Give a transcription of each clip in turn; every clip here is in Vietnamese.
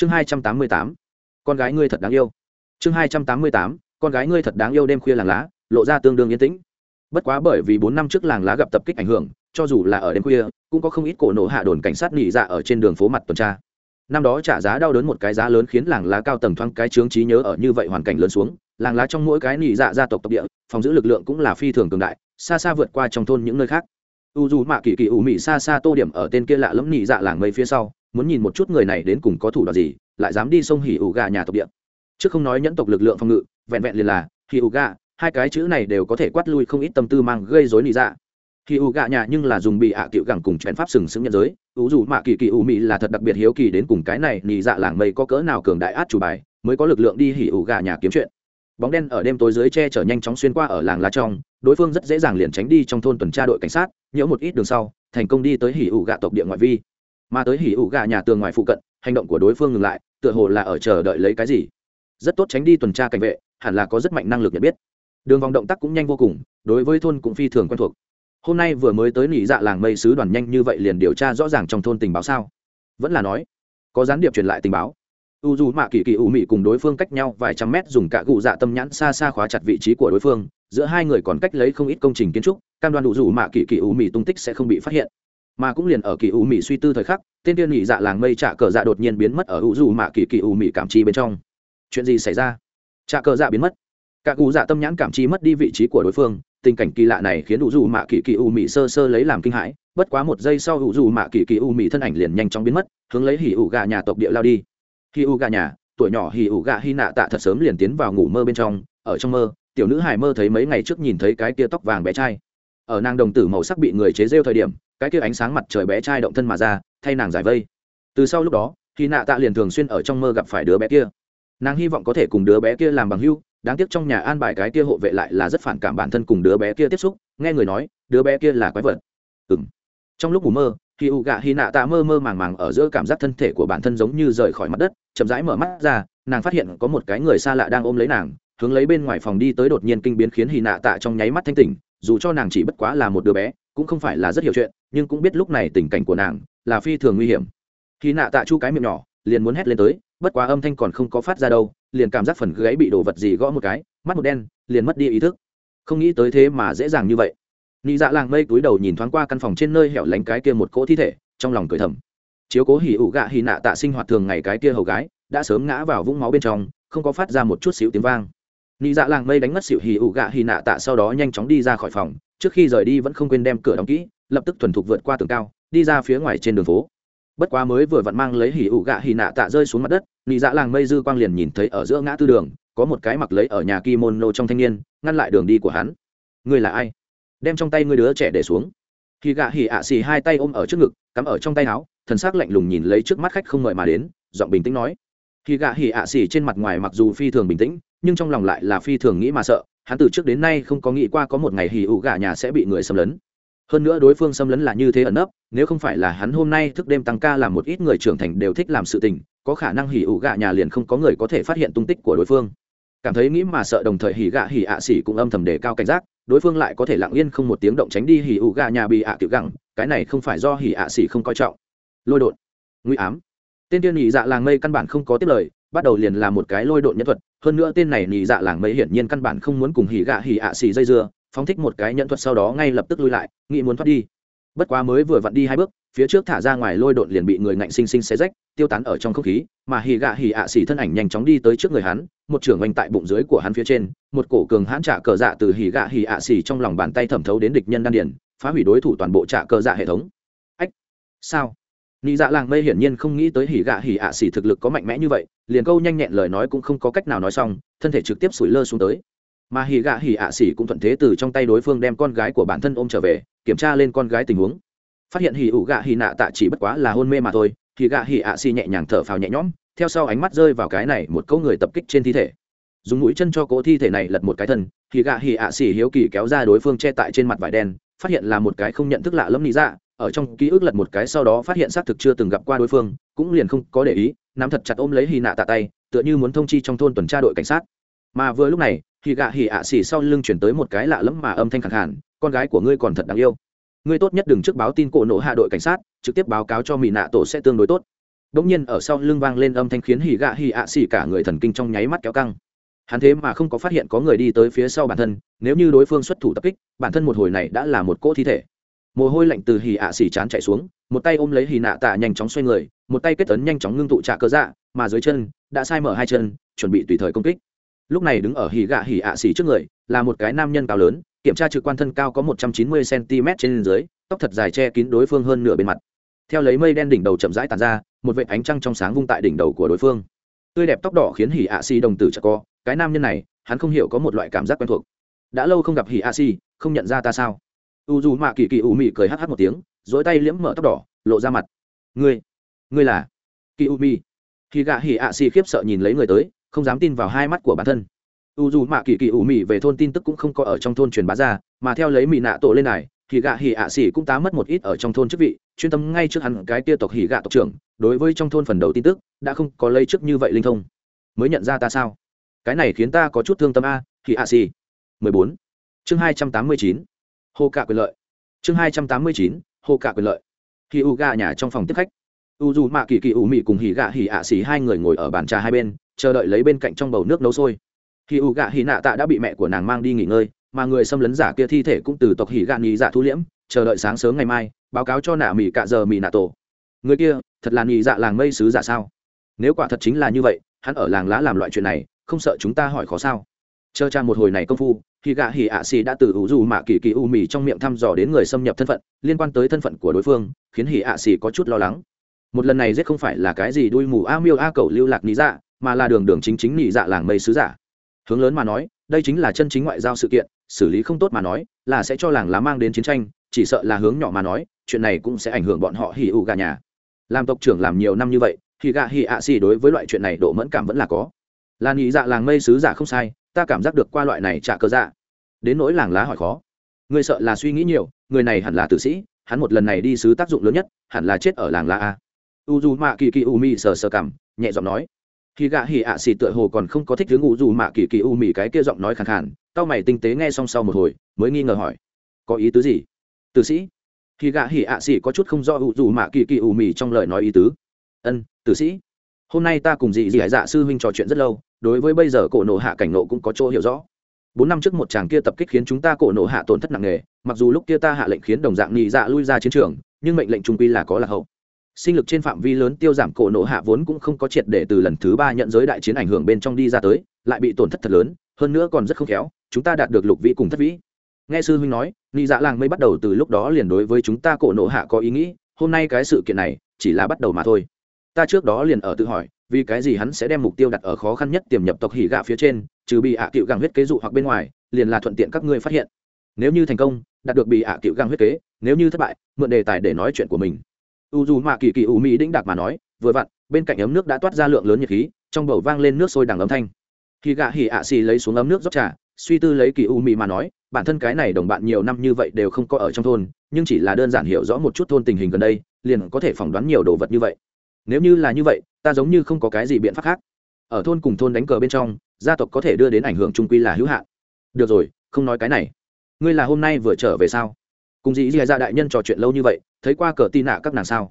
chương hai trăm tám mươi tám, con gái ngươi thật đáng yêu. Chương hai trăm tám mươi tám, con gái ngươi thật đáng yêu đêm khuya làng lá, lộ ra tương đương yên tĩnh. Bất quá bởi vì bốn năm trước làng lá gặp tập kích ảnh hưởng, cho dù là ở đêm khuya, cũng có không ít cổ nổ hạ đồn cảnh sát nghỉ dạ ở trên đường phố mặt tuần tra. Năm đó trả giá đau đớn một cái giá lớn khiến làng lá cao tầng thoáng cái chướng trí nhớ ở như vậy hoàn cảnh lớn xuống, làng lá trong mỗi cái nỉ dạ gia tộc tộc địa, phòng giữ lực lượng cũng là phi thường cường đại, xa xa vượt qua trong thôn những nơi khác. U dù mạ kỳ kỳ ủ mị xa xa tô điểm ở tên kia lạ lẫm nỉ dạ làng mây phía sau muốn nhìn một chút người này đến cùng có thủ đoạn gì, lại dám đi sông hỉ ủ gà nhà tộc địa. Trước không nói nhẫn tộc lực lượng phòng ngự, vẹn vẹn liền là hỉ ủ gà hai cái chữ này đều có thể quát lui không ít tâm tư mang gây rối nị dạ. Hỉ ủ gà nhà nhưng là dùng bị ạ à cựu gẳng cùng chuyển pháp sừng sững nhận giới, ủ dù mạ kỳ kỳ ủ mị là thật đặc biệt hiếu kỳ đến cùng cái này nị dạ làng mây có cỡ nào cường đại át chủ bài, mới có lực lượng đi hỉ ủ gà nhà kiếm chuyện. Bóng đen ở đêm tối dưới che chở nhanh chóng xuyên qua ở làng lá trong, đối phương rất dễ dàng liền tránh đi trong thôn tuần tra đội cảnh sát, nhỡ một ít đường sau, thành công đi tới hỉ ủ gà tộc địa ngoại vi mà tới hỉ ủ gà nhà tường ngoài phụ cận, hành động của đối phương ngừng lại, tựa hồ là ở chờ đợi lấy cái gì. Rất tốt tránh đi tuần tra cảnh vệ, hẳn là có rất mạnh năng lực nhận biết. Đường vòng động tác cũng nhanh vô cùng, đối với thôn cũng phi thường quen thuộc. Hôm nay vừa mới tới nỉ dạ làng mây sứ đoàn nhanh như vậy liền điều tra rõ ràng trong thôn tình báo sao? Vẫn là nói, có gián điệp truyền lại tình báo. U dù mạ kỳ kỳ ủ mị cùng đối phương cách nhau vài trăm mét dùng cả cụ dạ tâm nhãn xa xa khóa chặt vị trí của đối phương, giữa hai người còn cách lấy không ít công trình kiến trúc, cam đoan u dù mạ kỳ kỳ ủ mị tung tích sẽ không bị phát hiện mà cũng liền ở kỳ u mỹ suy tư thời khắc, tên tiên nhị dạ làng mây trả cờ dạ đột nhiên biến mất ở u dù mạ kỳ kỳ u mỹ cảm chi bên trong. Chuyện gì xảy ra? Trả cờ dạ biến mất. Cả cụ dạ tâm nhãn cảm chi mất đi vị trí của đối phương, tình cảnh kỳ lạ này khiến u dù mạ kỳ kỳ u mỹ sơ sơ lấy làm kinh hãi, bất quá một giây sau u dù mạ kỳ kỳ u mỹ thân ảnh liền nhanh chóng biến mất, hướng lấy hỉ ủ gà nhà tộc địa lao đi. Hỉ ủ gà nhà, tuổi nhỏ hỉ ủ gà hy nạ tạ thật sớm liền tiến vào ngủ mơ bên trong, ở trong mơ, tiểu nữ hài mơ thấy mấy ngày trước nhìn thấy cái kia tóc vàng bé trai ở nàng đồng tử màu sắc bị người chế rêu thời điểm, cái kia ánh sáng mặt trời bé trai động thân mà ra, thay nàng giải vây. Từ sau lúc đó, khi nạ tạ liền thường xuyên ở trong mơ gặp phải đứa bé kia. Nàng hy vọng có thể cùng đứa bé kia làm bằng hưu đáng tiếc trong nhà an bài cái kia hộ vệ lại là rất phản cảm bản thân cùng đứa bé kia tiếp xúc, nghe người nói, đứa bé kia là quái vật. Ừng trong lúc ngủ mơ, khi u gạ hy nạ tạ mơ mơ màng màng ở giữa cảm giác thân thể của bản thân giống như rời khỏi mặt đất, chậm rãi mở mắt ra, nàng phát hiện có một cái người xa lạ đang ôm lấy nàng, hướng lấy bên ngoài phòng đi tới đột nhiên kinh biến khiến hy nạ tạ trong nháy mắt thanh tỉnh dù cho nàng chỉ bất quá là một đứa bé, cũng không phải là rất hiểu chuyện, nhưng cũng biết lúc này tình cảnh của nàng là phi thường nguy hiểm. Khi nạ tạ chu cái miệng nhỏ, liền muốn hét lên tới, bất quá âm thanh còn không có phát ra đâu, liền cảm giác phần gáy bị đổ vật gì gõ một cái, mắt một đen, liền mất đi ý thức. Không nghĩ tới thế mà dễ dàng như vậy. Nị dạ làng mây túi đầu nhìn thoáng qua căn phòng trên nơi hẻo lánh cái kia một cỗ thi thể, trong lòng cười thầm. Chiếu cố hỉ ủ gạ hỉ nạ tạ sinh hoạt thường ngày cái kia hầu gái, đã sớm ngã vào vũng máu bên trong, không có phát ra một chút xíu tiếng vang nị dạ làng mây đánh mất xịu hỉ ụ gạ hỉ nạ tạ sau đó nhanh chóng đi ra khỏi phòng, trước khi rời đi vẫn không quên đem cửa đóng kỹ, lập tức thuần thục vượt qua tường cao, đi ra phía ngoài trên đường phố. Bất quá mới vừa vặn mang lấy hỉ ụ gạ hỉ nạ tạ rơi xuống mặt đất, nị dạ làng mây dư quang liền nhìn thấy ở giữa ngã tư đường, có một cái mặc lấy ở nhà kimono trong thanh niên, ngăn lại đường đi của hắn. Ngươi là ai? Đem trong tay ngươi đứa trẻ để xuống. Khi gạ hỉ ạ xì hai tay ôm ở trước ngực, cắm ở trong tay áo, thần xác lạnh lùng nhìn lấy trước mắt khách không mời mà đến, giọng bình tĩnh nói. Khi gạ hỉ ạ xì trên mặt ngoài mặc dù phi thường bình tĩnh nhưng trong lòng lại là phi thường nghĩ mà sợ, hắn từ trước đến nay không có nghĩ qua có một ngày hỉ ủ gạ nhà sẽ bị người xâm lấn. Hơn nữa đối phương xâm lấn là như thế ẩn nấp, nếu không phải là hắn hôm nay thức đêm tăng ca làm một ít người trưởng thành đều thích làm sự tình, có khả năng hỉ ủ gạ nhà liền không có người có thể phát hiện tung tích của đối phương. Cảm thấy nghĩ mà sợ đồng thời hỉ gạ hỉ ạ xỉ cũng âm thầm đề cao cảnh giác, đối phương lại có thể lặng yên không một tiếng động tránh đi hỉ ủ gạ nhà bị ạ tiểu gẳng, cái này không phải do hỉ ạ xỉ không coi trọng. Lôi đột nguy ám. Tên tiên nhị dạ làng mây căn bản không có tiếp lời, bắt đầu liền là một cái lôi đột nhân thuật hơn nữa tên này nhị dạ làng mấy hiển nhiên căn bản không muốn cùng hỉ gạ hỉ ạ xì dây dưa, phóng thích một cái nhận thuật sau đó ngay lập tức lui lại, nghĩ muốn thoát đi. Bất quá mới vừa vặn đi hai bước, phía trước thả ra ngoài lôi đột liền bị người ngạnh sinh sinh xé rách, tiêu tán ở trong không khí, mà hì gạ hì ạ xỉ thân ảnh nhanh chóng đi tới trước người hắn, một trưởng oanh tại bụng dưới của hắn phía trên, một cổ cường hãn trả cờ dạ từ hì gạ hì ạ xỉ trong lòng bàn tay thẩm thấu đến địch nhân đan điền, phá hủy đối thủ toàn bộ trả cờ dạ hệ thống. Ách, sao? Nị dạ làng mây hiển nhiên không nghĩ tới hỉ gạ hỉ ạ xỉ thực lực có mạnh mẽ như vậy, liền câu nhanh nhẹn lời nói cũng không có cách nào nói xong, thân thể trực tiếp sủi lơ xuống tới. Mà hỉ gạ hỉ ạ xỉ cũng thuận thế từ trong tay đối phương đem con gái của bản thân ôm trở về, kiểm tra lên con gái tình huống. Phát hiện hỉ ủ gạ hỉ nạ tạ chỉ bất quá là hôn mê mà thôi, hỉ gạ hỉ ạ xỉ nhẹ nhàng thở phào nhẹ nhõm, theo sau ánh mắt rơi vào cái này một câu người tập kích trên thi thể. Dùng mũi chân cho cỗ thi thể này lật một cái thân, hỉ gạ hỉ ạ xỉ hiếu kỳ kéo ra đối phương che tại trên mặt vải đen, phát hiện là một cái không nhận thức lạ lẫm nị dạ ở trong ký ức lật một cái sau đó phát hiện xác thực chưa từng gặp qua đối phương, cũng liền không có để ý, nắm thật chặt ôm lấy hì nạ tạ tay, tựa như muốn thông chi trong thôn tuần tra đội cảnh sát. Mà vừa lúc này hì gạ hì ạ xỉ sau lưng chuyển tới một cái lạ lẫm mà âm thanh khẳng hẳn con gái của ngươi còn thật đáng yêu. Ngươi tốt nhất đừng trước báo tin cổ nộ hạ đội cảnh sát, trực tiếp báo cáo cho mỹ nạ tổ sẽ tương đối tốt. Đống nhiên ở sau lưng vang lên âm thanh khiến hì gạ hì ạ xỉ cả người thần kinh trong nháy mắt kéo căng. Hắn thế mà không có phát hiện có người đi tới phía sau bản thân, nếu như đối phương xuất thủ tập kích, bản thân một hồi này đã là một cỗ thi thể mồ hôi lạnh từ hỉ ạ xỉ chán chạy xuống, một tay ôm lấy hỉ nạ tạ nhanh chóng xoay người, một tay kết tấn nhanh chóng ngưng tụ trả cơ dạ mà dưới chân, đã sai mở hai chân, chuẩn bị tùy thời công kích. Lúc này đứng ở hỉ gạ hỉ ạ xỉ trước người, là một cái nam nhân cao lớn, kiểm tra trực quan thân cao có một trăm chín mươi cm trên dưới, tóc thật dài che kín đối phương hơn nửa bên mặt. Theo lấy mây đen đỉnh đầu chậm rãi tàn ra, một vệ ánh trăng trong sáng vung tại đỉnh đầu của đối phương. Tươi đẹp tóc đỏ khiến hỉ ạ xỉ đồng tử chợt co, cái nam nhân này, hắn không hiểu có một loại cảm giác quen thuộc. Đã lâu không gặp hỉ a si không nhận ra ta sao? U dù mạ kỳ kỳ u mị cười hh một tiếng, dỗi tay liễm mở tóc đỏ, lộ ra mặt. Ngươi ngươi là? Kỳ u Mị. Khi gạ hỉ ạ xì khiếp sợ nhìn lấy người tới, không dám tin vào hai mắt của bản thân. U dù mạ kỳ kỳ u mị về thôn tin tức cũng không có ở trong thôn truyền bá ra, mà theo lấy mị nạ tổ lên này thì gạ hỉ ạ xỉ cũng tá mất một ít ở trong thôn chức vị, chuyên tâm ngay trước hẳn cái tia tộc hỉ gạ tộc trưởng, đối với trong thôn phần đầu tin tức, đã không có lấy trước như vậy linh thông. Mới nhận ra ta sao? Cái này khiến ta có chút thương tâm a thì ạ xì. Mười bốn. Chương hai trăm tám mươi chín hô cả quyền lợi. Chương hai trăm tám mươi chín hô cả quyền lợi. Khi u gà nhà trong phòng tiếp khách. U dù mạ kỳ kỳ u mị cùng hỉ gạ hỉ ạ xì hai người ngồi ở bàn trà hai bên, chờ đợi lấy bên cạnh trong bầu nước nấu sôi. Khi u gạ hỉ nạ tạ đã bị mẹ của nàng mang đi nghỉ ngơi, mà người xâm lấn giả kia thi thể cũng từ tộc hỉ gạ nhì dạ thu liễm, chờ đợi sáng sớm ngày mai, báo cáo cho nạ mỉ cạ giờ mỉ nạ tổ. Người kia, thật là nhì dạ làng mây sứ giả sao? Nếu quả thật chính là như vậy, hắn ở làng lá làm loại chuyện này, không sợ chúng ta hỏi khó sao? Chờ cha một hồi này công phu, khi gạ hỉ ạ xì đã từ ủ dù mạ kỳ kỳ u mì trong miệng thăm dò đến người xâm nhập thân phận, liên quan tới thân phận của đối phương, khiến hỉ ạ xì có chút lo lắng. Một lần này giết không phải là cái gì đuôi mù a miêu a cầu lưu lạc lý dạ mà là đường đường chính chính nhị dạ làng mây sứ giả. Hướng lớn mà nói, đây chính là chân chính ngoại giao sự kiện, xử lý không tốt mà nói, là sẽ cho làng lá mang đến chiến tranh, chỉ sợ là hướng nhỏ mà nói, chuyện này cũng sẽ ảnh hưởng bọn họ hỉ ủ gà nhà. Làm tộc trưởng làm nhiều năm như vậy, thì gạ hỉ ạ xì đối với loại chuyện này độ mẫn cảm vẫn là có. Là nhị dạ làng mây sứ giả không sai ta cảm giác được qua loại này trả cơ dạ. Đến nỗi làng lá hỏi khó. Người sợ là suy nghĩ nhiều, người này hẳn là tử sĩ, hắn một lần này đi sứ tác dụng lớn nhất, hẳn là chết ở làng lá a. U dù mạ kỳ kỳ u mi sờ sờ cảm nhẹ giọng nói. Khi gạ hỉ ạ xì tựa hồ còn không có thích hướng u dù mạ kỳ kỳ u mi cái kia giọng nói khẳng khàn tao mày tinh tế nghe xong sau một hồi, mới nghi ngờ hỏi. Có ý tứ gì? Tử sĩ? Khi gạ hỉ ạ xì có chút không do u dù mạ kỳ kỳ u mi trong lời nói ý tứ. Ân, tử sĩ. Hôm nay ta cùng dì dị dạ sư huynh trò chuyện rất lâu đối với bây giờ cổ nộ hạ cảnh nộ cũng có chỗ hiểu rõ. Bốn năm trước một chàng kia tập kích khiến chúng ta cổ nộ hạ tổn thất nặng nề, mặc dù lúc kia ta hạ lệnh khiến đồng dạng nhị dạ lui ra chiến trường, nhưng mệnh lệnh trung quy là có lạc hậu. Sinh lực trên phạm vi lớn tiêu giảm cổ nộ hạ vốn cũng không có triệt để từ lần thứ ba nhận giới đại chiến ảnh hưởng bên trong đi ra tới, lại bị tổn thất thật lớn, hơn nữa còn rất không khéo, chúng ta đạt được lục vĩ cùng thất vĩ. Nghe sư huynh nói, nhị dạ làng mới bắt đầu từ lúc đó liền đối với chúng ta cổ nộ hạ có ý nghĩ, hôm nay cái sự kiện này chỉ là bắt đầu mà thôi. Ta trước đó liền ở tự hỏi vì cái gì hắn sẽ đem mục tiêu đặt ở khó khăn nhất tiềm nhập tộc hỉ gạ phía trên, trừ bị ạ à cựu gàng huyết kế dụ hoặc bên ngoài, liền là thuận tiện các ngươi phát hiện. Nếu như thành công, đạt được bị ạ à cựu gàng huyết kế, nếu như thất bại, mượn đề tài để nói chuyện của mình. U dù mạ kỳ kỳ u mỹ đĩnh đạc mà nói, vừa vặn, bên cạnh ấm nước đã toát ra lượng lớn nhiệt khí, trong bầu vang lên nước sôi đằng âm thanh. Khi gạ hỉ ạ xì lấy xuống ấm nước rót trà, suy tư lấy kỳ u mỹ mà nói, bản thân cái này đồng bạn nhiều năm như vậy đều không có ở trong thôn, nhưng chỉ là đơn giản hiểu rõ một chút thôn tình hình gần đây, liền có thể phỏng đoán nhiều đồ vật như vậy nếu như là như vậy, ta giống như không có cái gì biện pháp khác. Ở thôn cùng thôn đánh cờ bên trong, gia tộc có thể đưa đến ảnh hưởng trung quy là hữu hạn. Được rồi, không nói cái này. Ngươi là hôm nay vừa trở về sao? Cùng dĩ dì ra dạ đại nhân trò chuyện lâu như vậy, thấy qua cờ tin nạ các nàng sao?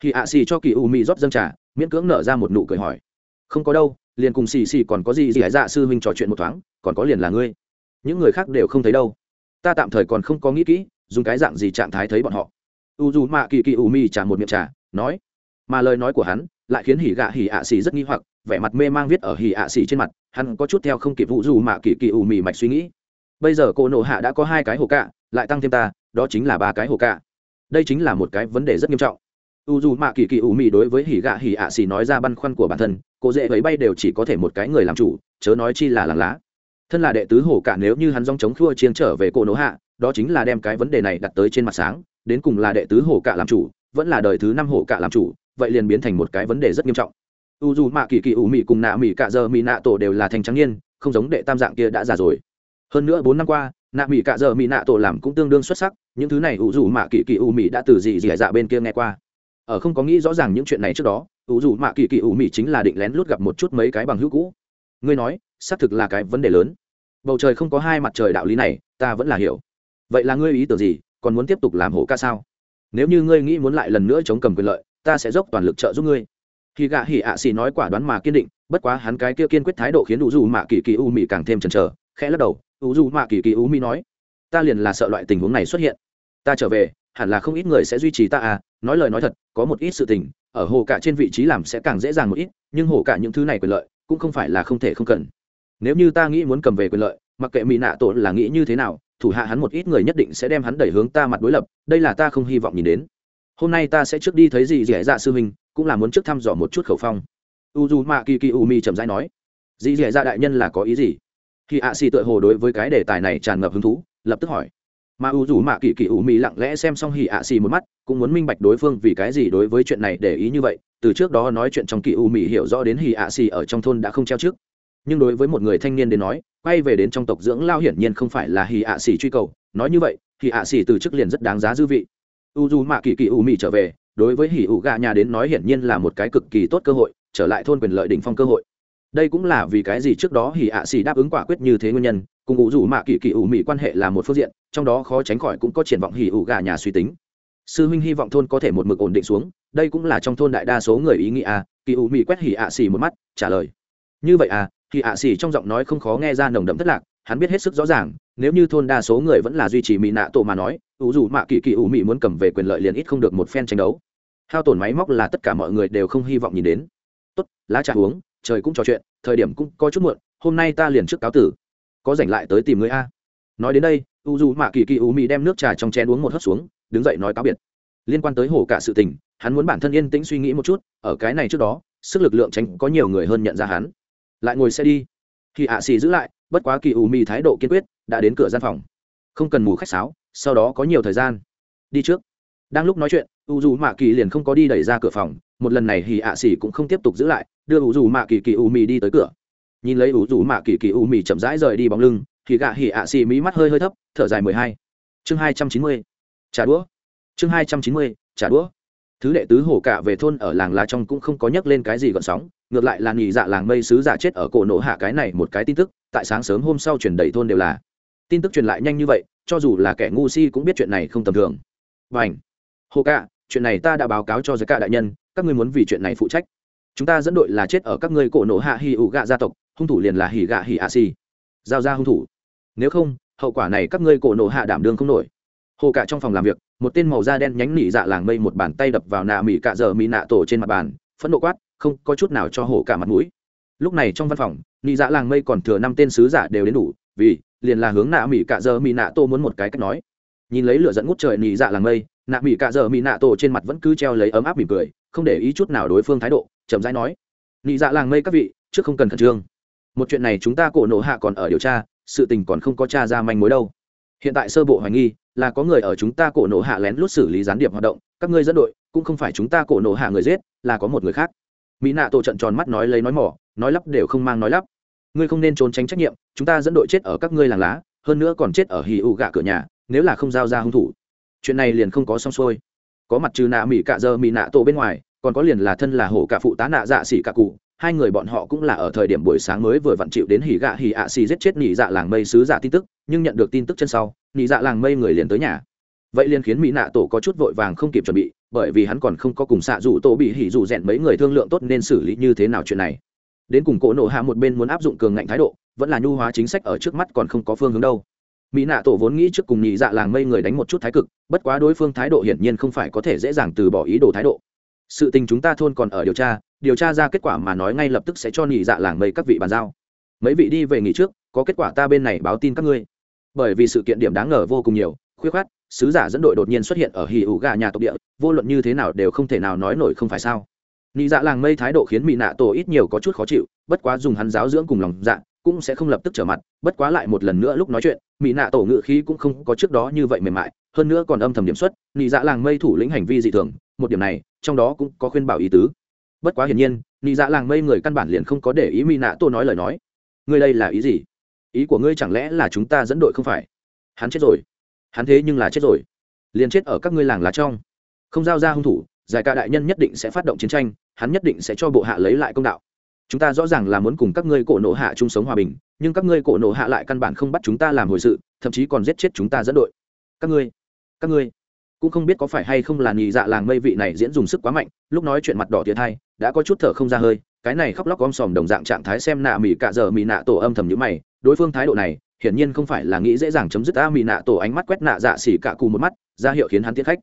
Thì ạ xì cho kỳ u mị rót dâng trà, miễn cưỡng nở ra một nụ cười hỏi. Không có đâu, liền cùng xì xì còn có gì dì dạ sư huynh trò chuyện một thoáng, còn có liền là ngươi. Những người khác đều không thấy đâu. Ta tạm thời còn không có nghĩ kỹ, dùng cái dạng gì trạng thái thấy bọn họ. U dù mạ kỳ kỳ u mi trả một miệng trà, nói mà lời nói của hắn lại khiến hỉ gạ hỉ ạ xì rất nghi hoặc, vẻ mặt mê mang viết ở hỉ ạ xì trên mặt, hắn có chút theo không kịp vụ dù mạ kỳ kỳ ủ mì mạch suy nghĩ. Bây giờ cô nộ hạ đã có hai cái hồ cạ, lại tăng thêm ta, đó chính là ba cái hồ cạ. Đây chính là một cái vấn đề rất nghiêm trọng. U dù mạ kỳ kỳ ủ mì đối với hỉ gạ hỉ ạ xì nói ra băn khoăn của bản thân, cô dễ thấy bay đều chỉ có thể một cái người làm chủ, chớ nói chi là làng lá. Thân là đệ tứ hồ cạ nếu như hắn dòng chống khua chiên trở về cô nộ hạ, đó chính là đem cái vấn đề này đặt tới trên mặt sáng, đến cùng là đệ tứ hồ cạ làm chủ, vẫn là đời thứ năm hồ cạ làm chủ vậy liền biến thành một cái vấn đề rất nghiêm trọng. U dù mạ kỳ kỳ ủ mị cùng nạ mị cạ giờ mị nạ tổ đều là thành trắng niên, không giống đệ tam dạng kia đã già rồi. Hơn nữa bốn năm qua, nạ mị cạ giờ mị nạ tổ làm cũng tương đương xuất sắc, những thứ này u dù mạ kỳ kỳ ủ mị đã từ gì gì dạ bên kia nghe qua. Ở không có nghĩ rõ ràng những chuyện này trước đó, u dù mạ kỳ kỳ ủ mị chính là định lén lút gặp một chút mấy cái bằng hữu cũ. Ngươi nói, xác thực là cái vấn đề lớn. Bầu trời không có hai mặt trời đạo lý này, ta vẫn là hiểu. Vậy là ngươi ý tưởng gì, còn muốn tiếp tục làm hổ ca sao? Nếu như ngươi nghĩ muốn lại lần nữa chống cầm quyền lợi ta sẽ dốc toàn lực trợ giúp ngươi. Khi gạ hỉ ạ xì nói quả đoán mà kiên định, bất quá hắn cái kia kiên quyết thái độ khiến u dù mạ kỳ kỳ u mị càng thêm chần chờ, khẽ lắc đầu. U dù mạ kỳ kỳ u mị nói, ta liền là sợ loại tình huống này xuất hiện. Ta trở về, hẳn là không ít người sẽ duy trì ta à nói lời nói thật, có một ít sự tình, ở hồ cả trên vị trí làm sẽ càng dễ dàng một ít, nhưng hồ cả những thứ này quyền lợi, cũng không phải là không thể không cần. Nếu như ta nghĩ muốn cầm về quyền lợi, mặc kệ mỹ nạ tổ là nghĩ như thế nào, thủ hạ hắn một ít người nhất định sẽ đem hắn đẩy hướng ta mặt đối lập, đây là ta không hy vọng nhìn đến hôm nay ta sẽ trước đi thấy dì dẻ dạ sư huynh, cũng là muốn trước thăm dò một chút khẩu phong. U dù mạ kỳ kỳ u mi chậm rãi nói. Dì dẻ dạ đại nhân là có ý gì? Khi ạ xì tựa hồ đối với cái đề tài này tràn ngập hứng thú, lập tức hỏi. Mà u dù mạ kỳ kỳ u mi lặng lẽ xem xong hì ạ xì một mắt, cũng muốn minh bạch đối phương vì cái gì đối với chuyện này để ý như vậy. Từ trước đó nói chuyện trong kỳ u mi hiểu rõ đến hì ạ xì ở trong thôn đã không treo trước. Nhưng đối với một người thanh niên đến nói, quay về đến trong tộc dưỡng lao hiển nhiên không phải là hì ạ xì truy cầu. Nói như vậy, hì ạ xì từ trước liền rất đáng giá dư vị u dù mạ kỳ kỳ u mi trở về, đối với hỉ ủ gà nhà đến nói hiển nhiên là một cái cực kỳ tốt cơ hội, trở lại thôn quyền lợi đỉnh phong cơ hội. Đây cũng là vì cái gì trước đó hỉ ạ xì đáp ứng quả quyết như thế nguyên nhân, cùng ủ dù mạ kỳ kỳ ủ mỹ quan hệ là một phương diện, trong đó khó tránh khỏi cũng có triển vọng hỉ ủ gà nhà suy tính. Sư huynh hy vọng thôn có thể một mực ổn định xuống, đây cũng là trong thôn đại đa số người ý nghĩ à kỳ ủ mỹ quét hỉ ạ xì một mắt, trả lời. Như vậy à hỉ ạ xì trong giọng nói không khó nghe ra nồng đậm thất lạc, hắn biết hết sức rõ ràng, nếu như thôn đa số người vẫn là duy trì mỹ nạ tổ mà nói ủ dù mạ kỳ kỳ ủ Mị muốn cầm về quyền lợi liền ít không được một phen tranh đấu. Hao tổn máy móc là tất cả mọi người đều không hy vọng nhìn đến. Tốt, lá trà uống, trời cũng trò chuyện, thời điểm cũng có chút muộn, hôm nay ta liền trước cáo tử. Có rảnh lại tới tìm người a. Nói đến đây u dù mạ kỳ kỳ u mỹ đem nước trà trong chén uống một hớt xuống, đứng dậy nói cáo biệt. Liên quan tới hồ cả sự tình, hắn muốn bản thân yên tĩnh suy nghĩ một chút, ở cái này trước đó, sức lực lượng tránh có nhiều người hơn nhận ra hắn. Lại ngồi xe đi. Khi ạ xì giữ lại, bất quá kỳ u mỹ thái độ kiên quyết, đã đến cửa gian phòng. Không cần mù khách sáo sau đó có nhiều thời gian. Đi trước. Đang lúc nói chuyện u dù mạ kỳ liền không có đi đẩy ra cửa phòng, một lần này hì ạ xỉ cũng không tiếp tục giữ lại, đưa u dù mạ kỳ kỳ u mì đi tới cửa. Nhìn lấy u dù mạ kỳ kỳ u mì chậm rãi rời đi bóng lưng, thì gạ hì ạ xỉ mí mắt hơi hơi thấp, thở dài mười hai. Chương hai trăm chín mươi. Trả đũa. Chương hai trăm chín mươi trả đũa. Thứ đệ tứ hổ cả về thôn ở làng lá trong cũng không có nhắc lên cái gì gọn sóng, ngược lại là nghỉ dạ làng mây sứ giả chết ở cổ nổ hạ cái này một cái tin tức, tại sáng sớm hôm sau truyền đầy thôn đều là. Tin tức truyền lại nhanh như vậy cho dù là kẻ ngu si cũng biết chuyện này không tầm thường. Và ảnh hồ cả chuyện này ta đã báo cáo cho giới cả đại nhân, các ngươi muốn vì chuyện này phụ trách. Chúng ta dẫn đội là chết ở các ngươi cổ nổ hạ hì ủ gạ gia tộc, hung thủ liền là hì gạ hì ạ xì. Giao ra hung thủ. Nếu không, hậu quả này các ngươi cổ nổ hạ đảm đương không nổi. Hồ cả trong phòng làm việc, một tên màu da đen nhánh nỉ dạ làng mây một bàn tay đập vào nạ mỹ cạ giờ mỹ nạ tổ trên mặt bàn, phẫn nộ quát, không có chút nào cho hồ cả mặt mũi. Lúc này trong văn phòng, nỉ dạ làng mây còn thừa năm tên sứ giả đều đến đủ, vì liền là hướng nạ mỹ cạ giờ mỹ nạ tô muốn một cái cách nói. Nhìn lấy lửa dẫn ngút trời nỉ dạ làng mây nạ mỹ cạ dơ mỹ nạ tô trên mặt vẫn cứ treo lấy ấm áp mỉm cười, không để ý chút nào đối phương thái độ, chậm rãi nói. Nỉ dạ làng mây các vị, trước không cần khẩn trương. Một chuyện này chúng ta cổ nộ hạ còn ở điều tra, sự tình còn không có t r a ra manh mối đâu. Hiện tại sơ bộ hoài nghi, là có người ở chúng ta cổ nộ hạ lén lút xử lý gián điệp hoạt động, các ngươi dẫn đội, cũng không phải chúng ta cổ nộ hạ người giết, là có một người khác. Mỹ nạ tổ trận tròn mắt nói lấy nói mỏ, nói lắp đều không mang nói lắp ngươi không nên trốn tránh trách nhiệm, chúng ta dẫn đội chết ở các ngươi làng lá, hơn nữa còn chết ở hì ụ gạ cửa nhà, nếu là không giao ra hung thủ. Chuyện này liền không có xong xuôi. Có mặt trừ nạ mỹ cạ giờ mỹ nạ tổ bên ngoài, còn có liền là thân là hổ cả phụ tá nạ dạ xỉ cả cụ, hai người bọn họ cũng là ở thời điểm buổi sáng mới vừa vặn chịu đến hỉ gạ hỉ ạ xì giết chết nỉ dạ làng mây sứ giả tin tức, nhưng nhận được tin tức chân sau nỉ dạ làng mây người liền tới nhà. Vậy liền khiến mỹ nạ tổ có chút vội vàng không kịp chuẩn bị, bởi vì hắn còn không có cùng xạ dù tổ bị hỉ dù rèn mấy người thương lượng tốt nên xử lý như thế nào chuyện này đến cùng cổ nổ hạ một bên muốn áp dụng cường ngạnh thái độ, vẫn là nhu hóa chính sách ở trước mắt còn không có phương hướng đâu. Mỹ nạ tổ vốn nghĩ trước cùng nhị dạ làng mây người đánh một chút thái cực, bất quá đối phương thái độ hiển nhiên không phải có thể dễ dàng từ bỏ ý đồ thái độ. Sự tình chúng ta thôn còn ở điều tra điều tra ra kết quả mà nói ngay lập tức sẽ cho nhị dạ làng mây các vị bàn giao. Mấy vị đi về nghỉ trước, có kết quả ta bên này báo tin các ngươi. Bởi vì sự kiện điểm đáng ngờ vô cùng nhiều, khuyết khát, sứ giả dẫn đội đột nhiên xuất hiện ở hì ủ gà nhà tộc địa, vô luận như thế nào đều không thể nào nói nổi không phải sao. Nị dạ làng mây thái độ khiến mỹ nạ tổ ít nhiều có chút khó chịu, bất quá dùng hắn giáo dưỡng cùng lòng dạ cũng sẽ không lập tức trở mặt, bất quá lại một lần nữa lúc nói chuyện mỹ nạ tổ ngự khí cũng không có trước đó như vậy mềm mại, hơn nữa còn âm thầm điểm xuất, nị dạ làng mây thủ lĩnh hành vi dị thường, một điểm này, trong đó cũng có khuyên bảo ý tứ. Bất quá hiển nhiên, nị dạ làng mây người căn bản liền không có để ý mỹ nạ tổ nói lời nói. Ngươi đây là ý gì? Ý của ngươi chẳng lẽ là chúng ta dẫn đội không phải? Hắn chết rồi. Hắn thế nhưng là chết rồi. Liền chết ở các ngươi làng lá trong. Không giao ra hung thủ giải ca đại nhân nhất định sẽ phát động chiến tranh, hắn nhất định sẽ cho bộ hạ lấy lại công đạo. Chúng ta rõ ràng là muốn cùng các ngươi cổ nộ hạ chung sống hòa bình, nhưng các ngươi cổ nộ hạ lại căn bản không bắt chúng ta làm hồi sự, thậm chí còn giết chết chúng ta dẫn đội. Các ngươi các ngươi cũng không biết có phải hay không là nhị dạ làng mây vị này diễn dùng sức quá mạnh, lúc nói chuyện mặt đỏ tiệt hai đã có chút thở không ra hơi, cái này khóc lóc om sòm đồng dạng trạng thái xem nạ mỹ cạ giờ mỹ nạ tổ âm thầm nhữ mày, đối phương thái độ này, hiển nhiên không phải là nghĩ dễ dàng chấm dứt a mỹ nạ tổ ánh mắt quét nạ dạ xỉ cả cù một mắt, ra hiệu khiến hắn tiết khách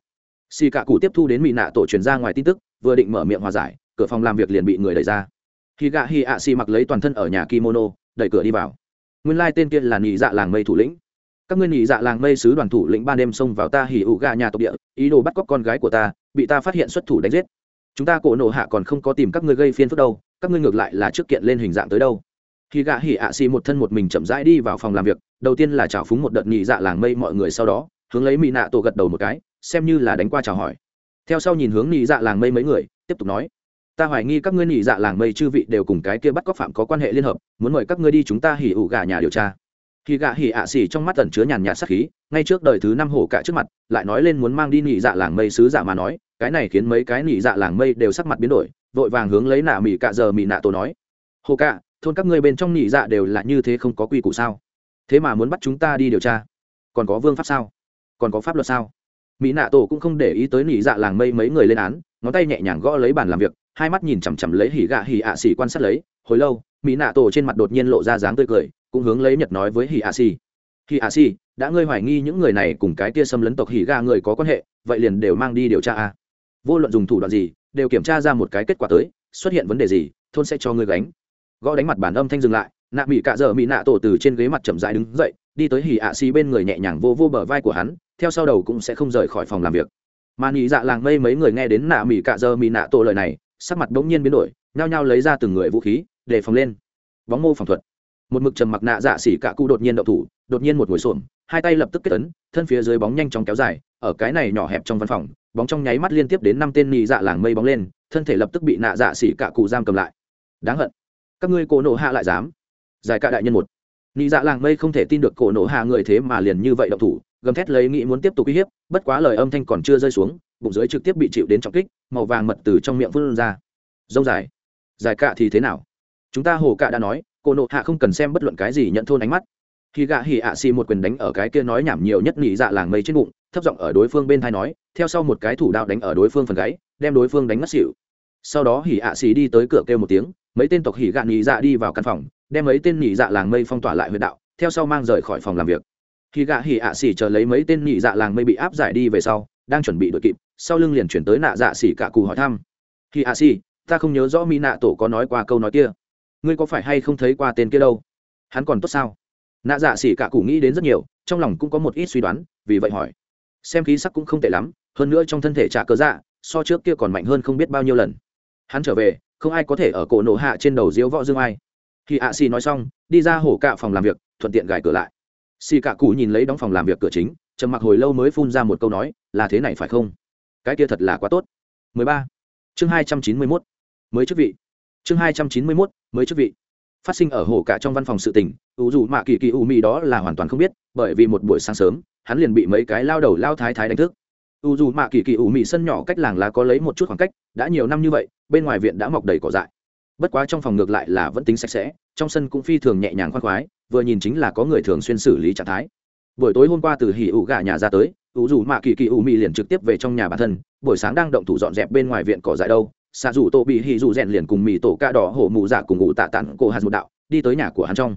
xì cạ cụ tiếp thu đến mỹ nạ tổ truyền ra ngoài tin tức, vừa định mở miệng hòa giải, cửa phòng làm việc liền bị người đẩy ra. Khi gạ hi ạ xì mặc lấy toàn thân ở nhà kimono, đẩy cửa đi vào. Nguyên lai tên kia là nhị dạ làng mây thủ lĩnh. Các ngươi nhị dạ làng mây sứ đoàn thủ lĩnh ban đêm xông vào ta hỉ ủ gà nhà tộc địa, ý đồ bắt cóc con gái của ta, bị ta phát hiện xuất thủ đánh giết. Chúng ta cổ nộ hạ còn không có tìm các ngươi gây phiên phức đâu, các ngươi ngược lại là trước kiện lên hình dạng tới đâu. Khi gạ hỉ ạ xì một thân một mình chậm rãi đi vào phòng làm việc, đầu tiên là chào phúng một đợt nhị dạ làng mây mọi người sau đó, hướng lấy mỹ nạ tổ gật đầu một cái xem như là đánh qua chào hỏi. Theo sau nhìn hướng nhị dạ làng mây mấy người, tiếp tục nói, ta hoài nghi các ngươi nhị dạ làng mây chư vị đều cùng cái kia bắt cóc phạm có quan hệ liên hợp, muốn mời các ngươi đi chúng ta hỉ ủ gà nhà điều tra. Khi gạ hỉ ạ xỉ trong mắt tẩn chứa nhàn nhạt sắc khí, ngay trước đời thứ năm hổ cả trước mặt, lại nói lên muốn mang đi nhị dạ làng mây sứ giả mà nói, cái này khiến mấy cái nhị dạ làng mây đều sắc mặt biến đổi, vội vàng hướng lấy nạ mỹ cạ giờ mỹ nạ tổ nói hồ cạ thôn các ngươi bên trong nhị dạ đều là như thế không có quy củ sao? Thế mà muốn bắt chúng ta đi điều tra? Còn có vương pháp sao? Còn có pháp luật sao? Mỹ nạ tổ cũng không để ý tới nỉ dạ làng mây mấy người lên án, ngón tay nhẹ nhàng gõ lấy bàn làm việc, hai mắt nhìn chằm chằm lấy hỉ gạ hỉ ạ xỉ quan sát lấy, hồi lâu, mỹ nạ tổ trên mặt đột nhiên lộ ra dáng tươi cười, cũng hướng lấy nhật nói với hỉ ạ xỉ. Hỉ ạ xỉ, đã ngươi hoài nghi những người này cùng cái tia xâm lấn tộc hỉ gạ người có quan hệ, vậy liền đều mang đi điều tra a. Vô luận dùng thủ đoạn gì, đều kiểm tra ra một cái kết quả tới, xuất hiện vấn đề gì, thôn sẽ cho ngươi gánh. Gõ đánh mặt bản âm thanh dừng lại, nạ mỹ cạ dở mỹ nạ tổ từ trên ghế mặt chậm rãi đứng dậy, đi tới hỉ ạ xỉ bên người nhẹ nhàng vô vô bờ vai của hắn theo sau đầu cũng sẽ không rời khỏi phòng làm việc. Mà nghĩ dạ làng mây mấy người nghe đến nạ mỹ cạ dơ mỹ nạ tổ lời này, sắc mặt bỗng nhiên biến đổi, nhao nhao lấy ra từng người vũ khí, để phòng lên. Bóng mô phòng thuật. Một mực trầm mặc nạ dạ xỉ cạ cụ đột nhiên đậu thủ, đột nhiên một ngồi xổm, hai tay lập tức kết tấn thân phía dưới bóng nhanh chóng kéo dài, ở cái này nhỏ hẹp trong văn phòng, bóng trong nháy mắt liên tiếp đến năm tên nhị dạ làng mây bóng lên, thân thể lập tức bị nạ dạ xỉ cạ cụ giam cầm lại. Đáng hận. Các ngươi cổ nổ hạ lại dám. Giải cạ đại nhân một. Nhị dạ làng mây không thể tin được cổ nổ hạ người thế mà liền như vậy động thủ gầm thét lấy nghĩ muốn tiếp tục uy hiếp, bất quá lời âm thanh còn chưa rơi xuống, bụng dưới trực tiếp bị chịu đến trọng kích, màu vàng mật từ trong miệng phun ra. Dông dài. Dài cạ thì thế nào? Chúng ta hồ cạ đã nói, cô nộ hạ không cần xem bất luận cái gì nhận thôn ánh mắt. Khi gạ hỉ ạ xì một quyền đánh ở cái kia nói nhảm nhiều nhất nỉ dạ làng mây trên bụng, thấp giọng ở đối phương bên thai nói, theo sau một cái thủ đạo đánh ở đối phương phần gáy, đem đối phương đánh ngất xỉu. Sau đó hỉ ạ xì đi tới cửa kêu một tiếng, mấy tên tộc hỉ gạ nỉ dạ đi vào căn phòng, đem mấy tên nỉ dạ làng mây phong tỏa lại huyện đạo, theo sau mang rời khỏi phòng làm việc khi gạ hỉ ạ xỉ chờ lấy mấy tên nhị dạ làng mây bị áp giải đi về sau, đang chuẩn bị đội kịp, sau lưng liền chuyển tới nạ dạ xỉ cả cù hỏi thăm. Khi ạ xỉ, ta không nhớ rõ mỹ nạ tổ có nói qua câu nói kia. Ngươi có phải hay không thấy qua tên kia đâu? Hắn còn tốt sao? Nạ dạ xỉ cả cù nghĩ đến rất nhiều, trong lòng cũng có một ít suy đoán, vì vậy hỏi. Xem khí sắc cũng không tệ lắm, hơn nữa trong thân thể trả cớ dạ so trước kia còn mạnh hơn không biết bao nhiêu lần. Hắn trở về, không ai có thể ở cổ nổ hạ trên đầu diếu võ dương ai. Khi ạ xì nói xong, đi ra hổ cạ phòng làm việc, thuận tiện gài cửa lại xì cạ cụ nhìn lấy đóng phòng làm việc cửa chính, trầm mặc hồi lâu mới phun ra một câu nói, là thế này phải không cái kia thật là quá tốt 13. chương 291. mới chức vị chương 291. mới chức vị phát sinh ở hồ cả trong văn phòng sự tình, ủ dù mạ kỳ kỳ u mì đó là hoàn toàn không biết, bởi vì một buổi sáng sớm, hắn liền bị mấy cái lao đầu lao thái thái đánh thức u dù mạ kỳ kỳ u mị sân nhỏ cách làng lá có lấy một chút khoảng cách, đã nhiều năm như vậy, bên ngoài viện đã mọc đầy cỏ dại bất quá trong phòng ngược lại là vẫn tính sạch sẽ, trong sân cũng phi thường nhẹ nhàng khoan khoái vừa nhìn chính là có người thường xuyên xử lý trạng thái. Buổi tối hôm qua từ hỉ ủ gà nhà ra tới u dù mạ kỳ kỳ u mị liền trực tiếp về trong nhà bản thân, buổi sáng đang động thủ dọn dẹp bên ngoài viện cỏ dại đâu xạ dù tổ bị hỉ dù rèn liền cùng mì tổ ca đỏ hổ mù dạ cùng ngụ tạ tặng cô hạt một đạo đi tới nhà của hắn trong.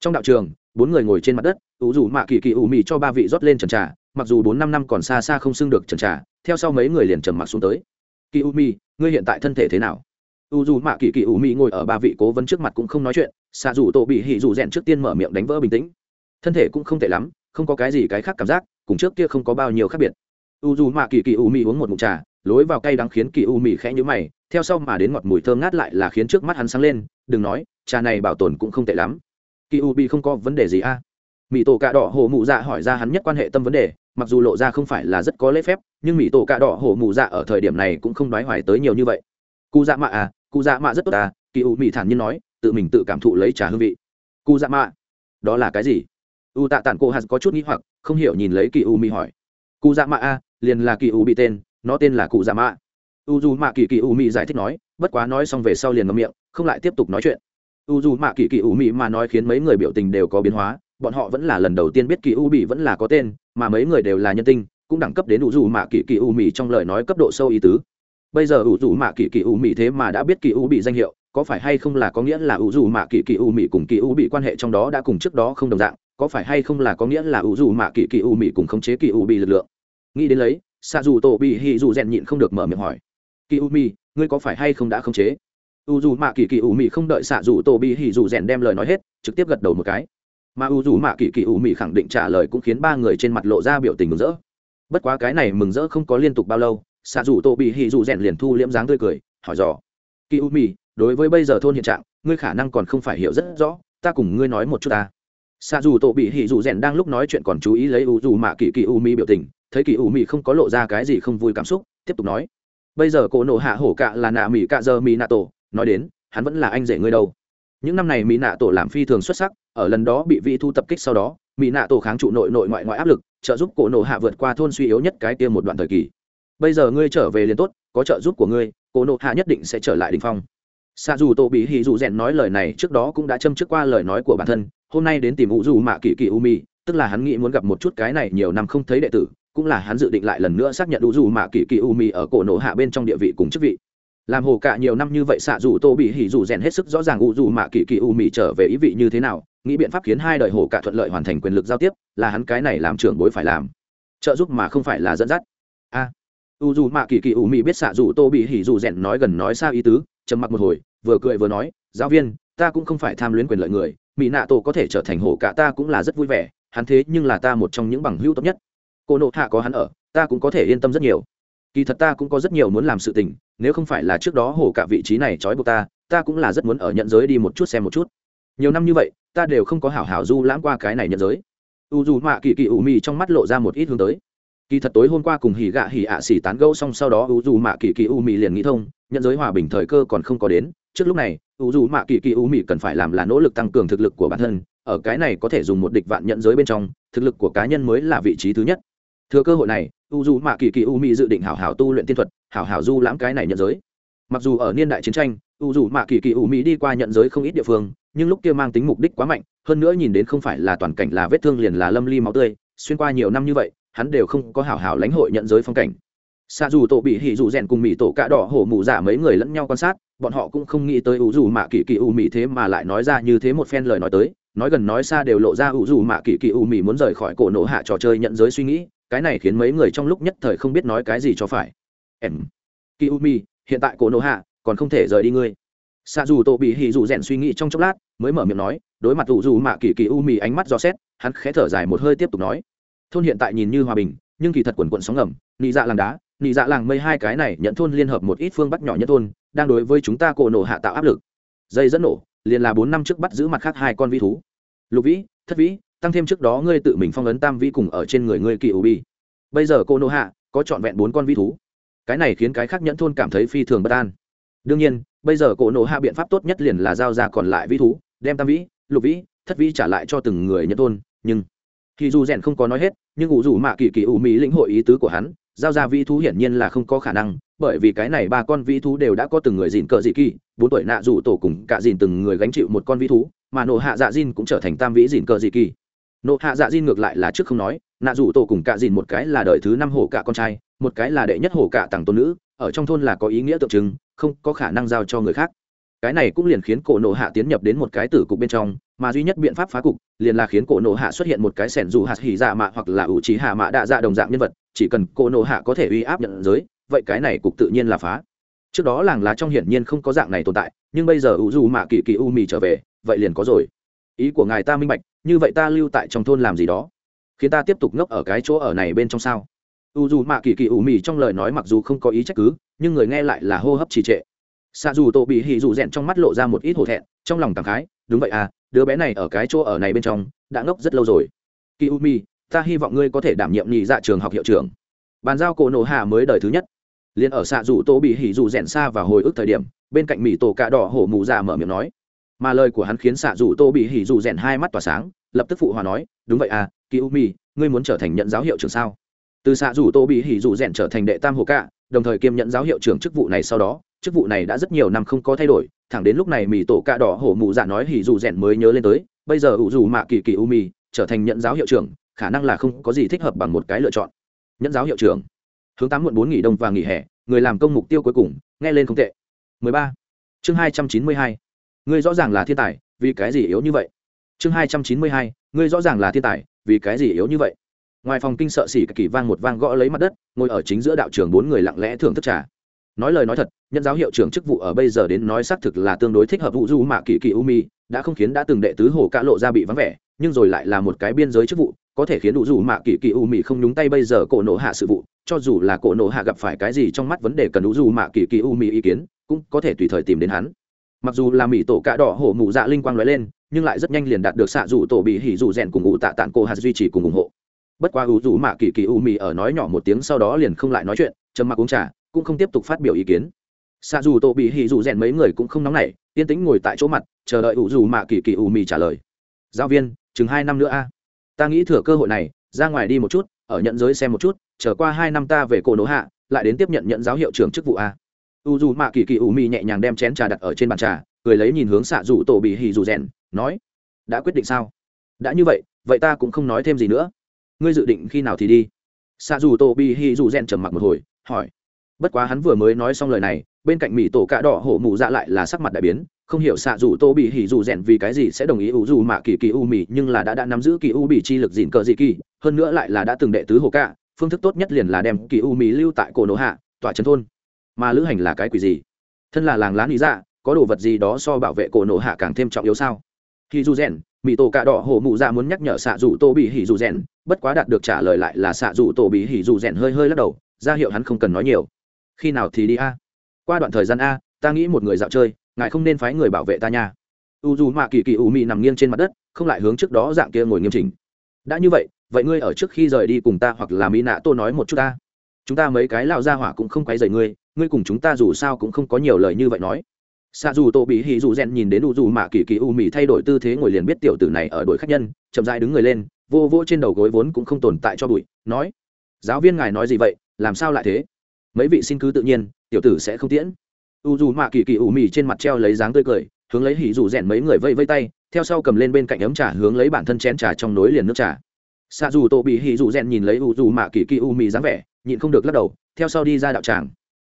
Trong đạo trường, bốn người ngồi trên mặt đất, ủ dù mạ kỳ kỳ ủ mị cho ba vị rót lên trần trà, mặc dù bốn năm năm còn xa xa không xưng được trần trà, theo sau mấy người liền trầm mặc xuống tới. Kỳ u mi ngươi hiện tại thân thể thế nào? U dù mạ kỳ kỳ u mi ngồi ở ba vị cố vấn trước mặt cũng không nói chuyện xạ dù tổ bị hỉ dù rèn trước tiên mở miệng đánh vỡ bình tĩnh. Thân thể cũng không tệ lắm, không có cái gì cái khác cảm giác, cùng trước kia không có bao nhiêu khác biệt. U dù mạ kỳ kỳ u mì uống một mụn trà, lối vào cay đắng khiến kỳ u mì khẽ nhữ mày, theo sau mà đến ngọt mùi thơm ngát lại là khiến trước mắt hắn sáng lên, đừng nói, trà này bảo tồn cũng không tệ lắm. Kỳ u bị không có vấn đề gì a. À? mỹ tổ cạ đỏ hổ mụ dạ hỏi ra hắn nhất quan hệ tâm vấn đề, mặc dù lộ ra không phải là rất có lễ phép, nhưng mỹ tổ cạ đỏ hổ mụ dạ ở thời điểm này cũng không đoái hoài tới nhiều như vậy. Cụ dạ mạ à cụ dạ mạ rất tốt à kỳ u mỹ thản nhiên nói tự mình tự cảm thụ lấy trà hương vị. Cụ dạ mạ. Đó là cái gì? U tạ tản cô hạt có chút nghĩ hoặc, không hiểu nhìn lấy kỳ u mi hỏi. Cụ dạ mạ a, liền là kỳ u bị tên, nó tên là cụ dạ mạ. U dù mạ kỳ kỳ u mi giải thích nói, bất quá nói xong về sau liền ngậm miệng, không lại tiếp tục nói chuyện. U dù mạ kỳ kỳ u mi mà nói khiến mấy người biểu tình đều có biến hóa, bọn họ vẫn là lần đầu tiên biết kỳ u bị vẫn là có tên, mà mấy người đều là nhân tinh, cũng đẳng cấp đến u dù mạ kỳ kỳ u mi trong lời nói cấp độ sâu ý tứ. Bây giờ ủ dù mạ kỳ kỳ u mỹ thế mà đã biết kỳ u bị danh hiệu có phải hay không là có nghĩa là ủ dù mạ kỳ kỳ u mỹ cùng kỳ u bị quan hệ trong đó đã cùng trước đó không đồng dạng, có phải hay không là có nghĩa là ủ dù mạ kỳ kỳ u mỹ cùng khống chế kỳ u bị lực lượng? Nghĩ đến lấy xạ dù tổ bị hì dù rèn nhịn không được mở miệng hỏi. Kỳ u mỹ ngươi có phải hay không đã khống chế? U dù mạ kỳ kỳ u mỹ không đợi xạ dù tổ bị hì dù rèn đem lời nói hết, trực tiếp gật đầu một cái. Mà u dù mạ kỳ kỳ u mỹ khẳng định trả lời cũng khiến ba người trên mặt lộ ra biểu tình mừng rỡ. Bất quá cái này mừng rỡ không có liên tục bao lâu xạ dù tổ bị hì dù rèn liền thu liễm dáng tươi cười, hỏi dò. Kỳ u mỹ đối với bây giờ thôn hiện trạng, ngươi khả năng còn không phải hiểu rất rõ, ta cùng ngươi nói một chút ta. Xạ dù tổ bị Hỉ dù rèn đang lúc nói chuyện còn chú ý lấy u dù mạ kỳ kỳ u mi biểu tình, thấy kỳ u mi không có lộ ra cái gì không vui cảm xúc, tiếp tục nói. Bây giờ cổ nộ hạ hổ cạ là nạ mỹ cạ giờ mỹ nạ tổ, nói đến, hắn vẫn là anh rể ngươi đâu. Những năm này mỹ nạ tổ làm phi thường xuất sắc, ở lần đó bị vị thu tập kích sau đó mỹ nạ tổ kháng trụ nội nội ngoại ngoại áp lực, trợ giúp cổ nộ hạ vượt qua thôn suy yếu nhất cái kia một đoạn thời kỳ. Bây giờ ngươi trở về liền tốt, có trợ giúp của ngươi, cổ nộ hạ nhất định sẽ trở lại đình phong xa dù tổ bị hì dù rèn nói lời này trước đó cũng đã châm trước qua lời nói của bản thân, hôm nay đến tìm u dù mạ kỳ kỳ u mi, tức là hắn nghĩ muốn gặp một chút cái này nhiều năm không thấy đệ tử, cũng là hắn dự định lại lần nữa xác nhận u dù mạ kỳ kỳ u mi ở cổ nổ hạ bên trong địa vị cùng chức vị. Làm hồ cả nhiều năm như vậy xạ dù tô bị hỉ dù rèn hết sức rõ ràng u dù mạ kỳ kỳ u mi trở về ý vị như thế nào, nghĩ biện pháp khiến hai đời hồ cả thuận lợi hoàn thành quyền lực giao tiếp, là hắn cái này làm trưởng bối phải làm. Trợ giúp mà không phải là dẫn dắt. A. U dù mạ kỳ kỳ u mi biết xạ dù tô bị hỉ dù rèn nói gần nói xa ý tứ, trầm mặc một hồi vừa cười vừa nói, giáo viên, ta cũng không phải tham luyến quyền lợi người, mỹ nạ tổ có thể trở thành hổ cả ta cũng là rất vui vẻ, hắn thế nhưng là ta một trong những bằng hữu tốt nhất. Cô nộ hạ có hắn ở, ta cũng có thể yên tâm rất nhiều. Kỳ thật ta cũng có rất nhiều muốn làm sự tình, nếu không phải là trước đó hổ cả vị trí này trói buộc ta ta cũng là rất muốn ở nhận giới đi một chút xem một chút. Nhiều năm như vậy, ta đều không có hảo hảo du lãng qua cái này nhận giới. U dù mạ kỳ kỳ ủ mì trong mắt lộ ra một ít hướng tới. Kỳ thật tối hôm qua cùng hỉ gạ hỉ ạ xỉ tán gẫu xong sau đó, u dù mạ kỳ kỳ u mì liền nghĩ thông, nhận giới hòa bình thời cơ còn không có đến trước lúc này u dù mạ kỳ kỳ u mị cần phải làm là nỗ lực tăng cường thực lực của bản thân, ở cái này có thể dùng một địch vạn nhận giới bên trong, thực lực của cá nhân mới là vị trí thứ nhất. Thừa cơ hội này u dù mạ kỳ kỳ u mị dự định hảo hảo tu luyện tiên thuật, hảo hảo du lãm cái này nhận giới. Mặc dù ở niên đại chiến tranh u dù mạ kỳ kỳ u mị đi qua nhận giới không ít địa phương, nhưng lúc kia mang tính mục đích quá mạnh, hơn nữa nhìn đến không phải là toàn cảnh là vết thương liền là lâm ly máu tươi, xuyên qua nhiều năm như vậy, hắn đều không có hảo hảo lãnh hội nhận giới phong cảnh. Xa dù tổ bị hỉ dù rèn cùng mỹ tổ cạ đỏ hổ mù giả dạ mấy người lẫn nhau quan sát bọn họ cũng không nghĩ tới ủ dù mạ kỳ kỳ u mỹ thế mà lại nói ra như thế một phen lời nói tới. Nói gần nói xa đều lộ ra ủ dù mạ kỳ kỳ u mỹ muốn rời khỏi cổ nổ hạ trò chơi nhận giới suy nghĩ. Cái này khiến mấy người trong lúc nhất thời không biết nói cái gì cho phải. Em, kỳ u mỹ hiện tại cổ nổ hạ, còn không thể rời đi ngươi. Xa dù tổ bị hỉ dù rèn suy nghĩ trong chốc lát, mới mở miệng nói, đối mặt ủ dù mạ kỳ kỳ u mỹ ánh mắt do xét, hắn khẽ thở dài một hơi tiếp tục nói. Thôn hiện tại nhìn như hòa bình, nhưng kỳ thật quần quận sóng ngầm, nị dạ làng đá, nị dạ làng mây hai cái này nhận thôn liên hợp một ít phương bắc nhỏ nhất thôn đang đối với chúng ta cổ nổ hạ tạo áp lực. Dây dẫn nổ, liền là bốn năm trước bắt giữ mặt khác hai con vi thú. Lục vĩ, thất vĩ, tăng thêm trước đó ngươi tự mình phong ấn tam vĩ cùng ở trên người ngươi kỳ ủ bi. Bây giờ cô nô hạ, có trọn vẹn bốn con vi thú. Cái này khiến cái khác nhẫn thôn cảm thấy phi thường bất an. Đương nhiên, bây giờ cô nổ hạ biện pháp tốt nhất liền là giao ra còn lại vi thú, đem tam vĩ, lục vĩ, thất vĩ trả lại cho từng người nhẫn thôn, nhưng thì dù rèn không có nói hết, nhưng ủ dù mạ kỳ kỳ ủ mỹ lĩnh hội ý tứ của hắn, giao ra vi thú hiển nhiên là không có khả năng bởi vì cái này ba con vĩ thú đều đã có từng người dìn cờ dị kỳ, bốn tuổi nạ dù tổ cùng cả dìn từng người gánh chịu một con vĩ thú, mà nộ hạ dạ dìn cũng trở thành tam vĩ dìn cờ dị kỳ. Nộ hạ dạ dìn ngược lại là trước không nói, nạ dù tổ cùng cả dìn một cái là đời thứ năm hổ cả con trai, một cái là đệ nhất hổ cả tặng tôn nữ, ở trong thôn là có ý nghĩa tượng trưng, không có khả năng giao cho người khác. Cái này cũng liền khiến cổ nộ hạ tiến nhập đến một cái tử cục bên trong, mà duy nhất biện pháp phá cục, liền là khiến cổ nộ hạ xuất hiện một cái sẻn dù hạt hỉ dạ mạ hoặc là ủ trí hạ mạ đa dạ đồng dạng nhân vật, chỉ cần cổ nộ hạ có thể uy áp nhận giới vậy cái này cục tự nhiên là phá. Trước đó làng lá trong hiển nhiên không có dạng này tồn tại, nhưng bây giờ ủ dù mạ kỳ kỳ u mì trở về, vậy liền có rồi. Ý của ngài ta minh bạch, như vậy ta lưu tại trong thôn làm gì đó? Khiến ta tiếp tục ngốc ở cái chỗ ở này bên trong sao? U dù mạ kỳ kỳ u mì trong lời nói mặc dù không có ý trách cứ, nhưng người nghe lại là hô hấp trì trệ. Xạ dù tổ bị hì dù rẽn trong mắt lộ ra một ít hổ thẹn, trong lòng cảm khái, đúng vậy à đứa bé này ở cái chỗ ở này bên trong, đã ngốc rất lâu rồi. Kỳ u mì, ta hy vọng ngươi có thể đảm nhiệm nhị dạ trường học hiệu trưởng. Bàn giao cổ nổ hạ mới đời thứ nhất liền ở xạ dù tô bị hỉ dù rèn xa và hồi ức thời điểm, bên cạnh mỹ tổ cạ đỏ hổ mù già mở miệng nói. Mà lời của hắn khiến xạ dù tô bị hỉ dù rèn hai mắt tỏa sáng, lập tức phụ hòa nói, đúng vậy à kỳ u mi ngươi muốn trở thành nhận giáo hiệu trưởng sao? Từ xạ dù tô bị hỉ dù rèn trở thành đệ tam hồ cạ đồng thời kiêm nhận giáo hiệu trưởng chức vụ này sau đó, chức vụ này đã rất nhiều năm không có thay đổi, thẳng đến lúc này mỹ tổ cạ đỏ hổ mù dạ nói hỉ dù rèn mới nhớ lên tới, bây giờ ủ dù mạ kỳ kỳ u mi trở thành nhận giáo hiệu trưởng, khả năng là không có gì thích hợp bằng một cái lựa chọn. Nhận giáo hiệu trưởng hướng tám muộn bốn nghỉ đông và nghỉ hè, người làm công mục tiêu cuối cùng, nghe lên không tệ 13. chương 292. ngươi rõ ràng là thiên tài, vì cái gì yếu như vậy chương 292. ngươi rõ ràng là thiên tài, vì cái gì yếu như vậy ngoài phòng kinh sợ xỉ kỳ vang một vang gõ lấy mặt đất, ngồi ở chính giữa đạo trường bốn người lặng lẽ thưởng thức trà nói lời nói thật, nhân giáo hiệu trưởng chức vụ ở bây giờ đến nói xác thực là tương đối thích hợp vụ du mạ kỳ kỳ u mi, đã không khiến đã từng đệ tứ hồ cả lộ ra bị vắng vẻ, nhưng rồi lại là một cái biên giới chức vụ, có thể khiến đủ dù mạ kỳ kỳ u mi không nhúng tay bây giờ cổ nổ hạ sự vụ cho dù là cổ nộ hạ gặp phải cái gì trong mắt vấn đề cần đủ dù mạ kỳ kỳ u mỹ ý kiến, cũng có thể tùy thời tìm đến hắn. Mặc dù là mỹ tổ cạ đỏ hổ mụ dạ linh quang nói lên, nhưng lại rất nhanh liền đạt được xạ dù tổ bị hỉ dù rèn cùng ngụ tạ tạng cô hạt duy trì cùng ủng hộ. Bất quá ủ dù mạ kỳ kỳ u mỹ ở nói nhỏ một tiếng sau đó liền không lại nói chuyện, trầm mặc uống trà, cũng không tiếp tục phát biểu ý kiến. Xạ dù tổ bị hỉ dù rèn mấy người cũng không nóng nảy, yên tĩnh ngồi tại chỗ mặt, chờ đợi ủ dù mạ kỳ kỳ u mỹ trả lời. Giáo viên, chừng hai năm nữa a. Ta nghĩ thừa cơ hội này, ra ngoài đi một chút ở nhận giới xem một chút trở qua hai năm ta về cổ nỗ hạ, lại đến tiếp nhận nhận giáo hiệu trưởng chức vụ a. U dù mạ kỳ kỳ u mi nhẹ nhàng đem chén trà đặt ở trên bàn trà, cười lấy nhìn hướng xạ dù tổ bị hỉ dù rèn, nói, đã quyết định sao? Đã như vậy vậy ta cũng không nói thêm gì nữa. Ngươi dự định khi nào thì đi? Xạ dù tổ bị hỉ dù rèn trầm mặc một hồi, hỏi. Bất quá hắn vừa mới nói xong lời này bên cạnh mỹ tổ cạ đỏ hổ mụ dạ lại là sắc mặt đại biến, không hiểu xạ dù tô bị hỉ dù rèn vì cái gì sẽ đồng ý ủ dù mạ kỳ kỳ u mì, nhưng là đã đã nắm giữ kỳ u bị chi lực dịn cờ dị kỳ, hơn nữa lại là đã từng đệ tứ hồ cạ, phương thức tốt nhất liền là đem kỳ u mì lưu tại cổ nổ hạ tòa trấn thôn. Mà lữ hành là cái quỷ gì? Thân là làng lá lý dạ có đồ vật gì đó so bảo vệ cổ nổ hạ càng thêm trọng yếu sao? Hỉ dù rèn, mỹ tổ cạ đỏ hổ mụ dạ muốn nhắc nhở xạ dù tô bị hỉ dù rèn, bất quá đạt được trả lời lại là xạ dù tô bị hỉ dù rèn hơi hơi lắc đầu, ra hiệu hắn không cần nói nhiều. Khi nào thì đi a? Qua đoạn thời gian a, ta nghĩ một người dạo chơi, ngài không nên phái người bảo vệ ta nha. U dù mạ kỳ kỳ u mị nằm nghiêng trên mặt đất, không lại hướng trước đó dạng kia ngồi nghiêm chỉnh. Đã như vậy vậy ngươi ở trước khi rời đi cùng ta hoặc là mỹ nạ tô nói một chút ta. Chúng ta mấy cái lao ra hỏa cũng không quấy rầy ngươi ngươi cùng chúng ta dù sao cũng không có nhiều lời như vậy nói. Xạ dù tô bị hì dù rèn nhìn đến u dù mạ kỳ kỳ u mị thay đổi tư thế ngồi liền biết tiểu tử này ở đội khách nhân, chậm dai đứng người lên, vô vô trên đầu gối vốn cũng không tồn tại cho bụi, nói, giáo viên ngài nói gì vậy, làm sao lại thế? Mấy vị xin cứ tự nhiên, tiểu tử sẽ không tiễn. U dù mạ kỳ kỳ ủ mì trên mặt treo lấy dáng tươi cười, hướng lấy hỉ dù rèn mấy người vây vây tay, theo sau cầm lên bên cạnh ấm trà, hướng lấy bản thân chén trà trong nối liền nước trà. Xa dù tổ bị hỉ dù rèn nhìn lấy u dù mạ kỳ kỳ u mì dáng vẻ, nhịn không được lắc đầu, theo sau đi ra đạo tràng.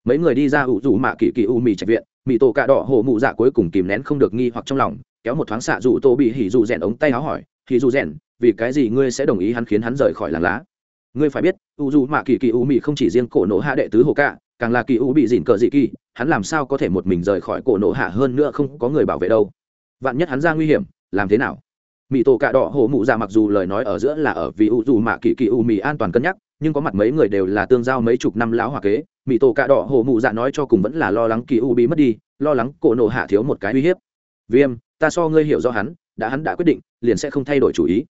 Mấy người đi ra u dù mạ kỳ kỳ u mì trạch viện, mì tổ cạ đỏ hổ mụ dạ cuối cùng kìm nén không được nghi hoặc trong lòng, kéo một thoáng xạ dù tổ bị hỉ dù rèn ống tay áo hỏi, hỉ dù rèn, vì cái gì ngươi sẽ đồng ý hắn khiến hắn rời khỏi làng lá? Ngươi phải biết, u dù mạ kỳ kỳ u Mị không chỉ riêng cổ nổ hạ đệ tứ hồ cạ, càng là kỳ u bị dỉn cờ dị kỳ, hắn làm sao có thể một mình rời khỏi cổ nổ hạ hơn nữa không có người bảo vệ đâu. Vạn nhất hắn ra nguy hiểm, làm thế nào? Mỹ tổ cạ đỏ hổ mụ ra mặc dù lời nói ở giữa là ở vì u dù mạ kỳ kỳ u Mị an toàn cân nhắc, nhưng có mặt mấy người đều là tương giao mấy chục năm lão hòa kế. Mỹ tổ cạ đỏ hổ mụ dạ nói cho cùng vẫn là lo lắng kỳ u bị mất đi, lo lắng cổ nổ hạ thiếu một cái uy hiếp. Viêm, ta so ngươi hiểu do hắn, đã hắn đã quyết định, liền sẽ không thay đổi chủ ý.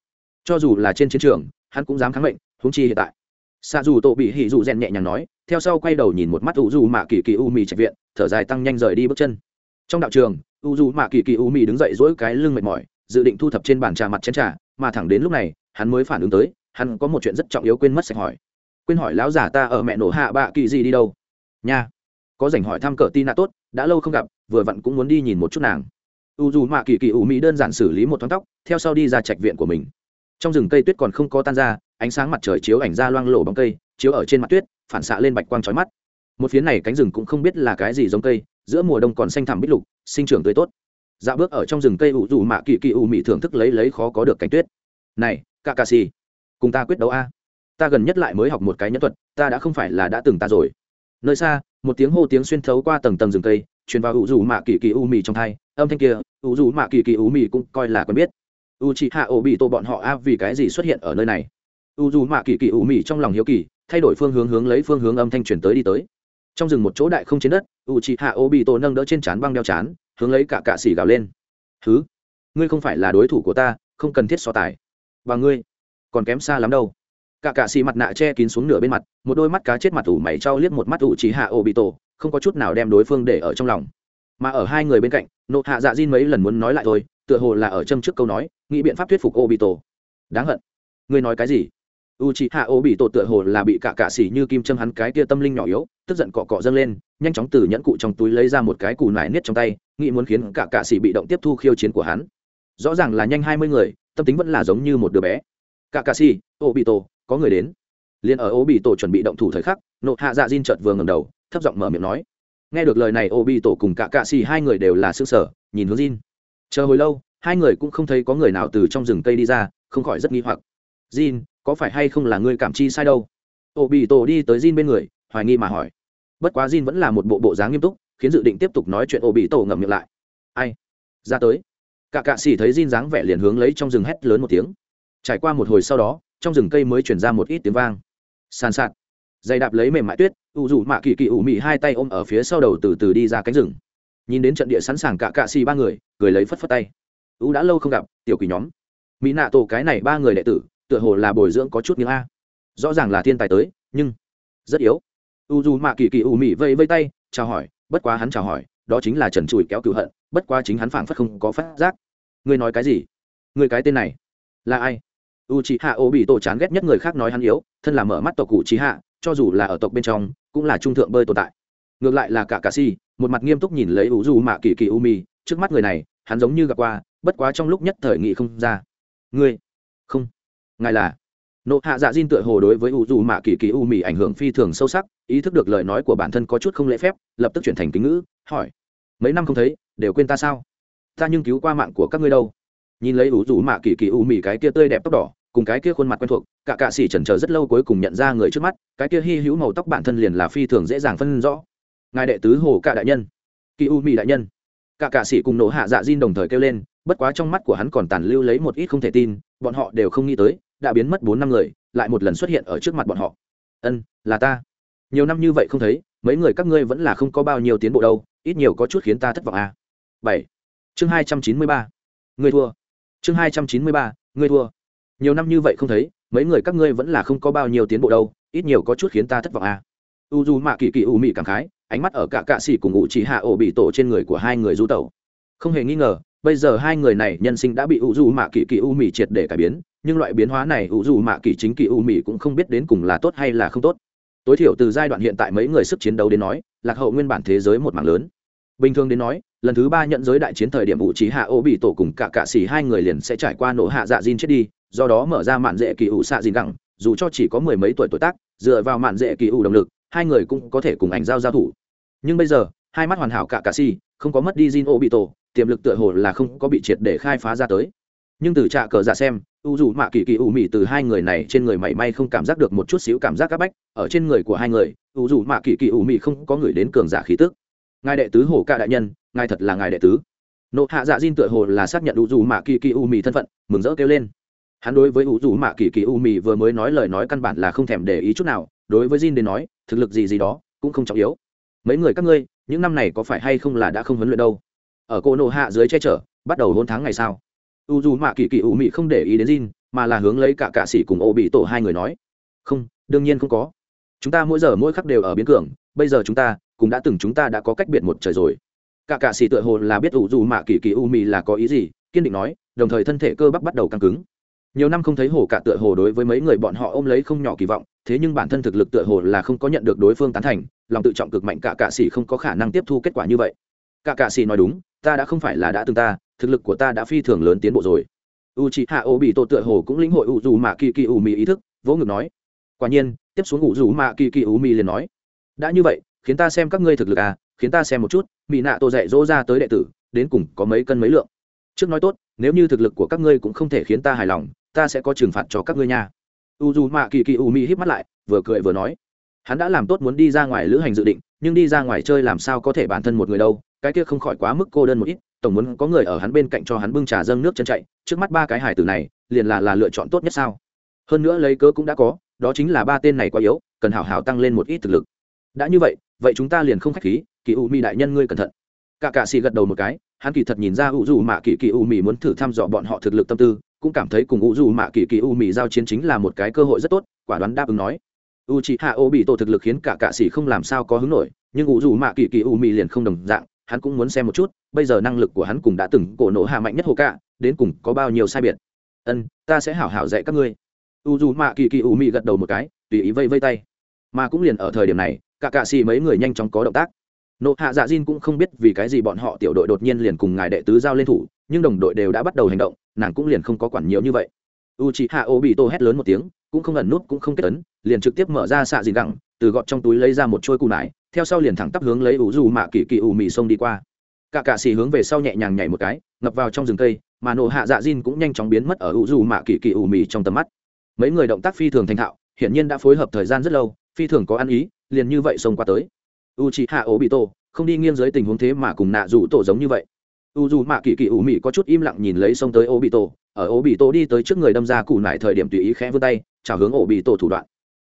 Cho dù là trên chiến trường hắn cũng dám kháng mệnh húng chi hiện tại. Xa dù tổ bị hỉ dù rèn nhẹ nhàng nói, theo sau quay đầu nhìn một mắt u dù mạ kỳ kỳ u mì trạch viện, thở dài tăng nhanh rời đi bước chân. Trong đạo trường u dù mạ kỳ kỳ u mì đứng dậy dỗi cái lưng mệt mỏi, dự định thu thập trên bàn trà mặt chén trà, mà thẳng đến lúc này, hắn mới phản ứng tới, hắn có một chuyện rất trọng yếu quên mất sạch hỏi. Quên hỏi lão giả ta ở mẹ nổ hạ bạ kỳ gì đi đâu? Nha. Có dành hỏi thăm cờ tin nạ tốt, đã lâu không gặp, vừa vặn cũng muốn đi nhìn một chút nàng. U dù mạ kỳ kỳ u mì đơn giản xử lý một thoáng tóc, theo sau đi ra trạch viện của mình trong rừng cây tuyết còn không có tan ra, ánh sáng mặt trời chiếu ảnh ra loang lổ bóng cây, chiếu ở trên mặt tuyết, phản xạ lên bạch quang trói mắt. Một phía này cánh rừng cũng không biết là cái gì giống cây, giữa mùa đông còn xanh thẳm bích lục, sinh trưởng tươi tốt. Dạo bước ở trong rừng cây ủ dù mạ kỳ kỳ ủ mị thưởng thức lấy lấy khó có được cánh tuyết. Này ca ca si cùng ta quyết đấu a. Ta gần nhất lại mới học một cái nhẫn thuật, ta đã không phải là đã từng ta rồi. Nơi xa, một tiếng hô tiếng xuyên thấu qua tầng tầng rừng cây, truyền vào ủ dù mạ kỳ kỳ u mì trong thai, âm thanh kia, ủ dù mạ kỳ kỳ u mì cũng coi là quen biết u chị hạ ổ bị tổ bọn họ a vì cái gì xuất hiện ở nơi này? U dù mạ kỳ kỳ ủ mị trong lòng hiếu kỳ, thay đổi phương hướng hướng lấy phương hướng âm thanh truyền tới đi tới. Trong rừng một chỗ đại không trên đất u chị hạ ổ bị tổ nâng đỡ trên trán băng đeo chán hướng lấy cả cạ xỉ gào lên. Thứ ngươi không phải là đối thủ của ta, không cần thiết so tài. Và ngươi, còn kém xa lắm đâu. Cả cạ xì mặt nạ che kín xuống nửa bên mặt, một đôi mắt cá chết mặt ủ mày trao liếc một mắt ủ chỉ hạ ổ bị tổ không có chút nào đem đối phương để ở trong lòng. Mà ở hai người bên cạnh, nộ hạ dạ diên mấy lần muốn nói lại thôi tựa hồ là ở châm trước câu nói nghĩ biện pháp thuyết phục Obito. đáng hận. Ngươi nói cái gì? U c h i h a obito tựa hồ là bị cả cạ xỉ như kim châm hắn cái tia tâm linh nhỏ yếu tức giận cọ cọ dâng lên nhanh chóng từ nhẫn cụ trong túi lấy ra một cái cù nải nết trong tay nghĩ muốn khiến cả cạ xỉ bị động tiếp thu khiêu chiến của hắn. Rõ ràng là nhanh hai mươi người tâm tính vẫn là giống như một đứa bé. Cả cạ xỉ Obito, có người đến. Liền ở Obito chuẩn bị động thủ thời khắc nộ hạ dạ diên chợt vừa ngầm đầu thấp giọng mở miệng nói. Nghe được lời này Obito cùng cả cạ xỉ hai người đều là s ư ơ sở nhìn hướng diên chờ hồi lâu hai người cũng không thấy có người nào từ trong rừng cây đi ra không khỏi rất nghi hoặc. Jin, có phải hay không là ngươi cảm chi sai đâu? Ô bị tổ đi tới Jin bên người hoài nghi mà hỏi. Bất quá Jin vẫn là một bộ bộ dáng nghiêm túc khiến dự định tiếp tục nói chuyện ô bị tổ ngậm miệng lại. Ai? Ra tới. Cả cạ xì thấy Jin dáng vẻ liền hướng lấy trong rừng hét lớn một tiếng. Trải qua một hồi sau đó trong rừng cây mới chuyển ra một ít tiếng vang. Sàn sạt. Dày đạp lấy mềm mại tuyết u dù mạ kỳ kỳ ủ mị hai tay ôm ở phía sau đầu từ từ đi ra cánh rừng nhìn đến trận địa sẵn sàng cả cạ xì ba người, cười lấy phất phất tay. U đã lâu không gặp, tiểu quỷ nhóm. Mỹ nạ tổ cái này ba người đệ tử, tựa hồ là bồi dưỡng có chút nghiêng a. Rõ ràng là thiên tài tới, nhưng rất yếu. U dù mạ kỳ kỳ u mị vây vây tay, chào hỏi, bất quá hắn chào hỏi, đó chính là trần trụi kéo cựu hận, bất quá chính hắn phảng phất không có phát giác. Ngươi nói cái gì? Ngươi cái tên này là ai? U c h i hạ ô bị tổ chán ghét nhất người khác nói hắn yếu, thân là mở mắt tộc cụ trí hạ, cho dù là ở tộc bên trong, cũng là trung thượng bơi tồn tại. Ngược lại là cả cà si một mặt nghiêm túc nhìn lấy u du mạ kỳ kỳ u mi trước mắt người này, hắn giống như gặp qua, bất quá trong lúc nhất thời nghị không ra. Ngươi? Không. Ngài là? Nộ hạ dạ diên tựa hồ đối với u du mạ kỳ kỳ u mi ảnh hưởng phi thường sâu sắc, ý thức được lời nói của bản thân có chút không lễ phép, lập tức chuyển thành kính ngữ, hỏi. Mấy năm không thấy, đều quên ta sao? Ta nhưng cứu qua mạng của các ngươi đâu. Nhìn lấy u du mạ kỳ kỳ u Mi cái kia tươi đẹp tóc đỏ, cùng cái kia khuôn mặt quen thuộc, cả cạ sĩ chần chờ rất lâu cuối cùng nhận ra người trước mắt, cái kia hy hữu màu tóc bản thân liền là phi thường dễ dàng phân rõ ngài đệ tứ hồ cạ đại nhân, kỳ u mỹ đại nhân. Cả cạ sĩ cùng nổ hạ dạ diên đồng thời kêu lên, bất quá trong mắt của hắn còn tàn lưu lấy một ít không thể tin, bọn họ đều không nghĩ tới, đã biến mất bốn năm người, lại một lần xuất hiện ở trước mặt bọn họ. Ân, là ta. Nhiều năm như vậy không thấy, mấy người các ngươi vẫn là không có bao nhiêu tiến bộ đâu, ít nhiều có chút khiến ta thất vọng à. bảy. Chương hai trăm chín mươi ba. Người thua. Chương hai trăm chín mươi ba người thua. Nhiều năm như vậy không thấy, mấy người các ngươi vẫn là không có bao nhiêu tiến bộ đâu, ít nhiều có chút khiến ta thất vọng à. u d mạ kỳ kỳ u mị cảm khái ánh mắt ở cả cạ xỉ cùng ngụ chỉ hạ ổ bị tổ trên người của hai người du tẩu. Không hề nghi ngờ, bây giờ hai người này nhân sinh đã bị u d mạ kỳ kỳ u mị triệt để cải biến, nhưng loại biến hóa này u d mạ kỳ chính kỳ u mị cũng không biết đến cùng là tốt hay là không tốt. Tối thiểu từ giai đoạn hiện tại mấy người sức chiến đấu đến nói, lạc hậu nguyên bản thế giới một mảng lớn. Bình thường đến nói, lần thứ ba nhận giới đại chiến thời điểm ủ trí hạ ô bị tổ cùng cả cạ xỉ hai người liền sẽ trải qua nổ hạ dạ diên chết đi, do đó mở ra mạn dễ kỳ ủ xạ diên gẳng dù cho chỉ có mười mấy tuổi tuổi tác, dựa vào mạn dễ kỳ ủ động lực hai người cũng có thể cùng ảnh giao giao thủ. Nhưng bây giờ, hai mắt hoàn hảo cả cà si, không có mất đi jin ô bị tổ tiềm lực tựa hồ là không có bị triệt để khai phá ra tới. Nhưng từ trạ cờ giả xem, u dù mạ kỳ kỳ u mị từ hai người này trên người mảy may không cảm giác được một chút xíu cảm giác áp bách, ở trên người của hai người, u dù mạ kỳ kỳ u mị không có người đến cường giả khí tức. Ngài đệ tứ hồ ca đại nhân, ngài thật là ngài đệ tứ. Nộ hạ dạ diên tựa hồ là xác nhận u dù mạ kỳ kỳ u mị thân phận, mừng rỡ kêu lên hắn đối với u dù mạ kỳ kỳ u mì vừa mới nói lời nói căn bản là không thèm để ý chút nào đối với Jin đến nói thực lực gì gì đó cũng không trọng yếu. Mấy người các ngươi những năm này có phải hay không là đã không huấn luyện đâu? Ở cô nộ hạ dưới che chở bắt đầu hôn tháng ngày sao u dù mạ kỳ kỳ u mì không để ý đến Jin, mà là hướng lấy cả cạ sĩ cùng ô bị tổ hai người nói. Không đương nhiên không có. Chúng ta mỗi giờ mỗi khắc đều ở biến cường bây giờ chúng ta cũng đã từng chúng ta đã có cách biệt một trời rồi. Cả cạ sĩ tựa hồ là biết U dù mạ kỳ kỳ u mì là có ý gì kiên định nói đồng thời thân thể cơ bắp bắt đầu căng cứng nhiều năm không thấy hồ cả tựa hồ đối với mấy người bọn họ ôm lấy không nhỏ kỳ vọng, thế nhưng bản thân thực lực tựa hồ là không có nhận được đối phương tán thành, lòng tự trọng cực mạnh cả cạ sĩ không có khả năng tiếp thu kết quả như vậy. Cả cạ sĩ nói đúng, ta đã không phải là đã từng ta, thực lực của ta đã phi thường lớn tiến bộ rồi. U chị hạ ô bị tổ tựa hồ cũng lĩnh hội u dù mạ kỳ kỳ u mì ý thức, vỗ ngực nói. Quả nhiên, tiếp xuống u dù mạ kỳ kỳ u mì liền nói. Đã như vậy, khiến ta xem các ngươi thực lực à khiến ta xem một chút mỹ nạ tổ dạy dỗ ra tới đệ tử, đến cùng có mấy cân mấy lượng. Trước nói tốt, nếu như thực lực của các ngươi cũng không thể khiến ta hài lòng ta sẽ có trừng phạt cho các ngươi nha. U dù mạ kỳ kỳ u mi hít mắt lại, vừa cười vừa nói, hắn đã làm tốt muốn đi ra ngoài lữ hành dự định, nhưng đi ra ngoài chơi làm sao có thể bản thân một người đâu, cái kia không khỏi quá mức cô đơn một ít, tổng muốn có người ở hắn bên cạnh cho hắn bưng trà dâng nước chân chạy, trước mắt ba cái hải tử này, liền là là lựa chọn tốt nhất sao? Hơn nữa lấy cớ cũng đã có, đó chính là ba tên này quá yếu, cần hảo hảo tăng lên một ít thực lực. Đã như vậy vậy chúng ta liền không khách khí, kỳ u mi đại nhân ngươi cẩn thận. Cả cạ xì gật đầu một cái, hắn kỳ thật nhìn ra u dù mạ kỳ kỳ u mi muốn thử thăm dò bọn họ thực lực tâm tư cũng cảm thấy cùng u dù mạ kỳ kỳ u mỹ giao chiến chính là một cái cơ hội rất tốt, quả đoán đáp ứng nói. U chị hạ ô bị tổ thực lực khiến cả cạ xì không làm sao có hứng nổi, nhưng u dù mạ kỳ kỳ u mỹ liền không đồng dạng, hắn cũng muốn xem một chút, bây giờ năng lực của hắn cùng đã từng cổ nổ hạ mạnh nhất hồ cạ đến cùng có bao nhiêu sai biệt. Ân, ta sẽ hảo hảo dạy các ngươi. U dù mạ kỳ kỳ u mỹ gật đầu một cái, tùy ý vây vây tay. Mà cũng liền ở thời điểm này, cả cạ xì mấy người nhanh chóng có động tác. Nộ hạ dạ diên cũng không biết vì cái gì bọn họ tiểu đội đột nhiên liền cùng ngài đệ tứ giao lên thủ, nhưng đồng đội đều đã bắt đầu hành động nàng cũng liền không có quản nhiều như vậy. U c h ị hạ ô bị tô hét lớn một tiếng, cũng không ẩn nút, cũng không kết ấn, liền trực tiếp mở ra xạ dìn gẳng, từ gọt trong túi lấy ra một trôi cù nải, theo sau liền thẳng tắp hướng lấy ủ dù mạ kỳ kỳ ủ mì sông đi qua. Cả cạ xì hướng về sau nhẹ nhàng nhảy một cái, ngập vào trong rừng cây, mà nổ hạ dạ diên cũng nhanh chóng biến mất ở ủ dù mạ kỳ kỳ ủ mì trong tầm mắt. Mấy người động tác phi thường thành thạo, hiển nhiên đã phối hợp thời gian rất lâu, phi thường có ăn ý, liền như vậy xông qua tới. U chị hạ ô bị tổ không đi nghiêng dưới tình huống thế mà cùng nạ rủ tổ giống như vậy u dù mạ kỳ kỳ ủ mị có chút im lặng nhìn lấy xông tới ô bị tổ ở ô bị tổ đi tới trước người đâm ra củ nải thời điểm tùy ý khẽ vươn tay, chào hướng ô bị tổ thủ đoạn.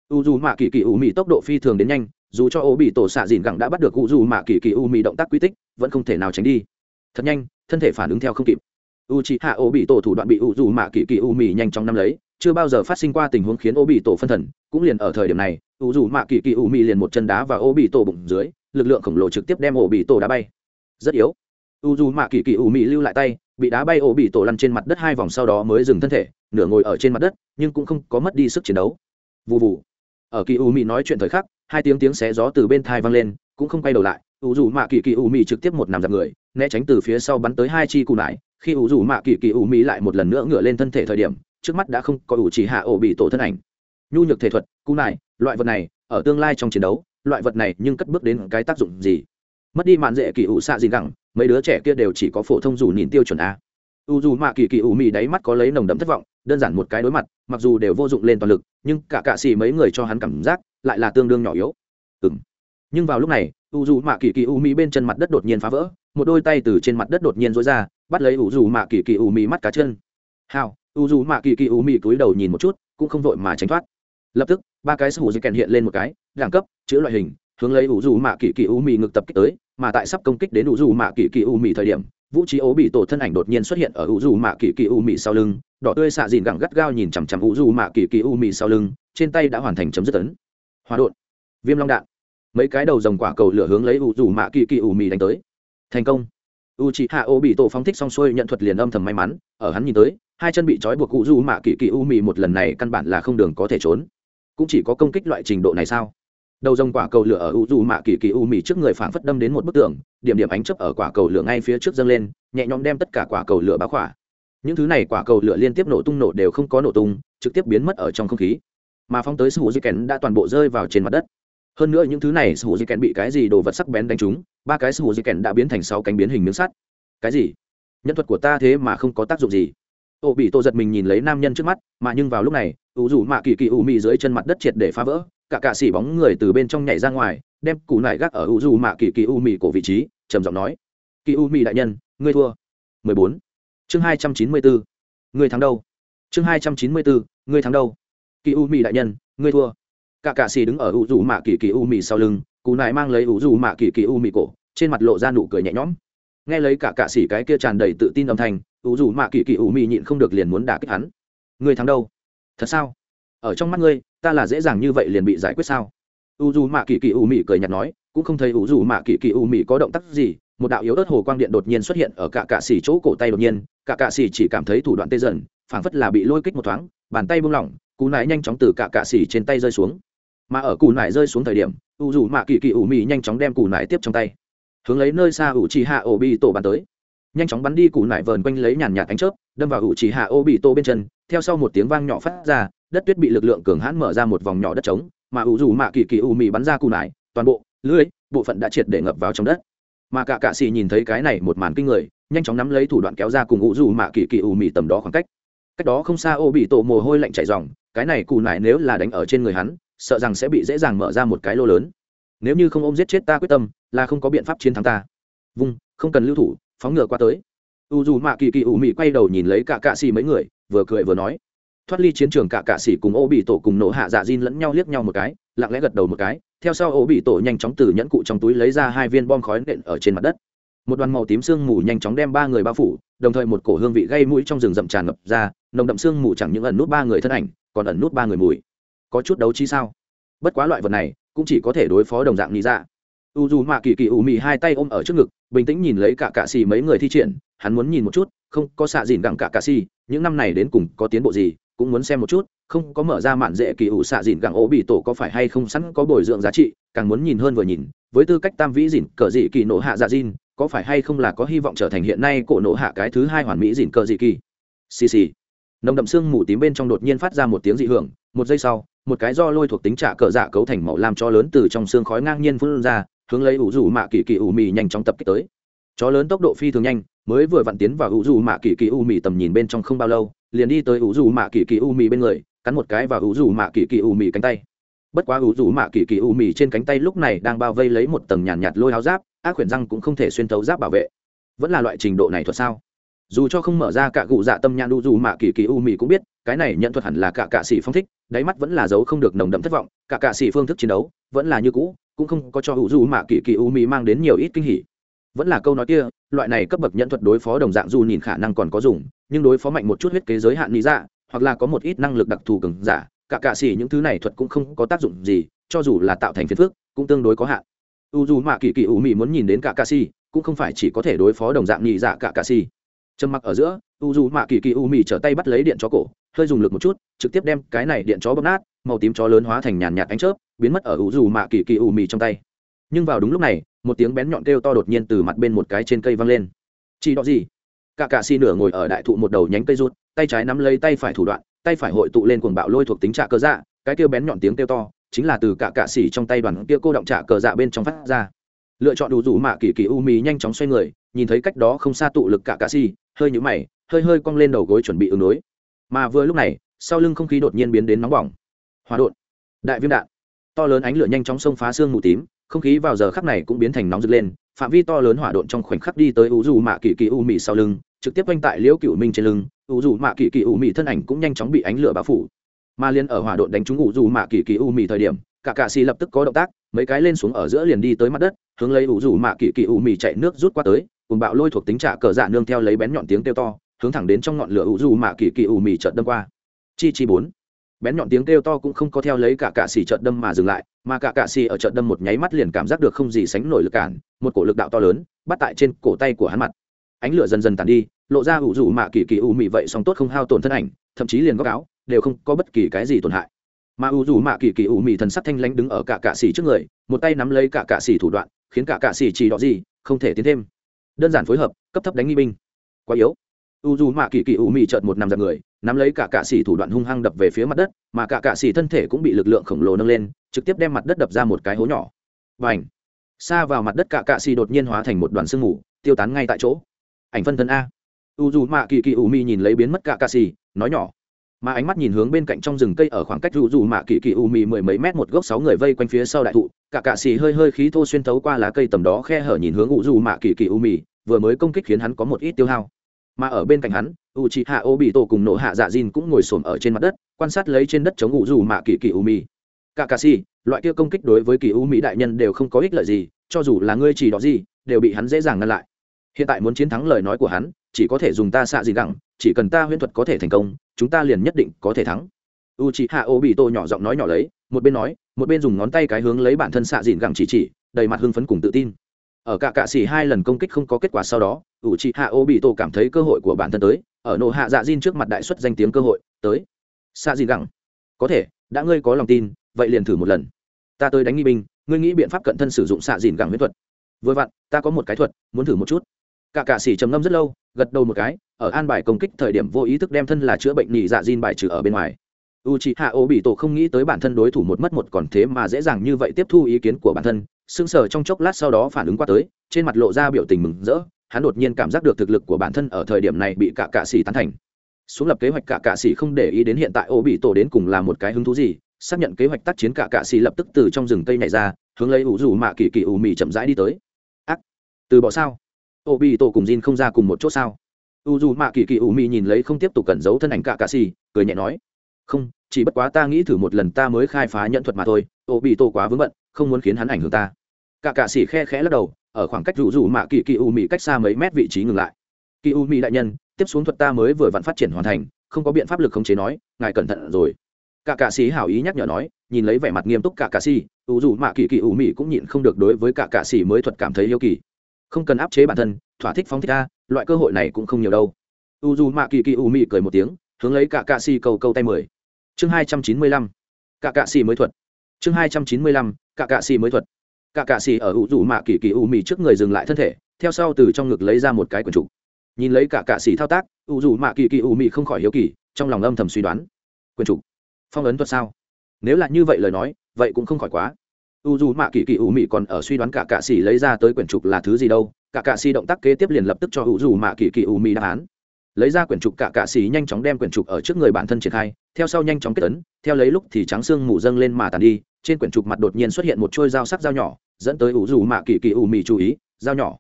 U dù mạ kỳ kỳ ủ mị tốc độ phi thường đến nhanh, dù cho ô bị tổ xạ dìn gẳng đã bắt được u dù mạ kỳ kỳ ủ mị động tác quy tích, vẫn không thể nào tránh đi. Thật nhanh, thân thể phản ứng theo không kịp. U chị hạ ô bị tổ thủ đoạn bị u dù mạ kỳ kỳ ủ mị nhanh chóng nắm lấy, chưa bao giờ phát sinh qua tình huống khiến ô bị tổ phân thần, cũng liền ở thời điểm này, u dù mạ kỳ kỳ ủ mị liền một chân đá và ô bị tổ bụng dưới, lực lượng khổng lồ trực tiếp đem ô bị tổ đá bay. Rất yếu u dù mạ kỳ kỳ ủ mị lưu lại tay, bị đá bay ổ bị tổ lăn trên mặt đất hai vòng sau đó mới dừng thân thể, nửa ngồi ở trên mặt đất, nhưng cũng không có mất đi sức chiến đấu. Vụ vụ ở kỳ u mị nói chuyện thời khắc, hai tiếng tiếng xé gió từ bên thai vang lên, cũng không quay đầu lại. U dù mạ kỳ kỳ u mị trực tiếp một nằm giặc người, né tránh từ phía sau bắn tới hai chi cù nải. Khi u dù mạ kỳ kỳ u mị lại một lần nữa ngửa lên thân thể thời điểm, trước mắt đã không có ủ chỉ hạ ổ bị tổ thân ảnh. Nhu nhược thể thuật, cù nải, loại vật này, ở tương lai trong chiến đấu, loại vật này nhưng cất bước đến cái tác dụng gì? Mất đi mạn dễ kỳ ủ xạ gì gẳng mấy đứa trẻ kia đều chỉ có phổ thông dù nhìn tiêu chuẩn a. U dù mạ kỳ kỳ ủ mị đáy mắt có lấy nồng đậm thất vọng, đơn giản một cái đối mặt, mặc dù đều vô dụng lên toàn lực, nhưng cả cạ xì mấy người cho hắn cảm giác lại là tương đương nhỏ yếu. Ừng nhưng vào lúc này, u dù mạ kỳ kỳ u mị bên chân mặt đất đột nhiên phá vỡ, một đôi tay từ trên mặt đất đột nhiên rối ra, bắt lấy u dù mạ kỳ kỳ u mị mắt cá chân. Hào, u dù mạ kỳ kỳ u mị cúi đầu nhìn một chút, cũng không vội mà tránh thoát. Lập tức, ba cái sủ dây kèn hiện lên một cái, đẳng cấp, chữ loại hình hướng lấy u dù mạ kỳ kỳ u mị ngực tập kích tới, mà tại sắp công kích đến u dù mạ kỳ kỳ u mị thời điểm, vũ trí ố bị tổ thân ảnh đột nhiên xuất hiện ở u dù mạ kỳ kỳ u mị sau lưng, đỏ tươi xạ dìn gẳng gắt gao nhìn chằm chằm u dù mạ kỳ kỳ u mị sau lưng, trên tay đã hoàn thành chấm dứt tấn hòa đột viêm long đạn. Mấy cái đầu dòng quả cầu lửa hướng lấy u dù mạ kỳ kỳ u mị đánh tới. Thành công. U chị hạ ô bị tổ phóng thích xong xuôi nhận thuật liền âm thầm may mắn, ở hắn nhìn tới, hai chân bị trói buộc u dù mạ kỳ kỳ u mị một lần này căn bản là không đường có thể trốn. Cũng chỉ có công kích loại trình độ này sao? Đầu rồng quả cầu lửa ở u dù mạ kỳ kỳ u mì trước người phảng phất đâm đến một bức tường, điểm điểm ánh chấp ở quả cầu lửa ngay phía trước dâng lên, nhẹ nhõm đem tất cả quả cầu lửa bá khỏa. Những thứ này quả cầu lửa liên tiếp nổ tung nổ đều không có nổ tung, trực tiếp biến mất ở trong không khí. Mà phong tới sủ di kèn đã toàn bộ rơi vào trên mặt đất. Hơn nữa những thứ này sủ di kèn bị cái gì đồ vật sắc bén đánh trúng, ba cái sủ di kèn đã biến thành sáu cánh biến hình miếng sắt. Cái gì? Nhân thuật của ta thế mà không có tác dụng gì. Ô bị tô giật mình nhìn lấy nam nhân trước mắt, mà nhưng vào lúc này ủ dù mạ kỳ kỳ ủ mị dưới chân mặt đất triệt để phá vỡ cả cạ xỉ bóng người từ bên trong nhảy ra ngoài, đem cụ nải gác ở u du mạ kỳ kỳ u mì cổ vị trí, trầm giọng nói. Kỳ u mì đại nhân, ngươi thua. 14. chương 294. ngươi thắng đâu? Chương 294. ngươi thắng đâu? Kỳ u mì đại nhân, ngươi thua. Cả cạ xỉ đứng ở u du mạ kỳ kỳ u mì sau lưng cụ nải mang lấy u du mạ kỳ kỳ u mì cổ, trên mặt lộ ra nụ cười nhẹ nhõm. Nghe lấy cả cạ xỉ cái kia tràn đầy tự tin âm thanh u du mạ kỳ kỳ u mì nhịn không được liền muốn đả kích hắn. Ngươi thắng đâu? Thật sao? Ở trong mắt ngươi, ta là dễ dàng như vậy liền bị giải quyết sao? U dù mạ kỳ kỳ u mị cười nhạt nói, cũng không thấy u dù mạ kỳ kỳ u mị có động tác gì, một đạo yếu ớt hồ quang điện đột nhiên xuất hiện ở cả cạ xỉ chỗ cổ tay đột nhiên, cả cạ xỉ chỉ cảm thấy thủ đoạn tê dần, phảng phất là bị lôi kích một thoáng, bàn tay buông lỏng, cú nải nhanh chóng từ cả cạ xỉ trên tay rơi xuống. Mà ở cù nải rơi xuống thời điểm, u dù mạ kỳ kỳ u mị nhanh chóng đem cù nải tiếp trong tay. Hướng lấy nơi xa ủ chi hạ ổ bị tổ bàn tới. Nhanh chóng bắn đi cù nải vờn quanh lấy nhàn nhạt ánh chớp, đâm vào ủ chi hạ ổ bị tổ bên chân, theo sau một tiếng vang nhỏ phát ra đất tuyết bị lực lượng cường hãn mở ra một vòng nhỏ đất trống, mà ủ dù mạ kỳ kỳ u mì bắn ra cù nải, toàn bộ lưới, bộ phận đã triệt để ngập vào trong đất. Mà cả cạ xì nhìn thấy cái này một màn kinh người, nhanh chóng nắm lấy thủ đoạn kéo ra cùng ủ dù mạ kỳ kỳ u mì tầm đó khoảng cách. Cách đó không xa ô bị tổ mồ hôi lạnh chảy dòng cái này cù nải nếu là đánh ở trên người hắn, sợ rằng sẽ bị dễ dàng mở ra một cái lô lớn. Nếu như không ôm giết chết ta quyết tâm, là không có biện pháp chiến thắng ta. Vung, không cần lưu thủ, phóng ngựa qua tới. U dù mạ kỳ kỳ ủ mị quay đầu nhìn lấy cả cạ xì mấy người, vừa cười vừa nói thoát ly chiến trường cả cạ sĩ cùng ô bị tổ cùng nổ hạ dạ diên lẫn nhau liếc nhau một cái, lặng lẽ gật đầu một cái, theo sau ô bị tổ nhanh chóng từ nhẫn cụ trong túi lấy ra hai viên bom khói nện ở trên mặt đất. Một đoàn màu tím sương mù nhanh chóng đem ba người bao phủ, đồng thời một cổ hương vị gây mũi trong rừng rậm tràn ngập ra, nồng đậm sương mù chẳng những ẩn nút ba người thân ảnh, còn ẩn nút ba người mùi. Có chút đấu chi sao? Bất quá loại vật này, cũng chỉ có thể đối phó đồng dạng nghĩ ra. U dù mạ kỳ kỳ ủ mị hai tay ôm ở trước ngực, bình tĩnh nhìn lấy cả cạ xì mấy người thi triển, hắn muốn nhìn một chút, không có xạ dìn gặng cả cạ xì những năm này đến cùng có tiến bộ gì? Cũng muốn xem một chút, không có mở ra mạn dễ kỳ ủ xạ dìn gặng ố bị tổ có phải hay không sẵn có bồi dưỡng giá trị, càng muốn nhìn hơn vừa nhìn, với tư cách tam vĩ dìn cờ dị kỳ nổ hạ dạ dìn có phải hay không là có hy vọng trở thành hiện nay cổ nổ hạ cái thứ hai hoàn mỹ dìn cờ dị kỳ? Xì xì. Nồng đậm xương mù tím bên trong đột nhiên phát ra một tiếng dị hưởng, một giây sau, một cái do lôi thuộc tính trả cờ dạ cấu thành màu lam cho lớn từ trong xương khói ngang nhiên phun ra, hướng lấy ủ rủ mạ kỳ kỳ ủ mì nhanh chóng tập kích tới. Chó lớn tốc độ phi thường nhanh, mới vừa vặn tiến vào ủ rủ mạ kỳ kỳ ủ mì tầm nhìn bên trong không bao lâu liền đi tới ủ dù mạ kỳ kỳ u mì bên người cắn một cái và ủ dù mạ kỳ kỳ u mì cánh tay. Bất quá ủ dù mạ kỳ kỳ u mì trên cánh tay lúc này đang bao vây lấy một tầng nhàn nhạt, nhạt lôi áo giáp ác quyển răng cũng không thể xuyên thấu giáp bảo vệ. Vẫn là loại trình độ này thuật sao? Dù cho không mở ra cả cụ dạ tâm nhãn đủ dù mạ kỳ kỳ u mì cũng biết cái này nhận thuật hẳn là cả cạ sĩ phong thích đáy mắt vẫn là dấu không được nồng đậm thất vọng cả cạ sĩ phương thức chiến đấu vẫn là như cũ cũng không có cho hữu dù mạ kỳ kỳ u mì mang đến nhiều ít kinh hỉ. Vẫn là câu nói kia loại này cấp bậc nhận thuật đối phó đồng dạng dù nhìn khả năng còn có dùng, nhưng đối phó mạnh một chút huyết kế giới hạn lý dạ hoặc là có một ít năng lực đặc thù cường giả, cả cạ xỉ những thứ này thuật cũng không có tác dụng gì, cho dù là tạo thành phiền phước cũng tương đối có hạn. U dù mạ kỳ kỳ u Mị muốn nhìn đến cả cạ xỉ, cũng không phải chỉ có thể đối phó đồng dạng nhị dạ cả cạ xỉ. Trầm mặc ở giữa, u dù mạ kỳ kỳ u Mị trở tay bắt lấy điện chó cổ, hơi dùng lực một chút, trực tiếp đem cái này điện chó bóp nát, màu tím chó lớn hóa thành nhàn nhạt ánh chớp, biến mất ở u dù mạ kỳ kỳ u Mị trong tay. Nhưng vào đúng lúc này một tiếng bén nhọn kêu to đột nhiên từ mặt bên một cái trên cây văng lên. Chỉ đó gì? Cả cạ xi nửa ngồi ở đại thụ một đầu nhánh cây rút, tay trái nắm lấy tay phải thủ đoạn, tay phải hội tụ lên cuồng bạo lôi thuộc tính trạ cơ dạ cái kêu bén nhọn tiếng kêu to, chính là từ cả cạ xỉ trong tay đoàn kia cô động trạ cờ dạ bên trong phát ra. Lựa chọn đủ rủ mạ kỳ kỳ u mì nhanh chóng xoay người, nhìn thấy cách đó không xa tụ lực cả cạ xỉ hơi nhũ mày, hơi hơi cong lên đầu gối chuẩn bị ứng đối. Mà vừa lúc này, sau lưng không khí đột nhiên biến đến nóng bỏng. Hòa đột đại viêm đạn. To lớn ánh lửa nhanh chóng xông phá xương mù tím không khí vào giờ khắc này cũng biến thành nóng rực lên, phạm vi to lớn hỏa độn trong khoảnh khắc đi tới u dù mạ kỳ kỳ u mị sau lưng, trực tiếp quanh tại liễu cựu minh trên lưng u dù mạ kỳ kỳ u mị thân ảnh cũng nhanh chóng bị ánh lửa bao phủ. Mà liên ở hỏa độn đánh trúng u dù mạ kỳ kỳ u mị thời điểm, cả cạ xì lập tức có động tác, mấy cái lên xuống ở giữa liền đi tới mặt đất, hướng lấy u dù mạ kỳ kỳ u mị chạy nước rút qua tới, cùng bạo lôi thuộc tính trả cờ dạ nương theo lấy bén nhọn tiếng kêu to, hướng thẳng đến trong ngọn lửa u dù mạ kỳ kỳ u mị chợt đâm qua. Chi chi bốn bén nhọn tiếng kêu to cũng không có theo lấy cả cạ xì chợt đâm mà dừng lại, mà cả cạ xì ở chợt đâm một nháy mắt liền cảm giác được không gì sánh nổi lực cản, một cổ lực đạo to lớn, bắt tại trên cổ tay của hắn mặt. Ánh lửa dần dần tàn đi, lộ ra ủ rủ mạ kỳ kỳ u mị vậy song tốt không hao tổn thân ảnh, thậm chí liền góc áo, đều không có bất kỳ cái gì tổn hại. Mà ủ rủ mạ kỳ kỳ u mị thần sắc thanh lãnh đứng ở cả cạ xì trước người, một tay nắm lấy cả cạ xì thủ đoạn, khiến cả cạ xì chỉ đỏ gì, không thể tiến thêm. Đơn giản phối hợp, cấp thấp đánh nghi binh. Quá yếu. U dù mạ kỳ kỳ u mị chợt một nằm giật người nắm lấy cả cạ xỉ thủ đoạn hung hăng đập về phía mặt đất, mà cả cạ xỉ thân thể cũng bị lực lượng khổng lồ nâng lên, trực tiếp đem mặt đất đập ra một cái hố nhỏ. Và ảnh xa vào mặt đất cả cạ xỉ đột nhiên hóa thành một đoàn sương mù, tiêu tán ngay tại chỗ. Ảnh phân thân a. U dù mạ kỳ kỳ u mi nhìn lấy biến mất cả cạ xỉ, nói nhỏ. Mà ánh mắt nhìn hướng bên cạnh trong rừng cây ở khoảng cách u dù mạ kỳ kỳ u mi mười mấy mét một gốc sáu người vây quanh phía sau đại thụ, cả cạ xỉ hơi hơi khí thô xuyên thấu qua lá cây tầm đó khe hở nhìn hướng u dù mạ kỳ kỳ u mi, vừa mới công kích khiến hắn có một ít tiêu hao mà ở bên cạnh hắn u c h i hạ ô bị tổ cùng nổ hạ dạ d i n cũng ngồi s ổ m ở trên mặt đất, quan sát lấy trên đất chống ngụ dù mạ kỳ kỳ u mi cả cà si loại kia công kích đối với kỳ u mỹ đại nhân đều không có ích lợi gì, cho dù là ngươi chỉ đó gì, đều bị hắn dễ dàng ngăn lại. Hiện tại muốn chiến thắng lời nói của hắn, chỉ có thể dùng ta xạ gì gẳng chỉ cần ta huyễn thuật có thể thành công, chúng ta liền nhất định có thể thắng. U c h i hạ ô bị tổ nhỏ giọng nói nhỏ lấy, một bên nói, một bên dùng ngón tay cái hướng lấy bản thân xạ dìn gẳng chỉ chỉ, đầy mặt hưng phấn cùng tự tin ở cả cạ xỉ hai lần công kích không có kết quả sau đó, ủ trị hạ ô bị tổ cảm thấy cơ hội của bản thân tới, ở nổ hạ dạ diên trước mặt đại xuất danh tiếng cơ hội, tới. Xa gì gẳng có thể, đã ngươi có lòng tin, vậy liền thử một lần. Ta tới đánh nghi binh, ngươi nghĩ biện pháp cận thân sử dụng xạ dìn gẳng huyết thuật. Vừa vặn, ta có một cái thuật, muốn thử một chút. Cả cạ xỉ trầm ngâm rất lâu, gật đầu một cái, ở an bài công kích thời điểm vô ý thức đem thân là chữa bệnh nhị dạ diên bài trừ ở bên ngoài. U c h hạ ô bị tổ không nghĩ tới bản thân đối thủ một mất một còn thế mà dễ dàng như vậy tiếp thu ý kiến của bản thân sững sờ trong chốc lát sau đó phản ứng qua tới, trên mặt lộ ra biểu tình mừng rỡ, hắn đột nhiên cảm giác được thực lực của bản thân ở thời điểm này bị cả cạ xỉ tán thành. Xuống lập kế hoạch cả cạ xỉ không để ý đến hiện tại ô bị tổ đến cùng là một cái hứng thú gì, xác nhận kế hoạch tác chiến cả cạ xỉ lập tức từ trong rừng cây này ra, hướng lấy ủ rủ mạ kỳ kỳ ủ mị chậm rãi đi tới. Ác! Từ bỏ sao? Ô bị tổ cùng Jin không ra cùng một chỗ sao? U dù mạ kỳ kỳ ủ mị nhìn lấy không tiếp tục cẩn giấu thân ảnh cả cạ xỉ cười nhẹ nói. Không, chỉ bất quá ta nghĩ thử một lần ta mới khai phá nhận thuật mà thôi, ô bị tổ quá vướng bận không muốn khiến hắn ảnh hưởng ta. Cả cạ xỉ khe khẽ lắc đầu, ở khoảng cách rủ rủ mạ kỳ kỳ u mỹ cách xa mấy mét vị trí ngừng lại. Kỳ u mỹ đại nhân, tiếp xuống thuật ta mới vừa vặn phát triển hoàn thành, không có biện pháp lực khống chế nói, ngài cẩn thận rồi. Cả cạ xỉ hảo ý nhắc nhở nói, nhìn lấy vẻ mặt nghiêm túc cả cạ xỉ, u rủ mạ kỳ kỳ u mỹ cũng nhịn không được đối với cả cạ xỉ mới thuật cảm thấy yêu kỳ. Không cần áp chế bản thân, thỏa thích phóng thích ta, loại cơ hội này cũng không nhiều đâu. U dù mạ kỳ kỳ u mỹ cười một tiếng, hướng lấy cả cạ xỉ cầu câu tay mười. Chương hai trăm chín mươi lăm. Cả cạ xỉ mới thuật. Chương hai trăm chín mươi lăm cả cạ xì mới thuật. Cả cạ xì ở ủ rủ mạ kỳ kỳ u mì trước người dừng lại thân thể theo sau từ trong ngực lấy ra một cái quần trục. Nhìn lấy cả cạ xì thao tác ủ rủ mạ kỳ kỳ u mì không khỏi hiếu kỳ trong lòng âm thầm suy đoán. Quần trục. Phong ấn thuật sao? Nếu là như vậy lời nói vậy cũng không khỏi quá. U dù mạ kỳ kỳ u mị còn ở suy đoán cả cạ xỉ lấy ra tới quyển trục là thứ gì đâu cả cạ xỉ động tác kế tiếp liền lập tức cho u dù mạ kỳ kỳ u mị đáp án. Lấy ra quyển trục cả cạ xỉ nhanh chóng đem quyển trục ở trước người bản thân triển khai theo sau nhanh chóng kết tấn, theo lấy lúc thì trắng xương mù dâng lên mà tàn đi trên quyển trục mặt đột nhiên xuất hiện một trôi dao sắc dao nhỏ, dẫn tới u dù mạ kỳ kỳ ủ mị chú ý, dao nhỏ.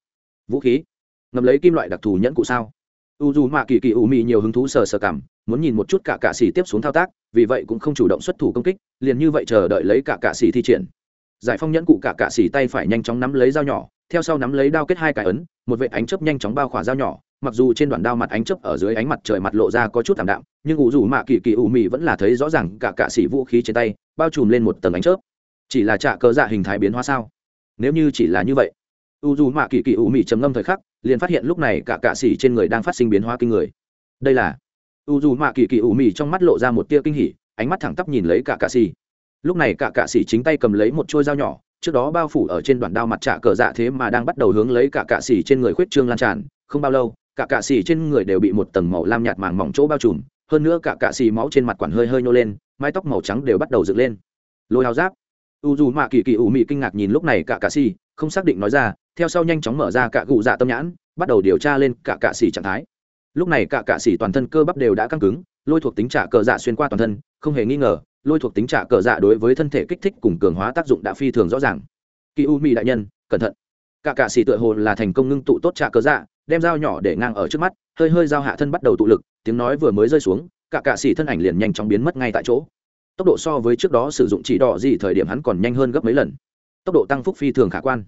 Vũ khí. Ngầm lấy kim loại đặc thù nhẫn cụ sao. U dù mạ kỳ kỳ ủ mị nhiều hứng thú sờ sờ cảm, muốn nhìn một chút cả cạ xỉ tiếp xuống thao tác, vì vậy cũng không chủ động xuất thủ công kích, liền như vậy chờ đợi lấy cả cạ xỉ thi triển. Giải phong nhẫn cụ cả cạ xỉ tay phải nhanh chóng nắm lấy dao nhỏ, theo sau nắm lấy đao kết hai cái ấn, một vệ ánh chớp nhanh chóng bao khỏa dao nhỏ, mặc dù trên đoạn đao mặt ánh chớp ở dưới ánh mặt trời mặt lộ ra có chút thảm đạm, nhưng ủ dù mạ kỳ kỳ ủ mị vẫn là thấy rõ ràng cả cạ xỉ vũ khí trên tay bao trùm lên một tầng ánh chớp. Chỉ là trạ cờ dạ hình thái biến hóa sao? Nếu như chỉ là như vậy, u dù mạ kỳ kỳ u mị trầm ngâm thời khắc, liền phát hiện lúc này cả cạ xỉ trên người đang phát sinh biến hóa kinh người. Đây là u dù mạ kỳ kỳ u mị trong mắt lộ ra một tia kinh hỉ, ánh mắt thẳng tắp nhìn lấy cả cạ xỉ lúc này cả cạ xỉ chính tay cầm lấy một trôi dao nhỏ, trước đó bao phủ ở trên đoạn đao mặt trạ cờ dạ thế mà đang bắt đầu hướng lấy cả cạ xỉ trên người khuyết trương lan tràn. Không bao lâu, cả cạ xỉ trên người đều bị một tầng màu lam nhạt màng mỏng chỗ bao trùm hơn nữa cả cạ xì máu trên mặt quản hơi hơi nhô lên, mái tóc màu trắng đều bắt đầu dựng lên. Lôi hào giáp. U dù mạ kỳ kỳ ủ mị kinh ngạc nhìn lúc này cả cạ xì, không xác định nói ra, theo sau nhanh chóng mở ra cả cụ dạ tâm nhãn, bắt đầu điều tra lên cả cạ xì trạng thái. Lúc này cả cạ xì toàn thân cơ bắp đều đã căng cứng, lôi thuộc tính trả cờ dạ xuyên qua toàn thân, không hề nghi ngờ, lôi thuộc tính trả cờ dạ đối với thân thể kích thích cùng cường hóa tác dụng đã phi thường rõ ràng. Kỳ u mị đại nhân, cẩn thận. Cả cạ xì tựa hồ là thành công ngưng tụ tốt trả cờ dạ đem dao nhỏ để ngang ở trước mắt, hơi hơi dao hạ thân bắt đầu tụ lực, tiếng nói vừa mới rơi xuống, cả cạ xỉ thân ảnh liền nhanh chóng biến mất ngay tại chỗ. Tốc độ so với trước đó sử dụng chỉ đỏ gì thời điểm hắn còn nhanh hơn gấp mấy lần. Tốc độ tăng phúc phi thường khả quan.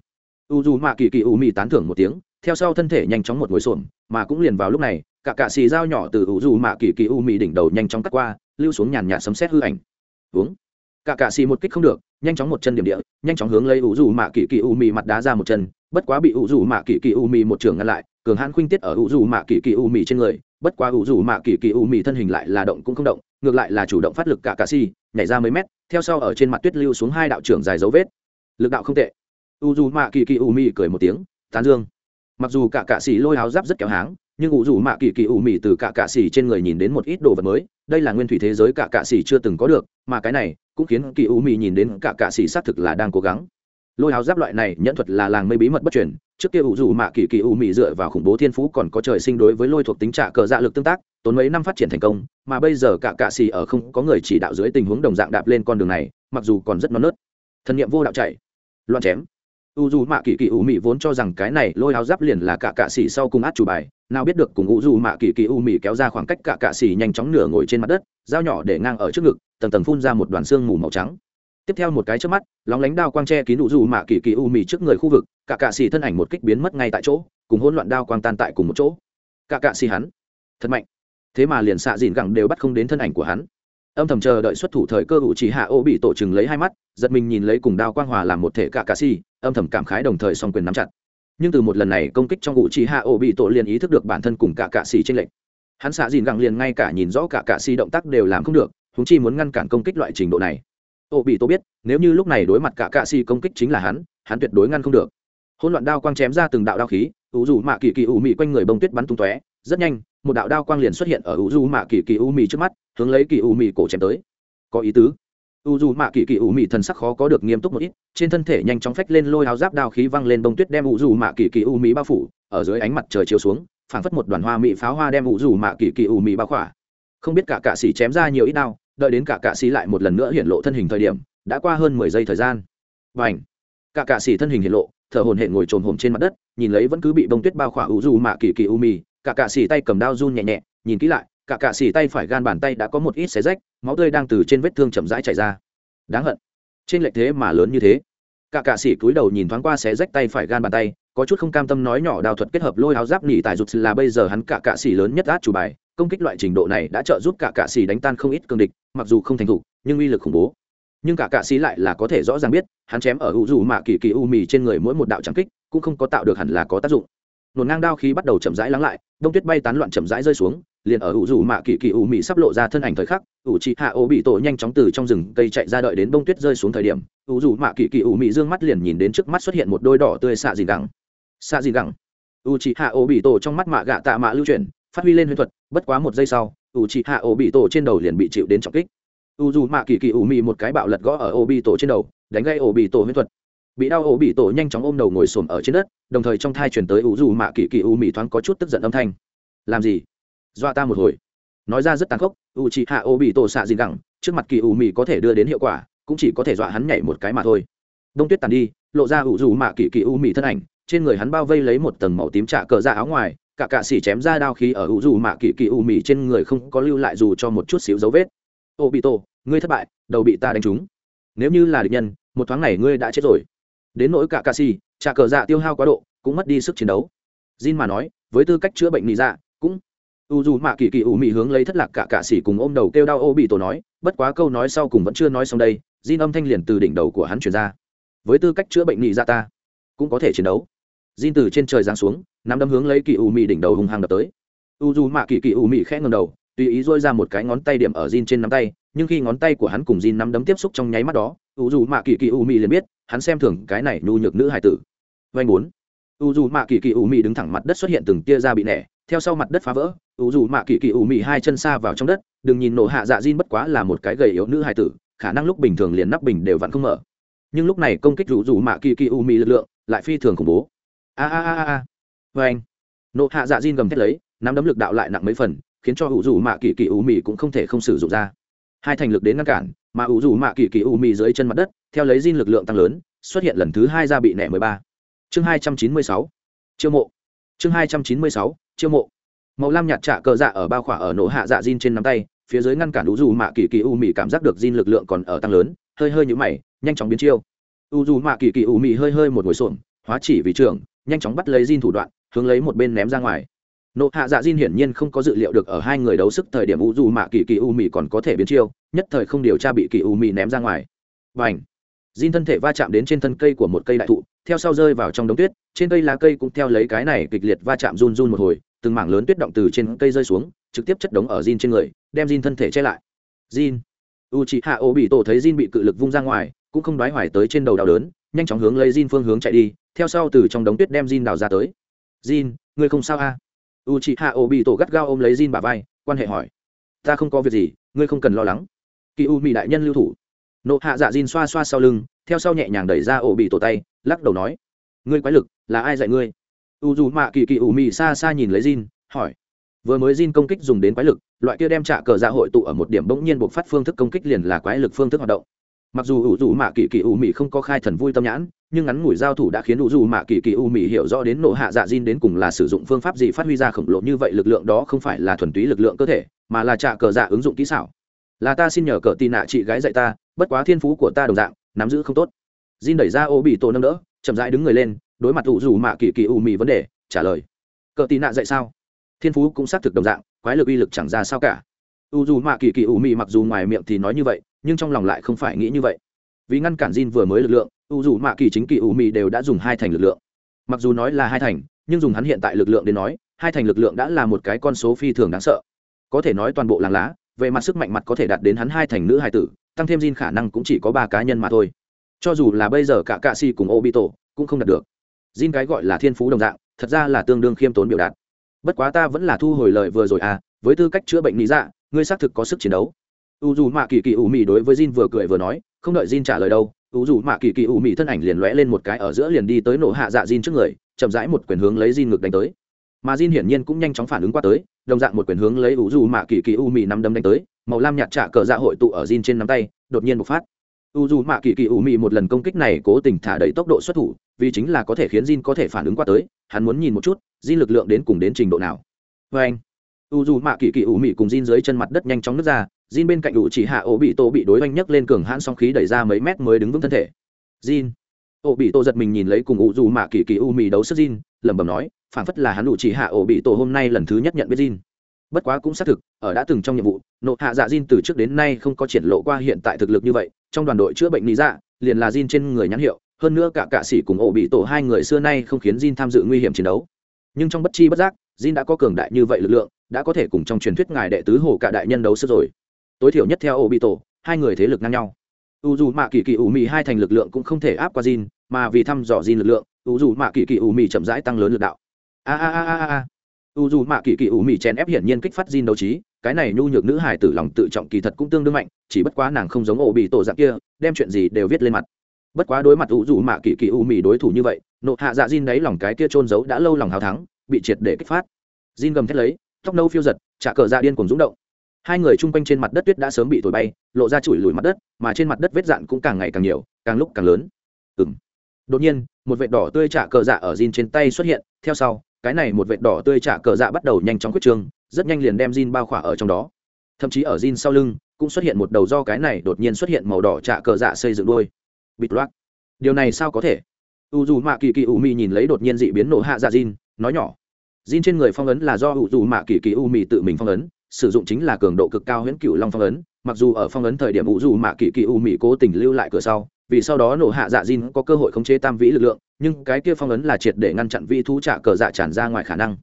U dù mạ kỳ kỳ u mì tán thưởng một tiếng, theo sau thân thể nhanh chóng một ngồi xổm, mà cũng liền vào lúc này, cả cạ xì dao nhỏ từ u dù mạ kỳ kỳ u mì đỉnh đầu nhanh chóng cắt qua, lưu xuống nhàn nhạt sấm xét hư ảnh. Uống cả cạ xì một kích không được, nhanh chóng một chân điểm địa, nhanh chóng hướng lấy ủ dù mạ kỳ kỳ u mì mặt đá ra một chân, bất quá bị ủ dù mạ kỳ kỳ u mì một trường ngăn lại, cường hãn khuynh tiết ở ủ dù mạ kỳ kỳ u mì trên người, bất quá ủ dù mạ kỳ kỳ u mì thân hình lại là động cũng không động, ngược lại là chủ động phát lực cả cạ xì, nhảy ra mấy mét, theo sau ở trên mặt tuyết lưu xuống hai đạo trưởng dài dấu vết. Lực đạo không tệ. U dù mạ kỳ kỳ u mì cười một tiếng, tán dương. Mặc dù cả cạ xì lôi áo giáp rất kéo háng, nhưng ủ dù mạ kỳ kỳ u mì từ cả cạ xỉ trên người nhìn đến một ít đồ vật mới, đây là nguyên thủy thế giới cả cạ xỉ chưa từng có được, mà cái này cũng khiến kỳ u mì nhìn đến cả cạ xỉ xác thực là đang cố gắng. Lôi áo giáp loại này nhẫn thuật là làng mây bí mật bất truyền, trước kia ủ dù mạ kỳ kỳ u mì dựa vào khủng bố thiên phú còn có trời sinh đối với lôi thuộc tính trạ cờ dạ lực tương tác, tốn mấy năm phát triển thành công, mà bây giờ cả cạ xỉ ở không có người chỉ đạo dưới tình huống đồng dạng đạp lên con đường này, mặc dù còn rất non nớt. Thần nghiệm vô đạo chạy. Loạn chém u dù mạ kỳ kỳ u mị vốn cho rằng cái này lôi áo giáp liền là cả cạ xỉ sau cùng át chủ bài, nào biết được cùng u dù mạ kỳ kỳ u mị kéo ra khoảng cách cả cạ xỉ nhanh chóng nửa ngồi trên mặt đất, dao nhỏ để ngang ở trước ngực, tầng tầng phun ra một đoàn xương mù màu trắng. Tiếp theo một cái trước mắt, lóng lánh đao quang tre kín u dù mạ kỳ kỳ u mị trước người khu vực, cả cạ xỉ thân ảnh một kích biến mất ngay tại chỗ, cùng hỗn loạn đao quang tan tại cùng một chỗ. Cả cạ xỉ hắn, thật mạnh. Thế mà liền xạ dìn gẳng đều bắt không đến thân ảnh của hắn âm thầm chờ đợi xuất thủ thời cơ hữu chỉ hạ ô bị tổ chừng lấy hai mắt, giật mình nhìn lấy cùng đao quang hòa làm một thể cả cà si, âm thầm cảm khái đồng thời song quyền nắm chặt. Nhưng từ một lần này công kích trong hữu chỉ hạ ô bị tổ liền ý thức được bản thân cùng cả cà si tranh lệch. Hắn xạ dìn gặng liền ngay cả nhìn rõ cả cà si động tác đều làm không được húng chi muốn ngăn cản công kích loại trình độ này. Ô bị tổ biết, nếu như lúc này đối mặt cả cà si công kích chính là hắn hắn tuyệt đối ngăn không được. Hỗn loạn đao quang chém ra từng đạo đao khí, ủ dù mạ kỳ kỳ ủ mị quanh người bông tuyết bắn tung tóe, rất nhanh, một đạo đao quang liền xuất hiện ở ủ dù mạ kỳ kỳ ủ mị trước mắt hướng lấy kỳ ủ mị cổ chém tới. Có ý tứ. U dù mạ kỳ kỳ ủ mị thần sắc khó có được nghiêm túc một ít, trên thân thể nhanh chóng phách lên lôi áo giáp đao khí văng lên bông tuyết đem u dù mạ kỳ kỳ ủ mị bao phủ, ở dưới ánh mặt trời chiếu xuống, phảng phất một đoàn hoa mị pháo hoa đem u dù mạ kỳ kỳ ủ mị bao khỏa. Không biết cả cạ xỉ chém ra nhiều ít đao, đợi đến cả cạ xỉ lại một lần nữa hiện lộ thân hình thời điểm, đã qua hơn mười giây thời gian. Và ảnh cả cạ xỉ thân hình hiện lộ, thở hồn hển ngồi trồn hổm trên mặt đất, nhìn lấy vẫn cứ bị bông tuyết bao khỏa u dù mạ kỳ kỳ u mì cả cạ xỉ tay cầm đao run nhẹ nhẹ, nhìn kỹ lại cả cạ xỉ tay phải gan bàn tay đã có một ít xé rách, máu tươi đang từ trên vết thương chậm rãi chảy ra. Đáng hận. Trên lệch thế mà lớn như thế. Cả cạ xỉ cúi đầu nhìn thoáng qua xé rách tay phải gan bàn tay, có chút không cam tâm nói nhỏ đào thuật kết hợp lôi áo giáp nỉ tại rụt là bây giờ hắn cả cạ xỉ lớn nhất át chủ bài, công kích loại trình độ này đã trợ giúp cả cạ xỉ đánh tan không ít cương địch, mặc dù không thành thục, nhưng uy lực khủng bố. Nhưng cả cạ xỉ lại là có thể rõ ràng biết, hắn chém ở u dù mạ kỳ kỳ u mì trên người mỗi một đạo trắng kích, cũng không có tạo được hẳn là có tác dụng. Nổn ngang đao khí bắt đầu chậm rãi lắng lại, đông tuyết bay tán loạn chậm rãi rơi xuống liền ở ủ rủ mạ kỳ kỳ ủ mị sắp lộ ra thân ảnh thời khắc, ủ chị hạ ô bị tổ nhanh chóng từ trong rừng cây chạy ra đợi đến bông tuyết rơi xuống thời điểm, ủ rủ mạ kỳ kỳ ủ mị dương mắt liền nhìn đến trước mắt xuất hiện một đôi đỏ tươi xạ gì gẳng. Xạ gì gẳng. Ủ chị hạ ô bị tổ trong mắt mạ gạ tạ mạ lưu chuyển, phát huy lên huyền thuật, bất quá một giây sau, ủ chị hạ ô bị tổ trên đầu liền bị chịu đến trọng kích. U dù mạ kỳ kỳ ủ mị một cái bạo lật gõ ở ô bị tổ trên đầu, đánh gây ô bị tổ huyền thuật. Bị đau ô bị tổ nhanh chóng ôm đầu ngồi xổm ở trên đất, đồng thời trong thai chuyển tới u dù mạ kỳ kỳ ủ mị thoáng có chút tức giận âm thanh. Làm gì? Dọa ta một hồi. Nói ra rất tàn khốc u chị hạ ô bị tổ xạ gì gẳng trước mặt kỳ u mị có thể đưa đến hiệu quả, cũng chỉ có thể dọa hắn nhảy một cái mà thôi. Đông tuyết tàn đi, lộ ra ủ dù mạ kỳ kỳ u mị thân ảnh, trên người hắn bao vây lấy một tầng màu tím trạ cờ ra áo ngoài, cả cạ xỉ chém ra đao khí ở ủ dù mạ kỳ kỳ u mị trên người không có lưu lại dù cho một chút xíu dấu vết. Ô bị tổ ngươi thất bại, đầu bị ta đánh trúng. Nếu như là địch nhân, một thoáng này ngươi đã chết rồi. Đến nỗi cả cạ xỉ, trạ cờ dạ tiêu hao quá độ, cũng mất đi sức chiến đấu. Jin mà nói, với tư cách chữa bệnh nị dạ cũng u dù mạ kỳ kỳ ủ mị hướng lấy thất lạc cả cạ xỉ cùng ôm đầu kêu đau ô bị tổ nói, bất quá câu nói sau cùng vẫn chưa nói xong đây, Jin âm thanh liền từ đỉnh đầu của hắn chuyển ra. Với tư cách chữa bệnh nghị ra dạ ta, cũng có thể chiến đấu. Jin từ trên trời giáng xuống, nắm đấm hướng lấy kỳ ủ mị đỉnh đầu hùng hàng đập tới. U dù mạ kỳ kỳ ủ mị khẽ ngầm đầu, tùy ý dôi ra một cái ngón tay điểm ở Jin trên nắm tay, nhưng khi ngón tay của hắn cùng Jin nắm đấm tiếp xúc trong nháy mắt đó, u dù mạ kỳ kỳ ủ mị liền biết, hắn xem thường cái này nhu nhược nữ hải tử. Vanh bốn. U dù mạ kỳ kỳ ủ mị đứng thẳng mặt đất xuất hiện từng tia ra bị nẻ theo sau mặt đất phá vỡ u dù mạ kỳ kỳ ủ mị hai chân xa vào trong đất, đừng nhìn nổ hạ dạ Jin bất quá là một cái gầy yếu nữ hài tử, khả năng lúc bình thường liền nắp bình đều vặn không mở. Nhưng lúc này công kích rủ rủ mạ kỳ kỳ u mị lực lượng lại phi thường khủng bố. A a a a vê anh nộ hạ dạ diên gầm thét lấy, nắm đấm lực đạo lại nặng mấy phần, khiến cho ủ rủ mạ kỳ kỳ u mị cũng không thể không sử dụng ra. Hai thành lực đến ngăn cản, mà ủ rủ mạ kỳ kỳ u mị dưới chân mặt đất, theo lấy diên lực lượng tăng lớn, xuất hiện lần thứ hai ra bị nẻ mười ba. Chương hai trăm chín mươi sáu. Chiêu mộ. Chương hai trăm chín mươi sáu chiêu mộ. Màu lam nhạt trạ cờ dạ ở bao khỏa ở nổ hạ dạ diên trên nắm tay, phía dưới ngăn cản u dù mạ kỳ kỳ u mị cảm giác được diên lực lượng còn ở tăng lớn, hơi hơi nhũ mày, nhanh chóng biến chiêu. U dù mạ kỳ kỳ u mị hơi hơi một ngồi xổm, hóa chỉ vì trưởng, nhanh chóng bắt lấy diên thủ đoạn, hướng lấy một bên ném ra ngoài. Nộ hạ dạ diên hiển nhiên không có dự liệu được ở hai người đấu sức thời điểm u dù mạ kỳ kỳ u mị còn có thể biến chiêu, nhất thời không điều tra bị kỳ u mị ném ra ngoài. Và ảnh Jin thân thể va chạm đến trên thân cây của một cây đại thụ, theo sau rơi vào trong đống tuyết, trên cây lá cây cũng theo lấy cái này kịch liệt va chạm run run một hồi từng mảng lớn tuyết động từ trên cây rơi xuống, trực tiếp chất đống ở Jin trên người, đem Jin thân thể che lại. Jin. U chị hạ ô bị tổ thấy Jin bị cự lực vung ra ngoài, cũng không đoái hoài tới trên đầu đau đớn, nhanh chóng hướng lấy Jin phương hướng chạy đi, theo sau từ trong đống tuyết đem Jin đào ra tới. Jin, ngươi không sao a à? u chị hạ ô bị tổ gắt gao ôm lấy Jin bà vai, quan hệ hỏi. Ta không có việc gì, ngươi không cần lo lắng. Kỳ u mỹ đại nhân lưu thủ. Nộ hạ dạ Jin xoa xoa sau lưng, theo sau nhẹ nhàng đẩy ra ổ bị tổ tay, lắc đầu nói. Ngươi quái lực, là ai dạy ngươi? U dù mạ kỳ kỳ u Mị xa xa nhìn lấy Jin, hỏi. Vừa mới Jin công kích dùng đến quái lực, loại kia đem trả cờ dạ hội tụ ở một điểm bỗng nhiên buộc phát phương thức công kích liền là quái lực phương thức hoạt động. Mặc dù U dù mạ kỳ kỳ u Mị không có khai thần vui tâm nhãn, nhưng ngắn ngủi giao thủ đã khiến U dù mạ kỳ kỳ u Mị hiểu rõ đến nộ hạ dạ Jin đến cùng là sử dụng phương pháp gì phát huy ra khổng lồ như vậy lực lượng đó không phải là thuần túy lực lượng cơ thể, mà là trả cờ dạ ứng dụng kỹ xảo. Là ta xin nhờ cờ tì nạ chị gái dạy ta, bất quá thiên phú của ta đồng dạng, nắm giữ không tốt. Jin đẩy ra ô bị tổ nâng đỡ, chậm rãi đứng người lên đối mặt ủ dù mạ kỳ kỳ u mị vấn đề, trả lời, cờ tì nạ dạy sao? Thiên phú cũng xác thực đồng dạng, quái lực uy lực chẳng ra sao cả. U dù mạ kỳ kỳ u mị mặc dù ngoài miệng thì nói như vậy, nhưng trong lòng lại không phải nghĩ như vậy. Vì ngăn cản Jin vừa mới lực lượng u dù mạ kỳ chính kỳ u mị đều đã dùng hai thành lực lượng. Mặc dù nói là hai thành, nhưng dùng hắn hiện tại lực lượng để nói, hai thành lực lượng đã là một cái con số phi thường đáng sợ. Có thể nói toàn bộ làng lá, về mặt sức mạnh mặt có thể đạt đến hắn hai thành nữ hai tử, tăng thêm Jin khả năng cũng chỉ có ba cá nhân mà thôi. Cho dù là bây giờ cả cạ si cùng obito cũng không đạt được. Jin cái gọi là thiên phú đồng dạng, thật ra là tương đương khiêm tốn biểu đạt. Bất quá ta vẫn là thu hồi lời vừa rồi à với tư cách chữa bệnh lý dạ ngươi xác thực có sức chiến đấu. U dù mạ kỳ kỳ ủ mị đối với jin vừa cười vừa nói, không đợi jin trả lời đâu u dù mạ kỳ kỳ ủ mị thân ảnh liền lóe lên một cái ở giữa liền đi tới nổ hạ dạ jin trước người, chậm rãi một quyền hướng lấy jin ngực đánh tới. Mà jin hiển nhiên cũng nhanh chóng phản ứng qua tới, đồng dạng một quyền hướng lấy u dù mạ kỳ kỳ ủ mị năm đấm đánh tới, màu lam nhạt trả cờ dạ hội tụ ở jin trên nắm tay, đột nhiên một phát u dù mạ kỳ kỳ ủ mị một lần công kích này cố tình thả đẩy tốc độ xuất thủ vì chính là có thể khiến jin có thể phản ứng qua tới hắn muốn nhìn một chút jin lực lượng đến cùng đến trình độ nào vê anh u dù mạ kỳ kỳ ủ mị cùng jin dưới chân mặt đất nhanh chóng nứt ra Jin bên cạnh ủ chỉ hạ ổ bị tổ bị đối oanh nhấc lên cường hãn song khí đẩy ra mấy mét mới đứng vững thân thể. Jin, ổ bị tổ giật mình nhìn lấy cùng u dù mạ kỳ kỳ u mị đấu sức Jin, lẩm bẩm nói, phảng phất là hắn ủ chỉ hạ ổ bị tổ hôm nay lần thứ nhất nhận biết Jin. Bất quá cũng xác thực, ở đã từng trong nhiệm vụ, nộ hạ dạ Jin từ trước đến nay không có triển lộ qua hiện tại thực lực như vậy, trong đoàn đội chữa bệnh lý dạ, liền là Jin trên người nhãn hiệu, hơn nữa cả cả sĩ cùng ổ bị tổ hai người xưa nay không khiến Jin tham dự nguy hiểm chiến đấu. Nhưng trong bất chi bất giác, Jin đã có cường đại như vậy lực lượng, đã có thể cùng trong truyền thuyết ngài đệ tứ hồ cả đại nhân đấu sức rồi. Tối thiểu nhất theo ụ bị tổ, hai người thế lực ngang nhau. U dù mạ kỳ kỳ ủ mì hai thành lực lượng cũng không thể áp qua Jin, mà vì thăm dò Jin lực lượng u dù mạ kỳ kỳ ủ mì chậm rãi tăng lớn lực đạo. A a a a a u dù mạ kỳ kỳ ủ mị chèn ép hiển nhiên kích phát Jin đấu trí, cái này nhu nhược nữ hài tử lòng tự trọng kỳ thật cũng tương đương mạnh, chỉ bất quá nàng không giống ổ bị tổ dạng kia, đem chuyện gì đều viết lên mặt. Bất quá đối mặt u dù mạ kỳ kỳ u mị đối thủ như vậy, nộ hạ dạ Jin đấy lòng cái kia trôn giấu đã lâu lòng hào thắng, bị triệt để kích phát. Jin gầm thét lấy, tóc nâu phiêu giật, trả cờ dạ điên cùng rúng động. Hai người chung quanh trên mặt đất tuyết đã sớm bị thổi bay, lộ ra chùi lùi mặt đất, mà trên mặt đất vết dạn cũng càng ngày càng nhiều, càng lúc càng lớn. Ừng đột nhiên, một vệt đỏ tươi trả cờ dạ ở Jin trên tay xuất hiện, theo sau cái này một vệt đỏ tươi trả cờ dạ bắt đầu nhanh chóng quyết trương rất nhanh liền đem Jin bao khỏa ở trong đó. Thậm chí ở Jin sau lưng, cũng xuất hiện một đầu do cái này đột nhiên xuất hiện màu đỏ trả cờ dạ xây dựng đôi bịt loát điều này sao có thể? U dù mạ kỳ kỳ u Mi nhìn lấy đột nhiên dị biến nổ hạ dạ Jin nói nhỏ. Jin trên người phong ấn là do u dù mạ kỳ kỳ u Mi tự mình phong ấn, sử dụng chính là cường độ cực cao huyễn cựu long phong ấn, mặc dù ở phong ấn thời điểm u dù mạ kỳ kỳ u Mi cố tình lưu lại cửa sau, vì sau đó nổ hạ dạ Jin có cơ hội khống chế tam vĩ lực lượng nhưng cái kia phong ấn là triệt để ngăn chặn vĩ thú trả cờ dạ tràn ra ngoài khả năng.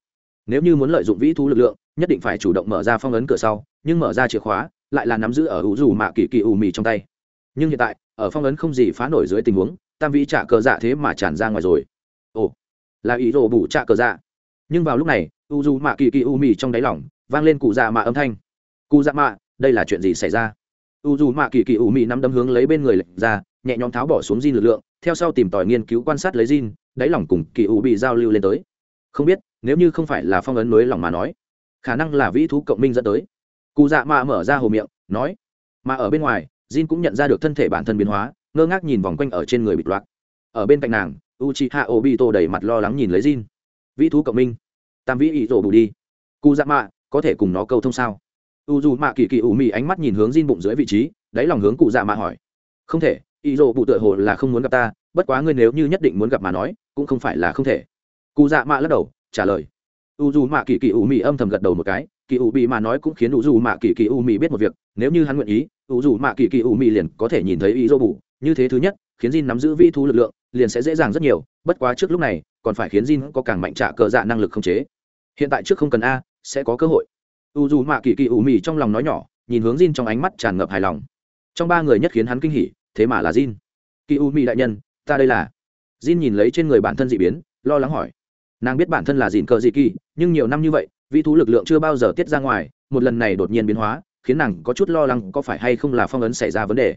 Nếu như muốn lợi dụng vĩ thú lực lượng, nhất định phải chủ động mở ra phong ấn cửa sau, nhưng mở ra chìa khóa lại là nắm giữ ở hữu dù mạ kỳ kỳ u mì trong tay. Nhưng hiện tại, ở phong ấn không gì phá nổi dưới tình huống, tam vĩ trả cờ dạ thế mà tràn ra ngoài rồi. Ồ, là ý đồ bù trả cờ dạ. Nhưng vào lúc này u dù mạ kỳ kỳ u mì trong đáy lỏng vang lên cụ dạ mạ âm thanh. Cụ dạ mạ, đây là chuyện gì xảy ra? U dù mạ kỳ kỳ u mì nắm đấm hướng lấy bên người lệnh ra, nhẹ nhõm tháo bỏ xuống di lực lượng theo sau tìm tòi nghiên cứu quan sát lấy Jin đáy lòng cùng kỳ u bị giao lưu lên tới. Không biết, nếu như không phải là phong ấn núi lòng mà nói, khả năng là vĩ thú cộng minh dẫn tới. Cụ dạ mạ mở ra hồ miệng, nói, mà ở bên ngoài Jin cũng nhận ra được thân thể bản thân biến hóa, ngơ ngác nhìn vòng quanh ở trên người bịt loạt ở bên cạnh nàng, Uchiha Obito đầy mặt lo lắng nhìn lấy Jin vĩ thú cộng minh, tam vĩ ý rổ bù đi. Cụ dạ mạ, có thể cùng nó câu thông sao? U dù mạ kỳ kỳ ủ mị ánh mắt nhìn hướng Jin bụng dưới vị trí, đáy lòng hướng cụ dạ mạ hỏi. Không thể ý rổ bụ tựa hồ là không muốn gặp ta, bất quá ngươi nếu như nhất định muốn gặp mà nói, cũng không phải là không thể. Cụ dạ mạ lắc đầu, trả lời. U dù mạ kỳ kỳ U mị âm thầm gật đầu một cái, kỳ U bị mà nói cũng khiến u dù mạ kỳ kỳ U mị biết một việc, nếu như hắn nguyện ý, u dù mạ kỳ kỳ U mị liền có thể nhìn thấy ý dô bụ như thế thứ nhất, khiến Jin nắm giữ vi thú lực lượng, liền sẽ dễ dàng rất nhiều, bất quá trước lúc này, còn phải khiến Jin có càng mạnh trả cờ dạ năng lực không chế. Hiện tại trước không cần a, sẽ có cơ hội. U dù mạ kỳ kỳ ủ mị trong lòng nói nhỏ, nhìn hướng Jin trong ánh mắt tràn ngập hài lòng. Trong ba người nhất khiến hắn kinh hỉ thế mà là Jin. Kỳ U mị đại nhân, ta đây là. Jin nhìn lấy trên người bản thân dị biến, lo lắng hỏi. Nàng biết bản thân là Jin cờ dị kỳ nhưng nhiều năm như vậy, vị thú lực lượng chưa bao giờ tiết ra ngoài, một lần này đột nhiên biến hóa, khiến nàng có chút lo lắng có phải hay không là phong ấn xảy ra vấn đề.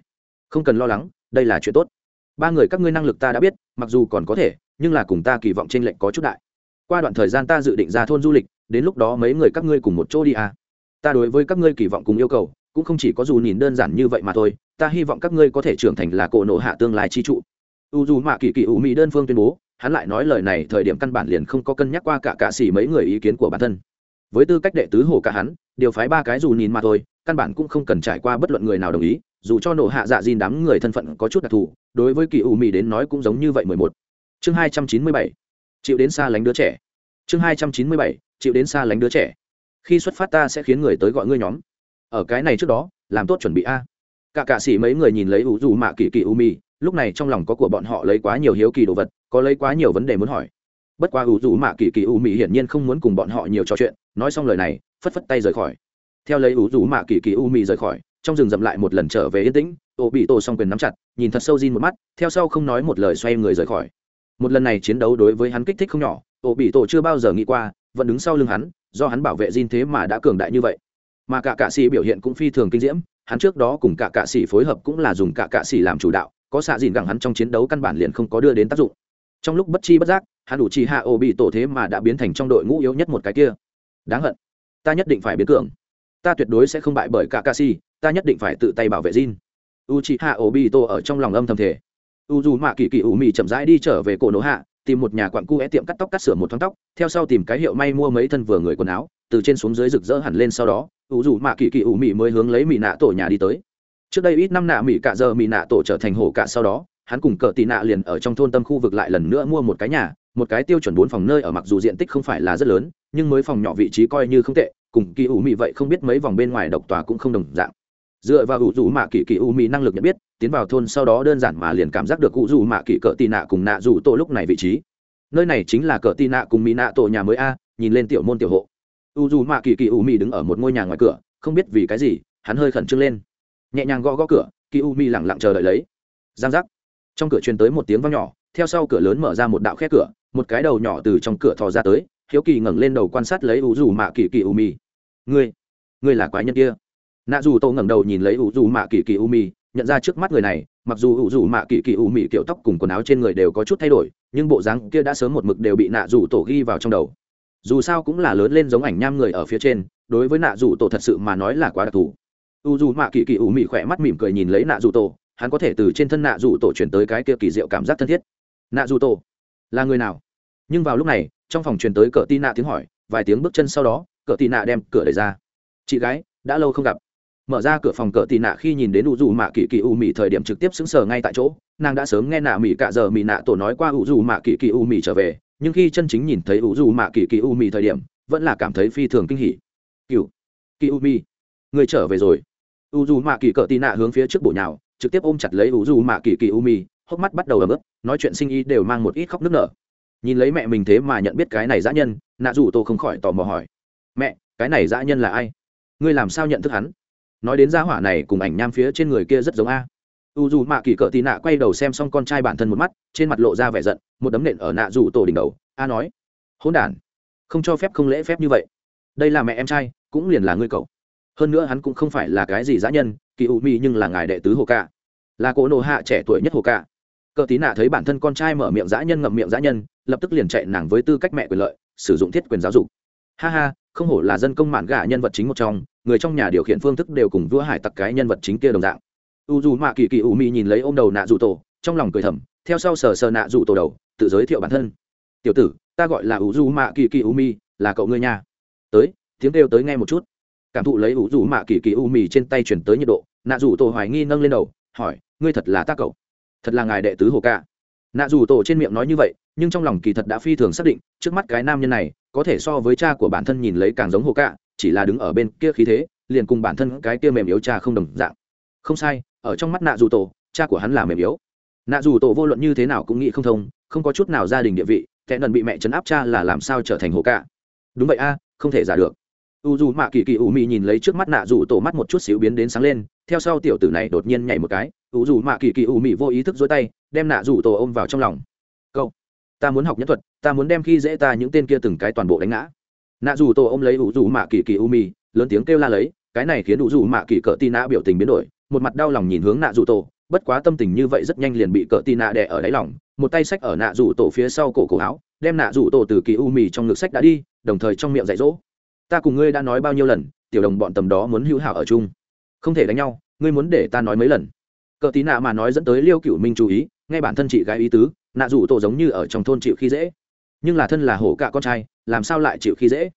Không cần lo lắng, đây là chuyện tốt. Ba người các ngươi năng lực ta đã biết, mặc dù còn có thể, nhưng là cùng ta kỳ vọng trên lệnh có chút đại. Qua đoạn thời gian ta dự định ra thôn du lịch, đến lúc đó mấy người các ngươi cùng một chỗ đi à. ta đối với các ngươi kỳ vọng cùng yêu cầu, cũng không chỉ có dù nhìn đơn giản như vậy mà thôi ta hy vọng các ngươi có thể trưởng thành là cổ nộ hạ tương lai chi trụ. U dù mạ kỳ kỳ ủ mỹ đơn phương tuyên bố, hắn lại nói lời này thời điểm căn bản liền không có cân nhắc qua cả cạ xỉ mấy người ý kiến của bản thân. Với tư cách đệ tứ hồ cả hắn, điều phái ba cái dù nhìn mà thôi, căn bản cũng không cần trải qua bất luận người nào đồng ý, dù cho nổ hạ dạ diên đám người thân phận có chút đặc thù, đối với kỳ ủ mỹ đến nói cũng giống như vậy mười một. Chương hai trăm chín mươi bảy, chịu đến xa lánh đứa trẻ. Chương hai trăm chín mươi bảy, chịu đến xa lánh đứa trẻ. Khi xuất phát ta sẽ khiến người tới gọi ngươi nhóm. Ở cái này trước đó, làm tốt chuẩn bị a cả cạ sĩ mấy người nhìn lấy ủ dù mạ kỳ kỳ u Mi. lúc này trong lòng có của bọn họ lấy quá nhiều hiếu kỳ đồ vật, có lấy quá nhiều vấn đề muốn hỏi. Bất quá ủ dù mạ kỳ kỳ u Mi hiển nhiên không muốn cùng bọn họ nhiều trò chuyện, nói xong lời này, phất phất tay rời khỏi. Theo lấy ủ dù mạ kỳ kỳ u Mi rời khỏi, trong rừng dậm lại một lần trở về yên tĩnh, ô bị tổ xong quyền nắm chặt, nhìn thật sâu Jin một mắt, theo sau không nói một lời xoay người rời khỏi. Một lần này chiến đấu đối với hắn kích thích không nhỏ, ô bị tổ chưa bao giờ nghĩ qua, vẫn đứng sau lưng hắn, do hắn bảo vệ Jin thế mà đã cường đại như vậy. Mà cả cạ sĩ biểu hiện cũng phi thường kinh diễm hắn trước đó cùng cả cạ sĩ phối hợp cũng là dùng cả cạ sĩ làm chủ đạo có xạ dìn gẳng hắn trong chiến đấu căn bản liền không có đưa đến tác dụng trong lúc bất chi bất giác hắn đủ chi hạ ô bị tổ thế mà đã biến thành trong đội ngũ yếu nhất một cái kia đáng hận ta nhất định phải biến cường ta tuyệt đối sẽ không bại bởi cả ca si ta nhất định phải tự tay bảo vệ Jin. bị tổ ở trong lòng âm thầm thể. U dù mạ Kỳ Kỳ ủ mị chậm rãi đi trở về cổ nổ hạ, tìm một nhà quặn cu é tiệm cắt tóc cắt sửa một thoáng tóc, theo sau tìm cái hiệu may mua mấy thân vừa người quần áo, từ trên xuống dưới rực rỡ hẳn lên sau đó, Uzuma Kỳ Kỳ Umi mới hướng lấy mỹ nạ tổ nhà đi tới. Trước đây ít năm nạ mỹ cả giờ mỹ nạ tổ trở thành hổ cả sau đó, hắn cùng cờ tị nạ liền ở trong thôn tâm khu vực lại lần nữa mua một cái nhà, một cái tiêu chuẩn bốn phòng nơi ở mặc dù diện tích không phải là rất lớn, nhưng mới phòng nhỏ vị trí coi như không tệ, cùng kỳ ủ mị vậy không biết mấy vòng bên ngoài độc tòa cũng không đồng dạng. Dựa vào ủ dù mạ kỳ kỳ u mị năng lực nhận biết tiến vào thôn sau đó đơn giản mà liền cảm giác được ủ dù mạ kỳ cờ tị nạ cùng nạ dù tổ lúc này vị trí. Nơi này chính là cờ tị nạ cùng mỹ nạ tổ nhà mới a nhìn lên tiểu môn tiểu hộ u dù mạ kỳ kỳ u mi đứng ở một ngôi nhà ngoài cửa, không biết vì cái gì, hắn hơi khẩn trương lên. Nhẹ nhàng gõ gõ cửa, kỳ u mi lẳng lặng chờ đợi lấy. Giang giác. Trong cửa truyền tới một tiếng vang nhỏ, theo sau cửa lớn mở ra một đạo khe cửa, một cái đầu nhỏ từ trong cửa thò ra tới, hiếu kỳ ngẩng lên đầu quan sát lấy u dù mạ kỳ kỳ u mi. ngươi ngươi là quái nhân kia? Nạ dù tô ngẩng đầu nhìn lấy u dù mạ kỳ kỳ u mi, nhận ra trước mắt người này, mặc dù u dù mạ kỳ kỳ u mi kiểu tóc cùng quần áo trên người đều có chút thay đổi, nhưng bộ dáng kia đã sớm một mực đều bị nạ dù tổ ghi vào trong đầu dù sao cũng là lớn lên giống ảnh nham người ở phía trên, đối với nạ dù tổ thật sự mà nói là quá đặc thù. U dù mạ kỳ kỳ u mị khỏe mắt mỉm cười nhìn lấy nạ dù tổ, hắn có thể từ trên thân nạ dù tổ chuyển tới cái kia kỳ diệu cảm giác thân thiết. Nạ dù tổ, là người nào? Nhưng vào lúc này, trong phòng truyền tới cỡ tì nạ tiếng hỏi, vài tiếng bước chân sau đó cỡ tì nạ đem cửa đẩy ra. Chị gái, đã lâu không gặp. Mở ra cửa phòng cỡ tì nạ khi nhìn đến u dù mạ kỳ kỳ u mị thời điểm trực tiếp xứng sờ ngay tại chỗ, nàng đã sớm nghe nạ mị cả giờ mị nạ tổ nói qua u dù mạ kỳ kỳ u mị trở về nhưng khi chân chính nhìn thấy u dù mạ kỳ kỳ u mì thời điểm, vẫn là cảm thấy phi thường kinh hỉ. Cựu, kỳ u mì. Người trở về rồi. U dù mạ kỳ cỡ tị nạ hướng phía trước bộ nhào, trực tiếp ôm chặt lấy u dù mạ kỳ kỳ u mì, hốc mắt bắt đầu ấm ức nói chuyện sinh y đều mang một ít khóc nức nở. Nhìn lấy mẹ mình thế mà nhận biết cái này dã nhân, nạ dù tô không khỏi tò mò hỏi. Mẹ, cái này dã nhân là ai? Ngươi làm sao nhận thức hắn? Nói đến gia hỏa này cùng ảnh nham phía trên người kia rất giống a u dù mạ kỳ cỡ tì nạ quay đầu xem xong con trai bản thân một mắt, trên mặt lộ ra vẻ giận, một đấm nện ở nạ dù tổ đỉnh đầu. A nói hôn đ không cho phép, không lễ phép như vậy. Đây là mẹ em trai, cũng liền là ngươi cậu. Hơn nữa hắn cũng không phải là cái gì dã nhân, kỳ u mi nhưng là ngài đệ tứ hồ ca. Là cỗ nộ hạ trẻ tuổi nhất hồ ca. Cỡ tí nạ thấy bản thân con trai mở miệng dã nhân ngậm miệng dã nhân, lập tức liền chạy nàng với tư cách mẹ quyền lợi, sử dụng thiết quyền giáo dục. Ha ha, không hổ là dân công mạn gà nhân vật chính một trong, người trong nhà điều khiển phương thức đều cùng vua hải tặc cái nhân vật chính kia đồng dạng u dù mạ kỳ kỳ u mi nhìn lấy ô m đầu nạ dù tổ, trong lòng cười thầm, theo sau sờ sờ nạ dù tổ đầu, tự giới thiệu bản thân. Tiểu tử, ta gọi là u dù mạ kỳ kỳ u mi, là cậu ngươi nha. Tới, tiếng kêu tới nghe một chút. Cảm thụ lấy u dù mạ kỳ kỳ u mi trên tay chuyển tới nhiệt độ, nạ dù tổ hoài nghi nâng lên đầu, hỏi, ngươi thật là ta cậu? Thật là ngài đệ tứ hồ ca? Nạ dù tổ trên miệng nói như vậy, nhưng trong lòng kỳ thật đã phi thường xác định, trước mắt cái nam nhân này, có thể so với cha của bản thân nhìn lấy càng giống hồ cạ chỉ là đứng ở bên kia khí thế, liền cùng bản thân cái kia mềm yếu cha không đồng dạng. Không sai ở trong mắt nạ dù tổ, cha của hắn là mềm yếu. Nạ dù tổ vô luận như thế nào cũng nghĩ không thông, không có chút nào gia đình địa vị kẻ nần bị mẹ chấn áp cha là làm sao trở thành hồ cả. đúng vậy a, không thể giả được. U dù mạ kỳ kỳ u mị nhìn lấy trước mắt nạ dù tổ mắt một chút xíu biến đến sáng lên, theo sau tiểu tử này đột nhiên nhảy một cái, u dù mạ kỳ kỳ u mị vô ý thức dối tay, đem nạ dù tổ ôm vào trong lòng. Câu, ta muốn học nhân thuật, ta muốn đem khi dễ ta những tên kia từng cái toàn bộ đánh ngã. Nạ dù tổ ôm lấy u dù mạ kỳ kỳ u mị, lớn tiếng kêu la lấy, cái này khiến u dù mạ kỳ cỡ tì nạ biểu tình biến đổi một mặt đau lòng nhìn hướng nạ dù tổ, bất quá tâm tình như vậy rất nhanh liền bị cỡ tì nạ đè ở đáy lòng, một tay sách ở nạ dù tổ phía sau cổ cổ áo, đem nạ dù tổ từ kỳ u mì trong ngực sách đã đi, đồng thời trong miệng dạy dỗ, ta cùng ngươi đã nói bao nhiêu lần, tiểu đồng bọn tầm đó muốn hữu hảo ở chung, không thể đánh nhau, ngươi muốn để ta nói mấy lần. Cờ tí nạ mà nói dẫn tới liêu cựu minh chú ý ngay bản thân chị gái ý tứ, nạ rủ tổ giống như ở trong thôn chịu khi dễ. Nhưng là thân là hổ cả con trai, làm sao lại chịu khi dễ?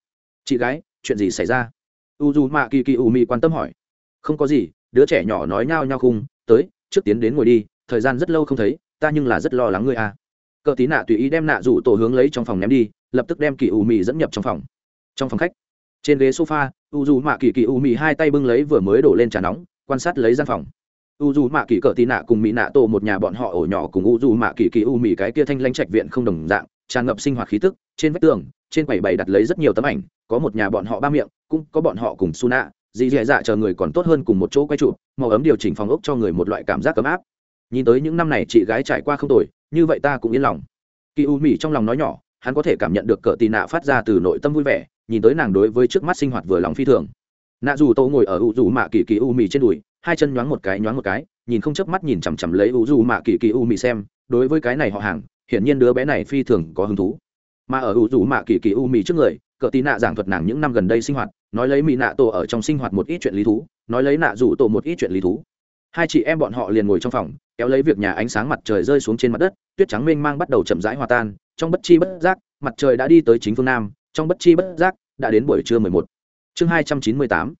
Chị gái, chuyện gì xảy ra? U dù mạ kỳ kỳ u mi quan tâm hỏi. Không có gì đứa trẻ nhỏ nói nhao nhao khung, tới, trước tiến đến ngồi đi, thời gian rất lâu không thấy, ta nhưng là rất lo lắng ngươi à cờ tí nạ tùy ý đem nạ rủ tổ hướng lấy trong phòng ném đi, lập tức đem kỳ u mì dẫn nhập trong phòng. Trong phòng khách, trên ghế sofa, u dù mạ kỳ kỳ u mì hai tay bưng lấy vừa mới đổ lên trà nóng, quan sát lấy gian phòng. U dù mạ kỳ cờ tí nạ cùng mỹ nạ tổ một nhà bọn họ ổ nhỏ cùng u dù mạ kỳ kỳ u mì cái kia thanh lanh trạch viện không đồng dạng, tràn ngập sinh hoạt khí tức, trên vách tường, trên quầy bày đặt lấy rất nhiều tấm ảnh, có một nhà bọn họ ba miệng, cũng có bọn họ cùng su nạ dì dì dạ chờ người còn tốt hơn cùng một chỗ quay trụ, màu ấm điều chỉnh phòng ốc cho người một loại cảm giác ấm áp. Nhìn tới những năm này chị gái trải qua không tồi, như vậy ta cũng yên lòng. Kỳ u mỹ trong lòng nói nhỏ, hắn có thể cảm nhận được cỡ tì nạ phát ra từ nội tâm vui vẻ, nhìn tới nàng đối với trước mắt sinh hoạt vừa lòng phi thường. Nạ dù tô ngồi ở u dù mạ kỳ kỳ u mì trên đùi, hai chân nhoáng một cái nhoáng một cái, nhìn không chớp mắt nhìn chằm chằm lấy u dù mạ kỳ kỳ u mì xem, đối với cái này họ hàng, hiển nhiên đứa bé này phi thường có hứng thú. Mà ở u dù mạ kỳ kỳ u mì trước người cỡ tì nạ giảng thuật nàng những năm gần đây sinh hoạt nói lấy mỹ nạ tổ ở trong sinh hoạt một ít chuyện lý thú, nói lấy nạ rủ tổ một ít chuyện lý thú. Hai chị em bọn họ liền ngồi trong phòng, kéo lấy việc nhà ánh sáng mặt trời rơi xuống trên mặt đất, tuyết trắng mênh mang bắt đầu chậm rãi hòa tan, trong bất chi bất giác, mặt trời đã đi tới chính phương nam, trong bất chi bất giác, đã đến buổi trưa mười một. Chương hai trăm chín mươi tám,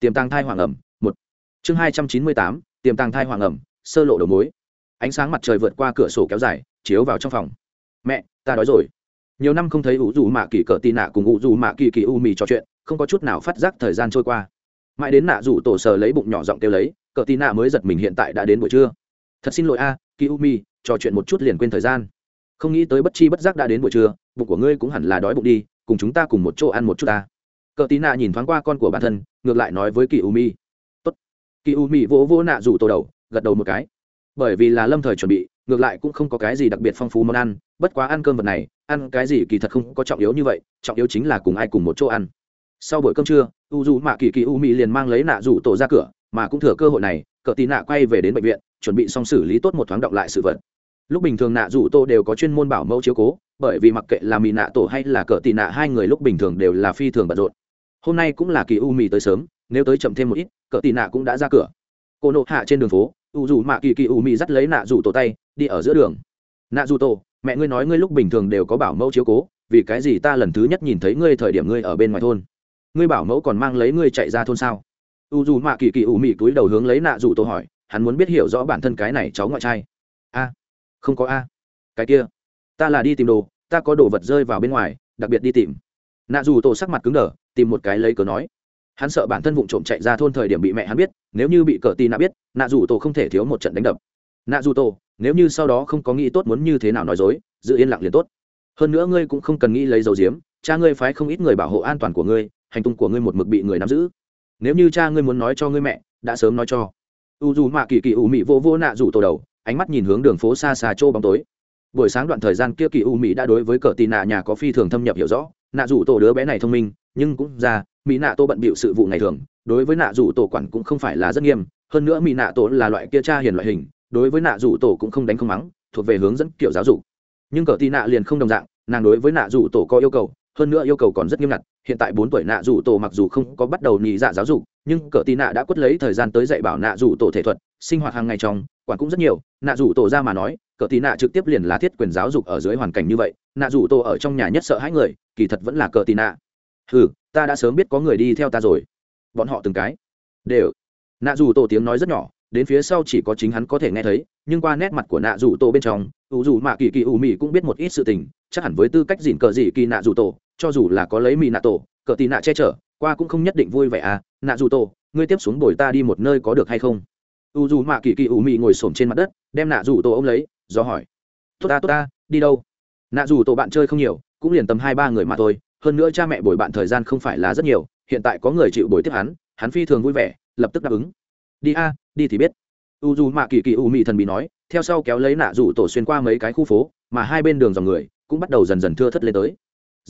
tiềm tàng thai hoàng ẩm, một. Chương hai trăm chín mươi tám, tiềm tàng thai hoàng ẩm, sơ lộ đầu mối. Ánh sáng mặt trời vượt qua cửa sổ kéo dài, chiếu vào trong phòng. Mẹ, ta đói rồi. Nhiều năm không thấy ủ dù mạ kỳ cỡ tì nạ cùng ủ dù mạ kỳ kỳ u mì trò chuyện không có chút nào phát giác thời gian trôi qua. Mãi đến nạ rủ tổ sờ lấy bụng nhỏ giọng kêu lấy, cờ tì nạ mới giật mình hiện tại đã đến buổi trưa. Thật xin lỗi a ki u mi trò chuyện một chút liền quên thời gian. Không nghĩ tới bất chi bất giác đã đến buổi trưa, bụng của ngươi cũng hẳn là đói bụng đi, cùng chúng ta cùng một chỗ ăn một chút ta. Cờ tì nạ nhìn thoáng qua con của bản thân, ngược lại nói với kỳ u mi tốt. Kỳ u mi vỗ vỗ nạ rủ tổ đầu, gật đầu một cái. Bởi vì là lâm thời chuẩn bị, ngược lại cũng không có cái gì đặc biệt phong phú món ăn, bất quá ăn cơm vật này, ăn cái gì kỳ thật không có trọng yếu như vậy, trọng yếu chính là cùng ai cùng một chỗ ăn sau buổi cơm trưa, u dù mạ kỳ kỳ u mỹ liền mang lấy nạ rủ tổ ra cửa, mà cũng thừa cơ hội này, cờ tì nạ quay về đến bệnh viện, chuẩn bị xong xử lý tốt một thoáng động lại sự vật. Lúc bình thường nạ rủ tổ đều có chuyên môn bảo mẫu chiếu cố, bởi vì mặc kệ là mỹ nạ tổ hay là cờ tì nạ, hai người lúc bình thường đều là phi thường bận rộn. Hôm nay cũng là kỳ u mỹ tới sớm, nếu tới chậm thêm một ít, cờ tì nạ cũng đã ra cửa. Cô nộ hạ trên đường phố, u dù mạ kỳ kỳ u mỹ dắt lấy nạ rủ tổ tay, đi ở giữa đường. Nạ rủ tổ, mẹ ngươi nói ngươi lúc bình thường đều có bảo mẫu chiếu cố, vì cái gì ta lần thứ nhất nhìn thấy ngươi thời điểm ngươi ở bên ngoài thôn? Ngươi bảo mẫu còn mang lấy ngươi chạy ra thôn sao? U dù mạ kỳ kỳ ủ mị túi đầu hướng lấy nạ dù tổ hỏi, hắn muốn biết hiểu rõ bản thân cái này cháu ngoại trai. A, không có a. Cái kia, ta là đi tìm đồ, ta có đồ vật rơi vào bên ngoài, đặc biệt đi tìm. Nạ dù tổ sắc mặt cứng đờ, tìm một cái lấy cớ nói. Hắn sợ bản thân vụ trộm chạy ra thôn thời điểm bị mẹ hắn biết, nếu như bị cờ tì nạ biết, nạ dù tổ không thể thiếu một trận đánh đập. Nạ dù tổ, nếu như sau đó không có nghĩ tốt muốn như thế nào nói dối, giữ yên lặng liền tốt. Hơn nữa ngươi cũng không cần nghĩ lấy dầu diếm, cha ngươi phái không ít người bảo hộ an toàn của ngươi hành tung của ngươi một mực bị người nắm giữ. Nếu như cha ngươi muốn nói cho ngươi mẹ, đã sớm nói cho. U dù mạ kỳ kỳ u mị vô vô nạ rủ tổ đầu, ánh mắt nhìn hướng đường phố xa xa trô bóng tối. Buổi sáng đoạn thời gian kia kỳ u mỹ đã đối với cờ tì nạ nhà có phi thường thâm nhập hiểu rõ. Nạ rủ tổ đứa bé này thông minh, nhưng cũng ra mỹ nạ tô bận bịu sự vụ ngày thường. Đối với nạ rủ tổ quản cũng không phải là rất nghiêm. Hơn nữa mỹ nạ tổ là loại kia cha hiền loại hình, đối với nạ rủ tổ cũng không đánh không mắng, thuộc về hướng dẫn kiểu giáo dục. Nhưng cờ tì nạ liền không đồng dạng, nàng đối với nạ rủ tổ có yêu cầu, hơn nữa yêu cầu còn rất nghiêm ngặt hiện tại bốn tuổi nạ rủ tổ mặc dù không có bắt đầu nhị dạ giáo dục, nhưng cờ tì nạ đã quất lấy thời gian tới dạy bảo nạ rủ tổ thể thuật, sinh hoạt hàng ngày trong, quản cũng rất nhiều. Nạ rủ tổ ra mà nói, cờ tì nạ trực tiếp liền là thiết quyền giáo dục ở dưới hoàn cảnh như vậy. Nạ rủ tổ ở trong nhà nhất sợ hãi người, kỳ thật vẫn là cờ tì nạ. Ừ ta đã sớm biết có người đi theo ta rồi. Bọn họ từng cái. Đều. Nạ rủ tổ tiếng nói rất nhỏ, đến phía sau chỉ có chính hắn có thể nghe thấy, nhưng qua nét mặt của nạ rủ tổ bên trong, ủ dù mạ kỳ kỳ ủ mị cũng biết một ít sự tình, chắc hẳn với tư cách dìn cờ dị kỳ nạ rủ tổ cho dù là có lấy mì nạ tổ, cờ tì nạ che chở, qua cũng không nhất định vui vẻ à nạ dù tổ, ngươi tiếp xuống bồi ta đi một nơi có được hay không? U dù mạ kỳ kỳ ủ mị ngồi s trên mặt đất, đem nạ dù tổ ô m lấy, do hỏi. Tốt ta tốt ta, đi đâu? Nạ dù tổ bạn chơi không nhiều, cũng liền tầm hai ba người mà thôi, hơn nữa cha mẹ bồi bạn thời gian không phải là rất nhiều, hiện tại có người chịu bồi tiếp hắn hắn phi thường vui vẻ, lập tức đáp ứng. Đi a, đi thì biết. U dù mạ kỳ kỳ u mị thần bị nói, theo sau kéo lấy nạ dù tổ xuyên qua mấy cái khu phố, mà hai bên đường dòng người cũng bắt đầu dần dần thưa thất lên tới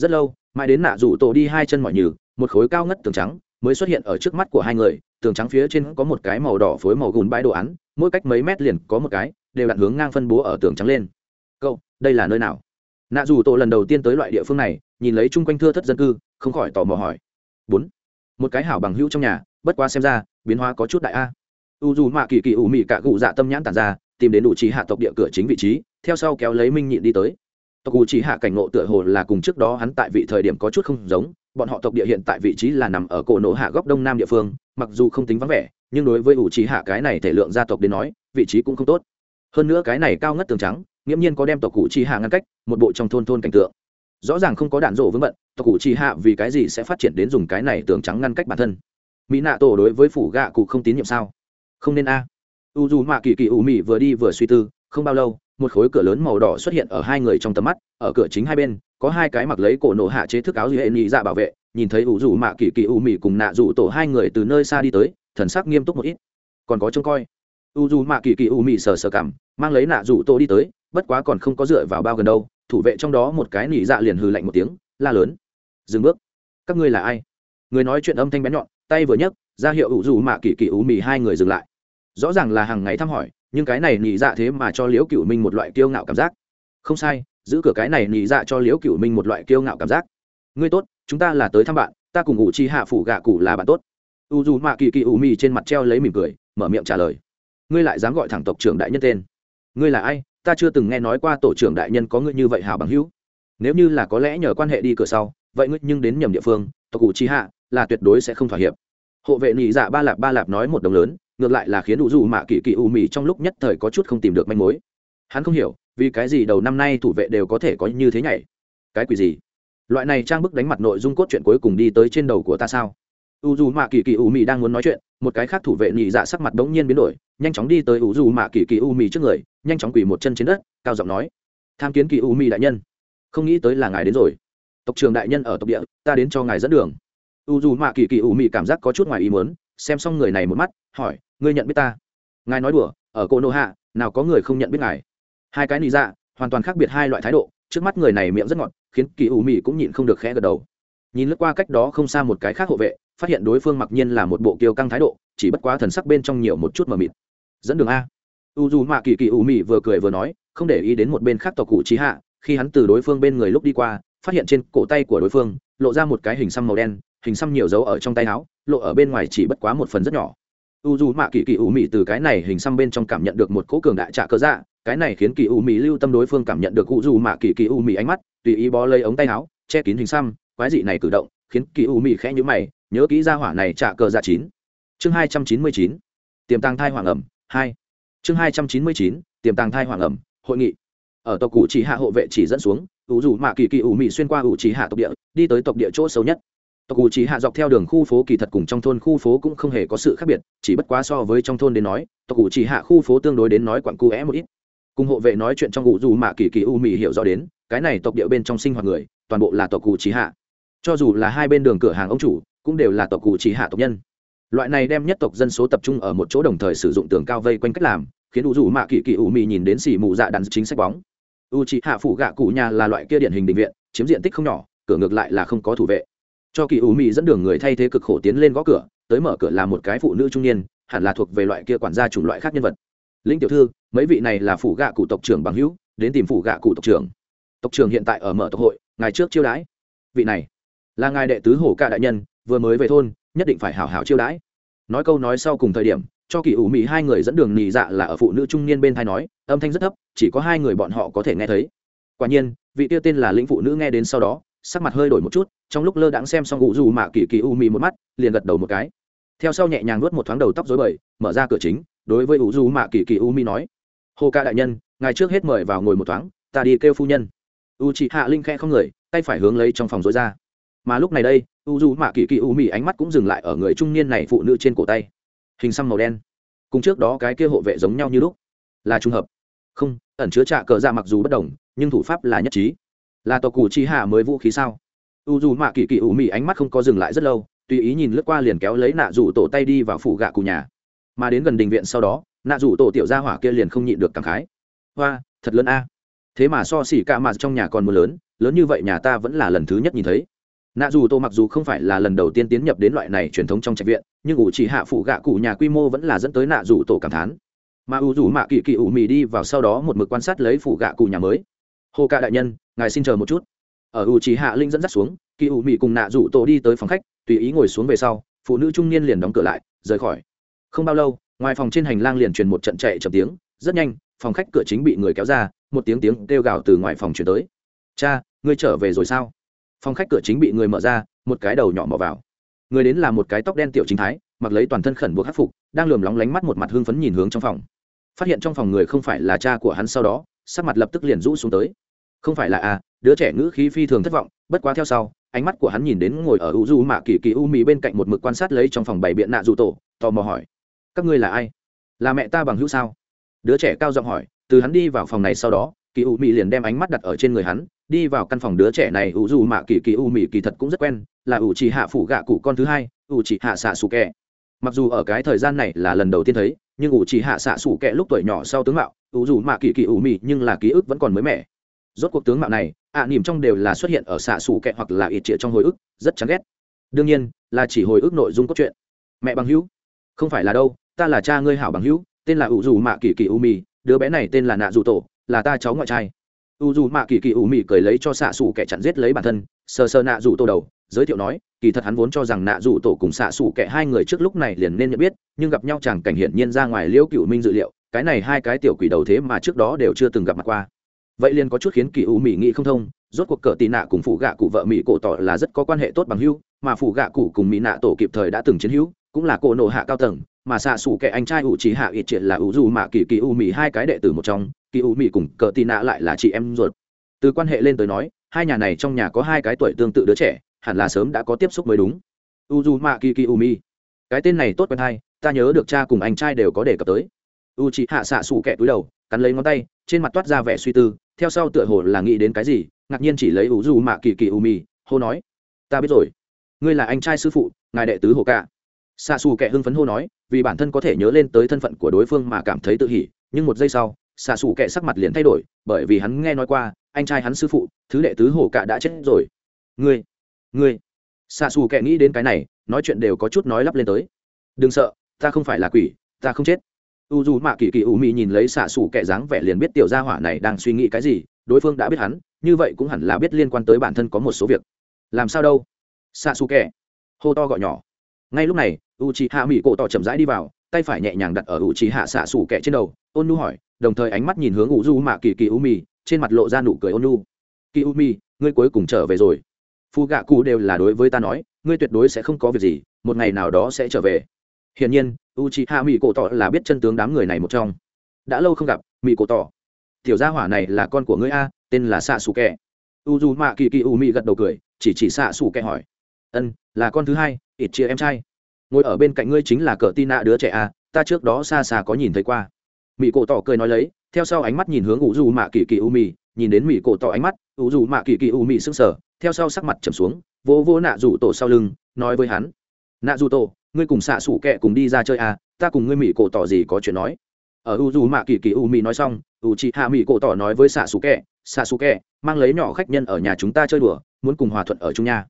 rất lâu, mãi đến nạ rủ tổ đi hai chân mọi nhừ, một khối cao ngất tường trắng mới xuất hiện ở trước mắt của hai người. Tường trắng phía trên có một cái màu đỏ phối màu gùn bãi đồ án, mỗi cách mấy mét liền có một cái, đều đặt hướng ngang phân bố ở tường trắng lên. Cậu, đây là nơi nào? Nạ rủ tổ lần đầu tiên tới loại địa phương này, nhìn lấy chung quanh thưa thất dân cư, không khỏi tò mò hỏi. Bốn. Một cái hảo bằng hữu trong nhà, bất quá xem ra, biến hóa có chút đại a. U dù mạ kỳ kỳ ủ mị cả cụ dạ tâm nhãn tàn ra, tìm đến đủ trí hạ tộc địa cửa chính vị trí, theo sau kéo lấy minh nhịn đi tới tộc cụ chỉ hạ cảnh ngộ tựa hồ là cùng trước đó hắn tại vị thời điểm có chút không giống, bọn họ tộc địa hiện tại vị trí là nằm ở cổ nổ hạ góc đông nam địa phương, mặc dù không tính vắng vẻ, nhưng đối với ủ trí hạ cái này thể lượng gia tộc đến nói, vị trí cũng không tốt. Hơn nữa cái này cao ngất tường trắng, nghiễm nhiên có đem tộc cụ chi hạ ngăn cách, một bộ trong thôn thôn cảnh tượng. Rõ ràng không có đạn rộ vững bận, tộc cụ chi hạ vì cái gì sẽ phát triển đến dùng cái này tường trắng ngăn cách bản thân? Mỹ nạ tổ đối với phủ gạ cụ không tín nhiệm sao? Không nên a. U dù mạ kỳ kỳ ủ mị vừa đi vừa suy tư, không bao lâu một khối cửa lớn màu đỏ xuất hiện ở hai người trong tầm mắt, ở cửa chính hai bên, có hai cái mặc lấy cổ nổ hạ chế thức áo hệ nhị dạ bảo vệ, nhìn thấy ủ rủ mạ kỳ kỳ ủ mị cùng nạ rủ tổ hai người từ nơi xa đi tới, thần sắc nghiêm túc một ít. Còn có trông coi. U dù mạ kỳ kỳ ủ mị sờ sờ cảm, mang lấy nạ rủ tổ đi tới, bất quá còn không có dựa vào bao gần đâu, thủ vệ trong đó một cái nỉ dạ liền hừ lạnh một tiếng, la lớn. Dừng bước. Các ngươi là ai? Người nói chuyện âm thanh bén nhọn, tay vừa nhấc, ra hiệu ủ dù mạ kỳ kỳ ủ mị hai người dừng lại. Rõ ràng là hàng ngày thăm hỏi nhưng cái này nhị dạ thế mà cho liễu cựu minh một loại kiêu ngạo cảm giác. Không sai, giữ cửa cái này nhị dạ cho liễu cựu minh một loại kiêu ngạo cảm giác. Ngươi tốt, chúng ta là tới thăm bạn, ta cùng ủ chi hạ phủ gạ cụ là bạn tốt. U dù mạ kỳ kỳ ủ mì trên mặt treo lấy mỉm cười, mở miệng trả lời. Ngươi lại dám gọi thẳng tộc trưởng đại nhân tên. Ngươi là ai? Ta chưa từng nghe nói qua tổ trưởng đại nhân có ngươi như vậy hảo bằng hữu. Nếu như là có lẽ nhờ quan hệ đi cửa sau, vậy ngươi nhưng đến nhầm địa phương, tộc cụ chi hạ, là tuyệt đối sẽ không thỏa hiệp. Hộ vệ nhị dạ ba lạp ba lạp nói một đồng lớn ngược lại là khiến u dù mạ kỳ kỳ u mì trong lúc nhất thời có chút không tìm được manh mối. Hắn không hiểu, vì cái gì đầu năm nay thủ vệ đều có thể có như thế nhảy? Cái quỷ gì? Loại này trang bức đánh mặt nội dung cốt chuyện cuối cùng đi tới trên đầu của ta sao? U dù mạ kỳ kỳ u mì đang muốn nói chuyện, một cái khác thủ vệ nhị dạ sắc mặt bỗng nhiên biến đổi, nhanh chóng đi tới u dù mạ kỳ kỳ u mì trước người, nhanh chóng quỳ một chân trên đất, cao giọng nói, tham kiến kỳ u mì đại nhân. Không nghĩ tới là ngài đến rồi. Tộc trường đại nhân ở tộc địa, ta đến cho ngài dẫn đường. U dù mạ kỳ kỳ u mì cảm giác có chút ngoài ý muốn, xem xong người này một mắt, hỏi ngươi nhận biết ta. Ngài nói đùa, ở cô nô hạ, nào có người không nhận biết ngài. Hai cái nị dạ hoàn toàn khác biệt hai loại thái độ, trước mắt người này miệng rất ngọt, khiến kỳ ủ mị cũng nhịn không được khẽ gật đầu. Nhìn lướt qua cách đó không xa một cái khác hộ vệ, phát hiện đối phương mặc nhiên là một bộ kiêu căng thái độ, chỉ bất quá thần sắc bên trong nhiều một chút mờ mịt. Dẫn đường a. U dù mạ kỳ kỳ ủ mị vừa cười vừa nói, không để ý đến một bên khác tộc cụ trí hạ, khi hắn từ đối phương bên người lúc đi qua, phát hiện trên cổ tay của đối phương, lộ ra một cái hình xăm màu đen, hình xăm nhiều dấu ở trong tay áo, lộ ở bên ngoài chỉ bất quá một phần rất nhỏ u dù mạ kỳ kỳ ủ mị từ cái này hình xăm bên trong cảm nhận được một cỗ cường đại trạ cớ dạ cái này khiến kỳ ủ mị lưu tâm đối phương cảm nhận được u dù mạ kỳ kỳ ủ mị ánh mắt, tùy ý bó lấy ống tay áo, che kín hình xăm, quái dị này cử động, khiến kỳ ủ mị khẽ nhữ mày, nhớ kỹ ra hỏa này trạ cờ dạ chín. Chương hai trăm chín mươi chín, tiềm tàng thai hoàng ẩm, hai. Chương hai trăm chín mươi chín, tiềm tàng thai hoàng ẩm, hội nghị. Ở tộc cụ chỉ hạ hộ vệ chỉ dẫn xuống ủ dù mạ kỳ kỳ ủ mị xuyên qua ủ chỉ hạ tộc địa, đi tới tộc địa chỗ xấu nhất tộc ủ chỉ hạ dọc theo đường khu phố kỳ thật cùng trong thôn khu phố cũng không hề có sự khác biệt, chỉ bất quá so với trong thôn đến nói, tộc ủ chỉ hạ khu phố tương đối đến nói quặn cu é một ít. Cùng hộ vệ nói chuyện trong cụ dù mạ kỳ kỳ u mị hiểu rõ đến, cái này tộc địa bên trong sinh hoạt người, toàn bộ là tộc ủ chỉ hạ. Cho dù là hai bên đường cửa hàng ông chủ, cũng đều là tộc ủ chỉ hạ tộc nhân. Loại này đem nhất tộc dân số tập trung ở một chỗ đồng thời sử dụng tường cao vây quanh cách làm, khiến u dù mạ kỳ kỳ u mị nhìn đến xỉ mù dạ đàn chính sách bóng. U chị hạ phủ gạ cụ nhà là loại kia điển hình định viện, chiếm diện tích không nhỏ, cửa ngược lại là không có thủ vệ cho kỳ ủ mị dẫn đường người thay thế cực khổ tiến lên gõ cửa, tới mở cửa là một cái phụ nữ trung niên, hẳn là thuộc về loại kia quản gia chủng loại khác nhân vật. Linh tiểu thư, mấy vị này là phụ gạ cụ tộc trưởng bằng hữu, đến tìm phụ gạ cụ tộc trưởng. Tộc trưởng hiện tại ở mở tộc hội ngày trước chiêu đãi. Vị này, là ngài đệ tứ hổ ca đại nhân, vừa mới về thôn, nhất định phải hảo hảo chiêu đãi. Nói câu nói sau cùng thời điểm, cho kỳ ủ mị hai người dẫn đường nhị dạ là ở phụ nữ trung niên bên thai nói, âm thanh rất thấp, chỉ có hai người bọn họ có thể nghe thấy. Quả nhiên, vị tiêu tên là lĩnh phụ nữ nghe đến sau đó sắc mặt hơi đổi một chút, trong lúc lơ đãng xem xong ngụ dù mạ kỳ kỳ u mì một mắt, liền gật đầu một cái. Theo sau nhẹ nhàng nuốt một thoáng đầu tóc dối bời, mở ra cửa chính, đối với ngụ dù mạ kỳ kỳ u mì nói, hồ ca đại nhân, ngài trước hết mời vào ngồi một thoáng, ta đi kêu phu nhân. U chị hạ linh khe không người, tay phải hướng lấy trong phòng dối ra. Mà lúc này đây u dù mạ kỳ kỳ u mì ánh mắt cũng dừng lại ở người trung niên này phụ nữ trên cổ tay. Hình xăm màu đen. Cùng trước đó cái kia hộ vệ giống nhau như lúc. Là trùng hợp. Không, ẩn chứa trạ cờ ra mặc dù bất đồng, nhưng thủ pháp là nhất trí là tộc cụ chi hạ mới vũ khí sao? U dù mạ kỳ kỳ ủ mị ánh mắt không có dừng lại rất lâu, tùy ý nhìn lướt qua liền kéo lấy nạ rủ tổ tay đi vào phủ gạ cụ nhà. Mà đến gần đình viện sau đó, nạ rủ tổ tiểu gia hỏa kia liền không nhịn được cảm khái. Hoa, thật lớn a. Thế mà so xỉ ca mà trong nhà còn mưa lớn lớn như vậy nhà ta vẫn là lần thứ nhất nhìn thấy. Nạ dù tô mặc dù không phải là lần đầu tiên tiến nhập đến loại này truyền thống trong trạch viện, nhưng ủ chỉ hạ phụ gạ cụ nhà quy mô vẫn là dẫn tới nạ dù tổ cảm thán. Mà ủ dù mạ kỳ kỳ ủ mì đi vào sau đó một mực quan sát lấy phụ gạ cụ nhà mới. Hồ ca đại nhân ngài xin chờ một chút. Ở u trí hạ linh dẫn dắt xuống, kỳ u mỹ cùng nạ rủ tổ đi tới phòng khách, tùy ý ngồi xuống về sau, phụ nữ trung niên liền đóng cửa lại, rời khỏi. Không bao lâu, ngoài phòng trên hành lang liền truyền một trận chạy chậm tiếng, rất nhanh, phòng khách cửa chính bị người kéo ra, một tiếng tiếng kêu gào từ ngoài phòng truyền tới. Cha, ngươi trở về rồi sao? Phòng khách cửa chính bị người mở ra, một cái đầu nhỏ mò vào. Người đến là một cái tóc đen tiểu chính thái, mặc lấy toàn thân khẩn buộc hắc phục, đang lườm lóng lánh mắt một mặt hưng phấn nhìn hướng trong phòng. Phát hiện trong phòng người không phải là cha của hắn sau đó, sắc mặt lập tức liền rũ xuống tới không phải là à đứa trẻ ngữ khí phi thường thất vọng, bất quá theo sau, ánh mắt của hắn nhìn đến ngồi ở u du mạ kỳ kỳ u mỹ bên cạnh một mực quan sát lấy trong phòng bảy biện nạ dù tổ, tò mò hỏi, các ngươi là ai? Là mẹ ta bằng hữu sao? Đứa trẻ cao giọng hỏi, từ hắn đi vào phòng này sau đó, kỳ u mỹ liền đem ánh mắt đặt ở trên người hắn, đi vào căn phòng đứa trẻ này u du mạ kỳ kỳ u mỹ kỳ thật cũng rất quen, là u chỉ hạ phủ gạ cụ con thứ hai u chỉ hạ xạ xù kẹ. Mặc dù ở cái thời gian này là lần đầu tiên thấy, nhưng u chỉ hạ xạ xù kẹ lúc tuổi nhỏ sau tướng mạo u dù mạ kỳ kỳ u mỹ nhưng là ký ức vẫn còn mới mẻ rốt cuộc tướng mạo này ạ à, nỉm trong đều là xuất hiện ở xạ xù kẹ hoặc là ít trịa trong hồi ức rất chán ghét. Đương nhiên là chỉ hồi ức nội dung cốt truyện. Mẹ bằng hữu không phải là đâu ta là cha ngươi hảo bằng hữu tên là ủ dù mạ kỳ kỳ u mì, đứa bé này tên là nạ dù tổ là ta cháu ngoại trai. U dù mạ kỳ kỳ u mì cười lấy cho xạ xù kẻ chặn giết lấy bản thân sờ sờ nạ dù tổ đầu giới thiệu nói kỳ thật hắn vốn cho rằng nạ dù tổ cùng xạ xù kẻ hai người trước lúc này liền nên nhận biết nhưng gặp nhau chẳng cảnh hiển nhiên ra ngoài liễu cựu minh dự liệu cái này hai cái tiểu quỷ đầu thế mà trước đó đều chưa từng gặp mặt qua vậy liền có chút khiến kỳ u mỹ nghĩ không thông, rốt cuộc cờ tị nạ cùng phụ gạ cụ vợ mỹ cổ tỏ là rất có quan hệ tốt bằng hữu, mà phụ gạ cụ cùng mỹ nạ tổ kịp thời đã từng chiến hữu, cũng là cổ nộ hạ cao tầng, mà xạ xủ kẻ anh trai ủ trí hạ ít triệt là ủ dù mạ kỳ kỳ u mỹ hai cái đệ tử một trong, kỳ u mỹ cùng cờ tị nạ lại là chị em ruột. Từ quan hệ lên tới nói, hai nhà này trong nhà có hai cái tuổi tương tự đứa trẻ, hẳn là sớm đã có tiếp xúc mới đúng. U dù mạ kỳ kỳ u mi cái tên này tốt quen hay, ta nhớ được cha cùng anh trai đều có đề cập tới. U chị hạ xạ xủ kẻ túi đầu, cắn lấy ngón tay, trên mặt toát ra vẻ suy tư theo sau tựa hồ là nghĩ đến cái gì, ngạc nhiên chỉ lấy u dù mạ kỳ kỳ u mi hô nói, ta biết rồi, ngươi là anh trai sư phụ, ngài đệ tứ hồ cả xa xù kẻ hưng phấn hô nói, vì bản thân có thể nhớ lên tới thân phận của đối phương mà cảm thấy tự hỉ, nhưng một giây sau xa xù kẻ sắc mặt liền thay đổi, bởi vì hắn nghe nói qua, anh trai hắn sư phụ, thứ đệ tứ hồ cả đã chết rồi. Ngươi ngươi. Xa xù kệ nghĩ đến cái này, nói chuyện đều có chút nói lắp lên tới. Đừng sợ, ta không phải là quỷ, ta không chết u dù mạ kỳ kỳ u mị nhìn lấy xạ xù Kẻ dáng vẻ liền biết tiểu gia hỏa này đang suy nghĩ cái gì đối phương đã biết hắn như vậy cũng hẳn là biết liên quan tới bản thân có một số việc. Làm sao đâu? Xạ xù Kẻ, hô to gọi nhỏ. Ngay lúc này u chị hạ mỹ cổ tỏ chậm rãi đi vào tay phải nhẹ nhàng đặt ở u chị hạ xạ xù Kẻ trên đầu ôn nu hỏi đồng thời ánh mắt nhìn hướng u du mạ kỳ kỳ u mì trên mặt lộ ra nụ cười ôn nu kỳ u mì ngươi cuối cùng trở về rồi. Phu gạ cụ đều là đối với ta nói ngươi tuyệt đối sẽ không có việc gì một ngày nào đó sẽ trở về hiển nhiên u chị hạ mỹ cổ tỏ là biết chân tướng đám người này một trong. Đã lâu không gặp mỹ cổ tỏ tiểu gia hỏa này là con của ngươi a, tên là xạ xù kẹ u dù mạ kỳ kỳ u mỹ gật đầu cười, chỉ chỉ xạ xù kẹ hỏi. Ân, là con thứ hai, ít chia em trai. Ngồi ở bên cạnh ngươi chính là cờ tin nạ đứa trẻ a, ta trước đó xa xa có nhìn thấy qua. Mỹ cổ tỏ cười nói lấy, theo sau ánh mắt nhìn hướng u dù mạ kỳ kỳ u mỹ nhìn đến mỹ cổ tỏ ánh mắt u dù mạ kỳ kỳ u mỹ sững sờ, theo sau sắc mặt trầm xuống vô vô nạ dù tổ sau lưng, nói với hắn. Nạ dù tổ ngươi cùng xạ xủ kẹ cùng đi ra chơi à ta cùng ngươi mỹ cổ tỏ gì có chuyện nói. Ở u dù mạ kỳ kỳ u mỹ nói xong, u chị hạ mỹ cổ tỏ nói với xạ xủ kẹ, xạ xủ kẹ, mang lấy nhỏ khách nhân ở nhà chúng ta chơi đùa, muốn cùng hòa thuận ở chung nhà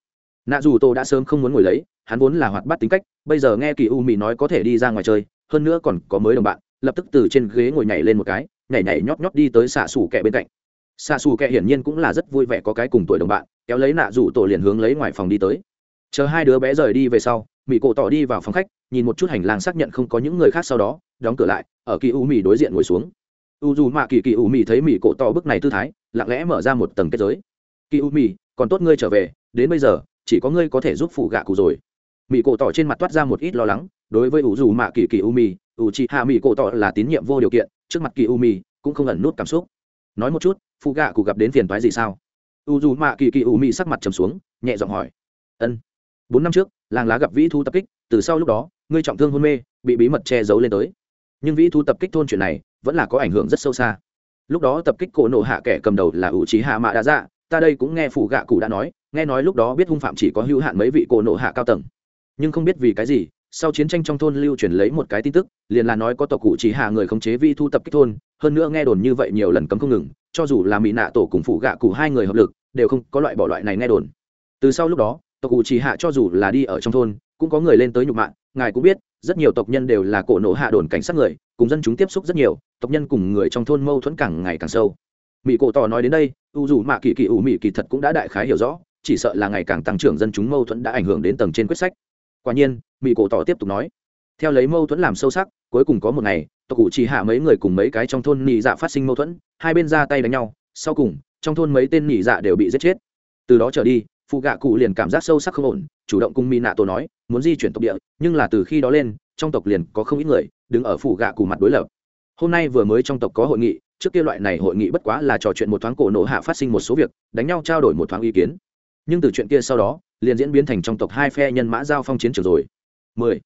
nạ dù tô đã sớm không muốn ngồi lấy, hắn vốn là hoạt bát tính cách, bây giờ nghe kỳ u mỹ nói có thể đi ra ngoài chơi, hơn nữa còn có mới đồng bạn, lập tức từ trên ghế ngồi nhảy lên một cái, nhảy nhảy nhót nhót đi tới xạ sủ kẹ bên cạnh. Xạ xù kẹ hiển nhiên cũng là rất vui vẻ có cái cùng tuổi đồng bạn, kéo lấy nạ rủ tổ liền hướng lấy ngoài phòng đi tới chờ hai đứa bé rời đi về sau mỹ cổ tỏ đi vào phòng khách, nhìn một chút hành lang xác nhận không có những người khác sau đó, đóng cửa lại, ở kỳ u mỹ đối diện ngồi xuống. U dù mạ kỳ kỳ u mỹ thấy mỹ cổ tỏ bức này tư thái, lặng lẽ mở ra một tầng kết giới. Kỳ u mỹ còn tốt ngươi trở về, đến bây giờ, chỉ có ngươi có thể giúp phụ gạ cụ rồi. Mỹ cổ tỏ trên mặt toát ra một ít lo lắng, đối với u dù mạ kỳ kỳ u mỹ u chị hạ mỹ cổ tỏ là tín nhiệm vô điều kiện, trước mặt kỳ u mỹ cũng không ẩn nút cảm xúc. Nói một chút phụ gạ cụ gặp đến phiền toái gì sao? U dù mạ kỳ kỳ u mỹ sắc mặt trầm xuống, nhẹ giọng hỏi. Ân bốn năm trước, làng lá gặp vĩ thu tập kích, từ sau lúc đó, ngươi trọng thương hôn mê, bị bí mật che giấu lên tới. Nhưng vĩ thu tập kích thôn chuyện này, vẫn là có ảnh hưởng rất sâu xa. Lúc đó tập kích cổ nộ hạ kẻ cầm đầu là ủ trí hạ mạ đã dạ ta đây cũng nghe phủ gạ cụ đã nói, nghe nói lúc đó biết hung phạm chỉ có hữu hạn mấy vị cổ nộ hạ cao tầng. Nhưng không biết vì cái gì, sau chiến tranh trong thôn lưu truyền lấy một cái tin tức, liền là nói có tộc cụ chỉ hạ người khống chế vi thu tập kích thôn, hơn nữa nghe đồn như vậy nhiều lần cấm không ngừng, cho dù là mỹ nạ tổ cùng phụ gạ cụ hai người hợp lực, đều không có loại bỏ loại này nghe đồn. Từ sau lúc đó tộc cụ chỉ hạ cho dù là đi ở trong thôn, cũng có người lên tới nhục mạng ngài cũng biết, rất nhiều tộc nhân đều là cổ nổ hạ đồn cảnh sát người, cùng dân chúng tiếp xúc rất nhiều, tộc nhân cùng người trong thôn mâu thuẫn càng ngày càng sâu. Mỹ cổ tỏ nói đến đây, u dù mạ kỳ kỳ ủ mỹ kỳ thật cũng đã đại khái hiểu rõ, chỉ sợ là ngày càng tăng trưởng dân chúng mâu thuẫn đã ảnh hưởng đến tầng trên quyết sách. Quả nhiên mỹ cổ tỏ tiếp tục nói, theo lấy mâu thuẫn làm sâu sắc, cuối cùng có một ngày, tộc cụ chỉ hạ mấy người cùng mấy cái trong thôn nị dạ phát sinh mâu thuẫn, hai bên ra tay đánh nhau, sau cùng, trong thôn mấy tên nị dạ đều bị giết chết. Từ đó trở đi phụ gạ cụ liền cảm giác sâu sắc không ổn, chủ động cùng mỹ nạ tổ nói, muốn di chuyển tộc địa, nhưng là từ khi đó lên, trong tộc liền có không ít người đứng ở phụ gạ cụ mặt đối lập hôm nay vừa mới trong tộc có hội nghị, trước kia loại này hội nghị bất quá là trò chuyện một thoáng cổ nổ hạ phát sinh một số việc, đánh nhau trao đổi một thoáng ý kiến nhưng từ chuyện kia sau đó, liền diễn biến thành trong tộc hai phe nhân mã giao phong chiến trường rồi 10.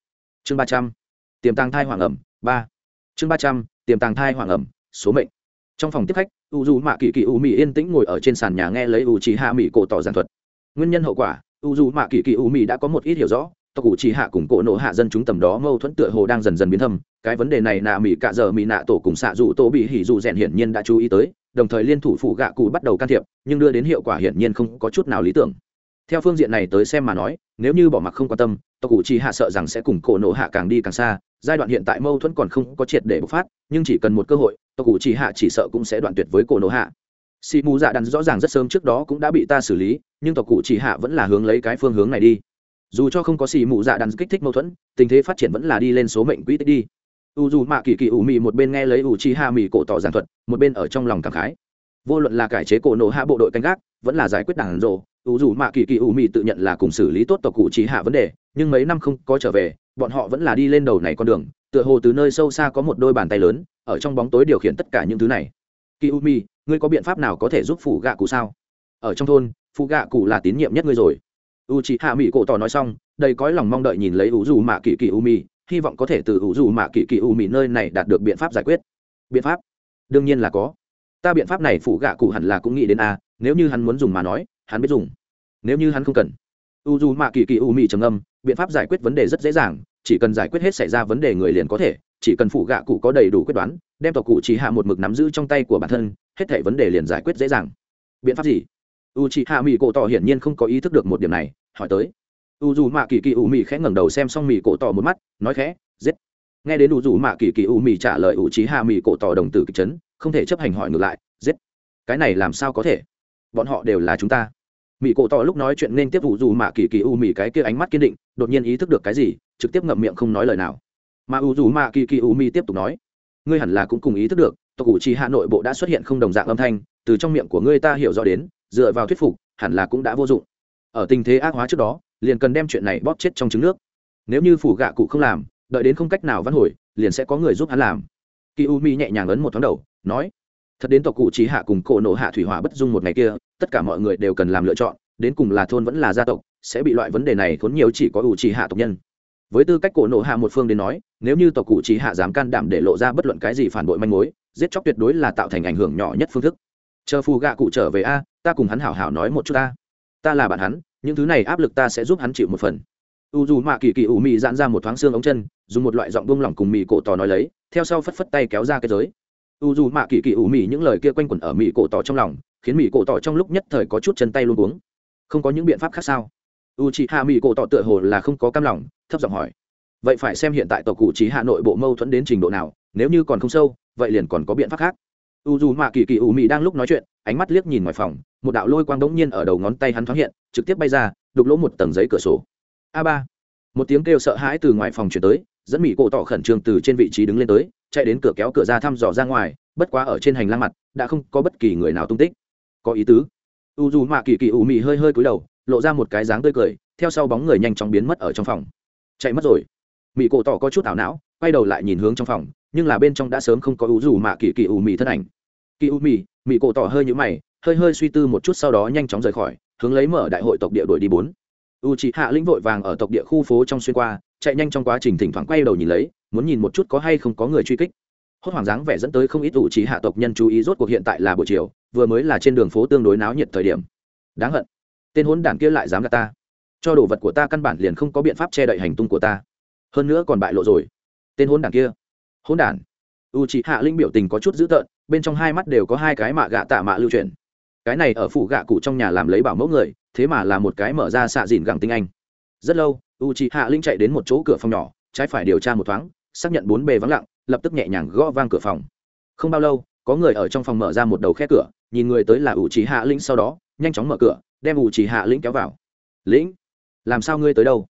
chương 300. tiềm tàng thai hoàng ẩm 3. chương 300. tiềm tàng thai hoàng ẩm số mệnh trong phòng tiếp khách u du mạ kỳ kỳ u mỹ yên tĩnh ngồi ở trên sàn nhà nghe lấy u trí hạ mỹ cổ tỏ giảng thuật nguyên nhân hậu quả, u dù mạ kỳ kỳ u mỹ đã có một ít hiểu rõ, tộc Cụ Chỉ hạ cùng cổ nộ hạ dân chúng tầm đó mâu thuẫn tựa hồ đang dần dần biến thâm. Cái vấn đề này nạ mỹ cả giờ mỹ nạ tổ cùng xạ dù tổ bị hỉ dù rèn hiển nhiên đã chú ý tới, đồng thời liên thủ phụ gạ cụ bắt đầu can thiệp, nhưng đưa đến hiệu quả hiển nhiên không có chút nào lý tưởng. Theo phương diện này tới xem mà nói, nếu như bỏ mặc không quan tâm, tộc cụ chỉ hạ sợ rằng sẽ cùng cổ nộ hạ càng đi càng xa, giai đoạn hiện tại mâu thuẫn còn không có triệt để bộc phát, nhưng chỉ cần một cơ hội, tộc cụ chỉ hạ chỉ sợ cũng sẽ đoạn tuyệt với cổ nộ hạ xì mù dạ đắn rõ ràng rất sớm trước đó cũng đã bị ta xử lý, nhưng tộc cụ chỉ hạ vẫn là hướng lấy cái phương hướng này đi. Dù cho không có xì mù dạ đắn kích thích mâu thuẫn, tình thế phát triển vẫn là đi lên số mệnh quỹ tích đi. U dù mạ kỳ kỳ ủ mị một bên nghe lấy ủ chi hạ mị cổ tỏ giảng thuật, một bên ở trong lòng cảm khái. Vô luận là cải chế cổ nổ hạ bộ đội canh gác, vẫn là giải quyết đảng rộ ủ dù mạ kỳ kỳ ủ mị tự nhận là cùng xử lý tốt tộc cụ chỉ hạ vấn đề, nhưng mấy năm không có trở về, bọn họ vẫn là đi lên đầu này con đường, tựa hồ từ nơi sâu xa có một đôi bàn tay lớn, ở trong bóng tối điều khiển tất cả những thứ này. Kỳ u mi ngươi có biện pháp nào có thể giúp phụ gạ cụ sao? Ở trong thôn phụ gạ cụ là tín nhiệm nhất ngươi rồi. U chị hạ mỹ cổ tỏ nói xong, đầy cõi lòng mong đợi nhìn lấy ủ dù mạ kỳ kỳ u mi hy vọng có thể từ ủ dù mạ kỳ kỳ u mi nơi này đạt được biện pháp giải quyết. Biện pháp? Đương nhiên là có. Ta biện pháp này phụ gạ cụ hẳn là cũng nghĩ đến a nếu như hắn muốn dùng mà nói, hắn biết dùng. Nếu như hắn không cần. U dù mạ kỳ kỳ u mi trầm âm biện pháp giải quyết vấn đề rất dễ dàng, chỉ cần giải quyết hết xảy ra vấn đề người liền có thể, chỉ cần phụ gạ cụ có đầy đủ quyết đoán, đem tộc cụ chỉ hạ một mực nắm giữ trong tay của bản thân hết thảy vấn đề liền giải quyết dễ dàng. Biện pháp gì? U chị hạ mỹ cổ tỏ hiển nhiên không có ý thức được một điểm này, hỏi tới. U dù mạ kỳ kỳ u mì khẽ ngẩng đầu xem xong mì cổ tỏ một mắt, nói khẽ, giết. Nghe đến u dù mạ kỳ kỳ u mì trả lời u trí hạ mì cổ tỏ đồng tử kịch chấn, không thể chấp hành hỏi ngược lại, giết. Cái này làm sao có thể? Bọn họ đều là chúng ta. Mỹ cổ tỏ lúc nói chuyện nên tiếp u dù mạ kỳ kỳ u mì cái kia ánh mắt kiên định, đột nhiên ý thức được cái gì, trực tiếp ngậm miệng không nói lời nào. Mà u dù mạ kỳ kỳ u mì tiếp tục nói, ngươi hẳn là cũng cùng ý thức được tộc cụ trì hạ nội bộ đã xuất hiện không đồng dạng âm thanh, từ trong miệng của ngươi ta hiểu rõ đến, dựa vào thuyết phục, hẳn là cũng đã vô dụng. Ở tình thế ác hóa trước đó, liền cần đem chuyện này bóp chết trong trứng nước. Nếu như phủ gạ cụ không làm, đợi đến không cách nào văn hồi, liền sẽ có người giúp hắn làm. Kỳ u mi nhẹ nhàng ấn một thoáng đầu, nói, thật đến tộc cụ trí hạ cùng cổ nộ hạ thủy hỏa bất dung một ngày kia, tất cả mọi người đều cần làm lựa chọn, đến cùng là thôn vẫn là gia tộc, sẽ bị loại vấn đề này thốn nhiều chỉ có ủ trì hạ tộc nhân. Với tư cách cổ nộ hạ một phương đến nói, nếu như tộc cụ trí hạ dám can đảm để lộ ra bất luận cái gì phản bội manh mối giết chóc tuyệt đối là tạo thành ảnh hưởng nhỏ nhất phương thức. Chờ phù gạ cụ trở về a, ta cùng hắn hảo hảo nói một chút ta. Ta là bạn hắn, những thứ này áp lực ta sẽ giúp hắn chịu một phần. U dù mạ kỳ kỳ ủ mị dạn ra một thoáng xương ống chân, dùng một loại giọng buông lỏng cùng mị cổ tỏ nói lấy, theo sau phất phất tay kéo ra cái giới. U dù mạ kỳ kỳ ủ mị những lời kia quanh quẩn ở mị cổ tỏ trong lòng, khiến mị cổ tỏ trong lúc nhất thời có chút chân tay luôn uống không có những biện pháp khác sao? U chị hạ mị cổ tỏ tựa hồ là không có cam lòng, thấp giọng hỏi. Vậy phải xem hiện tại tộc cụ trí hạ nội bộ mâu thuẫn đến trình độ nào nếu như còn không sâu, vậy liền còn có biện pháp khác. U dù mạ kỳ kỳ u mị đang lúc nói chuyện, ánh mắt liếc nhìn ngoài phòng, một đạo lôi quang đống nhiên ở đầu ngón tay hắn thoáng hiện, trực tiếp bay ra, đục lỗ một tầng giấy cửa sổ. A ba. Một tiếng kêu sợ hãi từ ngoài phòng chuyển tới, dẫn mỹ cổ tỏ khẩn trương từ trên vị trí đứng lên tới, chạy đến cửa kéo cửa ra thăm dò ra ngoài, bất quá ở trên hành lang mặt, đã không có bất kỳ người nào tung tích. Có ý tứ. U dù mạ kỳ kỳ u mị hơi hơi cúi đầu, lộ ra một cái dáng tươi cười, theo sau bóng người nhanh chóng biến mất ở trong phòng. Chạy mất rồi. Mỹ cổ tỏ có chút ảo não, quay đầu lại nhìn hướng trong phòng nhưng là bên trong đã sớm không có u dù mạ kỳ kỳ ủ mì thân ảnh. Kỳ ủ mì mì cổ tỏ hơi nhũ mày, hơi hơi suy tư một chút sau đó nhanh chóng rời khỏi, hướng lấy mở đại hội tộc địa đội đi bốn. U c hạ lĩnh vội vàng ở tộc địa khu phố trong xuyên qua, chạy nhanh trong quá trình thỉnh thoảng quay đầu nhìn lấy, muốn nhìn một chút có hay không có người truy kích. Hốt hoảng dáng vẻ dẫn tới không ít u c hạ tộc nhân chú ý rốt cuộc hiện tại là buổi chiều, vừa mới là trên đường phố tương đối náo nhiệt thời điểm. Đáng hận. Tên hốn đản kia lại dám gạt ta. Cho đồ vật của ta căn bản liền không có biện pháp che đậy hành tung của ta. Hơn nữa còn bại lộ rồi. Tên hốn đản kia hỗn đản. U c hạ linh biểu tình có chút dữ tợn, bên trong hai mắt đều có hai cái mạ gạ tạ mạ lưu truyền cái này ở phủ gạ cụ trong nhà làm lấy bảo mẫu người, thế mà là một cái mở ra xạ dìn gẳng tinh anh. Rất lâu u c h ị hạ linh chạy đến một chỗ cửa phòng nhỏ, trái phải điều tra một thoáng, xác nhận bốn bề vắng lặng, lập tức nhẹ nhàng gõ vang cửa phòng. Không bao lâu, có người ở trong phòng mở ra một đầu khe cửa, nhìn người tới là u c h ị hạ linh sau đó, nhanh chóng mở cửa, đem u c h ị hạ linh kéo vào. Lĩnh làm sao ngươi tới đâu?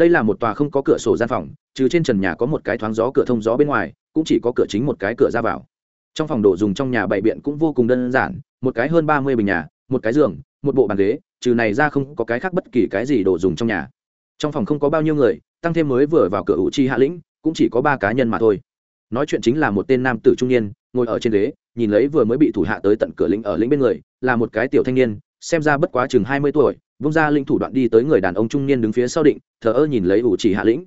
Đây là một tòa không có cửa sổ gian phòng, trừ trên trần nhà có một cái thoáng gió cửa thông gió bên ngoài, cũng chỉ có cửa chính một cái cửa ra vào. Trong phòng đồ dùng trong nhà bày biện cũng vô cùng đơn giản, một cái hơn ba mươi bình nhà, một cái giường, một bộ bàn ghế, trừ này ra không có cái khác bất kỳ cái gì đồ dùng trong nhà. Trong phòng không có bao nhiêu người, tăng thêm mới vừa vào cửa ủ chi hạ lĩnh, cũng chỉ có ba cá nhân mà thôi. Nói chuyện chính là một tên nam tử trung niên, ngồi ở trên ghế, nhìn lấy vừa mới bị thủ hạ tới tận cửa lĩnh ở lĩnh bên người, là một cái tiểu thanh niên, xem ra bất quá chừng hai mươi tuổi vung ra linh thủ đoạn đi tới người đàn ông trung niên đứng phía sau định, thờ ơ nhìn lấy ủ chỉ hạ lĩnh.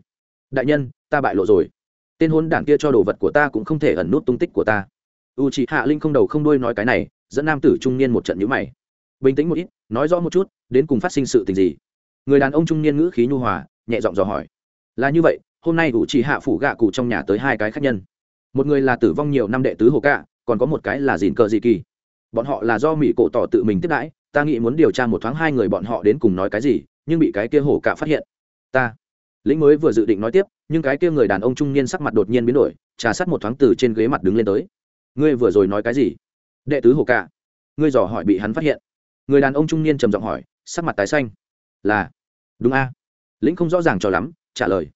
Đại nhân, ta bại lộ rồi. Tên hôn đảng kia cho đồ vật của ta cũng không thể ẩn nút tung tích của ta. U chỉ hạ linh không đầu không đuôi nói cái này, dẫn nam tử trung niên một trận nhữ mày. Bình tĩnh một ít, nói rõ một chút, đến cùng phát sinh sự tình gì? Người đàn ông trung niên ngữ khí nhu hòa, nhẹ giọng dò hỏi. Là như vậy, hôm nay ủ chỉ hạ phủ gạ cụ trong nhà tới hai cái khách nhân. Một người là tử vong nhiều năm đệ tứ hồ cạ, còn có một cái là dìn cờ dị kỳ. Bọn họ là do mỹ cổ tỏ tự mình tiếp đãi ta nghĩ muốn điều tra một thoáng hai người bọn họ đến cùng nói cái gì, nhưng bị cái kia hổ cả phát hiện. Ta. Lĩnh mới vừa dự định nói tiếp, nhưng cái kia người đàn ông trung niên sắc mặt đột nhiên biến đổi, trà sát một thoáng từ trên ghế mặt đứng lên tới. Ngươi vừa rồi nói cái gì? Đệ tứ hồ cả. Ngươi dò hỏi bị hắn phát hiện. Người đàn ông trung niên trầm giọng hỏi, sắc mặt tái xanh. Là. Đúng a. Lĩnh không rõ ràng cho lắm, trả lời.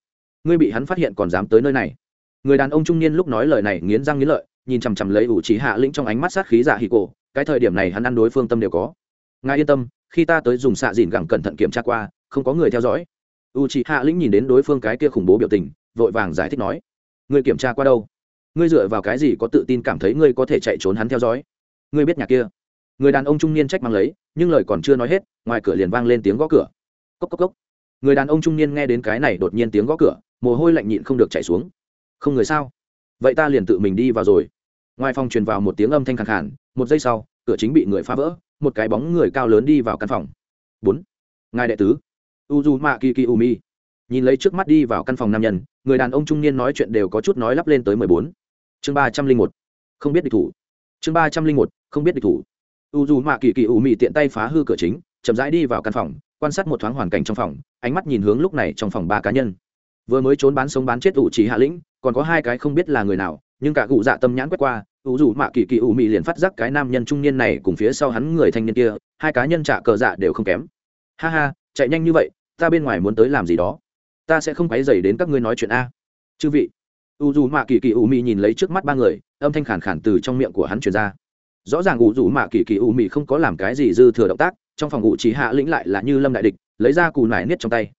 Ngươi bị hắn phát hiện còn dám tới nơi này. Người đàn ông trung niên lúc nói lời này nghiến răng nghiến lợi, nhìn chằm chằm lấy ủ trí hạ lĩnh trong ánh mắt sát khí dạ giả hì cổ, cái thời điểm này hắn ăn đối phương tâm đều có ngài yên tâm, khi ta tới dùng xạ dìn gẳng cẩn thận kiểm tra qua, không có người theo dõi. U trí hạ lĩnh nhìn đến đối phương cái kia khủng bố biểu tình, vội vàng giải thích nói ngươi kiểm tra qua đâu? Ngươi dựa vào cái gì có tự tin cảm thấy ngươi có thể chạy trốn hắn theo dõi? Ngươi biết nhà kia? Người đàn ông trung niên trách mang lấy, nhưng lời còn chưa nói hết, ngoài cửa liền vang lên tiếng gõ cửa. Cốc cốc cốc. Người đàn ông trung niên nghe đến cái này đột nhiên tiếng gõ cửa, mồ hôi lạnh nhịn không được chảy xuống. Không người sao? Vậy ta liền tự mình đi vào rồi. Ngoài phòng truyền vào một tiếng âm thanh khẳng khản một giây sau, cửa chính bị người phá vỡ một cái bóng người cao lớn đi vào căn phòng. Bốn. Ngài đệ tứ. Uzu ma kiki umi nhìn lấy trước mắt đi vào căn phòng nam nhân, người đàn ông trung niên nói chuyện đều có chút nói lắp lên tới mười bốn. Chương ba trăm linh một. Không biết địch thủ. Chương ba trăm linh một. Không biết địch thủ. U dù mạ tiện tay phá hư cửa chính, chậm rãi đi vào căn phòng, quan sát một thoáng hoàn cảnh trong phòng, ánh mắt nhìn hướng lúc này trong phòng ba cá nhân. Vừa mới trốn bán sống bán chết ủ trí hạ lĩnh, còn có hai cái không biết là người nào nhưng cả cụ dạ tâm nhãn quét qua, ủ dù mạ kỳ kỳ ủ mị liền phát giác cái nam nhân trung niên này cùng phía sau hắn người thanh niên kia, hai cá nhân trả cờ dạ đều không kém. Ha ha, chạy nhanh như vậy, ta bên ngoài muốn tới làm gì đó? Ta sẽ không quấy dày đến các ngươi nói chuyện a. Chư vị u dù mạ kỳ kỳ ủ mị nhìn lấy trước mắt ba người, âm thanh khản khản từ trong miệng của hắn truyền ra. Rõ ràng u dù mạ kỳ kỳ ủ mị không có làm cái gì dư thừa động tác, trong phòng ngụ chỉ hạ lĩnh lại là như lâm đại địch, lấy ra cù nải niết trong tay.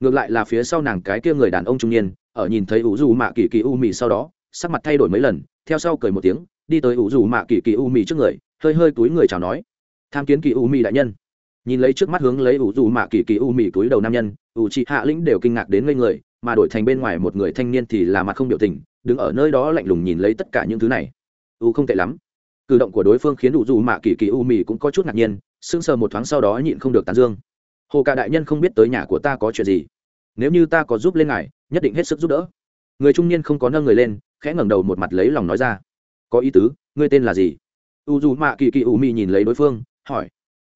Ngược lại là phía sau nàng cái kia người đàn ông trung niên, ở nhìn thấy u dù mạ kỳ kỳ u mị sau đó sắc mặt thay đổi mấy lần, theo sau cười một tiếng, đi tới ủ dù mạ kỳ kỳ u mì trước người, hơi hơi túi người chào nói, tham kiến kỳ u mì đại nhân. Nhìn lấy trước mắt hướng lấy ủ dù mạ kỳ kỳ u mì túi đầu nam nhân, ủ chị hạ lĩnh đều kinh ngạc đến ngây người, mà đổi thành bên ngoài một người thanh niên thì là mặt không biểu tình, đứng ở nơi đó lạnh lùng nhìn lấy tất cả những thứ này. U không tệ lắm. Cử động của đối phương khiến ủ dù mạ kỳ kỳ u mì cũng có chút ngạc nhiên, sững sờ một thoáng sau đó nhịn không được tán dương. Hồ cả đại nhân không biết tới nhà của ta có chuyện gì. Nếu như ta có giúp lên ngài, nhất định hết sức giúp đỡ. Người trung niên không có nâng người lên khẽ ngẩng đầu một mặt lấy lòng nói ra. Có ý tứ, ngươi tên là gì? U dù mạ kỳ kỳ u mi nhìn lấy đối phương, hỏi.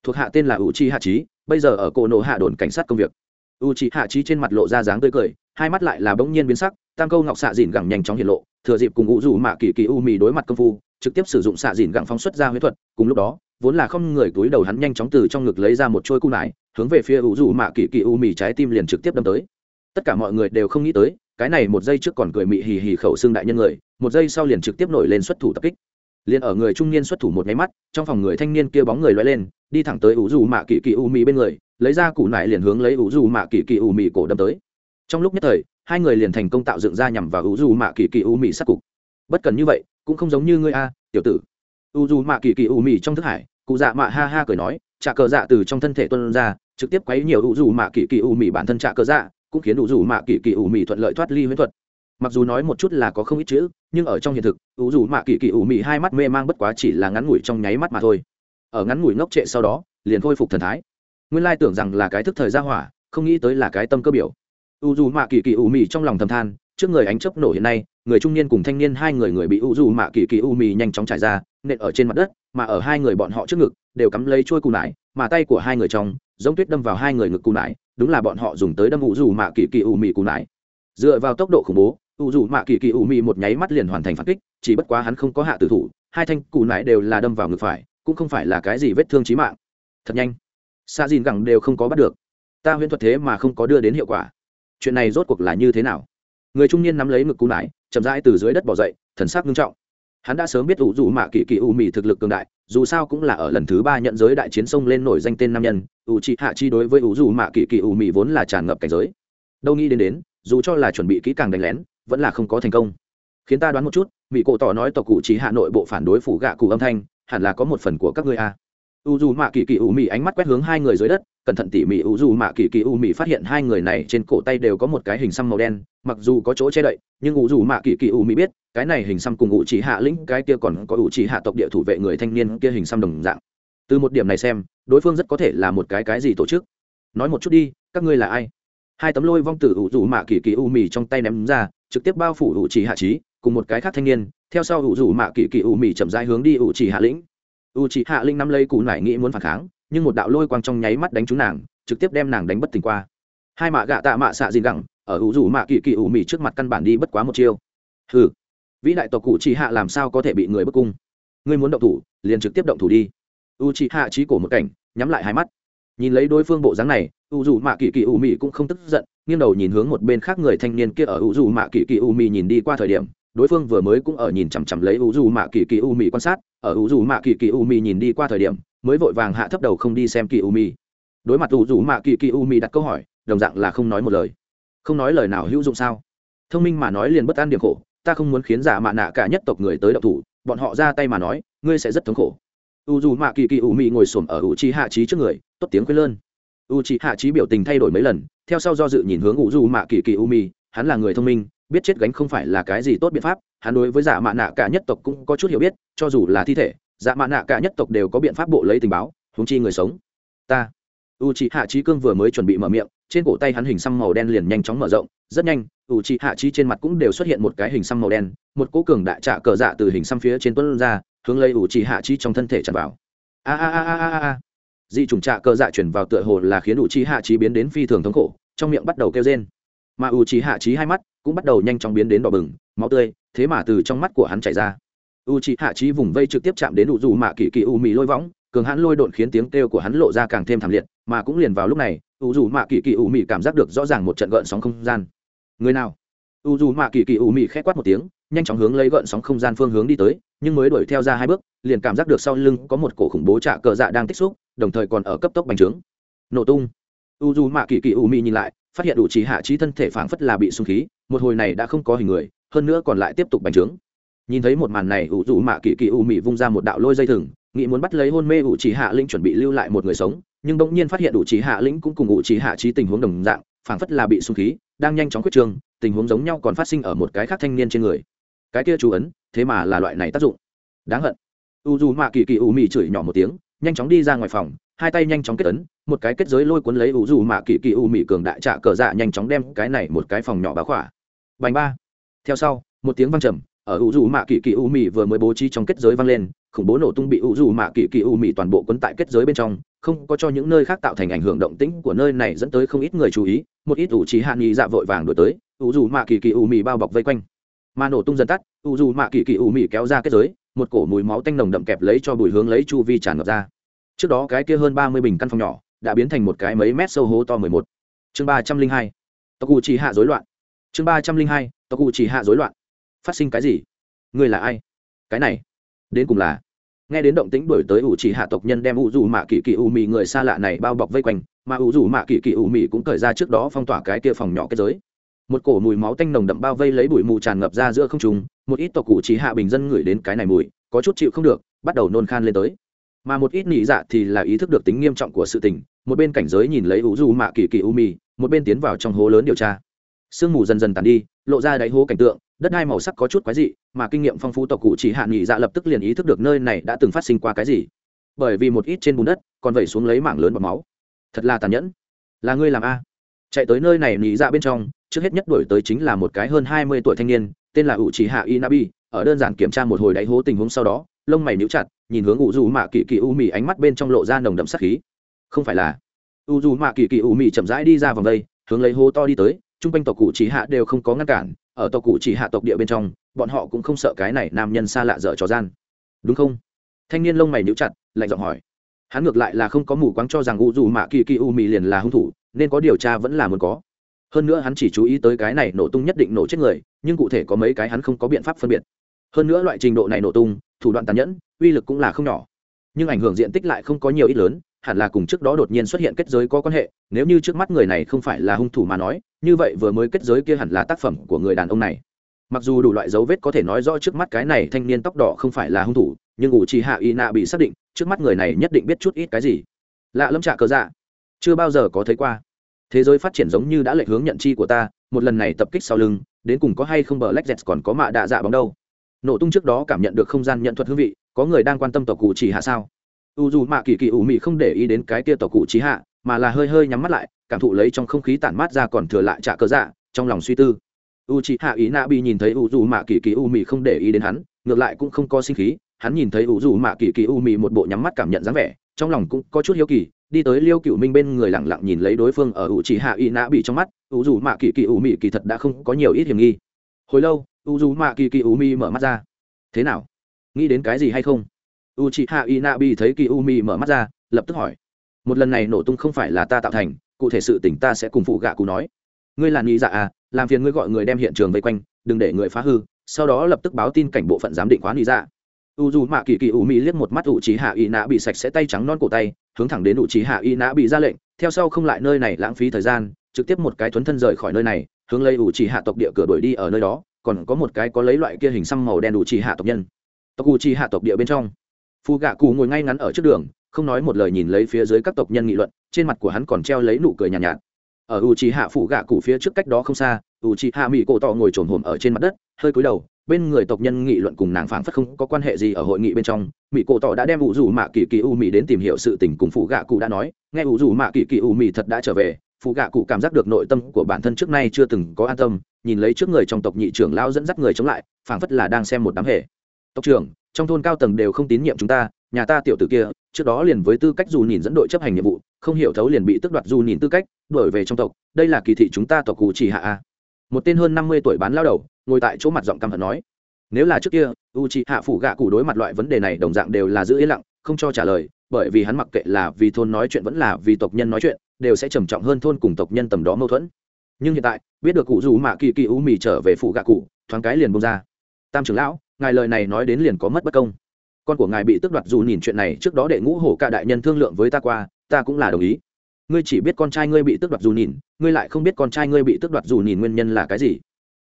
Thuộc hạ tên là u chi hạ trí bây giờ ở cổ nộ hạ đồn cảnh sát công việc. U chi hạ trí trên mặt lộ ra dáng tươi cười, hai mắt lại là bỗng nhiên biến sắc, tam câu ngọc xạ dìn gẳng nhanh chóng hiện lộ, thừa dịp cùng u dù mạ kỳ kỳ u mi đối mặt công phu, trực tiếp sử dụng xạ dìn gẳng phóng xuất ra huyết thuật, cùng lúc đó, vốn là không người túi đầu hắn nhanh chóng từ trong ngực lấy ra một trôi cung nải, hướng về phía u dù mạ kỳ kỳ u Mi trái tim liền trực tiếp đâm tới. Tất cả mọi người đều không nghĩ tới cái này một giây trước còn cười mị hì hì khẩu xương đại nhân người, một giây sau liền trực tiếp nổi lên xuất thủ tập kích. Liền ở người trung niên xuất thủ một nháy mắt, trong phòng người thanh niên kia bóng người loay lên, đi thẳng tới u dù mạ kỳ kỳ u mì bên người, lấy ra củ nải liền hướng lấy u dù mạ kỳ kỳ u mì cổ đâm tới. Trong lúc nhất thời, hai người liền thành công tạo dựng ra nhằm vào u dù mạ kỳ kỳ u mì sát cục. Bất cần như vậy, cũng không giống như ngươi a, tiểu tử. U dù mạ kỳ kỳ u mì trong thức hải, cụ dạ mạ ha ha cười nói trả cờ dạ từ trong thân thể tuân ra, trực tiếp quấy nhiều u dù mạ kỳ kỳ u mì bản thân trả cờ dạ cũng khiến u dù mạ kỳ kỳ u mì thuận lợi thoát ly huyễn thuật. Mặc dù nói một chút là có không ít chữ, nhưng ở trong hiện thực u dù mạ kỳ kỳ u mì hai mắt mê mang bất quá chỉ là ngắn ngủi trong nháy mắt mà thôi. Ở ngắn ngủi ngốc trệ sau đó, liền khôi phục thần thái. Nguyên lai tưởng rằng là cái thức thời ra hỏa, không nghĩ tới là cái tâm cơ biểu. U dù mạ kỳ kỳ u mì trong lòng thầm than, trước người ánh chớp nổ hiện nay, người trung niên cùng thanh niên hai người người bị u dù mạ kỳ kỳ u mì nhanh chóng trải ra, nện ở trên mặt đất, mà ở hai người bọn họ trước ngực, đều cắm lấy chuôi cù nải, mà tay của hai người trong, giống tuyết đâm vào hai người ngực cù nải đúng là bọn họ dùng tới đâm ủ dù mạ kỳ kỳ u mị cù nải. Dựa vào tốc độ khủng bố u dù mạ kỳ kỳ u mị một nháy mắt liền hoàn thành phản kích, chỉ bất quá hắn không có hạ tử thủ, hai thanh cù nải đều là đâm vào ngực phải, cũng không phải là cái gì vết thương chí mạng. Thật nhanh. Xa dìn gẳng đều không có bắt được. Ta huyễn thuật thế mà không có đưa đến hiệu quả. Chuyện này rốt cuộc là như thế nào? Người trung niên nắm lấy ngực cú nải, chậm rãi từ dưới đất bỏ dậy, thần sắc nghiêm trọng. Hắn đã sớm biết ủ dù mạ kỳ kỳ u mị thực lực cường đại dù sao cũng là ở lần thứ ba nhận giới đại chiến sông lên nổi danh tên nam nhân, u chị hạ chi đối với u dù mạ kỳ kỳ u mị vốn là tràn ngập cảnh giới. Đâu nghĩ đến đến, dù cho là chuẩn bị kỹ càng đánh lén, vẫn là không có thành công. Khiến ta đoán một chút mỹ cổ tỏ nói tộc cụ chỉ hạ nội bộ phản đối phủ gạ cụ âm thanh, hẳn là có một phần của các ngươi a u dù mạ kỳ kỳ u mì ánh mắt quét hướng hai người dưới đất, cẩn thận tỉ mỉ u dù mạ kỳ kỳ u mì phát hiện hai người này trên cổ tay đều có một cái hình xăm màu đen, mặc dù có chỗ che đậy, nhưng u dù mạ kỳ kỳ u mì biết, cái này hình xăm cùng u chỉ hạ lĩnh, cái kia còn có u chỉ hạ tộc địa thủ vệ người thanh niên kia hình xăm đồng dạng. Từ một điểm này xem, đối phương rất có thể là một cái cái gì tổ chức. Nói một chút đi, các ngươi là ai? Hai tấm lôi vong tử u dù mạ kỳ kỳ u mì trong tay ném ra, trực tiếp bao phủ u chỉ hạ trí cùng một cái khác thanh niên, theo sau u dù mạ kỳ kỳ u mì chậm rãi hướng đi u chỉ hạ lĩnh u chị hạ linh nắm lấy cụ nải nghĩ muốn phản kháng, nhưng một đạo lôi quang trong nháy mắt đánh trúng nàng, trực tiếp đem nàng đánh bất tỉnh qua. Hai mạ gạ tạ mạ xạ dìn gẳng, ở u rủ mạ kỳ kỳ ủ mì trước mặt căn bản đi bất quá một chiêu. Hừ. Vĩ đại tộc cụ chỉ hạ làm sao có thể bị người bức cung? Ngươi muốn động thủ, liền trực tiếp động thủ đi. U chị hạ trí cổ một cảnh, nhắm lại hai mắt. Nhìn lấy đối phương bộ dáng này, u dù mạ kỳ kỳ u mị cũng không tức giận, nghiêng đầu nhìn hướng một bên khác người thanh niên kia ở u dù mạ kỳ kỳ u mị nhìn đi qua thời điểm đối phương vừa mới cũng ở nhìn chằm chằm lấy u dù mạ kỳ kỳ u mì quan sát, ở u dù mạ kỳ kỳ u mì nhìn đi qua thời điểm, mới vội vàng hạ thấp đầu không đi xem kỳ u mì đối mặt u dù mạ kỳ kỳ u mì đặt câu hỏi, đồng dạng là không nói một lời. Không nói lời nào hữu dụng sao? Thông minh mà nói liền bất an điểm khổ, ta không muốn khiến giả mạ nạ cả nhất tộc người tới đậu thủ, bọn họ ra tay mà nói, ngươi sẽ rất thống khổ. U dù mạ kỳ kỳ u mì ngồi xổm ở u chi hạ trí trước người, tốt tiếng quên lơn. U chi hạ trí biểu tình thay đổi mấy lần, theo sau do dự nhìn hướng u dù mạ kỳ kỳ u mì hắn là người thông minh biết chết gánh không phải là cái gì tốt biện pháp, hắn đối với dạ giả mạ nạ cả nhất tộc cũng có chút hiểu biết, cho dù là thi thể dạ giả mạ nạ cả nhất tộc đều có biện pháp bộ lấy tình báo húng chi người sống. Ta u c h ị hạ trí cương vừa mới chuẩn bị mở miệng, trên cổ tay hắn hình xăm màu đen liền nhanh chóng mở rộng, rất nhanh u c h ị hạ trí trên mặt cũng đều xuất hiện một cái hình xăm màu đen, một cỗ cường đại trạ cờ dạ từ hình xăm phía trên tuấn ra, hướng lấy u c h ị hạ trí trong thân thể tràn vào. A a a a a a. Dị chủng trạ cờ dạ chuyển vào tựa hồ là khiến u trí hạ trí biến đến phi thường thống khổ, trong miệng bắt đầu kêu trên mà u trí hạ trí hai mắt cũng bắt đầu nhanh chóng biến đến đỏ bừng, máu tươi, thế mà từ trong mắt của hắn chảy ra. U chị hạ trí vùng vây trực tiếp chạm đến u dù mạ kỳ kỳ u mì lôi võng, cường hãn lôi độn khiến tiếng kêu của hắn lộ ra càng thêm thảm liệt, mà cũng liền vào lúc này u dù mạ kỳ kỳ u mì cảm giác được rõ ràng một trận gợn sóng không gian. Người nào? U dù mạ kỳ kỳ u mì khét quát một tiếng, nhanh chóng hướng lấy gợn sóng không gian phương hướng đi tới, nhưng mới đuổi theo ra hai bước, liền cảm giác được sau lưng có một cổ khủng bố trạ cờ dạ đang tích xúc, đồng thời còn ở cấp tốc bành trướng. Nổ tung. U dù mạ kỳ kỳ u mì nhìn lại phát hiện đủ trí hạ trí thân thể phảng phất là bị sung khí, một hồi này đã không có hình người, hơn nữa còn lại tiếp tục bành trướng. Nhìn thấy một màn này u dù mạ kỳ kỳ ủ mị vung ra một đạo lôi dây thừng, nghĩ muốn bắt lấy hôn mê ủ trí hạ linh chuẩn bị lưu lại một người sống, nhưng bỗng nhiên phát hiện ủ trí hạ lĩnh cũng cùng ủ trí hạ trí tình huống đồng dạng, phảng phất là bị sung khí, đang nhanh chóng quyết trương tình huống giống nhau còn phát sinh ở một cái khác thanh niên trên người. Cái kia chú ấn, thế mà là loại này tác dụng. Đáng hận. U dù mạ kỳ kỳ ủ mị chửi nhỏ một tiếng, nhanh chóng đi ra ngoài phòng, hai tay nhanh chóng kết ấn một cái kết giới lôi cuốn lấy u dù mạ kỳ kỳ u mị cường đại trạ cờ dạ nhanh chóng đem cái này một cái phòng nhỏ bá khỏa. Bành ba. Theo sau, một tiếng vang trầm, ở u dù mạ kỳ kỳ u mị vừa mới bố trí trong kết giới vang lên, khủng bố nổ tung bị u dù mạ kỳ kỳ u mị toàn bộ quấn tại kết giới bên trong, không có cho những nơi khác tạo thành ảnh hưởng động tĩnh của nơi này dẫn tới không ít người chú ý, một ít ủ trí hạ nghi dạ vội vàng đổi tới u dù mạ kỳ kỳ u mị bao bọc vây quanh. Mà nổ tung dần tắt u dù mạ kỳ kỳ u mị kéo ra kết giới, một cổ mùi máu tanh nồng đậm kẹp lấy cho bùi hướng lấy chu vi tràn ngập ra. Trước đó cái kia hơn ba mươi bình căn phòng nhỏ đã biến thành một cái mấy mét sâu hố to mười một. Chương ba trăm linh hai. Tộc cụ chỉ hạ dối loạn. Chương ba trăm linh hai. Tộc cụ chỉ hạ dối loạn. Phát sinh cái gì? Người là ai? Cái này. Đến cùng là. Nghe đến động tĩnh đổi tới ủ chỉ hạ tộc nhân đem u dù mạ kỳ kỳ u mị người xa lạ này bao bọc vây quanh, mà u dù mạ kỳ kỳ u mị cũng cởi ra trước đó phong tỏa cái kia phòng nhỏ kết giới. Một cổ mùi máu tanh nồng đậm bao vây lấy bụi mù tràn ngập ra giữa không trùng một ít tộc cụ chỉ hạ bình dân ngửi đến cái này mùi, có chút chịu không được, bắt đầu nôn khan lên tới mà một ít nhị dạ thì là ý thức được tính nghiêm trọng của sự tình, một bên cảnh giới nhìn lấy u du mạ kỳ kỳ u mì, một bên tiến vào trong hố lớn điều tra. Sương mù dần dần tàn đi, lộ ra đáy hố cảnh tượng, đất hai màu sắc có chút quái dị, mà kinh nghiệm phong phú tộc cụ chỉ hạ nhị dạ lập tức liền ý thức được nơi này đã từng phát sinh qua cái gì. Bởi vì một ít trên bùn đất còn vẩy xuống lấy mảng lớn bọt máu. Thật là tàn nhẫn. Là ngươi làm a? Chạy tới nơi này nhị dạ bên trong, trước hết nhất đổi tới chính là một cái hơn hai mươi tuổi thanh niên, tên là u chỉ hạ inabi, ở đơn giản kiểm tra một hồi đáy hố tình huống sau đó, lông mày níu chặt nhìn hướng U dù mạ kỳ kỳ u mì ánh mắt bên trong lộ ra nồng đậm sắc khí. Không phải là. U dù mạ kỳ kỳ u mì chậm rãi đi ra vòng đây, hướng lấy hố to đi tới, chung quanh tộc cụ chỉ hạ đều không có ngăn cản, ở tộc cụ chỉ hạ tộc địa bên trong, bọn họ cũng không sợ cái này nam nhân xa lạ dở trò gian. Đúng không? Thanh niên lông mày níu chặt, lạnh giọng hỏi. Hắn ngược lại là không có mù quáng cho rằng u dù mạ kỳ kỳ u mì liền là hung thủ, nên có điều tra vẫn là muốn có. Hơn nữa hắn chỉ chú ý tới cái này nổ tung nhất định nổ chết người, nhưng cụ thể có mấy cái hắn không có biện pháp phân biệt hơn nữa loại trình độ này nổ tung, thủ đoạn tàn nhẫn, uy lực cũng là không nhỏ. Nhưng ảnh hưởng diện tích lại không có nhiều ít lớn, hẳn là cùng trước đó đột nhiên xuất hiện kết giới có quan hệ, nếu như trước mắt người này không phải là hung thủ mà nói, như vậy vừa mới kết giới kia hẳn là tác phẩm của người đàn ông này. Mặc dù đủ loại dấu vết có thể nói rõ trước mắt cái này thanh niên tóc đỏ không phải là hung thủ, nhưng ủ trì hạ y nạ bị xác định, trước mắt người này nhất định biết chút ít cái gì. Lạ lâm trạ cờ dạ. Chưa bao giờ có thấy qua. Thế giới phát triển giống như đã lệch hướng nhận chi của ta, một lần này tập kích sau lưng, đến cùng có hay không bờ lách dẹt còn có mạ đạ dạ bóng đâu? Nổ tung trước đó cảm nhận được không gian nhận thuật hương vị, có người đang quan tâm tộc cụ chỉ hạ sao? U dù mạ kỳ kỳ ủ mị không để ý đến cái kia tộc cụ chỉ hạ, mà là hơi hơi nhắm mắt lại, cảm thụ lấy trong không khí tản mát ra còn thừa lại trả cờ dạ trong lòng suy tư. U chị hạ ý nạ bị nhìn thấy u dù mạ kỳ kỳ u mị không để ý đến hắn, ngược lại cũng không có sinh khí, hắn nhìn thấy u dù mạ kỳ kỳ u mị một bộ nhắm mắt cảm nhận dáng vẻ, trong lòng cũng có chút hiếu kỳ, đi tới liêu cựu minh bên người lẳng lặng nhìn lấy đối phương ở u chị hạ ý nạ bị trong mắt, u dù mạ kỳ kỳ u mị kỳ thật đã không có nhiều ít hiểm nghi. Hồi lâu u dù mạ kỳ kỳ u mi mở mắt ra. Thế nào? Nghĩ đến cái gì hay không? U chị hạ y na bi thấy kỳ u mi mở mắt ra, lập tức hỏi. Một lần này nổ tung không phải là ta tạo thành, cụ thể sự tỉnh ta sẽ cùng phụ gạ cụ nói. Ngươi là nghĩ dạ à làm phiền ngươi gọi người đem hiện trường vây quanh, đừng để người phá hư, sau đó lập tức báo tin cảnh bộ phận giám định quán nghĩ dạ. U dù mạ kỳ kỳ u mi liếc một mắt u chị hạ y nã bị sạch sẽ tay trắng non cổ tay, hướng thẳng đến u chị hạ y nã bị ra lệnh, theo sau không lại nơi này lãng phí thời gian, trực tiếp một cái thuấn thân rời khỏi nơi này, hướng lấy u trí hạ tộc địa cửa đuổi đi ở nơi đó còn có một cái có lấy loại kia hình xăm màu đen đủ trí hạ tộc nhân. Tộc u trí hạ tộc địa bên trong. Phù gạ cù ngồi ngay ngắn ở trước đường không nói một lời nhìn lấy phía dưới các tộc nhân nghị luận trên mặt của hắn còn treo lấy nụ cười nhàn nhạt, nhạt. Ở u trí hạ phụ gạ cụ phía trước cách đó không xa u trí hạ mỹ cổ tỏ ngồi trồn hồm ở trên mặt đất hơi cúi đầu bên người tộc nhân nghị luận cùng nàng phảng phất không có quan hệ gì ở hội nghị bên trong mỹ cổ tỏ đã đem ủ rủ mạ kỳ kỳ u mỹ đến tìm hiểu sự tình cùng phụ gạ cụ đã nói nghe ủ rủ mạ kỳ kỳ u mỹ thật đã trở về phụ gạ cụ cảm giác được nội tâm của bản thân trước nay chưa từng có an tâm, nhìn lấy trước người trong tộc nhị trưởng lão dẫn dắt người chống lại, phảng phất là đang xem một đám hệ tộc trưởng, trong thôn cao tầng đều không tín nhiệm chúng ta, nhà ta tiểu tử kia, trước đó liền với tư cách dù nhìn dẫn đội chấp hành nhiệm vụ, không hiểu thấu liền bị tước đoạt dù nhìn tư cách đổi về trong tộc, đây là kỳ thị chúng ta tộc cụ chỉ hạ a. Một tên hơn năm mươi tuổi bán lao đầu, ngồi tại chỗ mặt giọng căm hận nói, nếu là trước kia, u c hạ phủ gạ cụ đối mặt loại vấn đề này đồng dạng đều là giữ yên lặng, không cho trả lời, bởi vì hắn mặc kệ là vì thôn nói chuyện vẫn là vì tộc nhân nói chuyện đều sẽ trầm trọng hơn thôn cùng tộc nhân tầm đó mâu thuẫn. Nhưng hiện tại, biết được cụ dù mạ kỳ kỳ u mì trở về phủ gạ cụ, thoáng cái liền bông ra. Tam trưởng lão, ngài lời này nói đến liền có mất bất công. Con của ngài bị tước đoạt dù nhìn chuyện này trước đó đệ ngũ hổ cả đại nhân thương lượng với ta qua, ta cũng là đồng ý. Ngươi chỉ biết con trai ngươi bị tước đoạt dù nhìn, ngươi lại không biết con trai ngươi bị tước đoạt dù nhìn nguyên nhân là cái gì.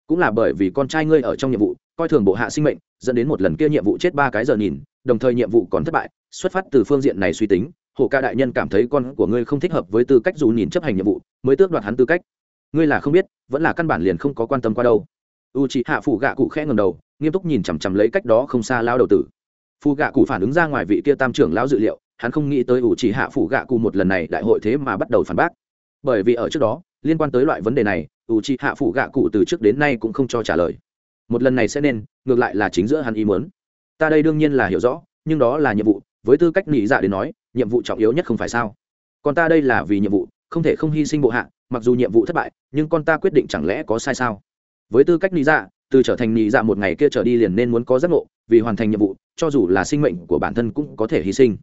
Cũng là bởi vì con trai ngươi ở trong nhiệm vụ, coi thường bộ hạ sinh mệnh, dẫn đến một lần kia nhiệm vụ chết ba cái giờ nhìn, đồng thời nhiệm vụ còn thất bại, xuất phát từ phương diện này suy tính hổ ca đại nhân cảm thấy con của ngươi không thích hợp với tư cách dù nhìn chấp hành nhiệm vụ, mới tước đoạt hắn tư cách. Ngươi là không biết, vẫn là căn bản liền không có quan tâm qua đâu. U chị hạ phủ gạ cụ khẽ ngầm đầu, nghiêm túc nhìn chằm chằm lấy cách đó không xa lao đầu tử. Phù gạ cụ phản ứng ra ngoài vị kia tam trưởng lão dự liệu, hắn không nghĩ tới u chị hạ phủ gạ cụ một lần này đại hội thế mà bắt đầu phản bác. Bởi vì ở trước đó, liên quan tới loại vấn đề này u chị hạ phủ gạ cụ từ trước đến nay cũng không cho trả lời. Một lần này sẽ nên, ngược lại là chính giữa hắn ý muốn. Ta đây đương nhiên là hiểu rõ, nhưng đó là nhiệm vụ, với tư cách nghĩ dạ đến nói nhiệm vụ trọng yếu nhất không phải sao? Còn ta đây là vì nhiệm vụ, không thể không hy sinh bộ hạ, mặc dù nhiệm vụ thất bại, nhưng con ta quyết định chẳng lẽ có sai sao? Với tư cách lý dạ từ trở thành lý dạ một ngày kia trở đi liền nên muốn có giác ngộ, vì hoàn thành nhiệm vụ, cho dù là sinh mệnh của bản thân cũng có thể hy sinh.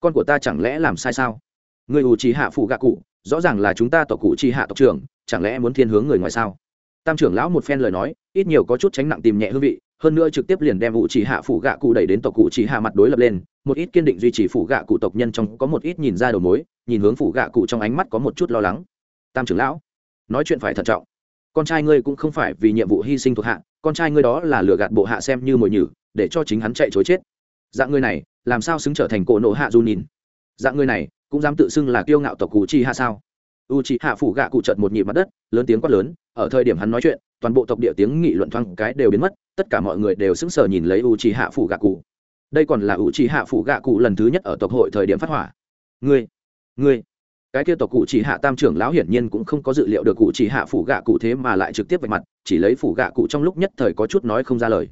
Con của ta chẳng lẽ làm sai sao? Người ủ trì hạ phụ gạ cụ, rõ ràng là chúng ta tộc cụ trì hạ tộc trưởng, chẳng lẽ muốn thiên hướng người ngoài sao? Tam trưởng lão một phen lời nói, ít nhiều có chút tránh nặng tìm nhẹ hương vị hơn nữa trực tiếp liền đem vụ trì hạ phụ gạ cụ đẩy đến tộc cụ trì hạ mặt đối lập lên, một ít kiên định duy trì phụ gạ cụ tộc nhân trong có một ít nhìn ra đầu mối, nhìn hướng phụ gạ cụ trong ánh mắt có một chút lo lắng. Tam trưởng lão, nói chuyện phải thận trọng. Con trai ngươi cũng không phải vì nhiệm vụ hy sinh thuộc hạ, con trai ngươi đó là lừa gạt bộ hạ xem như mồi nhử, để cho chính hắn chạy chối chết. Dạng ngươi này, làm sao xứng trở thành cổ nộ hạ du nhìn? Dạng ngươi này, cũng dám tự xưng là kiêu ngạo tộc cụ chi hạ sao? U chi hạ phủ gạ cụ trợt một nhịp mặt đất, lớn tiếng quát lớn, ở thời điểm hắn nói chuyện, toàn bộ tộc địa tiếng nghị luận thoáng cái đều biến mất, tất cả mọi người đều sững sờ nhìn lấy u chi hạ phủ gạ cụ. Đây còn là u chi hạ phủ gạ cụ lần thứ nhất ở tộc hội thời điểm phát hỏa. Ngươi ngươi. Cái kia tộc cụ chỉ hạ tam trưởng lão hiển nhiên cũng không có dự liệu được cụ chỉ hạ phủ gạ cụ thế mà lại trực tiếp vạch mặt, chỉ lấy phủ gạ cụ trong lúc nhất thời có chút nói không ra lời.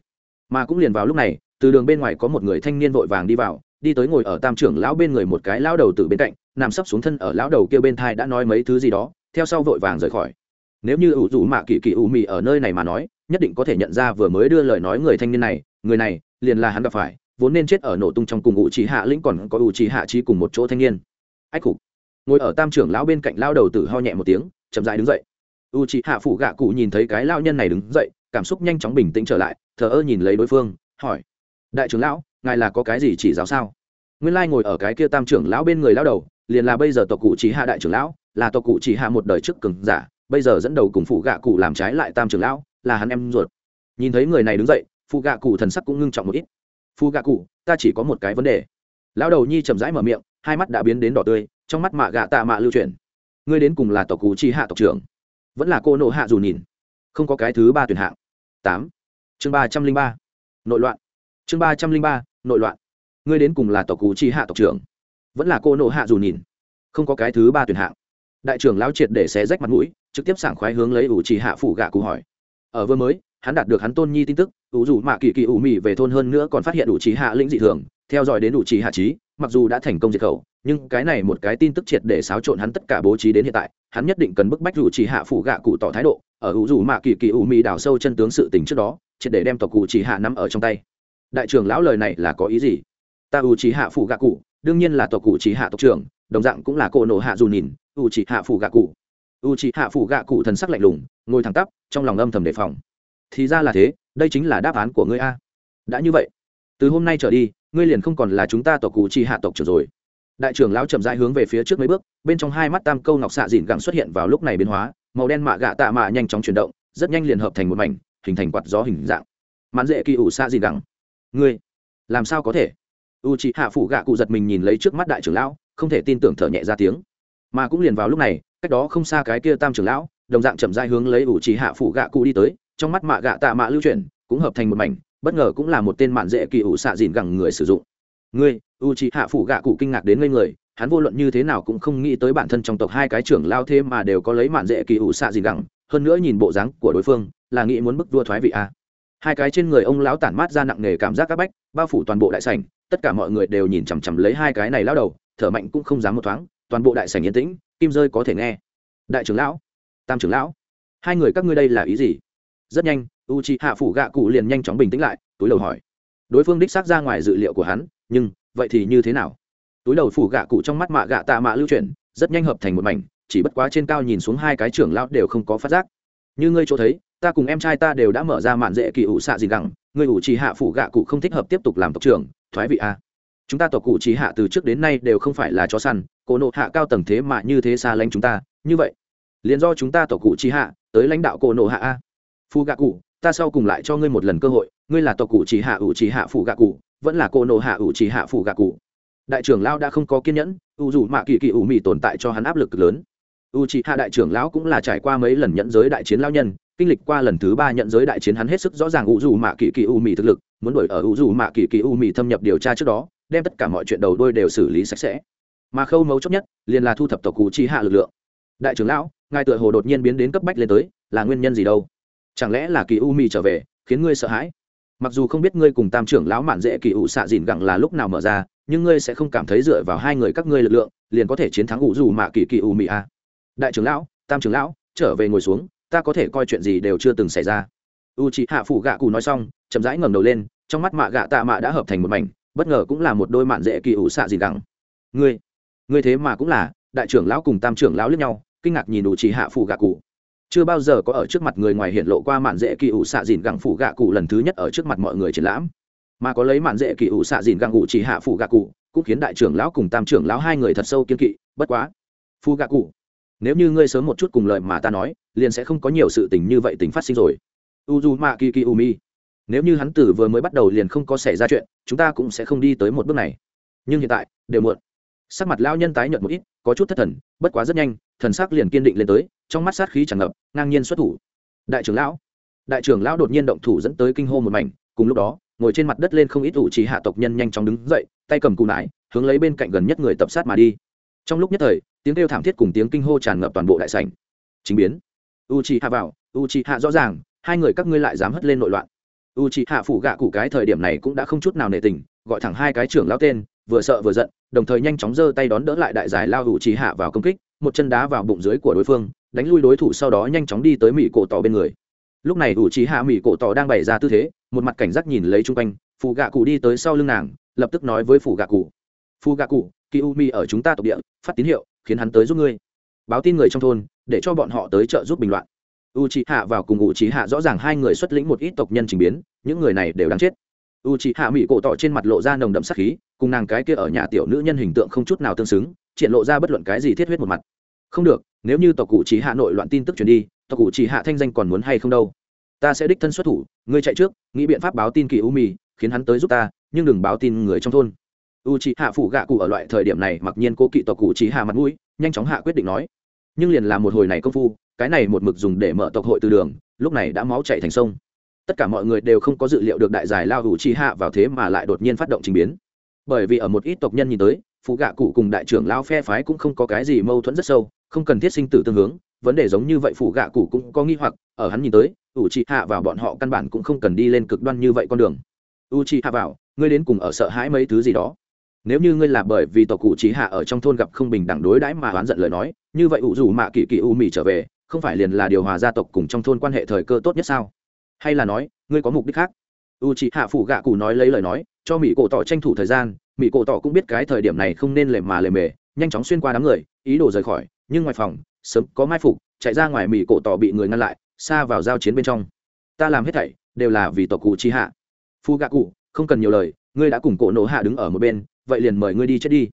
Mà cũng liền vào lúc này, từ đường bên ngoài có một người thanh niên vội vàng đi vào đi tới ngồi ở tam trưởng lão bên người một cái lão đầu từ bên cạnh, nằm sấp xuống thân ở lão đầu kia bên thai đã nói mấy thứ gì đó, theo sau vội vàng rời khỏi. Nếu như ủ rủ mạ kỳ kỳ ủ mì ở nơi này mà nói, nhất định có thể nhận ra vừa mới đưa lời nói người thanh niên này, người này liền là hắn gặp phải, vốn nên chết ở nổ tung trong cùng ủ trì hạ lĩnh còn có ủ trì hạ trí cùng một chỗ thanh niên. Ách khục. Ngồi ở tam trưởng lão bên cạnh lao đầu tử ho nhẹ một tiếng, chậm dại đứng dậy. U trì hạ phủ gạ cụ nhìn thấy cái lao nhân này đứng dậy, cảm xúc nhanh chóng bình tĩnh trở lại, thờ ơ nhìn lấy đối phương, hỏi. Đại trưởng lão ngài là có cái gì chỉ giáo sao? Nguyên lai ngồi ở cái kia tam trưởng lão bên người lao đầu, liền là bây giờ tộc cụ chỉ hạ đại trưởng lão, là tộc cụ chỉ hạ một đời trước cường giả, bây giờ dẫn đầu cùng phụ gạ cụ làm trái lại tam trưởng lão, là hắn em ruột. Nhìn thấy người này đứng dậy, phụ gạ cụ thần sắc cũng ngưng trọng một ít. Phụ gạ cụ, ta chỉ có một cái vấn đề. Lão đầu nhi chậm rãi mở miệng, hai mắt đã biến đến đỏ tươi, trong mắt mạ gạ tạ mạ lưu truyền ngươi đến cùng là tộc cụ chỉ hạ tộc trưởng. Vẫn là cô nộ hạ dù nhìn. Không có cái thứ ba tuyển hạng. Tám. Chương ba trăm linh ba. Nội loạn. Chương ba trăm linh ba nội loạn. Ngươi đến cùng là tộc cụ chi hạ tộc trưởng, vẫn là cô nộ hạ dù nhìn. Không có cái thứ ba tuyển hạng. Đại trưởng lão triệt để xé rách mặt mũi, trực tiếp sảng khoái hướng lấy ủ chỉ hạ phủ gạ cụ hỏi. Ở vừa mới, hắn đạt được hắn tôn nhi tin tức ủ dù mạ kỳ kỳ ủ mị về thôn hơn nữa còn phát hiện ủ chỉ hạ lĩnh dị thường, theo dõi đến ủ chỉ hạ trí, mặc dù đã thành công diệt khẩu, nhưng cái này một cái tin tức triệt để xáo trộn hắn tất cả bố trí đến hiện tại, hắn nhất định cần bức bách ủ chỉ hạ phủ gạ cụ tỏ thái độ, ở ủ dù mạ kỳ kỳ ủ mị đào sâu chân tướng sự tình trước đó, triệt để đem tộc cụ chỉ hạ nắm ở trong tay đại trưởng lão lời này là có ý gì? Ta u trì hạ phủ gạ cụ, đương nhiên là tộc cụ trì hạ tộc trưởng, đồng dạng cũng là cổ nổ hạ dù nhìn U trì hạ phủ gạ cụ. U trì hạ phủ gạ cụ thần sắc lạnh lùng, ngồi thẳng tắp, trong lòng âm thầm đề phòng. Thì ra là thế, đây chính là đáp án của ngươi a. Đã như vậy, từ hôm nay trở đi, ngươi liền không còn là chúng ta tộc cụ trí hạ tộc trưởng rồi. Đại trưởng lão chậm rãi hướng về phía trước mấy bước, bên trong hai mắt tam câu ngọc xạ dìn gẳng xuất hiện vào lúc này biến hóa, màu đen mạ gạ tạ mạ nhanh chóng chuyển động, rất nhanh liền hợp thành một mảnh, hình thành quạt gió hình dạng. Mãn dễ kỳ ủ xạ dìn gẳng ngươi làm sao có thể? U chị hạ phủ gạ cụ giật mình nhìn lấy trước mắt đại trưởng lão, không thể tin tưởng thở nhẹ ra tiếng. Mà cũng liền vào lúc này, cách đó không xa cái kia tam trưởng lão, đồng dạng chậm rãi hướng lấy u chị hạ phủ gạ cụ đi tới, trong mắt mạ gạ tạ mạ lưu chuyển, cũng hợp thành một mảnh, bất ngờ cũng là một tên mạn dễ kỳ ủ xạ dìn gẳng người sử dụng. Ngươi, u c hạ phủ gạ cụ kinh ngạc đến ngây người, hắn vô luận như thế nào cũng không nghĩ tới bản thân trong tộc hai cái trưởng lao thêm mà đều có lấy mạn dễ kỳ ủ xạ dìn gẳng, hơn nữa nhìn bộ dáng của đối phương, là nghĩ muốn bức vua thoái vị a hai cái trên người ông lão tản mát ra nặng nề cảm giác áp bách, bao phủ toàn bộ đại sảnh, tất cả mọi người đều nhìn chằm chằm lấy hai cái này lao đầu, thở mạnh cũng không dám một thoáng, toàn bộ đại sảnh yên tĩnh, kim rơi có thể nghe. Đại trưởng lão, tam trưởng lão, hai người các ngươi đây là ý gì? Rất nhanh u c h hạ phủ gạ cụ liền nhanh chóng bình tĩnh lại, túi đầu hỏi. Đối phương đích xác ra ngoài dự liệu của hắn, nhưng vậy thì như thế nào? Túi đầu phủ gạ cụ trong mắt mạ gạ tạ mạ lưu chuyển, rất nhanh hợp thành một mảnh, chỉ bất quá trên cao nhìn xuống hai cái trưởng lão đều không có phát giác như ngươi chỗ thấy, ta cùng em trai ta đều đã mở ra mạn dễ kỳ ủ xạ gì gẳng. Ngươi ủ trì hạ phủ gạ cụ không thích hợp tiếp tục làm tộc trưởng, thoái vị a. Chúng ta tộc cụ trì hạ từ trước đến nay đều không phải là chó săn cổ nộ hạ cao tầng thế mà như thế xa lánh chúng ta, như vậy. Liền do chúng ta tộc cụ trì hạ tới lãnh đạo cổ nộ hạ a. Phu gạ cụ, ta sau cùng lại cho ngươi một lần cơ hội. Ngươi là tộc cụ trì hạ ủ trì hạ phủ gạ cụ, vẫn là cổ nộ hạ ủ trì hạ phủ gạ cụ. Đại trưởng lao đã không có kiên nhẫn u dù mạ kỳ kỳ ủ mị tồn tại cho hắn áp lực lớn u trì hạ đại trưởng lão cũng là trải qua mấy lần nhận giới đại chiến lao nhân, kinh lịch qua lần thứ ba nhận giới đại chiến hắn hết sức rõ ràng u dù mạ kỳ kỳ u mì thực lực, muốn đổi ở u dù mạ kỳ kỳ u mì thâm nhập điều tra trước đó, đem tất cả mọi chuyện đầu đôi đều xử lý sạch sẽ. Mà khâu mấu chốt nhất, liền là thu thập tộc cụ chi hạ lực lượng. Đại trưởng lão, ngài tựa hồ đột nhiên biến đến cấp bách lên tới, là nguyên nhân gì đâu? Chẳng lẽ là kỳ u mì trở về, khiến ngươi sợ hãi? Mặc dù không biết ngươi cùng tam trưởng lão mạn dễ kỳ ủ xạ dìn gẳng là lúc nào mở ra, nhưng ngươi sẽ không cảm thấy dựa vào hai người các ngươi lực lượng, liền có thể chiến thắng ủ dù mạ kỳ kỳ u mị a đại trưởng lão, tam trưởng lão, trở về ngồi xuống, ta có thể coi chuyện gì đều chưa từng xảy ra. U c hạ phủ gạ cụ nói xong, chậm rãi ngẩng đầu lên, trong mắt mạ gạ tạ mạ đã hợp thành một mảnh, bất ngờ cũng là một đôi mạn dễ kỳ ủ xạ gì gẳng. Ngươi ngươi thế mà cũng là, đại trưởng lão cùng tam trưởng lão lướt nhau, kinh ngạc nhìn u c hạ phủ gạ cụ chưa bao giờ có ở trước mặt người ngoài hiện lộ qua mạn dễ kỳ ủ xạ dìn gẳng phủ gạ cụ lần thứ nhất ở trước mặt mọi người triển lãm. Mà có lấy mạn dễ kỳ ủ xạ dìn gẳng ủ chỉ hạ phủ gạ cụ cũng khiến đại trưởng lão cùng tam trưởng lão hai người thật sâu kiên kỵ, bất quá. Phu gạ cụ nếu như ngươi sớm một chút cùng lời mà ta nói, liền sẽ không có nhiều sự tình như vậy tình phát sinh rồi. Uzuma kiki umi nếu như hắn tử vừa mới bắt đầu liền không có xảy ra chuyện, chúng ta cũng sẽ không đi tới một bước này. Nhưng hiện tại, đều muộn. Sắc mặt lao nhân tái nhợt một ít, có chút thất thần, bất quá rất nhanh, thần sắc liền kiên định lên tới, trong mắt sát khí tràn ngập, ngang nhiên xuất thủ. Đại trưởng lão, đại trưởng lão đột nhiên động thủ dẫn tới kinh hô một mảnh, cùng lúc đó, ngồi trên mặt đất lên không ít ủ chỉ hạ tộc nhân nhanh chóng đứng dậy, tay cầm cù nải, hướng lấy bên cạnh gần nhất người tập sát mà đi. Trong lúc nhất thời tiếng kêu thảm thiết cùng tiếng kinh hô tràn ngập toàn bộ đại sảnh. Chính biến. U hạ vào u hạ rõ ràng, hai người các ngươi lại dám hất lên nội loạn. U c hạ phủ gạ cụ cái thời điểm này cũng đã không chút nào nể tình, gọi thẳng hai cái trưởng lao tên, vừa sợ vừa giận, đồng thời nhanh chóng giơ tay đón đỡ lại đại giải lao u hạ vào công kích, một chân đá vào bụng dưới của đối phương, đánh lui đối thủ sau đó nhanh chóng đi tới mỹ cổ tỏ bên người. Lúc này u c hạ mỹ cổ tỏ đang bày ra tư thế, một mặt cảnh giác nhìn lấy chung quanh phụ gạ cụ đi tới sau lưng nàng, lập tức nói với phụ gạ cụ. Phụ gạ cụ kỳ u mi ở chúng ta tộc địa, phát tín hiệu khiến hắn tới giúp ngươi. Báo tin người trong thôn, để cho bọn họ tới trợ giúp bình loạn. U c hạ vào cùng u c hạ rõ ràng hai người xuất lĩnh một ít tộc nhân trình biến, những người này đều đáng chết. U c hạ mỹ cổ tỏ trên mặt lộ ra nồng đậm sắc khí, cùng nàng cái kia ở nhà tiểu nữ nhân hình tượng không chút nào tương xứng, triển lộ ra bất luận cái gì thiết huyết một mặt. Không được, nếu như tộc cụ chỉ hạ nội loạn tin tức truyền đi, tộc cụ chỉ hạ thanh danh còn muốn hay không đâu? Ta sẽ đích thân xuất thủ, ngươi chạy trước, nghĩ biện pháp báo tin kỳ u mì khiến hắn tới giúp ta, nhưng đừng báo tin người trong thôn u c hạ phủ gạ cụ ở loại thời điểm này mặc nhiên cố kỵ tộc cụ trí hạ mặt mũi, nhanh chóng hạ quyết định nói, nhưng liền làm một hồi này công phu, cái này một mực dùng để mở tộc hội từ đường, lúc này đã máu chạy thành sông. Tất cả mọi người đều không có dự liệu được đại giải lao hủ chi hạ vào thế mà lại đột nhiên phát động trình biến. Bởi vì ở một ít tộc nhân nhìn tới phụ gạ cụ cùng đại trưởng lao phe phái cũng không có cái gì mâu thuẫn rất sâu, không cần thiết sinh tử tương hướng, vấn đề giống như vậy phụ gạ cụ cũng có nghi hoặc, ở hắn nhìn tới ủ chi hạ vào bọn họ căn bản cũng không cần đi lên cực đoan như vậy con đường. U chi hạ vào, ngươi đến cùng ở sợ hãi mấy thứ gì đó? Nếu như ngươi là bởi vì tộc cụ trí hạ ở trong thôn gặp không bình đẳng đối đãi mà oán giận lời nói, như vậy ủ dù mạ kỳ kỳ u mì trở về, không phải liền là điều hòa gia tộc cùng trong thôn quan hệ thời cơ tốt nhất sao? Hay là nói, ngươi có mục đích khác? U chị hạ phụ gạ cụ nói lấy lời nói, cho mỹ cổ tỏ tranh thủ thời gian mỹ cổ tỏ cũng biết cái thời điểm này không nên lề mà lề mề, nhanh chóng xuyên qua đám người, ý đồ rời khỏi, nhưng ngoài phòng, sớm có mai phục, chạy ra ngoài mỹ cổ tỏ bị người ngăn lại, xa vào giao chiến bên trong. Ta làm hết thảy đều là vì tộc cụ chi hạ. Phu gạ cụ, không cần nhiều lời, ngươi đã cùng cổ nổ hạ đứng ở một bên vậy liền mời ngươi đi chết đi.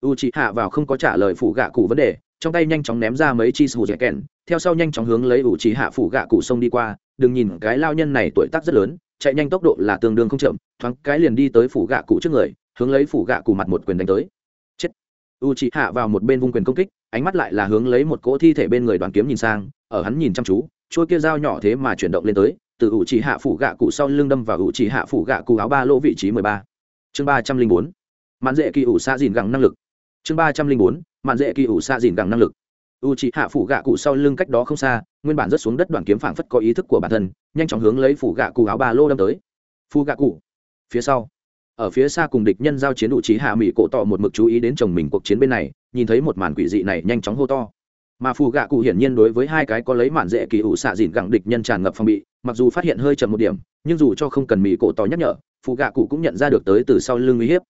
U chị hạ vào không có trả lời phủ gạ cụ vấn đề, trong tay nhanh chóng ném ra mấy chi sù dẻ kèn, theo sau nhanh chóng hướng lấy u chị hạ phủ gạ cụ sông đi qua. Đừng nhìn cái lao nhân này tuổi tác rất lớn, chạy nhanh tốc độ là tương đương không chậm, thoáng cái liền đi tới phủ gạ cụ trước người, hướng lấy phủ gạ cụ mặt một quyền đánh tới. Chết. U chị hạ vào một bên vung quyền công kích, ánh mắt lại là hướng lấy một cỗ thi thể bên người đoàn kiếm nhìn sang, ở hắn nhìn chăm chú trôi kia dao nhỏ thế mà chuyển động lên tới, từ ủ chỉ hạ phủ gạ cụ sau lưng đâm vào ủ chỉ hạ phủ gạ cụ áo ba lỗ vị trí mười ba. Chương ba trăm linh bốn mạn dễ kỳ ủ xa dìn gẳng năng lực. Chương ba trăm linh bốn, mạn dễ kỳ ủ xa dìn gẳng năng lực. U c h ị hạ phủ gạ cụ sau lưng cách đó không xa, nguyên bản rớt xuống đất đoạn kiếm phảng phất có ý thức của bản thân, nhanh chóng hướng lấy phủ gạ cụ áo ba lô đâm tới. Phu gạ cụ, phía sau. Ở phía xa cùng địch nhân giao chiến đủ trí hạ mỹ cổ tỏ một mực chú ý đến chồng mình cuộc chiến bên này, nhìn thấy một màn quỷ dị này nhanh chóng hô to. Mà phù gạ cụ hiển nhiên đối với hai cái có lấy mạn dễ kỳ ủ xạ dìn gẳng địch nhân tràn ngập phòng bị, mặc dù phát hiện hơi chậm một điểm, nhưng dù cho không cần mỹ cổ tỏ nhắc nhở phù gạ cụ cũng nhận ra được tới từ sau lưng uy hiếp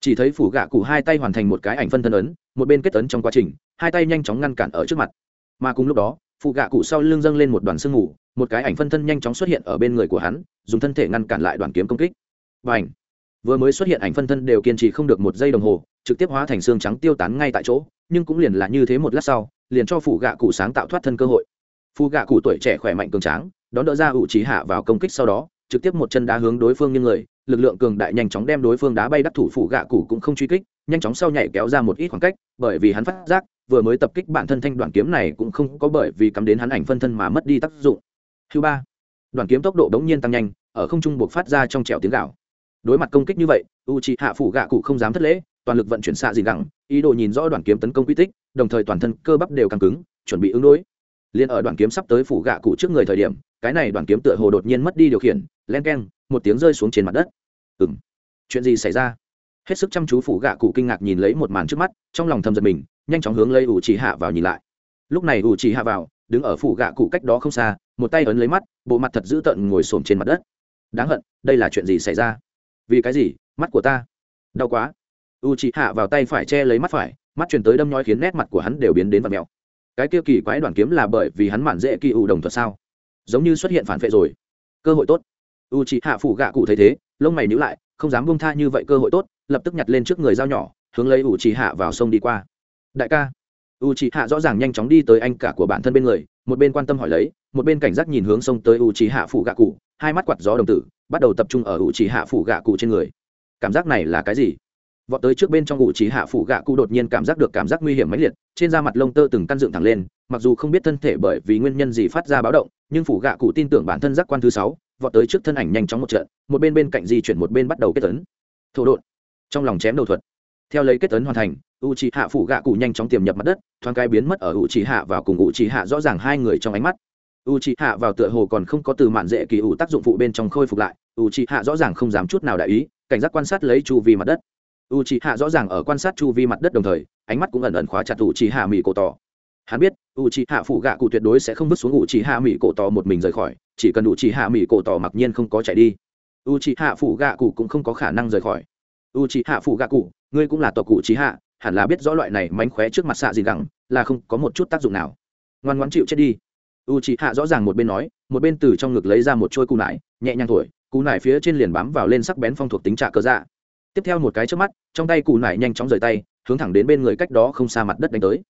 chỉ thấy phủ gạ cụ hai tay hoàn thành một cái ảnh phân thân ấn, một bên kết ấn trong quá trình, hai tay nhanh chóng ngăn cản ở trước mặt. Mà cùng lúc đó phụ gạ cụ sau lưng dâng lên một đoàn sương mù, một cái ảnh phân thân nhanh chóng xuất hiện ở bên người của hắn, dùng thân thể ngăn cản lại đoàn kiếm công kích. Và ảnh vừa mới xuất hiện ảnh phân thân đều kiên trì không được một giây đồng hồ, trực tiếp hóa thành xương trắng tiêu tán ngay tại chỗ, nhưng cũng liền là như thế một lát sau, liền cho phụ gạ cụ sáng tạo thoát thân cơ hội. Phụ gạ cụ tuổi trẻ khỏe mạnh cường tráng, đón đỡ ra ủ trí hạ vào công kích sau đó, trực tiếp một chân đá hướng đối phương như người lực lượng cường đại nhanh chóng đem đối phương đá bay đắc thủ phủ gạ cụ cũng không truy kích, nhanh chóng sau nhảy kéo ra một ít khoảng cách, bởi vì hắn phát giác, vừa mới tập kích bản thân thanh đoạn kiếm này cũng không có bởi vì cắm đến hắn ảnh phân thân mà mất đi tác dụng. Thứ ba đoàn kiếm tốc độ đống nhiên tăng nhanh, ở không trung buộc phát ra trong trẻo tiếng gạo đối mặt công kích như vậy u c h ị hạ phủ gạ cụ không dám thất lễ, toàn lực vận chuyển xạ gì gẳng, ý đồ nhìn rõ đoàn kiếm tấn công quy tích, đồng thời toàn thân cơ bắp đều căng cứng, chuẩn bị ứng đối. Liên ở đoàn kiếm sắp tới phủ gạ cụ trước người thời điểm, cái này đoàn kiếm tựa hồ đột nhiên mất đi điều khiển, len k e n một tiếng rơi xuống trên mặt đất. Ừ m chuyện gì xảy ra? Hết sức chăm chú phủ gạ cụ kinh ngạc nhìn lấy một màn trước mắt, trong lòng thầm giật mình, nhanh chóng hướng lấy ủ chỉ hạ vào nhìn lại. Lúc này ủ chỉ hạ vào, đứng ở phủ gạ cụ cách đó không xa, một tay ấn lấy mắt, bộ mặt thật dữ tợn ngồi xổm trên mặt đất. Đáng hận, đây là chuyện gì xảy ra? Vì cái gì? Mắt của ta. Đau quá. U chị hạ vào tay phải che lấy mắt phải, mắt chuyển tới đâm nhói khiến nét mặt của hắn đều biến đến vật mèo cái kia kỳ quái đoàn kiếm là bởi vì hắn mạn dễ kỳ u đồng thuật sao? Giống như xuất hiện phản vệ rồi. Cơ hội tốt u chị hạ phủ gạ cụ thấy thế, lông mày nhíu lại, không dám buông tha như vậy cơ hội tốt, lập tức nhặt lên trước người dao nhỏ, hướng lấy u chị hạ vào sông đi qua. Đại ca. U chị hạ rõ ràng nhanh chóng đi tới anh cả của bản thân bên người, một bên quan tâm hỏi lấy, một bên cảnh giác nhìn hướng sông tới u chị hạ phủ gạ cụ, hai mắt quạt gió đồng tử, bắt đầu tập trung ở u chị hạ phủ gạ cụ trên người. Cảm giác này là cái gì? Vọt tới trước bên trong ngụ trí hạ phủ gạ cụ đột nhiên cảm giác được cảm giác nguy hiểm mãnh liệt, trên da mặt lông tơ từng căn dựng thẳng lên, mặc dù không biết thân thể bởi vì nguyên nhân gì phát ra báo động, nhưng phủ gạ cụ tin tưởng bản thân giác quan thứ sáu vọt tới trước thân ảnh nhanh chóng một trận, một bên bên cạnh di chuyển một bên bắt đầu kết tấn. Thổ đột trong lòng chém đầu thuật. Theo lấy kết tấn hoàn thành u trí hạ phủ gạ cụ nhanh chóng tiềm nhập mặt đất, thoáng cái biến mất ở u trí hạ và cùng u trí hạ rõ ràng hai người trong ánh mắt. U trí hạ vào tựa hồ còn không có từ mạn dễ kỳ ủ tác dụng phụ bên trong khôi phục lại u trí hạ rõ ràng không dám chút nào đại ý, cảnh giác quan sát lấy chu vi mặt đất. U c h i hạ rõ ràng ở quan sát chu vi mặt đất đồng thời, ánh mắt cũng ẩn ẩn khóa chặt u c h i hạ mỹ cổ tỏ hắn biết u c h i hạ phụ gạ cụ tuyệt đối sẽ không vứt xuống u c h i hạ mỹ cổ tỏ một mình rời khỏi, chỉ cần u c h i hạ mỹ cổ tỏ mặc nhiên không có chạy đi. U c h i hạ phụ gạ cụ cũng không có khả năng rời khỏi. U c h i hạ phụ gạ cụ, ngươi cũng là tộc cụ trí hạ hẳn là biết rõ loại này mánh khóe trước mặt xạ gì gẳng, là không có một chút tác dụng nào. Ngoan ngoãn chịu chết đi. U c h i hạ rõ ràng một bên nói, một bên từ trong ngực lấy ra một trôi cù nải, nhẹ nhàng thổi, cù nải phía trên liền bám vào lên sắc bén phong thuộc tính trạ cờ dạ. Tiếp theo một cái trước mắt, trong tay cụ nải nhanh chóng rời tay, hướng thẳng đến bên người cách đó không xa mặt đất đánh tới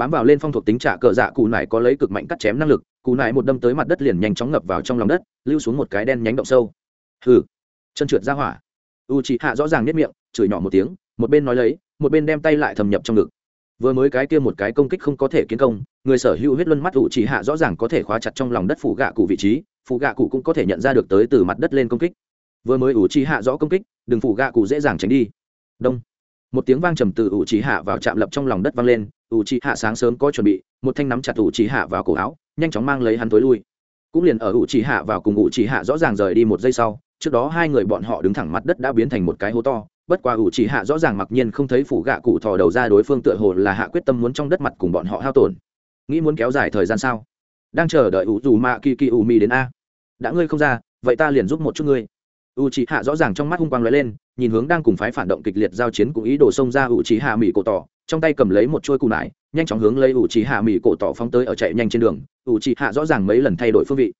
bám vào lên phong thuộc tính trả cờ dạ cụ nải có lấy cực mạnh cắt chém năng lực, cụ nải một đâm tới mặt đất liền nhanh chóng ngập vào trong lòng đất, lưu xuống một cái đen nhánh động sâu. Hừ, chân trượt ra hỏa. U chị hạ rõ ràng nhất miệng, chửi nhỏ một tiếng, một bên nói lấy, một bên đem tay lại thầm nhập trong ngực. Vừa mới cái kia một cái công kích không có thể kiến công, người sở hữu huyết luân mắt u chị hạ rõ ràng có thể khóa chặt trong lòng đất phủ gạ cụ vị trí, phủ gạ cụ cũng có thể nhận ra được tới từ mặt đất lên công kích. Vừa mới u trì hạ rõ công kích, đừng phủ gạ cụ dễ dàng tránh đi. Đông một tiếng vang trầm từ ủ trí hạ vào chạm lập trong lòng đất vang lên, ủ trí hạ sáng sớm có chuẩn bị, một thanh nắm chặt ủ trí hạ vào cổ áo, nhanh chóng mang lấy hắn tối lui. Cũng liền ở ủ trí hạ vào cùng ủ trí hạ rõ ràng rời đi một giây sau, trước đó hai người bọn họ đứng thẳng mặt đất đã biến thành một cái hố to, bất qua ủ trí hạ rõ ràng mặc nhiên không thấy phủ gạ cụ thò đầu ra đối phương tựa hồ là hạ quyết tâm muốn trong đất mặt cùng bọn họ hao tổn. Nghĩ muốn kéo dài thời gian sao? Đang chờ đợi ủ dù mạ kỳ kỳ ủ mi đến a. Đã ngươi không ra, vậy ta liền giúp một chút ngươi. U c hạ rõ ràng trong mắt hung quang lóe lên nhìn hướng đang cùng phái phản động kịch liệt giao chiến cũng ý đồ xông ra ủ trí hạ mỹ cổ tỏ, trong tay cầm lấy một chuôi cù nải, nhanh chóng hướng lấy ủ trí hạ mỹ cổ tỏ phóng tới ở chạy nhanh trên đường. Ủ trí hạ rõ ràng mấy lần thay đổi phương vị,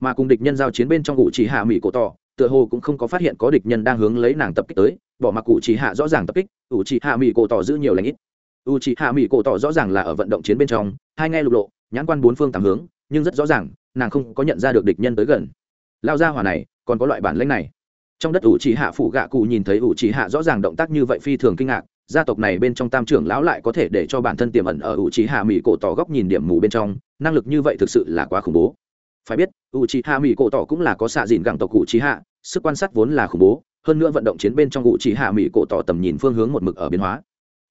mà cùng địch nhân giao chiến bên trong ủ trí hạ mỹ cổ tỏ, tựa hồ cũng không có phát hiện có địch nhân đang hướng lấy nàng tập kích tới, bỏ mặc ủ trí hạ rõ ràng tập kích, ủ trí hạ mỹ cổ tỏ giữ nhiều lãnh ít. Ủ trí hạ mỹ cổ tỏ rõ ràng là ở vận động chiến bên trong, hai ngay lục lộ, nhãn quan bốn phương tám hướng, nhưng rất rõ ràng, nàng không có nhận ra được địch nhân tới gần. Lao ra hỏa này, còn có loại bản lãnh này trong đất ủ chỉ hạ phụ gạ cụ nhìn thấy ủ chỉ hạ rõ ràng động tác như vậy phi thường kinh ngạc, gia tộc này bên trong tam trưởng lão lại có thể để cho bản thân tiềm ẩn ở ủ chỉ hạ mỹ cổ tỏ góc nhìn điểm mù bên trong, năng lực như vậy thực sự là quá khủng bố. Phải biết ủ chỉ hạ mỹ cổ tỏ cũng là có xạ dìn gẳng tộc ủ chỉ hạ sức quan sát vốn là khủng bố, hơn nữa vận động chiến bên trong ủ chỉ hạ mỹ cổ tỏ tầm nhìn phương hướng một mực ở biến hóa.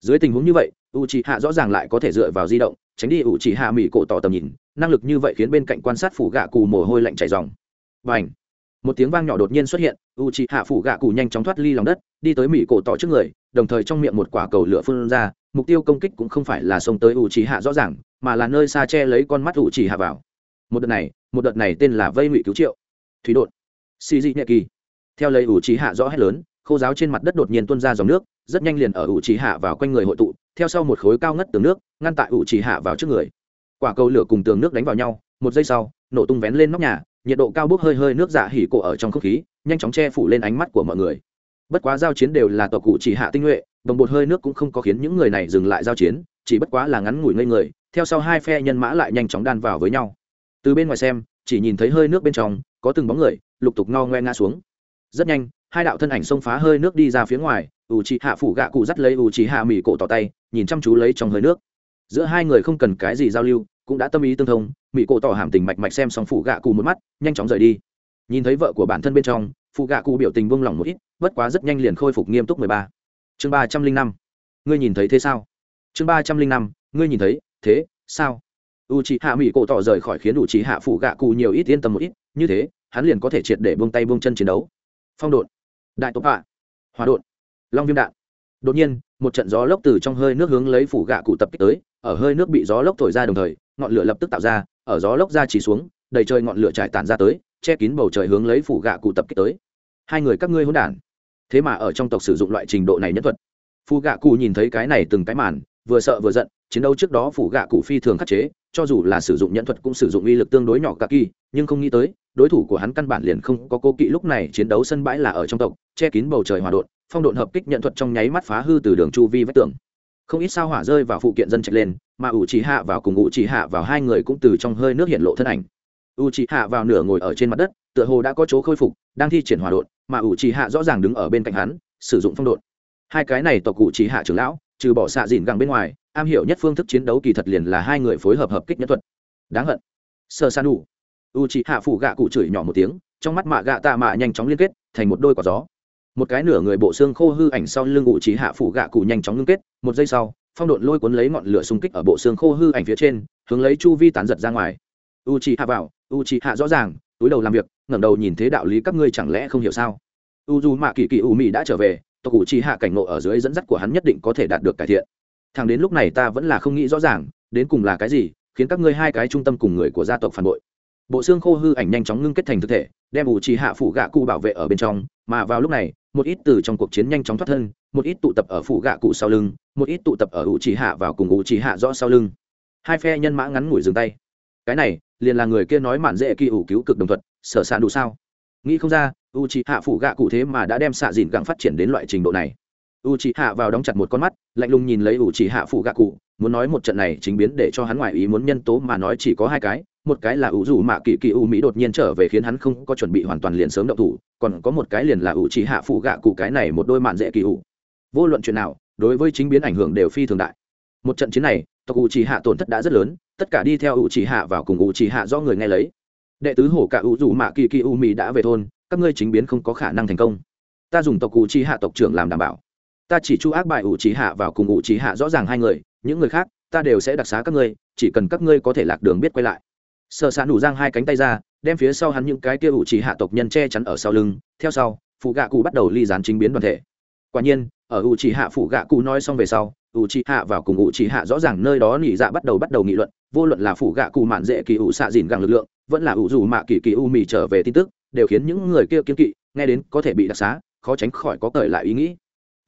Dưới tình huống như vậy ủ chỉ hạ rõ ràng lại có thể dựa vào di động, tránh đi ủ chỉ hạ mỹ cổ tỏ tầm nhìn, năng lực như vậy khiến bên cạnh quan sát phủ gạ cù mồ hôi lạnh chảy dòng và ảnh một tiếng vang nhỏ đột nhiên xuất hiện u c hạ phủ gạ cụ nhanh chóng thoát ly lòng đất, đi tới mỹ cổ tỏ trước người, đồng thời trong miệng một quả cầu lửa phun ra, mục tiêu công kích cũng không phải là xông tới u c hạ rõ ràng, mà là nơi xa che lấy con mắt u c hạ vào. Một đợt này, một đợt này tên là vây ngụy cứu triệu. Thủy đột. Xì dị nhẹ kỳ theo lấy u c hạ rõ hết lớn, khô giáo trên mặt đất đột nhiên tuôn ra dòng nước, rất nhanh liền ở u c hạ vào quanh người hội tụ, theo sau một khối cao ngất tường nước, ngăn tại u c hạ vào trước người. Quả cầu lửa cùng tường nước đánh vào nhau, một giây sau, nổ tung vén lên nóc nhà nhiệt độ cao bốc hơi hơi nước dạ hỉ cổ ở trong không khí, nhanh chóng che phủ lên ánh mắt của mọi người. Bất quá giao chiến đều là tộc cụ chỉ hạ tinh nhuệ, đồng bột hơi nước cũng không có khiến những người này dừng lại giao chiến, chỉ bất quá là ngắn ngủi ngây người, theo sau hai phe nhân mã lại nhanh chóng đan vào với nhau. Từ bên ngoài xem, chỉ nhìn thấy hơi nước bên trong, có từng bóng người, lục tục ngao ngoe ngã xuống. Rất nhanh, hai đạo thân ảnh xông phá hơi nước đi ra phía ngoài, ủ trì hạ phủ gạ cụ dắt lấy ủ trì hạ mỹ cổ tỏ tay, nhìn chăm chú lấy trong hơi nước. Giữa hai người không cần cái gì giao lưu cũng đã tâm ý tương thông, mỹ cổ tỏ hàm tình mạch mạch xem xong phụ gạ cụ một mắt, nhanh chóng rời đi. Nhìn thấy vợ của bản thân bên trong phụ gạ cụ biểu tình vung lòng một ít, bất quá rất nhanh liền khôi phục nghiêm túc mười ba. Chương ba trăm linh năm. Ngươi nhìn thấy thế sao? Chương ba trăm linh năm, ngươi nhìn thấy, thế, sao? U c h ị hạ mỹ cổ tỏ rời khỏi khiến u c h ị hạ phụ gạ cụ nhiều ít yên tâm một ít, như thế, hắn liền có thể triệt để buông tay buông chân chiến đấu. Phong độn. Đại tộc hạ hòa độn. Long viêm đạn. Đột nhiên, một trận gió lốc từ trong hơi nước hướng lấy phủ gạ cụ tập kích tới, ở hơi nước bị gió lốc thổi ra đồng thời ngọn lửa lập tức tạo ra, ở gió lốc ra chỉ xuống, đầy trời ngọn lửa trải tàn ra tới, che kín bầu trời hướng lấy phủ gạ cụ tập kích tới. Hai người các ngươi hỗn đản. Thế mà ở trong tộc sử dụng loại trình độ này nhất thuật. Phù gạ cụ nhìn thấy cái này từng cái màn, vừa sợ vừa giận, chiến đấu trước đó phủ gạ cụ phi thường khắc chế, cho dù là sử dụng nhẫn thuật cũng sử dụng uy lực tương đối nhỏ cả kỳ, nhưng không nghĩ tới, đối thủ của hắn căn bản liền không có cô kỵ lúc này chiến đấu sân bãi là ở trong tộc, che kín bầu trời hòa đột, phong độn hợp kích nhận thuật trong nháy mắt phá hư từ đường chu vi vách tường. Không ít sao hỏa rơi vào phụ kiện dân chạy lên mà ủ trì hạ vào cùng ủ trì hạ vào hai người cũng từ trong hơi nước hiện lộ thân ảnh. Ủ trì hạ vào nửa ngồi ở trên mặt đất, tựa hồ đã có chỗ khôi phục, đang thi triển hòa đột mà ủ trì hạ rõ ràng đứng ở bên cạnh hắn, sử dụng phong đột hai cái này tộc ủ trì hạ trưởng lão, trừ bỏ xạ dìn găng bên ngoài, am hiểu nhất phương thức chiến đấu kỳ thật liền là hai người phối hợp hợp kích nhất thuật. Đáng hận. Sơ san đủ u trì hạ phủ gạ cụ chửi nhỏ một tiếng, trong mắt mạ gạ tạ mạ nhanh chóng liên kết, thành một đôi quả gió. Một cái nửa người bộ xương khô hư ảnh sau lưng ủ trì hạ phủ gạ cụ nhanh chóng liên kết, một giây sau phong độn lôi cuốn lấy ngọn lửa xung kích ở bộ xương khô hư ảnh phía trên, hướng lấy chu vi tán giật ra ngoài. U chi hạ vào u chi hạ rõ ràng, túi đầu làm việc, ngẩng đầu nhìn thế đạo lý các ngươi chẳng lẽ không hiểu sao? U dù mạ kỳ kỳ u mỹ đã trở về tộc u chi hạ cảnh ngộ ở dưới dẫn dắt của hắn nhất định có thể đạt được cải thiện. Thằng đến lúc này ta vẫn là không nghĩ rõ ràng, đến cùng là cái gì, khiến các ngươi hai cái trung tâm cùng người của gia tộc phản bội. Bộ xương khô hư ảnh nhanh chóng ngưng kết thành thực thể, đem u chi hạ phủ gạ cụ bảo vệ ở bên trong, mà vào lúc này, một ít từ trong cuộc chiến nhanh chóng thoát thân một ít tụ tập ở phủ gạ cụ sau lưng, một ít tụ tập ở ủ trì hạ vào cùng ủ trì hạ rõ sau lưng. Hai phe nhân mã ngắn ngủi dừng tay. Cái này, liền là người kia nói mạn dễ kỳ ủ cứu cực đồng thuận sở s đủ sao? Nghĩ không ra u trì hạ phủ gạ cụ thế mà đã đem xạ dìn gặng phát triển đến loại trình độ này. U trì hạ vào đóng chặt một con mắt, lạnh lùng nhìn lấy u trì hạ phủ gạ cụ, muốn nói một trận này chính biến để cho hắn ngoại ý muốn nhân tố mà nói chỉ có hai cái. Một cái là ủ rủ mạ kỳ kỳ u mỹ đột nhiên trở về khiến hắn không có chuẩn bị hoàn toàn liền sớm động thủ, còn có một cái liền là ủ trì hạ phủ gạ cụ cái này một đôi mạn dễ kỳ ủ vô luận chuyện nào, đối với chính biến ảnh hưởng đều phi thường đại. Một trận chiến này, tộc u trì hạ tổn thất đã rất lớn, tất cả đi theo u trì hạ vào cùng u trì hạ do người nghe lấy. Đệ tứ hổ cả u dù mạ kỳ kỳ u mì đã về thôn, các ngươi chính biến không có khả năng thành công. Ta dùng tộc u trì hạ tộc trưởng làm đảm bảo. Ta chỉ chu ác bại u trì hạ vào cùng u trì hạ rõ ràng hai người, những người khác, ta đều sẽ đặc xá các ngươi, chỉ cần các ngươi có thể lạc đường biết quay lại. Sợ xạ nủ giang hai cánh tay ra, đem phía sau hắn những cái kia u trì hạ tộc nhân che chắn ở sau lưng, theo sau, phụ gạ cụ bắt đầu ly dán chính biến đoàn thể. Quả nhiên ở U Chỉ hạ phủ gạ cụ nói xong về sau U Chỉ hạ vào cùng U Chỉ hạ rõ ràng nơi đó nỉ dạ bắt đầu bắt đầu nghị luận, vô luận là phủ gạ cụ mạn dễ kỳ ủ xạ dìn gặng lực lượng, vẫn là ủ dù mạ kỳ kỳ u mì trở về tin tức, đều khiến những người kia kiên kỵ, nghe đến có thể bị đặc xá, khó tránh khỏi có cởi lại ý nghĩ.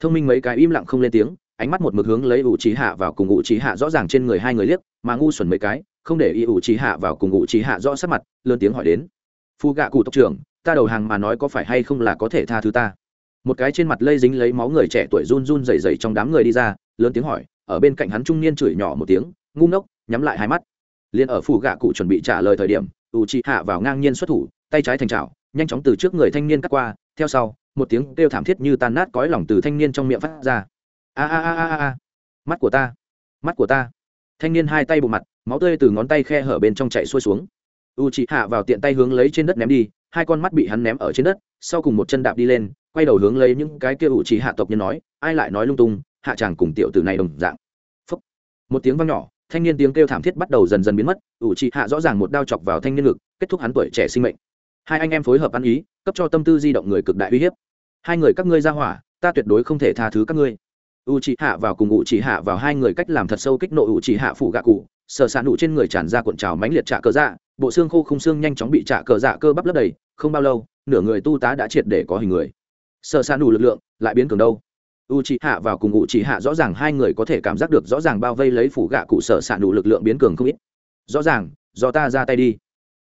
Thông minh mấy cái im lặng không lên tiếng, ánh mắt một mực hướng lấy ủ trí hạ vào cùng ủ trí hạ rõ ràng trên người hai người liếc, mà ngu xuẩn mấy cái, không để ý ủ trí hạ vào cùng ủ trí hạ rõ sắc mặt, lớn tiếng hỏi đến. Phu gạ cụ tộc trưởng, ta đầu hàng mà nói có phải hay không là có thể tha thứ ta? Một cái trên mặt lây dính lấy máu người trẻ tuổi run run rẩy rẩy trong đám người đi ra, lớn tiếng hỏi, ở bên cạnh hắn trung niên chửi nhỏ một tiếng, ngu ngốc, nhắm lại hai mắt. Liền ở phủ gạ cụ chuẩn bị trả lời thời điểm u chị hạ vào ngang nhiên xuất thủ, tay trái thành trào nhanh chóng từ trước người thanh niên cắt qua, theo sau, một tiếng kêu thảm thiết như tan nát cõi lòng từ thanh niên trong miệng phát ra. A a a a a mắt của ta. Mắt của ta. Thanh niên hai tay bộ mặt, máu tươi từ ngón tay khe hở bên trong chạy xuôi xuống. U chị hạ vào tiện tay hướng lấy trên đất ném đi hai con mắt bị hắn ném ở trên đất, sau cùng một chân đạp đi lên, quay đầu hướng lấy những cái kia u trì hạ tộc nhân nói, ai lại nói lung tung, hạ chàng cùng tiểu tử này đồng dạng. Phúc. một tiếng vang nhỏ, thanh niên tiếng kêu thảm thiết bắt đầu dần dần biến mất u trì hạ rõ ràng một đao chọc vào thanh niên ngực, kết thúc hắn tuổi trẻ sinh mệnh. Hai anh em phối hợp ăn ý, cấp cho tâm tư di động người cực đại uy hiếp. Hai người các ngươi ra hỏa, ta tuyệt đối không thể tha thứ các ngươi. U chỉ hạ vào cùng u chỉ hạ vào hai người cách làm thật sâu kích nộ u chỉ hạ phụ gạ cụ sở sạn nụ trên người tràn ra cuộn trào mánh liệt trả cờ dạ bộ xương khô khung xương nhanh chóng bị trả cờ dạ cơ bắp lấp đầy, không bao lâu, nửa người tu tá đã triệt để có hình người. Sở sạn nụ lực lượng lại biến cường đâu? U chỉ hạ vào cùng u ị hạ rõ ràng hai người có thể cảm giác được rõ ràng bao vây lấy phủ gạ cụ sở sạn nụ lực lượng biến cường không ít. Rõ ràng, do ta ra tay đi.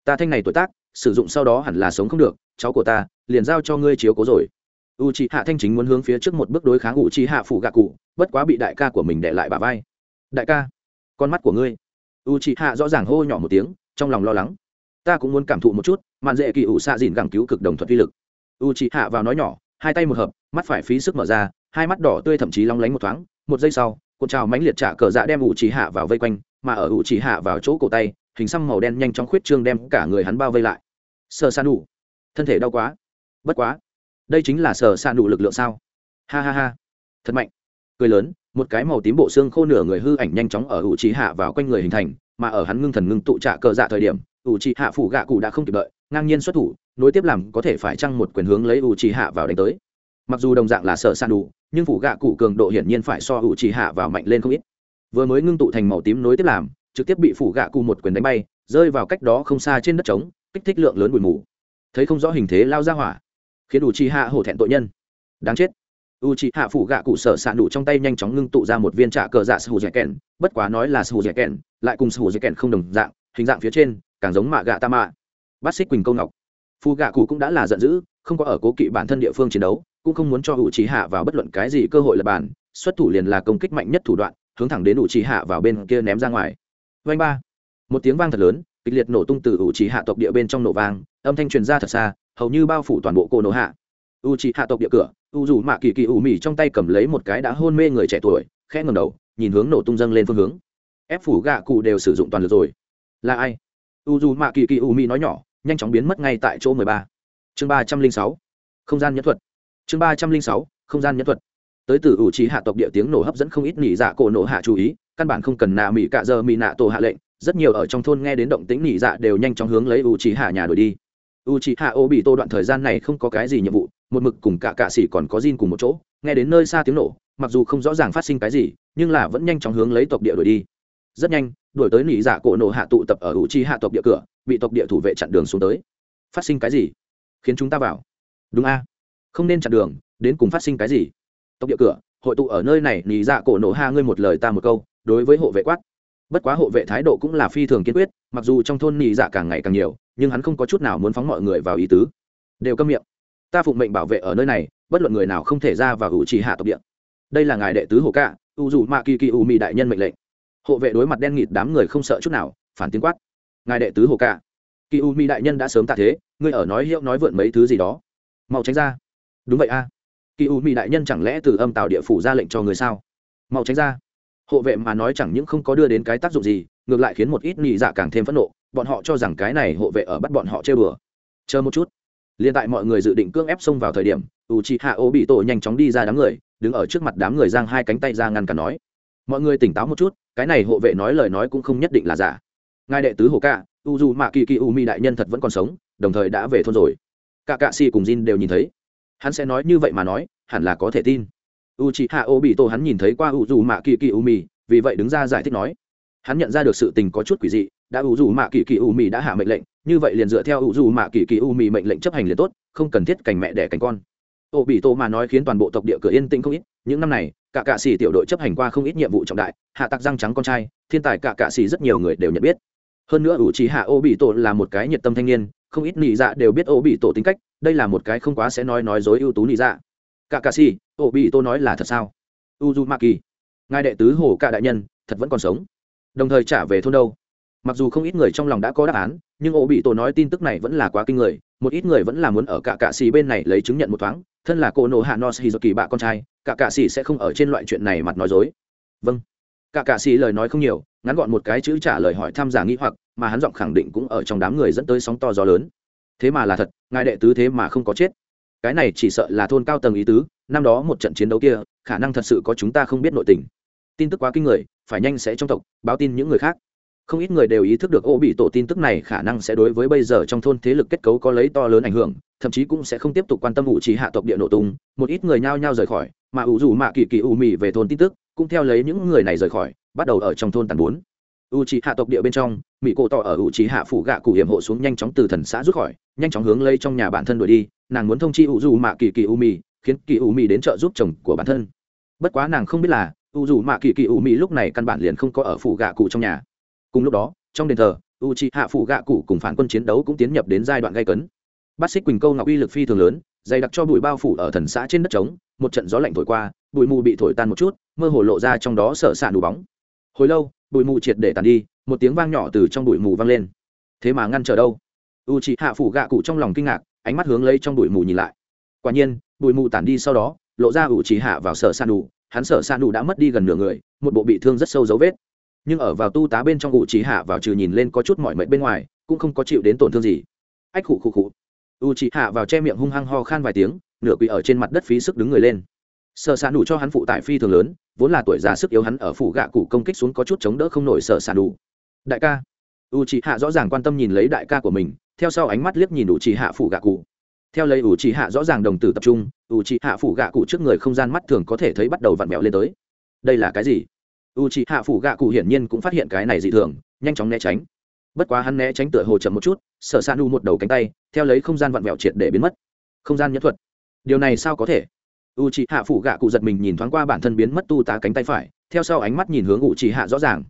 Ta thanh này tuổi tác, sử dụng sau đó hẳn là sống không được, cháu của ta, liền giao cho ngươi chiếu cố rồi. U c h ị hạ thanh chính muốn hướng phía trước một bước đối kháng u c h ị hạ phủ gạ cụ, bất quá bị đại ca của mình để lại bà vai. Đại ca, con mắt của ngươi u c h ị hạ rõ ràng hô nhỏ một tiếng, trong lòng lo lắng. Ta cũng muốn cảm thụ một chút màn dễ kỳ ủ xạ dìn gẳng cứu cực đồng thuật uy lực. U c h ị hạ vào nói nhỏ, hai tay một hợp, mắt phải phí sức mở ra, hai mắt đỏ tươi thậm chí long lánh một thoáng. Một giây sau, cuộn trào mánh liệt trả cờ dạ đem u c h ị hạ vào vây quanh, mà ở u c h ị hạ vào chỗ cổ tay, hình xăm màu đen nhanh chóng khuyết trương đem cả người hắn bao vây lại. Sờ san đủ thân thể đau quá. Bất quá. Đây chính là sờ san đủ lực lượng sao? Ha ha ha. Thật mạnh. Cười lớn một cái màu tím bộ xương khô nửa người hư ảnh nhanh chóng ở ủ trí hạ vào quanh người hình thành, mà ở hắn ngưng thần ngưng tụ trạ cờ dạ thời điểm, ủ trí hạ phủ gạ cụ đã không kịp đợi, ngang nhiên xuất thủ, nối tiếp làm có thể phải chăng một quyền hướng lấy ủ trí hạ vào đánh tới. Mặc dù đồng dạng là sợ san đủ, nhưng phủ gạ cụ cường độ hiển nhiên phải so ủ trí hạ vào mạnh lên không ít. Vừa mới ngưng tụ thành màu tím nối tiếp làm, trực tiếp bị phủ gạ cụ một quyền đánh bay, rơi vào cách đó không xa trên đất trống, kích thích lượng lớn bụi mù. Thấy không rõ hình thế lao ra hỏa, khiến u trí hạ hổ thẹn tội nhân. Đáng chết u chi hạ phủ gạ cụ sở s ạ nụ trong tay nhanh chóng ngưng tụ ra một viên trạ cờ dạ sù dẻ kèn. Bất quá nói là sù dẻ kèn, lại cùng sù dẻ kèn không đồng dạng, hình dạng phía trên càng giống mạ gạ ta mạ. Bát xích quỳnh câu ngọc. Phù gạ cụ cũng đã là giận dữ, không có ở cố kỵ bản thân địa phương chiến đấu, cũng không muốn cho u chi hạ vào bất luận cái gì cơ hội lập bản xuất thủ liền là công kích mạnh nhất thủ đoạn, hướng thẳng đến u chi hạ vào bên kia ném ra ngoài. Vanh ba. Một tiếng vang thật lớn, kịch liệt nổ tung từ u chi hạ tộc địa bên trong nổ vang, âm thanh truyền ra thật xa, hầu như bao phủ toàn bộ cô nổ hạ. U c hạ tộc địa cửa u dù mạ kỳ kỳ ủ mị trong tay cầm lấy một cái đã hôn mê người trẻ tuổi, khẽ ngầm đầu, nhìn hướng nổ tung dâng lên phương hướng. Ép phủ gạ cụ đều sử dụng toàn lực rồi. Là ai? U dù mạ kỳ kỳ ủ mị nói nhỏ, nhanh chóng biến mất ngay tại chỗ mười ba. Chương ba trăm linh sáu. Không gian nhẫn thuật. Chương ba trăm linh sáu, không gian nhẫn thuật. Tới từ ủ trí hạ tộc địa tiếng nổ hấp dẫn không ít nỉ dạ cổ nổ hạ chú ý, căn bản không cần nạ mỹ cạ giờ mỹ nạ tổ hạ lệnh, rất nhiều ở trong thôn nghe đến động tính nỉ dạ đều nhanh chóng hướng lấy ủ trí hạ nhà đổi đi. U trí hạ ô bị tô đoạn thời gian này không có cái gì nhiệm vụ một mực cùng cả cạ s còn có Jin cùng một chỗ, nghe đến nơi xa tiếng nổ, mặc dù không rõ ràng phát sinh cái gì, nhưng là vẫn nhanh chóng hướng lấy tộc địa đuổi đi. Rất nhanh, đuổi tới nỉ giả cổ nổ hạ tụ tập ở hữu chi hạ tộc địa cửa, bị tộc địa thủ vệ chặn đường xuống tới. Phát sinh cái gì? Khiến chúng ta vào. Đúng a. Không nên chặn đường, đến cùng phát sinh cái gì? Tộc địa cửa, hội tụ ở nơi này, nỉ dạ cổ nổ hạ ngươi một lời ta một câu, đối với hộ vệ quát. Bất quá hộ vệ thái độ cũng là phi thường kiên quyết, mặc dù trong thôn nỉ dạ càng ngày càng nhiều, nhưng hắn không có chút nào muốn phóng mọi người vào ý tứ. Đều câm miệng ta phụng mệnh bảo vệ ở nơi này, bất luận người nào không thể ra và ủ trì hạ tộc địa. Đây là ngài đệ tứ hồ cạ u dù mạ kỳ kỳ u mị đại nhân mệnh lệnh. Hộ vệ đối mặt đen nghịt đám người không sợ chút nào, phản tiếng quát. Ngài đệ tứ hồ cạ kỳ u mị đại nhân đã sớm tạ thế, ngươi ở nói hiệu nói vượn mấy thứ gì đó. Mau tránh ra. Đúng vậy a. Kỳ u mị đại nhân chẳng lẽ từ âm tạo địa phủ ra lệnh cho người sao? Mau tránh ra. Hộ vệ mà nói chẳng những không có đưa đến cái tác dụng gì, ngược lại khiến một ít nhị dạ càng thêm phẫn nộ, bọn họ cho rằng cái này hộ vệ ở bắt bọn họ chơi bừa chờ một chút liền tại mọi người dự định cưỡng ép xông vào thời điểm u c hạ ô bị tổ nhanh chóng đi ra đám người, đứng ở trước mặt đám người giang hai cánh tay ra ngăn cả nói. Mọi người tỉnh táo một chút, cái này hộ vệ nói lời nói cũng không nhất định là giả. Ngài đệ tứ hồ ca u dù mạ kỳ kỳ u mi đại nhân thật vẫn còn sống, đồng thời đã về thôn rồi. Cả cạ si cùng jin đều nhìn thấy. Hắn sẽ nói như vậy mà nói, hẳn là có thể tin. U c hạ ô bị tổ hắn nhìn thấy qua u dù mạ kỳ kỳ u mi vì vậy đứng ra giải thích nói. Hắn nhận ra được sự tình có chút quỷ dị đã ủ dù mạ kỳ kỳ u mì đã hạ mệnh lệnh, như vậy liền dựa theo ủ dù mạ kỳ kỳ u mì mệnh lệnh chấp hành liền tốt, không cần thiết cảnh mẹ đẻ cảnh con. Ô bị tô mà nói khiến toàn bộ tộc địa cửa yên tĩnh không ít, những năm này, cả cạ xỉ tiểu đội chấp hành qua không ít nhiệm vụ trọng đại, hạ tặc răng trắng con trai, thiên tài cả cạ xỉ rất nhiều người đều nhận biết. Hơn nữa ủ trí hạ ô bị tổ là một cái nhiệt tâm thanh niên, không ít nị dạ đều biết ô bị tổ tính cách, đây là một cái không quá sẽ nói nói dối ưu tú nị dạ. Cả cạ xỉ, ô bị tổ nói là thật sao? U du ma kỳ ngài đệ tứ hồ cả đại nhân, thật vẫn còn sống. Đồng thời trả về thôn đâu? Mặc dù không ít người trong lòng đã có đáp án, nhưng ô bị tổ nói tin tức này vẫn là quá kinh người, một ít người vẫn là muốn ở cả cạ xì bên này lấy chứng nhận một thoáng, thân là cô nổ hạ nos kỳ bạ con trai, cả cạ xì sẽ không ở trên loại chuyện này mặt nói dối. Vâng. Cả cạ xì lời nói không nhiều, ngắn gọn một cái chữ trả lời hỏi tham giả nghĩ hoặc, mà hắn giọng khẳng định cũng ở trong đám người dẫn tới sóng to gió lớn. Thế mà là thật, ngài đệ tứ thế mà không có chết. Cái này chỉ sợ là thôn cao tầng ý tứ, năm đó một trận chiến đấu kia, khả năng thật sự có chúng ta không biết nội tình. Tin tức quá kinh người, phải nhanh sẽ trong tộc, báo tin những người khác không ít người đều ý thức được ô bị tổ tin tức này khả năng sẽ đối với bây giờ trong thôn thế lực kết cấu có lấy to lớn ảnh hưởng, thậm chí cũng sẽ không tiếp tục quan tâm ủ trí hạ tộc địa nổ tung. Một ít người nhao nhao rời khỏi, mà ủ dù mạ kỳ kỳ ủ mì về thôn tin tức, cũng theo lấy những người này rời khỏi, bắt đầu ở trong thôn tàn bốn. U trí hạ tộc địa bên trong, mỹ cổ tỏ ở u trí hạ phủ gạ cụ hiểm hộ xuống nhanh chóng từ thần xã rút khỏi, nhanh chóng hướng lấy trong nhà bản thân đuổi đi, nàng muốn thông chi ủ dù mạ kỳ kỳ u mì, khiến kỳ u mì đến trợ giúp chồng của bản thân. Bất quá nàng không biết là u dù mạ kỳ kỳ u mì lúc này căn bản liền không có ở phủ gạ cụ trong nhà cùng lúc đó, trong đền thờ u c hạ phụ gạ cụ cùng phản quân chiến đấu cũng tiến nhập đến giai đoạn gây cấn. Bát xích quỳnh câu ngọc uy lực phi thường lớn, dày đặc cho bụi bao phủ ở thần xã trên đất trống, một trận gió lạnh thổi qua, bụi mù bị thổi tan một chút, mơ hồ lộ ra trong đó sợ xạ đủ bóng. Hồi lâu, bụi mù triệt để tàn đi, một tiếng vang nhỏ từ trong bụi mù vang lên. Thế mà ngăn trở đâu? U c hạ phụ gạ cụ trong lòng kinh ngạc, ánh mắt hướng lấy trong bụi mù nhìn lại. Quả nhiên, bụi mù tàn đi sau đó, lộ ra u c hạ vào sở san đủ, hắn sở san đủ đã mất đi gần nửa người, một bộ bị thương rất sâu dấu vết nhưng ở vào tu tá bên trong u trí hạ vào trừ nhìn lên có chút mỏi mệt bên ngoài, cũng không có chịu đến tổn thương gì. Ách khụ khụ khụ. U trí hạ vào che miệng hung hăng ho khan vài tiếng, nửa quỳ ở trên mặt đất phí sức đứng người lên. Sợ s đủ cho hắn phụ tại phi thường lớn, vốn là tuổi già sức yếu hắn ở phủ gạ cụ công kích xuống có chút chống đỡ không nổi sợ s đủ đại ca. U trí hạ rõ ràng quan tâm nhìn lấy đại ca của mình, theo sau ánh mắt liếc nhìn u trí hạ phủ gạ cụ. Theo lấy u trí hạ rõ ràng đồng tử tập trung, u trí hạ phủ gạ cụ trước người không gian mắt thường có thể thấy bắt đầu vặn mẹo lên tới. Đây là cái gì? U c hạ phủ gạ cụ hiển nhiên cũng phát hiện cái này dị thường, nhanh chóng né tránh. Bất quá hắn né tránh tựa hồ chậm một chút, sợ san u một đầu cánh tay, theo lấy không gian vặn vẹo triệt để biến mất. Không gian nhẫn thuật. Điều này sao có thể? U c hạ phủ gạ cụ giật mình nhìn thoáng qua bản thân biến mất tu tá cánh tay phải, theo sau ánh mắt nhìn hướng u c hạ rõ ràng.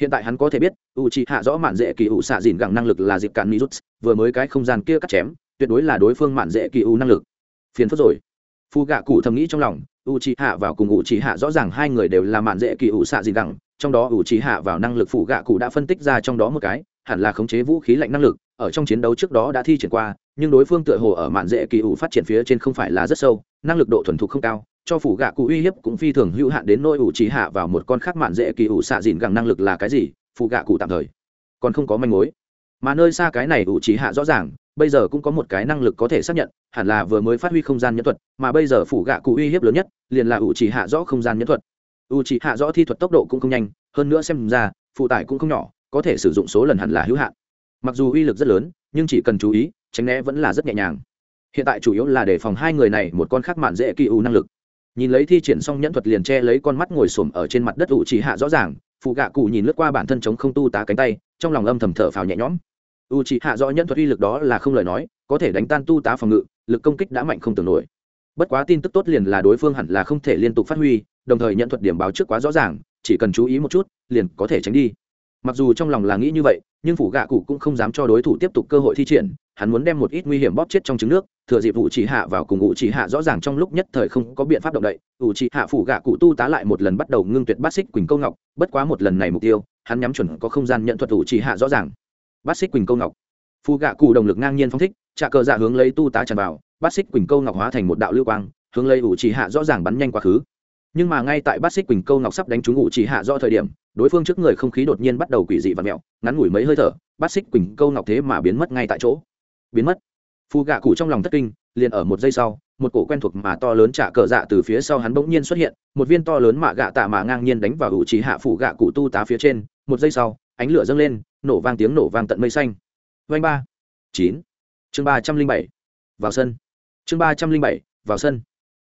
Hiện tại hắn có thể biết, u c hạ rõ mạn dễ kỳ u xạ dìn gẳng năng lực là dịp cạn nizut, vừa mới cái không gian kia cắt chém, tuyệt đối là đối phương mạn dễ kỳ u năng lực. Phiền phức rồi. Phù gạ cụ thầm nghĩ trong lòng u c hạ vào cùng u c hạ rõ ràng hai người đều là mạn dễ kỳ u xạ gì gẳng, trong đó u c hạ vào năng lực phủ gạ cụ đã phân tích ra trong đó một cái, hẳn là khống chế vũ khí lạnh năng lực, ở trong chiến đấu trước đó đã thi triển qua, nhưng đối phương tựa hồ ở mạn dễ kỳ ủ phát triển phía trên không phải là rất sâu, năng lực độ thuần thục không cao, cho phủ gạ cụ uy hiếp cũng phi thường hữu hạn đến nỗi ủ trí hạ vào một con khác mạn dễ kỳ ủ xạ dìn gẳng năng lực là cái gì phụ gạ cụ tạm thời còn không có manh mối. Mà nơi xa cái này ủ trí hạ rõ ràng bây giờ cũng có một cái năng lực có thể xác nhận, hẳn là vừa mới phát huy không gian nhẫn thuật, mà bây giờ phủ gạ cụ uy hiếp lớn nhất, liền là ủ chỉ hạ rõ không gian nhẫn thuật. Ủ chỉ hạ rõ thi thuật tốc độ cũng không nhanh, hơn nữa xem ra, phụ tải cũng không nhỏ, có thể sử dụng số lần hẳn là hữu hạn. Mặc dù uy lực rất lớn, nhưng chỉ cần chú ý, tránh né vẫn là rất nhẹ nhàng. Hiện tại chủ yếu là để phòng hai người này một con khác mạn dễ kỳ ủ năng lực. Nhìn lấy thi triển xong nhẫn thuật liền che lấy con mắt ngồi xổm ở trên mặt đất ủ chỉ hạ rõ ràng, phụ gạ cụ nhìn lướt qua bản thân chống không tu tá cánh tay, trong lòng âm thầm thở phào nhẹ nhõm u chỉ hạ rõ nhận thuật uy lực đó là không lời nói, có thể đánh tan tu tá phòng ngự, lực công kích đã mạnh không tưởng nổi. Bất quá tin tức tốt liền là đối phương hẳn là không thể liên tục phát huy, đồng thời nhận thuật điểm báo trước quá rõ ràng, chỉ cần chú ý một chút, liền có thể tránh đi. Mặc dù trong lòng là nghĩ như vậy, nhưng phủ gạ cụ cũng không dám cho đối thủ tiếp tục cơ hội thi triển, hắn muốn đem một ít nguy hiểm bóp chết trong trứng nước, thừa dịp vụ chỉ hạ vào cùng ngụ chỉ hạ rõ ràng trong lúc nhất thời không có biện pháp động đậy ủ chỉ hạ phủ gạ cụ tu tá lại một lần bắt đầu ngưng tuyệt bát xích quỳnh câu ngọc, bất quá một lần này mục tiêu, hắn nhắm chuẩn có không gian nhận thuật ủ chỉ hạ rõ ràng bát xích quỳnh câu ngọc. Phù gạ cụ động lực ngang nhiên phong thích trà cờ dạ hướng lấy tu tá tràn vào bát xích quỳnh câu ngọc hóa thành một đạo lưu quang, hướng lấy ủ chỉ hạ rõ ràng bắn nhanh quá khứ. Nhưng mà ngay tại bát xích quỳnh câu ngọc sắp đánh trúng ủ chỉ hạ do thời điểm, đối phương trước người không khí đột nhiên bắt đầu quỷ dị và mẹo, ngắn ngủi mấy hơi thở bát xích quỳnh câu ngọc thế mà biến mất ngay tại chỗ. Biến mất. Phù gạ cụ trong lòng thất kinh, liền ở một giây sau, một cổ quen thuộc mà to lớn trả cờ dạ từ phía sau hắn bỗng nhiên xuất hiện, một viên to lớn mạ gạ tạ mà ngang nhiên đánh vào ủ chỉ hạ phủ gạ cụ tu tá phía trên. Một giây sau, ánh lửa dâng lên nổ vang tiếng nổ vang tận mây xanh. Vanh ba, chín. Chương ba trăm linh bảy, vào sân. Chương ba trăm linh bảy, vào sân.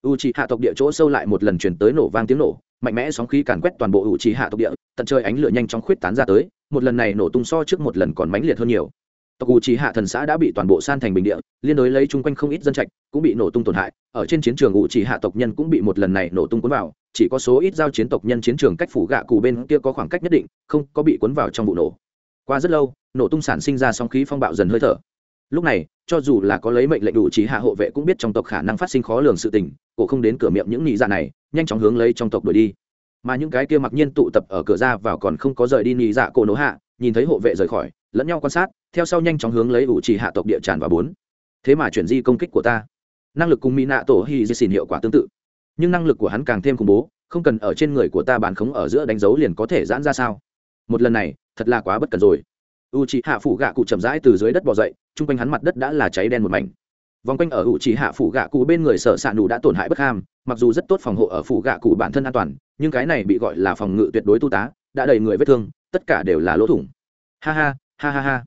U c hạ tộc địa chỗ sâu lại một lần chuyển tới nổ vang tiếng nổ, mạnh mẽ sóng khí càn quét toàn bộ u c hạ tộc địa, tận trời ánh lửa nhanh chóng khuyết tán ra tới, một lần này nổ tung so trước một lần còn mãnh liệt hơn nhiều. Tộc u c hạ thần xã đã bị toàn bộ san thành bình địa, liên đối lấy chung quanh không ít dân trạch cũng bị nổ tung tổn hại, ở trên chiến trường u c hạ tộc nhân cũng bị một lần này nổ tung cuốn vào, chỉ có số ít giao chiến tộc nhân chiến trường cách phủ gạ cù bên kia có khoảng cách nhất định, không có bị cuốn vào trong vụ nổ qua rất lâu, nổ tung sản sinh ra sóng khí phong bạo dần hơi thở. Lúc này, cho dù là có lấy mệnh lệnh đủ trí hạ hộ vệ cũng biết trong tộc khả năng phát sinh khó lường sự tình, cổ không đến cửa miệng những nhị dạ này, nhanh chóng hướng lấy trong tộc đuổi đi. Mà những cái kia mặc nhiên tụ tập ở cửa ra vào còn không có rời đi nhị dạ cổ nổ hạ, nhìn thấy hộ vệ rời khỏi, lẫn nhau quan sát, theo sau nhanh chóng hướng lấy ủ trì hạ tộc địa tràn và bốn. Thế mà chuyển di công kích của ta. Năng lực cùng mỹ nạ tổ hy di xin hiệu quả tương tự. Nhưng năng lực của hắn càng thêm khủng bố, không cần ở trên người của ta bàn khống ở giữa đánh dấu liền có thể giãn ra sao? Một lần này thật là quá bất cần rồi. U c h ị hạ phủ gạ cụ chậm rãi từ dưới đất bỏ dậy, chung quanh hắn mặt đất đã là cháy đen một mảnh. Vòng quanh ở u c h ị hạ phủ gạ cụ bên người sợ s ạ nụ đã tổn hại bất ham, mặc dù rất tốt phòng hộ ở phủ gạ cụ bản thân an toàn, nhưng cái này bị gọi là phòng ngự tuyệt đối tu tá, đã đầy người vết thương, tất cả đều là lỗ thủng. Ha ha ha ha ha.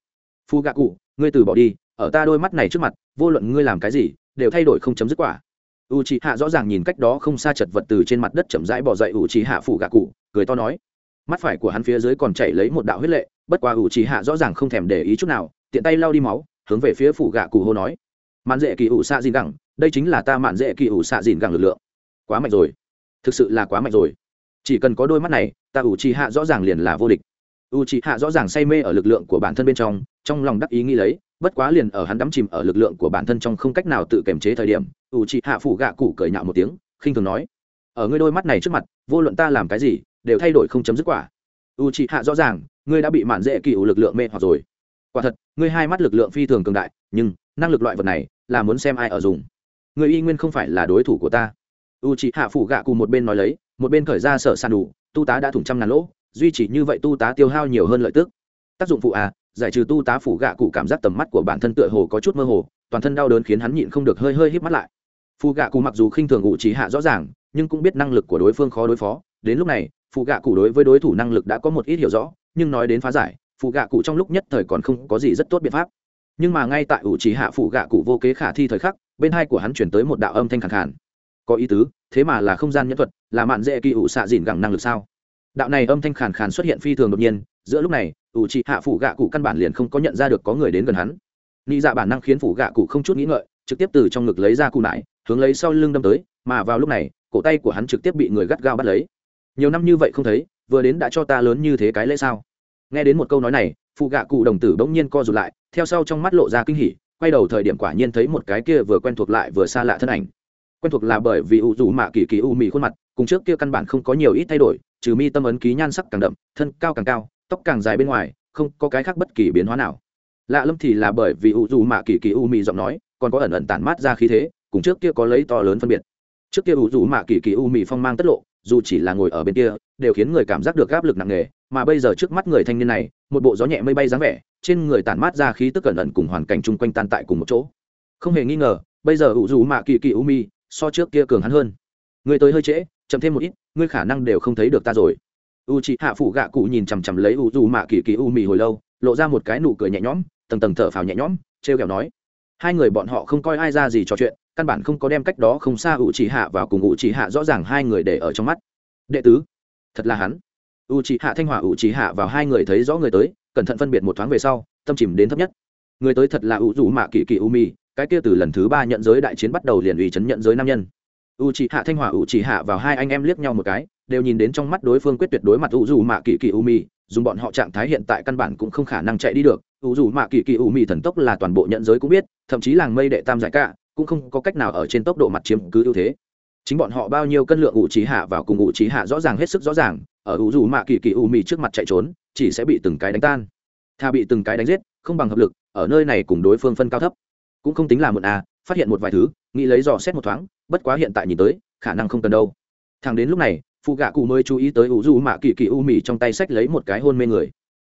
Phu gạ cụ, ngươi từ bỏ đi, ở ta đôi mắt này trước mặt, vô luận ngươi làm cái gì, đều thay đổi không chấm dứt quả. U c h ị hạ rõ ràng nhìn cách đó không xa chật vật từ trên mặt đất chậm rãi bỏ dậy u c h ị hạ phủ gạ cụ, cười to nói mắt phải của hắn phía dưới còn chảy lấy một đạo huyết lệ, bất qua ủ c hạ rõ ràng không thèm để ý chút nào, tiện tay lau đi máu, hướng về phía phủ gạ cụ hô nói. Mạn dễ kỳ ủ xạ dìn gẳng, đây chính là ta mạn dễ kỳ ủ xạ dìn gẳng lực lượng. Quá mạnh rồi. Thực sự là quá mạnh rồi. Chỉ cần có đôi mắt này, ta ủ trì hạ rõ ràng liền là vô địch. U trì hạ rõ ràng say mê ở lực lượng của bản thân bên trong trong lòng đắc ý nghĩ lấy, bất quá liền ở hắn đắm chìm ở lực lượng của bản thân trong không cách nào tự kiềm chế thời điểm u trì hạ phủ gạ cụ cười nhạo một tiếng, khinh thường nói. Ở ngươi đôi mắt này trước mặt, vô luận ta làm cái gì đều thay đổi không chấm dứt quả. U trì hạ rõ ràng, ngươi đã bị mạn dễ kỳ ủ lực lượng mê hoặc rồi. Quả thật, ngươi hai mắt lực lượng phi thường cường đại, nhưng năng lực loại vật này là muốn xem ai ở dùng. Người y nguyên không phải là đối thủ của ta. U c hạ phủ gạ cụ một bên nói lấy, một bên khởi ra sở sàn đủ, tu tá đã thủng trăm ngàn lỗ, duy trì như vậy tu tá tiêu hao nhiều hơn lợi tức. Tác dụng phụ à giải trừ tu tá phủ gạ cụ cảm giác tầm mắt của bản thân tựa hồ có chút mơ hồ, toàn thân đau đớn khiến hắn nhịn không được hơi hơi híp mắt lại. Phù gạ cụ mặc dù khinh thường ủ trí hạ rõ ràng, nhưng cũng biết năng lực của đối phương khó đối phó, đến lúc này Phụ gạ cụ đối với đối thủ năng lực đã có một ít hiểu rõ, nhưng nói đến phá giải phụ gạ cụ trong lúc nhất thời còn không có gì rất tốt biện pháp. Nhưng mà ngay tại ủ trí hạ phụ gạ cụ vô kế khả thi thời khắc, bên hai của hắn chuyển tới một đạo âm thanh khẳng khản có ý tứ, thế mà là không gian nhân thuật, là mạn dễ kỳ ủ xạ dìn gẳng năng lực sao? Đạo này âm thanh khàn khàn xuất hiện phi thường đột nhiên, giữa lúc này, ủ trị hạ phủ gạ cụ căn bản liền không có nhận ra được có người đến gần hắn. Nghĩ dạ bản năng khiến phủ gạ cụ không chút nghĩ ngợi, trực tiếp từ trong ngực lấy ra cụ nải, hướng lấy sau lưng đâm tới, mà vào lúc này, cổ tay của hắn trực tiếp bị người gắt gao bắt lấy nhiều năm như vậy không thấy, vừa đến đã cho ta lớn như thế cái lễ sao? Nghe đến một câu nói này, phụ gạ cụ đồng tử bỗng nhiên co rụt lại, theo sau trong mắt lộ ra kinh hỉ, quay đầu thời điểm quả nhiên thấy một cái kia vừa quen thuộc lại vừa xa lạ thân ảnh. Quen thuộc là bởi vì u dù mạ kỳ kỳ u mị khuôn mặt, cùng trước kia căn bản không có nhiều ít thay đổi, trừ mi tâm ấn ký nhan sắc càng đậm, thân cao càng cao, tóc càng dài bên ngoài, không có cái khác bất kỳ biến hóa nào. Lạ lâm thì là bởi vì u dù mạ kỳ kỳ u mị giọng nói, còn có ẩn ẩn tản mát ra khí thế, cùng trước kia có lấy to lớn phân biệt. Trước kia u dù mạ kỳ kỳ u mị phong mang tất lộ dù chỉ là ngồi ở bên kia, đều khiến người cảm giác được áp lực nặng nề, mà bây giờ trước mắt người thanh niên này, một bộ gió nhẹ mây bay dáng vẻ, trên người tản mát ra khí tức cẩn ẩn cùng hoàn cảnh chung quanh tan tại cùng một chỗ. Không hề nghi ngờ, bây giờ u dù mạ kỳ kỳ u mi so trước kia cường hắn hơn. Người tới hơi trễ, chậm thêm một ít, ngươi khả năng đều không thấy được ta rồi. U chị hạ phụ gạ cụ nhìn chằm chằm lấy u dù mạ kỳ kỳ u Mi hồi lâu, lộ ra một cái nụ cười nhẹ nhõm, tầng tầng thở phào nhẹ nhõm, trêu kẹo nói, hai người bọn họ không coi ai ra gì trò chuyện căn bản không có đem cách đó không xa u chỉ hạ vào cùng u chỉ hạ rõ ràng hai người để ở trong mắt. Đệ tứ, thật là hắn. U chỉ hạ thanh hỏa u chỉ hạ vào hai người thấy rõ người tới, cẩn thận phân biệt một thoáng về sau, tâm chìm đến thấp nhất. Người tới thật là u rủ mạ kỳ kỳ u mi cái kia từ lần thứ ba nhận giới đại chiến bắt đầu liền ủy chấn nhận giới nam nhân. U chỉ hạ thanh hỏa u chỉ hạ vào hai anh em liếc nhau một cái, đều nhìn đến trong mắt đối phương quyết tuyệt đối mặt u rủ mạ kỳ kỳ u mi dùng bọn họ trạng thái hiện tại căn bản cũng không khả năng chạy đi được. U dù mạ kỳ kỳ u mi thần tốc là toàn bộ nhận giới cũng biết, thậm chí làng mây đệ tam giải cả cũng không có cách nào ở trên tốc độ mặt chiếm cứ ưu thế. Chính bọn họ bao nhiêu cân lượng ủ trí hạ vào cùng ủ trí hạ rõ ràng hết sức rõ ràng, ở u dù mạ kỳ kỳ u mi trước mặt chạy trốn, chỉ sẽ bị từng cái đánh tan. Tha bị từng cái đánh giết, không bằng hợp lực, ở nơi này cùng đối phương phân cao thấp. Cũng không tính là một à phát hiện một vài thứ, nghĩ lấy dò xét một thoáng, bất quá hiện tại nhìn tới, khả năng không cần đâu. Thằng đến lúc này, phụ gạ cụ mới chú ý tới ủ dù mạ kỳ kỳ u mì trong tay sách lấy một cái hôn mê người.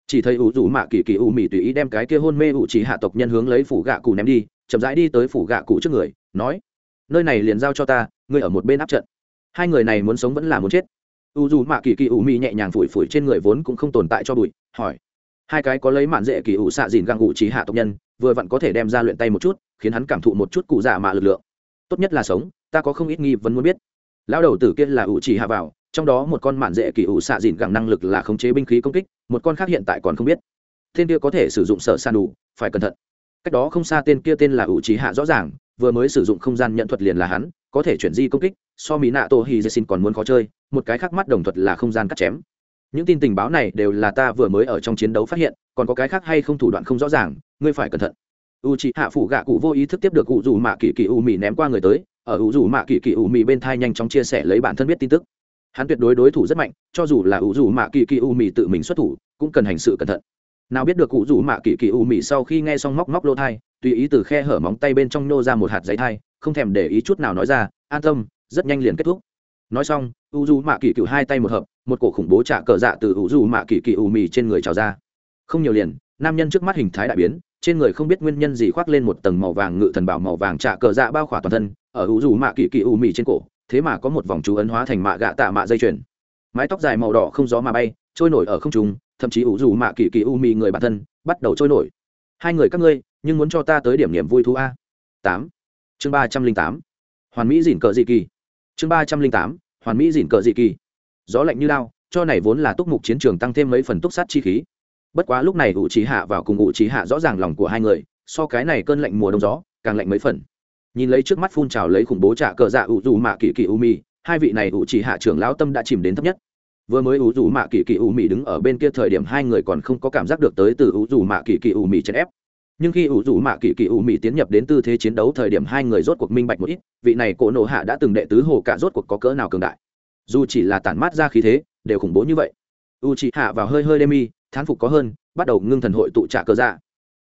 Chỉ thấy ủ dù mạ kỳ kỳ u mì tùy ý đem cái kia hôn mê ủ chỉ hạ tộc nhân hướng lấy phụ gạ cụ ném đi chậm rãi đi tới phủ gạ cụ trước người, nói, nơi này liền giao cho ta, ngươi ở một bên áp trận. Hai người này muốn sống vẫn là muốn chết. U dù mạ kỳ kỳ ủ mị nhẹ nhàng phủi phủi trên người vốn cũng không tồn tại cho bụi, hỏi, hai cái có lấy mạn dễ kỳ ủ xạ dìn găng ủ trí hạ tộc nhân, vừa vặn có thể đem ra luyện tay một chút, khiến hắn cảm thụ một chút cụ giả mạ lực lượng. Tốt nhất là sống, ta có không ít nghi vấn muốn biết. Lão đầu tử kia là ủ chỉ hạ vào, trong đó một con mạn dễ kỳ ủ xạ dìn gẳng năng lực là khống chế binh khí công kích, một con khác hiện tại còn không biết. Thiên kia có thể sử dụng sở san đủ, phải cẩn thận cách đó không xa tên kia tên là ủ trí hạ rõ ràng, vừa mới sử dụng không gian nhận thuật liền là hắn, có thể chuyển di công kích, so mỹ nạ tô hi dê xin còn muốn khó chơi, một cái khác mắt đồng thuật là không gian cắt chém. Những tin tình báo này đều là ta vừa mới ở trong chiến đấu phát hiện, còn có cái khác hay không thủ đoạn không rõ ràng, ngươi phải cẩn thận. U c h ị hạ phủ gạ cụ vô ý thức tiếp được cụ dù mạ kỳ kỳ u mì ném qua người tới, ở u dù mạ kỳ kỳ u mì bên thai nhanh chóng chia sẻ lấy bản thân biết tin tức. Hắn tuyệt đối đối thủ rất mạnh, cho dù là u dù mạ kỳ kỳ u mì tự mình xuất thủ, cũng cần hành sự cẩn thận nào biết được cụ rủ mạ kỳ kỳ u mì sau khi nghe xong móc móc lô thai, tùy ý từ khe hở móng tay bên trong nô ra một hạt giấy thai, không thèm để ý chút nào nói ra, an tâm, rất nhanh liền kết thúc. Nói xong, u dù mạ kỳ cựu hai tay một hợp, một cổ khủng bố trả cờ dạ từ u dù mạ kỳ kỳ u mì trên người trào ra. Không nhiều liền, nam nhân trước mắt hình thái đại biến, trên người không biết nguyên nhân gì khoác lên một tầng màu vàng ngự thần bảo màu vàng trả cờ dạ bao khỏa toàn thân, ở u dù mạ kỳ kỳ u mì trên cổ, thế mà có một vòng chú ấn hóa thành mạ gạ tạ mạ dây chuyền. Mái tóc dài màu đỏ không gió mà bay, trôi nổi ở không trung thậm chí ủ dù mạ kỳ kỳ u mì người bản thân, bắt đầu trôi nổi. Hai người các ngươi, nhưng muốn cho ta tới điểm niềm vui thú a. Tám. Chương ba trăm linh tám. Hoàn mỹ dỉn cờ dị kỳ. Chương ba trăm linh tám. Hoàn mỹ dỉn cờ dị kỳ. Gió lạnh như lao cho này vốn là túc mục chiến trường tăng thêm mấy phần túc sát chi khí. Bất quá lúc này ủ trí hạ vào cùng ủ trí hạ rõ ràng lòng của hai người, so cái này cơn lạnh mùa đông gió, càng lạnh mấy phần. Nhìn lấy trước mắt phun trào lấy khủng bố trả cờ dạ ủ dù mạ kỳ kỳ u mi, hai vị này ủ trí hạ trưởng lão tâm đã chìm đến thấp nhất vừa mới ủ rủ mạ kỳ kỳ u mị đứng ở bên kia thời điểm hai người còn không có cảm giác được tới từ ủ rủ mạ kỳ kỳ u mị chèn ép. Nhưng khi ủ rủ mạ kỳ kỳ u mị tiến nhập đến tư thế chiến đấu thời điểm hai người rốt cuộc minh bạch một ít, vị này cổ nộ hạ đã từng đệ tứ hồ cả rốt cuộc có cỡ nào cường đại. Dù chỉ là tản mát ra khí thế, đều khủng bố như vậy. U chị hạ vào hơi hơi đêm mi, thán phục có hơn, bắt đầu ngưng thần hội tụ trả cơ dạ.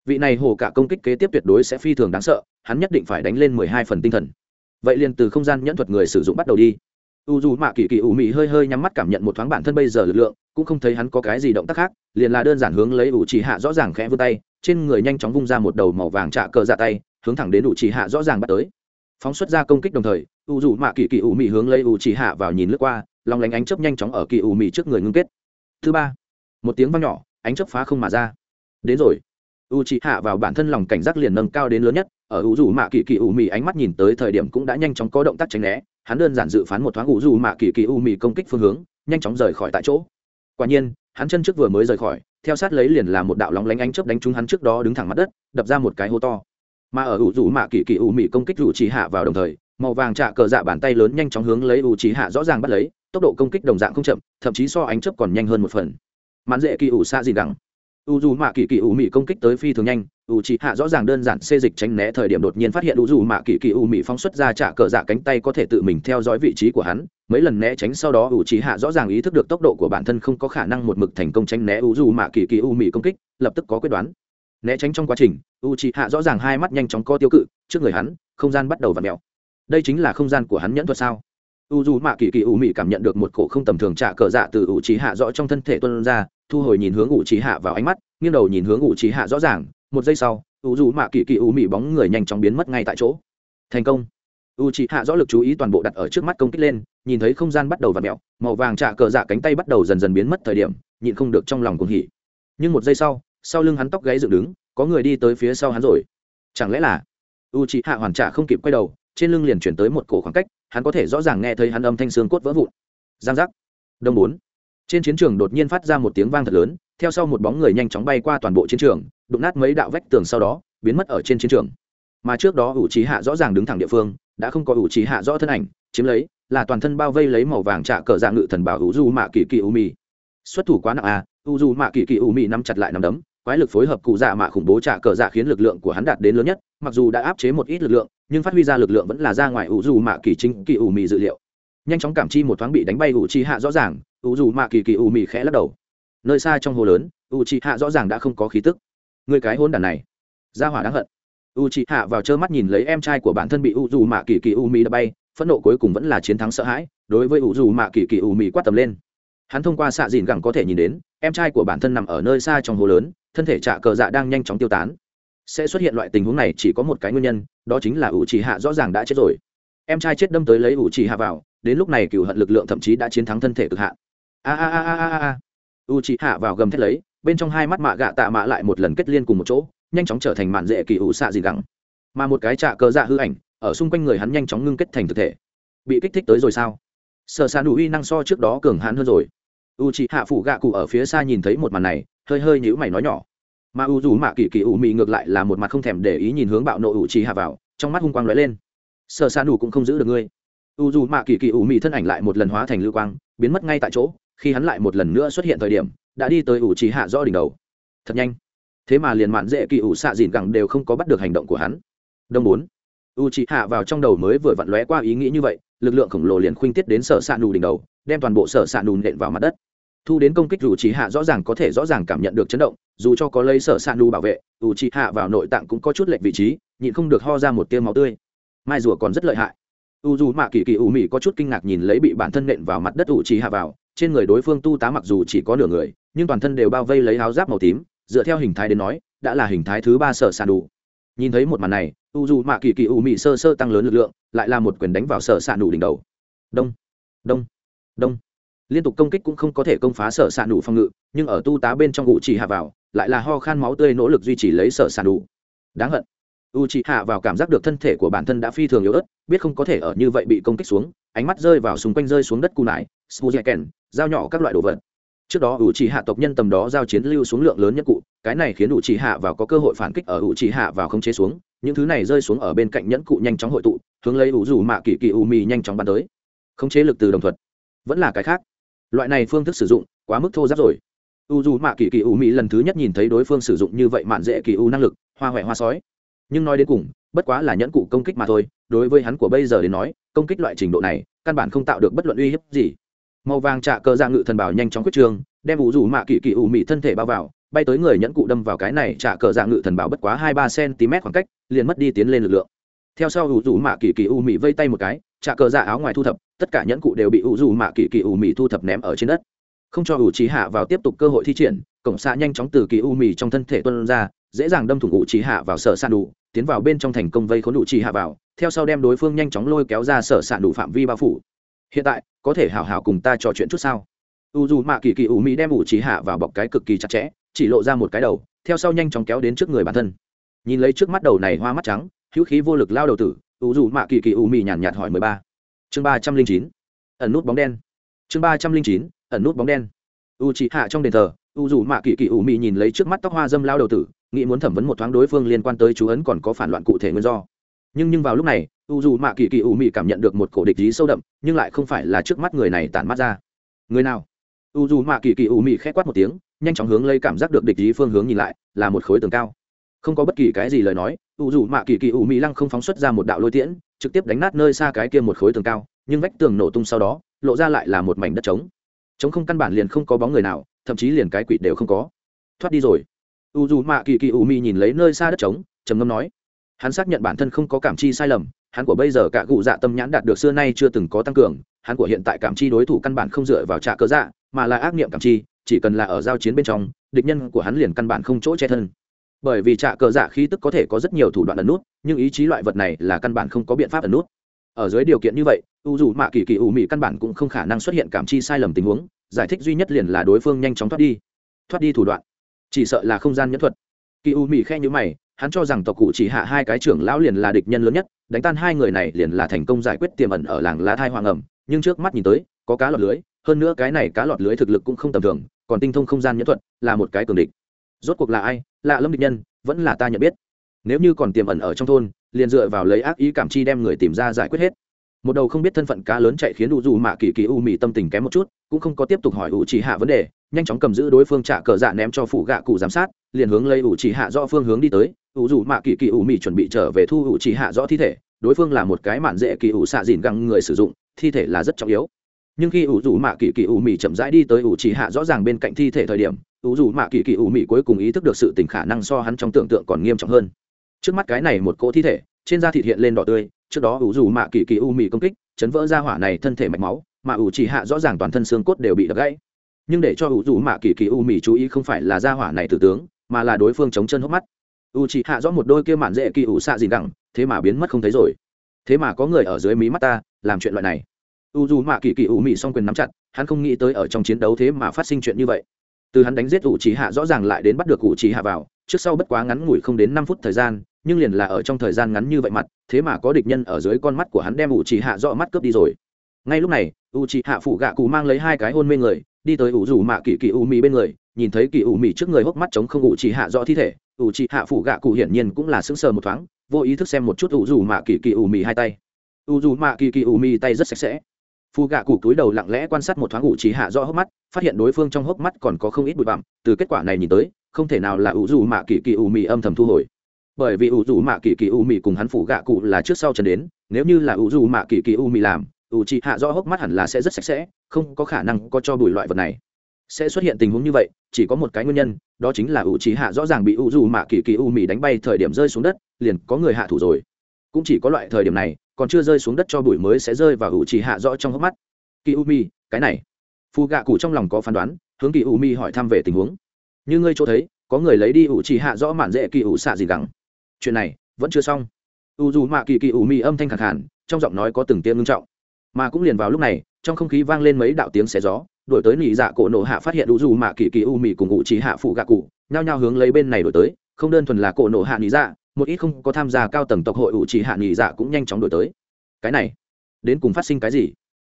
Vị này hồ cả công kích kế tiếp tuyệt đối sẽ phi thường đáng sợ, hắn nhất định phải đánh lên mười hai phần tinh thần. Vậy liền từ không gian nhẫn thuật người sử dụng bắt đầu đi u dù mạ kỳ kỳ ủ mị hơi hơi nhắm mắt cảm nhận một thoáng bản thân bây giờ lực lượng, cũng không thấy hắn có cái gì động tác khác, liền là đơn giản hướng lấy ủ chỉ hạ rõ ràng khẽ vươn tay, trên người nhanh chóng vung ra một đầu màu vàng trạ cờ dạ tay, hướng thẳng đến ủ chỉ hạ rõ ràng bắt tới. Phóng xuất ra công kích đồng thời, u dù mạ kỳ kỳ ủ mị hướng lấy ủ chỉ hạ vào nhìn lướt qua, lòng lánh ánh chớp nhanh chóng ở kỳ ủ mị trước người ngưng kết. Thứ ba, một tiếng vang nhỏ, ánh chớp phá không mà ra. Đến rồi. U chỉ hạ vào bản thân lòng cảnh giác liền nâng cao đến lớn nhất, ở u dù mạ kỳ kỳ u mị ánh mắt nhìn tới thời điểm cũng đã nhanh chóng có động tác tránh né hắn đơn giản dự phán một thoáng u dù mạ kỳ kỳ u mì công kích phương hướng, nhanh chóng rời khỏi tại chỗ. Quả nhiên, hắn chân trước vừa mới rời khỏi, theo sát lấy liền là một đạo lóng lánh ánh chớp đánh trúng hắn trước đó đứng thẳng mặt đất, đập ra một cái hố to. Mà ở ủ dù mạ kỳ kỳ u mì công kích rủ chỉ hạ vào đồng thời, màu vàng trạ cờ dạ bàn tay lớn nhanh chóng hướng lấy u chỉ hạ rõ ràng bắt lấy, tốc độ công kích đồng dạng không chậm, thậm chí so ánh chớp còn nhanh hơn một phần. Mãn dễ kỳ ủ xa gì đẳng u dù mạ kỳ kỳ u mị công kích tới phi thường nhanh, u chị hạ rõ ràng đơn giản xê dịch tránh né thời điểm đột nhiên phát hiện u dù mạ kỳ kỳ u mị phóng xuất ra trả cờ dạ cánh tay có thể tự mình theo dõi vị trí của hắn. Mấy lần né tránh sau đó, u chị hạ rõ ràng ý thức được tốc độ của bản thân không có khả năng một mực thành công tránh né u dù mạ kỳ kỳ u mị công kích, lập tức có quyết đoán. Né tránh trong quá trình, u chị hạ rõ ràng hai mắt nhanh chóng co tiêu cự, trước người hắn, không gian bắt đầu v ặ mẹo đây chính là không gian của hắn nhẫn thuật sao? U dù mạ kỳ kỳ u mị cảm nhận được một cổ không tầm thường trả cờ dạ từ u trí hạ rõ trong thân thể tuân ra thu hồi nhìn hướng u trí hạ vào ánh mắt, nghiêng đầu nhìn hướng u trí hạ rõ ràng, một giây sau u dù mạ kỳ kỳ u mị bóng người nhanh chóng biến mất ngay tại chỗ. Thành công. U trí hạ rõ lực chú ý toàn bộ đặt ở trước mắt công kích lên, nhìn thấy không gian bắt đầu v ặ mẹo màu vàng trạ cờ dạ cánh tay bắt đầu dần dần biến mất thời điểm, nhịn không được trong lòng cuồng hỉ. Nhưng một giây sau sau lưng hắn tóc gáy dựng đứng, có người đi tới phía sau hắn rồi. Chẳng lẽ là u trí hạ hoàn trả không kịp quay đầu, trên lưng liền chuyển tới một cổ khoảng cách, hắn có thể rõ ràng nghe thấy hắn âm thanh xương cốt vỡ vụn. Giang giác. Đông bốn trên chiến trường đột nhiên phát ra một tiếng vang thật lớn, theo sau một bóng người nhanh chóng bay qua toàn bộ chiến trường, đụng nát mấy đạo vách tường sau đó, biến mất ở trên chiến trường. Mà trước đó ủ trí hạ rõ ràng đứng thẳng địa phương, đã không có ủ trí hạ rõ thân ảnh, chiếm lấy, là toàn thân bao vây lấy màu vàng trạ cờ dạng ngự thần bảo ủ du mạ kỳ kỳ u mi xuất thủ quá nặng à u du mạ kỳ kỳ u mi nắm chặt lại nắm đấm, quái lực phối hợp cụ dạ mạ khủng bố trạ cờ dạ khiến lực lượng của hắn đạt đến lớn nhất, mặc dù đã áp chế một ít lực lượng, nhưng phát huy ra lực lượng vẫn là ra ngoài ủ du mạ kỳ chính kỳ u mi dự liệu nhanh chóng cảm chi một thoáng bị đánh bay u chi hạ rõ ràng u dù mạ kỳ kỳ u mị khẽ lắc đầu. Nơi xa trong hồ lớn u chi hạ rõ ràng đã không có khí tức. Người cái hôn đàn này, ra hỏa đáng hận. U chi hạ vào trơ mắt nhìn lấy em trai của bản thân bị u dù mạ kỳ kỳ u mị đã bay, phẫn nộ cuối cùng vẫn là chiến thắng sợ hãi, đối với u dù mạ kỳ kỳ u mị quát tầm lên. Hắn thông qua xạ dìn gẳng có thể nhìn đến, em trai của bản thân nằm ở nơi xa trong hồ lớn, thân thể trạ cờ dạ đang nhanh chóng tiêu tán. Sẽ xuất hiện loại tình huống này chỉ có một cái nguyên nhân, đó chính là ủ trì hạ rõ ràng đã chết rồi. Em trai chết đâm tới lấy ủ trì hạ vào đến lúc này cựu hận lực lượng thậm chí đã chiến thắng thân thể cực hạn. a a a a a a u trì hạ vào gầm thét lấy, bên trong hai mắt mạ gạ tạ mạ lại một lần kết liên cùng một chỗ, nhanh chóng trở thành mạn dễ kỳ ủ xạ gì gắng mà một cái trạ cờ dạ hư ảnh, ở xung quanh người hắn nhanh chóng ngưng kết thành thực thể. Bị kích thích tới rồi sao? Sợ xa nụ uy năng so trước đó cường hãn hơn rồi. U chị hạ phủ gạ cụ ở phía xa nhìn thấy một màn này, hơi hơi nhữ mày nói nhỏ. Mà u dù mạ kỳ kỳ ủ mị ngược lại là một mặt không thèm để ý nhìn hướng bạo nộ ủ trì hạ vào, trong mắt hung quang lóe lên. Sợ xa nụ cũng không giữ được ngươi u dù mạ kỳ kỳ ủ mị thân ảnh lại một lần hóa thành lưu quang, biến mất ngay tại chỗ, khi hắn lại một lần nữa xuất hiện thời điểm, đã đi tới ủ trí hạ do đỉnh đầu. Thật nhanh. Thế mà liền mạn dễ kỳ ủ xạ dìn gẳng đều không có bắt được hành động của hắn. Đông bốn. U trí hạ vào trong đầu mới vừa vặn lóe qua ý nghĩ như vậy, lực lượng khổng lồ liền khuynh tiết đến sở xạ nù đỉnh đầu, đem toàn bộ sở xạ nù nện vào mặt đất. Thu đến công kích u trí hạ rõ ràng có thể rõ ràng cảm nhận được chấn động, dù cho có lấy sở xạ nù bảo vệ, u trí hạ vào nội tạng cũng có chút lệch vị trí, nhịn không được ho ra một tiêu máu tươi. Mai rùa còn rất lợi hại u dù mạ kỳ kỳ ủ mị có chút kinh ngạc nhìn lấy bị bản thân nện vào mặt đất ủ trì hạ vào, trên người đối phương tu tá mặc dù chỉ có nửa người, nhưng toàn thân đều bao vây lấy áo giáp màu tím, dựa theo hình thái đến nói, đã là hình thái thứ ba sở sàn đủ nhìn thấy một màn này, u dù mạ kỳ kỳ ủ mị sơ sơ tăng lớn lực lượng, lại là một quyền đánh vào sở sàn đủ đỉnh đầu. Đông đông đông. Liên tục công kích cũng không có thể công phá sở sàn đủ phòng ngự, nhưng ở tu tá bên trong ủ chỉ hạ vào, lại là ho khan máu tươi nỗ lực duy trì lấy sở sàn đủ đáng hận u chỉ hạ vào cảm giác được thân thể của bản thân đã phi thường yếu ớt, biết không có thể ở như vậy bị công kích xuống, ánh mắt rơi vào xung quanh rơi xuống đất cù nải spuziken dao nhỏ các loại đồ vật. Trước đó ủ chỉ hạ tộc nhân tầm đó giao chiến lưu xuống lượng lớn nhất cụ, cái này khiến ủ chỉ hạ vào có cơ hội phản kích ở ủ chỉ hạ vào không chế xuống, những thứ này rơi xuống ở bên cạnh nhẫn cụ nhanh chóng hội tụ, hướng lấy ủ dù mạ kỳ kỳ u mì nhanh chóng bắn tới. Không chế lực từ đồng thuật vẫn là cái khác. Loại này phương thức sử dụng, quá mức thô giáp rồi. U dù mạ kỳ kỳ u mỹ lần thứ nhất nhìn thấy đối phương sử dụng như vậy mạn dễ kỳ u năng lực, hoa huệ hoa sói nhưng nói đến cùng, bất quá là nhẫn cụ công kích mà thôi, đối với hắn của bây giờ đến nói, công kích loại trình độ này, căn bản không tạo được bất luận uy hiếp gì. Màu vàng trạ cơ ra dạ ngự thần bảo nhanh chóng quyết trường, đem ủ rủ mạ kỳ kỳ u mị thân thể bao vào, bay tới người nhẫn cụ đâm vào cái này trả cờ dạng ngự thần bảo bất quá hai ba cm khoảng cách, liền mất đi tiến lên lực lượng. Theo sau ủ rủ mạ kỳ kỳ u mị vây tay một cái trả cờ dạ áo ngoài thu thập, tất cả nhẫn cụ đều bị ủ rủ mạ kỳ kỳ u mị thu thập ném ở trên đất. Không cho ủ trí hạ vào tiếp tục cơ hội thi triển, cổng xạ nhanh chóng từ kỳ u mị trong thân thể tuân ra dễ dàng đâm thủng ủ trì hạ vào sở sạn đủ, tiến vào bên trong thành công vây khốn ủ trì hạ vào, theo sau đem đối phương nhanh chóng lôi kéo ra sở sạn đủ phạm vi bao phủ. Hiện tại, có thể hào hào cùng ta trò chuyện chút sao? U dù mạ kỳ kỳ ủ mỹ đem ủ trì hạ vào bọc cái cực kỳ chặt chẽ, chỉ lộ ra một cái đầu, theo sau nhanh chóng kéo đến trước người bản thân. Nhìn lấy trước mắt đầu này hoa mắt trắng, hữu khí vô lực lao đầu tử, u dù mạ kỳ kỳ ủ mỹ nhàn nhạt hỏi mười ba. Chương ba trăm linh chín. Ẩn nút bóng đen. Chương ba trăm linh chín, ẩn nút bóng đen. U trì hạ trong đền thờ, u dù mạ kỳ kỳ ủ mỹ nhìn lấy trước mắt tóc hoa dâm lao đầu tử nghĩ muốn thẩm vấn một thoáng đối phương liên quan tới chú ấn còn có phản loạn cụ thể nguyên do. Nhưng nhưng vào lúc này, u dù mạ kỳ kỳ ủ mị cảm nhận được một cổ địch lý sâu đậm, nhưng lại không phải là trước mắt người này tản mắt ra. Người nào? U dù mạ kỳ kỳ ủ mị k h ẽ quát một tiếng, nhanh chóng hướng lấy cảm giác được địch lý phương hướng nhìn lại, là một khối tường cao. Không có bất kỳ cái gì lời nói, u dù mạ kỳ kỳ ủ mị lăng không phóng xuất ra một đạo lôi tiễn, trực tiếp đánh nát nơi xa cái kia một khối tường cao, nhưng vách tường nổ tung sau đó, lộ ra lại là một mảnh đất trống. Trống không căn bản liền không có bóng người nào, thậm chí liền cái quỷ đều không có. Thoát đi rồi u dù mạ kỳ kỳ u mi nhìn lấy nơi xa đất trống, trầm ngâm nói, hắn xác nhận bản thân không có cảm chi sai lầm, hắn của bây giờ cả cụ dạ tâm nhãn đạt được xưa nay chưa từng có tăng cường, hắn của hiện tại cảm chi đối thủ căn bản không dựa vào trạ cớ dạ mà là ác niệm cảm chi, chỉ cần là ở giao chiến bên trong, địch nhân của hắn liền căn bản không chỗ che thân. Bởi vì trạ cờ dạ khí tức có thể có rất nhiều thủ đoạn ẩn nút, nhưng ý chí loại vật này là căn bản không có biện pháp ẩn nút. Ở dưới điều kiện như vậy, u dù mạ kỳ kỳ ủ mị căn bản cũng không khả năng xuất hiện cảm chi sai lầm tình huống, giải thích duy nhất liền là đối phương nhanh chóng thoát đi thoát đi thủ đoạn chỉ sợ là không gian nhẫn thuật. Kỳ u mị khe nhữ mày, hắn cho rằng tộc cụ chỉ hạ hai cái trưởng lão liền là địch nhân lớn nhất, đánh tan hai người này liền là thành công giải quyết tiềm ẩn ở làng lá thai hoàng ẩm, nhưng trước mắt nhìn tới, có cá lọt lưới, hơn nữa cái này cá lọt lưới thực lực cũng không tầm thường, còn tinh thông không gian nhẫn thuật, là một cái cường địch. Rốt cuộc là ai? Lạ lâm địch nhân, vẫn là ta nhận biết. Nếu như còn tiềm ẩn ở trong thôn, liền dựa vào lấy ác ý cảm chi đem người tìm ra giải quyết hết. Một đầu không biết thân phận cá lớn chạy khiến u dù mạ kỳ kỳ u mị tâm tình kém một chút, cũng không có tiếp tục hỏi u chỉ hạ vấn đề nhanh chóng cầm giữ đối phương trả cờ dạ ném cho phủ gạ cụ giám sát, liền hướng lấy ủ chỉ hạ do phương hướng đi tới. Ủ dù mạ kỳ kỳ ủ mị chuẩn bị trở về thu ủ chỉ hạ rõ thi thể, đối phương là một cái mạn dễ kỳ ủ xạ dìn găng người sử dụng, thi thể là rất trọng yếu. Nhưng khi ủ dù mạ kỳ kỳ ủ mị chậm rãi đi tới ủ chỉ hạ rõ ràng bên cạnh thi thể thời điểm, ủ dù mạ kỳ kỳ ủ mị cuối cùng ý thức được sự tình khả năng so hắn trong tưởng tượng còn nghiêm trọng hơn. Trước mắt cái này một cỗ thi thể, trên da thịt hiện lên đỏ tươi, trước đó ủ dù mạ kỳ kỳ ủ mị công kích, chấn vỡ ra hỏa này thân thể mạch máu, mà ủ chỉ hạ rõ ràng toàn thân xương cốt đều bị đập gãy nhưng để cho ủ rủ mạ kỳ kỳ u mì chú ý không phải là gia hỏa này tử tướng, mà là đối phương chống chân hốc mắt. U chỉ hạ rõ một đôi kia mạn dễ kỳ ủ xạ gì đẳng thế mà biến mất không thấy rồi. Thế mà có người ở dưới mí mắt ta, làm chuyện loại này. U dù mạ kỳ kỳ u mì song quyền nắm chặt, hắn không nghĩ tới ở trong chiến đấu thế mà phát sinh chuyện như vậy. Từ hắn đánh giết u chỉ hạ rõ ràng lại đến bắt được u chỉ hạ vào, trước sau bất quá ngắn ngủi không đến năm phút thời gian, nhưng liền là ở trong thời gian ngắn như vậy mặt, thế mà có địch nhân ở dưới con mắt của hắn đem u chỉ hạ rõ mắt cướp đi rồi. Ngay lúc này u chỉ hạ phụ gạ cụ mang lấy hai cái hôn mê người đi tới ủ rủ mạ kỳ kỳ u mì bên người, nhìn thấy kỳ u mì trước người hốc mắt chống không ủ chỉ hạ rõ thi thể, ủ chỉ hạ phủ gạ cụ hiển nhiên cũng là sững sờ một thoáng, vô ý thức xem một chút ủ rủ mạ kỳ kỳ u mì hai tay. Ủ rủ mạ kỳ kỳ u mì tay rất sạch sẽ. Phụ gạ cụ túi đầu lặng lẽ quan sát một thoáng ủ chỉ hạ rõ hốc mắt, phát hiện đối phương trong hốc mắt còn có không ít bụi bặm, từ kết quả này nhìn tới, không thể nào là ủ rủ mạ kỳ kỳ u mì âm thầm thu hồi. Bởi vì ủ rủ mạ kỳ kỳ u mì cùng hắn phủ gạ cụ là trước sau chân đến, nếu như là ủ rủ mạ kỳ kỳ u mì làm ủ chị hạ do hốc mắt hẳn là sẽ rất sạch sẽ, không có khả năng có cho bùi loại vật này. Sẽ xuất hiện tình huống như vậy, chỉ có một cái nguyên nhân, đó chính là ủ chị hạ rõ ràng bị u dù mạ kỳ kỳ u mì đánh bay thời điểm rơi xuống đất, liền có người hạ thủ rồi. Cũng chỉ có loại thời điểm này, còn chưa rơi xuống đất cho bụi mới sẽ rơi vào ủ chị hạ rõ trong hốc mắt. Kỳ u mì, cái này. Phù gạ cụ trong lòng có phán đoán, hướng kỳ u mì hỏi thăm về tình huống. Như ngươi chỗ thấy, có người lấy đi ủ chỉ hạ rõ mạn dễ kỳ ủ xạ gì gắng. Chuyện này, vẫn chưa xong. U dù mạ kỳ kỳ ủ mì âm thanh khẳng hẳn trong giọng nói có từng tiếng ngưng trọng mà cũng liền vào lúc này, trong không khí vang lên mấy đạo tiếng xé gió đổi tới nỉ dạ cổ nổ hạ phát hiện đủ dù mạ kỳ kỳ u mì cùng ngụ trí hạ phụ gạ cụ, nhao nhao hướng lấy bên này đổi tới, không đơn thuần là cổ nổ hạ nỉ dạ một ít không có tham gia cao tầng tộc hội ủ trí hạ nỉ dạ cũng nhanh chóng đổi tới. Cái này, đến cùng phát sinh cái gì?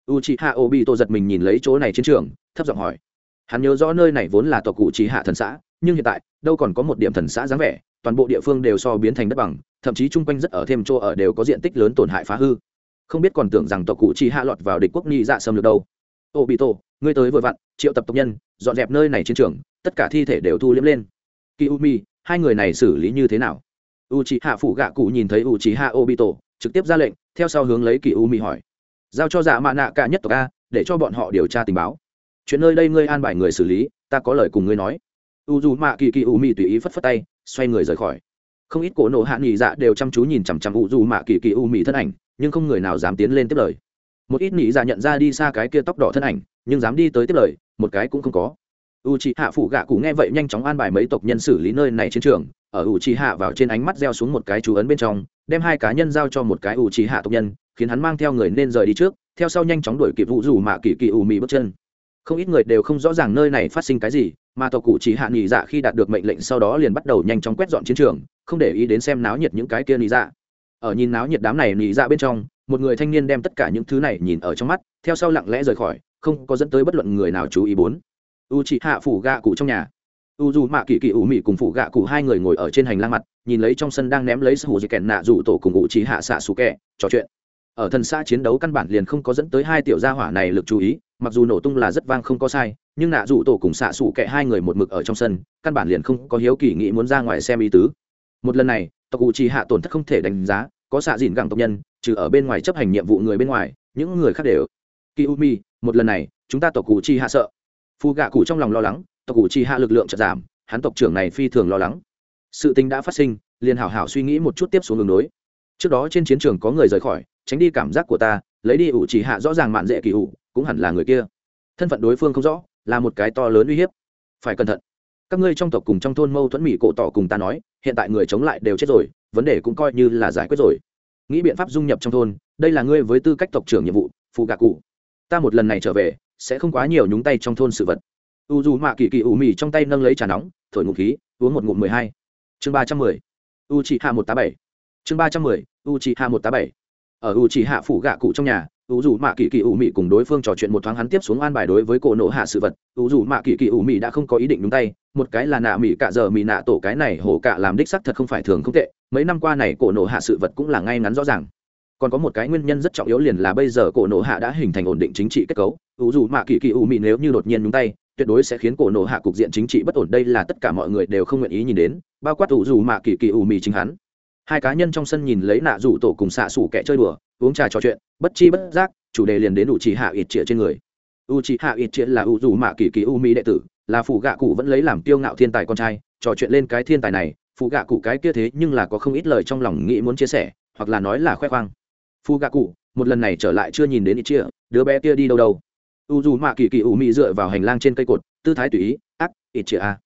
U trí hạ ô bị tô giật mình nhìn lấy chỗ này chiến trường, thấp giọng hỏi. Hắn nhớ rõ nơi này vốn là tộc cụ trí hạ thần xã, nhưng hiện tại, đâu còn có một điểm thần xã dáng vẻ, toàn bộ địa phương đều so biến thành đất bằng, thậm chí chung quanh rất ở thêm chỗ ở đều có diện tích lớn tổn hại phá hư không biết còn tưởng rằng tộc cụ chỉ hạ lọt vào địch quốc nghi dạ xâm lược đâu. Ô, bị tổ ngươi tới vừa vặn, triệu tập tộc nhân, dọn dẹp nơi này chiến trường, tất cả thi thể đều thu liếm lên. Kỳ u mi hai người này xử lý như thế nào? U c hạ phủ gạ cụ nhìn thấy u c hạ ô, bị tổ trực tiếp ra lệnh, theo sau hướng lấy kỳ u mi hỏi. Giao cho dạ mạ nạ cả nhất tộc a, để cho bọn họ điều tra tình báo. Chuyện nơi đây ngươi an bài người xử lý, ta có lời cùng ngươi nói. U dù mạ kỳ kỳ u mi tùy ý phất phất tay, xoay người rời khỏi không ít cổ nộ hạ nghỉ dạ đều chăm chú nhìn chằm chằm u dù mạ kỳ kỳ u mỹ thân ảnh, nhưng không người nào dám tiến lên tiếp lời. Một ít nghỉ dạ nhận ra đi xa cái kia tóc đỏ thân ảnh, nhưng dám đi tới tiếp lời, một cái cũng không có. U c hạ phủ gạ cụ nghe vậy nhanh chóng an bài mấy tộc nhân xử lý nơi này chiến trường, ở u c hạ vào trên ánh mắt gieo xuống một cái chú ấn bên trong, đem hai cá nhân giao cho một cái u c hạ tộc nhân, khiến hắn mang theo người nên rời đi trước, theo sau nhanh chóng đuổi kịp vụ dù mạ kỳ kỳ u mị bước chân. Không ít người đều không rõ ràng nơi này phát sinh cái gì mà tộc cụ chỉ hạ nghỉ dạ khi đạt được mệnh lệnh sau đó liền bắt đầu nhanh chóng quét dọn chiến trường, không để ý đến xem náo nhiệt những cái kia nghỉ dạ. Ở nhìn náo nhiệt đám này nghỉ dạ bên trong, một người thanh niên đem tất cả những thứ này nhìn ở trong mắt, theo sau lặng lẽ rời khỏi, không có dẫn tới bất luận người nào chú ý bốn. U chị hạ phủ gạ cụ trong nhà. U dù mạ kỳ kỳ ủ mị cùng phủ gạ cụ hai người ngồi ở trên hành lang mặt, nhìn lấy trong sân đang ném lấy sủ dì kẹn nạ rủ tổ cùng u chị hạ xạ xù kẹ trò chuyện. Ở thần xã chiến đấu căn bản liền không có dẫn tới hai tiểu gia hỏa này lực chú ý, mặc dù nổ tung là rất vang không có sai nhưng nạ rủ tổ cùng xạ xủ kệ hai người một mực ở trong sân, căn bản liền không có hiếu kỳ nghĩ muốn ra ngoài xem ý tứ. Một lần này tộc u chi hạ tổn thất không thể đánh giá, có xạ dìn gẳng tộc nhân, trừ ở bên ngoài chấp hành nhiệm vụ người bên ngoài, những người khác đều. Kỳ u mi một lần này, chúng ta tộc cụ chi hạ sợ. Phù gạ cụ trong lòng lo lắng tộc cụ chi hạ lực lượng chật giảm, hắn tộc trưởng này phi thường lo lắng. Sự tình đã phát sinh, liền hảo hảo suy nghĩ một chút tiếp xuống đường đối. Trước đó trên chiến trường có người rời khỏi, tránh đi cảm giác của ta, lấy đi ủ chỉ hạ rõ ràng mạn dễ kỳ ủ, cũng hẳn là người kia. Thân phận đối phương không rõ là một cái to lớn uy hiếp. Phải cẩn thận. Các ngươi trong tộc cùng trong thôn mâu thuẫn mỹ cổ tỏ cùng ta nói, hiện tại người chống lại đều chết rồi, vấn đề cũng coi như là giải quyết rồi. Nghĩ biện pháp dung nhập trong thôn, đây là ngươi với tư cách tộc trưởng nhiệm vụ, phụ gạ cụ. Ta một lần này trở về, sẽ không quá nhiều nhúng tay trong thôn sự vật. U dù mạ kỳ kỳ ủ mì trong tay nâng lấy trà nóng, thổi ngụm khí, uống một ngụm mười hai. Chương ba trăm mười. U chị hạ một tá bảy. Chương ba trăm mười. U chị hạ một tá bảy ở u chỉ hạ phủ gạ cụ trong nhà, u dù mạ kỳ kỳ ủ mị cùng đối phương trò chuyện một thoáng hắn tiếp xuống an bài đối với cổ nộ hạ sự vật. U dù mạ kỳ kỳ ủ mị đã không có ý định nhúng tay, một cái là nạ mị cạ giờ mị nạ tổ cái này hổ cạ làm đích sắc thật không phải thường không tệ, mấy năm qua này cổ nộ hạ sự vật cũng là ngay ngắn rõ ràng. Còn có một cái nguyên nhân rất trọng yếu liền là bây giờ cổ nộ hạ đã hình thành ổn định chính trị kết cấu. U dù mạ kỳ kỳ ủ mị nếu như đột nhiên nhúng tay, tuyệt đối sẽ khiến cổ nộ hạ cục diện chính trị bất ổn. Đây là tất cả mọi người đều không nguyện ý nhìn đến, bao quát u dù mạ kỳ kỳ ủ mị chính hắn hai cá nhân trong sân nhìn lấy nạ rủ tổ cùng xạ xủ kẻ chơi đùa, uống trà trò chuyện, bất chi bất giác, chủ đề liền đến u chỉ hạ ít trịa trên người. U chỉ hạ ít trịa là u dù mạ kỳ kỳ u mỹ đệ tử, là phụ gạ cụ vẫn lấy làm tiêu ngạo thiên tài con trai, trò chuyện lên cái thiên tài này, phụ gạ cụ cái kia thế nhưng là có không ít lời trong lòng nghĩ muốn chia sẻ, hoặc là nói là khoe khoang. Phụ gạ cụ, một lần này trở lại chưa nhìn đến ít chia đứa bé kia đi đâu đâu? U dù mạ kỳ kỳ u mỹ dựa vào hành lang trên cây cột, tư thái tùy ý, ác ít chia a à.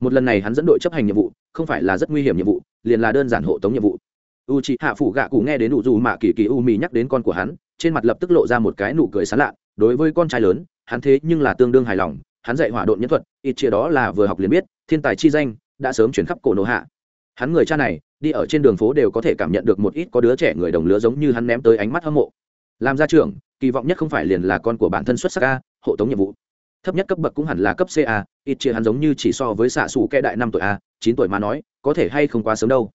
một lần này hắn dẫn đội chấp hành nhiệm vụ, không phải là rất nguy hiểm nhiệm vụ liền là đơn giản hộ tống nhiệm vụ. U c h ị hạ phủ gạ cụ nghe đến nụ dù mạ kỳ kỳ u mì nhắc đến con của hắn, trên mặt lập tức lộ ra một cái nụ cười sán lạ. Đối với con trai lớn, hắn thế nhưng là tương đương hài lòng, hắn dạy hỏa độn nhân thuật, ít chia đó là vừa học liền biết, thiên tài chi danh đã sớm chuyển khắp cổ nổ hạ. Hắn người cha này, đi ở trên đường phố đều có thể cảm nhận được một ít có đứa trẻ người đồng lứa giống như hắn ném tới ánh mắt hâm mộ. Làm gia trưởng, kỳ vọng nhất không phải liền là con của bản thân xuất sắc ca hộ tống nhiệm vụ thấp nhất cấp bậc cũng hẳn là cấp ca ít chia hắn giống như chỉ so với xạ xù kẽ đại năm tuổi a, chín tuổi mà nói, có thể hay không quá sớm đâu.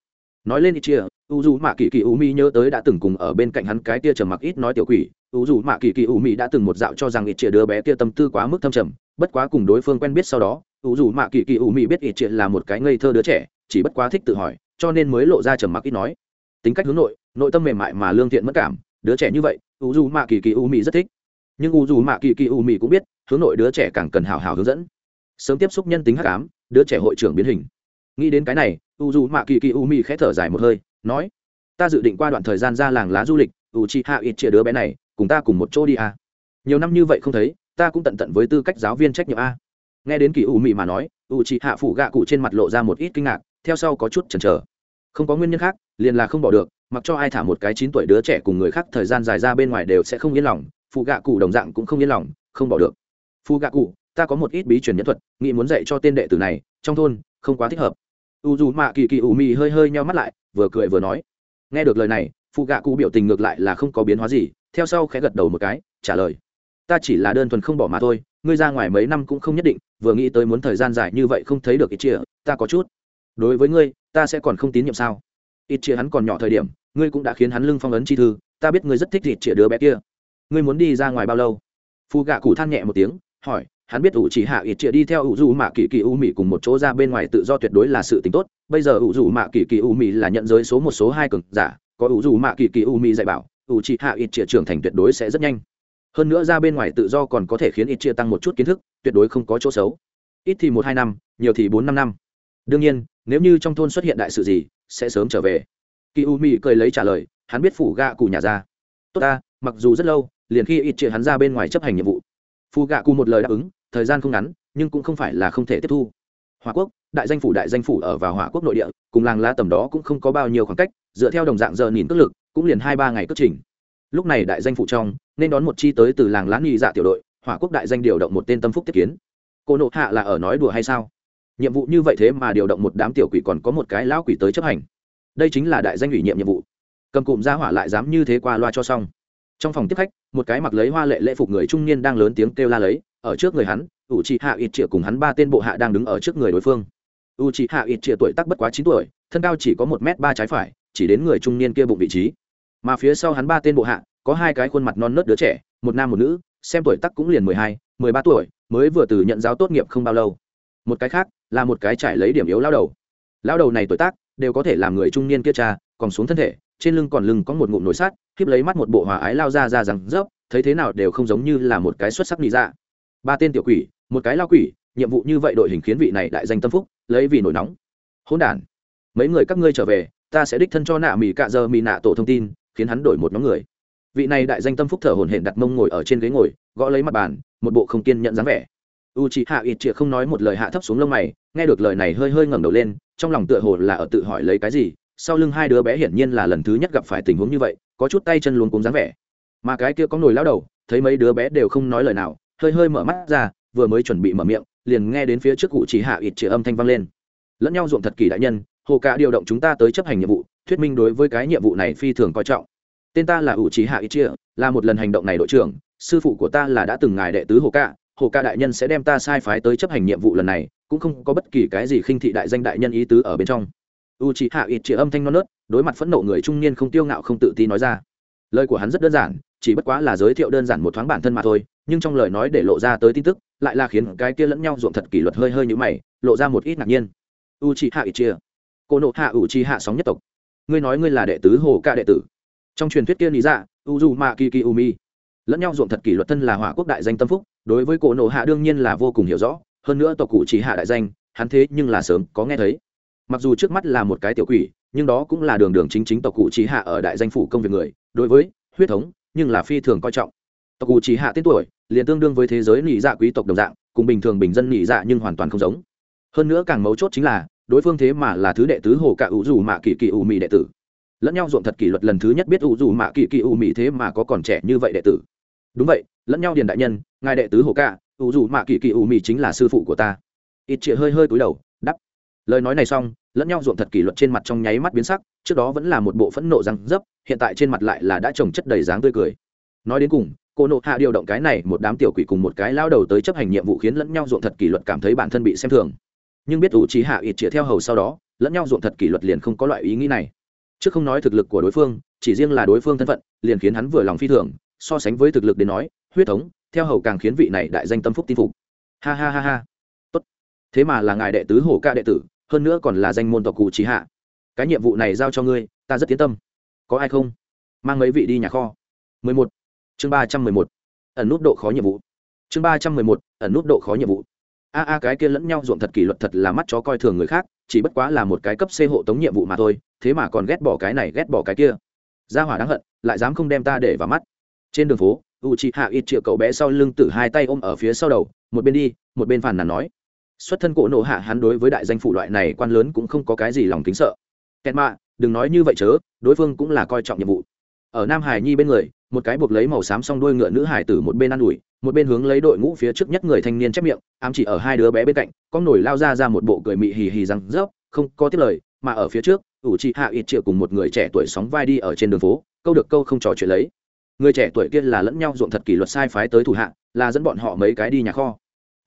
Nói lên ít chia u dù mạ kỳ kỳ u mi nhớ tới đã từng cùng ở bên cạnh hắn cái tia trầm mặc ít nói tiểu quỷ. U dù mạ kỳ kỳ u mi đã từng một dạo cho rằng ít chia đứa bé tia tâm tư quá mức thâm trầm, bất quá cùng đối phương quen biết sau đó u dù mạ kỳ kỳ u mi biết ít chia là một cái ngây thơ đứa trẻ, chỉ bất quá thích tự hỏi, cho nên mới lộ ra trầm mặc ít nói. Tính cách hướng nội nội tâm mềm mại mà lương thiện mất cảm, đứa trẻ như vậy u dù mạ kỳ kỳ u mi rất thích. Nhưng u dù mạ kỳ kỳ u mi cũng biết hướng nội đứa trẻ càng cần hào hào hướng dẫn. Sớm tiếp xúc nhân tính hắc ám, đứa trẻ hội trưởng biến hình. Nghĩ đến cái này u dù mạ kỳ kỳ u mi khẽ thở dài một hơi, nói, ta dự định qua đoạn thời gian ra làng lá du lịch u chi hạ ít chia đứa bé này, cùng ta cùng một chỗ đi à. nhiều năm như vậy không thấy, ta cũng tận tận với tư cách giáo viên trách nhiệm a. Nghe đến kỳ u mi mà nói u chi hạ phủ gạ cụ trên mặt lộ ra một ít kinh ngạc, theo sau có chút chần chờ. Không có nguyên nhân khác, liền là không bỏ được, mặc cho ai thả một cái chín tuổi đứa trẻ cùng người khác thời gian dài ra bên ngoài đều sẽ không yên lòng phụ gạ cụ đồng dạng cũng không yên lòng, không bỏ được phu gạ cụ, ta có một ít bí truyền nhân thuật, nghĩ muốn dạy cho tên đệ tử này, trong thôn, không quá thích hợp. U dù mạ kỳ kỳ ủ mị hơi hơi nheo mắt lại, vừa cười vừa nói. Nghe được lời này phụ gạ cụ biểu tình ngược lại là không có biến hóa gì, theo sau khẽ gật đầu một cái, trả lời. Ta chỉ là đơn thuần không bỏ mà thôi, ngươi ra ngoài mấy năm cũng không nhất định, vừa nghĩ tới muốn thời gian dài như vậy không thấy được ít chia ta có chút. Đối với ngươi, ta sẽ còn không tín nhiệm sao? Ít chia hắn còn nhỏ thời điểm, ngươi cũng đã khiến hắn lưng phong ấn chi thư, ta biết ngươi rất thích thịt chĩa đứa bé kia. Ngươi muốn đi ra ngoài bao lâu? Phụ gạ cụ than nhẹ một tiếng hỏi, hắn biết ủ chỉ hạ ít chia đi theo ủ dù mạ kỳ kỳ u mỹ cùng một chỗ ra bên ngoài tự do tuyệt đối là sự tính tốt. Bây giờ ủ dù mạ kỳ kỳ u mỹ là nhận giới số một số hai cực giả. Có ủ dù mạ kỳ kỳ u mỹ dạy bảo ủ chỉ hạ ít chia trưởng thành tuyệt đối sẽ rất nhanh. Hơn nữa ra bên ngoài tự do còn có thể khiến ít chia tăng một chút kiến thức, tuyệt đối không có chỗ xấu. Ít thì một hai năm, nhiều thì bốn năm năm. Đương nhiên, nếu như trong thôn xuất hiện đại sự gì, sẽ sớm trở về. Kỳ u mỹ cười lấy trả lời, hắn biết phủ gạ cụ nhà ra. Tốt ta, mặc dù rất lâu, liền khi ít chia hắn ra bên ngoài chấp hành nhiệm vụ phù gạ cụ một lời đáp ứng, thời gian không ngắn, nhưng cũng không phải là không thể tiếp thu. Hòa quốc, đại danh phủ đại danh phủ ở vào hỏa quốc nội địa, cùng làng lá tầm đó cũng không có bao nhiêu khoảng cách, dựa theo đồng dạng giờ nhìn cước lực, cũng liền hai ba ngày cất trình. Lúc này đại danh phủ trong, nên đón một chi tới từ làng lá nghi dạ tiểu đội, hỏa quốc đại danh điều động một tên tâm phúc tiếp kiến. Cô nộ hạ là ở nói đùa hay sao? Nhiệm vụ như vậy thế mà điều động một đám tiểu quỷ còn có một cái lão quỷ tới chấp hành. Đây chính là đại danh ủy nhiệm nhiệm vụ. Cầm cụm ra hỏa lại dám như thế qua loa cho xong trong phòng tiếp khách, một cái mặc lấy hoa lệ lễ phục người trung niên đang lớn tiếng kêu la lấy, ở trước người hắn u c hạ ít chĩa cùng hắn ba tên bộ hạ đang đứng ở trước người đối phương. U c hạ ít chĩa tuổi tác bất quá chín tuổi, thân cao chỉ có một m ba trái phải, chỉ đến người trung niên kia bụng vị trí. Mà phía sau hắn ba tên bộ hạ, có hai cái khuôn mặt non nớt đứa trẻ, một nam một nữ, xem tuổi tác cũng liền mười hai, mười ba tuổi, mới vừa từ nhận giáo tốt nghiệp không bao lâu. Một cái khác, là một cái trải lấy điểm yếu lao đầu. Lao đầu này tuổi tác, đều có thể làm người trung niên kia cha, còn xuống thân thể trên lưng còn lưng có một ngụm nổi sát khiếp lấy mắt một bộ hòa ái lao ra ra rằng rớp thấy thế nào đều không giống như là một cái xuất sắc lý ra dạ. ba tên tiểu quỷ, một cái lao quỷ, nhiệm vụ như vậy đội hình khiến vị này đại danh tâm phúc, lấy vì nổi nóng. Hỗn đản, mấy người các ngươi trở về, ta sẽ đích thân cho nạ mì cạ giờ mì nạ tổ thông tin, khiến hắn đổi một nhóm người. Vị này đại danh tâm phúc thở hổn hển đặt mông ngồi ở trên ghế ngồi, gõ lấy mặt bàn, một bộ không kiên nhận dáng vẻ. U chị hạ ít chĩa không nói một lời hạ thấp xuống lông mày, nghe được lời này hơi hơi ngẩng đầu lên, trong lòng tựa hồ là ở tự hỏi lấy cái gì sau lưng hai đứa bé hiển nhiên là lần thứ nhất gặp phải tình huống như vậy, có chút tay chân luống cuống dáng vẻ. Mà cái kia có nồi lao đầu, thấy mấy đứa bé đều không nói lời nào, hơi hơi mở mắt ra, vừa mới chuẩn bị mở miệng, liền nghe đến phía trước cụ chỉ hạ ít chĩa âm thanh vang lên. Lẫn nhau ruộng thật kỳ đại nhân, hồ cả điều động chúng ta tới chấp hành nhiệm vụ, thuyết minh đối với cái nhiệm vụ này phi thường coi trọng. Tên ta là ủ trí hạ ít chia là một lần hành động này đội trưởng, sư phụ của ta là đã từng ngài đệ tứ hồ ca hồ ca đại nhân sẽ đem ta sai phái tới chấp hành nhiệm vụ lần này, cũng không có bất kỳ cái gì khinh thị đại danh đại nhân ý tứ ở bên trong u trí hạ ít chia âm thanh non nớt, đối mặt phẫn nộ người trung niên không tiêu ngạo không tự ti nói ra. Lời của hắn rất đơn giản, chỉ bất quá là giới thiệu đơn giản một thoáng bản thân mà thôi, nhưng trong lời nói để lộ ra tới tin tức, lại là khiến cái kia lẫn nhau ruộng thật kỷ luật hơi hơi như mày, lộ ra một ít ngạc nhiên. U trí hạ ít chia cô nộ hạ u trí hạ sóng nhất tộc. Ngươi nói ngươi là đệ tứ hồ ca đệ tử. Trong truyền thuyết kia lý dạ u du ma kỳ kỳ u mi. Lẫn nhau ruộng thật kỷ luật thân là hỏa quốc đại danh tâm phúc, đối với cổ nộ hạ đương nhiên là vô cùng hiểu rõ, hơn nữa tộc cụ chỉ hạ đại danh, hắn thế nhưng là sớm có nghe thấy mặc dù trước mắt là một cái tiểu quỷ, nhưng đó cũng là đường đường chính chính tộc cụ trí hạ ở đại danh phủ công việc người, đối với huyết thống, nhưng là phi thường coi trọng. Tộc cụ trí hạ tên tuổi, liền tương đương với thế giới nhị dạ quý tộc đồng dạng, cùng bình thường bình dân nhị dạ nhưng hoàn toàn không giống. Hơn nữa càng mấu chốt chính là, đối phương thế mà là thứ đệ tứ hồ cả ủ dù mạ kỳ kỳ ủ mị đệ tử. Lẫn nhau ruộng thật kỷ luật lần thứ nhất biết ủ dù mạ kỳ kỳ ủ mị thế mà có còn trẻ như vậy đệ tử. Đúng vậy, lẫn nhau điền đại nhân, ngài đệ tứ hồ cả ủ dù mạ kỳ kỳ ủ mị chính là sư phụ của ta. Ít chĩa hơi hơi cúi đầu lời nói này xong, lẫn nhau ruộng thật kỷ luật trên mặt trong nháy mắt biến sắc, trước đó vẫn là một bộ phẫn nộ răng dấp, hiện tại trên mặt lại là đã trồng chất đầy dáng tươi cười. Nói đến cùng, cô nộ hạ điều động cái này một đám tiểu quỷ cùng một cái lao đầu tới chấp hành nhiệm vụ khiến lẫn nhau ruộng thật kỷ luật cảm thấy bản thân bị xem thường. Nhưng biết ủ trí hạ ít chĩa theo hầu sau đó, lẫn nhau ruộng thật kỷ luật liền không có loại ý nghĩ này. Trước không nói thực lực của đối phương, chỉ riêng là đối phương thân phận, liền khiến hắn vừa lòng phi thường, so sánh với thực lực đến nói, huyết thống, theo hầu càng khiến vị này đại danh tâm phúc tin phục. Ha ha ha ha. Tốt. Thế mà là ngài đệ tứ hổ ca đệ tử hơn nữa còn là danh môn tộc cụ trí hạ. Cái nhiệm vụ này giao cho ngươi, ta rất tiến tâm. Có ai không? Mang mấy vị đi nhà kho. 11. chương 311. ẩn nút độ khó nhiệm vụ. Chương 311. ẩn nút độ khó nhiệm vụ. A a, cái kia lẫn nhau ruộng thật kỷ luật thật là mắt chó coi thường người khác, chỉ bất quá là một cái cấp c hộ tống nhiệm vụ mà thôi, thế mà còn ghét bỏ cái này, ghét bỏ cái kia. Gia hỏa đáng hận, lại dám không đem ta để vào mắt. Trên đường phố u chị hạ ít triệu cậu bé sau lưng tử hai tay ôm ở phía sau đầu, một bên đi, một bên phàn nàn nói xuất thân cổ nộ hạ hắn đối với đại danh phủ loại này quan lớn cũng không có cái gì lòng kính sợ. Kẹt mạ, đừng nói như vậy chớ, đối phương cũng là coi trọng nhiệm vụ. Ở nam hải nhi bên người, một cái buộc lấy màu xám xong đuôi ngựa nữ hải tử một bên ă n ủi, một bên hướng lấy đội ngũ phía trước nhất người thanh niên chép miệng, ám chỉ ở hai đứa bé bên cạnh, con nổi lao ra ra một bộ cười mị hì hì răng rớp, không có tiếc lời, mà ở phía trước, ủ chị hạ ít triệu cùng một người trẻ tuổi sóng vai đi ở trên đường phố, câu được câu không trò chuyện lấy. Người trẻ tuổi kia là lẫn nhau ruộng thật kỷ luật sai phái tới thủ hạ, là dẫn bọn họ mấy cái đi nhà kho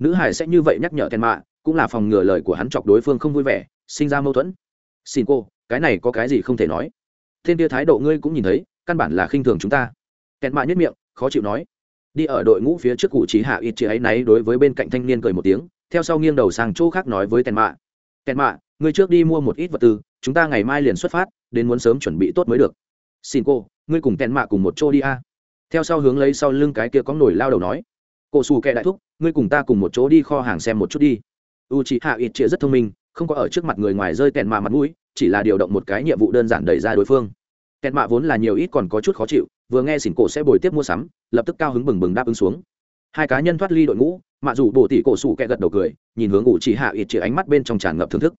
nữ hải sẽ như vậy nhắc nhở tên mạ cũng là phòng ngừa lời của hắn chọc đối phương không vui vẻ, sinh ra mâu thuẫn. Xin cô, cái này có cái gì không thể nói? Thiên tia thái độ ngươi cũng nhìn thấy, căn bản là khinh thường chúng ta. Kẹn mạ nhất miệng, khó chịu nói. Đi ở đội ngũ phía trước cụ trí hạ ít chị ấy náy đối với bên cạnh thanh niên cười một tiếng, theo sau nghiêng đầu sang chỗ khác nói với tèn mạ tèn mạ ngươi trước đi mua một ít vật tư, chúng ta ngày mai liền xuất phát, đến muốn sớm chuẩn bị tốt mới được. Xin cô, ngươi cùng tèn mạ cùng một chỗ đi a. Theo sau hướng lấy sau lưng cái kia có nổi lao đầu nói cổ xù kệ đại thúc, ngươi cùng ta cùng một chỗ đi kho hàng xem một chút đi. U chị hạ ít chĩa rất thông minh, không có ở trước mặt người ngoài rơi tèn mạ mặt mũi, chỉ là điều động một cái nhiệm vụ đơn giản đẩy ra đối phương. Tèn mạ vốn là nhiều ít còn có chút khó chịu, vừa nghe xỉn cổ sẽ bồi tiếp mua sắm, lập tức cao hứng bừng bừng đáp ứng xuống. Hai cá nhân thoát ly đội ngũ mạ dù bổ tỷ cổ sủ kẹ gật đầu cười, nhìn hướng ủ chỉ hạ ít chĩa ánh mắt bên trong tràn ngập thưởng thức.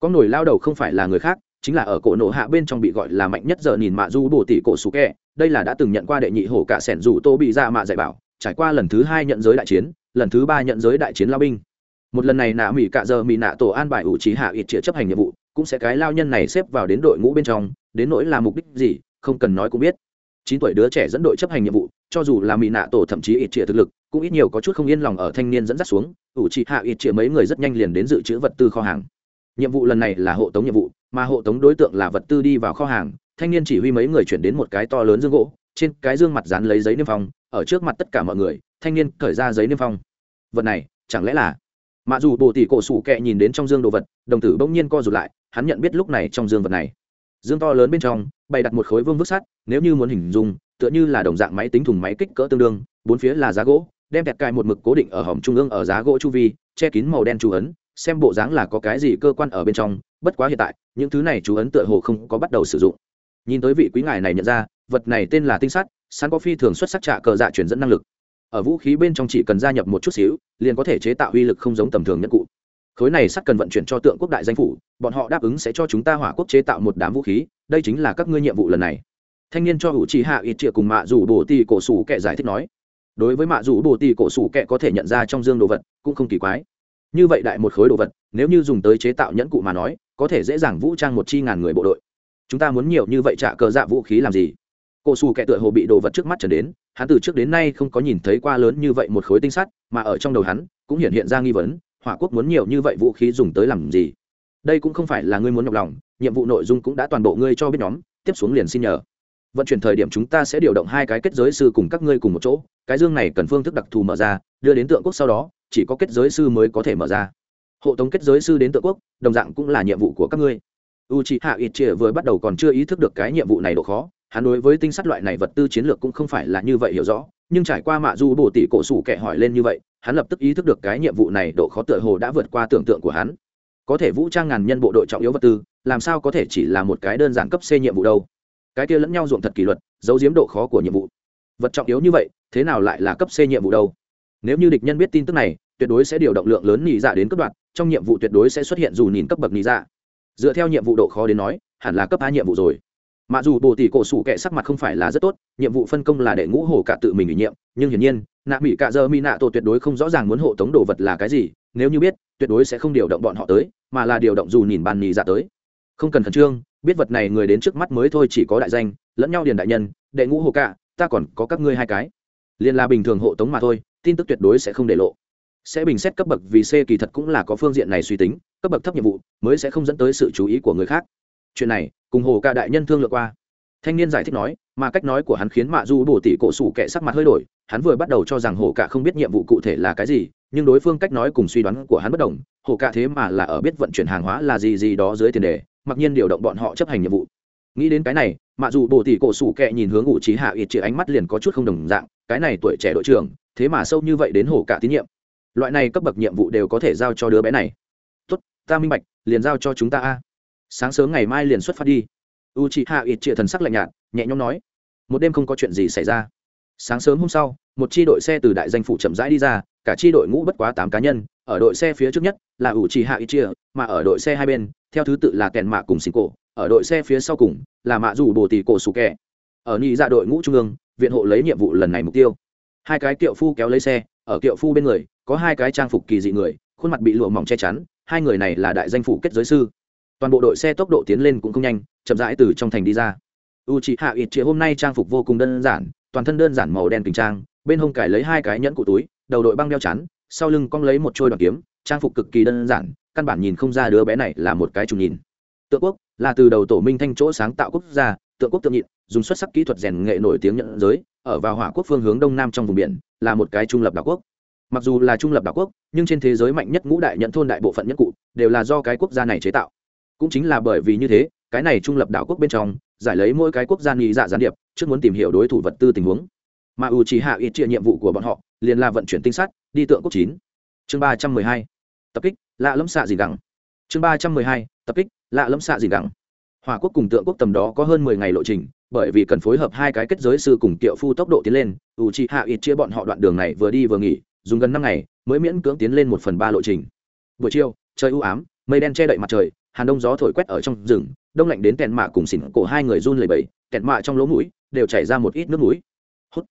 Có nổi lao đầu không phải là người khác, chính là ở cổ nổ hạ bên trong bị gọi là mạnh nhất giờ nhìn mạ du bổ tỷ cổ sủ kẹ đây là đã từng nhận qua đệ nhị hổ cả sẻn dù tô bị ra mạ dạy bảo trải qua lần thứ hai nhận giới đại chiến, lần thứ ba nhận giới đại chiến lao binh. Một lần này nạ mỹ cạ giờ mỹ nạ tổ an bài ủ trí hạ ít chĩa chấp hành nhiệm vụ, cũng sẽ cái lao nhân này xếp vào đến đội ngũ bên trong, đến nỗi là mục đích gì, không cần nói cũng biết. Chín tuổi đứa trẻ dẫn đội chấp hành nhiệm vụ, cho dù là mỹ nạ tổ thậm chí ít chĩa thực lực, cũng ít nhiều có chút không yên lòng ở thanh niên dẫn dắt xuống, ủ trí hạ ít chĩa mấy người rất nhanh liền đến dự trữ vật tư kho hàng. Nhiệm vụ lần này là hộ tống nhiệm vụ, mà hộ tống đối tượng là vật tư đi vào kho hàng, thanh niên chỉ huy mấy người chuyển đến một cái to lớn dương gỗ trên cái dương mặt dán lấy giấy niêm phong, ở trước mặt tất cả mọi người, thanh niên cởi ra giấy niêm phong. Vật này, chẳng lẽ là? Mà dù bộ tỷ cổ sủ kẹ nhìn đến trong dương đồ vật, đồng tử bỗng nhiên co rụt lại, hắn nhận biết lúc này trong dương vật này. Dương to lớn bên trong, bày đặt một khối vương vức sắt, nếu như muốn hình dung, tựa như là đồng dạng máy tính thùng máy kích cỡ tương đương, bốn phía là giá gỗ, đem kẹt cài một mực cố định ở hòm trung ương ở giá gỗ chu vi, che kín màu đen chú ấn, xem bộ dáng là có cái gì cơ quan ở bên trong, bất quá hiện tại, những thứ này chú ấn tựa hồ không có bắt đầu sử dụng. Nhìn tới vị quý ngài này nhận ra vật này tên là tinh sắt sắn có phi thường xuất sắc trạ cờ dạ chuyển dẫn năng lực. Ở vũ khí bên trong chỉ cần gia nhập một chút xíu, liền có thể chế tạo uy lực không giống tầm thường nhất cụ. Khối này sắt cần vận chuyển cho tượng quốc đại danh phủ, bọn họ đáp ứng sẽ cho chúng ta hỏa quốc chế tạo một đám vũ khí, đây chính là các ngươi nhiệm vụ lần này. Thanh niên cho hữu trí hạ ít triệu cùng mạ dù bồ tì cổ sủ kệ giải thích nói, đối với mạ dù bồ tì cổ sủ kệ có thể nhận ra trong dương đồ vật, cũng không kỳ quái. Như vậy đại một khối đồ vật, nếu như dùng tới chế tạo nhẫn cụ mà nói, có thể dễ dàng vũ trang một chi ngàn người bộ đội. Chúng ta muốn nhiều như vậy trả cờ dạ vũ khí làm gì? Cổ xù kẻ tựa hồ bị đồ vật trước mắt trở đến, hắn từ trước đến nay không có nhìn thấy qua lớn như vậy một khối tinh sắt, mà ở trong đầu hắn, cũng hiện hiện ra nghi vấn, hỏa quốc muốn nhiều như vậy vũ khí dùng tới làm gì? Đây cũng không phải là ngươi muốn nhọc lòng, nhiệm vụ nội dung cũng đã toàn bộ ngươi cho biết nhóm, tiếp xuống liền xin nhờ. Vận chuyển thời điểm chúng ta sẽ điều động hai cái kết giới sư cùng các ngươi cùng một chỗ, cái dương này cần phương thức đặc thù mở ra, đưa đến tượng quốc sau đó, chỉ có kết giới sư mới có thể mở ra. Hộ tống kết giới sư đến tượng quốc, đồng dạng cũng là nhiệm vụ của các ngươi. U c h hạ ít chia vừa bắt đầu còn chưa ý thức được cái nhiệm vụ này độ khó hắn đối với tinh sắt loại này vật tư chiến lược cũng không phải là như vậy hiểu rõ, nhưng trải qua mạ du bổ tỷ cổ sủ kệ hỏi lên như vậy, hắn lập tức ý thức được cái nhiệm vụ này độ khó tựa hồ đã vượt qua tưởng tượng của hắn. Có thể vũ trang ngàn nhân bộ đội trọng yếu vật tư, làm sao có thể chỉ là một cái đơn giản cấp c nhiệm vụ đâu? Cái kia lẫn nhau ruộng thật kỷ luật, giấu giếm độ khó của nhiệm vụ. Vật trọng yếu như vậy, thế nào lại là cấp c nhiệm vụ đâu? Nếu như địch nhân biết tin tức này, tuyệt đối sẽ điều động lượng lớn nhị dạ đến cấp đoạt, trong nhiệm vụ tuyệt đối sẽ xuất hiện dù nhìn cấp bậc nhị dạ. Dựa theo nhiệm vụ độ khó đến nói, hẳn là cấp a nhiệm vụ rồi mặc dù bồ tỷ cổ sủ kệ sắc mặt không phải là rất tốt, nhiệm vụ phân công là để ngũ hồ cả tự mình ủy nhiệm, nhưng hiển nhiên, nạ mỹ cạ dơ mi nạ tổ tuyệt đối không rõ ràng muốn hộ tống đồ vật là cái gì, nếu như biết, tuyệt đối sẽ không điều động bọn họ tới, mà là điều động dù nhìn bàn nhì ra tới. Không cần khẩn trương, biết vật này người đến trước mắt mới thôi chỉ có đại danh, lẫn nhau điền đại nhân, đệ ngũ hồ cả, ta còn có các ngươi hai cái. Liền là bình thường hộ tống mà thôi, tin tức tuyệt đối sẽ không để lộ. Sẽ bình xét cấp bậc vì c kỳ thật cũng là có phương diện này suy tính, cấp bậc thấp nhiệm vụ, mới sẽ không dẫn tới sự chú ý của người khác chuyện này, cùng hồ ca đại nhân thương lượng qua. Thanh niên giải thích nói, mà cách nói của hắn khiến mạ du bổ tỷ cổ sủ kệ sắc mặt hơi đổi, hắn vừa bắt đầu cho rằng hồ ca không biết nhiệm vụ cụ thể là cái gì, nhưng đối phương cách nói cùng suy đoán của hắn bất đồng, hồ ca thế mà là ở biết vận chuyển hàng hóa là gì gì đó dưới tiền đề, mặc nhiên điều động bọn họ chấp hành nhiệm vụ. Nghĩ đến cái này, mạ dù bổ tỷ cổ sủ kệ nhìn hướng ngụ trí hạ ít chỉ ánh mắt liền có chút không đồng dạng, cái này tuổi trẻ đội trưởng, thế mà sâu như vậy đến hồ cả tín nhiệm. Loại này cấp bậc nhiệm vụ đều có thể giao cho đứa bé này. Tốt, ta minh bạch, liền giao cho chúng ta a sáng sớm ngày mai liền xuất phát đi. U chị hạ ít trịa thần sắc lạnh nhạt, nhẹ nhõm nói, một đêm không có chuyện gì xảy ra. Sáng sớm hôm sau, một chi đội xe từ đại danh phủ chậm rãi đi ra, cả chi đội ngũ bất quá tám cá nhân, ở đội xe phía trước nhất là u chị hạ ít chia mà ở đội xe hai bên, theo thứ tự là kèn mạ cùng xịn cổ ở đội xe phía sau cùng là mạ dù bồ tỷ cổ sù kẹ ở nhị dạ đội ngũ trung ương, viện hộ lấy nhiệm vụ lần này mục tiêu. Hai cái kiệu phu kéo lấy xe, ở kiệu phu bên người, có hai cái trang phục kỳ dị người, khuôn mặt bị lụa mỏng che chắn, hai người này là đại danh phủ kết giới sư toàn bộ đội xe tốc độ tiến lên cũng không nhanh, chậm rãi từ trong thành đi ra. U chị hạ ít chị hôm nay trang phục vô cùng đơn giản, toàn thân đơn giản màu đen tình trang, bên hông cải lấy hai cái nhẫn cụ túi, đầu đội băng đeo chắn, sau lưng cong lấy một trôi đoàn kiếm, trang phục cực kỳ đơn giản, căn bản nhìn không ra đứa bé này là một cái trùng nhìn. Tượng quốc là từ đầu tổ minh thanh chỗ sáng tạo quốc gia, tượng quốc tượng nhịn, dùng xuất sắc kỹ thuật rèn nghệ nổi tiếng nhận giới, ở vào hỏa quốc phương hướng đông nam trong vùng biển, là một cái trung lập đảo quốc. Mặc dù là trung lập đảo quốc, nhưng trên thế giới mạnh nhất ngũ đại nhận thôn đại bộ phận nhất cụ đều là do cái quốc gia này chế tạo cũng chính là bởi vì như thế, cái này trung lập đảo quốc bên trong, giải lấy mỗi cái quốc gia nghĩ dạ gián điệp, trước muốn tìm hiểu đối thủ vật tư tình huống. Mà u chỉ hạ ít chia nhiệm vụ của bọn họ, liền là vận chuyển tinh sắt, đi tượng quốc chín. Chương ba trăm mười hai. Tập kích, lạ lâm xạ gì gẳng. Chương ba trăm mười hai. Tập kích, lạ lâm xạ gì gẳng. Hòa quốc cùng tượng quốc tầm đó có hơn mười ngày lộ trình, bởi vì cần phối hợp hai cái kết giới sư cùng kiệu phu tốc độ tiến lên u chi hạ ít chia bọn họ đoạn đường này vừa đi vừa nghỉ, dùng gần năm ngày, mới miễn cưỡng tiến lên một phần ba lộ trình. Buổi chiều, trời u ám, mây đen che đậy mặt trời hàn đông gió thổi quét ở trong rừng, đông lạnh đến kẹn mạ cùng xỉn cổ hai người run lẩy bẩy kẹn mạ trong lỗ mũi đều chảy ra một ít nước mũi. Hút.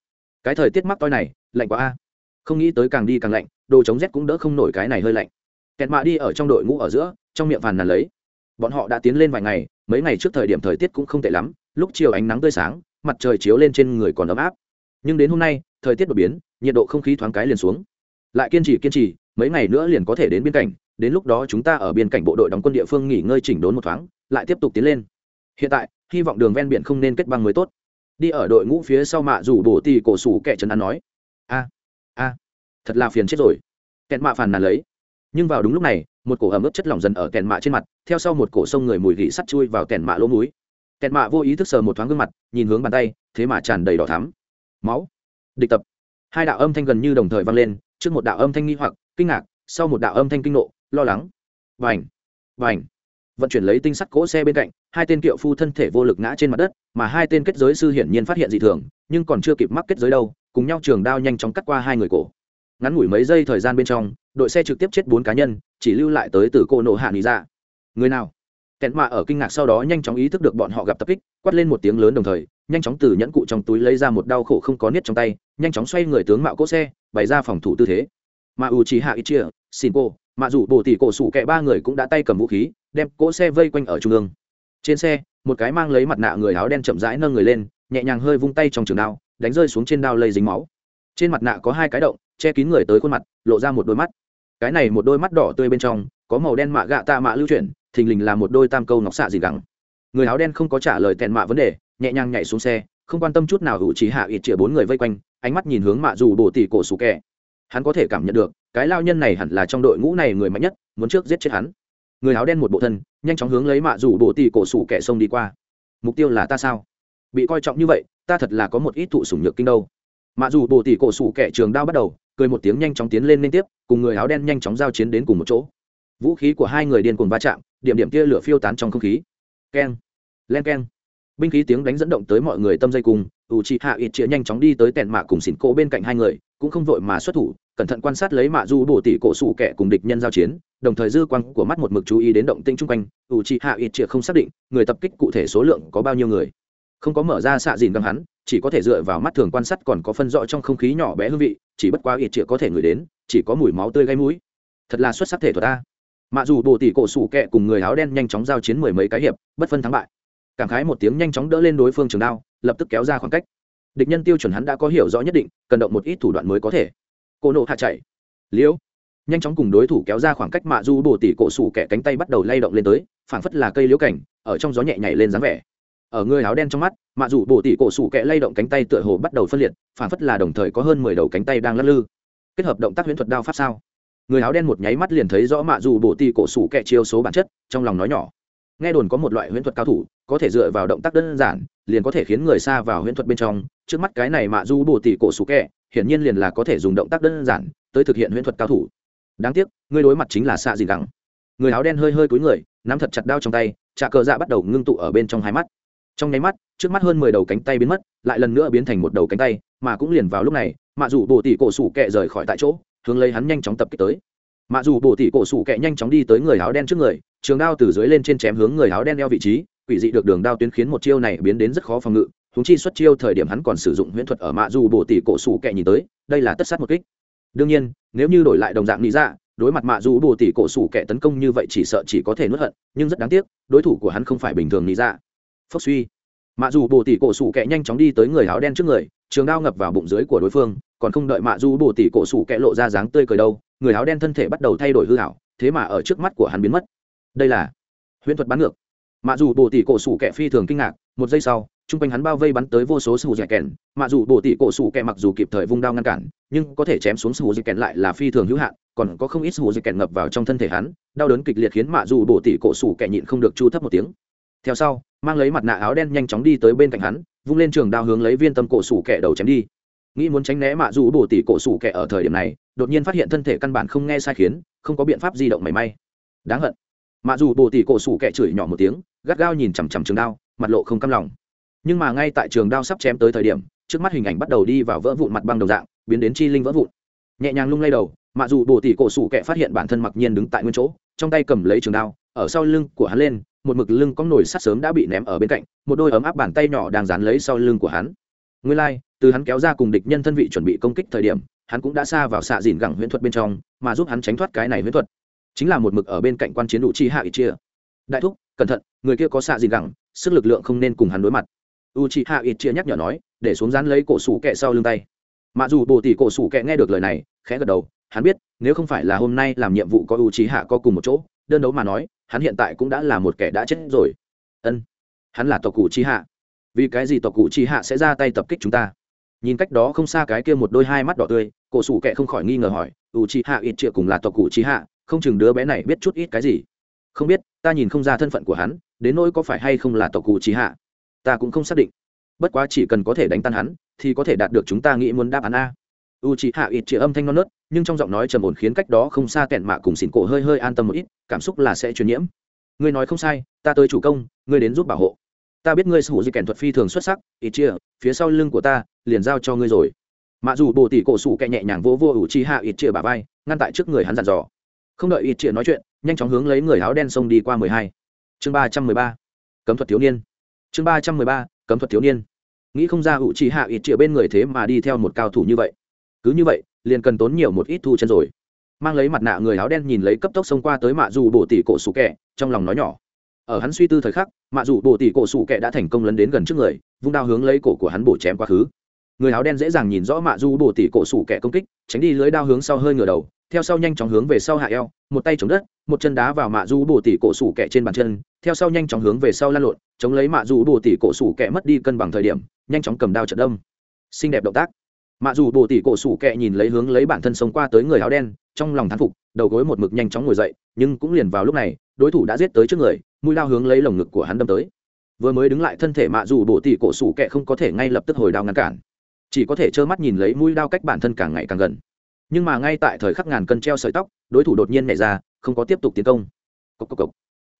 Cái thời tiết mắc toi này, lạnh quá a. Không nghĩ tới càng đi càng lạnh, đồ chống rét cũng đỡ không nổi cái này hơi lạnh. Kẹn mạ đi ở trong đội ngũ ở giữa, trong miệng phàn nàn lấy. Bọn họ đã tiến lên vài ngày, mấy ngày trước thời điểm thời tiết cũng không tệ lắm, lúc chiều ánh nắng tươi sáng, mặt trời chiếu lên trên người còn ấm áp. Nhưng đến hôm nay, thời tiết đột biến, nhiệt độ không khí thoáng cái liền xuống. Lại kiên trì kiên trì, mấy ngày nữa liền có thể đến biên cảnh đến lúc đó chúng ta ở biên cảnh bộ đội đóng quân địa phương nghỉ ngơi chỉnh đốn một thoáng, lại tiếp tục tiến lên. Hiện tại, hy vọng đường ven biển không nên kết băng mới tốt. Đi ở đội ngũ phía sau mạ rủ bổ tì cổ sủ kẻ trần ăn nói. A a, thật là phiền chết rồi. Kẹn mạ phàn nàn lấy. Nhưng vào đúng lúc này, một cổ ẩm ướt chất lỏng dần ở kẹn mạ trên mặt, theo sau một cổ sông người mùi gỉ sắt chui vào kẹn mạ lỗ múi kẹn mạ vô ý thức sờ một thoáng gương mặt, nhìn hướng bàn tay, thế mà tràn đầy đỏ thắm. Máu. Địch tập. Hai đạo âm thanh gần như đồng thời vang lên, trước một đạo âm thanh nghi hoặc, kinh ngạc, sau một đạo âm thanh kinh nộ lo lắng. Vành vành. Vận chuyển lấy tinh sắt cỗ xe bên cạnh, hai tên kiệu phu thân thể vô lực ngã trên mặt đất, mà hai tên kết giới sư hiển nhiên phát hiện dị thường, nhưng còn chưa kịp mắc kết giới đâu, cùng nhau trường đao nhanh chóng cắt qua hai người cổ. Ngắn ngủi mấy giây thời gian bên trong, đội xe trực tiếp chết bốn cá nhân, chỉ lưu lại tới từ cô nộ hạ nghỉ ra dạ. người nào? Kẹn mạ ở kinh ngạc sau đó nhanh chóng ý thức được bọn họ gặp tập kích, quát lên một tiếng lớn đồng thời, nhanh chóng từ nhẫn cụ trong túi lấy ra một đau khổ không có niết trong tay, nhanh chóng xoay người tướng mạo cỗ xe, bày ra phòng thủ tư thế. Mà u chỉ hạ ít chia xin cô mà dù bồ tỷ cổ sủ kẹ ba người cũng đã tay cầm vũ khí, đem cỗ xe vây quanh ở trung ương. Trên xe, một cái mang lấy mặt nạ người áo đen chậm rãi nâng người lên, nhẹ nhàng hơi vung tay trong trường đao, đánh rơi xuống trên đao lây dính máu. Trên mặt nạ có hai cái động, che kín người tới khuôn mặt, lộ ra một đôi mắt. Cái này một đôi mắt đỏ tươi bên trong, có màu đen mạ gạ tạ mạ lưu chuyển, thình lình là một đôi tam câu nọc xạ gì gắng người áo đen không có trả lời tẹn mạ vấn đề, nhẹ nhàng nhảy xuống xe, không quan tâm chút nào hữu trí hạ ít chĩa bốn người vây quanh, ánh mắt nhìn hướng mạ dù bổ tỷ cổ sủ kẹ hắn có thể cảm nhận được, cái lao nhân này hẳn là trong đội ngũ này người mạnh nhất, muốn trước giết chết hắn. Người áo đen một bộ thân, nhanh chóng hướng lấy mạ rủ bộ tỷ cổ sủ kẻ sông đi qua. Mục tiêu là ta sao? Bị coi trọng như vậy, ta thật là có một ít thụ sủng nhược kinh đâu. Mạ dù bộ tỷ cổ sủ kẻ trường đao bắt đầu, cười một tiếng nhanh chóng tiến lên liên tiếp, cùng người áo đen nhanh chóng giao chiến đến cùng một chỗ. Vũ khí của hai người điên cuồng va chạm, điểm điểm kia lửa phiêu tán trong không khí. Keng, len keng binh khí tiếng đánh dẫn động tới mọi người tâm dây cùng, ủ chị hạ ít chĩa nhanh chóng đi tới tèn mạ cùng xỉn cỗ bên cạnh hai người, cũng không vội mà xuất thủ, cẩn thận quan sát lấy mạ du bổ tỷ cổ sủ kẻ cùng địch nhân giao chiến, đồng thời dư quang của mắt một mực chú ý đến động tinh chung quanh, ủ chị hạ ít chĩa không xác định, người tập kích cụ thể số lượng có bao nhiêu người. Không có mở ra xạ dìn găng hắn, chỉ có thể dựa vào mắt thường quan sát còn có phân rõ trong không khí nhỏ bé hương vị, chỉ bất quá ít chĩa có thể ngửi đến, chỉ có mùi máu tươi gây mũi. Thật là xuất sắc thể thuật ta mạ dù bồ tỷ cổ sủ kẹ cùng người áo đen nhanh chóng giao chiến mười mấy cái hiệp, bất phân thắng bại cảm khái một tiếng nhanh chóng đỡ lên đối phương trường đao, lập tức kéo ra khoảng cách. Địch nhân tiêu chuẩn hắn đã có hiểu rõ nhất định, cần động một ít thủ đoạn mới có thể. Cô nộ hạ chạy. Liễu nhanh chóng cùng đối thủ kéo ra khoảng cách mạ du bồ tỉ cổ sủ kẻ cánh tay bắt đầu lay động lên tới, phảng phất là cây liễu cảnh, ở trong gió nhẹ nhảy lên dáng vẻ. Ở người áo đen trong mắt mạ dù bồ tỉ cổ sủ kẻ lay động cánh tay tựa hồ bắt đầu phân liệt, phảng phất là đồng thời có hơn mười đầu cánh tay đang lắc lư. Kết hợp động tác huyễn thuật đao pháp sao? Người áo đen một nháy mắt liền thấy rõ mạ dù bồ tỉ cổ sủ kẻ chiêu số bản chất, trong lòng nói nhỏ nghe đồn có một loại huyễn thuật cao thủ, có thể dựa vào động tác đơn giản, liền có thể khiến người xa vào huyễn thuật bên trong. Trước mắt cái này mạ du bồ tỷ cổ sủ kẹ, hiển nhiên liền là có thể dùng động tác đơn giản tới thực hiện huyễn thuật cao thủ. Đáng tiếc, người đối mặt chính là xạ gì gắng người áo đen hơi hơi cúi người, nắm thật chặt đao trong tay trà cờ dạ bắt đầu ngưng tụ ở bên trong hai mắt. Trong nháy mắt, trước mắt hơn mười đầu cánh tay biến mất, lại lần nữa biến thành một đầu cánh tay, mà cũng liền vào lúc này, mạ dù bồ tỷ cổ sủ kẹ rời khỏi tại chỗ, hướng lấy hắn nhanh chóng tập kích tới. Mạ dù bồ tỷ cổ sủ kẹ nhanh chóng đi tới người áo đen trước người trường đao từ dưới lên trên chém hướng người áo đen đeo vị trí, quỷ dị được đường đao tuyến khiến một chiêu này biến đến rất khó phòng ngự húng chi xuất chiêu thời điểm hắn còn sử dụng huyễn thuật ở mạ dù bổ tỷ cổ sủ Kệ nhìn tới, đây là tất sát một kích. Đương nhiên, nếu như đổi lại đồng dạng lý dạ đối mặt mạ dù bổ tỷ cổ sủ Kệ tấn công như vậy chỉ sợ chỉ có thể nuốt hận, nhưng rất đáng tiếc, đối thủ của hắn không phải bình thường lý dạ phốc suy. Mạ dù bổ tỷ cổ sủ Kệ nhanh chóng đi tới người áo đen trước người, trường đao ngập vào bụng dưới của đối phương, còn không đợi mạ dù bổ tỷ cổ sủ Kệ lộ ra dáng tươi cười đâu, người áo đen thân thể bắt đầu thay đổi hư hảo thế mà ở trước mắt của hắn biến mất đây là huyễn thuật bắn ngược. Mạ dù bổ tỷ cổ sủ kẹ phi thường kinh ngạc, một giây sau, chung quanh hắn bao vây bắn tới vô số sù dẻ kèn. Mạ dù bổ tỷ cổ sủ kẹ mặc dù kịp thời vung đao ngăn cản, nhưng có thể chém xuống sù dẻ kèn lại là phi thường hữu hạn, còn có không ít sù dẻ kèn ngập vào trong thân thể hắn, đau đớn kịch liệt khiến mạ dù bổ tỷ cổ sủ kẹ nhịn không được chu thấp một tiếng. Theo sau, mang lấy mặt nạ áo đen nhanh chóng đi tới bên cạnh hắn, vung lên trường đao hướng lấy viên tâm cổ sủ kẹ đầu chém đi. Nghĩ muốn tránh né mạ dù bổ tỷ cổ sủ kẹ ở thời điểm này, đột nhiên phát hiện thân thể căn bản không nghe sai khiến, không có biện pháp di động mảy may. Đáng hận. Mà dù bồ tỷ cổ sủ kẻ chửi nhỏ một tiếng gắt gao nhìn chằm chằm trường đao mặt lộ không căm lòng. Nhưng mà ngay tại trường đao sắp chém tới thời điểm trước mắt hình ảnh bắt đầu đi vào vỡ vụn mặt băng đồng dạng biến đến chi linh vỡ vụn. Nhẹ nhàng lung lay đầu mà dù bồ tỷ cổ sủ kẻ phát hiện bản thân mặc nhiên đứng tại nguyên chỗ trong tay cầm lấy trường đao ở sau lưng của hắn lên một mực lưng có nổi sắt sớm đã bị ném ở bên cạnh một đôi ấm áp bàn tay nhỏ đang dán lấy sau lưng của hắn. Nguyên lai、like, từ hắn kéo ra cùng địch nhân thân vị chuẩn bị công kích thời điểm hắn cũng đã xa vào xạ dìn gẳng huyễn thuật bên trong mà giúp hắn tránh thoát cái này huyễn thuật chính là một mực ở bên cạnh quan chiến đủ chi hạ ít chia. Đại thúc, cẩn thận, người kia có xạ gì gẳng, sức lực lượng không nên cùng hắn đối mặt. U chi hạ ít chia nhắc nhở nói, để xuống dán lấy cổ sủ kẹ sau lưng tay. Mà dù bồ tỷ cổ sủ kẹ nghe được lời này, khẽ gật đầu, hắn biết, nếu không phải là hôm nay làm nhiệm vụ có u chi hạ có cùng một chỗ, đơn đấu mà nói, hắn hiện tại cũng đã là một kẻ đã chết rồi. Ân, hắn là tộc cụ chi hạ. Vì cái gì tộc cụ chi hạ sẽ ra tay tập kích chúng ta? Nhìn cách đó không xa cái kia một đôi hai mắt đỏ tươi, cổ sủ kệ không khỏi nghi ngờ hỏi, u chi hạ ít triệu cùng là tộc cụ chi hạ không chừng đứa bé này biết chút ít cái gì. Không biết, ta nhìn không ra thân phận của hắn, đến nỗi có phải hay không là tộc cụ chi hạ. Ta cũng không xác định. Bất quá chỉ cần có thể đánh tan hắn, thì có thể đạt được chúng ta nghĩ muốn đáp án a. U trí hạ ít chị âm thanh non nớt, nhưng trong giọng nói trầm ổn khiến cách đó không xa kẹn mạ cùng xỉn cổ hơi hơi an tâm một ít, cảm xúc là sẽ truyền nhiễm. Ngươi nói không sai, ta tới chủ công, ngươi đến giúp bảo hộ. Ta biết ngươi sở hữu di kèn thuật phi thường xuất sắc, ít chia phía sau lưng của ta, liền giao cho ngươi rồi. Mạ dù bồ tỷ cổ sủ kẹ nhẹ nhàng vô vô ủ chi hạ ít chia bà vai, ngăn tại trước người hắn dặn dò không đợi ít chia nói chuyện, nhanh chóng hướng lấy người áo đen xông đi qua mười hai. Chương ba trăm mười ba. Cấm thuật thiếu niên. Chương ba trăm mười ba, cấm thuật thiếu niên. Nghĩ không ra hữu trí hạ ít chia bên người thế mà đi theo một cao thủ như vậy. Cứ như vậy, liền cần tốn nhiều một ít thu chân rồi. Mang lấy mặt nạ người áo đen nhìn lấy cấp tốc xông qua tới mạ dù bổ tỷ cổ sủ kẹ trong lòng nói nhỏ. Ở hắn suy tư thời khắc, mạ dù bổ tỷ cổ sủ kẹ đã thành công lấn đến gần trước người, vung đao hướng lấy cổ của hắn bổ chém quá khứ. Người áo đen dễ dàng nhìn rõ mạ dù bổ tỷ cổ sủ kẹ công kích, tránh đi lưới đao hướng sau hơi ngửa đầu theo sau nhanh chóng hướng về sau hạ eo, một tay chống đất, một chân đá vào mạ du bồ tỷ cổ sủ kẹ trên bàn chân. Theo sau nhanh chóng hướng về sau lan lộn, chống lấy mạ du bồ tỷ cổ sủ kẹ mất đi cân bằng thời điểm, nhanh chóng cầm đao trận đâm. Xinh đẹp động tác. Mạ dù bồ tỷ cổ sủ kẹ nhìn lấy hướng lấy bản thân sống qua tới người áo đen, trong lòng thán phục, đầu gối một mực nhanh chóng ngồi dậy, nhưng cũng liền vào lúc này, đối thủ đã giết tới trước người, mũi lao hướng lấy lồng ngực của hắn đâm tới. Vừa mới đứng lại thân thể mạ dù bồ tỷ cổ sủ kẹ không có thể ngay lập tức hồi đao ngăn cản, chỉ có thể trơ mắt nhìn lấy mũi đao cách bản thân càng ngày càng gần nhưng mà ngay tại thời khắc ngàn cân treo sợi tóc, đối thủ đột nhiên nhảy ra, không có tiếp tục tiến công. Cốc cốc cốc.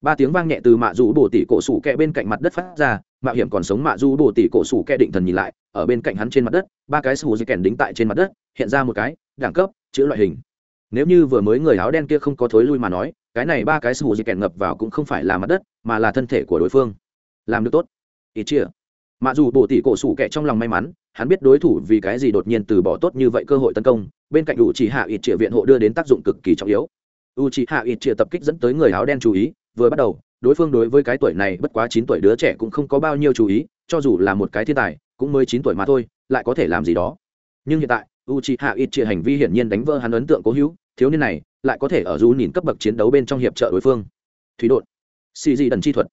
ba tiếng vang nhẹ từ mạ dù bồ tỷ cổ sủ kẹ bên cạnh mặt đất phát ra, mạo hiểm còn sống mạ du bồ tỷ cổ sủ kẹ định thần nhìn lại, ở bên cạnh hắn trên mặt đất, ba cái sủ dây kèn đính tại trên mặt đất, hiện ra một cái, đẳng cấp, chữ loại hình. Nếu như vừa mới người áo đen kia không có thối lui mà nói, cái này ba cái sủ dây kèn ngập vào cũng không phải là mặt đất, mà là thân thể của đối phương. Làm được tốt. Ít chia mà dù bộ tỷ cổ sủ kẹ trong lòng may mắn, hắn biết đối thủ vì cái gì đột nhiên từ bỏ tốt như vậy cơ hội tấn công, bên cạnh đủ chỉ hạ ít chia viện hộ đưa đến tác dụng cực kỳ trọng yếu. U chỉ hạ ít chia tập kích dẫn tới người áo đen chú ý, vừa bắt đầu, đối phương đối với cái tuổi này bất quá chín tuổi đứa trẻ cũng không có bao nhiêu chú ý, cho dù là một cái thiên tài, cũng mới chín tuổi mà thôi, lại có thể làm gì đó. Nhưng hiện tại u chỉ hạ ít chia hành vi hiển nhiên đánh vỡ hắn ấn tượng cố hữu, thiếu niên này lại có thể ở dù nhìn cấp bậc chiến đấu bên trong hiệp trợ đối phương. Thủy đột xì dị đần chi thuật.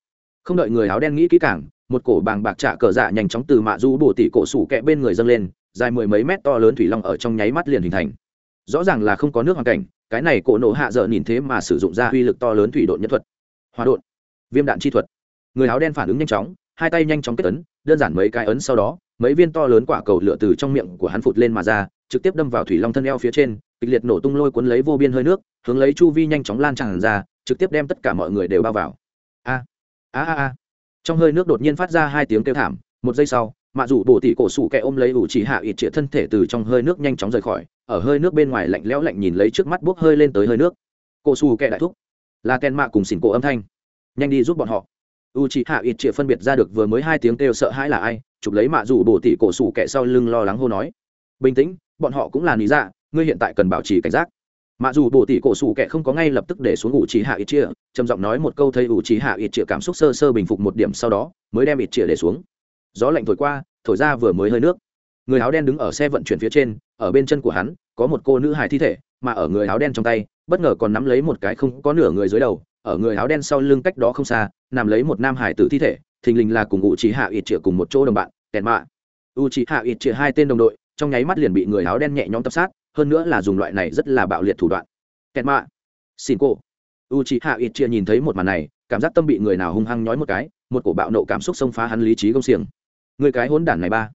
Không đợi người áo đen nghĩ kỹ càng một cổ bàng bạc trả cờ dạ nhanh chóng từ mạ du bổ tỉ cổ sủ kẹ bên người dâng lên, dài mười mấy mét to lớn thủy long ở trong nháy mắt liền hình thành. Rõ ràng là không có nước hoàn cảnh, cái này cổ nổ hạ dợ nhìn thế mà sử dụng ra uy lực to lớn thủy đột nhất thuật. Hòa độn. Viêm đạn chi thuật. Người áo đen phản ứng nhanh chóng, hai tay nhanh chóng kết ấn, đơn giản mấy cái ấn sau đó, mấy viên to lớn quả cầu lửa từ trong miệng của hắn phụt lên mà ra, trực tiếp đâm vào thủy long thân eo phía trên, kịch liệt nổ tung lôi cuốn lấy vô biên hơi nước, hướng lấy chu vi nhanh chóng lan tràn ra, trực tiếp đem tất cả mọi người đều bao vào. A a a a trong hơi nước đột nhiên phát ra hai tiếng kêu thảm, một giây sau, mạ dù bổ tỉ cổ sủ kẹ ôm lấy ủ chỉ hạ ít chĩa thân thể từ trong hơi nước nhanh chóng rời khỏi, ở hơi nước bên ngoài lạnh lẽo lạnh nhìn lấy trước mắt bốc hơi lên tới hơi nước. Cổ sủ kẹ đại thúc. Là kèn mạ cùng xỉn cổ âm thanh. Nhanh đi giúp bọn họ. U chỉ hạ ít chĩa phân biệt ra được vừa mới hai tiếng kêu sợ hãi là ai, chụp lấy mạ dù bổ tỉ cổ sủ kẹ sau lưng lo lắng hô nói. Bình tĩnh, bọn họ cũng là lý dạ ngươi hiện tại cần bảo trì cảnh giác mà dù bộ tỷ cổ sủ kẻ không có ngay lập tức để xuống ủ trí hạ ít chia trầm giọng nói một câu thấy ủ trí hạ ít chia cảm xúc sơ sơ bình phục một điểm sau đó, mới đem ít chia để xuống. Gió lạnh thổi qua, thổi ra vừa mới hơi nước. Người áo đen đứng ở xe vận chuyển phía trên, ở bên chân của hắn, có một cô nữ hài thi thể, mà ở người áo đen trong tay, bất ngờ còn nắm lấy một cái không có nửa người dưới đầu, ở người áo đen sau lưng cách đó không xa, nằm lấy một nam hải tử thi thể, thình lình là cùng ủ trí hạ ít chia cùng một chỗ đồng bạn kẹt mạ. U trí hạ ít chia hai tên đồng đội, trong nháy mắt liền bị người áo đen nhẹ nhõm tập sát hơn nữa là dùng loại này rất là bạo liệt thủ đoạn. Kẹt mạ xin cô u trí hạ ít chia nhìn thấy một màn này, cảm giác tâm bị người nào hung hăng nhói một cái, một cổ bạo nộ cảm xúc xông phá hắn lý trí công xiềng. Người cái hỗn đản này ba.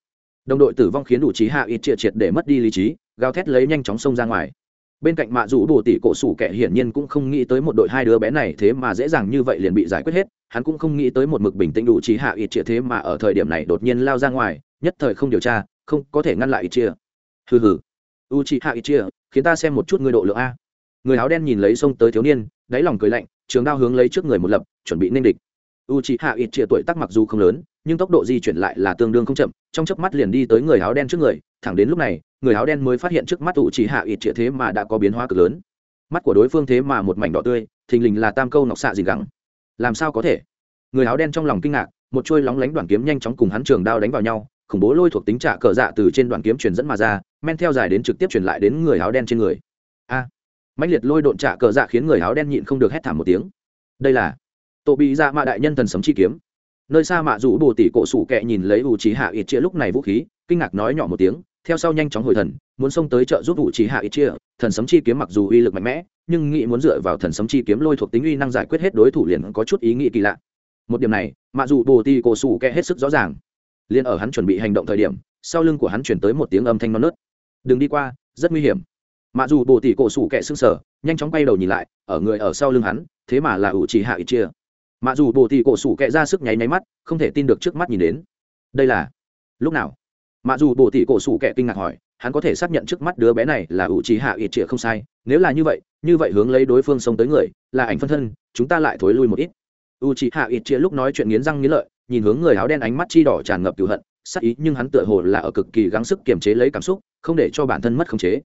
Đồng đội tử vong khiến đủ trí hạ ít triệt triệt để mất đi lý trí, gào thét lấy nhanh chóng xông ra ngoài. Bên cạnh mạ rủ bồ tỷ cổ sủ kẻ hiển nhiên cũng không nghĩ tới một đội hai đứa bé này thế mà dễ dàng như vậy liền bị giải quyết hết, hắn cũng không nghĩ tới một mực bình tĩnh đủ trí hạ ít chia thế mà ở thời điểm này đột nhiên lao ra ngoài, nhất thời không điều tra, không có thể ngăn lại ít chia hừ hừ u chị hạ ít chia khiến ta xem một chút ngươi độ lượng a. Người áo đen nhìn lấy sông tới thiếu niên, đáy lòng cười lạnh, trường đao hướng lấy trước người một lập, chuẩn bị nên địch. U chị hạ ít chia tuổi tác mặc dù không lớn, nhưng tốc độ di chuyển lại là tương đương không chậm, trong chớp mắt liền đi tới người áo đen trước người, thẳng đến lúc này, người áo đen mới phát hiện trước mắt u chị hạ ít chia thế mà đã có biến hóa cực lớn. Mắt của đối phương thế mà một mảnh đỏ tươi, thình lình là tam câu nọc xạ gì gắng. Làm sao có thể? Người áo đen trong lòng kinh ngạc, một chuôi lóng lánh đoàn kiếm nhanh chóng cùng hắn trường đao đánh vào nhau khủng bố lôi thuộc tính trả cờ dạ từ trên đoàn kiếm truyền dẫn mà ra men theo dài đến trực tiếp truyền lại đến người áo đen trên người. A. À, mạnh liệt lôi độn trả cờ dạ khiến người áo đen nhịn không được hét thảm một tiếng. Đây là tổ bị dạ mạ đại nhân thần sấm chi kiếm. Nơi xa mạ rủ bồ tỷ cổ sủ kẹ nhìn lấy ủ trí hạ ít chia lúc này vũ khí kinh ngạc nói nhỏ một tiếng theo sau nhanh chóng hồi thần muốn xông tới trợ giúp ủ trí hạ ít chia thần sấm chi kiếm mặc dù uy lực mạnh mẽ nhưng nghĩ muốn dựa vào thần sấm chi kiếm lôi thuộc tính uy năng giải quyết hết đối thủ liền có chút ý nghĩ kỳ lạ. Một điểm này mạ dù bồ tỷ cổ sủ kẹ hết sức rõ ràng liền ở hắn chuẩn bị hành động thời điểm, sau lưng của hắn chuyển tới một tiếng âm thanh non nớt. Đừng đi qua, rất nguy hiểm. Mặc dù bồ tỷ cổ sủ kẹ xương sở nhanh chóng quay đầu nhìn lại, ở người ở sau lưng hắn, thế mà là ủ trì hạ ít chia. Mặc dù bồ tỷ cổ sủ kệ ra sức nháy nháy mắt, không thể tin được trước mắt nhìn đến. Đây là lúc nào? Mặc dù bồ tỷ cổ sủ kệ kinh ngạc hỏi, hắn có thể xác nhận trước mắt đứa bé này là ủ trì hạ ít chia không sai, nếu là như vậy như vậy hướng lấy đối phương xông tới người, là ảnh phân thân, chúng ta lại thối lui một ít. U trì hạ ít chia lúc nói chuyện nghiến răng nghiến lợi nhìn hướng người áo đen ánh mắt chi đỏ tràn ngập cựu hận, sắc ý nhưng hắn tựa hồ là ở cực kỳ gắng sức kiềm chế lấy cảm xúc, không để cho bản thân mất khống chế.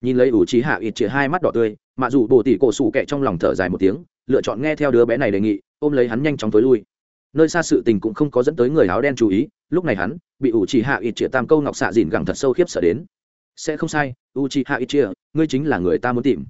Nhìn lấy ủ trí hạ ít chĩa hai mắt đỏ tươi, mà dù bồ tỷ cổ sủ kệ trong lòng thở dài một tiếng, lựa chọn nghe theo đứa bé này đề nghị, ôm lấy hắn nhanh chóng tối lui. Nơi xa sự tình cũng không có dẫn tới người áo đen chú ý, lúc này hắn bị ủ trì hạ ít chĩa tam câu ngọc xạ dìn gẳng thật sâu khiếp sợ đến. Sẽ không sai u trì hạ ít chĩa, ngươi chính là người ta muốn tìm.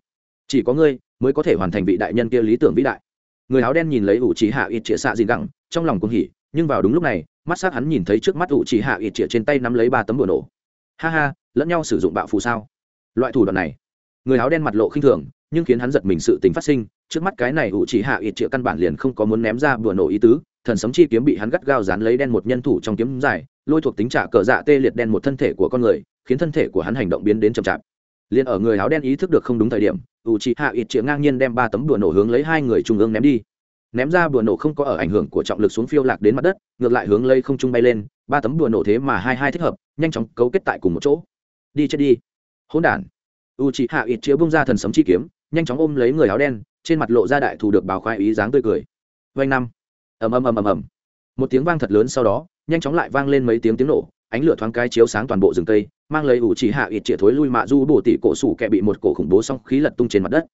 Chỉ có ngươi mới có thể hoàn thành vị đại nhân kia lý tưởng vĩ đại. Người áo đen nhìn lấy ủ trì hạ ít chĩa xạ dìn gẳng, trong lòng cũng hỉ nhưng vào đúng lúc này, mắt s á c hắn nhìn thấy trước mắt ủ chỉ hạ ít chĩa trên tay nắm lấy ba tấm bùa nổ. Ha ha, lẫn nhau sử dụng bạo phù sao? Loại thủ đoạn này, người áo đen mặt lộ khinh thường, nhưng khiến hắn giật mình sự tình phát sinh, trước mắt cái này ủ chỉ hạ ít triệu căn bản liền không có muốn ném ra bừa nổ ý tứ, thần sấm chi kiếm bị hắn gắt gao dán lấy đen một nhân thủ trong kiếm dài, lôi thuộc tính trả cờ dạ tê liệt đen một thân thể của con người, khiến thân thể của hắn hành động biến đến chậm chạp. Liền ở người áo đen ý thức được không đúng thời điểm, ủ chỉ hạ ít triệu ngang nhiên đem ba tấm đùa nổ hướng lấy hai người trung ương ném đi ném ra bùa nổ không có ở ảnh hưởng của trọng lực xuống phiêu lạc đến mặt đất, ngược lại hướng lây không trung bay lên, ba tấm bùa nổ thế mà hai hai thích hợp, nhanh chóng cấu kết tại cùng một chỗ. Đi chết đi. Hỗn đản. U chị hạ ít chĩa bung ra thần sấm chi kiếm, nhanh chóng ôm lấy người áo đen, trên mặt lộ ra đại thù được bào khoái ý dáng tươi cười. Vanh năm. Ầm ầm ầm ầm ầm. Một tiếng vang thật lớn sau đó, nhanh chóng lại vang lên mấy tiếng tiếng nổ, ánh lửa thoáng cái chiếu sáng toàn bộ rừng tây mang lấy ủ chỉ hạ ít chĩa thối lui mạ du bổ tỷ cổ sủ kẹ bị một cổ khủng bố song khí lật tung trên mặt đất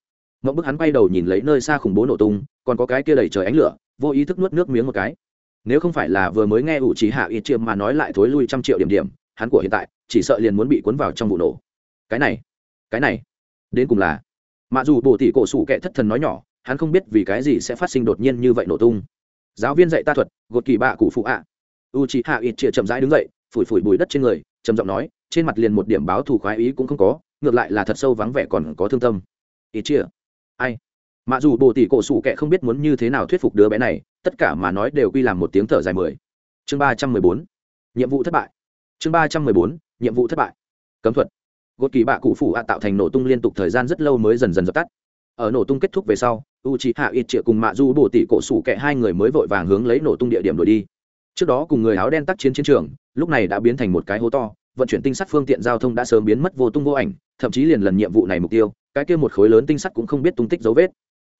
mộng bức hắn quay đầu nhìn lấy nơi xa khủng bố nổ tung, còn có cái kia đầy trời ánh lửa, vô ý thức nuốt nước miếng một cái. Nếu không phải là vừa mới nghe ủ trí hạ ít chĩa mà nói lại thối lui trăm triệu điểm điểm, hắn của hiện tại, chỉ sợ liền muốn bị cuốn vào trong vụ nổ. Cái này cái này, đến cùng là. Mà dù bổ tỷ cổ sủ kệ thất thần nói nhỏ, hắn không biết vì cái gì sẽ phát sinh đột nhiên như vậy nổ tung. Giáo viên dạy ta thuật, gột kỳ bạ cụ phụ ạ. U trí hạ ít chĩa chậm rãi đứng dậy, phủi phủi bùi đất trên người, trầm giọng nói, trên mặt liền một điểm báo thù khoái ý cũng không có, ngược lại là thật sâu vắng vẻ còn có thương tâm. Ít chia ai? Mặc dù bồ tỷ cổ sủ kệ không biết muốn như thế nào thuyết phục đứa bé này, tất cả mà nói đều quy làm một tiếng thở dài mười. Chương ba trăm mười bốn. Nhiệm vụ thất bại. Chương ba trăm mười bốn. Nhiệm vụ thất bại. Cấm thuật. Gột kỳ bạ cụ phủ ạ tạo thành nổ tung liên tục thời gian rất lâu mới dần dần dập tắt. Ở nổ tung kết thúc về sau u c h i hạ ít triệu cùng mạ du bổ tỷ cổ sủ kệ hai người mới vội vàng hướng lấy nổ tung địa điểm đổi đi. Trước đó cùng người áo đen tác chiến chiến trường, lúc này đã biến thành một cái hố to, vận chuyển tinh sắt phương tiện giao thông đã sớm biến mất vô tung vô ảnh, thậm chí liền lần nhiệm vụ này mục tiêu cái kia một khối lớn tinh sắt cũng không biết tung tích dấu vết.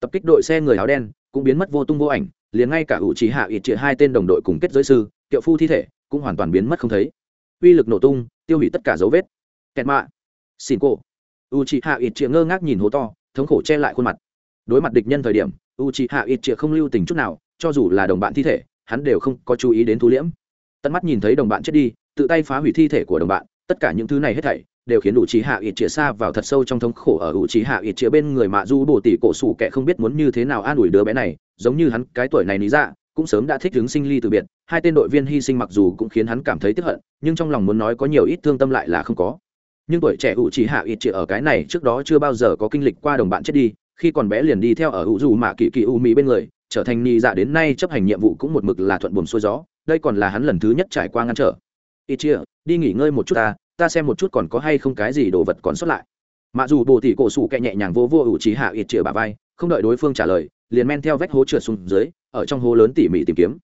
Tập kích đội xe người áo đen cũng biến mất vô tung vô ảnh, liền ngay cả ủ trí hạ ít chia hai tên đồng đội cùng kết giới sư, kiệu phu thi thể cũng hoàn toàn biến mất không thấy. Uy lực nổ tung, tiêu hủy tất cả dấu vết. Kẹt mạ. Xin cô u itachi hạ ít ngơ ngác nhìn hố to, thống khổ che lại khuôn mặt. Đối mặt địch nhân thời điểm u itachi hạ ít không lưu tình chút nào, cho dù là đồng bạn thi thể, hắn đều không có chú ý đến thu liễm. Tận mắt nhìn thấy đồng bạn chết đi, tự tay phá hủy thi thể của đồng bạn, tất cả những thứ này hết thảy đều khiến ủ trí hạ ít chĩa xa vào thật sâu trong thống khổ ở ủ trí hạ ít chĩa bên người mạ du bổ tỷ cổ sủ kẻ không biết muốn như thế nào an ủi đứa bé này, giống như hắn cái tuổi này lý Dạ cũng sớm đã thích ứng sinh ly từ biệt. Hai tên đội viên hy sinh mặc dù cũng khiến hắn cảm thấy tiếc hận, nhưng trong lòng muốn nói có nhiều ít thương tâm lại là không có. Nhưng tuổi trẻ ủ trí hạ ít chĩa ở cái này trước đó chưa bao giờ có kinh lịch qua đồng bạn chết đi, khi còn bé liền đi theo ở ủ dù mạ kỳ kỳ u mỹ bên người, trở thành ni dạ đến nay chấp hành nhiệm vụ cũng một mực là thuận buồm xuôi gió, đây còn là hắn lần thứ nhất trải qua ngăn trở. Ít chia đi nghỉ ngơi một chút ta ta xem một chút còn có hay không cái gì đồ vật còn sót lại. Mặc dù bồ tỷ cổ sủ kẹ nhẹ nhàng vô vô ủ trí hạ ít chĩa bà vai, không đợi đối phương trả lời, liền men theo vách hố trượt xuống dưới, ở trong hố lớn tỉ mỉ tìm kiếm.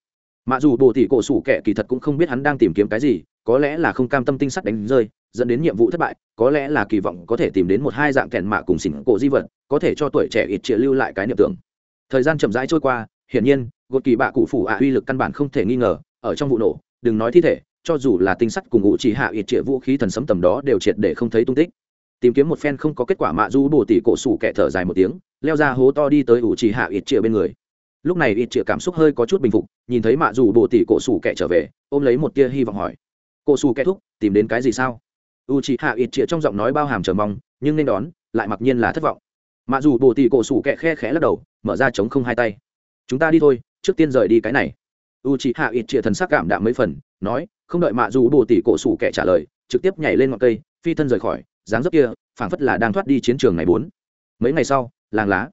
Mặc dù bồ tỷ cổ sủ kẹ kỳ thật cũng không biết hắn đang tìm kiếm cái gì, có lẽ là không cam tâm tinh sắt đánh rơi, dẫn đến nhiệm vụ thất bại, có lẽ là kỳ vọng có thể tìm đến một hai dạng kẹn mạ cùng xỉn cổ di vật, có thể cho tuổi trẻ ít chĩa lưu lại cái niệm tưởng. Thời gian chậm rãi trôi qua, hiển nhiên, gột kỳ bạ cụ phủ ạ uy lực căn bản không thể nghi ngờ, ở trong vụ nổ, đừng nói thi thể cho dù là tinh sắt cùng ngụ chỉ hạ ít trịa vũ khí thần sấm tầm đó đều triệt để không thấy tung tích. Tìm kiếm một phen không có kết quả mạ du bồ tỷ cổ sủ kẻ thở dài một tiếng, leo ra hố to đi tới ủ chỉ hạ ít trịa bên người. Lúc này ít trịa cảm xúc hơi có chút bình phục, nhìn thấy mạ dù bồ tỷ cổ sủ kẻ trở về, ôm lấy một tia hy vọng hỏi. Cổ sủ kẻ thúc, tìm đến cái gì sao? U chỉ hạ ít trịa trong giọng nói bao hàm chờ mong, nhưng nên đón, lại mặc nhiên là thất vọng. Mạ dù bồ tỷ cổ sủ kẻ khe khẽ lắc đầu, mở ra chống không hai tay. Chúng ta đi thôi, trước tiên rời đi cái này u chị hạ ít chia thần sắc cảm đạm mấy phần, nói, không đợi mạ dù bồ tỷ cổ sủ kẻ trả lời, trực tiếp nhảy lên ngọn cây, phi thân rời khỏi, dáng dấp kia, phảng phất là đang thoát đi chiến trường này bốn. Mấy ngày sau, làng lá.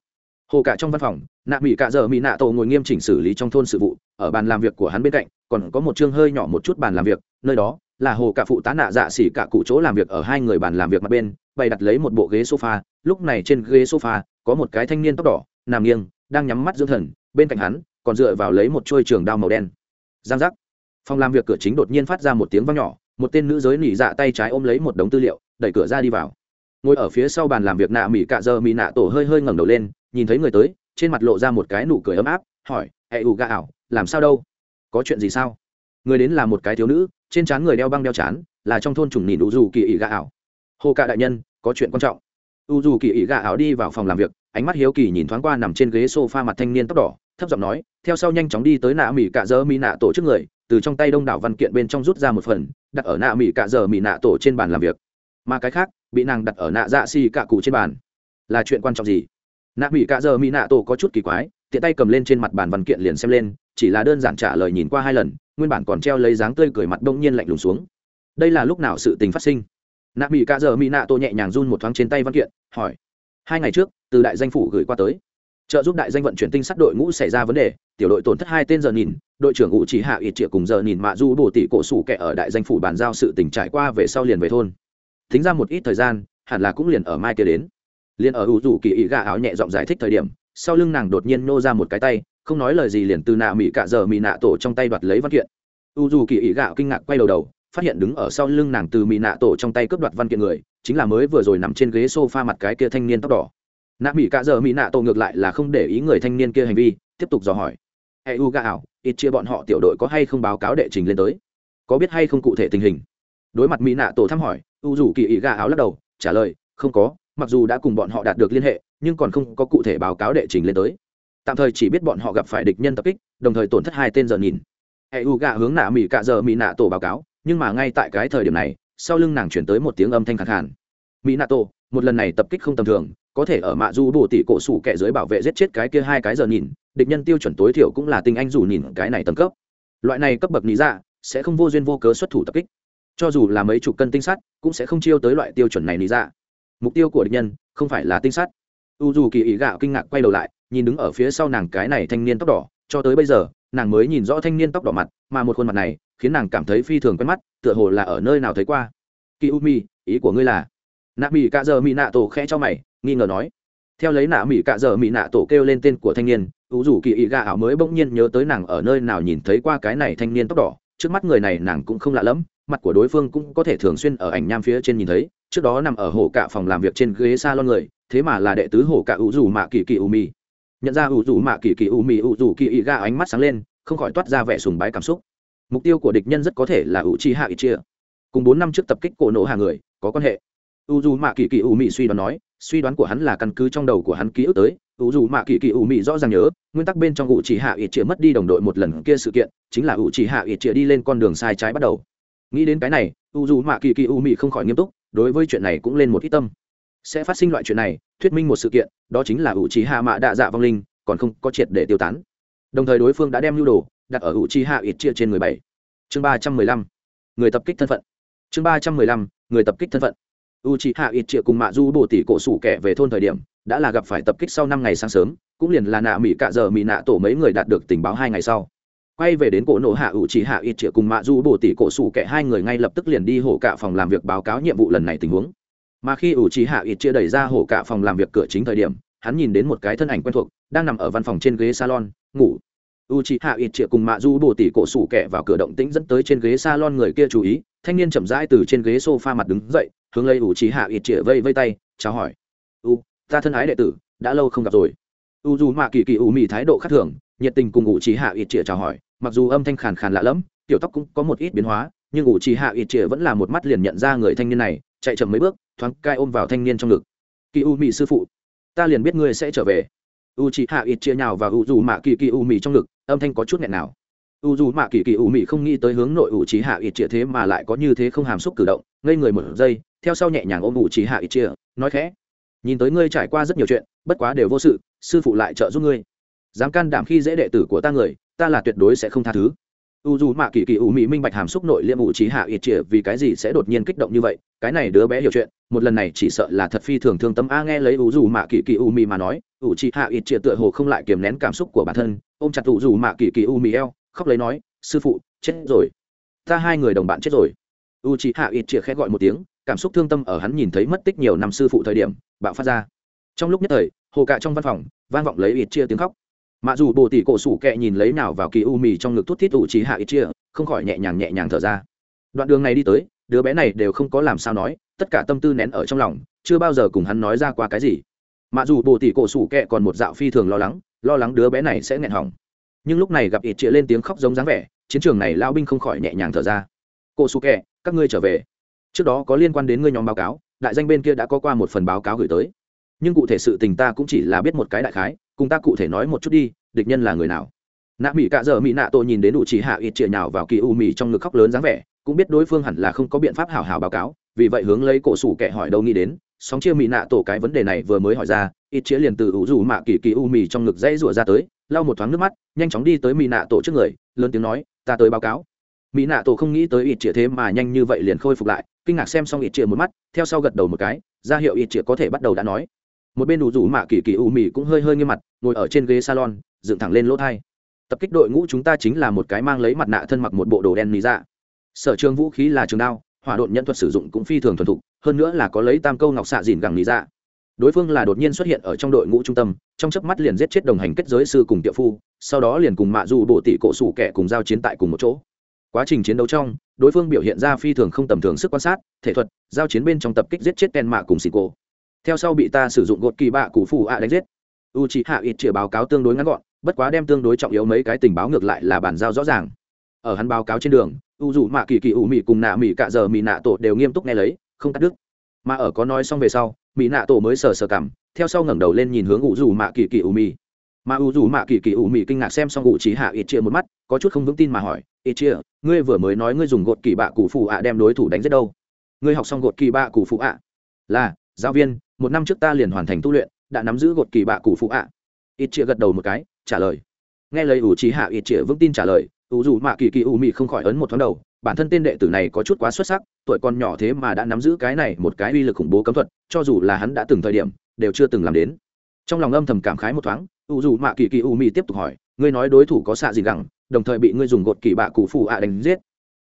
Hồ cả trong văn phòng, nạ mỹ cạ giờ mỹ nạ tổ ngồi nghiêm chỉnh xử lý trong thôn sự vụ, ở bàn làm việc của hắn bên cạnh, còn có một chương hơi nhỏ một chút bàn làm việc, nơi đó là hồ cả phụ tá nạ dạ xỉ cả cụ chỗ làm việc ở hai người bàn làm việc mặt bên, bày đặt lấy một bộ ghế sofa, lúc này trên ghế sofa có một cái thanh niên tóc đỏ, nằm nghiêng, đang nhắm mắt dưỡng thần, bên cạnh hắn còn dựa vào lấy một chuôi trường đao màu đen. Giang giác. Phòng làm việc cửa chính đột nhiên phát ra một tiếng vang nhỏ, một tên nữ giới nỉ dạ tay trái ôm lấy một đống tư liệu, đẩy cửa ra đi vào. Ngồi ở phía sau bàn làm việc nạ mỹ cạ giờ mỹ nạ tổ hơi hơi ngẩng đầu lên, nhìn thấy người tới, trên mặt lộ ra một cái nụ cười ấm áp, hỏi hệ ủ gà ảo, làm sao đâu? Có chuyện gì sao? Người đến là một cái thiếu nữ, trên trán người đeo băng đeo chán, là trong thôn trùng nỉ đủ dù kỳ ỉ gà ảo. Hồ cạ đại nhân, có chuyện quan trọng. U dù kỳ ỉ gà ảo đi vào phòng làm việc, ánh mắt hiếu kỳ nhìn thoáng qua nằm trên ghế sofa mặt thanh niên tóc đỏ thấp giọng nói, theo sau nhanh chóng đi tới nạ mỹ cạ dơ mỹ nạ tổ trước người, từ trong tay đông đảo văn kiện bên trong rút ra một phần, đặt ở nạ mỹ cạ dơ mỹ nạ tổ trên bàn làm việc. Mà cái khác, bị nàng đặt ở nạ dạ xì cạ cụ trên bàn. Là chuyện quan trọng gì? Nạ mỹ cạ dơ mỹ nạ tổ có chút kỳ quái, tiện tay cầm lên trên mặt bàn văn kiện liền xem lên, chỉ là đơn giản trả lời nhìn qua hai lần, nguyên bản còn treo lấy dáng tươi cười mặt đông nhiên lạnh lùng xuống. Đây là lúc nào sự tình phát sinh? Nạ mỹ cạ dơ mỹ nạ tổ nhẹ nhàng run một thoáng trên tay văn kiện, hỏi. Hai ngày trước, từ đại danh phủ gửi qua tới trợ giúp đại danh vận chuyển tinh sắt đội ngũ xảy ra vấn đề, tiểu đội tổn thất hai tên giờ nhìn, đội trưởng ngụ chỉ hạ ít triệu cùng giờ nhìn mạ du bổ tỷ cổ sủ kẻ ở đại danh phủ bàn giao sự tình trải qua về sau liền về thôn. Thính ra một ít thời gian, hẳn là cũng liền ở mai kia đến. Liền ở ủ dù kỳ ý gà áo nhẹ giọng giải thích thời điểm, sau lưng nàng đột nhiên nô ra một cái tay, không nói lời gì liền từ nạ mỹ cả giờ mỹ nạ tổ trong tay đoạt lấy văn kiện. U dù kỳ ý gạo kinh ngạc quay đầu đầu, phát hiện đứng ở sau lưng nàng từ mỹ nạ tổ trong tay cướp đoạt văn kiện người, chính là mới vừa rồi nằm trên ghế s o f a mặt cái kia thanh niên tóc đỏ nạ mỹ cả giờ mỹ nạ tổ ngược lại là không để ý người thanh niên kia hành vi, tiếp tục dò hỏi. Hệ u gà ảo, ít chia bọn họ tiểu đội có hay không báo cáo đệ trình lên tới? Có biết hay không cụ thể tình hình? Đối mặt mỹ nạ tổ thăm hỏi, u rủ kỳ ý gà áo lắc đầu, trả lời, không có, mặc dù đã cùng bọn họ đạt được liên hệ, nhưng còn không có cụ thể báo cáo đệ trình lên tới. Tạm thời chỉ biết bọn họ gặp phải địch nhân tập kích, đồng thời tổn thất hai tên giờ nhìn. Hệ u gà hướng nạ mỹ cạ giờ mỹ nạ tổ báo cáo, nhưng mà ngay tại cái thời điểm này, sau lưng nàng chuyển tới một tiếng âm thanh khẳng hẳn mỹ nạ tổ, một lần này tập kích không tầm thường có thể ở mạ du bổ tỷ cổ sủ kẻ dưới bảo vệ giết chết cái kia hai cái giờ nhìn, địch nhân tiêu chuẩn tối thiểu cũng là tinh anh dù nhìn cái này tầng cấp. Loại này cấp bậc lý ra sẽ không vô duyên vô cớ xuất thủ tập kích. Cho dù là mấy chục cân tinh sắt, cũng sẽ không chiêu tới loại tiêu chuẩn này lý ra mục tiêu của địch nhân không phải là tinh sắt. U dù kỳ ý gạo kinh ngạc quay đầu lại, nhìn đứng ở phía sau nàng cái này thanh niên tóc đỏ, cho tới bây giờ, nàng mới nhìn rõ thanh niên tóc đỏ mặt, mà một khuôn mặt này khiến nàng cảm thấy phi thường quen mắt, tựa hồ là ở nơi nào thấy qua. Kỳ u mi ý của ngươi là? Nạ mỹ cạ giờ mỹ nạ tổ khẽ cho mày nghi ngờ nói. Theo lấy nạ mỹ cạ giờ mỹ nạ tổ kêu lên tên của thanh niên ủ rủ kỳ ý gà ảo mới bỗng nhiên nhớ tới nàng ở nơi nào nhìn thấy qua cái này thanh niên tóc đỏ. Trước mắt người này nàng cũng không lạ lẫm, mặt của đối phương cũng có thể thường xuyên ở ảnh nham phía trên nhìn thấy. Trước đó nằm ở hồ cạ phòng làm việc trên ghế s a lon người, thế mà là đệ tứ hồ cạ ủ rủ mạ kỳ kỳ u mi nhận ra ủ rủ mạ kỳ kỳ u mi ủ rủ kỳ ý gà ánh mắt sáng lên, không khỏi toát ra vẻ sùng bái cảm xúc. Mục tiêu của địch nhân rất có thể là ủ chi hạ ít chia. Cùng bốn năm trước tập kích cổ nổ hàng người, có quan hệ. U dù mạ kỳ kỳ u mị suy đoán nói suy đoán của hắn là căn cứ trong đầu của hắn ký ức tới u dù mạ kỳ kỳ ủ mị rõ ràng nhớ, nguyên tắc bên trong ủ chỉ hạ ít chĩa mất đi đồng đội một lần kia sự kiện, chính là ủ chỉ hạ ít chĩa đi lên con đường sai trái bắt đầu. Nghĩ đến cái này u dù mạ kỳ kỳ ủ mị không khỏi nghiêm túc, đối với chuyện này cũng lên một ít tâm. Sẽ phát sinh loại chuyện này, thuyết minh một sự kiện, đó chính là ủ chỉ hạ mạ đạ dạ vong linh, còn không có triệt để tiêu tán. Đồng thời đối phương đã đem lưu đồ, đặt ở ủ chỉ hạ ít chia trên mười bảy. Chương ba trăm mười lăm. Người tập kích thân phận. Chương ba trăm mười lăm. Người tập kích thân phận u chi hạ ít chia cùng mạ du bổ tỷ cổ sủ kẻ về thôn thời điểm, đã là gặp phải tập kích sau năm ngày sáng sớm, cũng liền là nạ mỹ cạ giờ mỹ nạ tổ mấy người đạt được tình báo hai ngày sau. Quay về đến cổ nộ hạ ủ chỉ hạ ít triệu cùng mạ du bổ tỷ cổ sủ kẻ, hai người ngay lập tức liền đi hổ cả phòng làm việc báo cáo nhiệm vụ lần này tình huống. Mà khi ủ chỉ hạ ít chia đẩy ra hổ cả phòng làm việc cửa chính thời điểm, hắn nhìn đến một cái thân ảnh quen thuộc, đang nằm ở văn phòng trên ghế salon, ngủ. U c h ị hạ ít triệu cùng mạ du bồ tỷ cổ sủ kẹ vào cửa động tĩnh dẫn tới trên ghế s a lon người kia chú ý thanh niên chậm rãi từ trên ghế sofa mặt đứng dậy, hướng lấy u trí hạ ít chĩa vây vây tay, chào hỏi. U, ta thân ái đệ tử, đã lâu không gặp rồi. U dù mạ kỳ kỳ u mì thái độ khác thường, nhiệt tình cùng u trí hạ ít chĩa chào hỏi, mặc dù âm thanh khàn khàn lạ lẫm, tiểu tóc cũng có một ít biến hóa, nhưng u trí hạ ít chĩa vẫn là một mắt liền nhận ra người thanh niên này, chạy chậm mấy bước, thoáng cai ôm vào thanh niên trong ngực. Kỳ u mì sư phụ, ta liền biết ngươi sẽ trở về. U trí hạ ít chia nhào và u dù mạ kỳ kỳ u mì trong ngực, âm thanh có chút nghẹn nào u dù mạ kỳ kỳ u mị không nghĩ tới hướng nội ủ trí hạ ít chia thế mà lại có như thế không hàm xúc cử động, ngây người một giây, theo sau nhẹ nhàng ôm ủ trí hạ ít chia nói khẽ, nhìn tới ngươi trải qua rất nhiều chuyện, bất quá đều vô sự, sư phụ lại trợ giúp ngươi. Dám can đảm khi dễ đệ tử của ta người, ta là tuyệt đối sẽ không tha thứ. U dù mạ kỳ kỳ u mị minh bạch hàm xúc nội liêm ủ trí hạ ít chia vì cái gì sẽ đột nhiên kích động như vậy, cái này đứa bé hiểu chuyện, một lần này chỉ sợ là thật phi thường thương tâm. A nghe lấy u dù mạ kỳ kỳ u mị mà nói, ủ trí hạ ít chia tựa hồ không lại kiềm nén cảm xúc của bản thân, ôm chặt ủ dù mạ kỳ kỳ u mị eo khóc lấy nói, sư phụ, chết rồi. Ta hai người đồng bạn chết rồi. U trí hạ ít chĩa khẽ gọi một tiếng, cảm xúc thương tâm ở hắn nhìn thấy mất tích nhiều năm sư phụ thời điểm, bạo phát ra. Trong lúc nhất thời, hồ cạ trong văn phòng, vang vọng lấy ít chia tiếng khóc. Mặc dù bồ tỷ cổ sủ kệ nhìn lấy nào vào kỳ u mì trong ngực thút thít ủ trí hạ ít chia không khỏi nhẹ nhàng nhẹ nhàng thở ra. Đoạn đường này đi tới, đứa bé này đều không có làm sao nói, tất cả tâm tư nén ở trong lòng, chưa bao giờ cùng hắn nói ra qua cái gì. Mặc dù bồ tỷ cổ sủ kệ còn một dạo phi thường lo lắng lo lắng đứa bé này sẽ nghẹn hỏng nhưng lúc này gặp ít chĩa lên tiếng khóc giống dáng vẻ, chiến trường này lao binh không khỏi nhẹ nhàng thở ra. Cô su kẹ các ngươi trở về. Trước đó có liên quan đến ngươi nhóm báo cáo, đại danh bên kia đã có qua một phần báo cáo gửi tới. Nhưng cụ thể sự tình ta cũng chỉ là biết một cái đại khái, cùng ta cụ thể nói một chút đi, địch nhân là người nào. Nạ mỹ cạ dở mỹ nạ tôi nhìn đến đủ chỉ hạ ít chĩa nhào vào kỳ u mì trong ngực khóc lớn dáng vẻ, cũng biết đối phương hẳn là không có biện pháp hảo hảo báo cáo, vì vậy hướng lấy cổ sủ kẻ hỏi đâu nghĩ đến, sóng chia mỹ nạ tổ cái vấn đề này vừa mới hỏi ra, ít chĩa liền từ ủ rủ mạ kỳ kỳ u mì trong ngực dãy rủa ra tới lau một thoáng nước mắt, nhanh chóng đi tới mỹ nạ tổ trước người, lớn tiếng nói, ta tới báo cáo. Mỹ nạ tổ không nghĩ tới ít chĩa thế mà nhanh như vậy liền khôi phục lại, kinh ngạc xem xong ít chĩa một mắt, theo sau gật đầu một cái, ra hiệu ít chĩa có thể bắt đầu đã nói. Một bên đủ rủ mạ kỳ kỳ u mì cũng hơi hơi nghiêm mặt, ngồi ở trên ghế salon, dựng thẳng lên lỗ thai. Tập kích đội ngũ chúng ta chính là một cái mang lấy mặt nạ thân mặc một bộ đồ đen mì ra dạ. sở trường vũ khí là trường đao, hỏa độn nhân thuật sử dụng cũng phi thường thuần thục, hơn nữa là có lấy tam câu ngọc xạ dìn gẳng lý ra dạ đối phương là đột nhiên xuất hiện ở trong đội ngũ trung tâm, trong chớp mắt liền giết chết đồng hành kết giới sư cùng tiệu phu, sau đó liền cùng mạ dù bổ tỷ cổ sủ kẻ cùng giao chiến tại cùng một chỗ. Quá trình chiến đấu trong, đối phương biểu hiện ra phi thường không tầm thường sức quan sát, thể thuật, giao chiến bên trong tập kích giết chết ken mạ cùng xì cổ. Theo sau bị ta sử dụng gột kỳ bạ cụ phù ạ đánh giết. U chị hạ ít chĩa báo cáo tương đối ngắn gọn, bất quá đem tương đối trọng yếu mấy cái tình báo ngược lại là bản giao rõ ràng. Ở hắn báo cáo trên đường, u dù mạ kỳ kỳ ủ mị cùng nạ mị cạ giờ mị nạ tổ đều nghiêm túc nghe lấy, không cắt đứt. Mà ở có nói xong về sau mỹ nạ tổ mới sờ sờ cảm theo sau ngẩng đầu lên nhìn hướng u dù mạ kỳ kỳ ủ mì. Mà u dù mạ kỳ kỳ ủ mì kinh ngạc xem xong u trí hạ ít chia một mắt, có chút không vững tin mà hỏi, ít chia ngươi vừa mới nói ngươi dùng gột kỳ bạ cụ phụ ạ đem đối thủ đánh giết đâu? Ngươi học xong gột kỳ bạ cụ phụ ạ? Là, giáo viên, một năm trước ta liền hoàn thành tu luyện, đã nắm giữ gột kỳ bạ cụ phụ ạ. Ít chia gật đầu một cái, trả lời. Nghe lời ủ trí hạ ít chia vững tin trả lời u dù mạ kỳ kỳ u mì không khỏi ấn một thoáng đầu bản thân tên đệ tử này có chút quá xuất sắc, tuổi còn nhỏ thế mà đã nắm giữ cái này một cái uy lực khủng bố cấm thuật, cho dù là hắn đã từng thời điểm, đều chưa từng làm đến. Trong lòng âm thầm cảm khái một thoáng, u dù mạ kỳ kỳ u mi tiếp tục hỏi, ngươi nói đối thủ có xạ gì gẳng, đồng thời bị ngươi dùng gột kỳ bạ cụ phù ạ đánh giết.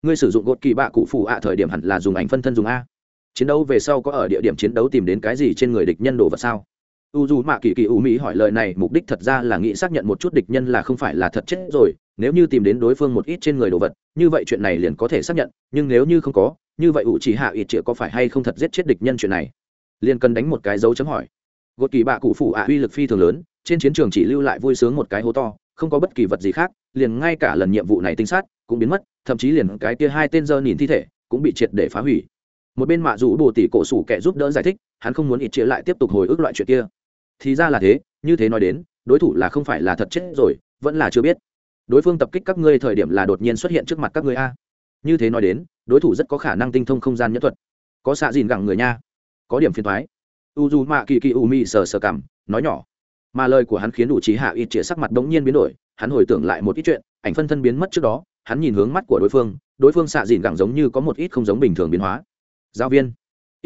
Ngươi sử dụng gột kỳ bạ cụ phù ạ thời điểm hẳn là dùng ảnh phân thân dùng a. Chiến đấu về sau có ở địa điểm chiến đấu tìm đến cái gì trên người địch nhân đồ vật sao? U dù mạ kỳ kỳ u mỹ hỏi lời này, mục đích thật ra là nghĩ xác nhận một chút địch nhân là không phải là thật chết rồi, nếu như tìm đến đối phương một ít trên người đồ vật, như vậy chuyện này liền có thể xác nhận, nhưng nếu như không có, như vậy ủ chỉ hạ ít chĩa có phải hay không thật giết chết địch nhân chuyện này? Liền cần đánh một cái dấu chấm hỏi. Gột kỳ bạ cụ phụ ạ, uy lực phi thường lớn, trên chiến trường chỉ lưu lại vui sướng một cái hố to, không có bất kỳ vật gì khác, liền ngay cả lần nhiệm vụ này tinh sát cũng biến mất, thậm chí liền cái kia hai tên dơ nhìn thi thể cũng bị triệt để phá hủy. Một bên mạ rủ bồ tỷ cổ sủ kẻ giúp đỡ giải thích, hắn không muốn ít chia lại tiếp tục hồi ức loại chuyện kia thì ra là thế, như thế nói đến, đối thủ là không phải là thật chết rồi, vẫn là chưa biết. Đối phương tập kích các ngươi thời điểm là đột nhiên xuất hiện trước mặt các ngươi a. Như thế nói đến, đối thủ rất có khả năng tinh thông không gian nhẫn thuật. Có xạ dìn gẳng người nha. Có điểm phiền thoái u d u mạ kỳ kỳ u mi sờ sờ cảm nói nhỏ. Mà lời của hắn khiến đủ trí hạ ít chĩa sắc mặt đ ố n g nhiên biến đổi, hắn hồi tưởng lại một ít chuyện, ảnh phân thân biến mất trước đó, hắn nhìn hướng mắt của đối phương đối phương xạ dìn gẳng giống như có một ít không giống bình thường biến hóa. Giáo viên,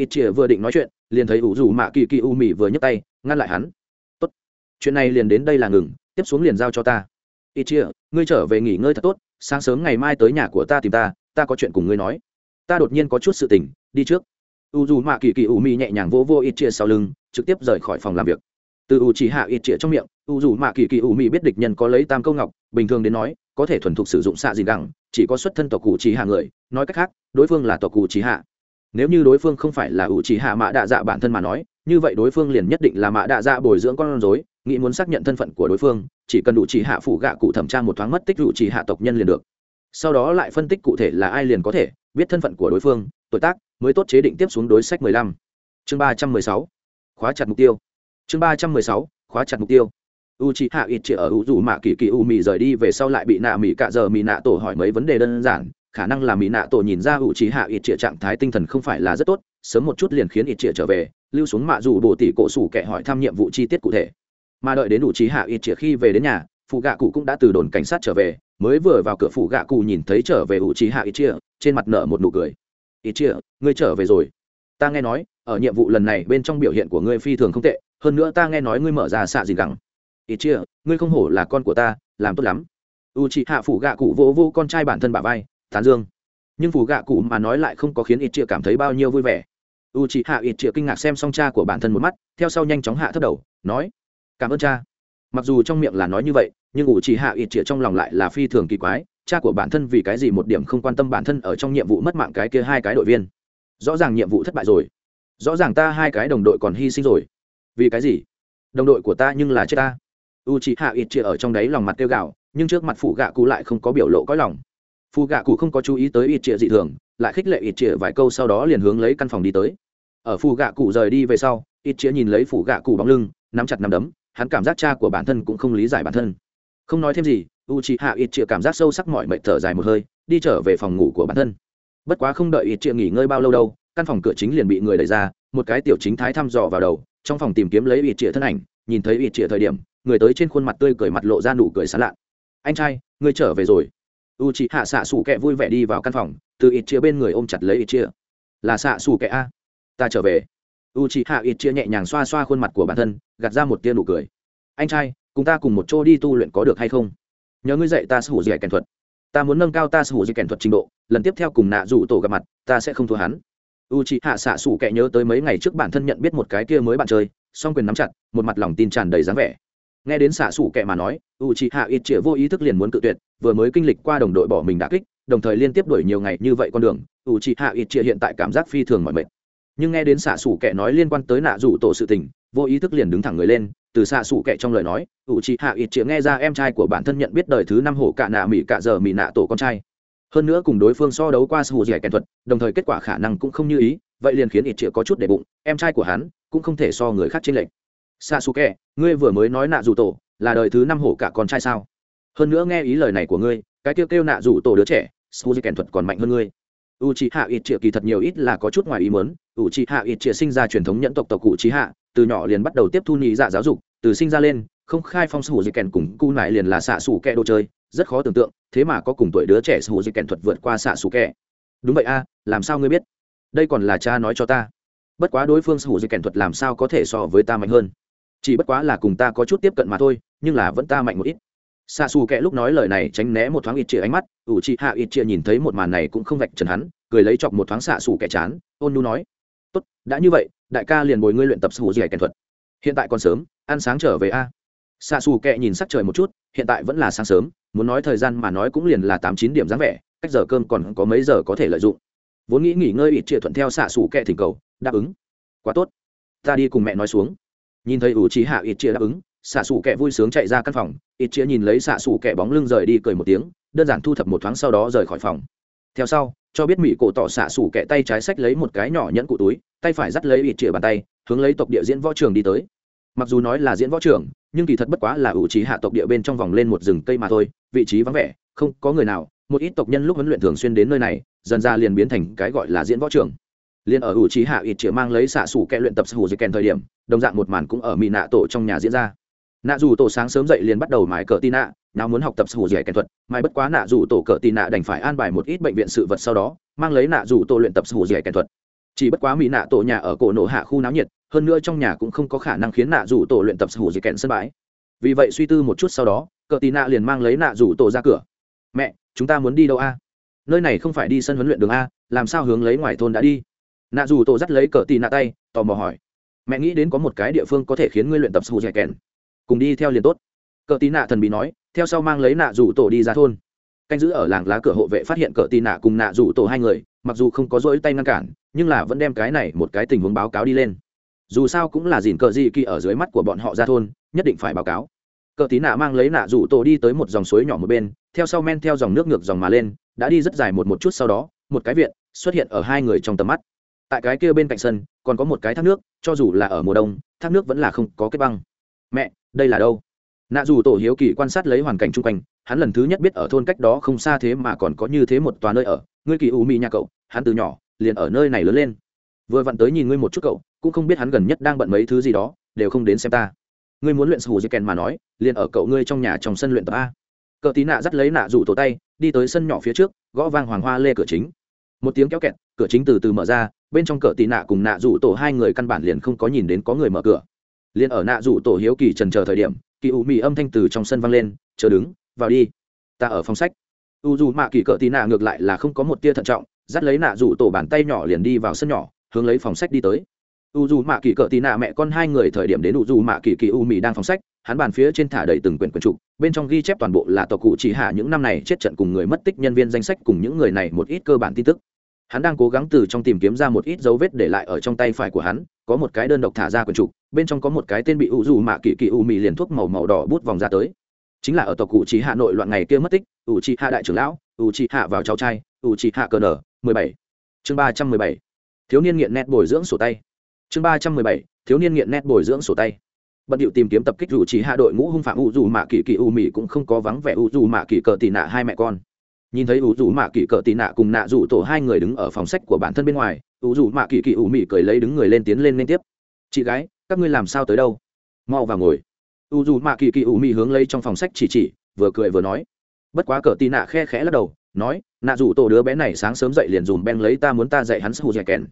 ít chĩa vừa định nói chuyện, liền thấy u d u mạ kỳ kỳ u mi vừa nhấc tay ngăn lại hắn. Tốt. Chuyện này liền đến đây là ngừng, tiếp xuống liền giao cho ta. Ít ngươi trở về nghỉ ngơi thật tốt, sáng sớm ngày mai tới nhà của ta tìm ta ta có chuyện cùng ngươi nói. Ta đột nhiên có chút sự tình, đi trước. U dù mạ kỳ kỳ u mi nhẹ nhàng vỗ vô ít chia sau lưng, trực tiếp rời khỏi phòng làm việc. Từ u chỉ hạ ít chia trong miệng u dù mạ kỳ kỳ u mi biết địch nhân có lấy tam câu ngọc, bình thường đến nói, có thể thuần thục sử dụng xạ gì gẳng, chỉ có xuất thân tộc cụ chỉ hạ người, nói cách khác, đối phương là tộc cụ chỉ hạ nếu như đối phương không phải là ủ chỉ hạ mạ đạ dạ bản thân mà nói, như vậy đối phương liền nhất định là mạ đạ dạ bồi dưỡng con rối, nghĩ muốn xác nhận thân phận của đối phương, chỉ cần đủ chỉ hạ phủ gạ cụ thẩm tra một thoáng mất tích ủ chỉ hạ tộc nhân liền được sau đó lại phân tích cụ thể là ai liền có thể biết thân phận của đối phương, tuổi tác, mới tốt chế định tiếp xuống đối sách 15. chương 316. khóa chặt mục tiêu chương 316. khóa chặt mục tiêu u c hạ ít chỉ ở u dù mạ kỳ kỳ u mì rời đi về sau lại bị nạ mì cạ giờ mì nạ tổ hỏi mấy vấn đề đơn giản khả năng là mỹ nạ tổ nhìn ra u trí hạ ít trịa trạng thái tinh thần không phải là rất tốt, sớm một chút liền khiến ít trịa trở về, lưu xuống mạ dù bổ tỷ cổ sủ kẻ hỏi thăm nhiệm vụ chi tiết cụ thể. Mà đợi đến u trí hạ ít trịa khi về đến nhà, phụ gạ cụ cũng đã từ đồn cảnh sát trở về, mới vừa vào cửa phụ gạ cụ nhìn thấy trở về u trí hạ ít trịa, trên mặt nở một nụ cười. Ít trịa, ngươi trở về rồi. Ta nghe nói, ở nhiệm vụ lần này bên trong biểu hiện của ngươi phi thường không tệ, hơn nữa ta nghe nói ngươi mở ra xạ gì gẳng. Ít chia ngươi không hổ là con của ta, làm tốt lắm. U chị hạ phủ gạ cụ vỗ vô con trai bản thân bà vai tán dương. Nhưng phù gạ cụ mà nói lại không có khiến ít chia cảm thấy bao nhiêu vui vẻ. U chị hạ ít chia kinh ngạc xem song cha của bản thân một mắt, theo sau nhanh chóng hạ thấp đầu, nói, cảm ơn cha. Mặc dù trong miệng là nói như vậy, nhưng u chị hạ ít chia trong lòng lại là phi thường kỳ quái, cha của bản thân vì cái gì một điểm không quan tâm bản thân ở trong nhiệm vụ mất mạng cái kia hai cái đội viên? Rõ ràng nhiệm vụ thất bại rồi. Rõ ràng ta hai cái đồng đội còn hy sinh rồi. Vì cái gì? Đồng đội của ta nhưng là chết ta. U chị hạ ít chia ở trong đấy lòng mặt kêu gạo nhưng trước mặt phụ gạ cụ lại không có biểu lộ có lòng phụ gạ cụ không có chú ý tới ít trịa dị thường, lại khích lệ ít trịa vài câu sau đó liền hướng lấy căn phòng đi tới. Ở Phù gạ cụ rời đi về sau, ít trịa nhìn lấy Phù gạ cụ bóng lưng, nắm chặt nắm đấm, hắn cảm giác cha của bản thân cũng không lý giải bản thân. Không nói thêm gì u c h hạ ít trịa cảm giác sâu sắc mọi mệt thở dài một hơi, đi trở về phòng ngủ của bản thân. Bất quá không đợi ít trịa nghỉ ngơi bao lâu đâu, căn phòng cửa chính liền bị người đẩy ra, một cái tiểu chính thái thăm dò vào đầu, trong phòng tìm kiếm lấy ít trịa thân ảnh, nhìn thấy ít trịa thời điểm, người tới trên khuôn mặt tươi cười mặt lộ ra nụ cười sán lạ. Anh trai, ngươi trở về rồi u c h hạ xạ xù kẹ vui vẻ đi vào căn phòng, từ ít chia bên người ôm chặt lấy ít chia là xạ xù kẹ a. Ta trở về. U c h hạ ít chia nhẹ nhàng xoa xoa khuôn mặt của bản thân, gạt ra một tia nụ cười. Anh trai, cùng ta cùng một chỗ đi tu luyện có được hay không? Nhớ ngươi dạy ta sẽ hữu dạy kèn thuật. Ta muốn nâng cao ta sẽ hữu dạy kèn thuật trình độ, lần tiếp theo cùng nạ rủ tổ gặp mặt, ta sẽ không thua hắn. U c h hạ xạ xù kẹ nhớ tới mấy ngày trước bản thân nhận biết một cái kia mới bạn chơi, song quyền nắm chặt, một mặt lòng tin tràn đầy dáng vẻ nghe đến xạ xủ kệ mà nói u c h ị hạ ít chĩa vô ý thức liền muốn cự tuyệt, vừa mới kinh lịch qua đồng đội bỏ mình đã kích, đồng thời liên tiếp đuổi nhiều ngày như vậy con đường u c h ị hạ ít chĩa hiện tại cảm giác phi thường mọi mệt. Nhưng nghe đến xạ xủ kệ nói liên quan tới nạ rủ tổ sự tình, vô ý thức liền đứng thẳng người lên, từ xạ xủ kệ trong lời nói u chị hạ ít chĩa nghe ra em trai của bản thân nhận biết đời thứ năm hổ cạ nạ mỹ cạ giờ mỹ nạ tổ con trai. Hơn nữa cùng đối phương so đấu qua sù dẻ kèn thuật, đồng thời kết quả khả năng cũng không như ý, vậy liền khiến ít chĩa có chút để bụng, em trai của hắn cũng không thể so người khác trên lệnh xạ xù kẹ ngươi vừa mới nói nạ dù tổ, là đời thứ năm hổ cả con trai sao? Hơn nữa nghe ý lời này của ngươi, cái kêu kêu nạ dù tổ đứa trẻ, su di kèn thuật còn mạnh hơn ngươi. U c h i hạ ít chĩa kỳ thật nhiều ít là có chút ngoài ý mớn u c h i hạ ít chĩa sinh ra truyền thống nhẫn tộc tộc cụ trí hạ từ nhỏ liền bắt đầu tiếp thu nhị dạ giáo dục, từ sinh ra lên, không khai phong su di kèn cùng cu nại liền là xạ xù kẹ đồ chơi, rất khó tưởng tượng, thế mà có cùng tuổi đứa trẻ su di kèn thuật vượt qua xạ xù kẹ đúng vậy a, làm sao ngươi biết? Đây còn là cha nói cho ta. Bất quá đối phương sủ di kèn thuật làm sao có thể so với ta mạnh hơn? Chỉ bất quá là cùng ta có chút tiếp cận mà thôi, nhưng là vẫn ta mạnh một ít. Xa xù kẹ lúc nói lời này tránh né một thoáng ít chia ánh mắt, ủ chị hạ ít chia nhìn thấy một màn này cũng không vạch trần hắn, cười lấy chọc một thoáng xạ xù kẹ chán, ôn nu nói, tốt, đã như vậy, đại ca liền bồi ngươi luyện tập sủ dẻ kèn thuật. Hiện tại còn sớm, ăn sáng trở về a. Xạ xù kẹ nhìn sắc trời một chút, hiện tại vẫn là sáng sớm, muốn nói thời gian mà nói cũng liền là tám chín điểm dáng vẻ, cách giờ cơm còn có mấy giờ có thể lợi dụng. Vốn nghĩ nghỉ ngơi ít chia thuận theo xạ xù kẹ thỉnh cầu, đáp ứng. Quá tốt, ta đi cùng mẹ nói xuống nhìn thấy ủ trí hạ ít chia đáp ứng xạ xù kẻ vui sướng chạy ra căn phòng, ít chia nhìn lấy xạ xù kẻ bóng lưng rời đi cười một tiếng, đơn giản thu thập một thoáng sau đó rời khỏi phòng. Theo sau, cho biết mỹ cổ tỏ xạ xù kẻ tay trái sách lấy một cái nhỏ nhẫn cụ túi, tay phải dắt lấy ít chia bàn tay, hướng lấy tộc địa diễn võ trường đi tới. Mặc dù nói là diễn võ trường, nhưng kỳ thật bất quá là ủ trí hạ tộc địa bên trong vòng lên một rừng cây mà thôi, vị trí vắng vẻ, không có người nào, một ít tộc nhân lúc huấn luyện thường xuyên đến nơi này, dần ra liền biến thành cái gọi là diễn võ trường liền ở ủ trí hạ ít chĩa mang lấy xạ xù kẹ luyện tập hù dây kèn thời điểm, đồng dạng một màn cũng ở mỹ nạ tổ trong nhà diễn ra. Nạ dù tổ sáng sớm dậy liền bắt đầu mãi cờ tị nạ nào muốn học tập hù dây kèn thuật mai bất quá nạ dù tổ cờ tị nạ đành phải an bài một ít bệnh viện sự vật sau đó, mang lấy nạ dù tổ luyện tập hù dây kèn thuật. Chỉ bất quá mỹ nạ tổ nhà ở cổ nổ hạ khu náo nhiệt, hơn nữa trong nhà cũng không có khả năng khiến nạ dù tổ luyện tập hù dây kèn sân bãi. Vì vậy suy tư một chút sau đó, cờ tì nạ liền mang lấy nạ dù tổ ra cửa. Mẹ, chúng ta muốn đi đâu a? Nơi này không phải đi sân huấn luyện đường a, làm sao hướng lấy ngoài thôn đã đi? Nạ dù tổ dắt lấy cờ tì nạ tay, tò mò hỏi, mẹ nghĩ đến có một cái địa phương có thể khiến ngươi luyện tập sù dẻ kèn. Cùng đi theo liền tốt. Cờ tì nạ thần bị nói, theo sau mang lấy nạ dù tổ đi ra thôn. Canh giữ ở làng lá cửa hộ vệ phát hiện cờ tì nạ cùng nạ dù tổ hai người, mặc dù không có dỗi tay ngăn cản, nhưng là vẫn đem cái này một cái tình huống báo cáo đi lên. Dù sao cũng là dìn cờ gì kỳ ở dưới mắt của bọn họ ra thôn, nhất định phải báo cáo. Cờ tí nạ mang lấy nạ rủ tổ đi tới một dòng suối nhỏ một bên, theo sau men theo dòng nước ngược dòng mà lên, đã đi rất dài một một chút sau đó, một cái viện xuất hiện ở hai người trong tầm mắt tại cái kia bên cạnh sân, còn có một cái thác nước, cho dù là ở mùa đông, thác nước vẫn là không có kết băng. Mẹ, đây là đâu? Nạ dù tổ hiếu kỳ quan sát lấy hoàn cảnh chung quanh, hắn lần thứ nhất biết ở thôn cách đó không xa thế mà còn có như thế một tòa nơi ở. Ngươi kỳ u mi nhà cậu, hắn từ nhỏ liền ở nơi này lớn lên. Vừa vặn tới nhìn ngươi một chút cậu, cũng không biết hắn gần nhất đang bận mấy thứ gì đó, đều không đến xem ta. Ngươi muốn luyện sù dây kèn mà nói, liền ở cậu ngươi trong nhà trong sân luyện tập a. Cờ tí nạ dắt lấy nạ rủ tổ tay, đi tới sân nhỏ phía trước, gõ vang hoàng hoa lê cửa chính một tiếng kéo kẹt, cửa chính từ từ mở ra, bên trong cờ tị nạ cùng nạ rủ tổ hai người căn bản liền không có nhìn đến có người mở cửa. Liền ở nạ rủ tổ hiếu kỳ trần chờ thời điểm, kỳ ủ mị âm thanh từ trong sân vang lên, chờ đứng, vào đi. Ta ở phòng sách. U dù mạ kỳ cờ tì nạ ngược lại là không có một tia thận trọng, dắt lấy nạ rủ tổ bàn tay nhỏ liền đi vào sân nhỏ, hướng lấy phòng sách đi tới u dù mạ kỳ cỡ tì nạ mẹ con hai người thời điểm đến u dù mạ kỳ kỳ u mì đang phóng sách, hắn bàn phía trên thả đầy từng quyển quyển trục, bên trong ghi chép toàn bộ là tộc cụ chỉ hạ những năm này chết trận cùng người mất tích nhân viên danh sách cùng những người này một ít cơ bản tin tức. Hắn đang cố gắng từ trong tìm kiếm ra một ít dấu vết để lại ở trong tay phải của hắn, có một cái đơn độc thả ra quyển trục, bên trong có một cái tên bị u dù mạ kỳ kỳ u mì liền thuốc màu màu đỏ bút vòng ra tới. Chính là ở tộc cụ chỉ hạ nội loạn ngày kia mất tích, u chỉ hạ đại trưởng lão, u chỉ hạ vào cháu trai, u chỉ hạ cờ nở mười bảy. Chương ba trăm mười bảy. Thiếu niên nghiện nét bồi dưỡng sổ tay chương ba trăm mười bảy, thiếu niên nghiện nét bồi dưỡng sổ tay. Bận điệu tìm kiếm tập kích rủ chỉ hạ đội ngũ hung phạm u dù mạ kỳ kỳ u mỹ cũng không có vắng vẻ u dù mạ kỳ cờ tị nạ hai mẹ con. Nhìn thấy u dù mạ kỳ cờ tị nạ cùng nạ dù tổ hai người đứng ở phòng sách của bản thân bên ngoài, u dù mạ kỳ kỳ u mỹ cười lấy đứng người lên tiến lên liên tiếp. Chị gái, các ngươi làm sao tới đâu? Mau vào ngồi. U dù mạ kỳ kỳ u mỹ hướng lấy trong phòng sách chỉ chỉ, vừa cười vừa nói. Bất quá cờ tị nạ khe khẽ lắc đầu, nói, nạ dù tổ đứa bé này sáng sớm dậy liền dùm ben lấy ta muốn ta dạy hắn sư hù dạy kèn.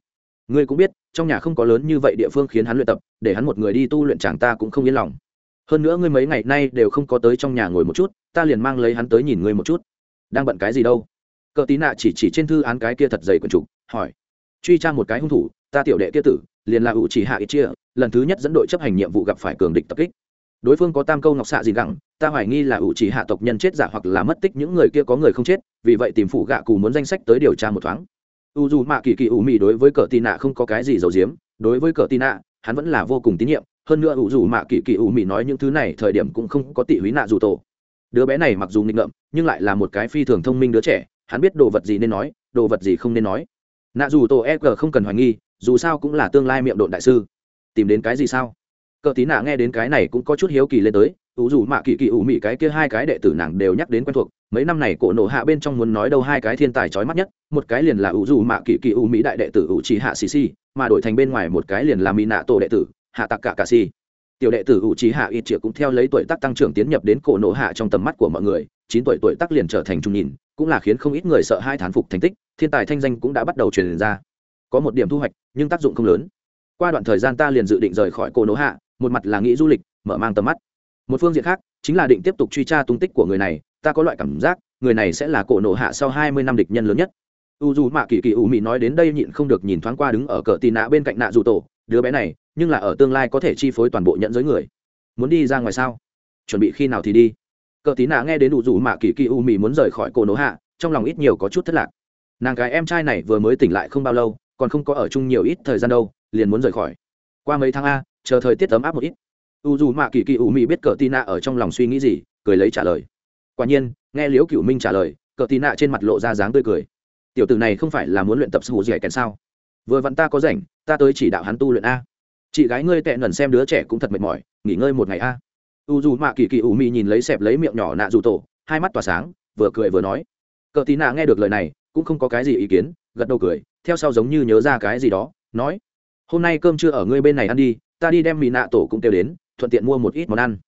Ngươi cũng biết trong nhà không có lớn như vậy địa phương khiến hắn luyện tập, để hắn một người đi tu luyện chàng ta cũng không yên lòng. Hơn nữa ngươi mấy ngày nay đều không có tới trong nhà ngồi một chút, ta liền mang lấy hắn tới nhìn ngươi một chút. Đang bận cái gì đâu? Cờ tí nạ chỉ chỉ trên thư án cái kia thật dày quần trục, hỏi. Truy tra một cái hung thủ, ta tiểu đệ kia tử, liền là ủ chỉ hạ ít chia, lần thứ nhất dẫn đội chấp hành nhiệm vụ gặp phải cường địch tập kích. Đối phương có tam câu ngọc xạ gì gẳng ta hoài nghi là ủ chỉ hạ tộc nhân chết giả hoặc là mất tích những người kia có người không chết, vì vậy tìm phụ gạ cù muốn danh sách tới điều tra một thoáng u dù mạ kỳ kỳ ủ mị đối với cờ tì nạ không có cái gì giấu giếm, đối với cờ tì nạ, hắn vẫn là vô cùng tín nhiệm. Hơn nữa u dù mạ kỳ kỳ ủ mị nói những thứ này thời điểm cũng không có tị húy nạ dù tổ. Đứa bé này mặc dù nghịch ngợm, nhưng lại là một cái phi thường thông minh đứa trẻ, hắn biết đồ vật gì nên nói, đồ vật gì không nên nói. Nạ dù tổ e g không cần hoài nghi, dù sao cũng là tương lai miệng độn đại sư. Tìm đến cái gì sao? Cờ tí nạ nghe đến cái này cũng có chút hiếu kỳ lên tới ủ dù mạ kỳ kỳ ủ mị cái kia hai cái đệ tử nàng đều nhắc đến quen thuộc. Mấy năm này cổ nổ hạ bên trong muốn nói đâu hai cái thiên tài trói mắt nhất, một cái liền là ủ dù mạ kỳ kỳ ủ mỹ đại đệ tử ủ trì hạ xì xì, mà đổi thành bên ngoài một cái liền là mỹ nạ tổ đệ tử, hạ tặc cả cà xì. Tiểu đệ tử ủ trì hạ ít triệu cũng theo lấy tuổi tác tăng trưởng tiến nhập đến cổ nổ hạ trong tầm mắt của mọi người, chín tuổi tuổi tác liền trở thành trung nhìn, cũng là khiến không ít người sợ hai thán phục thành tích, thiên tài thanh danh cũng đã bắt đầu truyền ra. Có một điểm thu hoạch, nhưng tác dụng không lớn. Qua đoạn thời gian ta liền dự định rời khỏi cổ nổ hạ, một mặt là nghĩ du lịch, mở mang tầm mắt một phương diện khác, chính là định tiếp tục truy tra tung tích của người này, ta có loại cảm giác, người này sẽ là cổ nổ hạ sau hai mươi năm địch nhân lớn nhất. U dù mạ kỳ kỳ u mị nói đến đây nhịn không được nhìn thoáng qua đứng ở cờ tì nạ bên cạnh nạ dù tổ, đứa bé này, nhưng là ở tương lai có thể chi phối toàn bộ nhận giới người. Muốn đi ra ngoài sao? Chuẩn bị khi nào thì đi? Cờ tí nạ nghe đến u dù mạ kỳ kỳ u mị muốn rời khỏi cổ nổ hạ, trong lòng ít nhiều có chút thất lạc. Nàng gái em trai này vừa mới tỉnh lại không bao lâu, còn không có ở chung nhiều ít thời gian đâu, liền muốn rời khỏi. Qua mấy tháng a, chờ thời tiết ấm áp một ít u dù mạ kỳ kỳ u mi biết cờ tì nạ ở trong lòng suy nghĩ gì, cười lấy trả lời. Quả nhiên, nghe liễu cựu minh trả lời, cờ tì nạ trên mặt lộ ra dáng tươi cười. Tiểu tử này không phải là muốn luyện tập sư hù dẻ kèn sao? Vừa vặn ta có rảnh, ta tới chỉ đạo hắn tu luyện a. Chị gái ngươi tệ nần xem đứa trẻ cũng thật mệt mỏi, nghỉ ngơi một ngày a. U dù mạ kỳ kỳ u mi nhìn lấy xẹp lấy miệng nhỏ nạ dù tổ, hai mắt tỏa sáng, vừa cười vừa nói. Cờ tì nạ nghe được lời này, cũng không có cái gì ý kiến, gật đầu cười, theo sau giống như nhớ ra cái gì đó, nói. Hôm nay cơm chưa ở ngươi bên này ăn đi, ta đi đem mì nạ tổ cũng kêu đến thuận tiện mua một ít món ăn.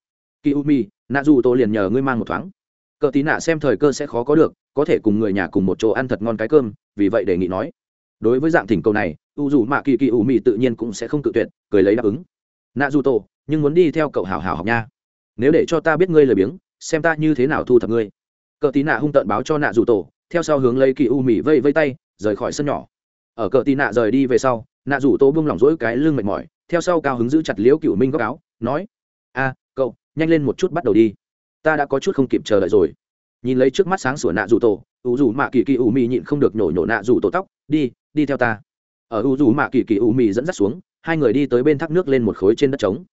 Kỳ u mi nạ dù tổ liền nhờ ngươi mang một thoáng. Cờ tí nạ xem thời cơ sẽ khó có được, có thể cùng người nhà cùng một chỗ ăn thật ngon cái cơm, vì vậy đề nghị nói. Đối với dạng thỉnh cầu này u dù mạ kỳ kỳ u mi tự nhiên cũng sẽ không cự tuyệt, cười lấy đáp ứng. Nạ dù tô nhưng muốn đi theo cậu hảo hảo học nha. Nếu để cho ta biết ngươi lời biếng, xem ta như thế nào thu thập ngươi. Cờ tí nạ hung tợn báo cho nạ dù tổ theo sau hướng lấy kỳ u mì vây vây tay, rời khỏi sân nhỏ. Ở cờ tí nạ rời đi về sau nạ dù tổ bung lỏng rỗi cái lưng mệt mỏi, theo sau cao hứng giữ chặt liễu cựu minh góc áo nói, a, cậu, nhanh lên một chút bắt đầu đi. Ta đã có chút không kịp chờ đợi rồi. Nhìn lấy trước mắt sáng sủa nạ dù tổ, u dù mạ kỳ kỳ u mi nhịn không được nhổ nhổ nạ dù tổ tóc, đi đi theo ta. Ở u dù mạ kỳ kỳ u mi dẫn dắt xuống, hai người đi tới bên thác nước lên một khối trên đất trống.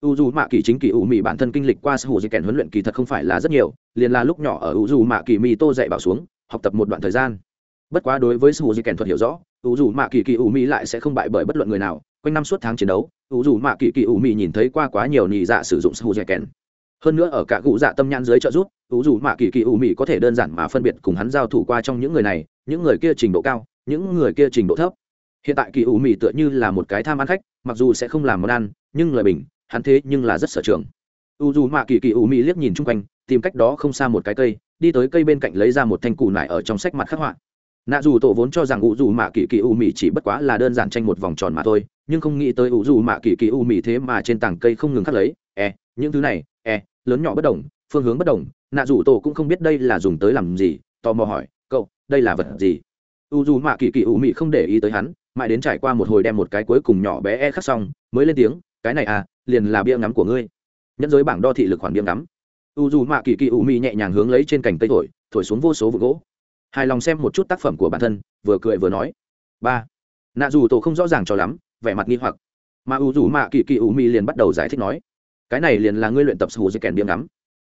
U dù mạ kỳ chính kỳ u mi bản thân kinh lịch qua sở hữu di kèn huấn luyện kỳ thật không phải là rất nhiều, liền là lúc nhỏ ở u dù mạ kỳ mi tô dạy bảo xuống, học tập một đoạn thời gian. Bất quá đối với sở hữu di kèn thuật hiểu rõ, u dù mạ kỳ kỳ u mi lại sẽ không bại bởi bất luận người nào quanh năm suốt tháng chiến đấu u dù mạ kỳ kỳ u Mị nhìn thấy qua quá nhiều nhị dạ sử dụng sở hữu di kèn. Hơn nữa ở cả cụ dạ tâm nhãn dưới trợ giúp u dù mạ kỳ kỳ u Mị có thể đơn giản mà phân biệt cùng hắn giao thủ qua trong những người này, những người kia trình độ cao, những người kia trình độ thấp. Hiện tại kỳ u Mị tựa như là một cái tham ăn khách, mặc dù sẽ không làm món ăn, nhưng lời bình, hắn thế nhưng là rất sở trường. U dù mạ kỳ kỳ u Mị liếc nhìn chung quanh, tìm cách đó không xa một cái cây, đi tới cây bên cạnh lấy ra một thanh cù nải ở trong sách mặt khắc họa nạ dù tổ vốn cho rằng u dù mạ kỳ kỳ u mì chỉ bất quá là đơn giản tranh một vòng tròn mà thôi, nhưng không nghĩ tới u dù mạ kỳ kỳ u mì thế mà trên tảng cây không ngừng khắc lấy. E những thứ này e lớn nhỏ bất đồng, phương hướng bất đồng, nạ dù tổ cũng không biết đây là dùng tới làm gì, tò mò hỏi, cậu, đây là vật gì? U dù mạ kỳ kỳ u Mị không để ý tới hắn, mãi đến trải qua một hồi đem một cái cuối cùng nhỏ bé e khắc xong, mới lên tiếng, cái này à liền là bia ngắm của ngươi. Nhẫn giới bảng đo thị lực khoản bia ngắm. U dù mạ kỳ kỳ u Mị nhẹ nhàng hướng lấy trên cành cây thổi thổi xuống vô số vụ gỗ hài lòng xem một chút tác phẩm của bản thân, vừa cười vừa nói. Ba. Nạ dù tổ không rõ ràng cho lắm, vẻ mặt nghi hoặc. Mà u dù mạ kỳ kỳ u mi liền bắt đầu giải thích nói, cái này liền là ngươi luyện tập sù dây kèn biếm ngắm.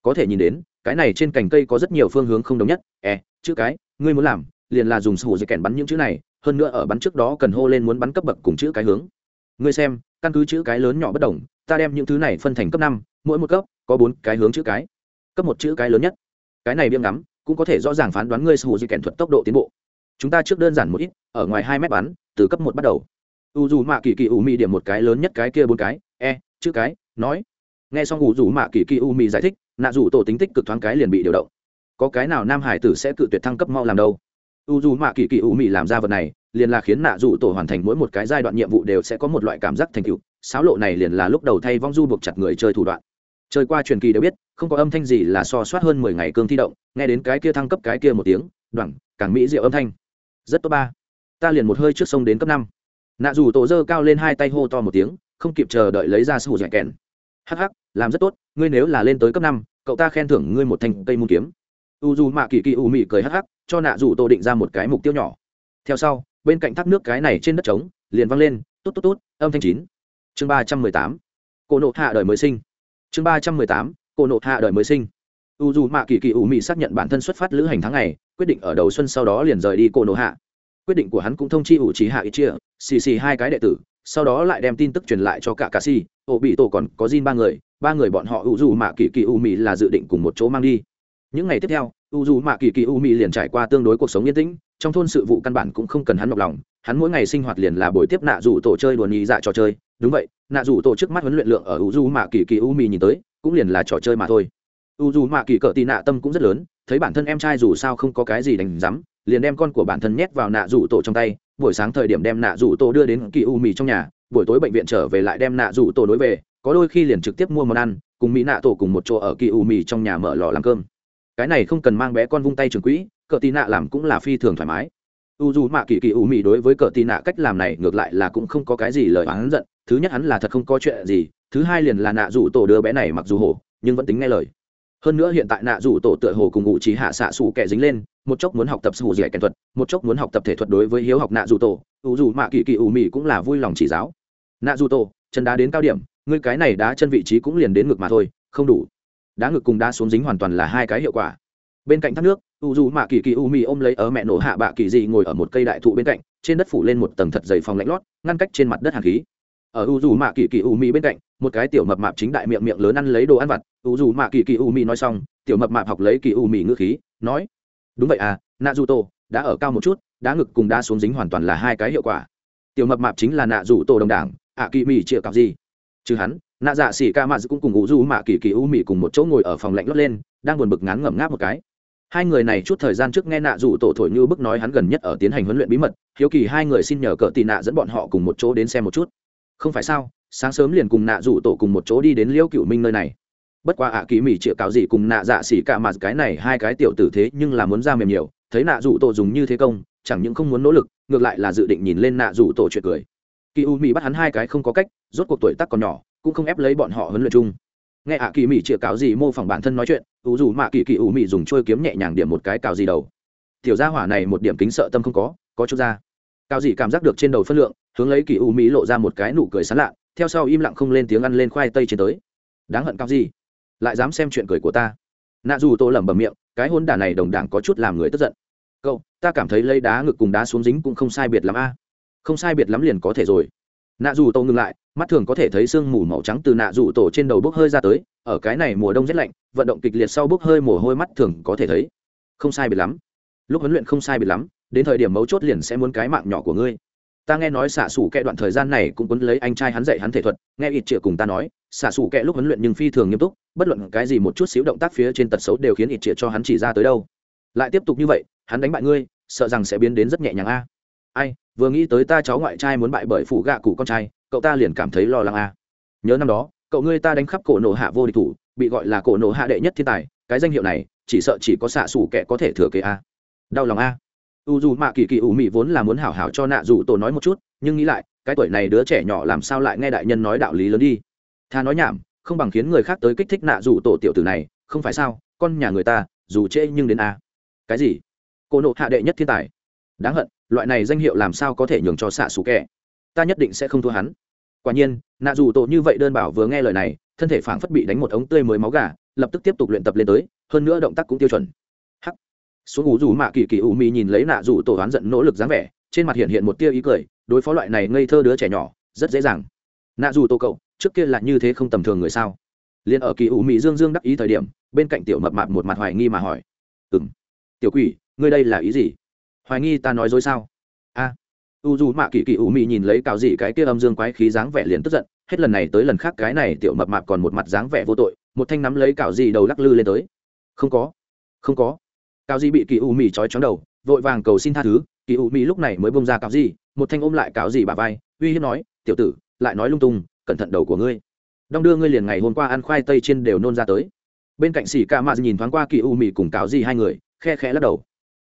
Có thể nhìn đến, cái này trên cành cây có rất nhiều phương hướng không đồng nhất. E chữ cái, ngươi muốn làm, liền là dùng sù dây kèn bắn những chữ này, hơn nữa ở bắn trước đó cần hô lên muốn bắn cấp bậc cùng chữ cái hướng. Ngươi xem, căn cứ chữ cái lớn nhỏ bất đồng, ta đem những thứ này phân thành cấp năm, mỗi một cấp có bốn cái hướng chữ cái. Cấp một chữ cái lớn nhất. Cái này biếng ngắm cũng có thể rõ ràng phán đoán ngươi hữu dị kèn thuật tốc độ tiến bộ. Chúng ta trước đơn giản một ít, ở ngoài hai mét bắn, từ cấp một bắt đầu. U dù mạ kỳ kỳ u mi điểm một cái lớn nhất cái kia bốn cái e chữ cái, nói. Nghe xong u dù mạ kỳ kỳ u mi giải thích, nạ dù tổ tính tích cực thoáng cái liền bị điều động. Có cái nào nam hải tử sẽ cự tuyệt thăng cấp mau làm đâu? U dù mạ kỳ kỳ u mi làm ra vật này, liền là khiến nạ dù tổ hoàn thành mỗi một cái giai đoạn nhiệm vụ đều sẽ có một loại cảm giác thành tựu. Sáo lộ này liền là lúc đầu thay vong du buộc chặt người chơi thủ đoạn chơi qua truyền kỳ đều biết, không có âm thanh gì là so soát hơn mười ngày cương thi động, nghe đến cái kia thăng cấp cái kia một tiếng đoẳng càng mỹ diệu âm thanh. Rất tốt ba. Ta liền một hơi trước sông đến cấp năm. Nạ dù tổ dơ cao lên hai tay hô to một tiếng, không kịp chờ đợi lấy ra sư hụ dạy kèn. Hắc hắc, làm rất tốt, ngươi nếu là lên tới cấp năm, cậu ta khen thưởng ngươi một thanh cây môn kiếm. U dù mạ kỳ kỳ u mị cười hắc hắc, cho nạ dù tổ định ra một cái mục tiêu nhỏ. Theo sau, bên cạnh thác nước cái này trên đất trống, liền văng lên tốt tốt tốt âm thanh chín. Chương ba trăm mười tám. Cổ nộ hạ đời mới sinh chương ba trăm mười tám, cô nộ hạ đời mới sinh. U dù mạ kỳ kỳ ủ mị xác nhận bản thân xuất phát lữ hành tháng này quyết định ở đầu xuân sau đó liền rời đi cô nộ hạ. Quyết định của hắn cũng thông chi ủ trí hạ ít chia xì xì hai cái đệ tử, sau đó lại đem tin tức truyền lại cho cả cà si ổ bị tổ còn có Jin ba người ba người bọn họ u dù mạ kỳ kỳ u mị là dự định cùng một chỗ mang đi. Những ngày tiếp theo u dù mạ kỳ kỳ u mị liền trải qua tương đối cuộc sống yên tĩnh, trong thôn sự vụ căn bản cũng không cần hắn nhọc lòng, hắn mỗi ngày sinh hoạt liền là buổi tiếp nạ dù tổ chơi đùa nhị dạ trò chơi, đúng vậy nạ dù tổ trước mắt huấn luyện lượng ở u du mạ kỳ kỳ u mì nhìn tới, cũng liền là trò chơi mà thôi. U du mạ kỳ cỡ tì nạ tâm cũng rất lớn, thấy bản thân em trai dù sao không có cái gì đánh rắm liền đem con của bản thân nhét vào nạ dù tổ trong tay, buổi sáng thời điểm đem nạ dù tổ đưa đến kỳ u mì trong nhà, buổi tối bệnh viện trở về lại đem nạ dù tổ đối về, có đôi khi liền trực tiếp mua món ăn, cùng mỹ nạ tổ cùng một chỗ ở kỳ u mì trong nhà mở lò làm cơm. Cái này không cần mang bé con vung tay trường quỹ, cỡ tì nạ làm cũng là phi thường thoải mái u dù mạ kỳ kỳ u mị đối với cờ tì nạ cách làm này ngược lại là cũng không có cái gì lời oán giận. Thứ nhất hắn là thật không có chuyện gì, thứ hai liền là nạ dù tổ đứa bé này mặc dù hổ, nhưng vẫn tính nghe lời. Hơn nữa hiện tại nạ dù tổ tựa hồ cùng ngụ trí hạ xạ xù kẻ dính lên, một chốc muốn học tập sù dẻ kèn thuật, một chốc muốn học tập thể thuật đối với hiếu học nạ dù tổ. U dù mạ kỳ kỳ u mị cũng là vui lòng chỉ giáo. Nạ dù tổ, chân đá đến cao điểm, ngươi cái này đá chân vị trí cũng liền đến ngực mà thôi, không đủ. Đá ngực cùng đá xuống dính hoàn toàn là hai cái hiệu quả bên cạnh thác nước, u dù mạ kỳ kỳ u mì ôm lấy ở mẹ nổ hạ bạ kỳ dị ngồi ở một cây đại thụ bên cạnh, trên đất phủ lên một tầng thật dày phòng lạnh lót, ngăn cách trên mặt đất hàn khí. Ở u dù mạ kỳ kỳ u mì bên cạnh, một cái tiểu mập mạp chính đại miệng miệng lớn ăn lấy đồ ăn vặt, u dù mạ kỳ kỳ u mì nói xong, tiểu mập mạp học lấy kỳ u mì ngữ khí, nói, đúng vậy à nạ dù tô đã ở cao một chút, đá ngực cùng đá xuống dính hoàn toàn là hai cái hiệu quả. Tiểu mập mạp chính là nạ dù tô đồng đảng ạ kỳ mì chịa cặp gì chứ hắn nạ dạ xỉ ca mạ cũng cùng u dù mạ kỳ kỳ u mì cùng một chỗ ngồi ở phòng lạnh lót lên, đang buồn bực ngán ngẩm ngáp một cái hai người này chút thời gian trước nghe nạ dù tổ thổi như bức nói hắn gần nhất ở tiến hành huấn luyện bí mật, hiếu kỳ hai người xin nhờ cờ tị nạ dẫn bọn họ cùng một chỗ đến xem một chút. Không phải sao, sáng sớm liền cùng nạ dù tổ cùng một chỗ đi đến liễu cựu minh nơi này. Bất qua ạ à kỳ mỹ chĩa cáo gì cùng nạ dạ xỉ cả mặt cái này hai cái tiểu tử thế nhưng là muốn ra mềm nhiều, thấy nạ dù tổ dùng như thế công, chẳng những không muốn nỗ lực, ngược lại là dự định nhìn lên nạ dù tổ chuyện cười. Kỳ u mỹ bắt hắn hai cái không có cách, rốt cuộc tuổi tác còn nhỏ, cũng không ép lấy bọn họ huấn luyện chung nghe ạ kỳ mỹ chĩa cáo gì mô phỏng bản thân nói chuyện, ủ dù mạ kỳ kỳ ủ mỹ dùng trôi kiếm nhẹ nhàng điểm một cái cào gì đầu. Tiểu gia hỏa này một điểm kính sợ tâm không có có chút ra. Cào gì cảm giác được trên đầu phân lượng, hướng lấy kỳ ủ mỹ lộ ra một cái nụ cười sán lạ, theo sau im lặng không lên tiếng ăn lên khoai tây trên tới. Đáng hận cao gì? Lại dám xem chuyện cười của ta. Nạ dù tô lẩm bẩm miệng, cái hôn đả này đồng đảng có chút làm người tức giận. Cậu, ta cảm thấy lấy đá ngực cùng đá xuống dính cũng không sai biệt lắm a. Không sai biệt lắm liền có thể rồi. Nạ dù tô ngừng lại mắt thường có thể thấy sương mù màu trắng từ nạ rủ tổ trên đầu bốc hơi ra tới, ở cái này mùa đông rét lạnh, vận động kịch liệt sau bốc hơi mồ hôi mắt thường có thể thấy. Không sai biệt lắm. Lúc huấn luyện không sai biệt lắm, đến thời điểm mấu chốt liền sẽ muốn cái mạng nhỏ của ngươi. Ta nghe nói xả xủ kẹ đoạn thời gian này cũng quấn lấy anh trai hắn dạy hắn thể thuật, nghe ít triệu cùng ta nói xả xủ kẹ lúc huấn luyện nhưng phi thường nghiêm túc, bất luận cái gì một chút xíu động tác phía trên tật xấu đều khiến ít triệu cho hắn chỉ ra tới đâu. Lại tiếp tục như vậy, hắn đánh bại ngươi, sợ rằng sẽ biến đến rất nhẹ nhàng a. Ai, vừa nghĩ tới ta cháu ngoại trai muốn bại bởi phủ gạ cụ con trai cậu ta liền cảm thấy lo lắng a nhớ năm đó, cậu ngươi ta đánh khắp cổ nổ hạ vô địch thủ, bị gọi là cổ nổ hạ đệ nhất thiên tài, cái danh hiệu này, chỉ sợ chỉ có xạ xù kẻ có thể thừa kế a đau lòng a u dù mạ kỳ kỳ ủ mị vốn là muốn hảo hảo cho nạ dù tổ nói một chút, nhưng nghĩ lại, cái tuổi này đứa trẻ nhỏ làm sao lại nghe đại nhân nói đạo lý lớn đi. Tha nói nhảm, không bằng khiến người khác tới kích thích nạ dù tổ tiểu tử này, không phải sao, con nhà người ta, dù trễ nhưng đến a cái gì? Cổ nộ hạ đệ nhất thiên tài. Đáng hận, loại này danh hiệu làm sao có thể nhường cho xạ xù kẻ? Ta nhất định sẽ không thua hắn. Quả nhiên, nạ dù tổ như vậy đơn bảo vừa nghe lời này, thân thể phảng phất bị đánh một ống tươi mới máu gà, lập tức tiếp tục luyện tập lên tới, hơn nữa động tác cũng tiêu chuẩn. Hắc. Xuống ủ dù mạ kỳ kỳ ủ mị nhìn lấy nạ dù tổ oán giận nỗ lực dáng vẻ, trên mặt hiện hiện một tia ý cười, đối phó loại này ngây thơ đứa trẻ nhỏ, rất dễ dàng. Nạ dù tổ cậu, trước kia là như thế không tầm thường người sao? Liền ở kỳ ủ mị dương dương đắc ý thời điểm, bên cạnh tiểu mập mạp một mặt hoài nghi mà hỏi. Ừng tiểu quỷ, ngươi đây là ý gì? Hoài nghi ta nói dối sao? A u dù mạ kỳ kỳ u mị nhìn lấy cào dị cái kia âm dương quái khí dáng vẻ liền tức giận hết lần này tới lần khác cái này tiểu mập mạp còn một mặt dáng vẻ vô tội một thanh nắm lấy cào dị đầu lắc lư lên tới. Không có không có. Cào dị bị kỳ u mị trói chóng đầu vội vàng cầu xin tha thứ kỳ u mị lúc này mới bông ra cào dị một thanh ôm lại cào dị bà vai uy hiếp nói tiểu tử lại nói lung tung cẩn thận đầu của ngươi. Đong đưa ngươi liền ngày hôm qua ăn khoai tây trên đều nôn ra tới. Bên cạnh xỉ ca mạ nhìn thoáng qua kỳ u mị cùng cáo Di hai người khe khẽ lắc đầu.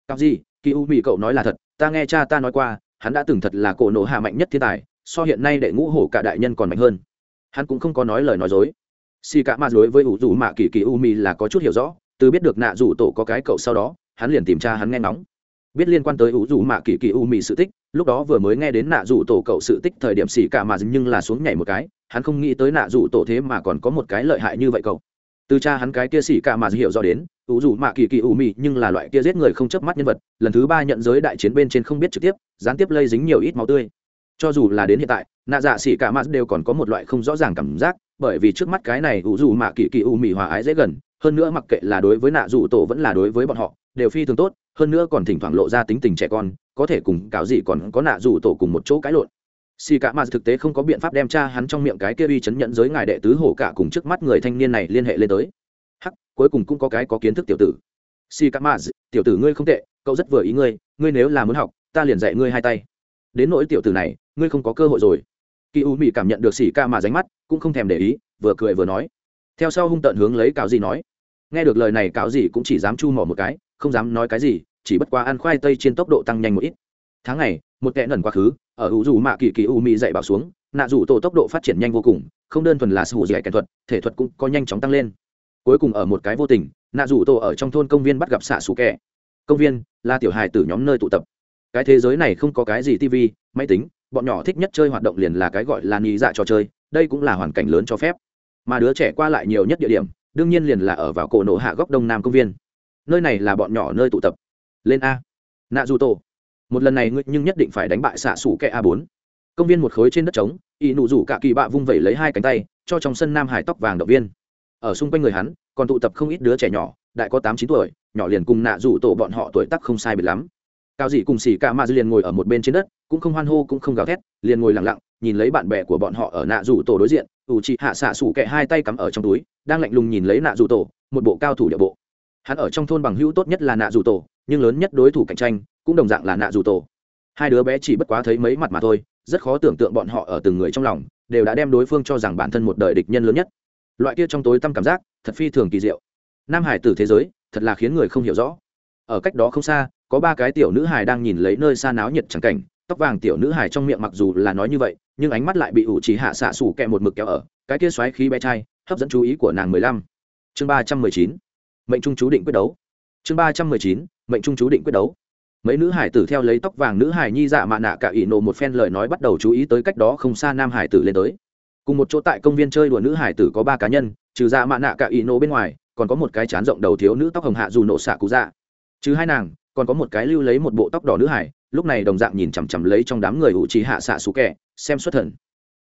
Cáo Di, kỳ u mị cậu nói là thật ta nghe cha ta nói qua hắn đã từng thật là cổ nổ hạ mạnh nhất thiên tài, so hiện nay đệ ngũ hổ cả đại nhân còn mạnh hơn. Hắn cũng không có nói lời nói dối. Xì cả ma đối với ủ dù mạ kỳ kỳ u mi là có chút hiểu rõ, từ biết được nạ rủ tổ có cái cậu sau đó, hắn liền tìm cha hắn nghe ngóng. Biết liên quan tới ủ dù mạ kỳ kỳ u mi sự tích, lúc đó vừa mới nghe đến nạ rủ tổ cậu sự tích thời điểm xì cả mà nhưng là xuống nhảy một cái, hắn không nghĩ tới nạ rủ tổ thế mà còn có một cái lợi hại như vậy cậu từ cha hắn cái kia xỉ cả mà hiểu rõ đến, ủ dù mạ kỳ kỳ ủ mị nhưng là loại kia giết người không chớp mắt nhân vật, lần thứ ba nhận giới đại chiến bên trên không biết trực tiếp, gián tiếp lây dính nhiều ít máu tươi. Cho dù là đến hiện tại, nạ dạ xỉ cả mà đều còn có một loại không rõ ràng cảm giác, bởi vì trước mắt cái này ủ dù mạ kỳ kỳ ủ mị hòa ái dễ gần, hơn nữa mặc kệ là đối với nạ dù tổ vẫn là đối với bọn họ, đều phi thường tốt, hơn nữa còn thỉnh thoảng lộ ra tính tình trẻ con, có thể cùng cáo gì còn có nạ dù tổ cùng một chỗ cãi lộn xì cả mà thực tế không có biện pháp đem cha hắn trong miệng cái kia uy chấn nhận giới ngài đệ tứ hổ cả cùng trước mắt người thanh niên này liên hệ lên tới. Hắc, cuối cùng cũng có cái có kiến thức tiểu tử. Si cả mà tiểu tử ngươi không tệ, cậu rất vừa ý ngươi ngươi nếu là muốn học, ta liền dạy ngươi hai tay. Đến nỗi tiểu tử này, ngươi không có cơ hội rồi. Kỳ u mỹ cảm nhận được Si Cả mà ránh mắt, cũng không thèm để ý, vừa cười vừa nói. Theo sau hung tận hướng lấy cáo gì nói. Nghe được lời này, cáo gì cũng chỉ dám chu mỏ một cái, không dám nói cái gì, chỉ bất qua ăn khoai tây trên tốc độ tăng nhanh một ít tháng này một tệ nần quá khứ, ở u dù mạ kỳ kỳ u mỹ dạy bảo xuống, nạ dù tổ tốc độ phát triển nhanh vô cùng, không đơn thuần là sự hữu dạy kỹ thuật, thể thuật cũng có nhanh chóng tăng lên. Cuối cùng ở một cái vô tình, nạ dù tổ ở trong thôn công viên bắt gặp xạ xù kẹ công viên là tiểu hài từ nhóm nơi tụ tập. Cái thế giới này không có cái gì tv máy tính, bọn nhỏ thích nhất chơi hoạt động liền là cái gọi là nhị dạ trò chơi, đây cũng là hoàn cảnh lớn cho phép. Mà đứa trẻ qua lại nhiều nhất địa điểm, đương nhiên liền là ở vào cổ nổ hạ góc đông nam công viên. Nơi này là bọn nhỏ nơi tụ tập. Lên a. Nạ dù tổ một lần này ngươi nhưng nhất định phải đánh bại xạ sủ kẻ a bốn. Công viên một khối trên đất trống y nụ rủ cả kỳ bạ vung vẩy lấy hai cánh tay, cho trong sân nam hải tóc vàng động viên. Ở xung quanh người hắn, còn tụ tập không ít đứa trẻ nhỏ, đại có tám chín tuổi, nhỏ liền cùng nạ rủ tổ bọn họ tuổi tắc không sai biệt lắm. Cao dị cùng xỉ ca ma liền ngồi ở một bên trên đất, cũng không hoan hô cũng không gào thét, liền ngồi lặng lặng, nhìn lấy bạn bè của bọn họ ở nạ rủ tổ đối diện, ủ chị hạ xạ sủ kẹ hai tay cắm ở trong túi, đang lạnh lùng nhìn lấy nạ rủ tổ, một bộ cao thủ địa bộ. Hắn ở trong thôn bằng hữu tốt nhất là nạ rủ tổ nhưng lớn nhất đối thủ cạnh tranh cũng đồng dạng là nạ dù tổ. Hai đứa bé chỉ bất quá thấy mấy mặt mà thôi, rất khó tưởng tượng bọn họ ở từng người trong lòng đều đã đem đối phương cho rằng bản thân một đời địch nhân lớn nhất. Loại kia trong tối tâm cảm giác thật phi thường kỳ diệu. Nam hải tử thế giới thật là khiến người không hiểu rõ. Ở cách đó không xa, có ba cái tiểu nữ hài đang nhìn lấy nơi xa náo nhiệt chẳng cảnh, tóc vàng tiểu nữ hài trong miệng mặc dù là nói như vậy, nhưng ánh mắt lại bị ủ chỉ hạ xạ xủ kẹ một mực kéo ở, cái kia xoáy khí bé trai, hấp dẫn chú ý của nàng mười lăm. Chương ba trăm mười chín. Mệnh trung chú định quyết đấu. Chương ba trăm mười chín mệnh trung chú định quyết đấu. Mấy nữ hải tử theo lấy tóc vàng nữ hải nhi dạ mạ nạ cả ỷ nộ một phen lời nói bắt đầu chú ý tới cách đó không xa nam hải tử lên tới. Cùng một chỗ tại công viên chơi đùa nữ hải tử có ba cá nhân, trừ dạ mạ nạ cả ỷ nộ bên ngoài, còn có một cái chán rộng đầu thiếu nữ tóc hồng hạ dù nộ xạ cụ dạ. Trừ hai nàng, còn có một cái lưu lấy một bộ tóc đỏ nữ hải, lúc này đồng dạng nhìn chằm chằm lấy trong đám người hữu trí hạ xạ xú kẻ, xem xuất thần.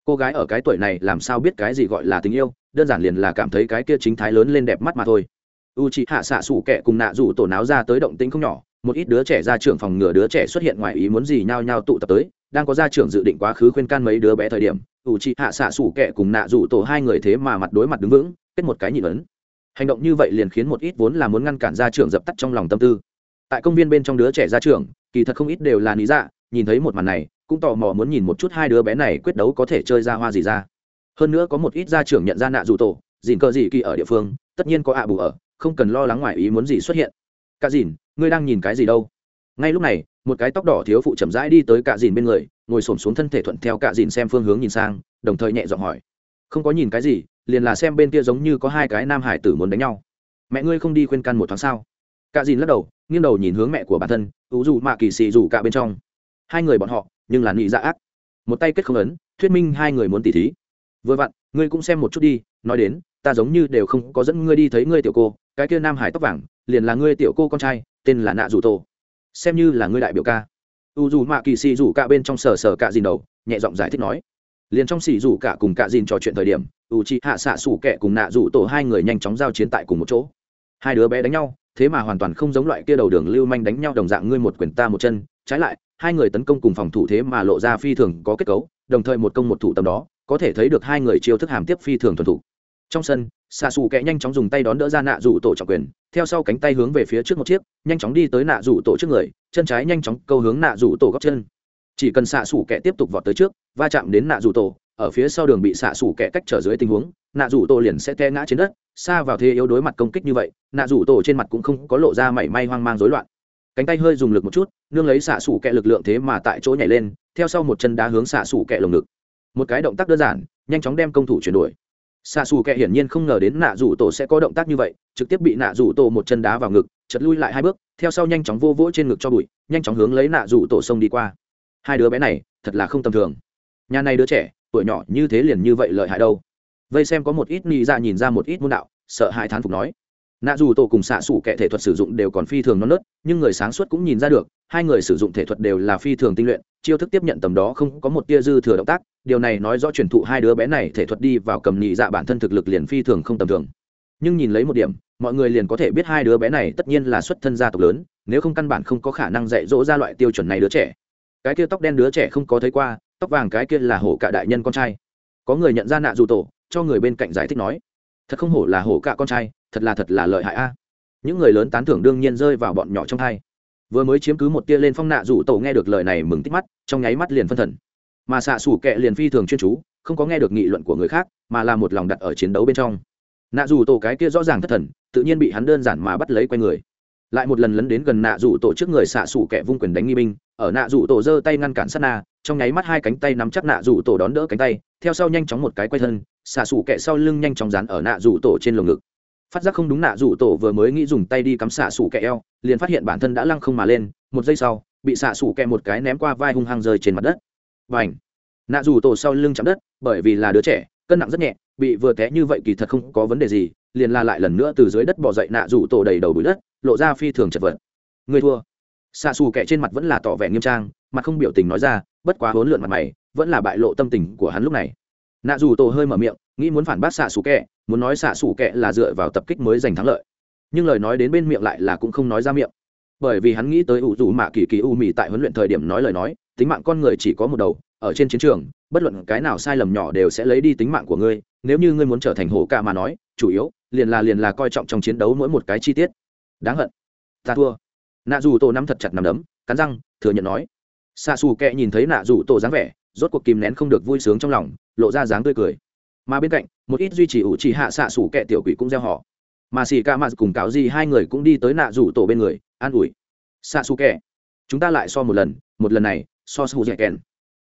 Cô gái ở cái tuổi này làm sao biết cái gì gọi là tình yêu, đơn giản liền là cảm thấy cái kia chính thái lớn lên đẹp mắt mà thôi u c hạ xạ xủ kẹ cùng nạ rủ tổ náo ra tới động tĩnh không nhỏ, một ít đứa trẻ ra trưởng phòng ngừa đứa trẻ xuất hiện ngoài ý muốn gì nhao nhao tụ tập tới, đang có gia trưởng dự định quá khứ khuyên can mấy đứa bé thời điểm u c hạ xạ xủ kẹ cùng nạ rủ tổ hai người thế mà mặt đối mặt đứng vững, kết một cái nhị lớn. hành động như vậy liền khiến một ít vốn là muốn ngăn cản gia trưởng dập tắt trong lòng tâm tư tại công viên bên trong đứa trẻ ra trường kỳ thật không ít đều là lý dạ nhìn thấy một màn này, cũng tò mò muốn nhìn một chút hai đứa bé này quyết đấu có thể chơi ra hoa gì ra hơn nữa có một ít gia trưởng nhận ra nạ dù tổ dìn cờ gì kỳ ở địa phương, tất nhiên có ạ bù ở không cần lo lắng ngoài ý muốn gì xuất hiện. Cả dìn, ngươi đang nhìn cái gì đâu? Ngay lúc này, một cái tóc đỏ thiếu phụ chậm rãi đi tới cả dìn bên người, ngồi xổm xuống thân thể thuận theo cả dìn xem phương hướng nhìn sang, đồng thời nhẹ giọng hỏi. Không có nhìn cái gì, liền là xem bên kia giống như có hai cái nam hải tử muốn đánh nhau. Mẹ ngươi không đi khuyên căn một tháng sao? Cả dìn lắc đầu, nghiêng đầu nhìn hướng mẹ của bản thân, ủ dù mạ kỳ xì dù cả bên trong. Hai người bọn họ, nhưng là nị dạ ác. Một tay kết không ấn, thuyết minh hai người muốn tỉ thí. Vừa vặn, ngươi cũng xem một chút đi, nói đến, ta giống như đều không có dẫn ngươi đi thấy ngươi tiểu cô cái kia nam hải tóc vàng, liền là ngươi tiểu cô con trai, tên là nạ dù tổ. Xem như là ngươi đại biểu ca. U dù mạ kỳ xì dù cả bên trong sờ sờ cả dìn đầu, nhẹ giọng giải thích nói. Liền trong xì dù cả cùng cả dìn trò chuyện thời điểm, u chi hạ xạ sủ kẹ cùng nạ dù tổ hai người nhanh chóng giao chiến tại cùng một chỗ. Hai đứa bé đánh nhau, thế mà hoàn toàn không giống loại kia đầu đường lưu manh đánh nhau đồng dạng ngươi một quyền ta một chân. Trái lại, hai người tấn công cùng phòng thủ thế mà lộ ra phi thường có kết cấu, đồng thời một công một thủ tầm đó, có thể thấy được hai người chiêu thức hàm tiếp phi thường thuần thủ trong sân xạ xù kẹ nhanh chóng dùng tay đón đỡ ra nạ rủ tổ trọng quyền, theo sau cánh tay hướng về phía trước một chiếc, nhanh chóng đi tới nạ rủ tổ trước người, chân trái nhanh chóng câu hướng nạ rủ tổ góc chân. Chỉ cần xạ xù kẹ tiếp tục vọt tới trước, va chạm đến nạ rủ tổ, ở phía sau đường bị xạ xù kẹ cách trở dưới tình huống, nạ rủ tổ liền sẽ te ngã trên đất. Xa vào thế yếu đối mặt công kích như vậy, nạ rủ tổ trên mặt cũng không có lộ ra mảy may hoang mang rối loạn. Cánh tay hơi dùng lực một chút, nương lấy xạ xù kẹ lực lượng thế mà tại chỗ nhảy lên, theo sau một chân đá hướng xạ xù kẹ lồng ngực. Một cái động tác đơn giản, nhanh chóng đem công thủ chuyển đổi xạ xù kệ hiển nhiên không ngờ đến nạ rủ tổ sẽ có động tác như vậy, trực tiếp bị nạ rủ tổ một chân đá vào ngực, chật lui lại hai bước, theo sau nhanh chóng vô vỗ trên ngực cho bụi, nhanh chóng hướng lấy nạ rủ tổ sông đi qua. Hai đứa bé này, thật là không tầm thường. Nhà này đứa trẻ, tuổi nhỏ như thế liền như vậy lợi hại đâu. Vây xem có một ít ni ra dạ nhìn ra một ít môn đạo, sợ hãi thán phục nói nạ dù tổ cùng xạ xủ kệ thể thuật sử dụng đều còn phi thường non nớt, nhưng người sáng suốt cũng nhìn ra được, hai người sử dụng thể thuật đều là phi thường tinh luyện, chiêu thức tiếp nhận tầm đó không có một tia dư thừa động tác, điều này nói rõ truyền thụ hai đứa bé này thể thuật đi vào cầm nhị dạ bản thân thực lực liền phi thường không tầm thường. Nhưng nhìn lấy một điểm, mọi người liền có thể biết hai đứa bé này tất nhiên là xuất thân gia tộc lớn, nếu không căn bản không có khả năng dạy dỗ ra loại tiêu chuẩn này đứa trẻ. Cái kia tóc đen đứa trẻ không có thấy qua, tóc vàng cái kia là hổ cả đại nhân con trai. Có người nhận ra nạ dù tổ, cho người bên cạnh giải thích nói, thật không hổ là hổ cả con trai thật là thật là lợi hại a. Những người lớn tán thưởng đương nhiên rơi vào bọn nhỏ trong hai. Vừa mới chiếm cứ một tia lên phong nạ rủ tổ nghe được lời này mừng tích mắt, trong nháy mắt liền phân thần. Mà xạ xủ kệ liền phi thường chuyên chú, không có nghe được nghị luận của người khác, mà là một lòng đặt ở chiến đấu bên trong. Nạ rủ tổ cái kia rõ ràng thất thần, tự nhiên bị hắn đơn giản mà bắt lấy quay người. Lại một lần lấn đến gần nạ rủ tổ trước người xạ xủ kẻ vung quyền đánh nghi binh, ở nạ rủ tổ giơ tay ngăn cản sát na, trong nháy mắt hai cánh tay nắm chắc nạ rủ tổ đón đỡ cánh tay, theo sau nhanh chóng một cái quay thân, xạ xủ kẻ sau lưng nhanh chóng dán ở nạ rủ tổ trên lồng ngực phát giác không đúng nạ rủ tổ vừa mới nghĩ dùng tay đi cắm xạ sủ kẹ eo, liền phát hiện bản thân đã lăng không mà lên, một giây sau, bị xạ sủ kẹ một cái ném qua vai hung hăng rơi trên mặt đất. Và ảnh nạ rủ tổ sau lưng chạm đất, bởi vì là đứa trẻ, cân nặng rất nhẹ, bị vừa té như vậy kỳ thật không có vấn đề gì, liền la lại lần nữa từ dưới đất bỏ dậy nạ rủ tổ đầy đầu bụi đất, lộ ra phi thường chật vật. Người thua! Xạ xù kẹ trên mặt vẫn là tỏ vẻ nghiêm trang mặt không biểu tình nói ra, bất quá hỗn lượn mặt mày, vẫn là bại lộ tâm tình của hắn lúc này. Nạ dù tổ hơi mở miệng nghĩ muốn phản bác xạ xù kẹ, muốn nói xạ xù kẹ là dựa vào tập kích mới giành thắng lợi. Nhưng lời nói đến bên miệng lại là cũng không nói ra miệng. Bởi vì hắn nghĩ tới ủ dù mạ kỳ kỳ u mì tại huấn luyện thời điểm nói lời nói, tính mạng con người chỉ có một đầu, ở trên chiến trường, bất luận cái nào sai lầm nhỏ đều sẽ lấy đi tính mạng của ngươi, nếu như ngươi muốn trở thành hổ ca mà nói, chủ yếu, liền là liền là coi trọng trong chiến đấu mỗi một cái chi tiết. Đáng hận. Ta thua. Nạ dù tổ nắm thật chặt nằm đấm, cắn răng, thừa nhận nói. Xa xù kẹ nhìn thấy nạ dù tổ dáng vẻ, rốt cuộc kìm nén không được vui sướng trong lòng, lộ ra dáng tươi cười mà bên cạnh, một ít duy trì ủ trì hạ xạ xủ kẹ tiểu quỷ cũng gieo họ. Mà xì ca mạt cùng cáo gì hai người cũng đi tới nạ rủ tổ bên người, an ủi. Xạ xù kẹ chúng ta lại so một lần một lần này, so su dẹ kèn.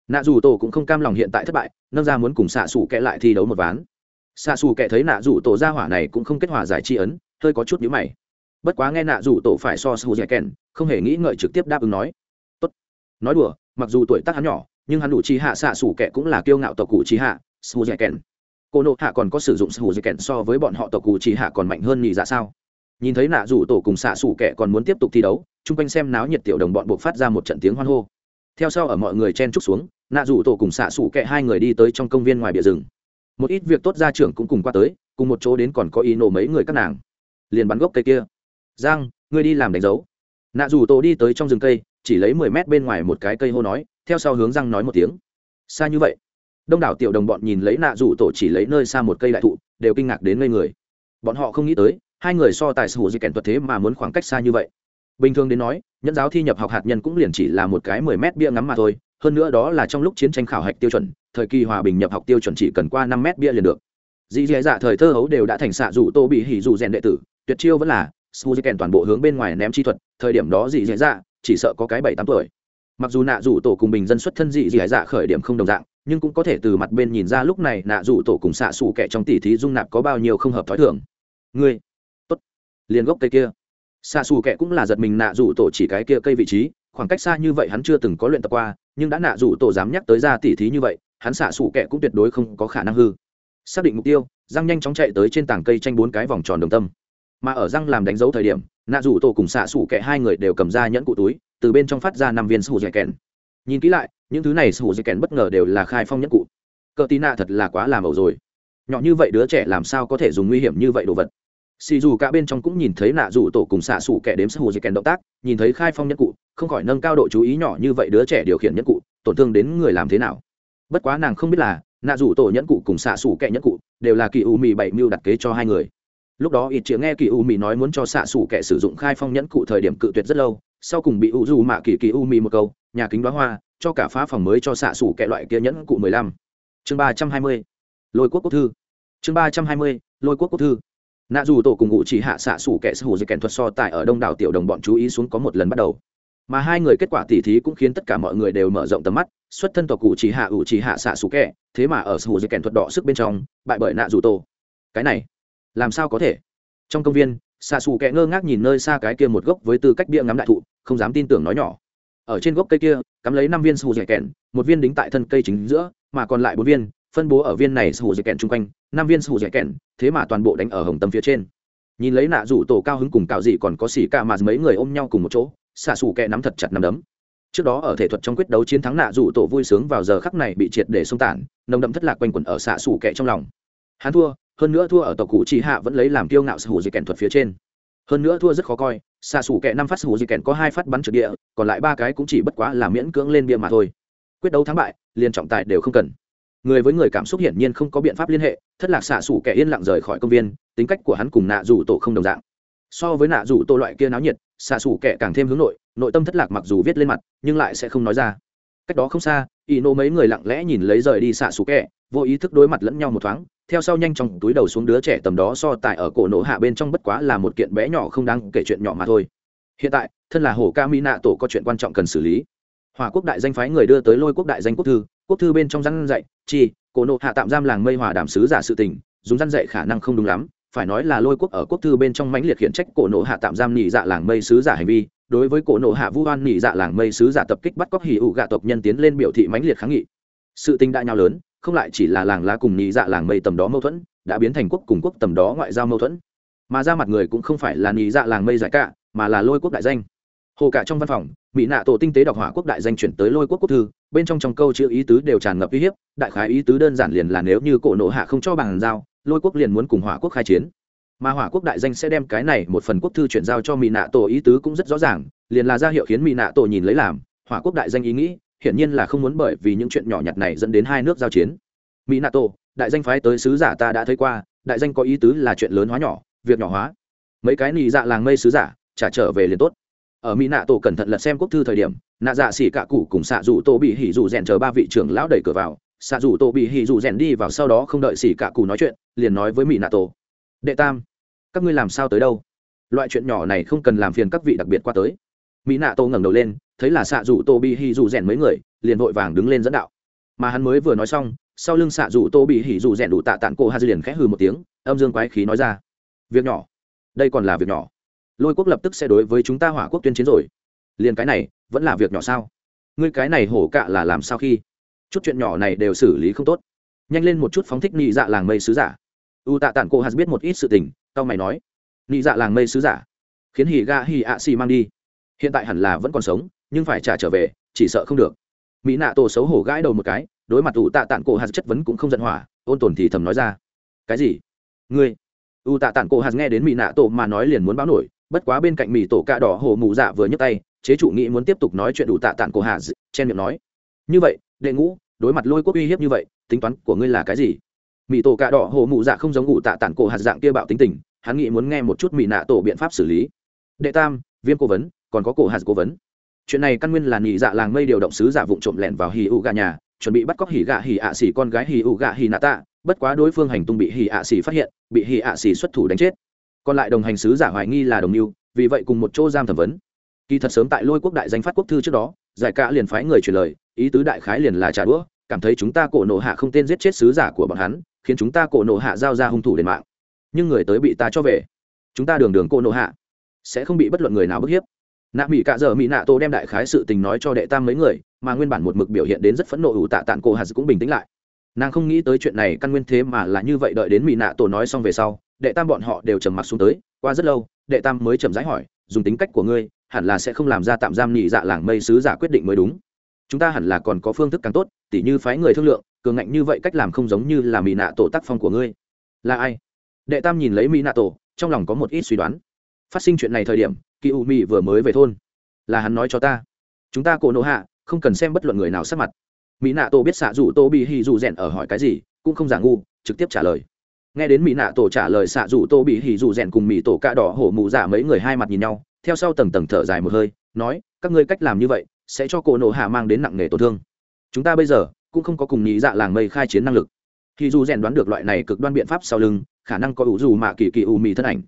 Nạ rủ tổ cũng không cam lòng hiện tại thất bại, nâng ra muốn cùng xạ xù kẹ lại thi đấu một ván. Xạ xù kẹ thấy nạ rủ tổ ra hỏa này cũng không kết hòa giải tri ấn, hơi có chút nhữ mày. Bất quá nghe nạ rủ tổ phải so su dẹ kèn, không hề nghĩ ngợi trực tiếp đáp ứng nói. Tốt. nói đùa, mặc dù tuổi tác hắn nhỏ, nhưng hắn đủ trí hạ xạ xù kẹ cũng là kiêu ngạo tộc cụ trí hạ su dẹ kèn cô nộ hạ còn có sử dụng sủ dây kẹn so với bọn họ tộc cụ chỉ hạ còn mạnh hơn nhị dạ sao? Nhìn thấy nạ rủ tổ cùng xạ sủ kẹ còn muốn tiếp tục thi đấu, chung quanh xem náo nhiệt tiểu đồng bọn buộc phát ra một trận tiếng hoan hô. Theo sau ở mọi người chen trúc xuống, nạ rủ tổ cùng xạ sủ kẹ hai người đi tới trong công viên ngoài bìa rừng. Một ít việc tốt gia trưởng cũng cùng qua tới, cùng một chỗ đến còn có ý nổ mấy người các nàng. Liền bắn gốc cây kia. Giang, ngươi đi làm đánh dấu. Nạ rủ tổ đi tới trong rừng cây, chỉ lấy mười mét bên ngoài một cái cây hô nói, theo sau hướng răng nói một tiếng. Xa như vậy đông đảo tiểu đồng bọn nhìn lấy nạ rủ tổ chỉ lấy nơi xa một cây đại thụ, đều kinh ngạc đến ngây người. Bọn họ không nghĩ tới, hai người so tài sử di kèn thuật thế mà muốn khoảng cách xa như vậy. Bình thường đến nói nhân giáo thi nhập học hạt nhân cũng liền chỉ là một cái mười mét bia ngắm mà thôi, hơn nữa đó là trong lúc chiến tranh khảo hạch tiêu chuẩn, thời kỳ hòa bình nhập học tiêu chuẩn chỉ cần qua năm mét bia liền được. Dì dì dạ thời thơ hấu đều đã thành xạ rủ tô bị hỉ dù rèn đệ tử, tuyệt chiêu vẫn là su di kèn toàn bộ hướng bên ngoài ném chi thuật, thời điểm đó dì dì dạ chỉ sợ có cái bảy tám tuổi. Mặc dù nạ rủ tổ cùng bình dân xuất thân dị dị dạ khởi điểm không đồng dạng nhưng cũng có thể từ mặt bên nhìn ra lúc này nạ dù tổ cùng xạ xù kẻ trong tỷ thí dung nạp có bao nhiêu không hợp thói thường. Ngươi, tốt, liền gốc cây kia. Xạ xù kẻ cũng là giật mình nạ dù tổ chỉ cái kia cây vị trí, khoảng cách xa như vậy hắn chưa từng có luyện tập qua, nhưng đã nạ dù tổ dám nhắc tới ra tỷ thí như vậy, hắn xạ xù kẻ cũng tuyệt đối không có khả năng hư. Xác định mục tiêu, răng nhanh chóng chạy tới trên tảng cây tranh bốn cái vòng tròn đồng tâm. Mà ở răng làm đánh dấu thời điểm, nạ dù tổ cùng xạ xù kẻ hai người đều cầm ra nhẫn cụ túi, từ bên trong phát ra năm viên sù dẻ kèn nhìn kỹ lại, những thứ này sủ dây kèn bất ngờ đều là khai phong nhẫn cụ. Cờ tí nạ thật là quá làm ẩu rồi. Nhỏ như vậy đứa trẻ làm sao có thể dùng nguy hiểm như vậy đồ vật? Xì dù cả bên trong cũng nhìn thấy nạ dù tổ cùng xạ xù kẻ đếm sủ dây kèn động tác, nhìn thấy khai phong nhẫn cụ, không khỏi nâng cao độ chú ý nhỏ như vậy đứa trẻ điều khiển nhẫn cụ, tổn thương đến người làm thế nào? Bất quá nàng không biết là, nạ dù tổ nhẫn cụ cùng xạ sủ kẻ nhẫn cụ đều là kỳ u mì bảy mưu đặt kế cho hai người. Lúc đó ít chĩa nghe kỳ u mì nói muốn cho xạ sủ kẻ sử dụng khai phong nhẫn cụ thời điểm cự tuyệt rất lâu, sau cùng bị u dù mạ kỳ kỳ u mì một câu nhà kính đoá hoa, cho cả phá phòng mới cho xạ xủ kẹ loại kia nhẫn cụ mười lăm. Chương ba trăm hai mươi, lôi quốc quốc thư. Chương ba trăm hai mươi, lôi quốc quốc thư. Nạ dù tổ cùng ngụ chỉ hạ xạ xủ kẻ sở hữu dây kèn thuật so tại ở đông đảo tiểu đồng bọn chú ý xuống có một lần bắt đầu. Mà hai người kết quả tỉ thí cũng khiến tất cả mọi người đều mở rộng tầm mắt, xuất thân tộc cụ chỉ hạ ủ chỉ hạ xạ xủ kẻ thế mà ở sở hữu dây kèn thuật đỏ sức bên trong, bại bởi nạ dù tổ. Cái này, làm sao có thể? Trong công viên, xạ xù kẹ ngơ ngác nhìn nơi xa cái kia một gốc với tư cách bia ngắm đại thụ, không dám tin tưởng nói nhỏ ở trên gốc cây kia, cắm lấy năm viên sù dẻ kèn một viên đính tại thân cây chính giữa, mà còn lại bốn viên, phân bố ở viên này sù dẻ kèn chung quanh, năm viên sù dẻ kèn thế mà toàn bộ đánh ở hồng tâm phía trên. Nhìn lấy nạ rủ tổ cao hứng cùng cạo dị còn có xỉ cả mà mấy người ôm nhau cùng một chỗ, xạ xù kẹ nắm thật chặt nắm đấm. Trước đó ở thể thuật trong quyết đấu chiến thắng nạ rủ tổ vui sướng vào giờ khắc này bị triệt để xông tản, nồng đậm thất lạc quanh quẩn ở xạ xù kẹ trong lòng. Hắn thua, hơn nữa thua ở tộc cụ chỉ hạ vẫn lấy làm kiêu ngạo sù dẻ kèn thuật phía trên hơn nữa thua rất khó coi xạ xù kẹ năm phát sù di kèn có hai phát bắn trượt địa, còn lại ba cái cũng chỉ bất quá là miễn cưỡng lên bia mà thôi. Quyết đấu thắng bại, liền trọng tài đều không cần. Người với người cảm xúc hiển nhiên không có biện pháp liên hệ, thất lạc xạ xủ kẻ yên lặng rời khỏi công viên, tính cách của hắn cùng nạ rủ tổ không đồng dạng. So với nạ rủ tổ loại kia náo nhiệt xạ xủ kẻ càng thêm hướng nội nội tâm thất lạc mặc dù viết lên mặt, nhưng lại sẽ không nói ra. Cách đó không xa y nô mấy người lặng lẽ nhìn lấy rời đi xạ xủ kẻ, vô ý thức đối mặt lẫn nhau một thoáng theo sau nhanh trong túi đầu xuống đứa trẻ tầm đó so tại ở cổ nổ hạ bên trong bất quá là một kiện bé nhỏ không đáng kể chuyện nhỏ mà thôi. Hiện tại, thân là hồ ca mỹ nạ tổ có chuyện quan trọng cần xử lý. Hòa quốc đại danh phái người đưa tới lôi quốc đại danh quốc thư quốc thư bên trong răn dạy, chi, cổ nộ hạ tạm giam làng mây hòa đảm sứ giả sự tình, dùng răn dạy khả năng không đúng lắm, phải nói là lôi quốc ở quốc thư bên trong mãnh liệt khiển trách cổ nộ hạ tạm giam nhị dạ làng mây sứ giả hành vi, đối với cổ nộ hạ vu oan nhị dạ làng mây sứ giả tập kích bắt cóc hỉ ụ gạ tộc nhân tiến lên biểu thị mãnh liệt kháng nghị. Sự tình đại nhau lớn không lại chỉ là làng lá cùng nhị dạ làng mây tầm đó mâu thuẫn, đã biến thành quốc cùng quốc tầm đó ngoại giao mâu thuẫn. Mà ra mặt người cũng không phải là nhị dạ làng mây giải cả, mà là lôi quốc đại danh. Hồ cả trong văn phòng, mỹ nạ tổ tinh tế đọc hỏa quốc đại danh chuyển tới lôi quốc quốc thư, bên trong trong câu chữ ý tứ đều tràn ngập uy hiếp, đại khái ý tứ đơn giản liền là nếu như cổ nộ hạ không cho bằng giao, lôi quốc liền muốn cùng hỏa quốc khai chiến. Mà hỏa quốc đại danh sẽ đem cái này một phần quốc thư chuyển giao cho mỹ nạ tổ ý tứ cũng rất rõ ràng, liền là ra hiệu khiến mỹ nạ tổ nhìn lấy làm, hỏa quốc đại danh ý nghĩ hiển nhiên là không muốn bởi vì những chuyện nhỏ nhặt này dẫn đến hai nước giao chiến. Mỹ nato tổ đại danh phái tới sứ giả ta đã thấy qua, đại danh có ý tứ là chuyện lớn hóa nhỏ, việc nhỏ hóa. Mấy cái nị dạ làng mây sứ giả, trả trở về liền tốt. Ở mỹ nạ tổ cẩn thận lật xem quốc thư thời điểm, nạ dạ xỉ cả cụ cùng xạ dù tô bị hỉ dù rèn chờ ba vị trưởng lão đẩy cửa vào. Xạ dù tô bị hỉ dù rèn đi vào sau đó không đợi xỉ cả cụ nói chuyện, liền nói với mỹ nạ tổ đệ tam, các ngươi làm sao tới đâu? Loại chuyện nhỏ này không cần làm phiền các vị đặc biệt qua tới. Mỹ nạ tổ ngẩng đầu lên thấy là xạ dù tô bị hỉ dù rèn mấy người, liền vội vàng đứng lên dẫn đạo. Mà hắn mới vừa nói xong, sau lưng xạ dù tô bị hỉ dù rèn đủ tạ tạng cô hà dư liền khẽ hừ một tiếng, âm dương quái khí nói ra, việc nhỏ, đây còn là việc nhỏ. Lôi quốc lập tức sẽ đối với chúng ta hỏa quốc tuyên chiến rồi. Liền cái này, vẫn là việc nhỏ sao? Ngươi cái này hổ cạ là làm sao khi? Chút chuyện nhỏ này đều xử lý không tốt. Nhanh lên một chút phóng thích nị dạ làng mây sứ giả. U tạ tản cô hạt biết một ít sự tình tao mày nói, nị dạ làng mây sứ giả, khiến hì ga hì ạ xì mang đi. Hiện tại hẳn là vẫn còn sống nhưng phải trả trở về, chỉ sợ không được. Mỹ nạ tổ xấu hổ gãi đầu một cái, đối mặt u tạ tản cổ hạt chất vấn cũng không giận hỏa, ôn tồn thì thầm nói ra. Cái gì? Ngươi? U tạ tản cổ hạt nghe đến mỹ nạ tổ mà nói liền muốn báo nổi, bất quá bên cạnh mỹ tổ cạ đỏ hồ mù dạ vừa nhấc tay, chế chủ nghĩ muốn tiếp tục nói chuyện đủ tạ tản cổ hạt, chen miệng nói. Như vậy, đệ ngũ, đối mặt lôi quốc uy hiếp như vậy, tính toán của ngươi là cái gì? Mỹ tổ cạ đỏ hồ mụ dạ không giống ngụ tạ tản cổ hạt dạng kia bạo tính tình, hắn nghĩ muốn nghe một chút mỹ nạ tổ biện pháp xử lý. Đệ tam, viêm cố vấn, còn có cổ hạt cố vấn chuyện này căn nguyên là nhị dạ làng mây điều động sứ giả vụng trộm lẻn vào hì ụ gà nhà, chuẩn bị bắt cóc hì gà hì ạ xỉ con gái hì ụ gà hì nạ tạ. Bất quá đối phương hành tung bị hì ạ xỉ phát hiện, bị hì ạ xỉ xuất thủ đánh chết. Còn lại đồng hành sứ giả hoài nghi là đồng mưu, vì vậy cùng một chỗ giam thẩm vấn. Kỳ thật sớm tại lôi quốc đại danh phát quốc thư trước đó, giải cả liền phái người truyền lời, ý tứ đại khái liền là trả đũa, cảm thấy chúng ta cổ nộ hạ không tên giết chết sứ giả của bọn hắn, khiến chúng ta cổ nộ hạ giao ra hung thủ đền mạng. Nhưng người tới bị ta cho về. Chúng ta đường đường cổ nộ hạ, sẽ không bị bất luận người nào bức hiếp nạ mỹ cạ giờ mỹ nạ tô đem đại khái sự tình nói cho đệ tam mấy người, mà nguyên bản một mực biểu hiện đến rất phẫn nộ ủ tạ tạng cô hà cũng bình tĩnh lại. Nàng không nghĩ tới chuyện này căn nguyên thế mà là như vậy đợi đến mỹ nạ tổ nói xong về sau, đệ tam bọn họ đều trầm mặc xuống tới. Qua rất lâu, đệ tam mới chậm rãi hỏi, dùng tính cách của ngươi, hẳn là sẽ không làm ra tạm giam nhị dạ làng mây sứ giả quyết định mới đúng. Chúng ta hẳn là còn có phương thức càng tốt, tỉ như phái người thương lượng, cường ngạnh như vậy cách làm không giống như là mỹ nạ tổ tác phong của ngươi. Là ai? Đệ tam nhìn lấy mỹ nạ tổ, trong lòng có một ít suy đoán. Phát sinh chuyện này thời điểm kỳ u mì vừa mới về thôn. Là hắn nói cho ta. Chúng ta cổ nộ hạ, không cần xem bất luận người nào sắc mặt. Mỹ nạ tổ biết xạ dù tô bị hì dù rèn ở hỏi cái gì, cũng không giả ngu, trực tiếp trả lời. Nghe đến mỹ nạ tổ trả lời xạ dù tô bị hì dù rèn cùng mỹ tổ cạ đỏ hổ mụ giả mấy người hai mặt nhìn nhau, theo sau tầng tầng thở dài một hơi, nói, các ngươi cách làm như vậy, sẽ cho cổ nộ hạ mang đến nặng nề tổn thương. Chúng ta bây giờ, cũng không có cùng nhị dạ làng mây khai chiến năng lực. Thì dù rèn đoán được loại này cực đoan biện pháp sau lưng, khả năng có ủ dù mạ kỳ kỳ u mì thân ảnh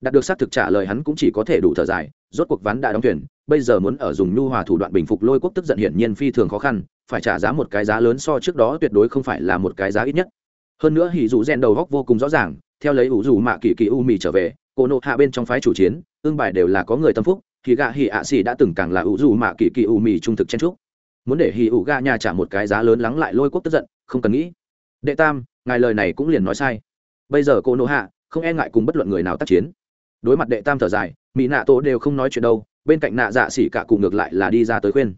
đạt được xác thực trả lời hắn cũng chỉ có thể đủ thở dài, rốt cuộc ván đã đóng thuyền, bây giờ muốn ở dùng nhu hòa thủ đoạn bình phục lôi quốc tức giận hiển nhiên phi thường khó khăn, phải trả giá một cái giá lớn so trước đó tuyệt đối không phải là một cái giá ít nhất. Hơn nữa hỉ dù rèn đầu góc vô cùng rõ ràng, theo lấy ủ dù mạ kỳ kỳ u mì trở về, cô nộ hạ bên trong phái chủ chiến, ương bài đều là có người tâm phúc, thì gạ hỉ ạ xỉ đã từng càng là ủ dù mạ kỳ kỳ u mì trung thực chen trúc muốn để hỉ ủ gạ nhà trả một cái giá lớn lắng lại lôi quốc tức giận, không cần nghĩ. Đệ tam, ngài lời này cũng liền nói sai. Bây giờ cô nộ hạ, không e ngại cùng bất luận người nào tác chiến đối mặt đệ tam thở dài mỹ nạ tổ đều không nói chuyện đâu, bên cạnh nạ dạ xỉ cả cụ ngược lại là đi ra tới khuyên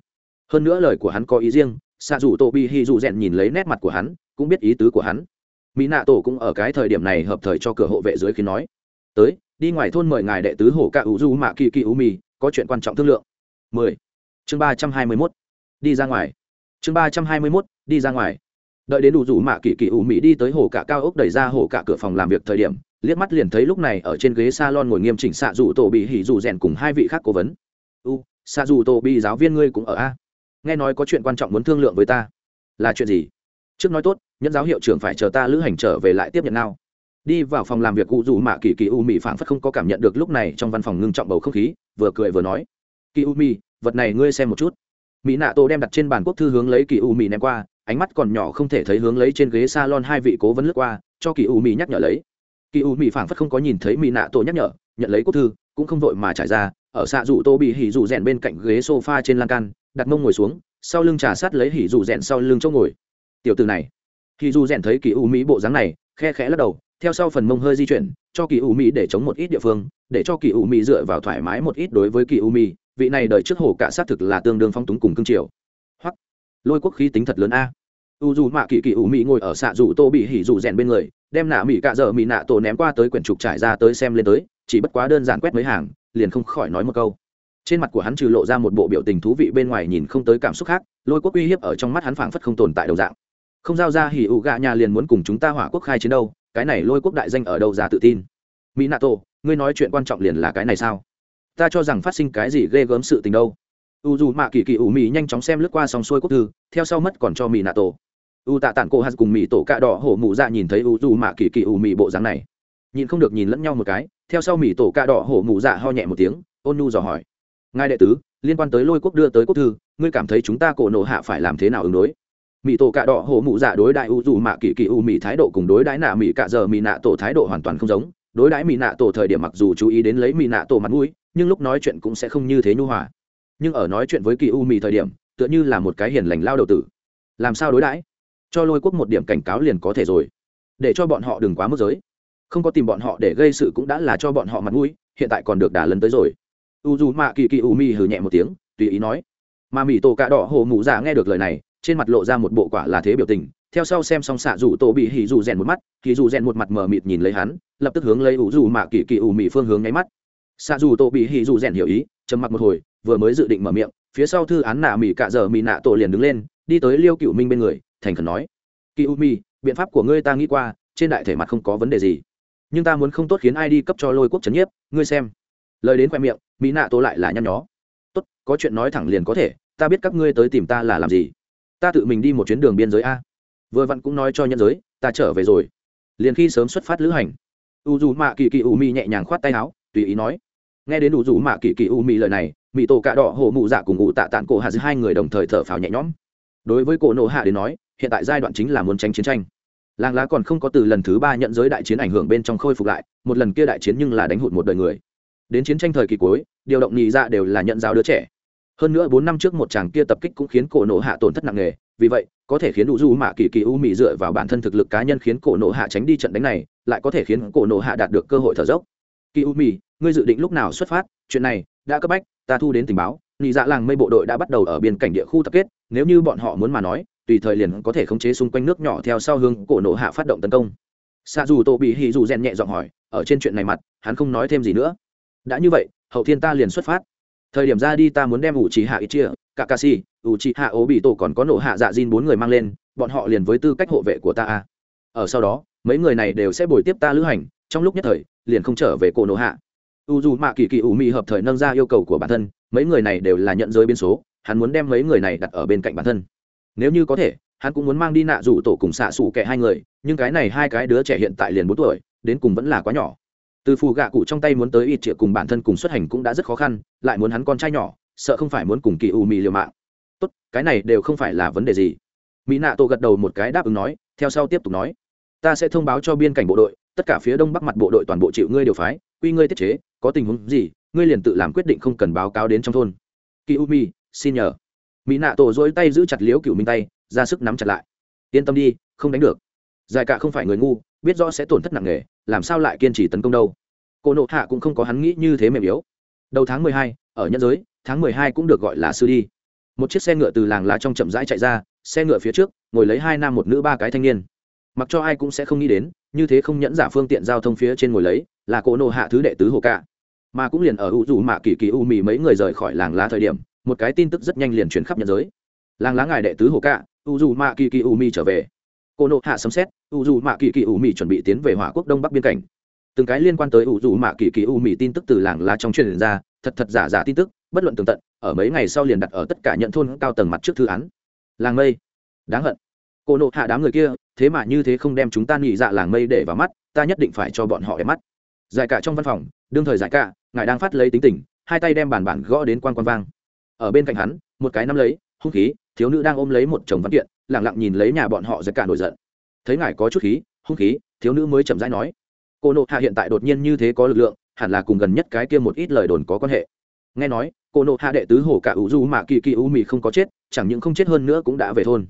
hơn nữa lời của hắn có ý riêng xạ dù tổ bi hi dù rèn nhìn lấy nét mặt của hắn, cũng biết ý tứ của hắn mỹ nạ tổ cũng ở cái thời điểm này hợp thời cho cửa hộ vệ dưới khi nói, tới, đi ngoài thôn mời ngài đệ tứ hổ ca ủ du mạ kỳ kỳ u mì, có chuyện quan trọng thương lượng 10. chương 321. đi ra ngoài chương 321. đi ra ngoài đợi đến đủ rủ mạ kỳ kỳ u mỹ đi tới hồ cả cao ốc đẩy ra hồ cả cửa phòng làm việc thời điểm liếc mắt liền thấy lúc này ở trên ghế salon ngồi nghiêm chỉnh xạ dù tổ bị hỉ dù rèn cùng hai vị khác cố vấn. U xạ dù tổ bị, giáo viên ngươi cũng ở a? Nghe nói có chuyện quan trọng muốn thương lượng với ta. Là chuyện gì? Trước nói tốt nhân giáo hiệu trưởng phải chờ ta lữ hành trở về lại tiếp nhận nào. Đi vào phòng làm việc cụ dù mạ kỳ kỳ u mị phảng phất không có cảm nhận được lúc này trong văn phòng ngưng trọng bầu không khí, vừa cười vừa nói. Kỳ u mị, vật này ngươi xem một chút. Mỹ nạ tô đem đặt trên bàn quốc thư hướng lấy kỳ u mị ném qua, ánh mắt còn nhỏ không thể thấy hướng lấy trên ghế s a lon hai vị cố vấn lướt qua, cho kỳ u mị nhắc nhở lấy kỳ u Mỹ phảng phất không có nhìn thấy mỹ nạ tổ nhắc nhở, nhận lấy quốc thư, cũng không vội mà trải ra, ở xạ dụ tô bị hỉ dù rèn bên cạnh ghế s o f a trên lan can, đặt mông ngồi xuống, sau lưng trà sát lấy hỉ dù rèn sau lưng chỗ ngồi. Tiểu từ này. Hỉ dù rèn thấy kỳ u mỹ bộ dáng này, khe khẽ lắc đầu, theo sau phần mông hơi di chuyển, cho kỳ u mỹ để chống một ít địa phương, để cho kỳ u mỹ dựa vào thoải mái một ít đối với kỳ u mỹ vị này đợi trước hồ cả xác thực là tương đương phong túng cùng cương triều. Hoặc lôi quốc khí tính thật lớn a. U dù mạ kỳ kỳ u mỹ ngồi ở xạ dù tô bị hỉ dù rèn bên người đem nạ mỹ cạ dở mỹ nạ tổ ném qua tới quyển trục trải ra tới xem lên tới, chỉ bất quá đơn giản quét mấy hàng, liền không khỏi nói một câu. Trên mặt của hắn trừ lộ ra một bộ biểu tình thú vị, bên ngoài nhìn không tới cảm xúc khác, lôi quốc uy hiếp ở trong mắt hắn phảng phất không tồn tại đầu dạng. Không giao ra hỉ ụ gạ nhà liền muốn cùng chúng ta hỏa quốc khai chiến đâu, cái này lôi quốc đại danh ở đâu ra tự tin? Mỹ nato ngươi nói chuyện quan trọng liền là cái này sao? Ta cho rằng phát sinh cái gì ghê gớm sự tình đâu. U dù mạ kỳ kỳ ủ mỹ nhanh chóng xem lướt qua xong xuôi quốc thư, theo sau mất còn cho mỹ nato u tạ tản cô hạt cùng mỹ tổ cạ đỏ hổ mụ dạ nhìn thấy u dù mạ kỳ kỳ u mị bộ dáng này nhìn không được nhìn lẫn nhau một cái, theo sau mỹ tổ cạ đỏ hổ mụ dạ ho nhẹ một tiếng, ôn nu dò hỏi, ngài đệ tứ, liên quan tới lôi quốc đưa tới quốc thư, ngươi cảm thấy chúng ta cổ nộ hạ phải làm thế nào ứng đối? Mỹ tổ cạ đỏ hổ mụ dạ đối đại u dù mạ kỳ kỳ u mị thái độ cùng đối đãi nạ mỹ cạ giờ mỹ nạ tổ thái độ hoàn toàn không giống. Đối đãi mỹ nạ tổ thời điểm mặc dù chú ý đến lấy mỹ nạ tổ mặt mũi, nhưng lúc nói chuyện cũng sẽ không như thế nhu hòa. Nhưng ở nói chuyện với kỳ u mị thời điểm, tựa như là một cái hiền lành lao đầu tử. Làm sao đối đãi? Cho lôi quốc một điểm cảnh cáo liền có thể rồi. Để cho bọn họ đừng quá mức giới. Không có tìm bọn họ để gây sự cũng đã là cho bọn họ mặt mũi, hiện tại còn được đả lần tới rồi. U dù mạ kỳ kỳ u mi hừ nhẹ một tiếng, tùy ý nói. Mà mỹ tổ cạ đỏ hồ mụ già nghe được lời này, trên mặt lộ ra một bộ quả là thế biểu tình, theo sau xem xong xạ rủ tổ bị hỉ dù rèn một mắt thì dù rèn một mặt mờ mịt nhìn lấy hắn, lập tức hướng lấy u dù mạ kỳ kỳ u mị phương hướng nháy mắt. Xạ dù tổ bị hỉ dù rèn hiểu ý, trầm mặc một hồi, vừa mới dự định mở miệng, phía sau thư án nạ mỹ cạ giờ mỹ nạ tổ liền đứng lên, đi tới liêu cựu minh bên người thành khẩn nói kỳ u mi biện pháp của ngươi ta nghĩ qua, trên đại thể mặt không có vấn đề gì. Nhưng ta muốn không tốt khiến ai đi cấp cho lôi quốc trấn nhiếp, ngươi xem. Lời đến khoe miệng, mỹ nạ tô lại là nhăn nhó. Tốt, có chuyện nói thẳng liền có thể, ta biết các ngươi tới tìm ta là làm gì. Ta tự mình đi một chuyến đường biên giới a. Vừa vặn cũng nói cho nhân giới, ta trở về rồi. Liền khi sớm xuất phát lữ hành u dù mạ kỳ kỳ u mi nhẹ nhàng khoát tay áo, tùy ý nói, nghe đến u dù mạ kỳ kỳ u mi lời này mỹ tổ cạ đỏ hổ mụ dạ cùng ngụ tạ tạn cổ hạ giữa hai người đồng thời thở phào nhẹ nhõm. Đối với cổ nộ hạ đến nói hiện tại giai đoạn chính là muốn tránh chiến tranh. Làng lá còn không có từ lần thứ ba nhận giới đại chiến ảnh hưởng bên trong khôi phục lại, một lần kia đại chiến nhưng là đánh hụt một đời người. Đến chiến tranh thời kỳ cuối, điều động nhị ra dạ đều là nhận giáo đứa trẻ. Hơn nữa bốn năm trước một chàng kia tập kích cũng khiến cổ nộ hạ tổn thất nặng nề, vì vậy, có thể khiến đủ du mạ kỳ kỳ u mị dựa vào bản thân thực lực cá nhân khiến cổ nộ hạ tránh đi trận đánh này, lại có thể khiến cổ nộ hạ đạt được cơ hội thở dốc. Kỳ u mị, ngươi dự định lúc nào xuất phát? Chuyện này, đã cấp bách, ta thu đến tình báo. Nhị dạ làng mây bộ đội đã bắt đầu ở biên cảnh địa khu tập kết, nếu như bọn họ muốn mà nói tùy thời liền có thể khống chế xung quanh nước nhỏ theo sau hướng cổ nổ hạ phát động tấn công. Xa dù tổ bị hì dù rèn nhẹ giọng hỏi, ở trên chuyện này mặt, hắn không nói thêm gì nữa. Đã như vậy, hậu thiên ta liền xuất phát. Thời điểm ra đi ta muốn đem ủ trì hạ ít chia cả ca si ủ trì hạ ố bị tổ còn có nổ hạ dạ diên bốn người mang lên, bọn họ liền với tư cách hộ vệ của ta a. Ở sau đó, mấy người này đều sẽ bồi tiếp ta lữ hành, trong lúc nhất thời, liền không trở về cổ nổ hạ. U dù mạ kỳ kỳ ủ mị hợp thời nâng ra yêu cầu của bản thân, mấy người này đều là nhận giới biên số, hắn muốn đem mấy người này đặt ở bên cạnh bản thân nếu như có thể, hắn cũng muốn mang đi nạ rủ tổ cùng xạ xủ kẻ hai người, nhưng cái này hai cái đứa trẻ hiện tại liền bốn tuổi, đến cùng vẫn là quá nhỏ. Từ phù gạ cụ trong tay muốn tới ít triệu cùng bản thân cùng xuất hành cũng đã rất khó khăn, lại muốn hắn con trai nhỏ, sợ không phải muốn cùng kỳ u mì liều mạng. Tốt, cái này đều không phải là vấn đề gì. Mỹ nạ tổ gật đầu một cái đáp ứng nói, theo sau tiếp tục nói. Ta sẽ thông báo cho biên cảnh bộ đội, tất cả phía đông bắc mặt bộ đội toàn bộ chịu ngươi điều phái, quy ngươi tiết chế, có tình huống gì, ngươi liền tự làm quyết định không cần báo cáo đến trong thôn. Kỳ u mi xin nhờ mỹ nạ tổ dối tay giữ chặt liếu cựu minh tay, ra sức nắm chặt lại. Yên tâm đi, không đánh được. Giải cả không phải người ngu, biết rõ sẽ tổn thất nặng nề, làm sao lại kiên trì tấn công đâu. Cô nộ hạ cũng không có hắn nghĩ như thế mềm yếu. Đầu tháng mười hai, ở nhân giới, tháng mười hai cũng được gọi là sư đi. Một chiếc xe ngựa từ làng lá trong chậm rãi chạy ra, xe ngựa phía trước, ngồi lấy hai nam một nữ ba cái thanh niên. Mặc cho ai cũng sẽ không nghĩ đến, như thế không nhẫn giả phương tiện giao thông phía trên ngồi lấy, là cô nộ hạ thứ đệ tứ hồ cả mà cũng liền ở u dù mạ kỳ kỳ u mì mấy người rời khỏi làng lá thời điểm một cái tin tức rất nhanh liền chuyển khắp nhân giới. Làng lá ngài đệ tứ hồ cả u dù mạ kỳ kỳ u mi trở về. Cô nộ hạ sấm xét u dù mạ kỳ kỳ u mi chuẩn bị tiến về hỏa quốc đông bắc biên cảnh. Từng cái liên quan tới u dù mạ kỳ kỳ u mi tin tức từ làng lá trong truyền ra, thật thật giả giả tin tức, bất luận tường tận, ở mấy ngày sau liền đặt ở tất cả nhận thôn cao tầng mặt trước thư án. Làng mây. Đáng hận. Cô nộ hạ đám người kia, thế mà như thế không đem chúng ta nghỉ dạ làng mây để vào mắt, ta nhất định phải cho bọn họ để mắt. Giải cả trong văn phòng, đương thời giải cả, ngài đang phát lấy tính tình, hai tay đem bàn bản gõ đến quan quan vang ở bên cạnh hắn, một cái nắm lấy, hung khí, thiếu nữ đang ôm lấy một chồng văn kiện lẳng lặng nhìn lấy nhà bọn họ giật cả nổi giận. Thấy ngài có chút khí, hung khí, thiếu nữ mới chậm rãi nói, cô nộ hạ hiện tại đột nhiên như thế có lực lượng, hẳn là cùng gần nhất cái kia một ít lời đồn có quan hệ. Nghe nói, cô nộ hạ đệ tứ hổ cả ủ du mạ kỳ kỳ u mì không có chết, chẳng những không chết hơn nữa cũng đã về thôn.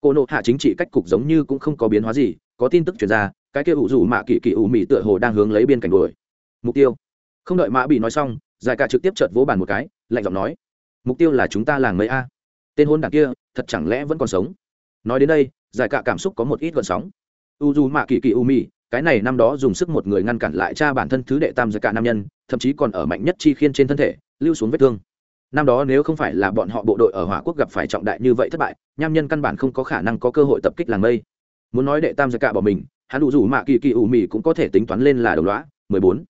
Cô nộ hạ chính trị cách cục giống như cũng không có biến hóa gì, có tin tức chuyển ra, cái kia ủ du mạ kỳ kỳ u mị tựa hồ đang hướng lấy biên cảnh đuổi. Mục tiêu. Không đợi mã bị nói xong, giải cả trực tiếp chợt vỗ bàn một cái, lạnh giọng nói mục tiêu là chúng ta làng mấy a. Tên hôn đảng kia, thật chẳng lẽ vẫn còn sống? Nói đến đây, giải cạ cả cảm xúc có một ít gợn sóng. U dù mạ kỳ kỳ u mi cái này năm đó dùng sức một người ngăn cản lại cha bản thân thứ đệ tam giải cạ nam nhân, thậm chí còn ở mạnh nhất chi khiên trên thân thể, lưu xuống vết thương. Năm đó nếu không phải là bọn họ bộ đội ở hỏa quốc gặp phải trọng đại như vậy thất bại nam nhân căn bản không có khả năng có cơ hội tập kích làng mây. Muốn nói đệ tam giải cạ bỏ mình, hắn đủ dù mạ kỳ kỳ U mì cũng có thể tính toán lên là đồng loá 14.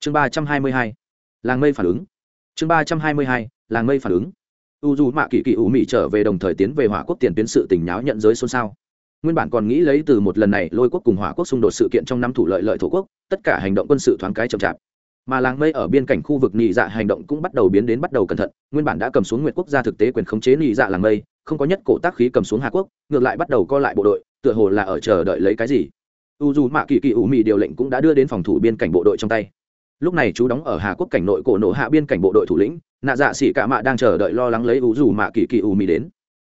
chương 322. làng mây phản ứng. Chương 322 làng mây phản ứng. U dù mạ kỳ kỳ ủ mị trở về đồng thời tiến về hỏa quốc tiền tuyến sự tình nháo nhận giới xôn xao. Nguyên bản còn nghĩ lấy từ một lần này lôi quốc cùng hỏa quốc xung đột sự kiện trong năm thủ lợi lợi thổ quốc, tất cả hành động quân sự thoáng cái chậm chạp. Mà làng mây ở biên cảnh khu vực nị dạ hành động cũng bắt đầu biến đến bắt đầu cẩn thận, nguyên bản đã cầm xuống nguyệt quốc gia thực tế quyền khống chế nị dạ làng mây, không có nhất cổ tác khí cầm xuống hà quốc, ngược lại bắt đầu co lại bộ đội, tựa hồ là ở chờ đợi lấy cái gì. U dù mạ kỳ kỳ ủ mị điều lệnh cũng đã đưa đến phòng thủ biên cảnh bộ đội trong tay. Lúc này chú đóng ở hà quốc cảnh nội cổ nộ hạ biên cảnh bộ đội thủ lĩnh nạ dạ xỉ cả mạ đang chờ đợi lo lắng lấy ủ dù mạ kỳ kỳ u mì đến.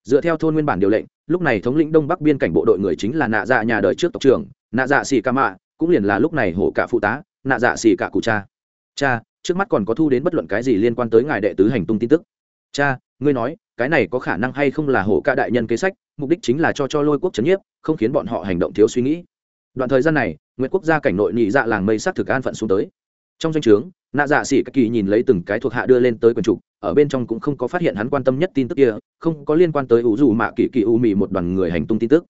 Dựa theo thôn nguyên bản điều lệnh, lúc này thống lĩnh đông bắc biên cảnh bộ đội người chính là nạ dạ nhà đời trước tộc trưởng, nạ dạ xỉ cả mạ, cũng liền là lúc này hổ cả phụ tá, nạ dạ xỉ cả cụ cha. Cha, trước mắt còn có thu đến bất luận cái gì liên quan tới ngài đệ tứ hành tung tin tức? Cha, ngươi nói, cái này có khả năng hay không là hổ ca đại nhân kế sách, mục đích chính là cho cho lôi quốc c nhiếp, không khiến bọn họ hành động thiếu suy nghĩ. Đoạn thời gian này nguyễn quốc gia cảnh nội nhị dạ làng mây s á c thực an phận xuống tới. Trong danh o trướng nạ dạ xỉ các kỳ nhìn lấy từng cái thuộc hạ đưa lên tới quần trục ở bên trong cũng không có phát hiện hắn quan tâm nhất tin tức kia, không có liên quan tới ủ dù mạ kỳ kỳ u mì một đoàn người hành tung tin tức.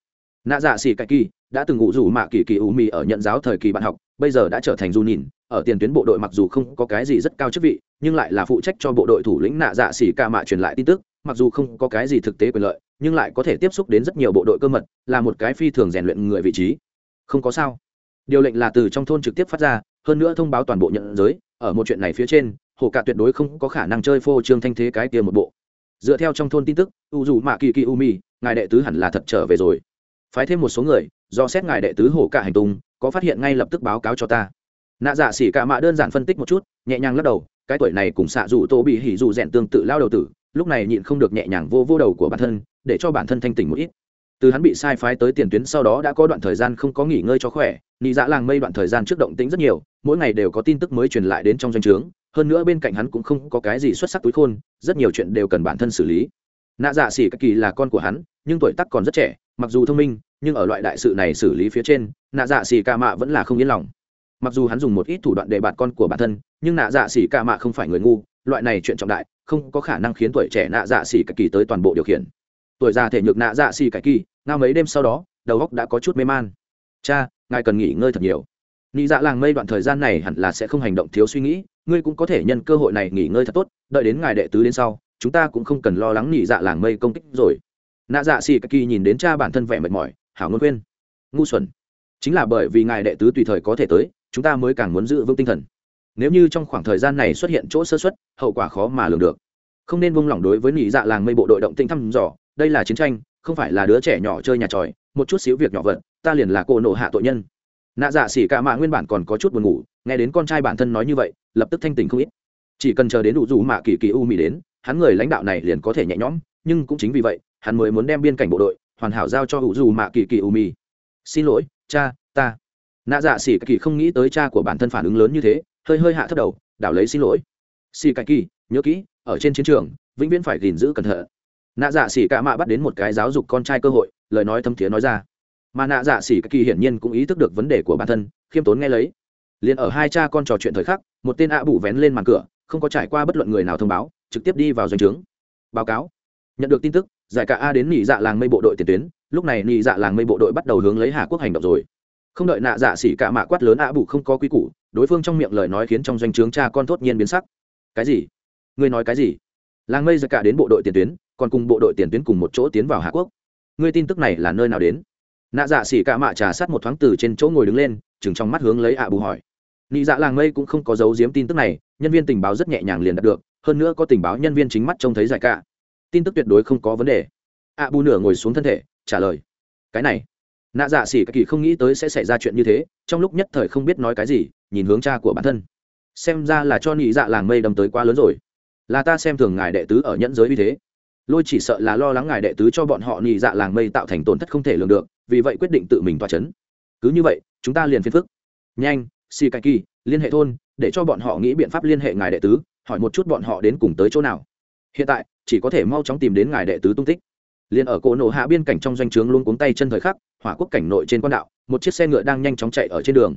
Nạ dạ xỉ các kỳ đã từng ủ dù mạ kỳ kỳ u mì ở nhận giáo thời kỳ bạn học, bây giờ đã trở thành du nhìn, ở tiền tuyến bộ đội mặc dù không có cái gì rất cao chức vị, nhưng lại là phụ trách cho bộ đội thủ lĩnh nạ dạ xỉ ca mạ truyền lại tin tức, mặc dù không có cái gì thực tế quyền lợi, nhưng lại có thể tiếp xúc đến rất nhiều bộ đội cơ mật, là một cái phi thường rèn luyện người vị trí. Không có sao. Điều lệnh là từ trong thôn trực tiếp phát ra, hơn nữa thông báo toàn bộ nhận giới ở một chuyện này phía trên, hồ cạ tuyệt đối không có khả năng chơi phô trương thanh thế cái kia một bộ. Dựa theo trong thôn tin tức, u dù mạ kỳ kỳ u mi, ngài đệ tứ hẳn là thật trở về rồi. Phái thêm một số người, do xét ngài đệ tứ hồ cạ hành tung, có phát hiện ngay lập tức báo cáo cho ta. Nạ dạ xỉ cả mạ đơn giản phân tích một chút, nhẹ nhàng lắc đầu, cái tuổi này cùng xạ dù tô bị hỉ dù rèn tương tự lao đầu tử, lúc này nhịn không được nhẹ nhàng vô vô đầu của bản thân, để cho bản thân thanh tỉnh một ít từ hắn bị sai phái tới tiền tuyến sau đó đã có đoạn thời gian không có nghỉ ngơi cho khỏe, nị dạ làng mây đoạn thời gian trước động tĩnh rất nhiều, mỗi ngày đều có tin tức mới truyền lại đến trong doanh trướng, hơn nữa bên cạnh hắn cũng không có cái gì xuất sắc túi khôn, rất nhiều chuyện đều cần bản thân xử lý. Nạ dạ xỉ các kỳ là con của hắn, nhưng tuổi tác còn rất trẻ, mặc dù thông minh, nhưng ở loại đại sự này xử lý phía trên, nạ dạ xỉ ca mạ vẫn là không yên lòng. Mặc dù hắn dùng một ít thủ đoạn để bạt con của bản thân, nhưng nạ dạ xỉ ca mạ không phải người ngu, loại này chuyện trọng đại, không có khả năng khiến tuổi trẻ nạ dạ xỉ các kỳ tới toàn bộ điều khiển tuổi già thể nhược nạ dạ xì cải kỳ, ngao mấy đêm sau đó, đầu góc đã có chút mê man. Cha, ngài cần nghỉ ngơi thật nhiều. Nghĩ dạ làng mây đoạn thời gian này hẳn là sẽ không hành động thiếu suy nghĩ, ngươi cũng có thể nhân cơ hội này nghỉ ngơi thật tốt, đợi đến ngài đệ tứ đến sau, chúng ta cũng không cần lo lắng nghỉ dạ làng mây công kích rồi. Nạ dạ xì kỳ nhìn đến cha bản thân vẻ mệt mỏi, hảo ngôn quên. ngu xuẩn. Chính là bởi vì ngài đệ tứ tùy thời có thể tới, chúng ta mới càng muốn giữ vững tinh thần. Nếu như trong khoảng thời gian này xuất hiện chỗ sơ xuất hậu quả khó mà lường được không nên buông lỏng đối với nỉ dạ làng mây bộ đội động tinh thăm dò, đây là chiến tranh, không phải là đứa trẻ nhỏ chơi nhà tròi, một chút xíu việc nhỏ vật, ta liền là cô nộ hạ tội nhân. Nạ dạ xỉ cả mạ nguyên bản còn có chút buồn ngủ, nghe đến con trai bản thân nói như vậy, lập tức thanh tình không ít. Chỉ cần chờ đến đủ dù mạ kỳ kỳ u mỹ đến, hắn người lãnh đạo này liền có thể nhẹ nhõm, nhưng cũng chính vì vậy, hắn mới muốn đem biên cảnh bộ đội hoàn hảo giao cho hữu dù mạ kỳ kỳ u mỹ xin lỗi, cha, ta. Nạ dạ xỉ kỳ không nghĩ tới cha của bản thân phản ứng lớn như thế, hơi hơi hạ thấp đầu, đảo lấy xin lỗi. Xỉ kỳ, nhớ kỹ ở trên chiến trường, vĩnh viễn phải gìn giữ cẩn thận. Nạ dạ xỉ cả mạ bắt đến một cái giáo dục con trai cơ hội, lời nói thâm thiế nói ra. Mà nạ dạ xỉ kỳ hiển nhiên cũng ý thức được vấn đề của bản thân, khiêm tốn nghe lấy. Liền ở hai cha con trò chuyện thời khắc, một tên ạ à bụ vén lên màn cửa, không có trải qua bất luận người nào thông báo, trực tiếp đi vào doanh trướng. Báo cáo. Nhận được tin tức, giải cả a đến nỉ dạ làng mây bộ đội tiền tuyến, lúc này nỉ dạ làng mây bộ đội bắt đầu hướng lấy hà quốc hành động rồi. Không đợi nạ dạ xỉ cả mạ quát lớn ạ à bụ không có quy củ, đối phương trong miệng lời nói khiến trong doanh trướng cha con thốt nhiên biến sắc. Cái gì? Ngươi nói cái gì? Làng mây giải cả đến bộ đội tiền tuyến, còn cùng bộ đội tiền tuyến cùng một chỗ tiến vào hạ quốc. Ngươi tin tức này là nơi nào đến? Nạ dạ xỉ cả mạ trà sát một thoáng từ trên chỗ ngồi đứng lên, chừng trong mắt hướng lấy ạ bù hỏi. Nị dạ làng mây cũng không có dấu diếm tin tức này, nhân viên tình báo rất nhẹ nhàng liền đạt được, hơn nữa có tình báo nhân viên chính mắt trông thấy giải cả. Tin tức tuyệt đối không có vấn đề. Ạ bù nửa ngồi xuống thân thể, trả lời. Cái này, nạ dạ xỉ cả kỳ không nghĩ tới sẽ xảy ra chuyện như thế, trong lúc nhất thời không biết nói cái gì, nhìn hướng cha của bản thân. Xem ra là cho nị dạ làng mây đâm tới quá lớn rồi là ta xem thường ngài đệ tứ ở nhẫn giới uy thế. Lôi chỉ sợ là lo lắng ngài đệ tứ cho bọn họ nhị dạ làng mây tạo thành tổn thất không thể lường được, vì vậy quyết định tự mình toa c h ấ n cứ như vậy, chúng ta liền phiền phức. Nhanh si cai kỳ liên hệ thôn, để cho bọn họ nghĩ biện pháp liên hệ ngài đệ tứ, hỏi một chút bọn họ đến cùng tới chỗ nào. Hiện tại, chỉ có thể mau chóng tìm đến ngài đệ tứ tung tích. Liền ở cổ nổ hạ biên cảnh trong doanh trướng luôn cuống tay chân thời khắc, hỏa quốc cảnh nội trên quan đạo, một chiếc xe ngựa đang nhanh chóng chạy ở trên đường.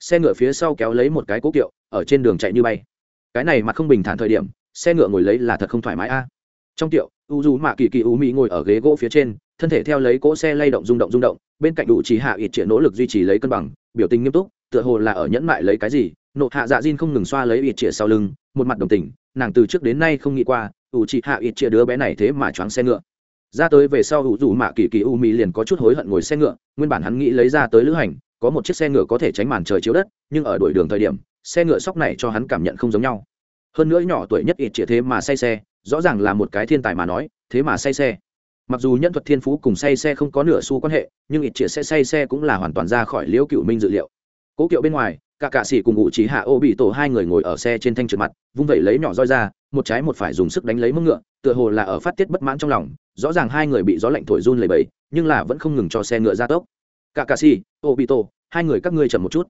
Xe ngựa phía sau kéo lấy một cái cố kiệu, ở trên đường chạy như bay. Cái này mà không bình thản thời điểm xe ngựa ngồi lấy là thật không thoải mái a. Trong tiệu u dù mạ kỳ kỳ u mỹ ngồi ở ghế gỗ phía trên, thân thể theo lấy cỗ xe lay động rung động rung động, bên cạnh đủ chỉ hạ ít triệt nỗ lực duy trì lấy cân bằng, biểu tình nghiêm túc, tựa hồ là ở nhẫn mại lấy cái gì. Nộ hạ dạ diên không ngừng xoa lấy ít triệt sau lưng, một mặt đồng tình, nàng từ trước đến nay không nghĩ qua ủ chỉ hạ ít chĩa đứa bé này thế mà choáng xe ngựa. Ra tới về sau ủ dù mạ kỳ kỳ u mỹ liền có chút hối hận ngồi xe ngựa, nguyên bản hắn nghĩ lấy ra tới lữ hành, có một chiếc xe ngựa có thể tránh màn trời chiếu đất, nhưng ở đổi đường thời điểm, xe ngựa sóc này cho hắn cảm nhận không giống nhau hơn nữa nhỏ tuổi nhất ít chĩa thế mà say xe, rõ ràng là một cái thiên tài mà nói, thế mà say xe. Mặc dù nhân thuật thiên phú cùng say xe không có nửa xu quan hệ, nhưng ít chĩa sẽ say xe cũng là hoàn toàn ra khỏi liễu cựu minh dự liệu. Cố kiệu bên ngoài, cả cạ sĩ cùng ngụ trí hạ ô bị tổ hai người ngồi ở xe trên thanh trượt mặt, vung vẩy lấy nhỏ roi ra, một trái một phải dùng sức đánh lấy mông ngựa, tựa hồ là ở phát tiết bất mãn trong lòng, rõ ràng hai người bị gió lạnh thổi run lầy bẫy nhưng là vẫn không ngừng cho xe ngựa ra tốc. Cả cạ sĩ, ô bị tổ, hai người các ngươi chậm một chút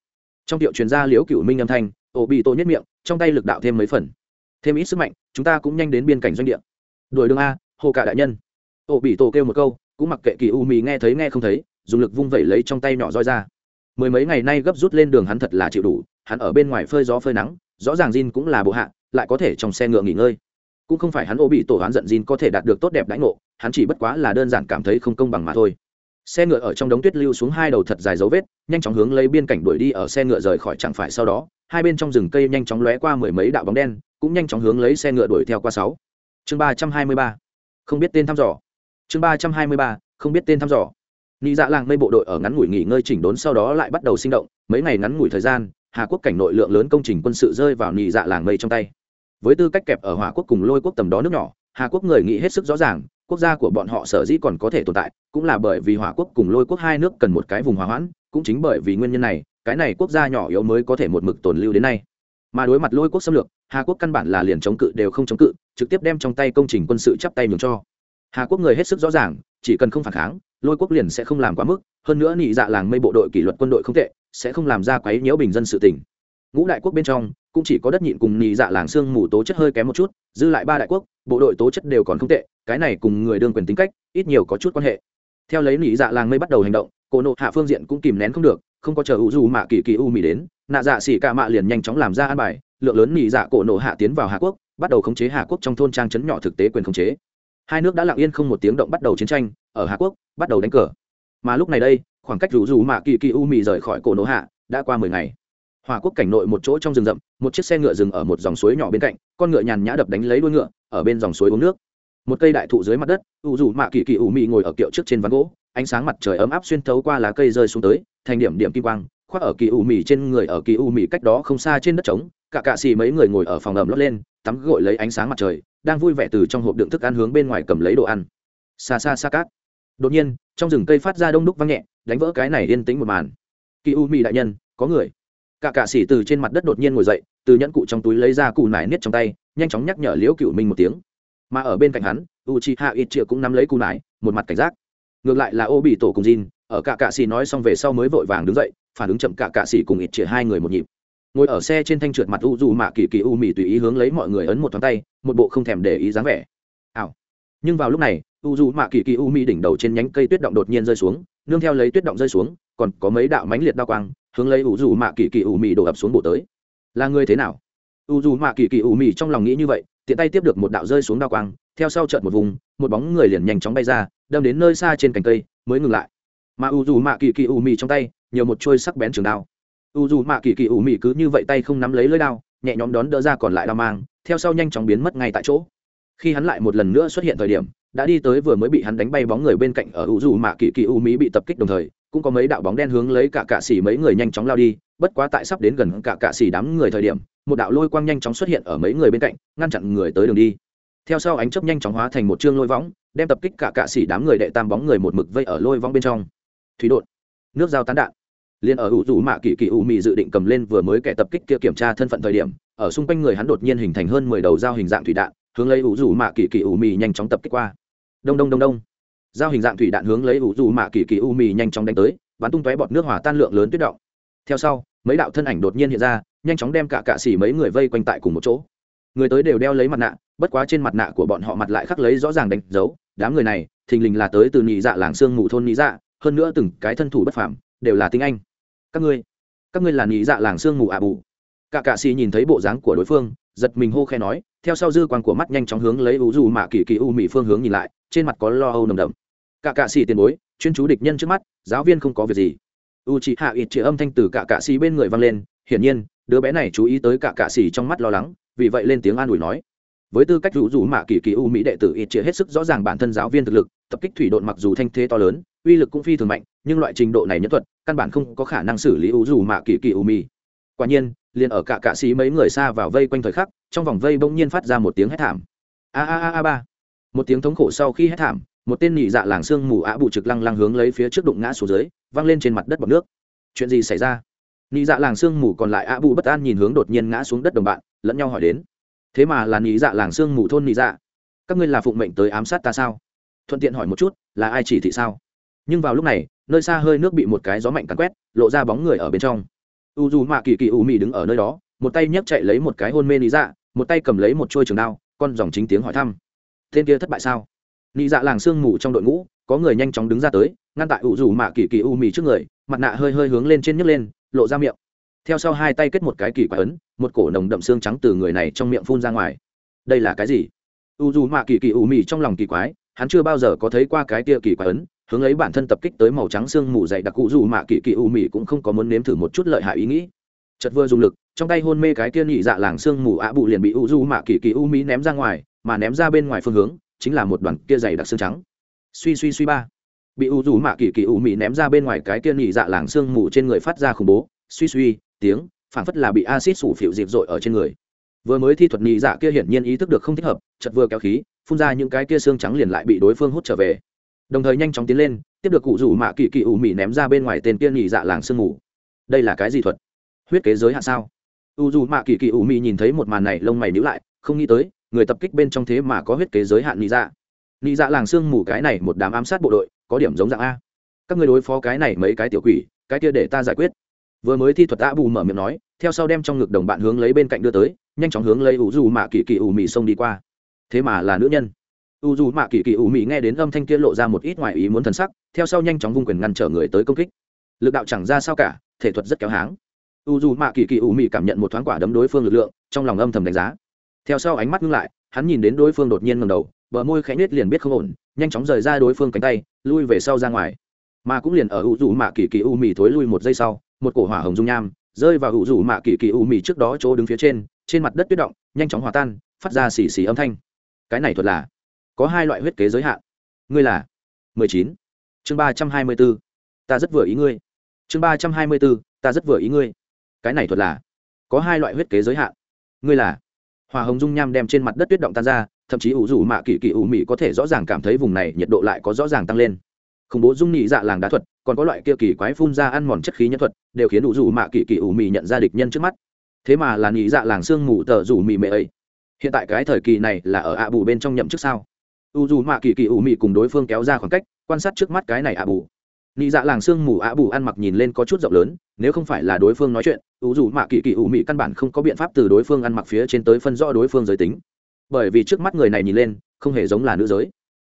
trong tiệu truyền ra liễu cựu minh âm thanh, ổ bị tổ nhất miệng, trong tay lực đạo thêm mấy phần. Thêm ít sức mạnh, chúng ta cũng nhanh đến biên cảnh doanh địa. Đuổi đường a, hồ cả đại nhân. Ổ bị tổ kêu một câu, cũng mặc kệ kỳ u mì nghe thấy nghe không thấy, dùng lực vung vẩy lấy trong tay nhỏ roi ra. Mười mấy ngày nay gấp rút lên đường hắn thật là chịu đủ, hắn ở bên ngoài phơi gió phơi nắng, rõ ràng Jin cũng là bộ hạ, lại có thể trong xe ngựa nghỉ ngơi. Cũng không phải hắn ô bị tổ hắn giận Jin có thể đạt được tốt đẹp đãi ngộ, hắn chỉ bất quá là đơn giản cảm thấy không công bằng mà thôi xe ngựa ở trong đống tuyết lưu xuống hai đầu thật dài dấu vết nhanh chóng hướng lấy biên cảnh đuổi đi ở xe ngựa rời khỏi chẳng phải sau đó hai bên trong rừng cây nhanh chóng lóe qua mười mấy đạo bóng đen cũng nhanh chóng hướng lấy xe ngựa đuổi theo qua sáu. Chương ba trăm hai mươi ba. Không biết tên thăm dò. Chương ba trăm hai mươi ba không biết tên thăm dò. Nghĩ dạ làng mây bộ đội ở ngắn ngủi nghỉ ngơi chỉnh đốn sau đó lại bắt đầu sinh động, mấy ngày ngắn ngủi thời gian, Hà Quốc cảnh nội lượng lớn công trình quân sự rơi vào nhị dạ làng mây trong tay. Với tư cách kẹp ở Hỏa Quốc cùng Lôi Quốc tầm đó nước nhỏ, Hà Quốc người nghĩ hết sức rõ ràng, quốc gia của bọn họ sở dĩ còn có thể tồn tại, cũng là bởi vì Hỏa Quốc cùng Lôi Quốc hai nước cần một cái vùng hòa hoãn, cũng chính bởi vì nguyên nhân này, cái này quốc gia nhỏ yếu mới có thể một mực tồn lưu đến nay. Mà đối mặt Lôi Quốc xâm lược, Hà Quốc căn bản là liền chống cự đều không chống cự, trực tiếp đem trong tay công trình quân sự chắp tay nhường cho. Hà Quốc người hết sức rõ ràng, chỉ cần không phản kháng, lôi quốc liền sẽ không làm quá mức hơn nữa nhị dạ làng mây bộ đội kỷ luật quân đội không tệ sẽ không làm ra quấy nhiễu bình dân sự tỉnh ngũ đại quốc bên trong cũng chỉ có đất nhịn cùng nhị dạ làng xương mù tố chất hơi kém một chút, dư lại ba đại quốc, bộ đội tố chất đều còn không tệ, cái này cùng người đương quyền tính cách, ít nhiều có chút quan hệ. Theo lấy nhị dạ làng mây bắt đầu hành động, cổ nộ hạ phương diện cũng kìm nén không được, không có chờ u du mạ kỳ kỳ u mỹ đến, nạ dạ xỉ cả mạ liền nhanh chóng làm ra an bài, lượng lớn nhị dạ cổ nộ hạ tiến vào hà quốc, bắt đầu khống chế hà quốc trong thôn trang trấn nhỏ thực tế quyền khống chế. Hai nước đã lặng yên không một tiếng động bắt đầu chiến tranh, ở hà quốc, bắt đầu đánh cờ. Mà lúc này đây, khoảng cách rủ rủ mạ kỳ kỳ u mì rời khỏi cổ nổ hạ, đã qua mười ngày hòa quốc cảnh nội một chỗ trong rừng rậm, một chiếc xe ngựa dừng ở một dòng suối nhỏ bên cạnh, con ngựa nhàn nhã đập đánh lấy đuôi ngựa, ở bên dòng suối uống nước. Một cây đại thụ dưới mặt đất, u rủ mạ kỳ kỳ u mị ngồi ở kiệu trước trên ván gỗ, ánh sáng mặt trời ấm áp xuyên thấu qua lá cây rơi xuống tới, thành điểm điểm kim quang, khoác ở kỳ u mị trên người ở kỳ u mị cách đó không xa trên đất trống, cả cạ xì mấy người ngồi ở phòng ẩm lót lên, tắm gội lấy ánh sáng mặt trời, đang vui vẻ từ trong hộp đựng thức ăn hướng bên ngoài cầm lấy đồ ăn. Xa xa xa cát. Đột nhiên, trong rừng cây phát ra đông đúc vang nhẹ, đánh vỡ cái này yên tĩnh một màn. Kỳ u mị đại nhân, có người cả cạ sĩ từ trên mặt đất đột nhiên ngồi dậy từ nhẫn cụ trong túi lấy ra cụ nải niết trong tay nhanh chóng nhắc nhở liễu cựu minh một tiếng. Mà ở bên cạnh hắn u chi hạ ít triệu cũng nắm lấy cụ nải một mặt cảnh giác. Ngược lại là ô bị tổ cùng Jin, ở cả cạ sĩ nói xong về sau mới vội vàng đứng dậy phản ứng chậm cả cạ sĩ cùng ít triệu hai người một nhịp. Ngồi ở xe trên thanh trượt mặt u dù mạ kỳ kỳ u mì tùy ý hướng lấy mọi người ấn một thoáng tay một bộ không thèm để ý dáng vẻ. Ảo nhưng vào lúc này u dù mạ kỳ kỳ u mì đỉnh đầu trên nhánh cây tuyết động đột nhiên rơi xuống nương theo lấy tuyết động rơi xuống, còn có mấy đạo mánh liệt đao quang, hướng lấy u dù mạ kỳ kỳ u mì đổ ập xuống bộ tới. Là người thế nào? U dù mạ kỳ kỳ u mì trong lòng nghĩ như vậy, tiện tay tiếp được một đạo rơi xuống đao quang, theo sau trận một vùng, một bóng người liền nhanh chóng bay ra, đâm đến nơi xa trên cành cây, mới ngừng lại. Mà u dù mạ kỳ kỳ u mì trong tay, nhiều một trôi sắc bén trường đao. U dù mạ kỳ kỳ u mì cứ như vậy tay không nắm lấy lưỡi đao, nhẹ nhõm đón đỡ ra còn lại đao mang, theo sau nhanh chóng biến mất ngay tại chỗ. Khi hắn lại một lần nữa xuất hiện thời điểm đã đi tới vừa mới bị hắn đánh bay bóng người bên cạnh ở u dù mạ kỳ kỳ u mỹ bị tập kích đồng thời, cũng có mấy đạo bóng đen hướng lấy cả cạ xỉ mấy người nhanh chóng lao đi, bất quá tại sắp đến gần cả cạ xỉ đám người thời điểm, một đạo lôi quang nhanh chóng xuất hiện ở mấy người bên cạnh, ngăn chặn người tới đường đi. Theo sau ánh chớp nhanh chóng hóa thành một chương lôi võng, đem tập kích cả cạ xỉ đám người đệ tam bóng người một mực vây ở lôi võng bên trong. Thủy đột, nước dao tán đạn. Liền ở ủ rủ mạ kỳ kỳ u mị dự định cầm lên vừa mới kẻ tập kích kia kiểm tra thân phận thời điểm, ở xung quanh người hắn đột nhiên hình thành hơn mười đầu dao hình dạng thủy đạn, hướng lấy ủ rủ mạ kỳ kỳ u mì nhanh chóng tập kích qua đông đông đông đông. Giao hình dạng thủy đạn hướng lấy ủ dù mạ kỳ kỳ u mì nhanh chóng đánh tới, bắn tung tóe bọt nước hỏa tan lượng lớn tuyết động. Theo sau, mấy đạo thân ảnh đột nhiên hiện ra, nhanh chóng đem cả cạ xỉ mấy người vây quanh tại cùng một chỗ. Người tới đều đeo lấy mặt nạ, bất quá trên mặt nạ của bọn họ mặt lại khắc lấy rõ ràng đánh dấu, đám người này, thình lình là tới từ nhị dạ làng sương mù thôn nhị dạ hơn nữa từng cái thân thủ bất phàm, đều là tiếng anh. Các ngươi các ngươi là nhị dạ làng sương mù ạ bù. Cả cạ xỉ nhìn thấy bộ dáng của đối phương giật mình hô khe nói, theo sau dư quan của mắt nhanh chóng hướng lấy u dù mạ kỳ kỳ u mỹ phương hướng nhìn lại, trên mặt có lo âu nồng đậm. Cả cạ xì tiền bối, chuyên chú địch nhân trước mắt, giáo viên không có việc gì. U chị hạ ít chỉ âm thanh từ cả cạ xì bên người vang lên, hiển nhiên, đứa bé này chú ý tới cả cạ xì trong mắt lo lắng, vì vậy lên tiếng an ủi nói. Với tư cách rủ rủ mạ kỳ kỳ u mỹ đệ tử ít chia hết sức rõ ràng bản thân giáo viên thực lực, tập kích thủy độn mặc dù thanh thế to lớn, uy lực cũng phi thường mạnh, nhưng loại trình độ này nhất thuật, căn bản không có khả năng xử lý u dù mạ kỳ kỳ u mỹ quả nhiên liền ở cả cạ sĩ mấy người xa vào vây quanh thời khắc, trong vòng vây bỗng nhiên phát ra một tiếng hét thảm. A a a a ba. Một tiếng thống khổ sau khi hét thảm, một tên nhị dạ làng xương mù ạ bụ trực lăng lăng hướng lấy phía trước đụng ngã xuống dưới văng lên trên mặt đất bọc nước. Chuyện gì xảy ra? Nhị dạ làng xương mù còn lại ạ bụ bất an nhìn hướng đột nhiên ngã xuống đất đồng bạn, lẫn nhau hỏi đến. Thế mà là nhị dạ làng xương mù thôn nhị dạ. Các ngươi là phụng mệnh tới ám sát ta sao? Thuận tiện hỏi một chút, là ai chỉ thị sao? Nhưng vào lúc này, nơi xa hơi nước bị một cái gió mạnh cắn quét, lộ ra bóng người ở bên trong u dù mạ kỳ kỳ u mị đứng ở nơi đó, một tay nhấc chạy lấy một cái hôn mê lý dạ một tay cầm lấy một trôi trường đao, con dòng chính tiếng hỏi thăm. Tên kia thất bại sao? Lý dạ làng sương mù trong đội ngũ, có người nhanh chóng đứng ra tới, ngăn tại u dù mạ kỳ kỳ u mị trước người, mặt nạ hơi hơi hướng lên trên nhấc lên, lộ ra miệng. Theo sau hai tay kết một cái kỳ quái ấn, một cổ nồng đậm xương trắng từ người này trong miệng phun ra ngoài. Đây là cái gì? U dù mạ kỳ kỳ u mị trong lòng kỳ quái, hắn chưa bao giờ có thấy qua cái kia kỳ quái ấn hướng lấy bản thân tập kích tới màu trắng xương mù dày đặc cụ dù mạ kỳ kỳ u mị cũng không có muốn nếm thử một chút lợi hại ý nghĩ. Chật vừa dùng lực, trong tay hôn mê cái kia nhị dạ làng xương mù ạ bụ liền bị u du mạ kỳ kỳ u mỹ ném ra ngoài, mà ném ra bên ngoài phương hướng, chính là một đoàn kia dày đặc xương trắng. Suy suy suy ba, bị u du mạ kỳ kỳ u mỹ ném ra bên ngoài cái kia nhị dạ làng xương mù trên người phát ra khủng bố. Suy suy, tiếng, phảng phất là bị acid sủ phịu dịp dội ở trên người. Vừa mới thi thuật nhị dạ kia hiển nhiên ý thức được không thích hợp chật vừa kéo khí, phun ra những cái kia xương trắng liền lại bị đối phương hút trở về đồng thời nhanh chóng tiến lên, tiếp được cụ rủ mạ kỳ kỳ ủ mị ném ra bên ngoài tên kia nhị dạ làng sương mù. Đây là cái gì thuật? Huyết kế giới hạn sao? U dù mạ kỳ kỳ ủ mị nhìn thấy một màn này lông mày nhữ lại, không nghĩ tới, người tập kích bên trong thế mà có huyết kế giới hạn nhị dạ. Nhị dạ làng sương mù cái này một đám ám sát bộ đội, có điểm giống dạng a. Các người đối phó cái này mấy cái tiểu quỷ, cái kia để ta giải quyết. Vừa mới thi thuật đã bù mở miệng nói, theo sau đem trong ngực đồng bạn hướng lấy bên cạnh đưa tới, nhanh chóng hướng lấy u dù mạ kỳ kỳ ủ mị xông đi qua. Thế mà là nữ nhân u dù mạ kỳ kỳ ủ mị nghe đến âm thanh kia lộ ra một ít ngoài ý muốn thần sắc, theo sau nhanh chóng vung quyền ngăn trở người tới công kích. Lực đạo chẳng ra sao cả, thể thuật rất kéo háng. U dù mạ kỳ kỳ ủ mị cảm nhận một thoáng quả đấm đối phương lực lượng, trong lòng âm thầm đánh giá. Theo sau ánh mắt ngưng lại, hắn nhìn đến đối phương đột nhiên ngầm đầu, bờ môi khẽ nết liền biết không ổn, nhanh chóng rời ra đối phương cánh tay, lui về sau ra ngoài. Mà cũng liền ở u dù mạ kỳ kỳ u mị thối lui một giây sau, một cổ hỏa hồng dung nham rơi vào u dù mạ kỳ kỳ u mị trước đó chỗ đứng phía trên trên mặt đất tuyết động, nhanh chóng hòa tan, phát ra xì xì âm thanh. Cái này thuật là có hai loại huyết kế giới hạn. Ngươi là mười chín, chương ba trăm hai mươi b ố ta rất vừa ý ngươi. Chương ba trăm hai mươi b ố ta rất vừa ý ngươi. Cái này thuật là có hai loại huyết kế giới hạn. Ngươi là hòa hồng dung nham đem trên mặt đất tuyết động tan ra, thậm chí ủ rủ mạ kỳ kỳ ủ mị có thể rõ ràng cảm thấy vùng này nhiệt độ lại có rõ ràng tăng lên. Khủng bố dung nhị dạ làng đá thuật, còn có loại kia kỳ quái phun ra ăn mòn chất khí nhân thuật, đều khiến ủ rủ mạ kỳ kỳ ủ mị nhận ra địch nhân trước mắt. Thế mà là nhị dạ làng sương mù tờ rủ mị mệ ấy. Hiện tại cái thời kỳ này là ở ạ bù bên trong nhậm chức sao? U dù mạ kỳ kỳ ủ mị cùng đối phương kéo ra khoảng cách, quan sát trước mắt cái này ạ bù. Nị dạ làng sương mù ạ bù ăn mặc nhìn lên có chút rộng lớn, nếu không phải là đối phương nói chuyện, u dù mạ kỳ kỳ ủ mị căn bản không có biện pháp từ đối phương ăn mặc phía trên tới phân rõ đối phương giới tính. Bởi vì trước mắt người này nhìn lên, không hề giống là nữ giới.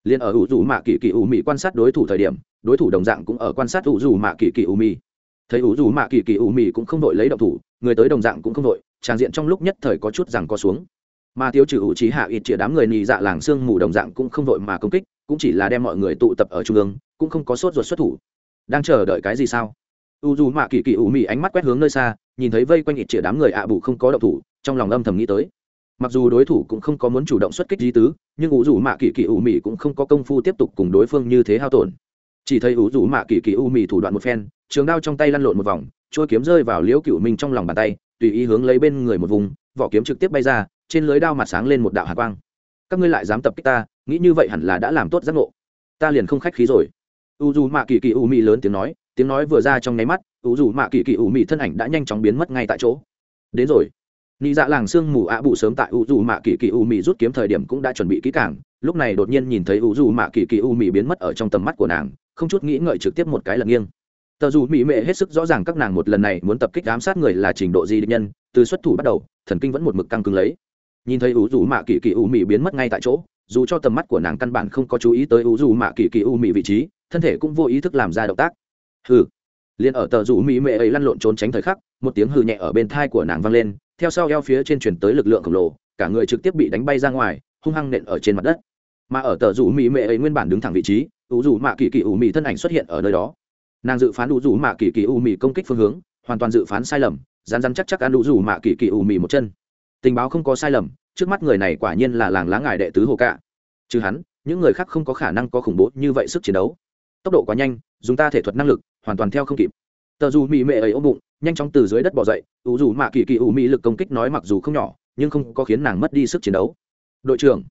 Liền ở u dù mạ kỳ kỳ ủ mị quan sát đối thủ thời điểm, đối thủ đồng dạng cũng ở quan sát u dù mạ kỳ kỳ ủ mị. Thấy u dù mạ kỳ kỳ ủ mị cũng không đội lấy động thủ, người tới đồng dạng cũng không đội, tràng diện trong lúc nhất thời có chút rằng có xuống mà tiêu trừ ủ trí hạ ít chĩa đám người nì dạ làng sương mù đồng dạng cũng không vội mà công kích, cũng chỉ là đem mọi người tụ tập ở trung ương, cũng không có sốt ruột xuất thủ. Đang chờ đợi cái gì sao? U dù mạ kỳ kỳ ủ mị ánh mắt quét hướng nơi xa, nhìn thấy vây quanh ít chĩa đám người ạ bù không có động thủ, trong lòng âm thầm nghĩ tới. Mặc dù đối thủ cũng không có muốn chủ động xuất kích di tứ, nhưng u dù mạ kỳ kỳ ủ mị cũng không có công phu tiếp tục cùng đối phương như thế hao tổn. Chỉ thấy u dù mạ kỳ kỳ ủ mị thủ đoạn một phen, trường đao trong tay lăn lộn một vòng trôi kiếm rơi vào liễu cựu minh trong lòng bàn tay, tùy ý hướng lấy bên người một vùng, vỏ kiếm trực tiếp bay ra trên lưới đao mặt sáng lên một đạo hạ quang. Các ngươi lại dám tập kích ta, nghĩ như vậy hẳn là đã làm tốt giác ngộ. Ta liền không khách khí rồi. U dù mạ kỳ kỳ u mị lớn tiếng nói tiếng nói vừa ra trong nháy mắt, u dù mạ kỳ kỳ u mị thân ảnh đã nhanh chóng biến mất ngay tại chỗ. Đến rồi. Nị dạ làng sương mù ạ bụ sớm tại u dù mạ kỳ kỳ u mị rút kiếm thời điểm cũng đã chuẩn bị kỹ càng, lúc này đột nhiên nhìn thấy u dù mạ kỳ kỳ u mị biến mất ở trong tầm mắt của nàng, không chút nghĩ ngợi trực tiếp một cái lật nghiêng. Tờ dù mỹ mệ hết sức rõ ràng các nàng một lần này muốn tập kích ám sát người là trình độ gì định nhân, từ xuất thủ bắt đầu, thần kinh vẫn một mực căng cứng lấy nhìn thấy u dù mạ kỳ kỳ u mị biến mất ngay tại chỗ, dù cho tầm mắt của nàng căn bản không có chú ý tới u dù mạ kỳ kỳ u mị vị trí, thân thể cũng vô ý thức làm ra động tác. Hừ. Liền ở tờ rủ mỹ mệ ấy lăn lộn trốn tránh thời khắc, một tiếng hừ nhẹ ở bên thai của nàng vang lên, theo sau eo phía trên chuyển tới lực lượng khổng lồ, cả người trực tiếp bị đánh bay ra ngoài, hung hăng nện ở trên mặt đất. Mà ở tờ rủ mỹ mệ ấy nguyên bản đứng thẳng vị trí, ủ rủ mạ kỳ kỳ ủ mị thân ảnh xuất hiện ở nơi đó. Nàng dự phán ủ rủ mạ kỳ kỳ ủ mị công kích phương hướng, hoàn toàn dự phán sai lầm rán rán chắc chắc ăn ủ rủ mạ kỳ kỳ ủ mị một chân tình báo không có sai lầm, trước mắt người này quả nhiên là làng lá ngài đệ tứ hồ cạ. Chứ hắn, những người khác không có khả năng có khủng bố như vậy sức chiến đấu. Tốc độ quá nhanh, dùng ta thể thuật năng lực, hoàn toàn theo không kịp. Tờ dù mỹ mệ ấy ôm bụng, nhanh chóng từ dưới đất bỏ dậy, ủ dù mạ kỳ kỳ ủ mỹ lực công kích nói mặc dù không nhỏ, nhưng không có khiến nàng mất đi sức chiến đấu. Đội trưởng,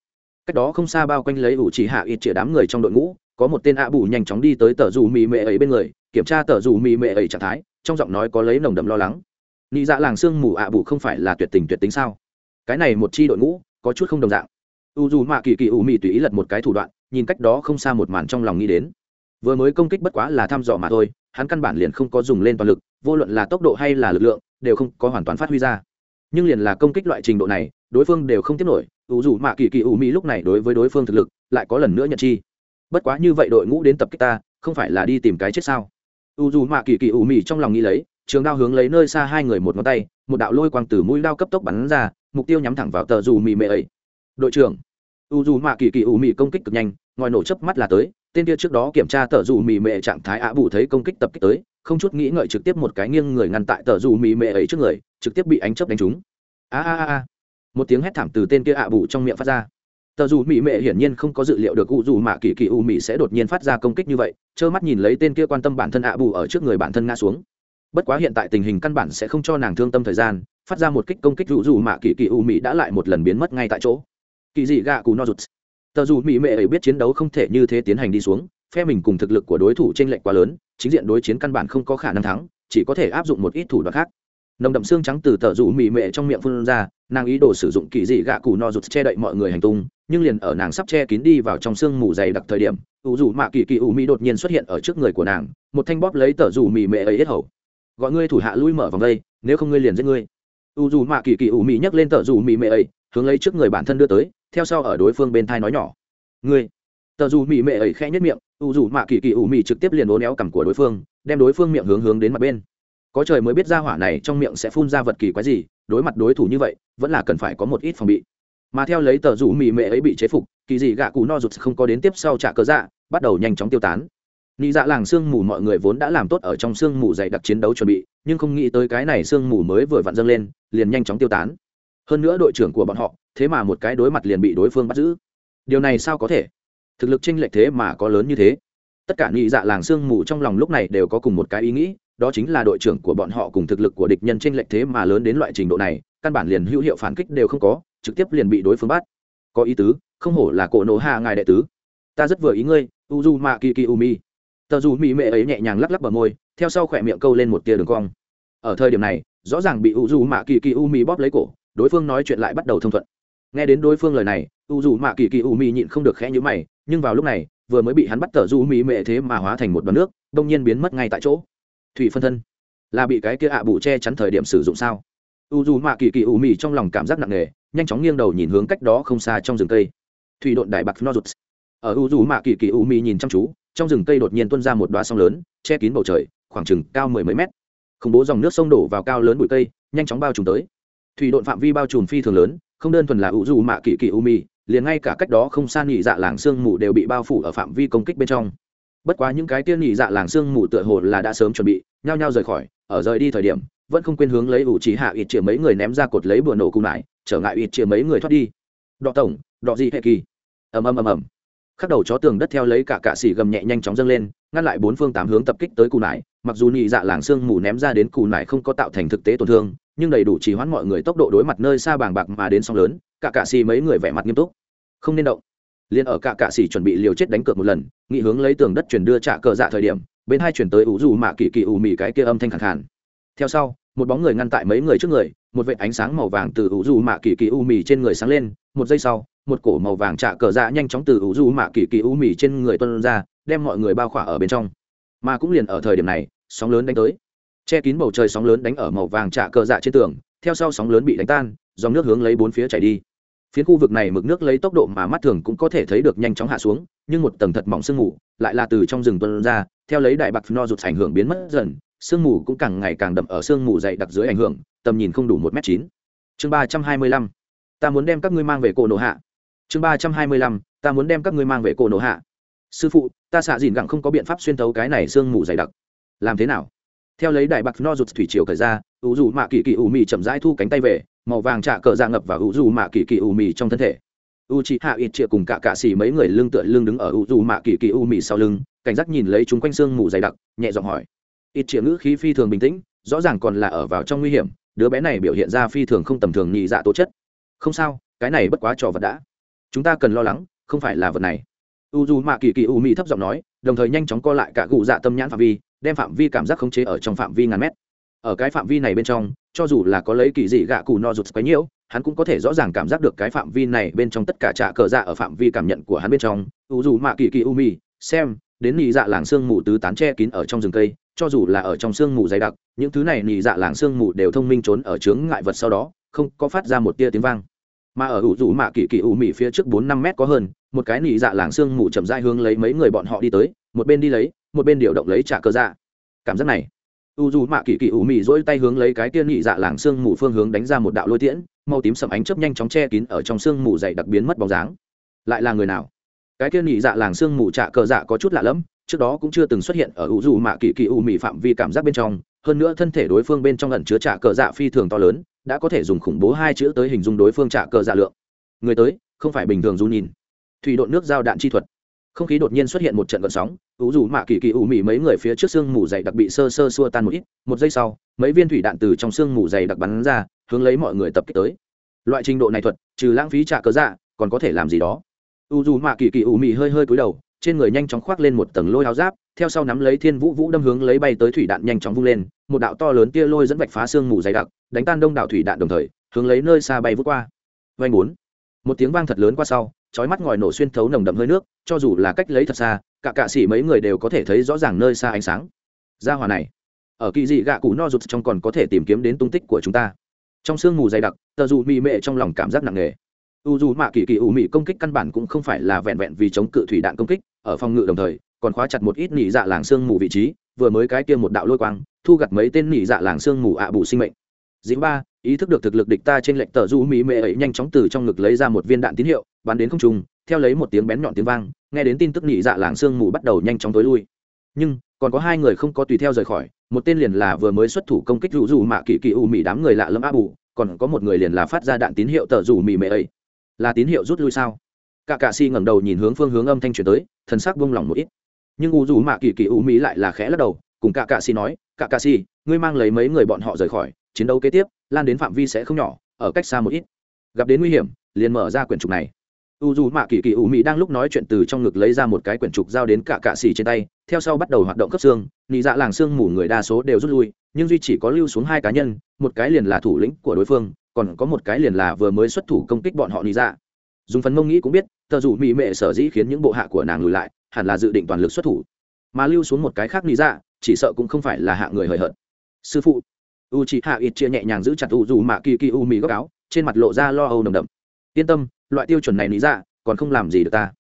cách đó không xa bao quanh lấy ủ chỉ hạ ít chĩa đám người trong đội ngũ, có một tên ạ bù nhanh chóng đi tới tờ dù mỹ mệ ấy bên người, kiểm tra tờ dù mỹ mệ ấy trạng thái, trong giọng nói có lấy nồng đậm lo lắng nị dạ làng sương mù ạ bụ không phải là tuyệt tình tuyệt tính sao? Cái này một chi đội ngũ, có chút không đồng dạng. U dù mạ kỳ kỳ ủ mị tùy ý lật một cái thủ đoạn, nhìn cách đó không xa một màn trong lòng nghĩ đến. Vừa mới công kích bất quá là thăm dò mà thôi, hắn căn bản liền không có dùng lên toàn lực, vô luận là tốc độ hay là lực lượng, đều không có hoàn toàn phát huy ra. Nhưng liền là công kích loại trình độ này, đối phương đều không tiếp nổi, u dù mạ kỳ kỳ ủ mị lúc này đối với đối phương thực lực, lại có lần nữa nhận chi. Bất quá như vậy đội ngũ đến tập kích ta, không phải là đi tìm cái chết sao? U dù mạ kỳ kỳ ủ mị trong lòng nghĩ lấy trường đao hướng lấy nơi xa hai người một ngón tay, một đạo lôi quang từ mũi đao cấp tốc bắn ra, mục tiêu nhắm thẳng vào tờ dù mì mệ ấy. Đội trưởng, u dù mạ kỳ kỳ ủ Mị công kích cực nhanh, ngòi nổ chớp mắt là tới, tên kia trước đó kiểm tra tờ dù mì mệ trạng thái ạ bù thấy công kích tập kích tới, không chút nghĩ ngợi trực tiếp một cái nghiêng người ngăn tại tờ dù mì mệ ấy trước người, trực tiếp bị ánh chớp đánh trúng. A a a một tiếng hét thảm từ tên kia ạ bù trong miệng phát ra. Tờ dù mỹ mệ hiển nhiên không có dự liệu được u dù mạ kỳ kỳ u mỹ sẽ đột nhiên phát ra công kích như vậy, trơ mắt nhìn lấy tên kia quan tâm bản thân ạ bù ở trước người bản thân ngã xuống bất quá hiện tại tình hình căn bản sẽ không cho nàng thương tâm thời gian, phát ra một kích công kích u dù mạ kỳ kỳ u mỹ đã lại một lần biến mất ngay tại chỗ. Kỳ dị gạ cù no rụt tờ dù mỹ mệ ấy biết chiến đấu không thể như thế tiến hành đi xuống, phe mình cùng thực lực của đối thủ t r ê n lệch quá lớn, chính diện đối chiến căn bản không có khả năng thắng, chỉ có thể áp dụng một ít thủ đoạn khác. Nồng đậm xương trắng từ tờ rủ mị mệ trong miệng phun ra, nàng ý đồ sử dụng kỳ dị gạ cù no rụt che đậy mọi người hành tung, nhưng liền ở nàng sắp che kín đi vào trong xương mù dày đặc thời điểm ủ dù mạ kỳ kỳ ủ mị đột nhiên xuất hiện ở trước người của nàng, một thanh bóp lấy tờ rủ mị mệ ấy hết hầu gọi ngươi thủ hạ lui mở vòng đây, nếu không ngươi liền giết ngươi. U dù mạ kỳ kỳ ủ mị nhấc lên tờ dù mị mệ ấy, hướng lấy trước người bản thân đưa tới, theo sau ở đối phương bên thai nói nhỏ. Ngươi. Tờ dù mị mệ ấy khẽ nhất miệng, u dù mạ kỳ kỳ ủ mị trực tiếp liền ố néo cằm của đối phương, đem đối phương miệng hướng hướng đến mặt bên. Có trời mới biết ra hỏa này trong miệng sẽ phun ra vật kỳ quái gì, đối mặt đối thủ như vậy, vẫn là cần phải có một ít phòng bị. Mà theo lấy tờ rủ mị mệ ấy bị chế phục, kỳ dị gạ cụ no rụt không có đến tiếp sau trả cớ dạ bắt đầu nhanh chóng tiêu tán nị dạ làng sương mù mọi người vốn đã làm tốt ở trong sương mù dày đặc chiến đấu chuẩn bị, nhưng không nghĩ tới cái này sương mù mới vừa vặn dâng lên, liền nhanh chóng tiêu tán. Hơn nữa đội trưởng của bọn họ, thế mà một cái đối mặt liền bị đối phương bắt giữ. Điều này sao có thể? Thực lực chênh lệch thế mà có lớn như thế. Tất cả nị dạ làng sương mù trong lòng lúc này đều có cùng một cái ý nghĩ, đó chính là đội trưởng của bọn họ cùng thực lực của địch nhân chênh lệch thế mà lớn đến loại trình độ này, căn bản liền hữu hiệu phản kích đều không có, trực tiếp liền bị đối phương bắt. Có ý tứ, không hổ là cổ nổ hạ ngài đệ tứ. Ta rất vừa ý ngươi uzu ma kiki umi tờ dù mỹ mệ ấy nhẹ nhàng lắc lắc bờ môi, theo sau khỏe miệng câu lên một tia đường cong. Ở thời điểm này, rõ ràng bị Uju Mạ Kỳ Kỳ U Mi bóp lấy cổ, đối phương nói chuyện lại bắt đầu thông thuận. Nghe đến đối phương lời này u dù mạ kỳ kỳ u mi nhịn không được khẽ nhữ mày, nhưng vào lúc này, vừa mới bị hắn bắt tờ du mỹ mệ thế mà hóa thành một đoàn nước đông nhiên biến mất ngay tại chỗ. Thủy phân thân, là bị cái kia ạ à bụ che chắn thời điểm sử dụng sao? U dù mạ kỳ kỳ u mi trong lòng cảm giác nặng nề, nhanh chóng nghiêng đầu nhìn hướng cách đó không xa trong rừng cây. Thủy độn đại bạc nozuts ở u dù mạ kỳ kỳ u mi nhìn chăm chú trong rừng cây đột nhiên tuôn ra một đoá sông lớn, che kín bầu trời, khoảng chừng cao mười mấy mét. Khủng bố dòng nước sông đổ vào cao lớn bụi cây, nhanh chóng bao trùm tới. Thủy độn phạm vi bao trùm phi thường lớn, không đơn thuần là ủ dù mạ kỳ kỳ u mi liền ngay cả cách đó không xa nhị dạ làng sương mù đều bị bao phủ ở phạm vi công kích bên trong. Bất quá những cái tiên nhị dạ làng sương mù tựa hồ là đã sớm chuẩn bị, nhao nhao rời khỏi, ở rời đi thời điểm, vẫn không quên hướng lấy ủ trí hạ ít chĩa mấy người ném ra cột lấy bừa nổ cung lại, trở ngại ít chĩa mấy người thoát đi. Đọ tổng, đọ gì hệ kỳ. Ầm ầm ầm ầm khắc đầu chó tường đất theo lấy cả cạ xỉ gầm nhẹ nhanh chóng dâng lên, ngăn lại bốn phương tám hướng tập kích tới cù nải. Mặc dù nhị dạ làng sương mù ném ra đến cù nải không có tạo thành thực tế tổn thương, nhưng đầy đủ trì hoãn mọi người tốc độ đối mặt nơi xa bàng bạc mà đến sóng lớn, cả cạ xỉ mấy người vẻ mặt nghiêm túc. Không nên động. Liền ở cả cạ xỉ chuẩn bị liều chết đánh cược một lần, nghị hướng lấy tường đất chuyển đưa trả cờ dạ thời điểm, bên hai chuyển tới ủ dù mạ kỳ kỳ ủ mị cái kia âm thanh khẳng khàn. Theo sau một bóng người ngăn tại mấy người trước người, một vệ ánh sáng màu vàng từ ủ dù mạ kỳ kỳ u mì trên người sáng lên, một giây sau, một cổ màu vàng trạ cờ dạ nhanh chóng từ ủ dù mạ kỳ kỳ u mì trên người tuân ra, đem mọi người bao khỏa ở bên trong. Mà cũng liền ở thời điểm này, sóng lớn đánh tới. Che kín bầu trời sóng lớn đánh ở màu vàng trạ cờ dạ trên tường, theo sau sóng lớn bị đánh tan, dòng nước hướng lấy bốn phía chảy đi. Phía khu vực này mực nước lấy tốc độ mà mắt thường cũng có thể thấy được nhanh chóng hạ xuống, nhưng một tầng thật mỏng sương mù lại là từ trong rừng tuân ra, theo lấy đại bạc no rụt ảnh hưởng biến mất dần sương mù cũng càng ngày càng đậm ở sương mù dày đặc dưới ảnh hưởng, tầm nhìn không đủ một m chín. Chương ba trăm hai mươi lăm. Ta muốn đem các ngươi mang về cổ nổ hạ. Chương ba trăm hai mươi lăm. Ta muốn đem các ngươi mang về cổ nổ hạ. Sư phụ, ta xạ dìn gặng không có biện pháp xuyên tấu cái này sương mù dày đặc. Làm thế nào? Theo lấy đại bạc no rụt thủy triều thời ra, ủ dù mạ kỳ kỳ ủ mì chậm rãi thu cánh tay về, màu vàng trạ cờ ra ngập và ủ dù mạ kỳ kỳ ủ mì trong thân thể. U chị hạ ít triệu cùng cả cạ xỉ mấy người lưng tựa lưng đứng ở u dù mạ kỳ kỳ u mì sau lưng, cảnh giác nhìn lấy chúng quanh sương mù dày đặc, nhẹ giọng hỏi ít chĩa ngữ khí phi thường bình tĩnh, rõ ràng còn là ở vào trong nguy hiểm, đứa bé này biểu hiện ra phi thường không tầm thường nhị dạ tố chất. Không sao, cái này bất quá trò vật đã. Chúng ta cần lo lắng, không phải là vật này. U dù mạ kỳ kỳ u mỹ thấp giọng nói, đồng thời nhanh chóng co lại cả cụ dạ tâm nhãn phạm vi, đem phạm vi cảm giác khống chế ở trong phạm vi ngàn mét. Ở cái phạm vi này bên trong, cho dù là có lấy kỳ dị gạ cụ no rụt quấy nhiễu, hắn cũng có thể rõ ràng cảm giác được cái phạm vi này bên trong tất cả trạ cờ dạ ở phạm vi cảm nhận của hắn bên trong. U dù mạ kỳ kỳ u mi xem, đến nhị dạ làng sương mù tứ tán che kín ở trong rừng cây cho dù là ở trong sương mù dày đặc, những thứ này nị dạ làng sương mù đều thông minh trốn ở chướng ngại vật sau đó, không có phát ra một tia tiếng vang. Mà ở ủ rủ mạ kỳ kỳ ủ mị phía trước bốn năm mét có hơn, một cái nị dạ làng sương mù chậm dai hướng lấy mấy người bọn họ đi tới, một bên đi lấy, một bên điều động lấy trả cơ dạ. Cảm giác này u dù mạ kỳ kỳ ủ mị dỗi tay hướng lấy cái kia nị dạ làng sương mù phương hướng đánh ra một đạo lôi tiễn, màu tím sầm ánh chớp nhanh chóng che kín ở trong sương mù dày đặc biến mất bóng dáng. Lại là người nào? Cái kia nị dạ làng sương mù trả cờ dạ có chút lạ lẫm trước đó cũng chưa từng xuất hiện ở u dù mạ kỳ kỳ U mị phạm vi cảm giác bên trong, hơn nữa thân thể đối phương bên trong ẩn chứa trả cờ dạ phi thường to lớn, đã có thể dùng khủng bố hai chữ tới hình dung đối phương trả cờ dạ lượng. Người tới, không phải bình thường du nhìn. Thủy độn nước giao đạn chi thuật. Không khí đột nhiên xuất hiện một trận gợn sóng ủ dù mạ kỳ kỳ ủ mị mấy người phía trước sương mù dày đặc bị sơ sơ xua tan một ít, một giây sau, mấy viên thủy đạn từ trong sương mù dày đặc bắn ra, hướng lấy mọi người tập kích tới. Loại trình độ này thuật, trừ lãng phí trả cớ dạ còn có thể làm gì đó. U dù mạ kỳ kỳ ủ mị hơi hơi cúi đầu trên người nhanh chóng khoác lên một tầng lôi áo giáp, theo sau nắm lấy thiên vũ vũ đâm hướng lấy bay tới thủy đạn nhanh chóng vung lên, một đạo to lớn tia lôi dẫn vạch phá sương mù dày đặc, đánh tan đông đảo thủy đạn đồng thời, hướng lấy nơi xa bay vút qua. Vành bốn. Một tiếng vang thật lớn qua sau, chói mắt ngòi nổ xuyên thấu nồng đậm hơi nước, cho dù là cách lấy thật xa, cả cạ sĩ mấy người đều có thể thấy rõ ràng nơi xa ánh sáng. Ra hòa này, ở kỳ dị gạ cụ no rụt trong còn có thể tìm kiếm đến tung tích của chúng ta. Trong sương mù dày đặc, tờ dù mị mệ trong lòng cảm giác nặng nề. U dù mạ kỳ kỳ ủ mị công kích căn bản cũng không phải là vẹn vẹn vì chống cự thủy đạn công kích ở phòng ngự đồng thời, còn khóa chặt một ít nỉ dạ làng sương mù vị trí, vừa mới cái kia một đạo lôi quang, thu gặt mấy tên nỉ dạ làng sương mù ạ bù sinh mệnh. Dĩ ba, ý thức được thực lực địch ta trên lệnh tờ du mỹ mệ ấy nhanh chóng từ trong ngực lấy ra một viên đạn tín hiệu, bắn đến không trung, theo lấy một tiếng bén nhọn tiếng vang, nghe đến tin tức nỉ dạ làng sương mù bắt đầu nhanh chóng tối lui. Nhưng, còn có hai người không có tùy theo rời khỏi, một tên liền là vừa mới xuất thủ công kích rủ rủ mạ kỳ kỳ u mỹ đám người lạ lẫm áp bù, còn có một người liền là phát ra đạn tín hiệu tờ rủ mỹ mệ ấy. Là tín hiệu rút lui sao? Cả cạ si ngẩng đầu nhìn hướng phương hướng âm thanh chuyển tới thần sắc buông lỏng một ít. Nhưng u Dù mạ kỳ kỳ u mỹ lại là khẽ lắc đầu cùng cả cạ xì nói cả cạ xì, ngươi mang lấy mấy người bọn họ rời khỏi chiến đấu kế tiếp lan đến phạm vi sẽ không nhỏ ở cách xa một ít. Gặp đến nguy hiểm liền mở ra quyển trục này. U dù mạ kỳ kỳ u mỹ đang lúc nói chuyện từ trong ngực lấy ra một cái quyển trục giao đến cả cạ xì trên tay theo sau bắt đầu hoạt động cấp xương nị dạ làng xương mù người đa số đều rút lui nhưng duy chỉ có lưu xuống hai cá nhân một cái liền là thủ lĩnh của đối phương còn có một cái liền là vừa mới xuất thủ công kích bọn họ nị dạ dùng phần mông nghĩ cũng biết, tờ dù mỹ mệ sở dĩ khiến những bộ hạ của nàng lùi lại, hẳn là dự định toàn lực xuất thủ. Mà lưu xuống một cái khác lý ra, chỉ sợ cũng không phải là hạ người hời hợt. Sư phụ u chị hạ ít chia nhẹ nhàng giữ chặt u dù mạ kỳ kỳ u Mì góc áo, trên mặt lộ ra lo âu nồng đậm. Yên tâm, loại tiêu chuẩn này lý ra, còn không làm gì được ta.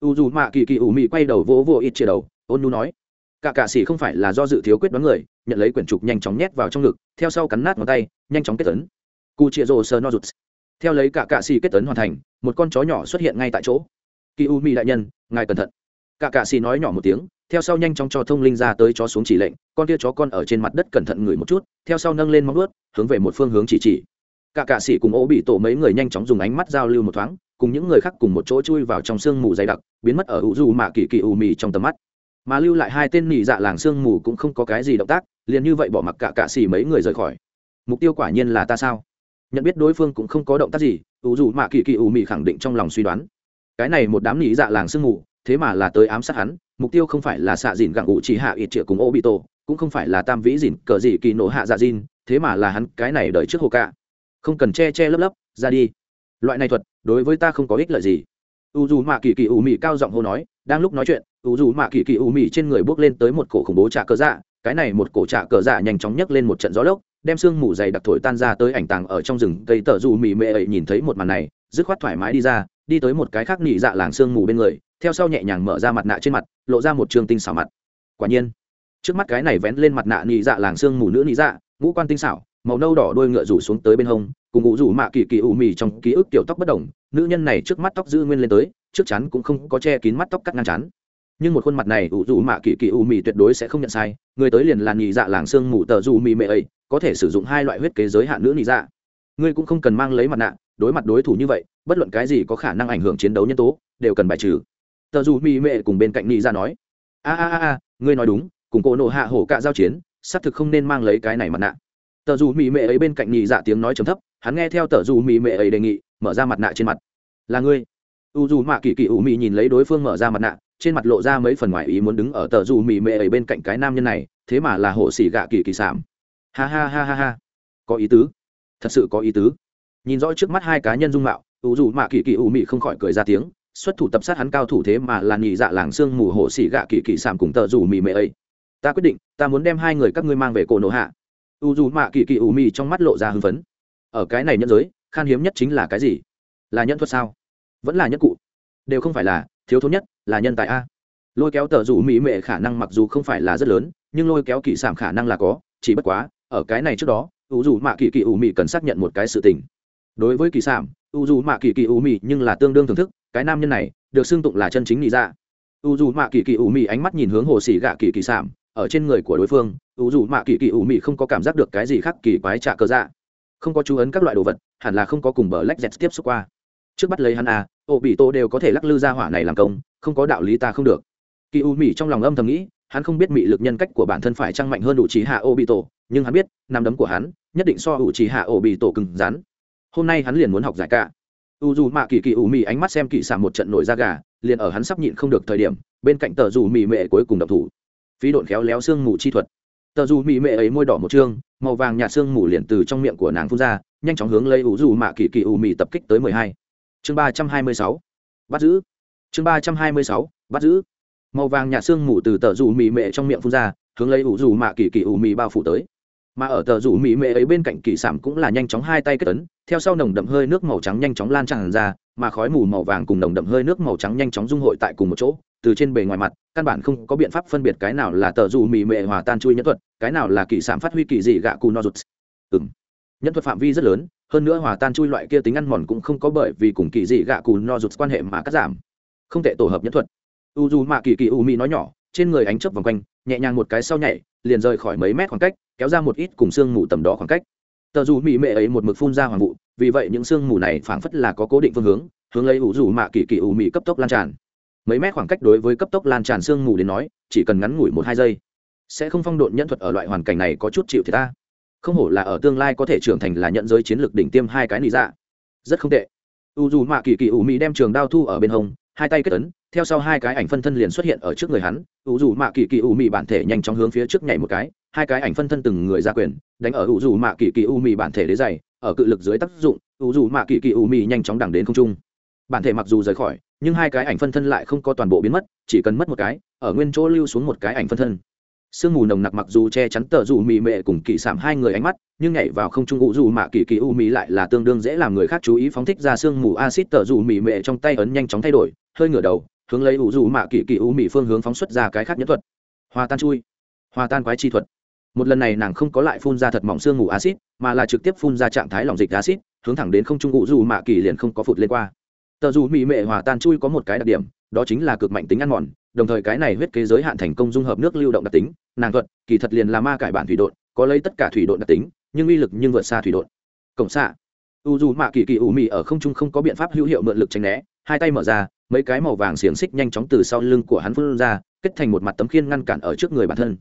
U dù mạ kỳ kỳ u Mì quay đầu vỗ vỗ ít chia đầu, ôn nu nói, cả cạ xỉ không phải là do dự thiếu quyết đoán người, nhận lấy quyển trục nhanh chóng nhét vào trong ngực, theo sau cắn nát ngón tay, nhanh chóng kết tấn cu chia rồ sơ no rụt theo lấy cả cạ xì kết tấn hoàn thành, một con chó nhỏ xuất hiện ngay tại chỗ. Kỳ u mỹ đại nhân, ngài cẩn thận. Cả cạ xì nói nhỏ một tiếng, theo sau nhanh chóng cho thông linh ra tới chó xuống chỉ lệnh, con kia chó con ở trên mặt đất cẩn thận ngửi một chút, theo sau nâng lên móng ướt hướng về một phương hướng chỉ chỉ. Cả cạ xì cùng ô bị tổ mấy người nhanh chóng dùng ánh mắt giao lưu một thoáng, cùng những người khác cùng một chỗ chui vào trong sương mù dày đặc, biến mất ở ủ du mạ kỳ kỳ u mì trong tầm mắt. Mà lưu lại hai tên nỉ dạ làng sương mù cũng không có cái gì động tác, liền như vậy bỏ mặc cả cạ xì mấy người rời khỏi. Mục tiêu quả nhiên là ta sao? Nhận biết đối phương cũng không có động tác gì, ủ dù mạ kỳ kỳ ù Mị khẳng định trong lòng suy đoán. Cái này một đám nghĩ dạ làng sương mù, thế mà là tới ám sát hắn, mục tiêu không phải là xạ dìn gặng ủ chỉ hạ ít triệu cùng ô bị tổ, cũng không phải là tam vĩ dìn cờ dị kỳ nổ hạ dạ dìn, thế mà là hắn cái này đợi trước hồ cả không cần che che lấp lấp, ra đi. Loại này thuật, đối với ta không có ích lợi gì. U dù mạ kỳ kỳ ủ mị cao giọng hô nói, đang lúc nói chuyện u dù mạ kỳ kỳ ủ mị trên người bước lên tới một cổ khủng bố trạ cờ dạ cái này một cổ trạ cờ dạ nhanh chóng nhấc lên một trận gió lốc đem sương mù dày đặc thổi tan ra tới ảnh tàng ở trong rừng, cây tờ dù mì mệ ấy nhìn thấy một màn này, dứt khoát thoải mái đi ra, đi tới một cái khác nỉ dạ làng sương mù bên người, theo sau nhẹ nhàng mở ra mặt nạ trên mặt, lộ ra một trường tinh xảo mặt. Quả nhiên, trước mắt cái này vén lên mặt nạ nỉ dạ làng sương mù nữ nỉ dạ ngũ quan tinh xảo, màu nâu đỏ đôi ngựa rủ xuống tới bên hông, cùng ngũ rủ mạ kỳ kỳ ủ mì trong ký ức kiểu tóc bất đồng, nữ nhân này trước mắt tóc giữ nguyên lên tới, trước chắn cũng không có che kín mắt tóc cắt ngang chắn nhưng một khuôn mặt này ủ dù mạ kỳ kỳ u mì tuyệt đối sẽ không nhận sai. Người tới liền là nhị dạ làng xương mù tờ dù mì mệ ấy, có thể sử dụng hai loại huyết kế giới hạn nữ nhị dạ. Ngươi cũng không cần mang lấy mặt nạ, đối mặt đối thủ như vậy, bất luận cái gì có khả năng ảnh hưởng chiến đấu nhân tố, đều cần bài trừ. Tờ dù mì mệ cùng bên cạnh nhị dạ nói, a a a a, ngươi nói đúng, cùng cô nộ hạ hổ cạ giao chiến, xác thực không nên mang lấy cái này mặt nạ. Tờ dù mì mệ ấy bên cạnh nhị dạ tiếng nói trầm thấp, hắn nghe theo tờ dù mì mệ ấy đề nghị, mở ra mặt nạ trên mặt. Là ngươi. U dù mạ kỳ kỳ ủ mị nhìn lấy đối phương mở ra mặt nạ trên mặt lộ ra mấy phần ngoài ý muốn đứng ở tờ dù mì mệ ấy bên cạnh cái nam nhân này, thế mà là hổ xỉ gạ kỳ kỳ sảm ha ha ha ha ha. Có ý tứ. Thật sự có ý tứ. Nhìn rõ trước mắt hai cá nhân dung mạo u dù mạ kỳ kỳ ủ mị không khỏi cười ra tiếng, xuất thủ tập sát hắn cao thủ thế mà là nhị dạ làng xương mù hổ xỉ gạ kỳ kỳ sảm cùng tờ dù mì mệ ấy. Ta quyết định, ta muốn đem hai người các ngươi mang về cổ nổ hạ. U dù mạ kỳ kỳ ủ mị trong mắt lộ ra hưng phấn. Ở cái này nhân giới, khan hiếm nhất chính là cái gì? Là nhân thuật sao? Vẫn là nhất cụ. Đều không phải là thiếu thốn nhất là nhân tài a. Lôi kéo tờ rủ mỹ mệ khả năng mặc dù không phải là rất lớn, nhưng lôi kéo kỳ sản khả năng là có, chỉ bất quá, ở cái này trước đó, u dù mạ kỳ kỳ u mị cần xác nhận một cái sự tình. Đối với kỳ sản u dù mạ kỳ kỳ u mị nhưng là tương đương thưởng thức, cái nam nhân này được xưng tụng là chân chính nghĩ ra dạ. u dù mạ kỳ kỳ u mị ánh mắt nhìn hướng hồ xỉ gạ kỳ kỳ sản ở trên người của đối phương, u dù mạ kỳ kỳ u mị không có cảm giác được cái gì khác kỳ quái trả cơ dạ. Không có chú ấn các loại đồ vật, hẳn là không có cùng bờ lách dẹt tiếp xúc qua trước bắt lấy hắn à ô bị Tô đều có thể lắc lư ra hỏa này làm công, không có đạo lý ta không được. Kỳ u mỹ trong lòng âm thầm nghĩ, hắn không biết mị lực nhân cách của bản thân phải trăng mạnh hơn đủ trí hạ ô bị tổ nhưng hắn biết nằm đấm của hắn, nhất định so đủ trí hạ ô bị tổ cứng rắn. Hôm nay hắn liền muốn học giải cả. U dù mạ kỳ kỳ u mị ánh mắt xem kỳ xả một trận nổi da gà, liền ở hắn sắp nhịn không được thời điểm, bên cạnh tờ dù mị mệ cuối cùng đập thủ. Phí độn khéo léo xương mù chi thuật. Tờ dù mị mệ ấy môi đỏ một chương màu vàng nhạt xương mù liền từ trong miệng của nàng phun ra, nhanh chóng hướng lấy u dù mạ kỳ kỳ u mị tập kích tới mười hai chương ba trăm hai mươi sáu, bắt giữ. Chương ba trăm hai mươi sáu, bắt giữ. Màu vàng nhạt xương mù từ tờ rủ mì mệ trong miệng phun ra, hướng lấy ủ rủ mạ kỳ kỳ ủ mì bao phủ tới. Mà ở tờ rủ mì mệ ấy bên cạnh kỳ sản cũng là nhanh chóng hai tay kết tấn theo sau nồng đậm hơi nước màu trắng nhanh chóng lan tràn ra, mà khói mù màu vàng cùng nồng đậm hơi nước màu trắng nhanh chóng dung hội tại cùng một chỗ, từ trên bề ngoài mặt, căn bản không có biện pháp phân biệt cái nào là tờ rủ mì mệ hòa tan chui nhẫn thuật, cái nào là kỳ sản phát huy kỳ dị gạ cù no rụt ừ nhẫn thuật phạm vi rất lớn hơn nữa hòa tan chui loại kia tính ăn mòn cũng không có bởi vì cùng kỳ dị gạ cù no rụt quan hệ mà cắt giảm. Không thể tổ hợp nhất thuật. U dù mạ kỳ kỳ u mỹ nói nhỏ, trên người ánh chớp vòng quanh, nhẹ nhàng một cái sau nhảy, liền rời khỏi mấy mét khoảng cách, kéo ra một ít cùng xương mù tầm đó khoảng cách. Tờ dù mỹ mệ ấy một mực phun ra hoàng vụ, vì vậy những xương mù này phảng phất là có cố định phương hướng hướng lấy u dù mạ kỳ kỳ u mỹ cấp tốc lan tràn. Mấy mét khoảng cách đối với cấp tốc lan tràn xương mù đến nói, chỉ cần ngắn ngủi một hai giây, sẽ không phong độn nhân thuật ở loại hoàn cảnh này có chút chịu thì ta không hổ là ở tương lai có thể trưởng thành là nhận giới chiến lược đỉnh tiêm hai cái nị dạ. Rất không tệ. U dù mạ kỳ kỳ ủ mỹ đem trường đao thu ở bên hông, hai tay kết ấn, theo sau hai cái ảnh phân thân liền xuất hiện ở trước người hắn. U dù mạ kỳ kỳ ủ mỹ bản thể nhanh chóng hướng phía trước nhảy một cái, hai cái ảnh phân thân từng người ra quyền, đánh ở u dù mạ kỳ kỳ ủ mỹ bản thể đế dày ở cự lực dưới tác dụng, u dù mạ kỳ kỳ ủ mỹ nhanh chóng đằng đến không trung. Bản thể mặc dù rời khỏi, nhưng hai cái ảnh phân thân lại không có toàn bộ biến mất, chỉ cần mất một cái, ở nguyên chỗ lưu xuống một cái ảnh phân thân sương mù nồng nặc mặc dù che chắn tờ dù mì mệ cùng kỳ sảm hai người ánh mắt, nhưng nhảy vào không trung ụ dù mạ kỳ kỳ u mì lại là tương đương dễ làm người khác chú ý phóng thích ra sương mù acid tờ dù mì mệ trong tay ấn nhanh chóng thay đổi, hơi ngửa đầu, hướng lấy ụ dù mạ kỳ kỳ u mì phương hướng phóng xuất ra cái khác nhất thuật. Hòa tan chui. Hòa tan quái chi thuật. Một lần này nàng không có lại phun ra thật mỏng sương mù acid mà là trực tiếp phun ra trạng thái lỏng dịch acid hướng thẳng đến không trung ụ dù mạ kỳ liền không có phụt lên qua. Tờ dù mì mệ hòa tan chui có một cái đặc điểm, đó chính là cực mạnh tính ăn mòn đồng thời cái này huyết kế giới hạn thành công dung hợp nước lưu động đặc tính, nàng thuật, kỳ thật liền là ma cải bản thủy đột có lấy tất cả thủy đột đặc tính, nhưng uy lực nhưng vượt xa thủy đột cổng xạ. U dù mạ kỳ kỳ ủ mị ở không trung không có biện pháp hữu hiệu mượn lực tránh né, hai tay mở ra, mấy cái màu vàng xiềng xích nhanh chóng từ sau lưng của hắn phân ra, kết thành một mặt tấm khiên ngăn cản ở trước người bản thân.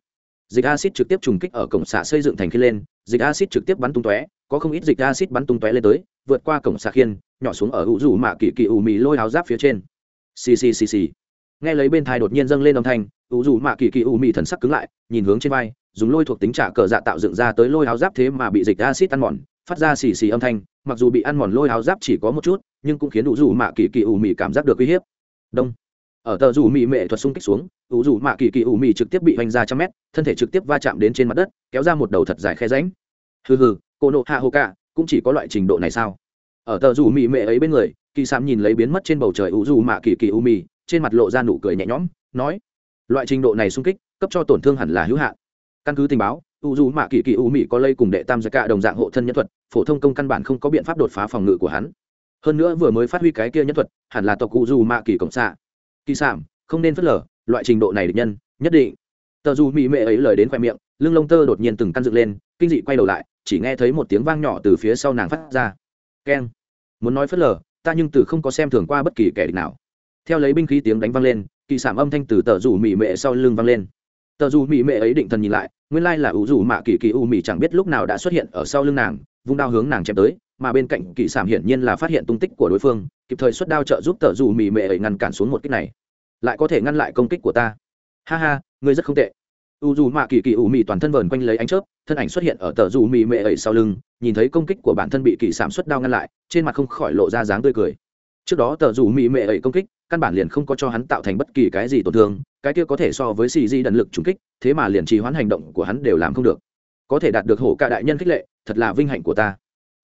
Dịch acid trực tiếp trùng kích ở cổng xạ xây dựng thành khiên lên, dịch acid trực tiếp bắn tung tóe, có không ít dịch acid bắn tung tóe lên tới, vượt qua cổng xạ khiên, nhỏ xuống ở u dù mạ kỳ kỳ ủ mị lôi áo giáp phía trên. Xì xì xì xì nghe lấy bên thai đột nhiên dâng lên âm thanh u dù mạ kỳ kỳ u mị thần sắc cứng lại, nhìn hướng trên vai, dùng lôi thuộc tính trả cờ dạ tạo dựng ra tới lôi áo giáp thế mà bị dịch acid ăn mòn, phát ra xì xì âm thanh, mặc dù bị ăn mòn lôi áo giáp chỉ có một chút, nhưng cũng khiến u dù mạ kỳ kỳ ủ mị cảm giác được uy hiếp. Đông. Ở tờ dù mị mệ thuật xung kích xuống ủ dù mạ kỳ kỳ ủ mị trực tiếp bị hoành ra trăm mét, thân thể trực tiếp va chạm đến trên mặt đất, kéo ra một đầu thật dài khe ránh hừ hừ, cô nộ hạ hồ cả, cũng chỉ có loại trình độ này sao? Ở tờ dù mị mệ ấy bên người, kỳ sám nhìn lấy biến mất trên bầu trời ủ dù mạ kỳ kỳ ủ mị trên mặt lộ ra nụ cười nhẹ nhõm, nói, loại trình độ này sung kích, cấp cho tổn thương hẳn là hữu hạn. Căn cứ tình báo, u dù mạ kỳ kỳ u mỹ có lây cùng đệ tam gia cả đồng dạng hộ thân nhân thuật, phổ thông công căn bản không có biện pháp đột phá phòng ngự của hắn. Hơn nữa vừa mới phát huy cái kia nhân thuật, hẳn là tộc u dù mạ kỳ cộng xạ. Kỳ sản không nên phớt lờ, loại trình độ này được nhân, nhất định. Tờ dù mỹ mệ ấy lời đến khoe miệng, lưng lông tơ đột nhiên từng căn dựng lên, kinh dị quay đầu lại, chỉ nghe thấy một tiếng vang nhỏ từ phía sau nàng phát ra. Keng, muốn nói phớt lờ, ta nhưng từ không có xem thường qua bất kỳ kẻ địch nào theo lấy binh khí tiếng đánh vang lên, kỳ sản âm thanh từ tờ rủ mỹ mệ sau lưng vang lên. Tờ rủ mỹ mệ ấy định thần nhìn lại, nguyên lai là ủ rủ mạ kỳ kỳ u mỹ chẳng biết lúc nào đã xuất hiện ở sau lưng nàng, vung đao hướng nàng chém tới, mà bên cạnh kỳ sản hiển nhiên là phát hiện tung tích của đối phương, kịp thời xuất đao trợ giúp tờ rủ mỹ mệ ấy ngăn cản xuống một kích này. Lại có thể ngăn lại công kích của ta. Ha ha, ngươi rất không tệ. U dù mạ kỳ kỳ u mị toàn thân vờn quanh lấy ánh chớp, thân ảnh xuất hiện ở tờ dù mị mệ ấy sau lưng, nhìn thấy công kích của bản thân bị kỳ sản xuất đao ngăn lại, trên mặt không khỏi lộ ra dáng tươi cười. Trước đó tờ dù mị mệ ấy công kích căn bản liền không có cho hắn tạo thành bất kỳ cái gì tổn thương, cái kia có thể so với xì di đần lực trúng kích, thế mà liền trì hoãn hành động của hắn đều làm không được. Có thể đạt được hổ cả đại nhân khích lệ, thật là vinh hạnh của ta.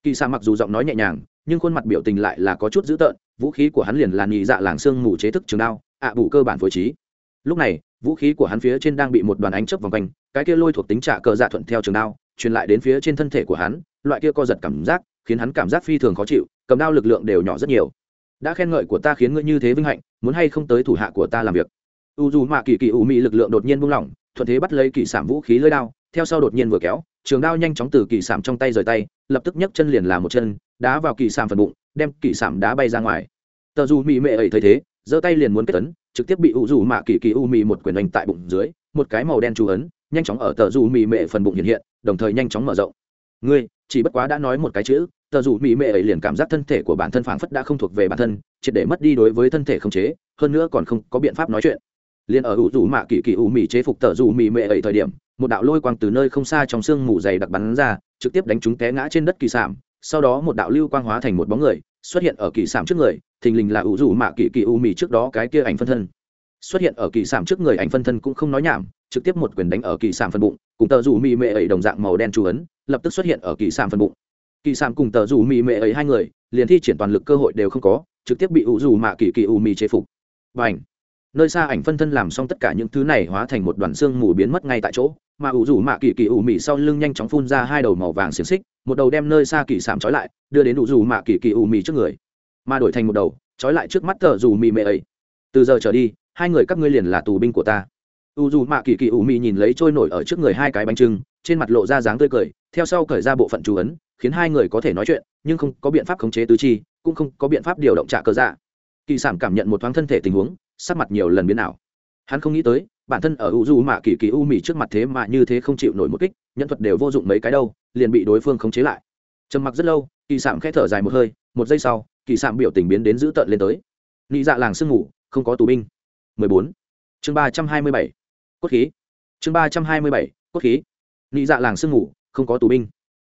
Kỳ xa mặc dù giọng nói nhẹ nhàng, nhưng khuôn mặt biểu tình lại là có chút dữ tợn, vũ khí của hắn liền là nhị dạ làng xương mù chế thức trường đao, ạ bù cơ bản phối trí. Lúc này, vũ khí của hắn phía trên đang bị một đoàn ánh chớp vòng quanh, cái kia lôi thuộc tính trả cờ dạ thuận theo trường đao, truyền lại đến phía trên thân thể của hắn, loại kia co giật cảm giác, khiến hắn cảm giác phi thường khó chịu, cầm đao lực lượng đều nhỏ rất nhiều đã khen ngợi của ta khiến ngươi như thế vinh hạnh, muốn hay không tới thủ hạ của ta làm việc? U dù mạ kỳ kỳ ủ mị lực lượng đột nhiên buông lỏng, thuận thế bắt lấy kỳ sản vũ khí lưỡi đao, theo sau đột nhiên vừa kéo, trường đao nhanh chóng từ kỳ sản trong tay rời tay, lập tức nhấc chân liền làm một chân, đá vào kỳ sản phần bụng, đem kỳ sản đá bay ra ngoài. Tờ dù mị mệ ấy thấy thế, giơ tay liền muốn kết tấn trực tiếp bị u dù mạ kỳ kỳ u mị một quyền đánh tại bụng dưới, một cái màu đen chú ấn, nhanh chóng ở tờ dù mị mệ phần bụng hiện hiện, đồng thời nhanh chóng mở rộng. Ngươi, chỉ bất quá đã nói một cái chữ tờ dù mỹ mệ ấy liền cảm giác thân thể của bản thân phảng phất đã không thuộc về bản thân, triệt để mất đi đối với thân thể không chế, hơn nữa còn không có biện pháp nói chuyện. Liền ở ủ rủ mạ kỳ kỳ ủ mỹ chế phục tờ dù mỹ mệ ấy thời điểm, một đạo lôi quang từ nơi không xa trong sương mù dày đặc bắn ra, trực tiếp đánh chúng té ngã trên đất kỳ sảm sau đó một đạo lưu quang hóa thành một bóng người, xuất hiện ở kỳ sảm trước người, thình lình là ủ rủ mạ kỳ kỳ ủ mỹ trước đó cái kia ảnh phân thân. Xuất hiện ở kỳ sảm trước người ảnh phân thân cũng không nói nhảm, trực tiếp một quyền đánh ở kỳ sảm phân bụng, cùng tờ dù mỹ mệ ấy đồng dạng màu đen chú ấn, lập tức xuất hiện ở kỳ sảm phân bụng kỳ sản cùng tờ dù mì mệ ấy hai người, liền thi triển toàn lực cơ hội đều không có, trực tiếp bị ủ dù mạ kỳ kỳ ủ mì chế phục. Và ảnh nơi xa ảnh phân thân làm xong tất cả những thứ này hóa thành một đoàn xương mù biến mất ngay tại chỗ, mà ủ rủ mạ kỳ kỳ ủ mì sau lưng nhanh chóng phun ra hai đầu màu vàng xiềng xích, một đầu đem nơi xa kỳ sản trói lại, đưa đến ủ rủ mạ kỳ kỳ ủ mì trước người. Mà đổi thành một đầu, trói lại trước mắt tờ rủ mì mệ ấy. Từ giờ trở đi, hai người các ngươi liền là tù binh của ta. U dù mạ kỳ kỳ ủ mị nhìn lấy trôi nổi ở trước người hai cái bánh trưng, trên mặt lộ ra dáng tươi cười, theo sau cởi ra bộ phận chú ấn khiến hai người có thể nói chuyện, nhưng không có biện pháp khống chế tứ chi, cũng không có biện pháp điều động trả cơ dạ. Kỳ sản cảm nhận một thoáng thân thể tình huống, sắc mặt nhiều lần biến ảo. Hắn không nghĩ tới, bản thân ở u du mạ kỳ kỳ u mì trước mặt thế mà như thế không chịu nổi một kích, nhân thuật đều vô dụng mấy cái đâu, liền bị đối phương khống chế lại. Trầm mặc rất lâu, kỳ sản khẽ thở dài một hơi, một giây sau, kỳ sản biểu tình biến đến dữ tợn lên tới. Nị dạ làng sương ngủ, không có tù binh. 14. chương 327. cốt khí. Chương 327. cốt khí. Nị dạ làng sương ngủ, không có tù binh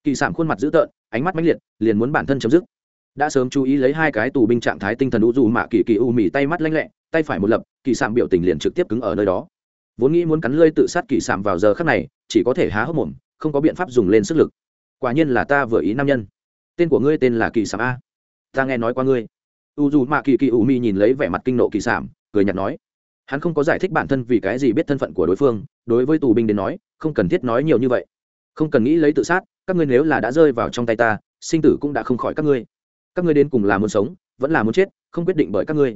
kỳ sản khuôn mặt dữ tợn ánh mắt mãnh liệt liền muốn bản thân chấm dứt. Đã sớm chú ý lấy hai cái tù binh trạng thái tinh thần u dù mạ kỳ kỳ u mì tay mắt lanh lẹ tay phải một lập kỳ sản biểu tình liền trực tiếp cứng ở nơi đó. Vốn nghĩ muốn cắn lơi tự sát kỳ sản vào giờ khắc này chỉ có thể há hốc mồm không có biện pháp dùng lên sức lực. Quả nhiên là ta vừa ý nam nhân. Tên của ngươi tên là kỳ sản a. Ta nghe nói qua ngươi. U dù mạ kỳ kỳ u mì nhìn lấy vẻ mặt kinh nộ kỳ sản, cười nhạt nói hắn không có giải thích bản thân vì cái gì biết thân phận của đối phương đối với tù binh đến nói không cần thiết nói nhiều như vậy. Không cần nghĩ lấy tự sát các ngươi nếu là đã rơi vào trong tay ta, sinh tử cũng đã không khỏi các ngươi. Các ngươi đến cùng là muốn sống, vẫn là muốn chết, không quyết định bởi các ngươi.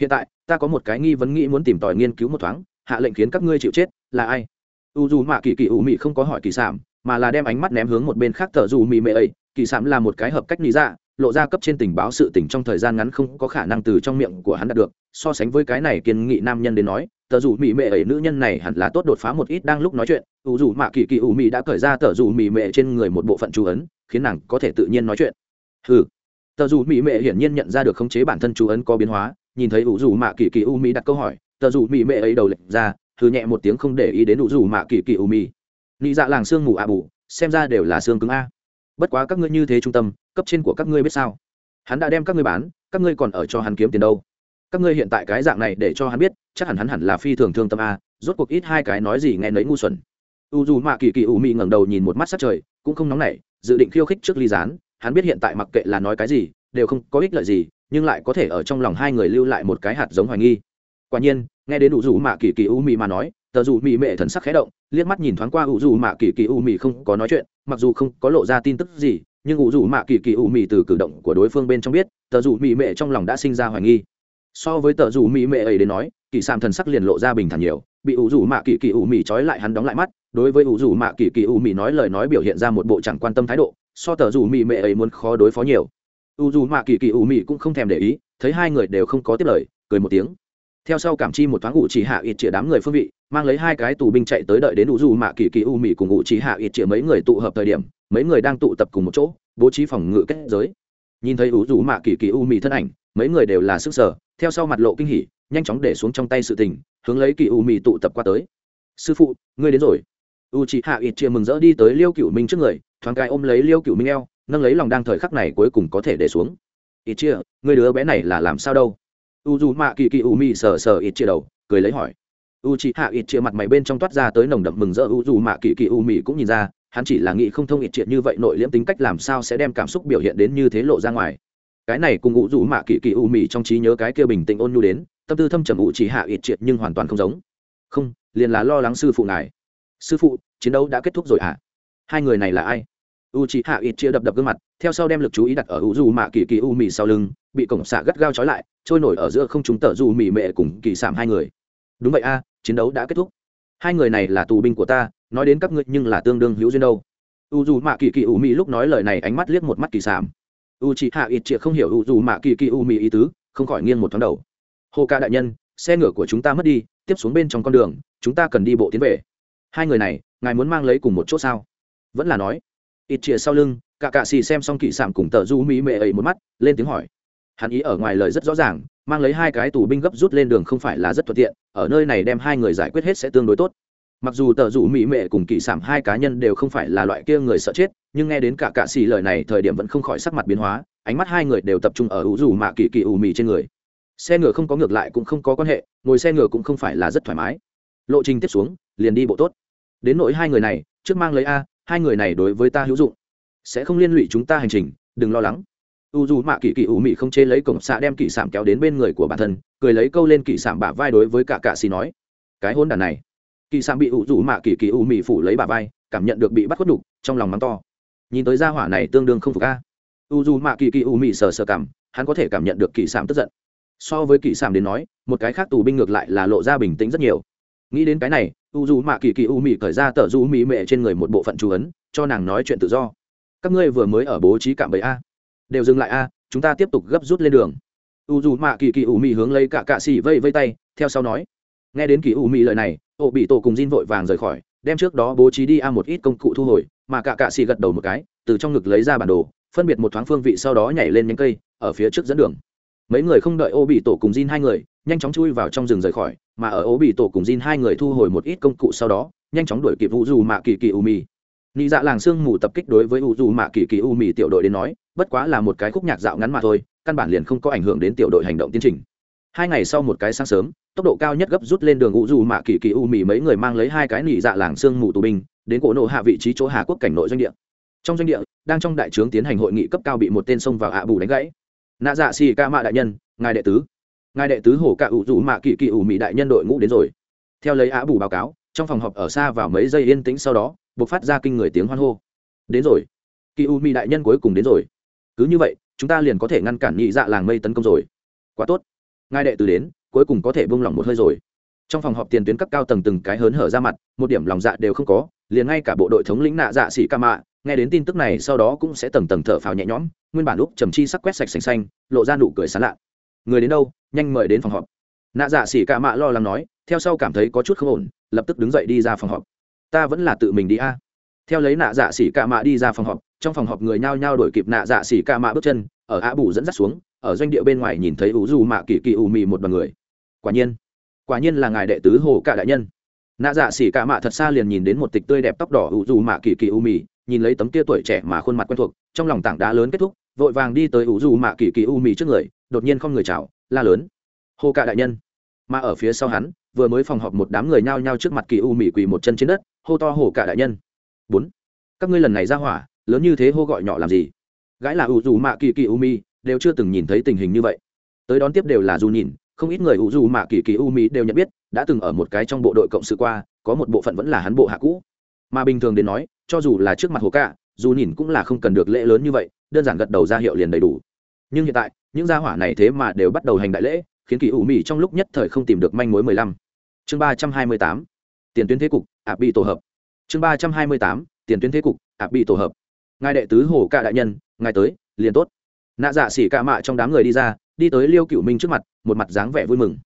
Hiện tại, ta có một cái nghi vấn nghĩ muốn tìm tòi nghiên cứu một thoáng, hạ lệnh khiến các ngươi chịu chết, là ai? U dù mạ kỳ kỳ ủ mị không có hỏi kỳ sảm mà là đem ánh mắt ném hướng một bên khác thợ dù mị mệ ấy. Kỳ sảm là một cái hợp cách lý ra lộ ra cấp trên tình báo sự tình trong thời gian ngắn không có khả năng từ trong miệng của hắn đạt được. So sánh với cái này kiên nghị nam nhân đến nói tờ dù mỹ mệ ấy nữ nhân này hẳn là tốt đột phá một ít đang lúc nói chuyện. U dù mạ kỳ kỳ ủ mỹ đã cởi ra tờ dù mỹ mệ trên người một bộ phận chú ấn, khiến nàng có thể tự nhiên nói chuyện. Ừ tờ dù mỹ mệ hiển nhiên nhận ra được khống chế bản thân chú ấn có biến hóa, nhìn thấy ủ dù mạ kỳ kỳ u mỹ đặt câu hỏi, tờ dù mỹ mệ ấy đầu lệnh ra thư nhẹ một tiếng không để ý đến ủ dù mạ kỳ kỳ u mỹ nị dạ làng sương mù ạ bù, xem ra đều là xương cứng a. Bất quá các ngươi như thế trung tâm, cấp trên của các ngươi biết sao? Hắn đã đem các ngươi bán, các ngươi còn ở cho hắn kiếm tiền đâu? Các ngươi hiện tại cái dạng này để cho hắn biết, chắc hẳn hắn hẳn là phi thường thương tâm a, rốt cuộc ít hai cái nói gì nghe nấy ngu xuẩn. U dù mạ kỳ kỳ u mị ngẩng đầu nhìn một mắt sát trời, cũng không nóng nảy, dự định khiêu khích trước ly gián, hắn biết hiện tại mặc kệ là nói cái gì, đều không có ích lợi gì, nhưng lại có thể ở trong lòng hai người lưu lại một cái hạt giống hoài nghi. Quả nhiên, nghe đến u dù mạ kỳ kỳ u mị mà nói, tờ dù mị mệ thần sắc khẽ động, liếc mắt nhìn thoáng qua u dù mạ kỳ kỳ u mị không có nói chuyện, mặc dù không có lộ ra tin tức gì, nhưng u dù mạ kỳ kỳ u mị từ cử động của đối phương bên trong biết, tờ dù mị mệ trong lòng đã sinh ra hoài nghi so với tờ dù mỹ mệ ấy đến nói, kỳ sàm thần sắc liền lộ ra bình thản nhiều, bị ủ rủ mạ kỳ kỳ ủ mỹ trói lại hắn đóng lại mắt, đối với ủ rủ mạ kỳ kỳ ủ mỹ nói lời nói biểu hiện ra một bộ chẳng quan tâm thái độ, so tờ dù mỹ mệ ấy muốn khó đối phó nhiều. Ủ rủ mạ kỳ kỳ ủ mỹ cũng không thèm để ý, thấy hai người đều không có tiếp lời, cười một tiếng. Theo sau cảm chi một thoáng ủ chỉ hạ ít chĩa đám người phương vị, mang lấy hai cái tù binh chạy tới đợi đến ủ rủ mạ kỳ kỳ ủ mỹ cùng ủ chỉ hạ ít chĩa mấy người tụ hợp thời điểm, mấy người đang tụ tập cùng một chỗ, bố trí phòng ngự kết giới. Nhìn thấy ủ rủ mạ kỳ kỳ ủ mỹ thân ảnh mấy người đều là sức sở, theo sau mặt lộ kinh hỉ, nhanh chóng để xuống trong tay sự tình, hướng lấy kỳ u mì tụ tập qua tới. Sư phụ, ngươi đến rồi. U chị hạ ít chia mừng rỡ đi tới liêu cựu minh trước người, thoáng cái ôm lấy liêu cựu minh eo, nâng lấy lòng đang thời khắc này cuối cùng có thể để xuống. Ít chia, ngươi đứa bé này là làm sao đâu? U dù mạ kỳ kỳ u mì sờ sờ ít chia đầu, cười lấy hỏi. U chị hạ ít chia mặt mày bên trong toát ra tới nồng đậm mừng rỡ u dù mạ kỳ kỳ u mì cũng nhìn ra, hắn chỉ là nghĩ không thông ít chia như vậy nội liễm tính cách làm sao sẽ đem cảm xúc biểu hiện đến như thế lộ ra ngoài cái này cùng ngụ rủ mạ kỳ kỳ u mị trong trí nhớ cái kia bình tĩnh ôn nhu đến, tâm tư thâm trầm ủ chỉ hạ ít triệt nhưng hoàn toàn không giống. Không, liền là lo lắng sư phụ ngài. Sư phụ, chiến đấu đã kết thúc rồi ạ à? hai người này là ai? U chỉ hạ ít chia đập đập gương mặt, theo sau đem lực chú ý đặt ở u dù mạ kỳ kỳ u mì sau lưng, bị cổng xạ gắt gao trói lại, trôi nổi ở giữa không chúng tờ dù mì mệ cùng kỳ sảm hai người. Đúng vậy a, chiến đấu đã kết thúc. Hai người này là tù binh của ta, nói đến các ngươi nhưng là tương đương hữu duyên đâu. U dù mạ kỳ kỳ u mì lúc nói lời này ánh mắt liếc một mắt kỳ sảm u chị hạ ít Triệt không hiểu u dù mạ kỳ kỳ u mì ý tứ, không khỏi nghiêng một thoáng đầu. Hồ ca đại nhân, xe ngựa của chúng ta mất đi, tiếp xuống bên trong con đường, chúng ta cần đi bộ tiến về. Hai người này, ngài muốn mang lấy cùng một chỗ sao? Vẫn là nói. Ít chìa sau lưng, cả cạ xì xem xong kỵ sảm cùng tờ du mỹ mệ ấy một mắt, lên tiếng hỏi. Hắn ý ở ngoài lời rất rõ ràng, mang lấy hai cái tù binh gấp rút lên đường không phải là rất thuận tiện, ở nơi này đem hai người giải quyết hết sẽ tương đối tốt. Mặc dù tờ rủ mỹ mệ cùng kỵ sảm hai cá nhân đều không phải là loại kia người sợ chết nhưng nghe đến cả cạ xì lời này, thời điểm vẫn không khỏi sắc mặt biến hóa, ánh mắt hai người đều tập trung ở ủ rủ mạ kỳ kỳ ủ mì trên người. Xe ngựa không có ngược lại cũng không có quan hệ, ngồi xe ngựa cũng không phải là rất thoải mái. Lộ trình tiếp xuống, liền đi bộ tốt. Đến nỗi hai người này, trước mang lấy a, hai người này đối với ta hữu dụng. Sẽ không liên lụy chúng ta hành trình, đừng lo lắng. U dù mạ kỳ kỳ ủ mị không chế lấy cổng xạ đem kỳ sảm kéo đến bên người của bản thân, cười lấy câu lên kỳ sảm bả vai đối với cả cạ xì nói. Cái hôn đàn này. Kỳ sảm bị u dù mạ kỳ kỳ ủ mị phủ lấy bả vai, cảm nhận được bị bắt khuất đục trong lòng mắng to nhìn tới gia hỏa này tương đương không phục a. U dù mạ kỳ kỳ u mị sờ sờ cảm, hắn có thể cảm nhận được kỳ sảm tức giận. So với kỳ sảm đến nói, một cái khác tù binh ngược lại là lộ ra bình tĩnh rất nhiều. Nghĩ đến cái này, u dù mạ kỳ kỳ u mị cởi ra tờ du mỹ mệ trên người một bộ phận chú ấn, cho nàng nói chuyện tự do. Các ngươi vừa mới ở bố trí cạm bẫy a. Đều dừng lại a, chúng ta tiếp tục gấp rút lên đường. U dù mạ kỳ kỳ u mị hướng lấy cả cạ xì vây vây tay, theo sau nói. Nghe đến kỳ u mị lời này, ô bị tổ cùng Jin vội vàng rời khỏi, đem trước đó bố trí đi a một ít công cụ thu hồi mà cả cạ xì gật đầu một cái, từ trong ngực lấy ra bản đồ, phân biệt một thoáng phương vị sau đó nhảy lên nhánh cây, ở phía trước dẫn đường. Mấy người không đợi ô bị tổ cùng Jin hai người, nhanh chóng chui vào trong rừng rời khỏi, mà ở ô bị tổ cùng Jin hai người thu hồi một ít công cụ sau đó, nhanh chóng đuổi kịp vũ dù mạ kỳ kỳ u mì nị dạ làng sương mù tập kích đối với u dù mạ kỳ kỳ u mì tiểu đội đến nói, bất quá là một cái khúc nhạc dạo ngắn mà thôi, căn bản liền không có ảnh hưởng đến tiểu đội hành động tiến trình. Hai ngày sau một cái sáng sớm, tốc độ cao nhất gấp rút lên đường u dù mạ kỳ kỳ u mì mấy người mang lấy hai cái nị dạ làng sương mù tù binh đến cổ nộ hạ vị trí chỗ hà quốc cảnh nội doanh địa. Trong doanh địa, đang trong đại trướng tiến hành hội nghị cấp cao bị một tên xông vào ạ bù đánh gãy. Nạ dạ xì ca mạ đại nhân, ngài đệ tứ. Ngài đệ tứ hổ cạ ủ rủ mạ kỳ kỳ ủ mỹ đại nhân đội ngũ đến rồi. Theo lấy ạ bù báo cáo, trong phòng họp ở xa vào mấy giây yên tĩnh sau đó buộc phát ra kinh người tiếng hoan hô. Đến rồi. Kỳ u mỹ đại nhân cuối cùng đến rồi. Cứ như vậy, chúng ta liền có thể ngăn cản nhị dạ làng mây tấn công rồi. Quá tốt. Ngài đệ tứ đến, cuối cùng có thể bông lỏng một hơi rồi. Trong phòng họp tiền tuyến cấp cao tầng từng cái hớn hở ra mặt, một điểm lòng dạ đều không có liền ngay cả bộ đội thống lĩnh nạ dạ xỉ ca mạ, nghe đến tin tức này sau đó cũng sẽ tầng tầng thở phào nhẹ nhõm, nguyên bản lúc trầm chi sắc quét sạch xanh xanh, lộ ra nụ cười sán lạ. Người đến đâu? Nhanh mời đến phòng họp. Nạ dạ xỉ ca mạ lo lắng nói, theo sau cảm thấy có chút không ổn, lập tức đứng dậy đi ra phòng họp. Ta vẫn là tự mình đi a. Theo lấy nạ dạ xỉ ca mạ đi ra phòng họp, trong phòng họp người nhao nhao đổi kịp nạ dạ xỉ ca mạ bước chân, ở á bù dẫn dắt xuống, ở doanh địa bên ngoài nhìn thấy ủ dù mạ kỳ kỳ ù mì một đoàn người. Quả nhiên quả nhiên là ngài đệ tứ hồ cả đại nhân nạ dạ xỉ cả mạ thật xa liền nhìn đến một tịch tươi đẹp tóc đỏ ủ dù mạ kỳ kỳ u mì, nhìn lấy tấm tia tuổi trẻ mà khuôn mặt quen thuộc, trong lòng tảng đá lớn kết thúc, vội vàng đi tới ủ dù mạ kỳ kỳ u mì trước người, đột nhiên không người chào, la lớn. Hô cả đại nhân. Mà ở phía sau hắn, vừa mới phòng họp một đám người nhao nhao trước mặt kỳ u mì quỳ một chân trên đất, hô to hô cả đại nhân. Bốn. Các ngươi lần này ra hỏa, lớn như thế hô gọi nhỏ làm gì? Gãi là ủ dù mạ kỳ kỳ u mì, đều chưa từng nhìn thấy tình hình như vậy. Tới đón tiếp đều là dù nhìn không ít người ủ dù mà kỳ kỳ u mỹ đều nhận biết, đã từng ở một cái trong bộ đội cộng sự qua, có một bộ phận vẫn là hắn bộ hạ cũ. Mà bình thường đến nói, cho dù là trước mặt hồ cạ, dù nhìn cũng là không cần được lễ lớn như vậy, đơn giản gật đầu ra hiệu liền đầy đủ. Nhưng hiện tại, những gia hỏa này thế mà đều bắt đầu hành đại lễ, khiến kỳ ủ mỹ trong lúc nhất thời không tìm được manh mối mười lăm. Chương ba trăm hai mươi tám, tiền tuyến thế cục ạp bị tổ hợp. Chương ba trăm hai mươi tám, tiền tuyến thế cục ạp bị tổ hợp. Ngài đệ tứ hồ cạ đại nhân, ngài tới, liền tốt. Nạ dạ xỉ cạ mạ trong đám người đi ra đi tới liêu cựu minh trước mặt, một mặt dáng vẻ vui mừng.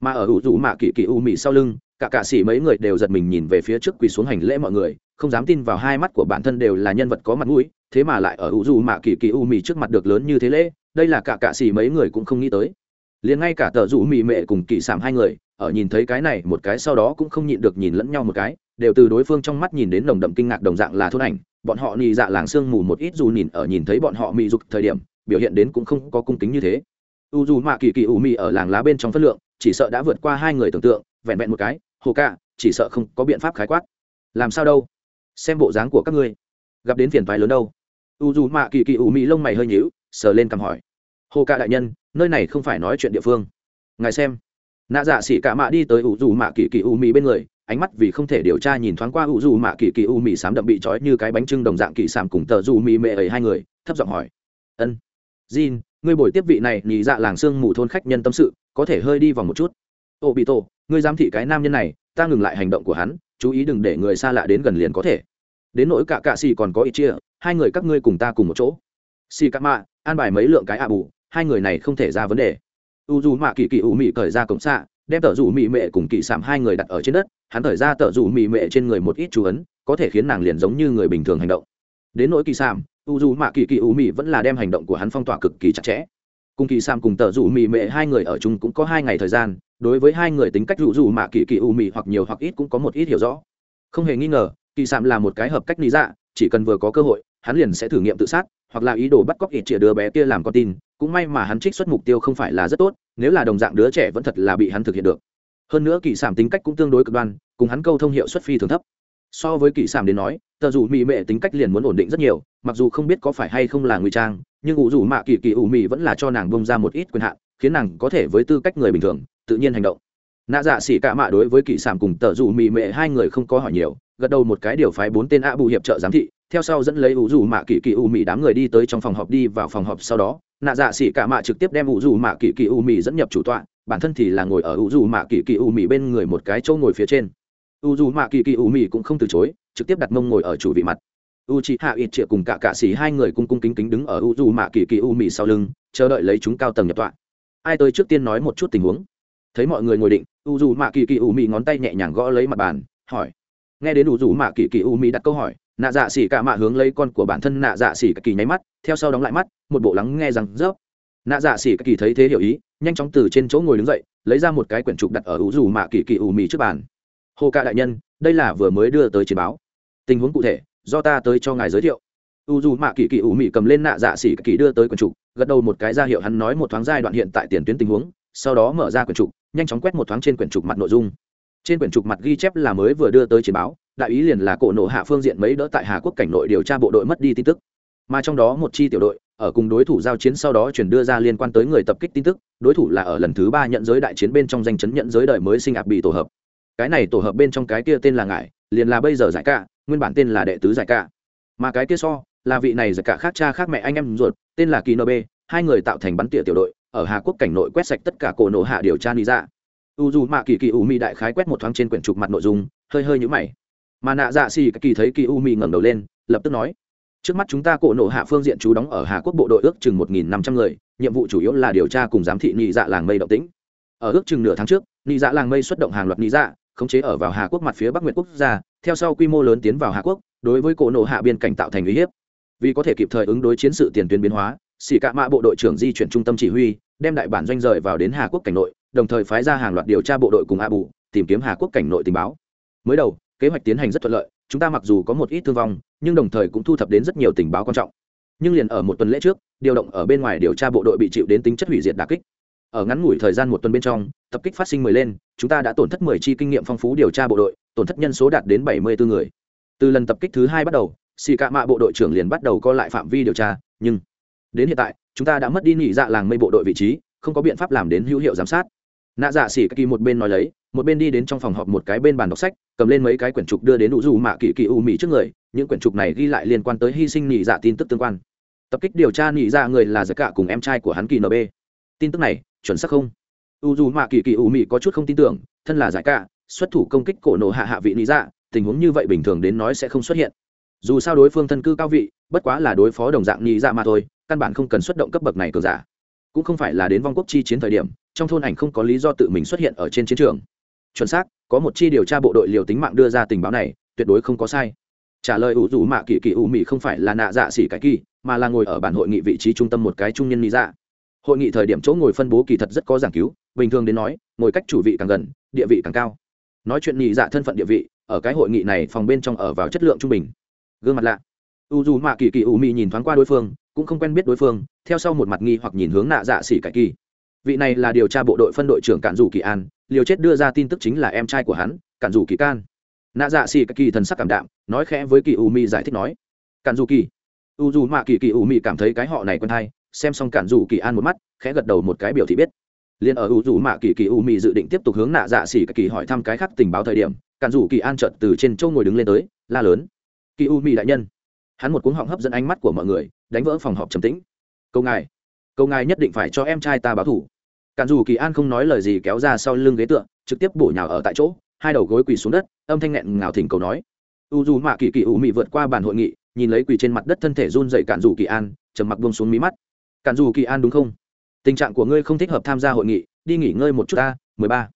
Mà ở ủ rủ mạ kỳ kỳ u mị sau lưng, cả cạ xỉ mấy người đều giật mình nhìn về phía trước quỳ xuống hành lễ mọi người, không dám tin vào hai mắt của bản thân đều là nhân vật có mặt mũi, thế mà lại ở ủ rủ mạ kỳ kỳ u mị trước mặt được lớn như thế lễ, đây là cả cạ xỉ mấy người cũng không nghĩ tới. Liền ngay cả tờ rủ mị mệ cùng kỳ sảm hai người, ở nhìn thấy cái này một cái sau đó cũng không nhịn được nhìn lẫn nhau một cái, đều từ đối phương trong mắt nhìn đến nồng đậm kinh ngạc đồng dạng là thôn ảnh, bọn họ nì dạ làng sương mù một ít dù nhìn ở nhìn thấy bọn họ mị dục thời điểm, biểu hiện đến cũng không có cung kính như thế u dù mạ kỳ kỳ u mị ở làng lá bên trong phân lượng, chỉ sợ đã vượt qua hai người tưởng tượng, vẹn vẹn một cái, hồ ca chỉ sợ không có biện pháp khái quát. Làm sao đâu? Xem bộ dáng của các ngươi. Gặp đến phiền thoái lớn đâu? U dù mạ kỳ kỳ u mị lông mày hơi nhíu, sờ lên cầm hỏi. Hồ ca đại nhân, nơi này không phải nói chuyện địa phương. Ngài xem. Nạ dạ xỉ cả mạ đi tới u dù mạ kỳ kỳ u mị bên người, ánh mắt vì không thể điều tra nhìn thoáng qua u dù mạ kỳ kỳ u mị sám đậm bị trói như cái bánh trưng đồng dạng kỳ sàm cùng tờ dù mị mệ ấy hai người, thấp giọng hỏi. Ân. Jin ngươi buổi tiếp vị này nhị dạ làng xương mù thôn khách nhân tâm sự, có thể hơi đi vòng một chút. Ô, bị tổ, ngươi giám thị cái nam nhân này, ta ngừng lại hành động của hắn, chú ý đừng để người xa lạ đến gần liền có thể. Đến nỗi cả cạ xì còn có ít chia, hai người các ngươi cùng ta cùng một chỗ. Xì cạ mạ, an bài mấy lượng cái ạ bù, hai người này không thể ra vấn đề. U dù mạ kỳ kỳ ủ mị cởi ra cổng xạ, đem tờ rủ mị mệ cùng kỳ sảm hai người đặt ở trên đất, hắn thời ra tờ rủ mị mệ trên người một ít chú ấn, có thể khiến nàng liền giống như người bình thường hành động. Đến nỗi kỳ sảm u dù mạ kỳ kỳ u mị vẫn là đem hành động của hắn phong tỏa cực kỳ chặt chẽ. Cùng kỳ sam cùng tờ rủ mị mệ hai người ở chung cũng có hai ngày thời gian, đối với hai người tính cách rủ rủ mạ kỳ kỳ u mị hoặc nhiều hoặc ít cũng có một ít hiểu rõ. Không hề nghi ngờ, kỳ sam là một cái hợp cách lý dạ chỉ cần vừa có cơ hội, hắn liền sẽ thử nghiệm tự sát, hoặc là ý đồ bắt cóc ít chĩa đứa bé kia làm con tin, cũng may mà hắn trích xuất mục tiêu không phải là rất tốt, nếu là đồng dạng đứa trẻ vẫn thật là bị hắn thực hiện được. Hơn nữa kỳ sảm tính cách cũng tương đối cực đoan, cùng hắn câu thông hiệu suất phi thường thấp so với kỳ sảm đến nói, tờ dù mỹ mệ tính cách liền muốn ổn định rất nhiều, mặc dù không biết có phải hay không là ngụy trang, nhưng ủ dù mạ kỳ kỳ ủ mị vẫn là cho nàng bông ra một ít quyền hạn, khiến nàng có thể với tư cách người bình thường, tự nhiên hành động. Nạ dạ xỉ cả mạ đối với kỳ sản cùng tờ dù mị mệ hai người không có hỏi nhiều, gật đầu một cái điều phái bốn tên ạ bù hiệp trợ giám thị, theo sau dẫn lấy ủ dù mạ kỳ kỳ ủ mị đám người đi tới trong phòng họp đi vào phòng họp sau đó, nạ dạ xỉ cả mạ trực tiếp đem ủ dù mạ kỳ kỳ ủ mị dẫn nhập chủ tọa, bản thân thì là ngồi ở ủ dù mạ kỳ kỳ ủ mị bên người một cái chỗ ngồi phía trên u dù mạ kỳ kỳ u mì cũng không từ chối, trực tiếp đặt mông ngồi ở chủ vị mặt. U chị hạ ít triệu cùng cả cạ xỉ hai người cung cung kính kính đứng ở u dù mạ kỳ kỳ u mì sau lưng, chờ đợi lấy chúng cao tầng nhập tọa. Ai tới trước tiên nói một chút tình huống? Thấy mọi người ngồi định, u dù mạ kỳ kỳ u mì ngón tay nhẹ nhàng gõ lấy mặt bàn, hỏi. Nghe đến u dù mạ kỳ kỳ u mì đặt câu hỏi, nạ dạ xỉ cả mạ hướng lấy con của bản thân nạ dạ xỉ kỳ nháy mắt, theo sau đóng lại mắt, một bộ lắng nghe rằng, rớp. Nạ dạ xỉ kỳ thấy thế hiểu ý, nhanh chóng từ trên chỗ ngồi đứng dậy, lấy ra một cái quyển trục đặt ở u dù mạ kỳ kỳ u mì trước bàn hồ ca đại nhân, đây là vừa mới đưa tới chiến báo. Tình huống cụ thể, do ta tới cho ngài giới thiệu. U dù mạ kỳ kỳ ủ mị cầm lên nạ dạ xỉ kỳ đưa tới quần trục, gật đầu một cái ra hiệu hắn nói một thoáng giai đoạn hiện tại tiền tuyến tình huống, sau đó mở ra quyển trục, nhanh chóng quét một thoáng trên quyển trục mặt nội dung. Trên quyển trục mặt ghi chép là mới vừa đưa tới chiến báo, đại ý liền là cổ nộ hạ phương diện mấy đỡ tại hà quốc cảnh nội điều tra bộ đội mất đi tin tức. Mà trong đó một chi tiểu đội, ở cùng đối thủ giao chiến sau đó chuyển đưa ra liên quan tới người tập kích tin tức, đối thủ là ở lần thứ ba nhận giới đại chiến bên trong danh chấn nhận giới đời mới sinh ạp bị tổ hợp cái này tổ hợp bên trong cái kia tên là ngải, liền là bây giờ giải ca, nguyên bản tên là đệ tứ giải ca. Mà cái kia so, là vị này giải cả khác cha khác mẹ anh em ruột, tên là kỳ nb hai người tạo thành bắn tỉa tiểu đội, ở hà quốc cảnh nội quét sạch tất cả cổ nổ hạ điều tra lý ra u dù mạ kỳ kỳ u mi đại khái quét một thoáng trên quyển trục mặt nội dung, hơi hơi nhũ mày. Mà nạ dạ xì kỳ thấy kỳ u mi ngẩng đầu lên, lập tức nói, trước mắt chúng ta cổ nổ hạ phương diện trú đóng ở hà quốc bộ đội ước chừng một nghìn năm trăm người, nhiệm vụ chủ yếu là điều tra cùng giám thị nhị dạ làng mây động tĩnh. Ở ước chừng nửa tháng trước nhị dạ làng mây xuất động hàng loạt nhị dạ khống chế ở vào hà quốc mặt phía bắc nguyệt quốc gia, theo sau quy mô lớn tiến vào hà quốc, đối với cổ nộ hạ biên cảnh tạo thành uy hiếp. Vì có thể kịp thời ứng đối chiến sự tiền tuyến biến hóa xỉ cạ mạ bộ đội trưởng di chuyển trung tâm chỉ huy, đem đại bản doanh rời vào đến hà quốc cảnh nội, đồng thời phái ra hàng loạt điều tra bộ đội cùng a bù tìm kiếm hà quốc cảnh nội tình báo. Mới đầu, kế hoạch tiến hành rất thuận lợi, chúng ta mặc dù có một ít thương vong, nhưng đồng thời cũng thu thập đến rất nhiều tình báo quan trọng. Nhưng liền ở một tuần lễ trước, điều động ở bên ngoài điều tra bộ đội bị chịu đến tính chất hủy diệt đà kích ở ngắn ngủi thời gian một tuần bên trong, tập kích phát sinh mười lên, chúng ta đã tổn thất mười chi kinh nghiệm phong phú điều tra bộ đội, tổn thất nhân số đạt đến bảy mươi bốn người. Từ lần tập kích thứ hai bắt đầu xì cạ mạ bộ đội trưởng liền bắt đầu co lại phạm vi điều tra, nhưng đến hiện tại, chúng ta đã mất đi nhị dạ làng mây bộ đội vị trí, không có biện pháp làm đến hữu hiệu giám sát. Nạ dạ xỉ kỳ một bên nói lấy, một bên đi đến trong phòng họp một cái bên bàn đọc sách, cầm lên mấy cái quyển trục đưa đến đủ dù mạ kỳ kỳ u mỹ trước người, những quyển trục này ghi lại liên quan tới hy sinh nhị dạ tin tức tương quan. Tập kích điều tra nhị dạ người là giải cả cùng em trai của hắn kỳ nb tin tức này chuẩn xác không? U dù mạ kỳ kỳ u mị có chút không tin tưởng, thân là giải ca, xuất thủ công kích cổ nổ hạ hạ vị lý dạ tình huống như vậy bình thường đến nói sẽ không xuất hiện. Dù sao đối phương thân cư cao vị, bất quá là đối phó đồng dạng nhị dạ mà thôi, căn bản không cần xuất động cấp bậc này cường giả. Cũng không phải là đến vong quốc chi chiến thời điểm, trong thôn ảnh không có lý do tự mình xuất hiện ở trên chiến trường. Chuẩn xác, có một chi điều tra bộ đội liều tính mạng đưa ra tình báo này, tuyệt đối không có sai. Trả lời ủ rủ mạ kỳ kỳ ủ mị không phải là nạ dạ xỉ cái kỳ, mà là ngồi ở bản hội nghị vị trí trung tâm một cái trung nhân lý dạ hội nghị thời điểm chỗ ngồi phân bố kỳ thật rất có giảng cứu, bình thường đến nói, ngồi cách chủ vị càng gần, địa vị càng cao. Nói chuyện nhị dạ thân phận địa vị, ở cái hội nghị này phòng bên trong ở vào chất lượng trung bình. Gương mặt lạ. U dù mạ kỳ kỳ u mị nhìn thoáng qua đối phương, cũng không quen biết đối phương, theo sau một mặt nghi hoặc nhìn hướng nạ dạ xỉ cải kỳ. Vị này là điều tra bộ đội phân đội trưởng cản dù kỳ an, liều chết đưa ra tin tức chính là em trai của hắn, cản dù kỳ can. Nạ dạ xỉ cải kỳ thần sắc cảm đạm, nói khẽ với kỳ u mi giải thích nói. Cản dù kỳ. U dù mạ kỳ kỳ u mi cảm thấy cái họ này quen hay xem xong cản dù kỳ an một mắt, khẽ gật đầu một cái biểu thị biết. Liền ở u dù mạ kỳ kỳ u mi dự định tiếp tục hướng nạ dạ xỉ kỳ hỏi thăm cái khác tình báo thời điểm, cản dù kỳ an chợt từ trên châu ngồi đứng lên tới, la lớn. Kỳ u mi đại nhân. Hắn một cuống họng hấp dẫn ánh mắt của mọi người, đánh vỡ phòng họp trầm tĩnh. Câu ngài câu ngài nhất định phải cho em trai ta báo thủ. Cản dù kỳ an không nói lời gì kéo ra sau lưng ghế tựa, trực tiếp bổ nhào ở tại chỗ, hai đầu gối quỳ xuống đất, âm thanh nghẹn ngào thỉnh cầu nói. U dù mạ kỳ kỳ u mị vượt qua bàn hội nghị, nhìn lấy quỳ trên mặt đất thân thể run dậy cản dù kỳ an, trầm mặc buông xuống mí mắt cản dù kỳ an đúng không? Tình trạng của ngươi không thích hợp tham gia hội nghị, đi nghỉ ngơi một chút ta, mười ba.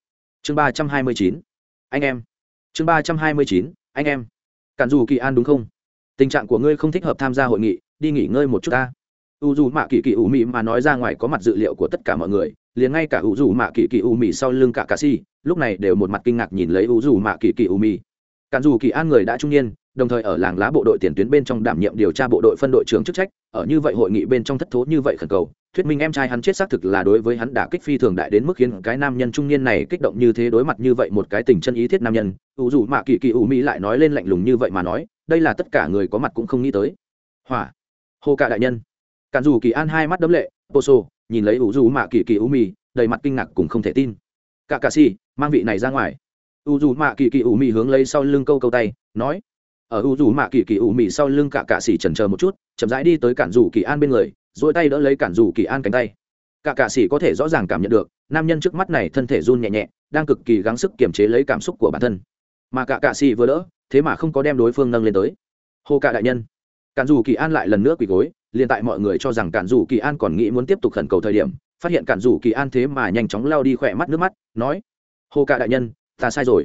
Chương ba trăm hai mươi chín. Anh em. Chương ba trăm hai mươi chín, anh em. Cản dù kỳ an đúng không? Tình trạng của ngươi không thích hợp tham gia hội nghị, đi nghỉ ngơi một chút ta. U dù mạ kỳ kỳ ủ mị mà nói ra ngoài có mặt dự liệu của tất cả mọi người, liền ngay cả u dù mạ kỳ kỳ u mị sau lưng cả cà si lúc này đều một mặt kinh ngạc nhìn lấy u dù mạ kỳ kỳ u mị cản dù kỳ an người đã trung niên, đồng thời ở làng lá bộ đội tiền tuyến bên trong đảm nhiệm điều tra bộ đội phân đội trưởng chức trách, ở như vậy hội nghị bên trong thất thố như vậy khẩn cầu, thuyết minh em trai hắn chết xác thực là đối với hắn đã kích phi thường đại đến mức khiến cái nam nhân trung niên này kích động như thế đối mặt như vậy một cái tình chân ý thiết nam nhân u dù mạ kỳ kỳ u mỹ lại nói lên lạnh lùng như vậy mà nói, đây là tất cả người có mặt cũng không nghĩ tới. Hỏa, hô cả đại nhân. Cản dù kỳ an hai mắt đấm lệ, poso, nhìn lấy u dù mạ kỳ kỳ u mỹ, đầy mặt kinh ngạc cũng không thể tin. Cả cà si, mang vị này ra ngoài u dù mạ kỳ kỳ u mị hướng lấy sau lưng câu câu tay, nói, ở u dù mạ kỳ kỳ u mị sau lưng cả cạ si chần chờ một chút, chậm rãi đi tới cản dù kỳ an bên người dỗi tay đỡ lấy cản dù kỳ an cánh tay. Cả cạ si có thể rõ ràng cảm nhận được, nam nhân trước mắt này thân thể run nhẹ nhẹ, đang cực kỳ gắng sức kiềm chế lấy cảm xúc của bản thân. Mà cả cạ si vừa đỡ, thế mà không có đem đối phương nâng lên tới. Hô cạ đại nhân. Cản dù kỳ an lại lần nữa quỳ gối, liền tại mọi người cho rằng cản dù kỳ an còn nghĩ muốn tiếp tục khẩn cầu thời điểm, phát hiện cản dù kỳ an thế mà nhanh chóng lao đi khỏe mắt nước mắt, nói, hô cạ đại nhân ta sai rồi.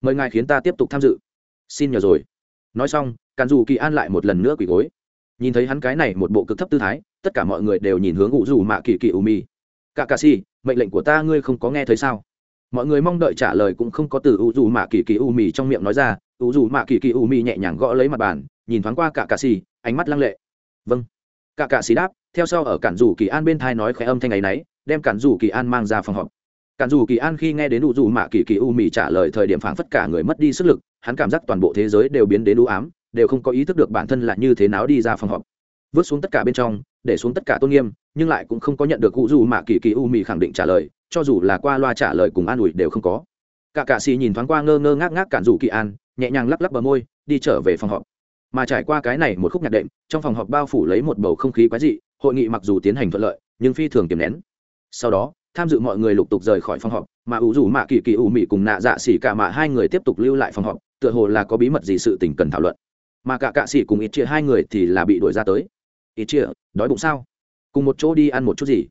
Mời ngài khiến ta tiếp tục tham dự. Xin nhờ rồi. Nói xong cản dù kỳ an lại một lần nữa quỳ gối. Nhìn thấy hắn cái này một bộ cực thấp tư thái, tất cả mọi người đều nhìn hướng ngụ dù mạ kỳ kỳ u mi cả cà si, mệnh lệnh của ta ngươi không có nghe thấy sao? Mọi người mong đợi trả lời cũng không có từ u dù mạ kỳ kỳ u mi trong miệng nói ra. U dù mạ kỳ kỳ u mi nhẹ nhàng gõ lấy mặt bàn, nhìn thoáng qua cả cà si, ánh mắt lăng lệ. Vâng. Cả cà si đáp, theo sau ở cản dù kỳ an bên thai nói khẽ âm thanh ấy nấy, đem cản dù kỳ an mang ra phòng họp cản dù kỳ an khi nghe đến u dù mạ kỳ kỳ u mì trả lời thời điểm phảng phất cả người mất đi sức lực, hắn cảm giác toàn bộ thế giới đều biến đến u ám, đều không có ý thức được bản thân là như thế nào đi ra phòng họp. Vứt xuống tất cả bên trong, để xuống tất cả tôn nghiêm, nhưng lại cũng không có nhận được u dù mạ kỳ kỳ u mì khẳng định trả lời, cho dù là qua loa trả lời cùng an ủi đều không có. Cả cạ xì nhìn thoáng qua ngơ ngơ ngác ngác cản dù kỳ an, nhẹ nhàng lắc lắc bờ môi, đi trở về phòng họp. Mà trải qua cái này một khúc nhạc đệm, trong phòng họp bao phủ lấy một bầu không khí quái dị, hội nghị mặc dù tiến hành thuận lợi, nhưng phi thường kiềm nén. Sau đó tham dự mọi người lục tục rời khỏi phòng họp, mà ủ rủ mạ kỳ kỳ ủ mị cùng nạ dạ xỉ cả mạ hai người tiếp tục lưu lại phòng họp, tựa hồ là có bí mật gì sự tình cần thảo luận. Mà cả cạ xỉ cùng ít chia hai người thì là bị đuổi ra tới. Ít chia, đói bụng sao? Cùng một chỗ đi ăn một chút gì?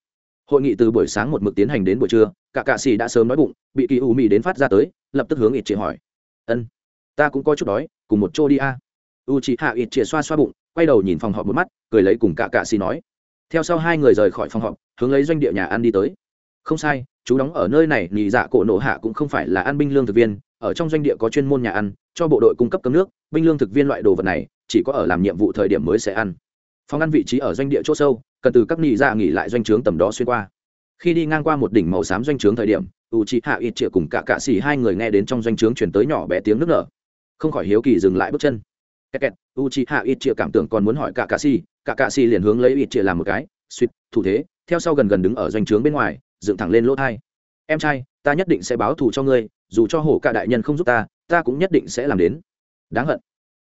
Hội nghị từ buổi sáng một mực tiến hành đến buổi trưa, cả cạ xỉ đã sớm đói bụng, bị kỳ ủ mị đến phát ra tới, lập tức hướng ít chia hỏi. Ân, ta cũng có chút đói, cùng một chỗ đi a. U chị hạ ít chia xoa xoa bụng, quay đầu nhìn phòng họp một mắt, cười lấy cùng cả cạ xỉ nói. Theo sau hai người rời khỏi phòng họp, hướng lấy doanh địa nhà ăn đi tới không sai, chú đóng ở nơi này, nhị dạ cổ nộ hạ cũng không phải là an binh lương thực viên, ở trong doanh địa có chuyên môn nhà ăn, cho bộ đội cung cấp cơm nước, binh lương thực viên loại đồ vật này, chỉ có ở làm nhiệm vụ thời điểm mới sẽ ăn. Phòng ăn vị trí ở doanh địa chỗ sâu, cần từ các nghỉ dạ nghỉ lại doanh trướng tầm đó xuyên qua. Khi đi ngang qua một đỉnh màu xám doanh trướng thời điểm u chị hạ ít triệu cùng cả cạ xỉ hai người nghe đến trong doanh trướng chuyển tới nhỏ bé tiếng nước nở. Không khỏi hiếu kỳ dừng lại bước chân. Kẹt kẹt u chị hạ ít triệu cảm tưởng còn muốn hỏi cả cạ xỉ cả cạ xỉ liền hướng lấy ít triệu làm một cái, suýt, thủ thế, theo sau gần gần đứng ở doanh trướng bên ngoài dựng thẳng lên lỗ thai. Em trai, ta nhất định sẽ báo thù cho ngươi, dù cho hổ cả đại nhân không giúp ta ta cũng nhất định sẽ làm đến. Đáng hận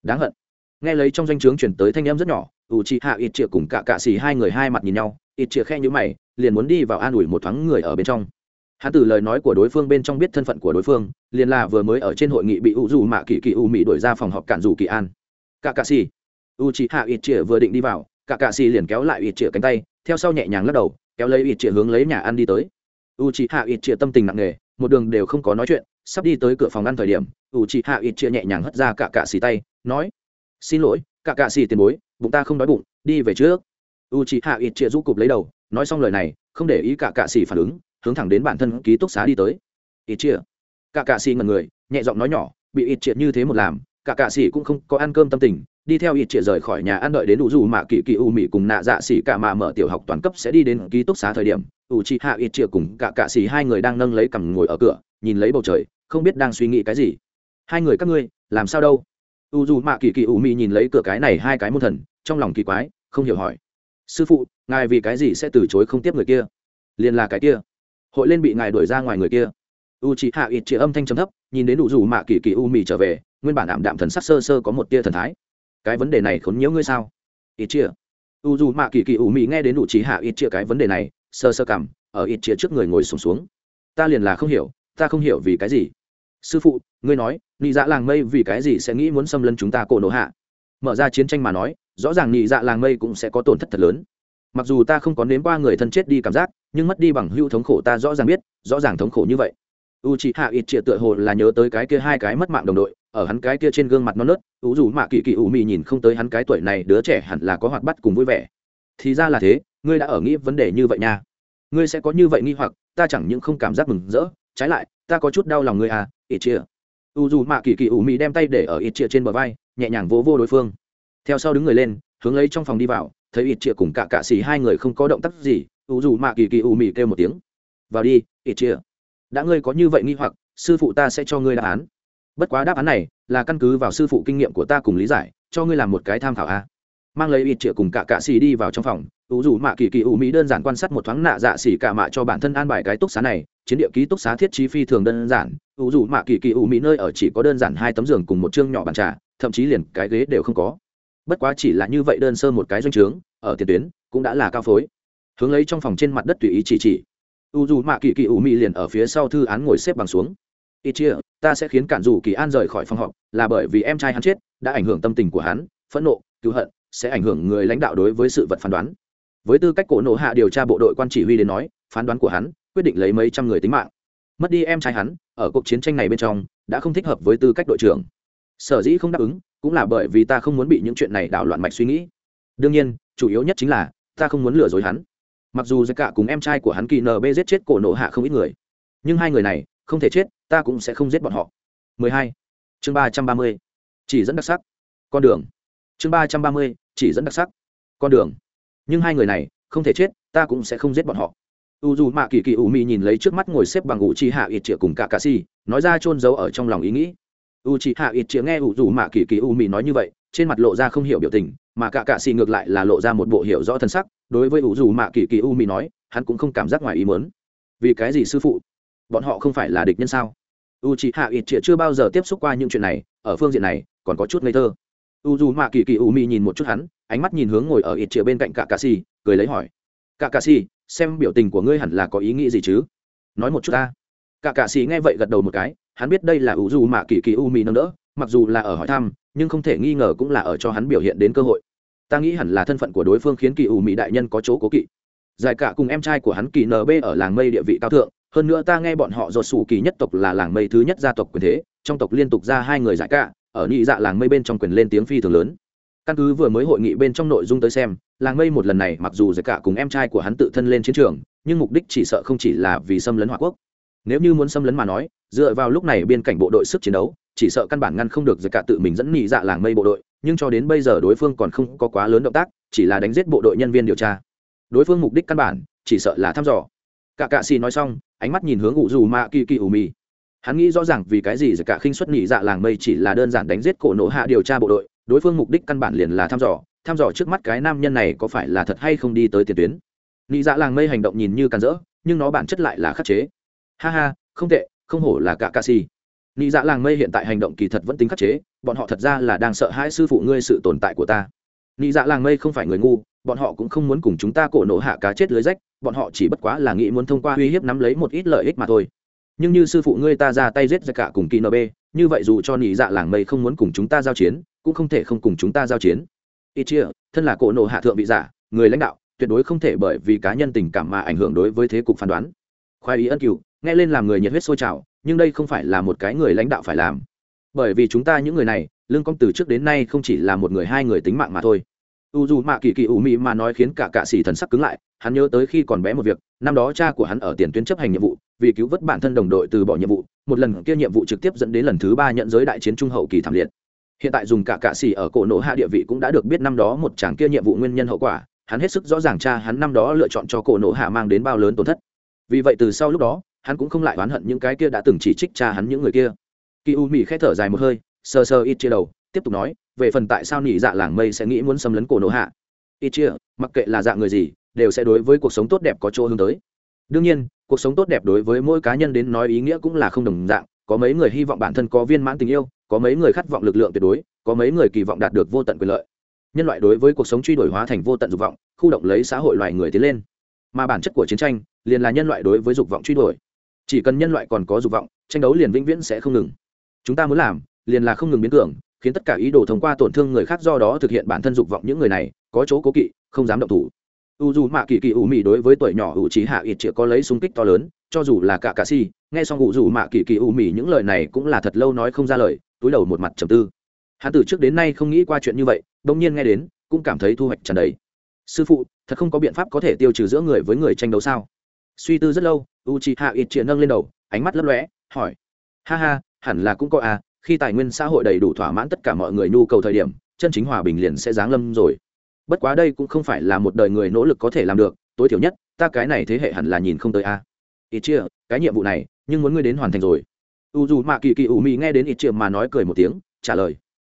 đáng hận. Nghe lấy trong doanh trướng chuyển tới thanh em rất nhỏ u chị hạ ít chĩa cùng cả cạ xì hai người hai mặt nhìn nhau ít chĩa khe như mày, liền muốn đi vào an ủi một thoáng người ở bên trong. Hắn từ lời nói của đối phương bên trong biết thân phận của đối phương, liền là vừa mới ở trên hội nghị bị u dù mạ kỳ kỳ u mỹ đổi ra phòng họp cản dù kỳ an. Cả cạ xì. U chị hạ ít chĩa vừa định đi vào, cả cạ xì liền kéo lại ít chĩa cánh tay, theo sau nhẹ nhàng lắc đầu kéo lấy ít chĩa hướng lấy nhà ăn đi tới. U chị hạ ít chĩa tâm tình nặng nề, một đường đều không có nói chuyện, sắp đi tới cửa phòng ăn thời điểm u chị hạ ít chĩa nhẹ nhàng hất ra cả cạ xì tay, nói, xin lỗi, cả cạ xì tiền bối, bụng ta không đói bụng, đi về trước. U chị hạ ít chĩa rũ cụp lấy đầu, nói xong lời này, không để ý cả cạ xì phản ứng, hướng thẳng đến bản thân ký túc xá đi tới. Ít chia cả cạ xì ngần người, nhẹ giọng nói nhỏ, bị ít triệt như thế một làm cả cạ xì cũng không có ăn cơm tâm tình, đi theo ít triệt rời khỏi nhà ăn đợi đến đủ dù mà kỳ kỳ u Mị cùng nạ dạ xỉ cả mà mở tiểu học toàn cấp sẽ đi đến ký túc xá thời điểm u Chị hạ ít triệt cùng cả cạ xì hai người đang nâng lấy cằm ngồi ở cửa, nhìn lấy bầu trời, không biết đang suy nghĩ cái gì. Hai người các ngươi, làm sao đâu? U dù mạ kỳ kỳ u Mị nhìn lấy cửa cái này hai cái môn thần, trong lòng kỳ quái, không hiểu hỏi. Sư phụ, ngài vì cái gì sẽ từ chối không tiếp người kia? Liền là cái kia. Hội lên bị ngài đuổi ra ngoài người kia. U chị hạ ít Triệt âm thanh trầm thấp, nhìn đến đủ dù mạ kỳ kỳ u Mị trở về nguyên bản ảm đạm thần sắc sơ sơ có một tia thần thái. Cái vấn đề này khốn nhiễu ngươi sao? Ít chia u dù mạ kỳ kỳ u mì nghe đến đủ trí hạ ít chia cái vấn đề này sơ sơ cảm ở ít chia trước người ngồi sùng xuống, xuống ta liền là không hiểu ta không hiểu vì cái gì. Sư phụ ngươi nói nị dạ làng mây vì cái gì sẽ nghĩ muốn xâm lấn chúng ta cổ nổ hạ? Mở ra chiến tranh mà nói rõ ràng nị dạ làng mây cũng sẽ có tổn thất thật lớn. Mặc dù ta không có nếm qua người thân chết đi cảm giác nhưng mất đi bằng hưu thống khổ ta rõ ràng biết rõ ràng thống khổ như vậy u chị hạ ít triệt tựa hồ là nhớ tới cái kia hai cái mất mạng đồng đội, ở hắn cái kia trên gương mặt non nớt u dù mạ kỳ kỳ u mị nhìn không tới hắn cái tuổi này, đứa trẻ hẳn là có hoạt bắt cùng vui vẻ. Thì ra là thế, ngươi đã ở nghĩ vấn đề như vậy nha. Ngươi sẽ có như vậy nghi hoặc, ta chẳng những không cảm giác mừng rỡ, trái lại, ta có chút đau lòng ngươi à ít chia. U dù mạ kỳ kỳ u mị đem tay để ở ít chia trên bờ vai, nhẹ nhàng vỗ vô đối phương. Theo sau đứng người lên, hướng lấy trong phòng đi vào, thấy ít chia cùng cả cạ xì hai người không có động tác gì u dù mạ kỳ kỳ u mị kêu một tiếng. Vào đi, ít chia đã ngươi có như vậy nghi hoặc, sư phụ ta sẽ cho ngươi đáp án. Bất quá đáp án này là căn cứ vào sư phụ kinh nghiệm của ta cùng lý giải, cho ngươi làm một cái tham khảo a. Mang lấy ít triệu cùng cả cạ xì đi vào trong phòng ủ dù mạ kỳ kỳ ủ mỹ đơn giản quan sát một thoáng nạ dạ xỉ cả mạ cho bản thân an bài cái túc xá này, chiến địa ký túc xá thiết trí phi thường đơn giản ủ dù mạ kỳ kỳ ủ mỹ nơi ở chỉ có đơn giản hai tấm giường cùng một chương nhỏ bàn trà, thậm chí liền cái ghế đều không có. Bất quá chỉ là như vậy đơn sơ một cái doanh trướng, ở tiền tuyến cũng đã là cao phối. Hướng lấy trong phòng trên mặt đất tùy ý chỉ chỉ u dù mạ kỳ kỳ ủ mị liền ở phía sau thư án ngồi xếp bằng xuống. Ít chia, ta sẽ khiến cản dù kỳ an rời khỏi phòng họp, là bởi vì em trai hắn chết, đã ảnh hưởng tâm tình của hắn, phẫn nộ, cứu hận, sẽ ảnh hưởng người lãnh đạo đối với sự vật phán đoán. Với tư cách cổ nộ hạ điều tra bộ đội quan chỉ huy đến nói, phán đoán của hắn, quyết định lấy mấy trăm người tính mạng. Mất đi em trai hắn, ở cuộc chiến tranh này bên trong, đã không thích hợp với tư cách đội trưởng. Sở dĩ không đáp ứng, cũng là bởi vì ta không muốn bị những chuyện này đảo loạn mạch suy nghĩ. Đương nhiên, chủ yếu nhất chính là, ta không muốn lừa dối hắn mặc dù giặc cả cùng em trai của hắn kỳ nb giết chết cổ nộ hạ không ít người, nhưng hai người này không thể chết, ta cũng sẽ không giết bọn họ 12. chương 330. chỉ dẫn đặc sắc, con đường chương 330. chỉ dẫn đặc sắc, con đường nhưng hai người này không thể chết, ta cũng sẽ không giết bọn họ u dù mạ kỳ kỳ u mi nhìn lấy trước mắt ngồi xếp bằng u chi hạ ít chĩa cùng cả cà si, nói ra chôn giấu ở trong lòng ý nghĩ u chi hạ ít chĩa nghe u dù mạ kỳ kỳ u mi nói như vậy, trên mặt lộ ra không hiểu biểu tình, mà cả cà si ngược lại là lộ ra một bộ hiểu rõ thân sắc đối với ủ dù mạ kỳ kỳ u mỹ nói, hắn cũng không cảm giác ngoài ý mớn vì cái gì sư phụ? Bọn họ không phải là địch nhân sao? U chị hạ ít chĩa chưa bao giờ tiếp xúc qua những chuyện này, ở phương diện này, còn có chút ngây thơ. U dù mạ kỳ kỳ u mỹ nhìn một chút hắn, ánh mắt nhìn hướng ngồi ở ít chĩa bên cạnh cả cạ xì cười lấy hỏi. Cả cạ xì xem biểu tình của ngươi hẳn là có ý nghĩ gì chứ? Nói một chút ta. Cả cạ xì nghe vậy gật đầu một cái, hắn biết đây là u dù mạ kỳ kỳ u mỹ nâng đỡ, mặc dù là ở hỏi thăm, nhưng không thể nghi ngờ cũng là ở cho hắn biểu hiện đến cơ hội ta nghĩ hẳn là thân phận của đối phương khiến kỳ ủ mỹ đại nhân có chỗ cố kỵ. Giải cả cùng em trai của hắn kỳ nb ở làng mây địa vị cao thượng, hơn nữa ta nghe bọn họ dột sủ kỳ nhất tộc là làng mây thứ nhất gia tộc quyền thế, trong tộc liên tục ra hai người giải cả, ở nhị dạ làng mây bên trong quyền lên tiếng phi thường lớn. Căn cứ vừa mới hội nghị bên trong nội dung tới xem, làng mây một lần này mặc dù giải cả cùng em trai của hắn tự thân lên chiến trường, nhưng mục đích chỉ sợ không chỉ là vì xâm lấn hòa quốc. Nếu như muốn xâm lấn mà nói, dựa vào lúc này biên cảnh bộ đội sức chiến đấu, chỉ sợ căn bản ngăn không được giải cả tự mình dẫn nhị dạ làng mây bộ đội nhưng cho đến bây giờ đối phương còn không có quá lớn động tác, chỉ là đánh giết bộ đội nhân viên điều tra. Đối phương mục đích căn bản, chỉ sợ là thăm dò. Cả cạ xì nói xong, ánh mắt nhìn hướng ủ dù mạ kỳ kỳ ủ mì. Hắn nghĩ rõ ràng vì cái gì giật cả khinh xuất nhị dạ làng mây chỉ là đơn giản đánh giết cổ nổ hạ điều tra bộ đội, đối phương mục đích căn bản liền là thăm dò thăm dò trước mắt cái nam nhân này có phải là thật hay không đi tới tiền tuyến. Nhị dạ làng mây hành động nhìn như càn rỡ, nhưng nó bản chất lại là khắc chế. Ha ha, không tệ, không hổ là cả ca si nị dạ làng mây hiện tại hành động kỳ thật vẫn tính khắc chế, bọn họ thật ra là đang sợ hãi sư phụ ngươi sự tồn tại của ta. Nị dạ làng mây không phải người ngu, bọn họ cũng không muốn cùng chúng ta cổ nổ hạ cá chết lưới rách, bọn họ chỉ bất quá là nghĩ muốn thông qua uy hiếp nắm lấy một ít lợi ích mà thôi. Nhưng như sư phụ ngươi ta ra tay giết ra cả cùng kỳ nb như vậy dù cho nị dạ làng mây không muốn cùng chúng ta giao chiến, cũng không thể không cùng chúng ta giao chiến. Ít chia thân là cổ nổ hạ thượng vị giả, người lãnh đạo, tuyệt đối không thể bởi vì cá nhân tình cảm mà ảnh hưởng đối với thế cục phán đoán. Khoái ý ân cựu nghe lên làm người nhiệt huyết sôi trào nhưng đây không phải là một cái người lãnh đạo phải làm. Bởi vì chúng ta những người này, lương công từ trước đến nay không chỉ là một người hai người tính mạng mà thôi. U dù mạ kỳ kỳ ủ mị mà nói khiến cả cạ xỉ thần sắc cứng lại, hắn nhớ tới khi còn bé một việc, năm đó cha của hắn ở tiền tuyến chấp hành nhiệm vụ, vì cứu vớt bản thân đồng đội từ bỏ nhiệm vụ, một lần kia nhiệm vụ trực tiếp dẫn đến lần thứ ba nhận giới đại chiến trung hậu kỳ thảm liệt. Hiện tại dùng cả cạ xỉ ở cổ nổ hạ địa vị cũng đã được biết năm đó một chàng kia nhiệm vụ nguyên nhân hậu quả, hắn hết sức rõ ràng cha hắn năm đó lựa chọn cho cổ nổ hạ mang đến bao lớn tổn thất. Vì vậy từ sau lúc đó hắn cũng không lại oán hận những cái kia đã từng chỉ trích cha hắn những người kia. Kỳ u mỹ khẽ thở dài một hơi, sờ sờ ít chia đầu, tiếp tục nói, về phần tại sao nỉ dạ làng mây sẽ nghĩ muốn xâm lấn cổ nổ hạ? Ít chia mặc kệ là dạng người gì, đều sẽ đối với cuộc sống tốt đẹp có chỗ hướng tới. Đương nhiên, cuộc sống tốt đẹp đối với mỗi cá nhân đến nói ý nghĩa cũng là không đồng dạng, có mấy người hy vọng bản thân có viên mãn tình yêu, có mấy người khát vọng lực lượng tuyệt đối, có mấy người kỳ vọng đạt được vô tận quyền lợi. Nhân loại đối với cuộc sống truy đổi hóa thành vô tận dục vọng, khu động lấy xã hội loài người tiến lên. Mà bản chất của chiến tranh, liền là nhân loại đối với dục vọng truy đuổi chỉ cần nhân loại còn có dục vọng, tranh đấu liền vĩnh viễn sẽ không ngừng. Chúng ta muốn làm, liền là không ngừng biến cường, khiến tất cả ý đồ thông qua tổn thương người khác do đó thực hiện bản thân dục vọng những người này, có chỗ cố kỵ, không dám động thủ. U dù mạ kỳ kỳ ủ mị đối với tuổi nhỏ ủ trí hạ ít chĩa có lấy súng kích to lớn, cho dù là cả cà si, nghe xong ủ dù mạ kỳ kỳ ủ mị những lời này cũng là thật lâu nói không ra lời, túi đầu một mặt trầm tư. Hắn từ trước đến nay không nghĩ qua chuyện như vậy đông nhiên nghe đến, cũng cảm thấy thu hoạch trần đấy. sư phụ, thật không có biện pháp có thể tiêu trừ giữa người với người tranh đấu sao? Suy tư rất lâu u chị hạ ít triển nâng lên đầu, ánh mắt lấp lóe, hỏi. Ha ha, hẳn là cũng có à khi tài nguyên xã hội đầy đủ thỏa mãn tất cả mọi người nhu cầu thời điểm, chân chính hòa bình liền sẽ giáng lâm rồi. Bất quá đây cũng không phải là một đời người nỗ lực có thể làm được, tối thiểu nhất, ta cái này thế hệ hẳn là nhìn không tới a à. ít chia cái nhiệm vụ này, nhưng muốn ngươi đến hoàn thành rồi. U dù mạ kỳ kỳ ủ mị nghe đến ít chia mà nói cười một tiếng, trả lời.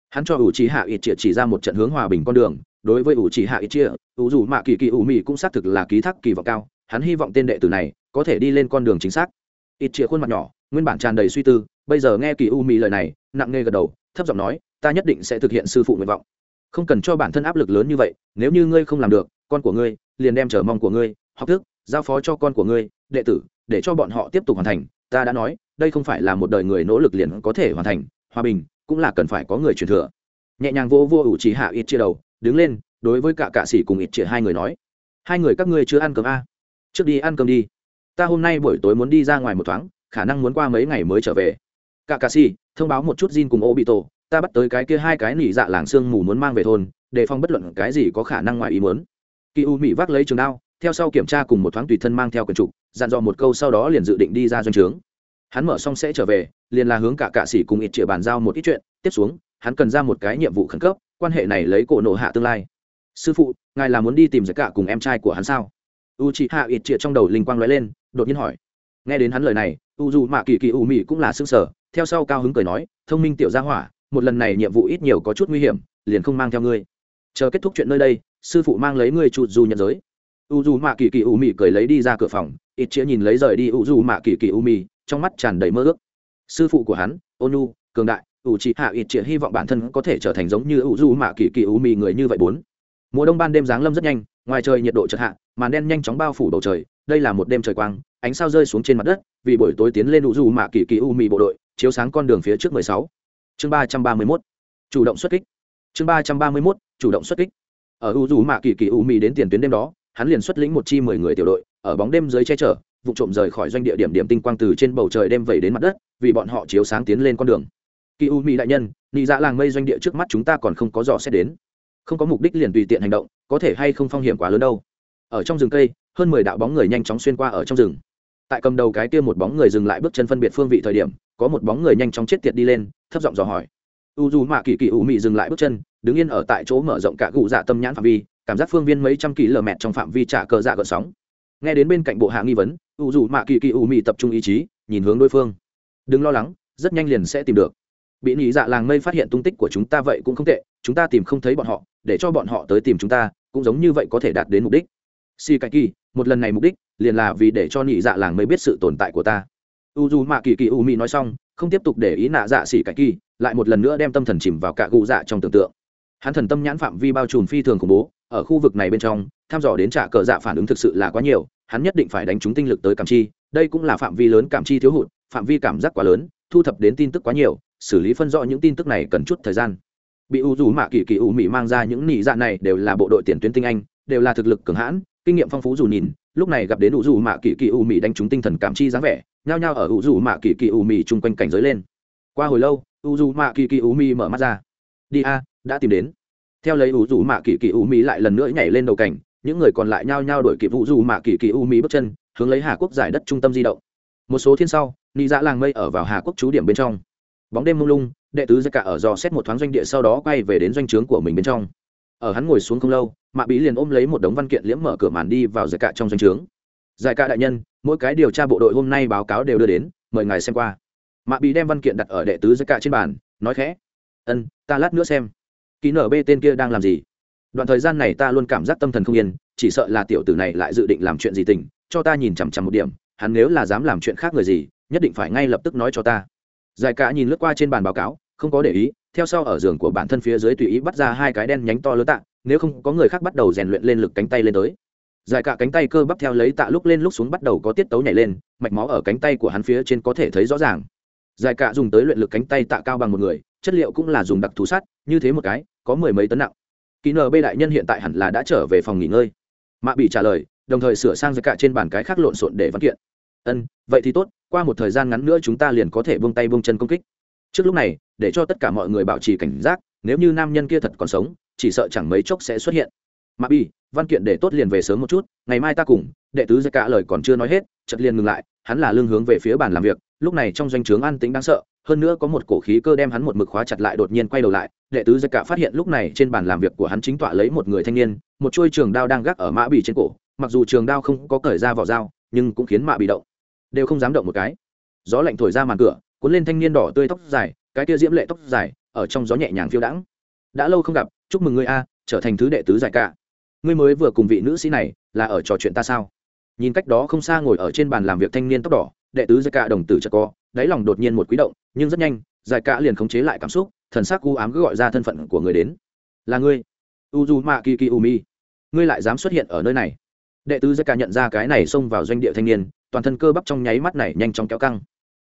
Hắn cho ủ trí hạ ít chia chỉ ra một trận hướng hòa bình con đường, đối với ủ trí hạ ít chia u dù mạ kỳ kỳ ủ mị cũng xác thực là ký thác kỳ vọng cao, hắn hy vọng tên đệ tử này có thể đi lên con đường chính xác. Ít chĩa khuôn mặt nhỏ, nguyên bản tràn đầy suy tư, bây giờ nghe kỳ u mị lời này, nặng nề gật đầu, thấp giọng nói, ta nhất định sẽ thực hiện sư phụ nguyện vọng. Không cần cho bản thân áp lực lớn như vậy, nếu như ngươi không làm được, con của ngươi liền đem trở mong của ngươi, học thức, giao phó cho con của ngươi, đệ tử, để cho bọn họ tiếp tục hoàn thành. Ta đã nói, đây không phải là một đời người nỗ lực liền có thể hoàn thành, hòa bình cũng là cần phải có người truyền thừa. Nhẹ nhàng vô vô ủ trí hạ ít chia đầu, đứng lên, đối với cả cạ sĩ cùng ít chia hai người nói, hai người các ngươi chưa ăn cơm a à? trước đi ăn cơm đi ta hôm nay buổi tối muốn đi ra ngoài một thoáng, khả năng muốn qua mấy ngày mới trở về. Cả cạ si, thông báo một chút Jin cùng ô bị tổ ta bắt tới cái kia hai cái nỉ dạ làng xương mù muốn mang về thôn, để phòng bất luận cái gì có khả năng ngoài ý muốn. Kỳ u mỹ vác lấy trường đao, theo sau kiểm tra cùng một thoáng tùy thân mang theo quần trục, dặn dò một câu sau đó liền dự định đi ra doanh trướng. Hắn mở xong sẽ trở về, liền là hướng cả cạ sĩ cùng ít triệu bàn giao một ít chuyện. Tiếp xuống, hắn cần ra một cái nhiệm vụ khẩn cấp, quan hệ này lấy cổ nộ hạ tương lai. Sư phụ, ngài là muốn đi tìm giải cả cùng em trai của hắn sao? U chị hạ ít triệu trong đầu linh quang lóe lên, đột nhiên hỏi. Nghe đến hắn lời này u dù mạ kỳ kỳ u mỹ cũng là xương sở theo sau cao hứng cười nói, thông minh tiểu gia hỏa, một lần này nhiệm vụ ít nhiều có chút nguy hiểm, liền không mang theo ngươi. Chờ kết thúc chuyện nơi đây, sư phụ mang lấy ngươi chụt dù nhận giới. U dù mạ kỳ kỳ u mị cười lấy đi ra cửa phòng ít chĩa nhìn lấy rời đi u dù mạ kỳ kỳ u mị trong mắt tràn đầy mơ ước. Sư phụ của hắn ônu cường đại u chị hạ ít chĩa hy vọng bản thân có thể trở thành giống như u dù mạ kỳ kỳ u mị người như vậy bốn. Mùa đông ban đêm giáng lâm rất nhanh, ngoài trời nhiệt độ chợt hạ màn đen nhanh chóng bao phủ bầu trời, đây là một đêm trời quang, ánh sao rơi xuống trên mặt đất, vì buổi tối tiến lên đủ dù mạ kỳ kỳ u mị bộ đội, chiếu sáng con đường phía trước mười sáu. Chương ba trăm ba mươi mốt. Chủ động xuất kích. Chương ba trăm ba mươi mốt, chủ động xuất kích. Ở u dù mạ kỳ kỳ u mị đến tiền tuyến đêm đó, hắn liền xuất lĩnh một chi mười người tiểu đội, ở bóng đêm dưới che chở, vụ trộm rời khỏi doanh địa điểm điểm tinh quang từ trên bầu trời đêm vẩy đến mặt đất, vì bọn họ chiếu sáng tiến lên con đường. Kỳ u mỹ đại nhân, nị dạ làng mây doanh địa trước mắt chúng ta còn không có dò xét đến. Không có mục đích liền tùy tiện hành động, có thể hay không phong hiểm quá lớn đâu ở trong rừng cây, hơn mười đạo bóng người nhanh chóng xuyên qua ở trong rừng. Tại cầm đầu cái kia một bóng người dừng lại bước chân phân biệt phương vị thời điểm, có một bóng người nhanh chóng chết tiệt đi lên, thấp giọng dò hỏi. U dù mạ kỳ kỳ u mị dừng lại bước chân, đứng yên ở tại chỗ mở rộng cả cụ dạ tâm nhãn phạm vi, cảm giác phương viên mấy trăm kỳ lờ mẹt trong phạm vi trả cờ dạ gợn sóng. Nghe đến bên cạnh bộ hạ nghi vấn, u dù mạ kỳ kỳ u mị tập trung ý chí, nhìn hướng đối phương. Đừng lo lắng, rất nhanh liền sẽ tìm được. Bị nhị dạ làng mây phát hiện tung tích của chúng ta vậy cũng không tệ, chúng ta tìm không thấy bọn họ, để cho bọn họ tới tìm chúng ta, cũng giống như vậy có thể đạt đến mục đích si cải kỳ, một lần này mục đích liền là vì để cho nhị dạ làng mới biết sự tồn tại của ta. U dù mạ kỳ kỳ u mị nói xong, không tiếp tục để ý nạ dạ xỉ cải kỳ, lại một lần nữa đem tâm thần chìm vào cả gù dạ trong tưởng tượng. Hắn thần tâm nhãn phạm vi bao trùm phi thường khủng bố, ở khu vực này bên trong thăm dò đến trả cờ dạ phản ứng thực sự là quá nhiều, hắn nhất định phải đánh trúng tinh lực tới cảm chi, đây cũng là phạm vi lớn cảm chi thiếu hụt, phạm vi cảm giác quá lớn, thu thập đến tin tức quá nhiều, xử lý phân rõ những tin tức này cần chút thời gian. Bị u dù mạ kỳ kỳ u mỹ mang ra những nhị dạ này đều là bộ đội tiền tuyến tinh anh, đều là thực lực cường hãn kinh nghiệm phong phú dù nhìn, lúc này gặp đến u dù mạ kỳ kỳ u mị đánh trúng tinh thần cảm chi dáng vẻ, nhao nhao ở u dù mạ kỳ kỳ u mị chung quanh cảnh giới lên. Qua hồi lâu u dù mạ kỳ kỳ u mị mở mắt ra. Đi a, đã tìm đến. Theo lấy u dù mạ kỳ kỳ u mị lại lần nữa nhảy lên đầu cảnh, những người còn lại nhao nhao đổi kịp u dù mạ kỳ kỳ u mị bước chân, hướng lấy hà quốc giải đất trung tâm di động. Một số thiên sau, nị dạ làng mây ở vào hà quốc trú điểm bên trong. Bóng đêm mông lung, đệ tứ giặc cả ở dò xét một thoáng doanh địa sau đó quay về đến doanh trướng của mình bên trong ở hắn ngồi xuống không lâu, mạ bí liền ôm lấy một đống văn kiện liễm mở cửa màn đi vào giải cạ trong doanh trướng. Giải cạ đại nhân, mỗi cái điều tra bộ đội hôm nay báo cáo đều đưa đến, mời ngài xem qua. Mạ bí đem văn kiện đặt ở đệ tứ giải cạ trên bàn, nói khẽ, ân, ta lát nữa xem. Ký nở bê tên kia đang làm gì? Đoạn thời gian này ta luôn cảm giác tâm thần không yên, chỉ sợ là tiểu tử này lại dự định làm chuyện gì tình, cho ta nhìn chằm chằm một điểm, hắn nếu là dám làm chuyện khác người gì, nhất định phải ngay lập tức nói cho ta. Giải cạ nhìn lướt qua trên bàn báo cáo không có để ý, theo sau ở giường của bản thân phía dưới tùy ý bắt ra hai cái đen nhánh to lớn tạ, nếu không có người khác bắt đầu rèn luyện lên lực cánh tay lên tới. Dài cả cánh tay cơ bắp theo lấy tạ lúc lên lúc xuống bắt đầu có tiết tấu nhảy lên, mạch máu ở cánh tay của hắn phía trên có thể thấy rõ ràng. Dài cả dùng tới luyện lực cánh tay tạ cao bằng một người, chất liệu cũng là dùng đặc thù sắt, như thế một cái, có mười mấy tấn nặng. Kỹ nb đại nhân hiện tại hẳn là đã trở về phòng nghỉ ngơi. Mạ bị trả lời, đồng thời sửa sang dài cả trên bàn cái khác lộn xộn để văn kiện. Ân, vậy thì tốt, qua một thời gian ngắn nữa chúng ta liền có thể buông tay buông chân công kích trước lúc này, để cho tất cả mọi người bảo trì cảnh giác, nếu như nam nhân kia thật còn sống, chỉ sợ chẳng mấy chốc sẽ xuất hiện. Mà bi, văn kiện để tốt liền về sớm một chút, ngày mai ta cùng, đệ tứ giặc cả lời còn chưa nói hết chật liền ngừng lại, hắn là lương hướng về phía bàn làm việc, lúc này trong doanh trướng an tĩnh đáng sợ, hơn nữa có một cổ khí cơ đem hắn một mực khóa chặt lại đột nhiên quay đầu lại, đệ tứ giặc cả phát hiện lúc này trên bàn làm việc của hắn chính tọa lấy một người thanh niên, một chuôi trường đao đang gác ở mã bì trên cổ, mặc dù trường đao không có cởi ra vỏ dao, nhưng cũng khiến mạ bị động, đều không dám động một cái. Gió lạnh thổi ra màn cửa cuốn lên thanh niên đỏ tươi tóc dài, cái kia diễm lệ tóc dài, ở trong gió nhẹ nhàng phiêu đãng. Đã lâu không gặp, chúc mừng ngươi a, trở thành thứ đệ tứ giải cả. Ngươi mới vừa cùng vị nữ sĩ này, là ở trò chuyện ta sao? Nhìn cách đó không xa ngồi ở trên bàn làm việc thanh niên tóc đỏ, đệ tứ giải cả đồng tử chợt co, đáy lòng đột nhiên một quý động, nhưng rất nhanh, giải cả liền khống chế lại cảm xúc, thần sắc u ám cứ gọi ra thân phận của người đến. Là ngươi. Uzuma kiki umi ngươi lại dám xuất hiện ở nơi này. Đệ tứ giải cả nhận ra cái này xông vào doanh địa thanh niên, toàn thân cơ bắp trong nháy mắt này nhanh chóng kéo căng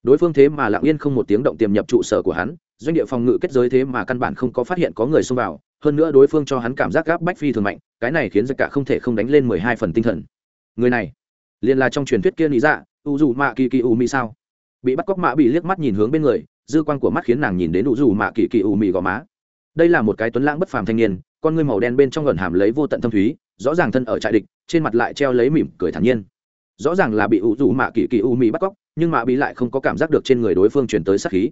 đối phương thế mà lặng yên không một tiếng động tiềm nhập trụ sở của hắn, doanh địa phòng ngự kết giới thế mà căn bản không có phát hiện có người xông vào, hơn nữa đối phương cho hắn cảm giác gáp bách phi thường mạnh, cái này khiến giặc cả không thể không đánh lên mười hai phần tinh thần. Người này, liền là trong truyền thuyết kia lý dạ u dù mạ kỳ kỳ u mi sao? Bị bắt cóc mạ bị liếc mắt nhìn hướng bên người, dư quan của mắt khiến nàng nhìn đến u dù mạ kỳ kỳ u mi gò má. Đây là một cái tuấn lãng bất phàm thanh niên, con ngươi màu đen bên trong gần hàm lấy vô tận thâm thúy, rõ ràng thân ở trại địch, trên mặt lại treo lấy mỉm cười thản nhiên. Rõ ràng là bị u dù mạ kỳ kỳ u mỹ bắt cóc nhưng mạ bị lại không có cảm giác được trên người đối phương chuyển tới sát khí.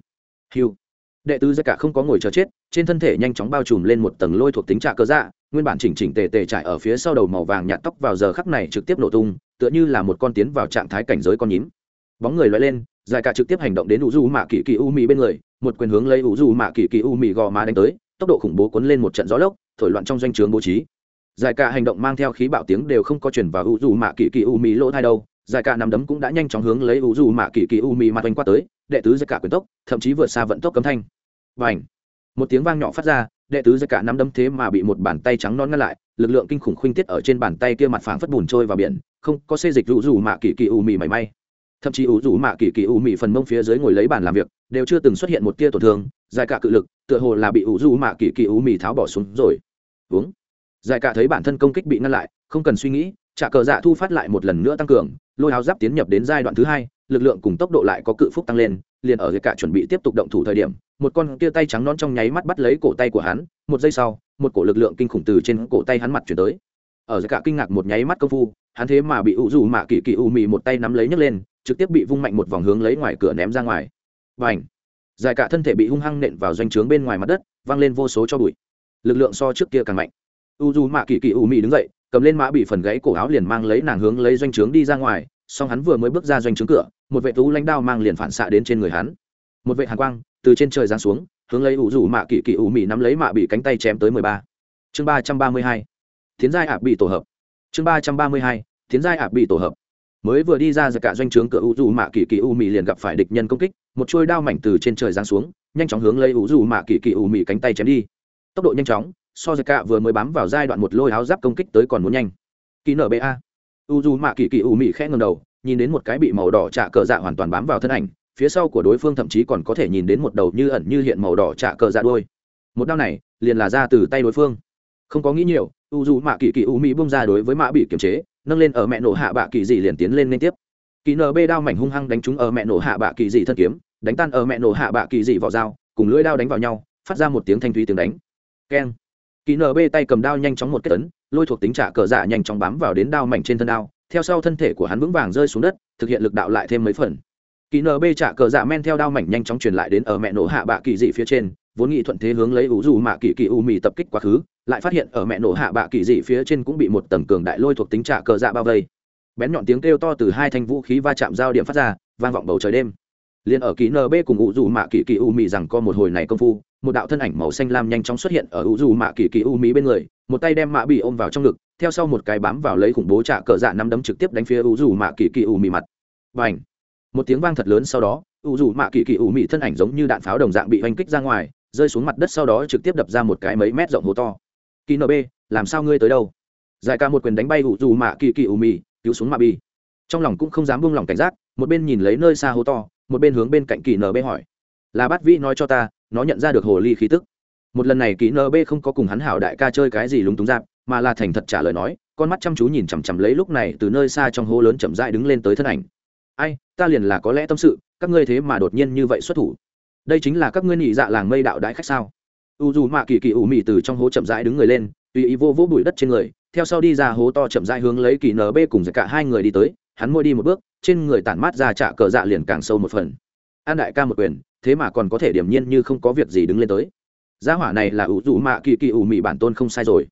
Hiu. Đệ tứ giải cả không có ngồi chờ chết, trên thân thể nhanh chóng bao trùm lên một tầng lôi thuộc tính trạ cơ dạ nguyên bản chỉnh chỉnh tề tề trải ở phía sau đầu màu vàng nhạt tóc vào giờ khắc này trực tiếp nổ tung, tựa như là một con tiến vào trạng thái cảnh giới con nhím. Bóng người loại lên, giải cả trực tiếp hành động đến ủ du mạ kỳ kỳ u mì bên người, một quyền hướng lấy ủ du mạ kỳ kỳ u mì gò má đánh tới, tốc độ khủng bố cuốn lên một trận gió lốc, thổi loạn trong doanh trường bố trí. Giải cả hành động mang theo khí bạo tiếng đều không có chuyển vào u du mạ kỳ kỳ u mì lỗ thai đâu giải cả nằm đấm cũng đã nhanh chóng hướng lấy u dù mạ kỳ kỳ u mì mặt oanh qua tới, đệ tứ giải cả quyền tốc, thậm chí vượt xa vận tốc cấm thanh. Và ảnh một tiếng vang nhỏ phát ra, đệ tứ giải cả nắm đấm thế mà bị một bàn tay trắng non ngăn lại, lực lượng kinh khủng khuynh tiết ở trên bàn tay kia mặt phẳng phất bùn trôi vào biển, không có xê dịch u dù mạ kỳ kỳ u mì mảy may. Thậm chí u dù mạ kỳ kỳ u mì phần mông phía dưới ngồi lấy bàn làm việc, đều chưa từng xuất hiện một tia tổn thương, giải cả cự lực, tựa hồ là bị u dù mạ kỳ kỳ u mì tháo bỏ xuống rồi. Uống giải cả thấy bản thân công kích bị ngăn lại, không cần suy nghĩ trả cờ dạ thu phát lại một lần nữa tăng cường, lôi áo giáp tiến nhập đến giai đoạn thứ hai, lực lượng cùng tốc độ lại có cự phúc tăng lên, liền ở dưới cả chuẩn bị tiếp tục động thủ thời điểm, một con kia tay trắng non trong nháy mắt bắt lấy cổ tay của hắn, một giây sau, một cổ lực lượng kinh khủng từ trên cổ tay hắn mặt chuyển tới. Ở dưới cả kinh ngạc một nháy mắt công phu, hắn thế mà bị ủ dù mạ kỳ kỳ u mị một tay nắm lấy nhấc lên, trực tiếp bị vung mạnh một vòng hướng lấy ngoài cửa ném ra ngoài. Và ảnh dài cả thân thể bị hung hăng nện vào doanh trướng bên ngoài mặt đất văng lên vô số cho bụi. Lực lượng so trước kia càng mạnh. U dù mạ kỳ kỳ u mị đứng dậy cầm lên mã bị phần gãy cổ áo liền mang lấy nàng hướng lấy doanh trướng đi ra ngoài song hắn vừa mới bước ra doanh trướng cửa, một vệ tú lãnh đao mang liền phản xạ đến trên người hắn. Một vệ hàn quang từ trên trời giáng xuống, hướng lấy ủ rủ mạ kỳ kỳ u mị nắm lấy mạ bị cánh tay chém tới mười ba. Chương ba trăm ba mươi hai tiến giai ạp bị tổ hợp. Chương ba trăm ba mươi hai tiến giai ạp bị tổ hợp. Mới vừa đi ra giật cả doanh trướng cửa ủ rủ mạ kỳ kỳ u mị liền gặp phải địch nhân công kích, một chuôi đao mảnh từ trên trời giáng xuống, nhanh chóng hướng lấy ủ rủ mạ kỳ kỳ u mị cánh tay chém đi. Tốc độ nhanh chóng so với cả vừa mới bám vào giai đoạn một lôi áo giáp công kích tới còn muốn nhanh. Kỹ nở ba u dù mạ kỳ kỳ u mị khẽ ngầm đầu, nhìn đến một cái bị màu đỏ trạ cờ dạ hoàn toàn bám vào thân ảnh, phía sau của đối phương thậm chí còn có thể nhìn đến một đầu như ẩn như hiện màu đỏ trạ cờ dạ đôi một đao này, liền là ra từ tay đối phương. Không có nghĩ nhiều, u dù mạ kỳ kỳ u mỹ bung ra đối với mã bị kiềm chế, nâng lên ở mẹ nổ hạ bạ kỳ dị liền tiến lên liên tiếp. Kỳ nb đao mảnh hung hăng đánh trúng ở mẹ nổ hạ bạ kỳ dị thân kiếm, đánh tan ở mẹ nổ hạ bạ kỳ dị vào dao, cùng lưỡi đao đánh vào nhau, phát ra một tiếng thanh thúy tiếng đánh. Keng kỹ nb tay cầm đao nhanh chóng một kết tấn, lôi thuộc tính trả cờ dạ nhanh chóng bám vào đến đao mảnh trên thân đao, theo sau thân thể của hắn vững vàng rơi xuống đất, thực hiện lực đạo lại thêm mấy phần. Kỹ nb trả cờ dạ men theo đao mảnh nhanh chóng truyền lại đến ở mẹ nổ hạ bạ kỳ dị phía trên, vốn nghị thuận thế hướng lấy ủ dù mạ kỳ kỳ u mì tập kích quá khứ, lại phát hiện ở mẹ nổ hạ bạ kỳ dị phía trên cũng bị một tầng cường đại lôi thuộc tính trả cờ dạ bao vây. Bén nhọn tiếng kêu to từ hai thanh vũ khí va chạm giao điểm phát ra, vang vọng bầu trời đêm. Liền ở kỳ nb cùng ủ dù mạ kỳ kỳ u mì rằng co một hồi này công phu một đạo thân ảnh màu xanh lam nhanh chóng xuất hiện ở u dù mạ kỳ kỳ u mỹ bên người, một tay đem mạ bị ôm vào trong ngực, theo sau một cái bám vào lấy khủng bố trả cờ dạ nắm đấm trực tiếp đánh phía u dù mạ kỳ kỳ u mỹ mặt. Và ảnh một tiếng vang thật lớn sau đó u dù mạ kỳ kỳ u mỹ thân ảnh giống như đạn pháo đồng dạng bị oanh kích ra ngoài, rơi xuống mặt đất sau đó trực tiếp đập ra một cái mấy mét rộng hố to. Kỳ nb làm sao ngươi tới đâu? Giải ca một quyền đánh bay u dù mạ kỳ kỳ u mỹ cứu xuống mạ bi trong lòng cũng không dám buông lỏng cảnh giác, một bên nhìn lấy nơi xa hố to, một bên hướng bên cạnh kỳ nb hỏi. Là bát vĩ nói cho ta nó nhận ra được hồ ly khí tức. Một lần này kỳ nb không có cùng hắn hảo đại ca chơi cái gì lúng túng dạp, mà là thành thật trả lời nói, con mắt chăm chú nhìn chằm chằm lấy lúc này từ nơi xa trong hố lớn chậm rãi đứng lên tới thân ảnh. Ai, ta liền là có lẽ tâm sự, các ngươi thế mà đột nhiên như vậy xuất thủ. Đây chính là các ngươi nhị dạ làng mây đạo đãi khách sao? U dù mạ kỳ kỳ ủ mị từ trong hố chậm rãi đứng người lên, tùy ý vô vỗ bụi đất trên người, theo sau đi ra hố to chậm rãi hướng lấy kỳ nb cùng cả hai người đi tới, hắn môi đi một bước, trên người tản mát ra trả cờ dạ liền càng sâu một phần an đại ca một quyền, thế mà còn có thể điểm nhiên như không có việc gì đứng lên tới. Gia hỏa này là ủ dù mạ kỳ kỳ ủ mị bản tôn không sai rồi.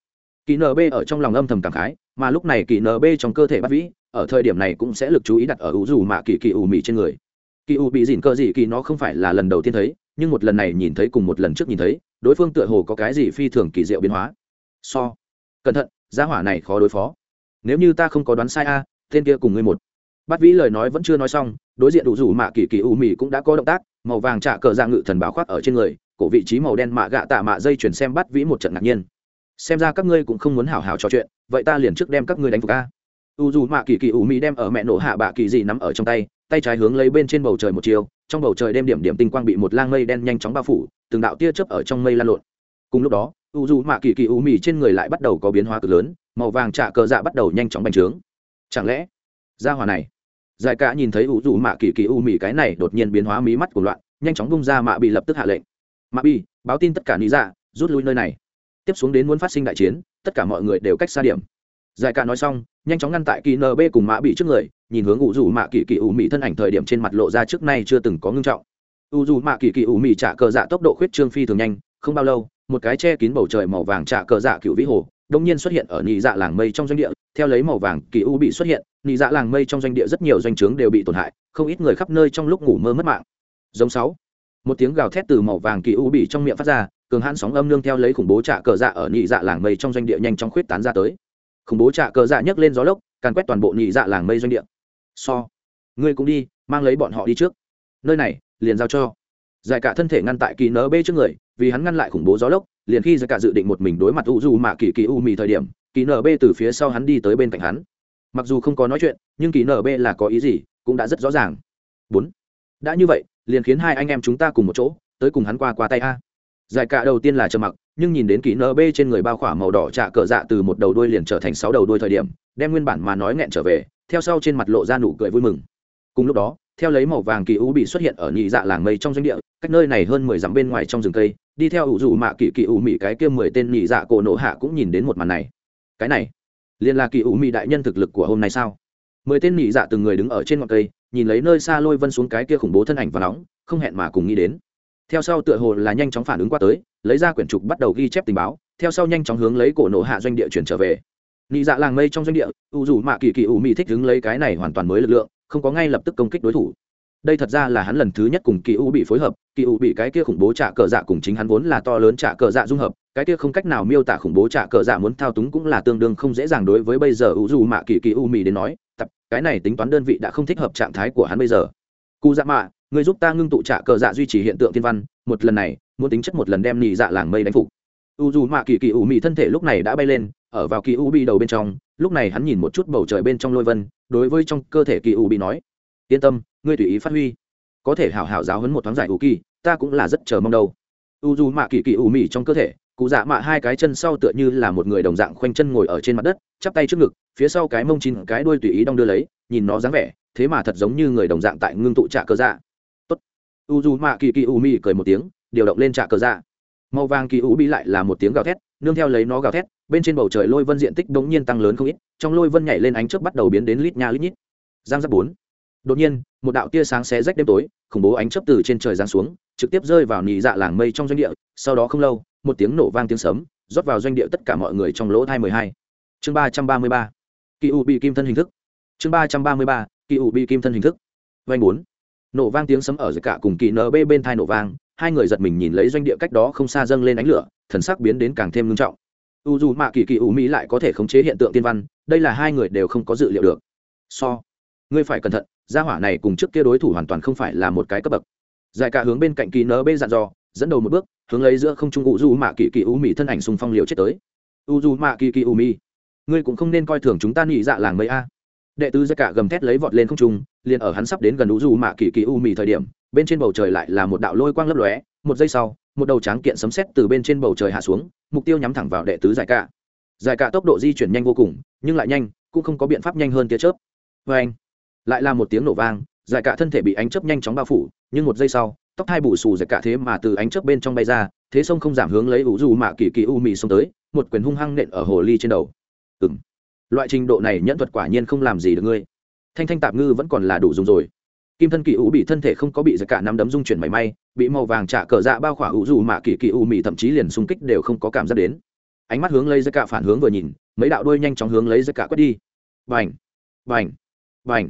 Kỳ nb ở trong lòng âm thầm cảm khái, mà lúc này kỳ nb trong cơ thể bắt vĩ, ở thời điểm này cũng sẽ lực chú ý đặt ở ủ dù mạ kỳ kỳ ủ mị trên người. Kỳ ủ bị dìn cơ gì kỳ nó không phải là lần đầu tiên thấy, nhưng một lần này nhìn thấy cùng một lần trước nhìn thấy, đối phương tựa hồ có cái gì phi thường kỳ diệu biến hóa. So, cẩn thận, gia hỏa này khó đối phó. Nếu như ta không có đoán sai a, tên kia cùng ngươi một bát vĩ lời nói vẫn chưa nói xong, đối diện đủ rủ mạ kỳ kỳ u mì cũng đã có động tác, màu vàng trả cờ ra ngự thần báo khoác ở trên người, cổ vị trí màu đen mạ gạ tạ mạ dây chuyển xem Bát vĩ một trận ngạc nhiên. Xem ra các ngươi cũng không muốn hảo hảo trò chuyện, vậy ta liền trước đem các ngươi đánh phục a. U dù mạ kỳ kỳ u mì đem ở mẹ nổ hạ bạ kỳ gì nắm ở trong tay tay trái hướng lấy bên trên bầu trời một chiều, trong bầu trời đem điểm điểm tinh quang bị một lang mây đen nhanh chóng bao phủ, từng đạo tia chớp ở trong mây lan lộn. Cùng lúc đó, u dù mạ kỳ kỳ u mì trên người lại bắt đầu có biến hóa cực lớn, màu vàng trạ cờ dạ bắt đầu nhanh chóng bành trướng. Chẳng lẽ ra hòa này giải cả nhìn thấy u dù mạ kỳ kỳ u mì cái này đột nhiên biến hóa mí mắt của loạn, nhanh chóng bung ra mạ bị lập tức hạ lệnh. Mạ bị báo tin tất cả lý dạ rút lui nơi này. Tiếp xuống đến muốn phát sinh đại chiến, tất cả mọi người đều cách xa điểm. Giải cả nói xong, nhanh chóng ngăn tại kỳ nb cùng mạ bị trước người, nhìn hướng u dù mạ kỳ kỳ u mì thân ảnh thời điểm trên mặt lộ ra trước nay chưa từng có ngưng trọng. U dù mạ kỳ kỳ u mì trả cờ dạ tốc độ khuyết trương phi thường nhanh, không bao lâu, một cái che kín bầu trời màu vàng trả cờ dạ cựu vĩ hồ đông nhiên xuất hiện ở nhị dạ làng mây trong doanh địa theo lấy màu vàng, kỳ u bị xuất hiện nhị dạ làng mây trong doanh địa rất nhiều doanh trướng đều bị tổn hại, không ít người khắp nơi trong lúc ngủ mơ mất mạng. Giống sáu. Một tiếng gào thét từ màu vàng, kỳ u bị trong miệng phát ra, cường hãn sóng âm nương theo lấy khủng bố trạ cờ dạ ở nhị dạ làng mây trong doanh địa nhanh chóng khuyết tán ra tới. Khủng bố trạ cờ dạ nhấc lên gió lốc, càn quét toàn bộ nhị dạ làng mây doanh địa. So, ngươi cũng đi, mang lấy bọn họ đi trước. Nơi này, liền giao cho. Giải cả thân thể ngăn tại kỳ nở bê trước người, vì hắn ngăn lại khủng bố gió lốc, liền khi giải cả dự định một mình đối mặt u du mạ kỳ kỳ u mì thời điểm kỳ nở b từ phía sau hắn đi tới bên cạnh hắn. Mặc dù không có nói chuyện, nhưng kỳ nở b là có ý gì, cũng đã rất rõ ràng. Bốn. Đã như vậy, liền khiến hai anh em chúng ta cùng một chỗ, tới cùng hắn qua qua tay a. Giải cả đầu tiên là trầm mặc, nhưng nhìn đến kỳ nở b trên người bao khỏa màu đỏ trạ cờ dạ từ một đầu đuôi liền trở thành sáu đầu đuôi thời điểm, đem nguyên bản mà nói nghẹn trở về, theo sau trên mặt lộ ra nụ cười vui mừng. Cùng lúc đó, theo lấy màu vàng kỳ u bị xuất hiện ở nhị dạ làng mây trong doanh địa, cách nơi này hơn mười dặm bên ngoài trong rừng cây, đi theo ủ dụ mạ kỳ kỳ u mị cái kia mười tên nhị dạ cổ nổ hạ cũng nhìn đến một màn này cái này liền là kỳ u mị đại nhân thực lực của hôm nay sao? Mười tên nhị dạ từng người đứng ở trên ngọn cây, nhìn lấy nơi xa lôi vân xuống cái kia khủng bố thân ảnh và nóng, không hẹn mà cùng nghĩ đến. Theo sau tựa hồ là nhanh chóng phản ứng qua tới, lấy ra quyển trục bắt đầu ghi chép tình báo, theo sau nhanh chóng hướng lấy cổ nộ hạ doanh địa chuyển trở về. Nhị dạ làng mây trong doanh địa, u dù mạ kỳ kỳ ủ mị thích đứng lấy cái này hoàn toàn mới lực lượng, không có ngay lập tức công kích đối thủ đây thật ra là hắn lần thứ nhất cùng kỳ u bị phối hợp. Kỳ u bị cái kia khủng bố trả cờ dạ cùng chính hắn vốn là to lớn trả cờ dạ dung hợp. Cái kia không cách nào miêu tả khủng bố trả cờ dạ muốn thao túng cũng là tương đương không dễ dàng đối với bây giờ u dù mạ kỳ kỳ u mỹ đến nói. Tập, cái này tính toán đơn vị đã không thích hợp trạng thái của hắn bây giờ. Cụ dạ mạ, người giúp ta ngưng tụ trả cờ dạ duy trì hiện tượng thiên văn. Một lần này, muốn tính chất một lần đem nhị dạ làng mây đánh phục. U dù mạ kỳ kỳ u mỹ thân thể lúc này đã bay lên, ở vào kỳ u bị đầu bên trong. Lúc này hắn nhìn một chút bầu trời bên trong lôi vân, đối với trong cơ thể kỳ u bị nói yên tâm, ngươi tùy ý phát huy. Có thể hảo hảo giáo hấn một thoáng giải ủ kỳ ta cũng là rất chờ mong đâu. U dù mạ kỳ kỳ ủ mị trong cơ thể, cụ dạ mạ hai cái chân sau tựa như là một người đồng dạng khoanh chân ngồi ở trên mặt đất, chắp tay trước ngực, phía sau cái mông chín cái đuôi tùy ý đong đưa lấy, nhìn nó dáng vẻ, thế mà thật giống như người đồng dạng tại ngưng tụ trạ cơ dạ. Tốt. U dù mạ kỳ kỳ ủ mị cười một tiếng, điều động lên trạ cơ dạ. Màu vàng kỳ ủ bị lại là một tiếng gào thét, nương theo lấy nó gào thét, bên trên bầu trời lôi vân diện tích đống nhiên tăng lớn không ít, trong lôi vân nhảy lên ánh trước bắt đầu biến đến lít nha lít nhít. Giang giáp bốn đột nhiên, một đạo tia sáng xé rách đêm tối, khủng bố ánh chớp từ trên trời giáng xuống, trực tiếp rơi vào nỉ dạ làng mây trong doanh địa, sau đó không lâu, một tiếng nổ vang tiếng sấm, rót vào doanh địa tất cả mọi người trong lỗ thai mười hai. Chương ba trăm ba mươi ba. Kỳ u bị kim thân hình thức. Chương ba trăm ba mươi ba, kỳ u bị kim thân hình thức. Doanh bốn. Nổ vang tiếng sấm ở giữa cả cùng kỳ nb bên thai nổ vang, hai người giật mình nhìn lấy doanh địa cách đó không xa dâng lên ánh lửa, thần sắc biến đến càng thêm ngưng trọng. U dù mạ kỳ kỳ u mỹ lại có thể khống chế hiện tượng tiên văn, đây là hai người đều không có dự liệu được. So, ngươi phải cẩn thận gia hỏa này cùng trước kia đối thủ hoàn toàn không phải là một cái cấp bậc. Giải cả hướng bên cạnh kỳ bê dặn dò, dẫn đầu một bước, hướng lấy giữa không trung u du mạ kỳ kỳ u mỹ thân ảnh xung phong liều chết tới. U du mạ kỳ kỳ u mỹ ngươi cũng không nên coi thường chúng ta nhị dạ làng mấy a. Đệ tứ giải cả gầm thét lấy vọt lên không trung, liền ở hắn sắp đến gần u du mạ kỳ kỳ u mỹ thời điểm, bên trên bầu trời lại là một đạo lôi quang lấp lóe, một giây sau, một đầu tráng kiện sấm sét từ bên trên bầu trời hạ xuống, mục tiêu nhắm thẳng vào đệ tứ giải cả. Giải cả tốc độ di chuyển nhanh vô cùng, nhưng lại nhanh, cũng không có biện pháp nhanh hơn tia chớp. Vê anh lại là một tiếng nổ vang, giải cả thân thể bị ánh chớp nhanh chóng bao phủ, nhưng một giây sau, tóc hai bù xù giải cả thế mà từ ánh chớp bên trong bay ra, thế sông không giảm hướng lấy ủ dù mạ kỳ kỳ u mì xông tới, một quyền hung hăng nện ở hồ ly trên đầu. Ừ m loại trình độ này nhẫn thuật quả nhiên không làm gì được ngươi. Thanh thanh tạp ngư vẫn còn là đủ dùng rồi. Kim thân kỳ u bị thân thể không có bị giật cả nắm đấm dung chuyển mảy may, bị màu vàng trả cờ dạ bao khỏa ủ dù mạ kỳ kỳ u mì thậm chí liền xung kích đều không có cảm giác đến. Ánh mắt hướng lấy giật cả phản hướng vừa nhìn, mấy đạo đôi nhanh chóng hướng lấy giật cả quét đi. Vành vành vành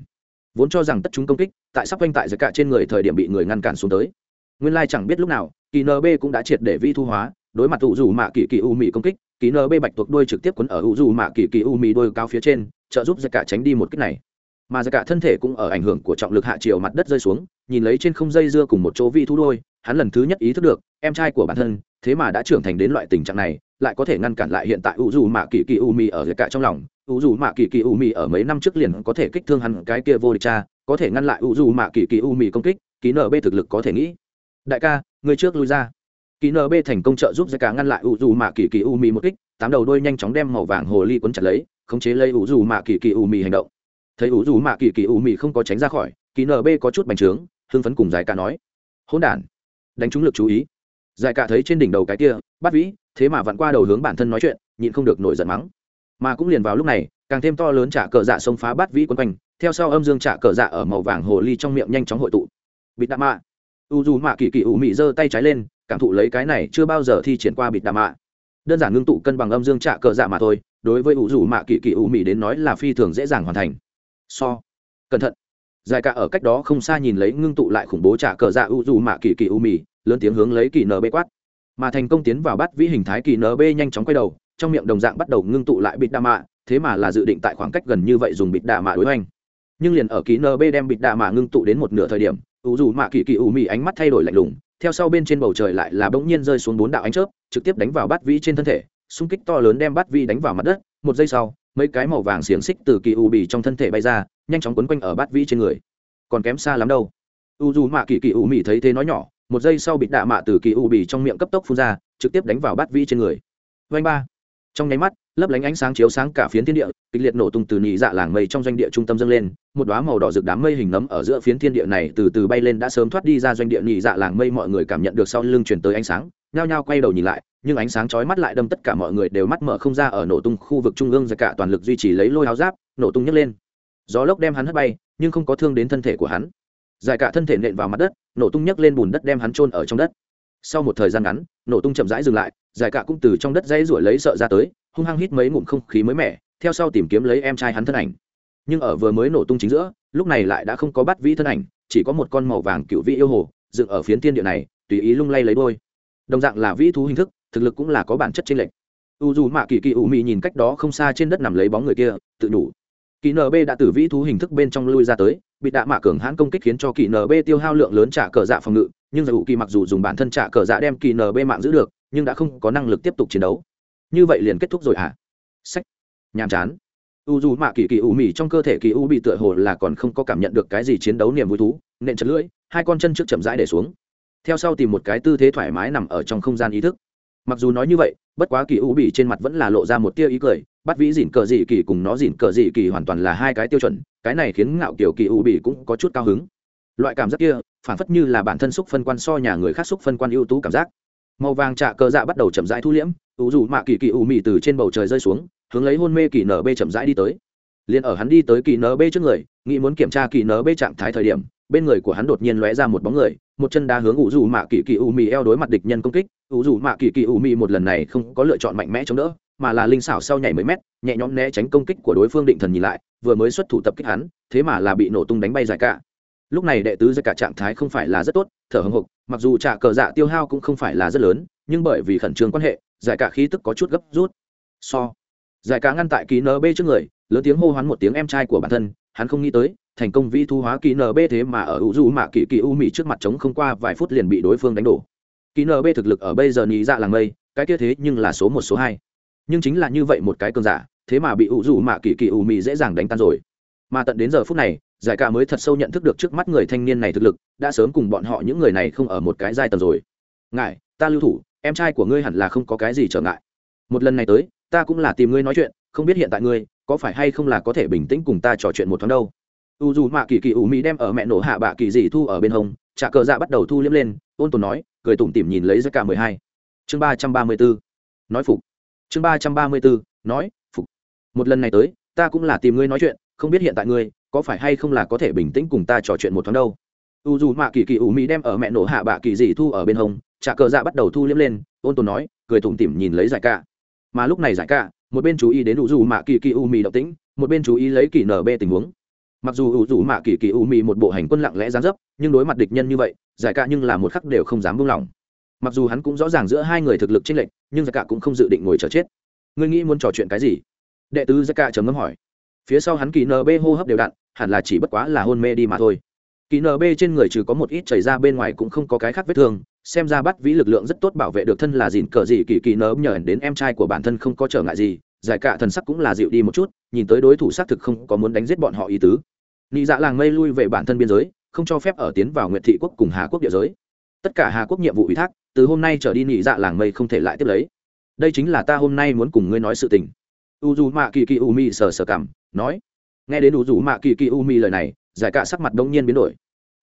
vốn cho rằng tất chúng công kích, tại sắp quanh tại giật cả trên người thời điểm bị người ngăn cản xuống tới. Nguyên lai chẳng biết lúc nào, kỳ nb cũng đã triệt để vi thu hóa, đối mặt u dù mạ kỳ kỳ u mị công kích, kỳ nb bạch tuộc đuôi trực tiếp quấn ở u dù mạ kỳ kỳ u mị đuôi cao phía trên, trợ giúp giật cả tránh đi một kích này. Mà giật cả thân thể cũng ở ảnh hưởng của trọng lực hạ chiều mặt đất rơi xuống, nhìn lấy trên không dây dưa cùng một chỗ vi thu đôi hắn lần thứ nhất ý thức được, em trai của bản thân, thế mà đã trưởng thành đến loại tình trạng này lại có thể ngăn cản lại hiện tại u dù mạ kỳ kỳ u mi ở cả trong lòng. U dù mạ kỳ kỳ u mi ở mấy năm trước liền có thể kích thương hắn cái kia vô địch cha, có thể ngăn lại u dù mạ kỳ kỳ u mi công kích, ký nb thực lực có thể nghĩ. Đại ca, người trước lui ra. Ký nb thành công trợ giúp giải cả ngăn lại u dù mạ kỳ kỳ u mi một kích, tám đầu đôi nhanh chóng đem màu vàng hồ ly quấn chặt lấy, khống chế lấy u dù mạ kỳ kỳ u mi hành động. Thấy u dù mạ kỳ kỳ u mi không có tránh ra khỏi, ký nb có chút bành trướng, hưng phấn cùng giải cả nói. Hỗn đản, đánh trúng lực chú ý. Giải cả thấy trên đỉnh đầu cái kia, bắt vĩ thế mà vặn qua đầu hướng bản thân nói chuyện, nhịn không được nổi giận mắng. Mà cũng liền vào lúc này, càng thêm to lớn trả cờ dạ xông phá bát vĩ quân quanh, theo sau âm dương trả cờ dạ ở màu vàng hồ ly trong miệng nhanh chóng hội tụ. Bịt đạ mạ. U dù mạ kỳ kỳ ủ mị giơ tay trái lên, cảm thụ lấy cái này chưa bao giờ thi triển qua bịt đạ mạ. Đơn giản ngưng tụ cân bằng âm dương trả cờ dạ mà thôi, đối với u dù mạ kỳ kỳ ủ mị đến nói là phi thường dễ dàng hoàn thành. So, cẩn thận. Dài cả ở cách đó không xa nhìn lấy ngưng tụ lại khủng bố trả cờ dạ u dù mạ kỳ kỳ u mị, lớn tiếng hướng lấy kỳ nb quát mà thành công tiến vào bắt vĩ hình thái kỳ nb nhanh chóng quay đầu, trong miệng đồng dạng bắt đầu ngưng tụ lại bịt đa mạ, thế mà là dự định tại khoảng cách gần như vậy dùng bịt đa mạ đối hoành. Nhưng liền ở kỳ nb đem bịt đa mạ ngưng tụ đến một nửa thời điểm u dù mạ kỳ kỳ u mị ánh mắt thay đổi lạnh lùng, theo sau bên trên bầu trời lại là bỗng nhiên rơi xuống bốn đạo ánh chớp, trực tiếp đánh vào bắt vĩ trên thân thể, xung kích to lớn đem bắt vĩ đánh vào mặt đất, một giây sau, mấy cái màu vàng xiềng xích từ kỳ u bì trong thân thể bay ra, nhanh chóng quấn quanh ở bát vĩ trên người. Còn kém xa lắm đâu. U dù mạ kỳ kỳ u mị thấy thế nói nhỏ một giây sau bị đạ mạ từ kỳ u bì trong miệng cấp tốc phun ra, trực tiếp đánh vào bát vĩ trên người. Vanh ba. Trong nháy mắt, lấp lánh ánh sáng chiếu sáng cả phiến thiên địa, kịch liệt nổ tung từ nhị dạ làng mây trong doanh địa trung tâm dâng lên, một đoá màu đỏ rực đám mây hình nấm ở giữa phiến thiên địa này từ từ bay lên đã sớm thoát đi ra doanh địa nhị dạ làng mây, mọi người cảm nhận được sau lưng chuyển tới ánh sáng, nhao nhao quay đầu nhìn lại, nhưng ánh sáng chói mắt lại đâm tất cả mọi người đều mắt mở không ra ở nổ tung khu vực trung ương ra cả toàn lực duy trì lấy lôi áo giáp, nổ tung nhấc lên. Gió lốc đem hắn hất bay, nhưng không có thương đến thân thể của hắn giải cả thân thể nện vào mặt đất, nổ tung nhấc lên bùn đất đem hắn trôn ở trong đất. Sau một thời gian ngắn, nổ tung chậm rãi dừng lại, giải cả cũng từ trong đất dãy ruổi lấy sợ ra tới, hung hăng hít mấy ngụm không khí mới mẻ, theo sau tìm kiếm lấy em trai hắn thân ảnh. Nhưng ở vừa mới nổ tung chính giữa, lúc này lại đã không có bắt vĩ thân ảnh, chỉ có một con màu vàng cựu vĩ yêu hồ, dựng ở phiến tiên địa này, tùy ý lung lay lấy đôi. Đồng dạng là vĩ thú hình thức, thực lực cũng là có bản chất chênh lệch. U dù mạ kỳ kỳ ủ mị nhìn cách đó không xa trên đất nằm lấy bóng người kia, tự đủ kỳ nb đã từ vĩ thú hình thức bên trong lui ra tới, bị đạ mạ cường hãn công kích khiến cho kỳ nb tiêu hao lượng lớn trả cờ dạ phòng ngự, nhưng giải hữu kỳ mặc dù dùng bản thân trả cờ dạ đem kỳ nb mạng giữ được, nhưng đã không có năng lực tiếp tục chiến đấu. Như vậy liền kết thúc rồi hả? Sách. Nhàm chán. U dù mạ kỳ kỳ u mì trong cơ thể kỳ u bị tựa hồ là còn không có cảm nhận được cái gì chiến đấu niềm vui thú, nện chật lưỡi, hai con chân trước chậm rãi để xuống. Theo sau tìm một cái tư thế thoải mái nằm ở trong không gian ý thức. Mặc dù nói như vậy, bất quá kỳ u bị trên mặt vẫn là lộ ra một tia ý cười bắt vĩ dỉn cờ dị kỳ cùng nó dỉn cờ dị kỳ hoàn toàn là hai cái tiêu chuẩn, cái này khiến ngạo kiểu kỳ u bị cũng có chút cao hứng. Loại cảm giác kia, phản phất như là bản thân xúc phân quan so nhà người khác xúc phân quan ưu tú cảm giác. Màu vàng trạ cờ dạ bắt đầu chậm rãi thu liễm ủ dù mạ kỳ kỳ u mị từ trên bầu trời rơi xuống, hướng lấy hôn mê kỳ nở bê chậm rãi đi tới. Liền ở hắn đi tới kỳ nở bê trước người, nghĩ muốn kiểm tra kỳ nở bê trạng thái thời điểm, bên người của hắn đột nhiên lóe ra một bóng người, một chân đá hướng ủ dù mạ kỳ kỳ u mì eo đối mặt địch nhân công kích. Ủ dù mạ kỳ kỳ u mì một lần này không có lựa chọn mạnh mẽ chống đỡ mà là linh xảo sau nhảy mấy mét, nhẹ nhõm né tránh công kích của đối phương định thần nhìn lại, vừa mới xuất thủ tập kích hắn, thế mà là bị nổ tung đánh bay dài cả. Lúc này đệ tứ giải cả trạng thái không phải là rất tốt, thở hồng hộc, mặc dù trả cờ dạ tiêu hao cũng không phải là rất lớn, nhưng bởi vì khẩn trương quan hệ, giải cả khí tức có chút gấp rút. So, giải cả ngăn tại ký nb trước người, lớn tiếng hô hoán một tiếng em trai của bản thân, hắn không nghĩ tới, thành công vi thu hóa ký nb thế mà ở u du mạ kỳ kỳ u mỹ trước mặt trống không qua vài phút liền bị đối phương đánh đổ. Ký nb thực lực ở bây giờ nhị dạ làng mây, cái kia thế nhưng là số một, số hai nhưng chính là như vậy một cái cơn giả, thế mà bị u du mạ kỳ kỳ u mị dễ dàng đánh tan rồi. Mà tận đến giờ phút này, giải ca mới thật sâu nhận thức được trước mắt người thanh niên này thực lực, đã sớm cùng bọn họ những người này không ở một cái giai tầng rồi. Ngại ta lưu thủ, em trai của ngươi hẳn là không có cái gì trở ngại. Một lần này tới, ta cũng là tìm ngươi nói chuyện, không biết hiện tại ngươi, có phải hay không là có thể bình tĩnh cùng ta trò chuyện một thoáng đâu. U dù mạ kỳ kỳ ủ mỹ đem ở mẹ nổ hạ bạ kỳ dị thu ở bên hông, trả cờ dạ bắt đầu thu liếm lên, ôn tồn nói, cười tủm tỉm nhìn lấy giải cả mười hai. Chương ba trăm ba mươi bốn nói phục chương ba trăm ba mươi bốn, nói, phục. Một lần này tới, ta cũng là tìm ngươi nói chuyện, không biết hiện tại ngươi, có phải hay không là có thể bình tĩnh cùng ta trò chuyện một thoáng đâu. U dù mạ kỳ kỳ ủ mỹ đem ở mẹ nổ hạ bạ kỳ dị thu ở bên hông, trả cờ dạ bắt đầu thu liếm lên, ôn tồn nói, cười thủng tỉm nhìn lấy giải ca mà lúc này giải ca một bên chú ý đến u dù mạ kỳ kỳ u mỹ động tĩnh, một bên chú ý lấy kỳ nb tình huống. Mặc dù u dù mạ kỳ kỳ u mỹ một bộ hành quân lặng lẽ gián dấp, nhưng đối mặt địch nhân như vậy, giải ca nhưng là một khắc đều không dám buông lỏng mặc dù hắn cũng rõ ràng giữa hai người thực lực chênh lệch, nhưng giặc cả cũng không dự định ngồi chờ chết. Ngươi nghĩ muốn trò chuyện cái gì? Đệ tứ giặc cả chấm ngâm hỏi. Phía sau hắn kỳ nb hô hấp đều đặn, hẳn là chỉ bất quá là hôn mê đi mà thôi. Kỳ nb trên người trừ có một ít chảy ra bên ngoài cũng không có cái khác vết thương, xem ra bắt vĩ lực lượng rất tốt bảo vệ được thân là dìn cờ gì kỳ kỳ nớm nhờ đến em trai của bản thân không có trở ngại gì, giải cả thần sắc cũng là dịu đi một chút, nhìn tới đối thủ xác thực không có muốn đánh giết bọn họ ý tứ. Nị dạ làng mây lui về bản thân biên giới, không cho phép ở tiến vào nguyệt thị quốc cùng hà quốc địa giới. Tất cả hà quốc nhiệm vụ ủy thác từ hôm nay trở đi nị dạ làng mây không thể lại tiếp lấy. Đây chính là ta hôm nay muốn cùng ngươi nói sự tình. U dù mạ kỳ kỳ u mi sờ sờ cảm, nói. Nghe đến u dù mạ kỳ kỳ u mi lời này, giải cả sắc mặt đông nhiên biến đổi.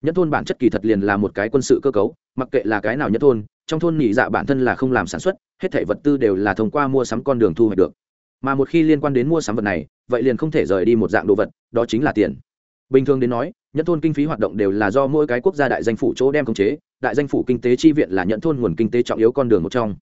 Nhất thôn bản chất kỳ thật liền là một cái quân sự cơ cấu, mặc kệ là cái nào nhất thôn, trong thôn nhị dạ bản thân là không làm sản xuất, hết thảy vật tư đều là thông qua mua sắm con đường thu hoạch được. Mà một khi liên quan đến mua sắm vật này, vậy liền không thể rời đi một dạng đồ vật, đó chính là tiền. Bình thường đến nói nhận thôn kinh phí hoạt động đều là do mỗi cái quốc gia đại danh phủ chỗ đem khống chế, đại danh phủ kinh tế chi viện là nhận thôn nguồn kinh tế trọng yếu con đường một trong.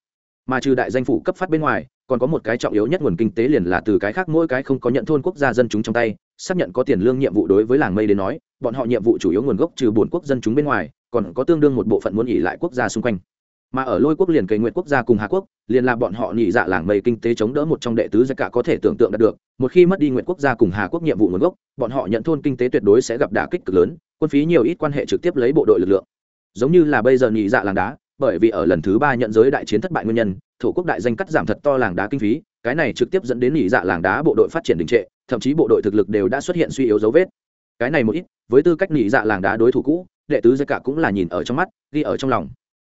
Mà trừ đại danh phủ cấp phát bên ngoài, còn có một cái trọng yếu nhất nguồn kinh tế liền là từ cái khác mỗi cái không có nhận thôn quốc gia dân chúng trong tay, xác nhận có tiền lương nhiệm vụ đối với làng mây đến nói, bọn họ nhiệm vụ chủ yếu nguồn gốc trừ bốn quốc dân chúng bên ngoài, còn có tương đương một bộ phận muốn nghỉ lại quốc gia xung quanh mà ở lôi quốc liền cây nguyện quốc gia cùng hà quốc, liền là bọn họ nhị dạ làng mây kinh tế chống đỡ một trong đệ tứ giai cả có thể tưởng tượng đạt được. Một khi mất đi nguyện quốc gia cùng hà quốc nhiệm vụ nguồn gốc, bọn họ nhận thôn kinh tế tuyệt đối sẽ gặp đả kích cực lớn, quân phí nhiều ít quan hệ trực tiếp lấy bộ đội lực lượng. Giống như là bây giờ nhị dạ làng đá, bởi vì ở lần thứ ba nhận giới đại chiến thất bại nguyên nhân thủ quốc đại danh cắt giảm thật to làng đá kinh phí, cái này trực tiếp dẫn đến nhị dạ làng đá bộ đội phát triển đình trệ, thậm chí bộ đội thực lực đều đã xuất hiện suy yếu dấu vết. Cái này một ít, với tư cách nhị dạ làng đá đối thủ cũ, đệ tứ giai cả cũng là nhìn ở trong mắt, ghi ở trong lòng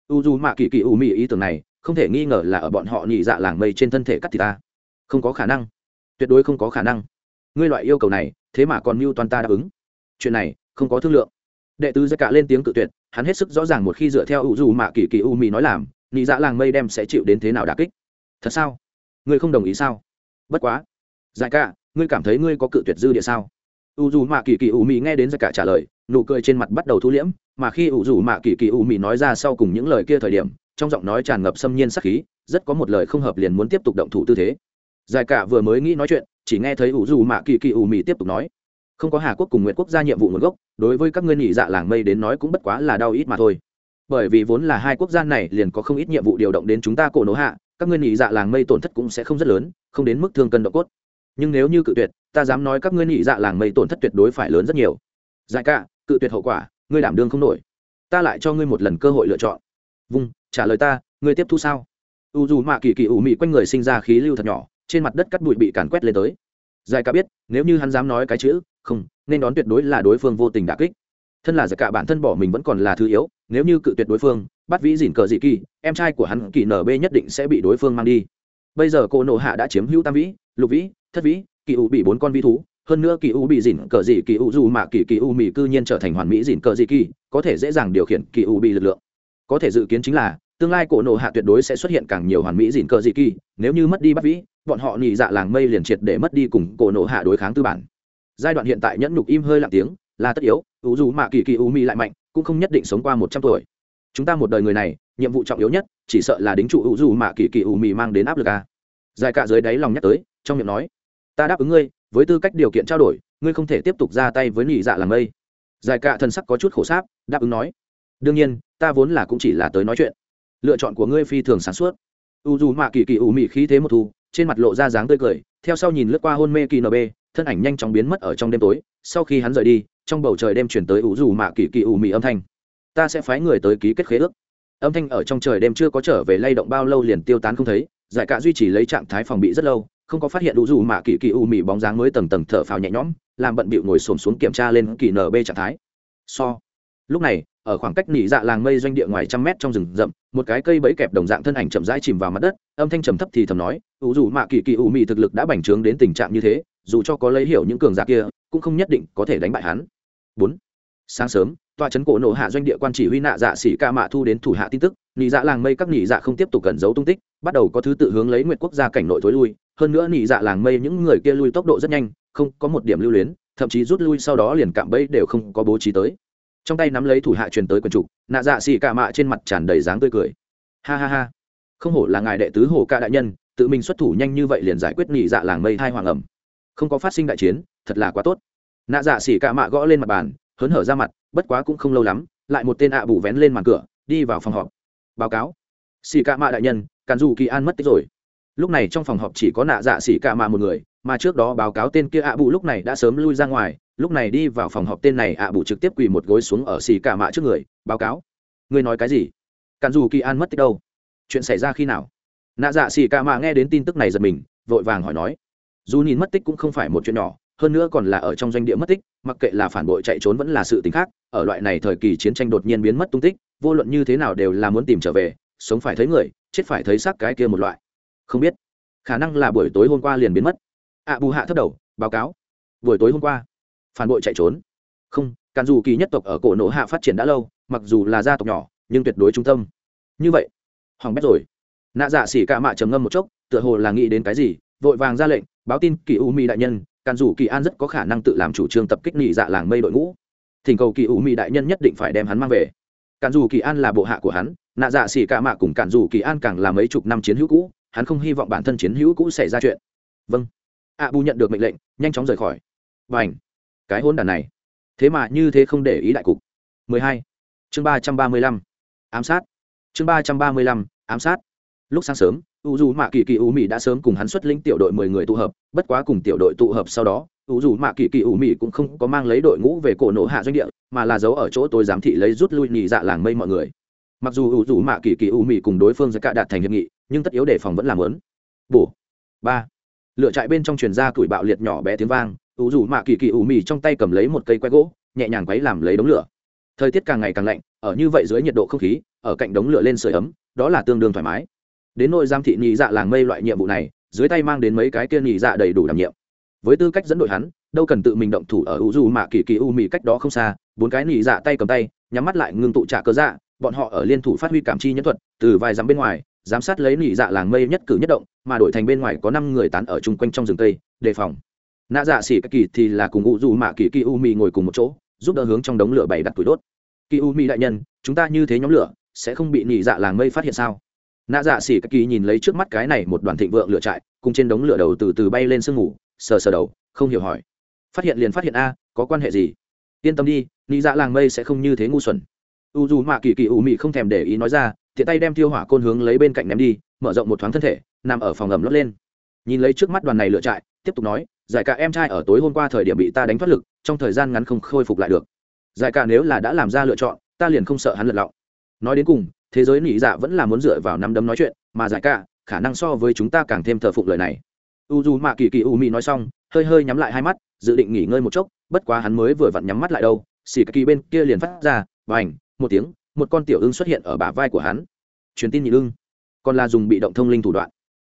u dù mạ kỳ kỳ u mị ý tưởng này, không thể nghi ngờ là ở bọn họ nhị dạ làng mây trên thân thể cắt thì ta. Không có khả năng. Tuyệt đối không có khả năng. Ngươi loại yêu cầu này, thế mà còn mưu toàn ta đáp ứng. Chuyện này, không có thương lượng. Đệ tứ giai cả lên tiếng cự tuyệt, hắn hết sức rõ ràng một khi dựa theo u dù mạ kỳ kỳ u mị nói làm, nhị dạ làng mây đem sẽ chịu đến thế nào đà kích. Thật sao? Ngươi không đồng ý sao? Bất quá. Giải cả ngươi cảm thấy ngươi có cự tuyệt dư địa sao? U dù mạ kỳ kỳ u mì nghe đến giải cả trả lời nụ cười trên mặt bắt đầu thu liễm, mà khi ủ rủ mạ kỳ kỳ ủ mị nói ra sau cùng những lời kia thời điểm, trong giọng nói tràn ngập xâm nhiên sắc khí, rất có một lời không hợp liền muốn tiếp tục động thủ tư thế. Giải cả vừa mới nghĩ nói chuyện, chỉ nghe thấy ủ rủ mạ kỳ kỳ ủ mị tiếp tục nói, không có hà quốc cùng nguyện quốc gia nhiệm vụ nguồn gốc, đối với các ngươi nhị dạ làng mây đến nói cũng bất quá là đau ít mà thôi. Bởi vì vốn là hai quốc gia này liền có không ít nhiệm vụ điều động đến chúng ta cổ nổ hạ, các ngươi nhị dạ làng mây tổn thất cũng sẽ không rất lớn, không đến mức thương cân độ cốt. Nhưng nếu như cự tuyệt, ta dám nói các ngươi nhị dạ làng mây tổn thất tuyệt đối phải lớn rất nhiều. Giải cả cự tuyệt hậu quả, ngươi đảm đương không nổi. Ta lại cho ngươi một lần cơ hội lựa chọn. Vung, trả lời ta, ngươi tiếp thu sao? U dù mạ kỳ kỳ ủ mị quanh người sinh ra khí lưu thật nhỏ, trên mặt đất cắt bụi bị càn quét lên tới. Giải cả biết, nếu như hắn dám nói cái chữ, không, nên đón tuyệt đối là đối phương vô tình đà kích. Thân là giải cả bản thân bỏ mình vẫn còn là thứ yếu, nếu như cự tuyệt đối phương, bắt vĩ dỉn cờ dị kỳ, em trai của hắn kỳ nb nhất định sẽ bị đối phương mang đi. Bây giờ cô nộ hạ đã chiếm hữu tam vĩ, lục vĩ, thất vĩ, kỳ u bị bốn con vi thú hơn nữa kỳ u bị dỉn cờ dị kỳ u dù mạ kỳ kỳ u mỹ cư nhiên trở thành hoàn mỹ dỉn cờ dị kỳ, có thể dễ dàng điều khiển kỳ u bị lực lượng. Có thể dự kiến chính là, tương lai cổ nộ hạ tuyệt đối sẽ xuất hiện càng nhiều hoàn mỹ dỉn cờ dị kỳ, nếu như mất đi bắt vĩ, bọn họ nhị dạ làng mây liền triệt để mất đi cùng cổ nộ hạ đối kháng tư bản. Giai đoạn hiện tại nhẫn nhục im hơi lặng tiếng, là tất yếu, u dù mạ kỳ kỳ u mỹ lại mạnh, cũng không nhất định sống qua một trăm tuổi. Chúng ta một đời người này, nhiệm vụ trọng yếu nhất, chỉ sợ là đính trụ u dù mạ kỳ kỳ u mỹ mang đến áp lực à. a dài cả dưới đáy lòng nhắc tới, trong miệng nói, ta đáp ứng ngươi với tư cách điều kiện trao đổi ngươi không thể tiếp tục ra tay với nhị dạ làng mây. Dài cạ thần sắc có chút khổ sáp đáp ứng nói. Đương nhiên ta vốn là cũng chỉ là tới nói chuyện. Lựa chọn của ngươi phi thường sáng suốt. U dù mạ kỳ kỳ ủ mị khí thế một thù, trên mặt lộ ra dáng tươi cười theo sau nhìn lướt qua hôn mê kỳ nb thân ảnh nhanh chóng biến mất ở trong đêm tối. Sau khi hắn rời đi trong bầu trời đêm chuyển tới u dù mạ kỳ kỳ ủ mị âm thanh. Ta sẽ phái người tới ký kết khế ước. Âm thanh ở trong trời đêm chưa có trở về lay động bao lâu liền tiêu tán không thấy giải cạ duy trì lấy trạng thái phòng bị rất lâu không có phát hiện đủ dù mạ kỳ kỳ u mị bóng dáng mới tầng tầng thở phào nhẹ nhõm, làm bận bịu ngồi xổm xuống kiểm tra lên kỳ nb trạng thái. So, lúc này, ở khoảng cách nỉ dạ làng mây doanh địa ngoài trăm mét trong rừng rậm, một cái cây bẫy kẹp đồng dạng thân ảnh chậm rãi chìm vào mặt đất, âm thanh trầm thấp thì thầm nói, ủ dù mạ kỳ kỳ ủ mị thực lực đã bành trướng đến tình trạng như thế, dù cho có lấy hiểu những cường giả kia, cũng không nhất định có thể đánh bại hắn. Bốn, sáng sớm, tòa trấn cổ nổ hạ doanh địa quan chỉ huy nạ dạ sĩ ca mạ thu đến thủ hạ tin tức, nỉ dạ làng mây các nỉ dạ không tiếp tục cẩn giấu tung tích, bắt đầu có thứ tự hướng lấy nguyện quốc gia cảnh nội thối lui hơn nữa nị dạ làng mây những người kia lui tốc độ rất nhanh, không có một điểm lưu luyến, thậm chí rút lui sau đó liền cạm bẫy đều không có bố trí tới. Trong tay nắm lấy thủ hạ truyền tới quần trục nạ dạ xì cạ mạ trên mặt tràn đầy dáng tươi cười. Ha ha ha. Không hổ là ngài đệ tứ hổ ca đại nhân, tự mình xuất thủ nhanh như vậy liền giải quyết nị dạ làng mây hai hoàng ẩm. Không có phát sinh đại chiến, thật là quá tốt. Nạ dạ xỉ cả mạ gõ lên mặt bàn, hớn hở ra mặt, bất quá cũng không lâu lắm, lại một tên ạ bù vén lên màn cửa, đi vào phòng họp. Báo cáo. Xỉ cả mạ đại nhân càn dù kỳ an mất tích rồi lúc này trong phòng họp chỉ có nạ dạ xỉ cả mạ một người, mà trước đó báo cáo tên kia ạ bù lúc này đã sớm lui ra ngoài, lúc này đi vào phòng họp tên này ạ bù trực tiếp quỳ một gối xuống ở xỉ cả mạ trước người, báo cáo. Người nói cái gì? Càn dù kỳ an mất tích đâu? Chuyện xảy ra khi nào? Nạ dạ xỉ cả mạ nghe đến tin tức này giật mình, vội vàng hỏi nói. Dù nhìn mất tích cũng không phải một chuyện nhỏ, hơn nữa còn là ở trong doanh địa mất tích, mặc kệ là phản bội chạy trốn vẫn là sự t ì n h khác, ở loại này thời kỳ chiến tranh đột nhiên biến mất tung tích, vô luận như thế nào đều là muốn tìm trở về, sống phải thấy người, chết phải thấy xác cái kia một loại không biết. Khả năng là buổi tối hôm qua liền biến mất. Ạ bù hạ thất đầu, báo cáo. Buổi tối hôm qua. Phản bội chạy trốn. Không càn dù kỳ nhất tộc ở cổ nổ hạ phát triển đã lâu, mặc dù là gia tộc nhỏ, nhưng tuyệt đối trung tâm. Như vậy, hoàng bét rồi. Nạ dạ xỉ cả mạ trầm ngâm một chốc, tựa hồ là nghĩ đến cái gì, vội vàng ra lệnh, báo tin kỳ u mi đại nhân càn dù kỳ an rất có khả năng tự làm chủ trương tập kích nghị dạ làng mây đội ngũ. Thỉnh cầu kỳ u mi đại nhân nhất định phải đem hắn mang về. Càn dù kỳ an là bộ hạ của hắn, nạ dạ xỉ cả mạ cùng càn dù kỳ an càng là mấy chục năm chiến hữu cũ hắn không hy vọng bản thân chiến hữu cũ xảy ra chuyện. Vâng. A bù nhận được mệnh lệnh, nhanh chóng rời khỏi. Và ảnh cái hôn đàn này. Thế mà như thế không để ý đại cục. 12. chương 335. ám sát. Chương 335. ám sát. Lúc sáng sớm u dù mạ kỳ kỳ u mỹ đã sớm cùng hắn xuất lĩnh tiểu đội mười người tụ hợp, bất quá cùng tiểu đội tụ hợp sau đó u dù mạ kỳ kỳ u mỹ cũng không có mang lấy đội ngũ về cổ nổ hạ doanh địa, mà là giấu ở chỗ tôi giám thị lấy rút lui nhị dạ làng mây mọi người. Mặc dù u dù mạ kỳ kỳ u mỹ cùng đối phương sẽ cả đạt thành hiệp nghị nhưng tất yếu đề phòng vẫn làm lớn bổ. Ba. Lựa trại bên trong truyền ra tuổi bạo liệt nhỏ bé tiếng vang u dù mạ kỳ kỳ u mì trong tay cầm lấy một cây que gỗ, nhẹ nhàng quấy làm lấy đống lửa. Thời tiết càng ngày càng lạnh, ở như vậy dưới nhiệt độ không khí, ở cạnh đống lửa lên sưởi ấm, đó là tương đương thoải mái. Đến nội giam thị nhị dạ làng mây loại nhiệm vụ này, dưới tay mang đến mấy cái kia nhị dạ đầy đủ đảm nhiệm. Với tư cách dẫn đội hắn, đâu cần tự mình động thủ ở u du mạ kỳ kỳ u mì cách đó không xa, bốn cái nhị dạ tay cầm tay, nhắm mắt lại ngưng tụ trả cơ dạ bọn họ ở liên thủ phát huy cảm chi nhân thuật, từ vài dặm bên ngoài giám sát lấy nhị dạ làng mây nhất cử nhất động, mà đổi thành bên ngoài có năm người tán ở chung quanh trong rừng tây, đề phòng. Nạ dạ xỉ kỳ thì là cùng ngụ dù mạ kỳ kỳ u mì ngồi cùng một chỗ, giúp đỡ hướng trong đống lửa bày đặt tuổi đốt. Kỳ u mì đại nhân, chúng ta như thế nhóm lửa, sẽ không bị nị dạ làng mây phát hiện sao? Nạ dạ xỉ kỳ nhìn lấy trước mắt cái này một đoàn thịnh vượng lửa trại, cùng trên đống lửa đầu từ từ bay lên sương ngủ sờ sờ đầu, không hiểu hỏi. Phát hiện liền phát hiện a, có quan hệ gì? Yên tâm đi, nị dạ làng mây sẽ không như thế ngu xuẩn u dù mạ kỳ kỳ u mị không thèm để ý nói ra thiện tay đem thiêu hỏa côn hướng lấy bên cạnh ném đi, mở rộng một thoáng thân thể, nằm ở phòng ẩm lót lên. Nhìn lấy trước mắt đoàn này lựa trại, tiếp tục nói, giải cả em trai ở tối hôm qua thời điểm bị ta đánh thoát lực, trong thời gian ngắn không khôi phục lại được. Giải cả nếu là đã làm ra lựa chọn, ta liền không sợ hắn lật lọng. Nói đến cùng, thế giới nỉ dạ vẫn là muốn dựa vào năm đấm nói chuyện, mà giải cả, khả năng so với chúng ta càng thêm thờ phụng lời này. U dù mạ kỳ kỳ u mị nói xong, hơi hơi nhắm lại hai mắt, dự định nghỉ ngơi một chốc, bất quá hắn mới vừa vặn nhắm mắt lại đâu xì kỳ bên kia liền phát ra và ảnh một tiếng, một con tiểu ưng xuất hiện ở bả vai của hắn. Truyền tin nhị ưng. Còn là dùng bị động thông linh thủ đoạn.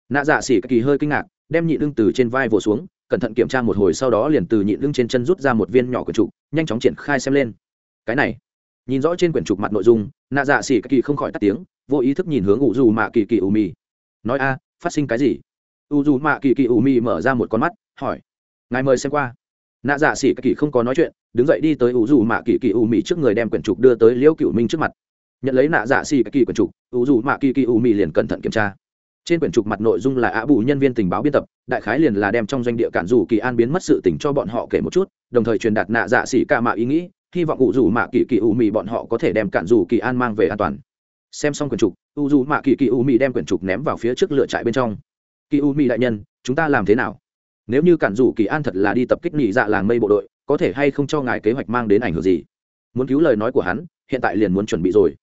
Nạ dạ xỉ kỳ hơi kinh ngạc, đem nhị ưng từ trên vai vồ xuống, cẩn thận kiểm tra một hồi sau đó liền từ nhị ưng trên chân rút ra một viên nhỏ quyển trục, nhanh chóng triển khai xem lên. Cái này, nhìn rõ trên quyển trục mặt nội dung, nạ dạ xỉ kỳ không khỏi tắt tiếng, vô ý thức nhìn hướng ủ dù mạ kỳ kỳ ủ mì. Nói a, phát sinh cái gì? U dù mạ kỳ kỳ ủ mì mở ra một con mắt, hỏi, ngài mời xem qua nạ dạ xỉ kỳ không có nói chuyện, đứng dậy đi tới ủ dù mạ kỳ kỳ ủ mị trước người đem quyển trục đưa tới liễu cựu minh trước mặt. Nhận lấy nạ dạ xỉ kỳ quyển trục, ủ dù mạ kỳ kỳ ủ mị liền cẩn thận kiểm tra. Trên quyển trục mặt nội dung là ạ bù nhân viên tình báo biên tập, đại khái liền là đem trong doanh địa cản dù kỳ an biến mất sự tình cho bọn họ kể một chút, đồng thời truyền đạt nạ dạ xỉ ca mạ ý nghĩ, hy vọng ủ dù mạ kỳ kỳ ủ mị bọn họ có thể đem cản dù kỳ an mang về an toàn. Xem xong quyển trục u dù mạ kỳ kỳ u mị đem quyển trục ném vào phía trước lựa trại bên trong. Kỳ u mị đại nhân, chúng ta làm thế nào? Nếu như cản rủ kỳ an thật là đi tập kích nghỉ dạ làng mây bộ đội, có thể hay không cho ngài kế hoạch mang đến ảnh hưởng gì? Muốn cứu lời nói của hắn, hiện tại liền muốn chuẩn bị rồi.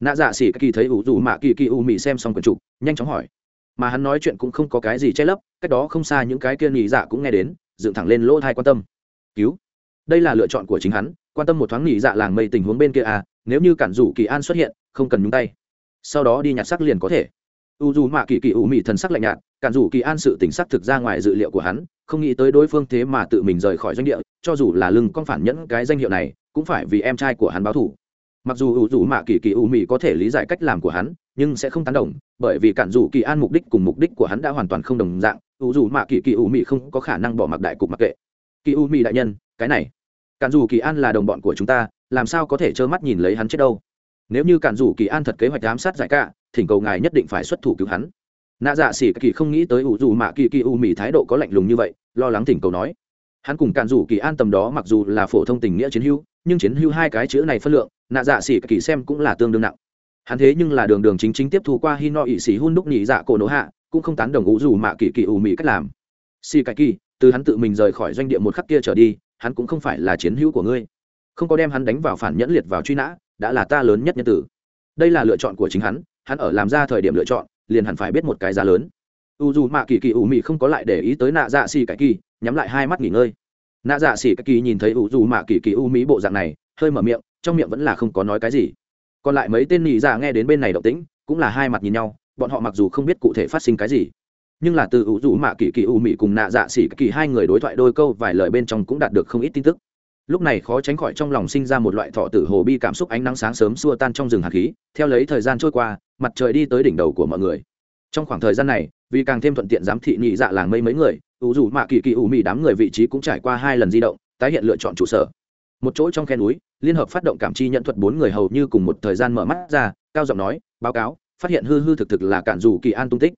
Nạ dạ xỉ kỳ thấy ủ dù mạ kỳ kỳ u mị xem xong quần trục, nhanh chóng hỏi. Mà hắn nói chuyện cũng không có cái gì che lấp, cách đó không xa những cái kia nghỉ dạ cũng nghe đến, dựng thẳng lên lỗ thai quan tâm. Cứu. Đây là lựa chọn của chính hắn, quan tâm một thoáng nghỉ dạ làng mây tình huống bên kia à nếu như cản rủ kỳ an xuất hiện, không cần nhúng tay. Sau đó đi nhặt sắc liền có thể u dù mạ kỳ kỳ ủ mị thần sắc lạnh nhạt, cản rủ kỳ an sự tỉnh sắc thực ra ngoài dự liệu của hắn, không nghĩ tới đối phương thế mà tự mình rời khỏi doanh địa, cho dù là lưng con phản nhẫn cái danh hiệu này, cũng phải vì em trai của hắn báo thủ mặc dù u dù mạ kỳ kỳ ủ mị có thể lý giải cách làm của hắn, nhưng sẽ không tán đồng, bởi vì cản rủ kỳ an mục đích cùng mục đích của hắn đã hoàn toàn không đồng dạng, u dù mạ kỳ kỳ ủ mị không có khả năng bỏ mặc đại cục mặc kệ. Kỳ u mị đại nhân, cái này. Cản dù kỳ an là đồng bọn của chúng ta, làm sao có thể trơ mắt nhìn lấy hắn chết đâu? Nếu như cản rủ kỳ an thật kế hoạch giám sát giải cả thỉnh cầu ngài nhất định phải xuất thủ cứu hắn. Nạ dạ xỉ kỳ không nghĩ tới ủ dù mạ kỳ kỳ u mì thái độ có lạnh lùng như vậy, lo lắng thỉnh cầu nói. Hắn cùng cản rủ kỳ an tầm đó mặc dù là phổ thông tình nghĩa chiến hữu, nhưng chiến hữu hai cái chữ này phân lượng, nạ dạ xỉ kỳ xem cũng là tương đương nặng. Hắn thế nhưng là đường đường chính chính tiếp thu qua hi no ỵ xỉ hun đúc nhị dạ cổ nỗ hạ, cũng không tán đồng ủ dù mạ kỳ kỳ u mì cách làm. Xỉ cái kỳ, từ hắn tự mình rời khỏi doanh địa một khắc kia trở đi, hắn cũng không phải là chiến hữu của ngươi. Không có đem hắn đánh vào phản nhẫn liệt vào truy nã đã là ta lớn nhất nhân tử. Đây là lựa chọn của chính hắn hắn ở làm ra thời điểm lựa chọn, liền hẳn phải biết một cái giá lớn. U dù mạ kỳ kỳ ủ mị không có lại để ý tới nạ dạ xì cái kỳ, nhắm lại hai mắt nghỉ ngơi. Nạ dạ xì cái kỳ nhìn thấy u dù mạ kỳ kỳ u mỹ bộ dạng này, hơi mở miệng, trong miệng vẫn là không có nói cái gì. Còn lại mấy tên nhị dạ nghe đến bên này động tĩnh, cũng là hai mặt nhìn nhau, bọn họ mặc dù không biết cụ thể phát sinh cái gì, nhưng là từ u dù mạ kỳ kỳ u mị cùng nạ dạ xỉ kỳ hai người đối thoại đôi câu vài lời bên trong cũng đạt được không ít tin tức lúc này khó tránh khỏi trong lòng sinh ra một loại thọ tử hồ bi cảm xúc ánh nắng sáng sớm xua tan trong rừng hạt khí, theo lấy thời gian trôi qua, mặt trời đi tới đỉnh đầu của mọi người. Trong khoảng thời gian này, vì càng thêm thuận tiện giám thị nhị dạ làng mây mấy người ủ dù mạ kỳ kỳ ủ mị đám người vị trí cũng trải qua hai lần di động, tái hiện lựa chọn trụ sở. Một chỗ trong khe núi, liên hợp phát động cảm chi nhận thuật bốn người hầu như cùng một thời gian mở mắt ra, cao giọng nói, báo cáo, phát hiện hư hư thực thực là cản dù kỳ an tung tích.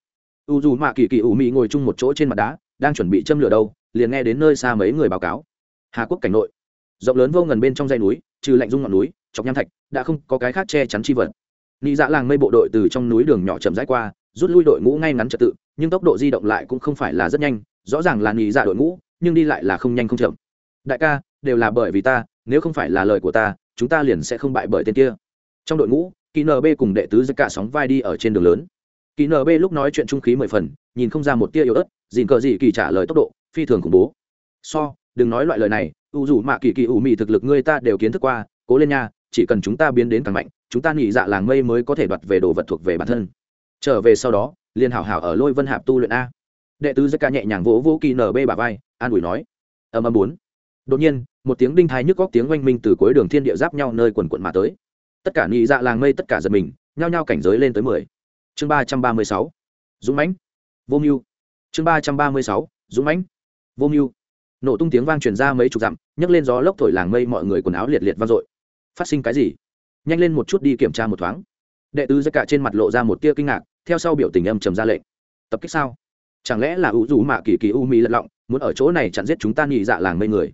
U dù mạ kỳ kỳ ủ mị ngồi chung một chỗ trên mặt đá, đang chuẩn bị châm lửa đâu, liền nghe đến nơi xa mấy người báo cáo. Hà quốc cảnh nội rộng lớn vô ngần bên trong dãy núi, trừ lạnh dung ngọn núi, chọc nham thạch, đã không có cái khác che chắn chi vật. Nị dạ làng mây bộ đội từ trong núi đường nhỏ chậm rãi qua, rút lui đội ngũ ngay ngắn trật tự, nhưng tốc độ di động lại cũng không phải là rất nhanh, rõ ràng là nị dạ đội ngũ, nhưng đi lại là không nhanh không chậm. Đại ca, đều là bởi vì ta, nếu không phải là lời của ta, chúng ta liền sẽ không bại bởi tên kia. Trong đội ngũ kỳ nb cùng đệ tứ giấc cả sóng vai đi ở trên đường lớn. Kỳ nb lúc nói chuyện trung khí mười phần, nhìn không ra một tia yếu ớt, dìn cờ gì kỳ trả lời tốc độ, phi thường khủng bố. So, đừng nói loại lời này u dù mạ kỳ kỳ ủ mị thực lực ngươi ta đều kiến thức qua, cố lên nha, chỉ cần chúng ta biến đến càng mạnh, chúng ta nghĩ dạ làng mây mới có thể đoạt về đồ vật thuộc về bản thân. Trở về sau đó, liền hảo hảo ở lôi vân hạp tu luyện a. Đệ tứ giấc ca nhẹ nhàng vỗ vỗ kỳ nb bà vai, an ủi nói. Âm âm bốn. Đột nhiên, một tiếng đinh thái nhức góc tiếng oanh minh từ cuối đường thiên địa giáp nhau nơi quần quận mà tới. Tất cả nghĩ dạ làng mây tất cả giật mình, nhao nhao cảnh giới lên tới mười. Chương ba trăm ba mươi sáu. Dũng mãnh. Vô mưu chương ba trăm ba mươi sáu. Dũng mãnh. Vô mưu nổ tung tiếng vang truyền ra mấy chục dặm, nhấc lên gió lốc thổi làng mây, mọi người quần áo liệt liệt vang dội. Phát sinh cái gì? Nhanh lên một chút đi kiểm tra một thoáng. Đệ tứ giấc cả trên mặt lộ ra một tia kinh ngạc, theo sau biểu tình âm trầm ra lệnh. Tập kích sao? Chẳng lẽ là ủ rủ mạ kỳ kỳ u mỹ lật lọng, muốn ở chỗ này chặn giết chúng ta nhị dạ làng mây người?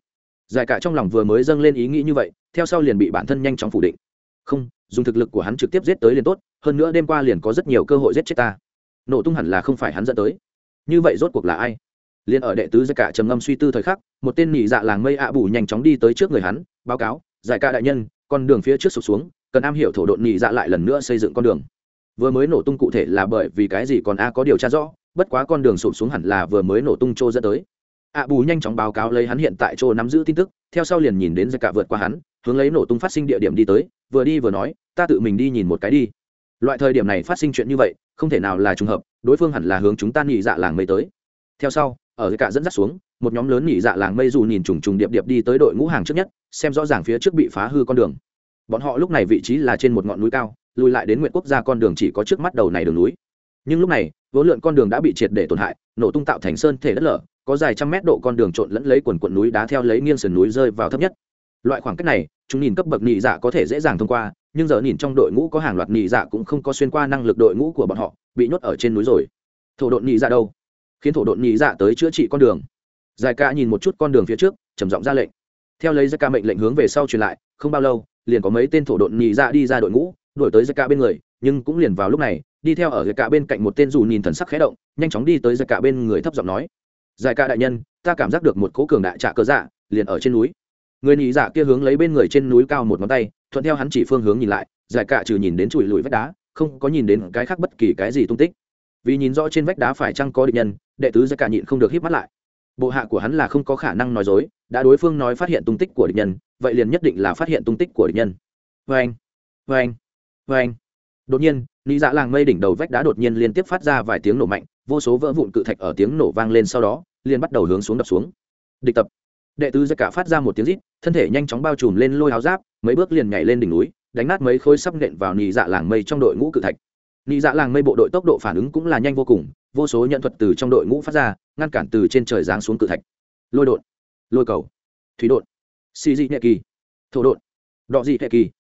Giải cả trong lòng vừa mới dâng lên ý nghĩ như vậy, theo sau liền bị bản thân nhanh chóng phủ định. Không, dùng thực lực của hắn trực tiếp giết tới liền tốt, hơn nữa đêm qua liền có rất nhiều cơ hội giết chết ta. Nổ tung hẳn là không phải hắn dẫn tới. Như vậy rốt cuộc là ai? Liền ở đệ tứ giải cả trầm ngâm suy tư thời khắc, một tên nhị dạ làng mây ạ bù nhanh chóng đi tới trước người hắn, báo cáo, giải ca đại nhân, con đường phía trước sụp xuống, cần am hiểu thổ độn nhị dạ lại lần nữa xây dựng con đường. Vừa mới nổ tung cụ thể là bởi vì cái gì còn a có điều tra rõ, bất quá con đường sụp xuống hẳn là vừa mới nổ tung trô dẫn tới. Ạ bù nhanh chóng báo cáo lấy hắn hiện tại chỗ nắm giữ tin tức, theo sau liền nhìn đến giải cả vượt qua hắn, hướng lấy nổ tung phát sinh địa điểm đi tới, vừa đi vừa nói, ta tự mình đi nhìn một cái đi. Loại thời điểm này phát sinh chuyện như vậy, không thể nào là trùng hợp, đối phương hẳn là hướng chúng ta nhị dạ làng mây tới. Theo sau ở cả dẫn dắt xuống, một nhóm lớn nhị dạ làng mây dù nhìn trùng trùng điệp điệp đi tới đội ngũ hàng trước nhất, xem rõ ràng phía trước bị phá hư con đường. Bọn họ lúc này vị trí là trên một ngọn núi cao, lùi lại đến nguyện quốc gia con đường chỉ có trước mắt đầu này đường núi. Nhưng lúc này, vốn lượn con đường đã bị triệt để tổn hại, nổ tung tạo thành sơn thể đất lở, có dài trăm mét độ con đường trộn lẫn lấy quần quận núi đá theo lấy nghiêng sườn núi rơi vào thấp nhất. Loại khoảng cách này, chúng nhìn cấp bậc nhị dạ có thể dễ dàng thông qua, nhưng giờ nhìn trong đội ngũ có hàng loạt nhị dạ cũng không có xuyên qua năng lực đội ngũ của bọn họ, bị nhốt ở trên núi rồi. Thổ độn nhị dạ đâu? Khiến thổ độn nhị dạ tới chữa trị con đường. Giải ca nhìn một chút con đường phía trước, trầm giọng ra lệnh. Theo lấy giải ca mệnh lệnh hướng về sau truyền lại, không bao lâu, liền có mấy tên thổ độn nhị dạ đi ra đội ngũ, đuổi tới giải ca bên người, nhưng cũng liền vào lúc này, đi theo ở giải ca bên cạnh một tên dù nhìn thần sắc khẽ động, nhanh chóng đi tới giải ca bên người thấp giọng nói. Giải ca đại nhân, ta cảm giác được một cố cường đại trạ cơ dạ liền ở trên núi. Người nhị dạ kia hướng lấy bên người trên núi cao một ngón tay, thuận theo hắn chỉ phương hướng nhìn lại, giải ca trừ nhìn đến chùi lùi vách đá, không có nhìn đến cái khác bất kỳ cái gì tung tích vì nhìn rõ trên vách đá phải chăng có địch nhân, đệ tứ ra cả nhịn không được hít mắt lại. Bộ hạ của hắn là không có khả năng nói dối, đã đối phương nói phát hiện tung tích của địch nhân, vậy liền nhất định là phát hiện tung tích của địch nhân. Vê anh vê anh vê anh đột nhiên lý dạ làng mây đỉnh đầu vách đá đột nhiên liên tiếp phát ra vài tiếng nổ mạnh, vô số vỡ vụn cự thạch ở tiếng nổ vang lên sau đó, liền bắt đầu hướng xuống đập xuống. Địch tập. Đệ tứ ra cả phát ra một tiếng rít, thân thể nhanh chóng bao trùm lên lôi áo giáp, mấy bước liền nhảy lên đỉnh núi, đánh nát mấy khối sắp nện vào nị dạ làng mây trong đội ngũ cự thạch nị dạ làng mây bộ đội tốc độ phản ứng cũng là nhanh vô cùng, vô số nhận thuật từ trong đội ngũ phát ra, ngăn cản từ trên trời giáng xuống cự thạch. Lôi đột, lôi cầu, thủy đột, xì dị nhẹ kỳ, thổ đột, đọ dị hệ kỳ.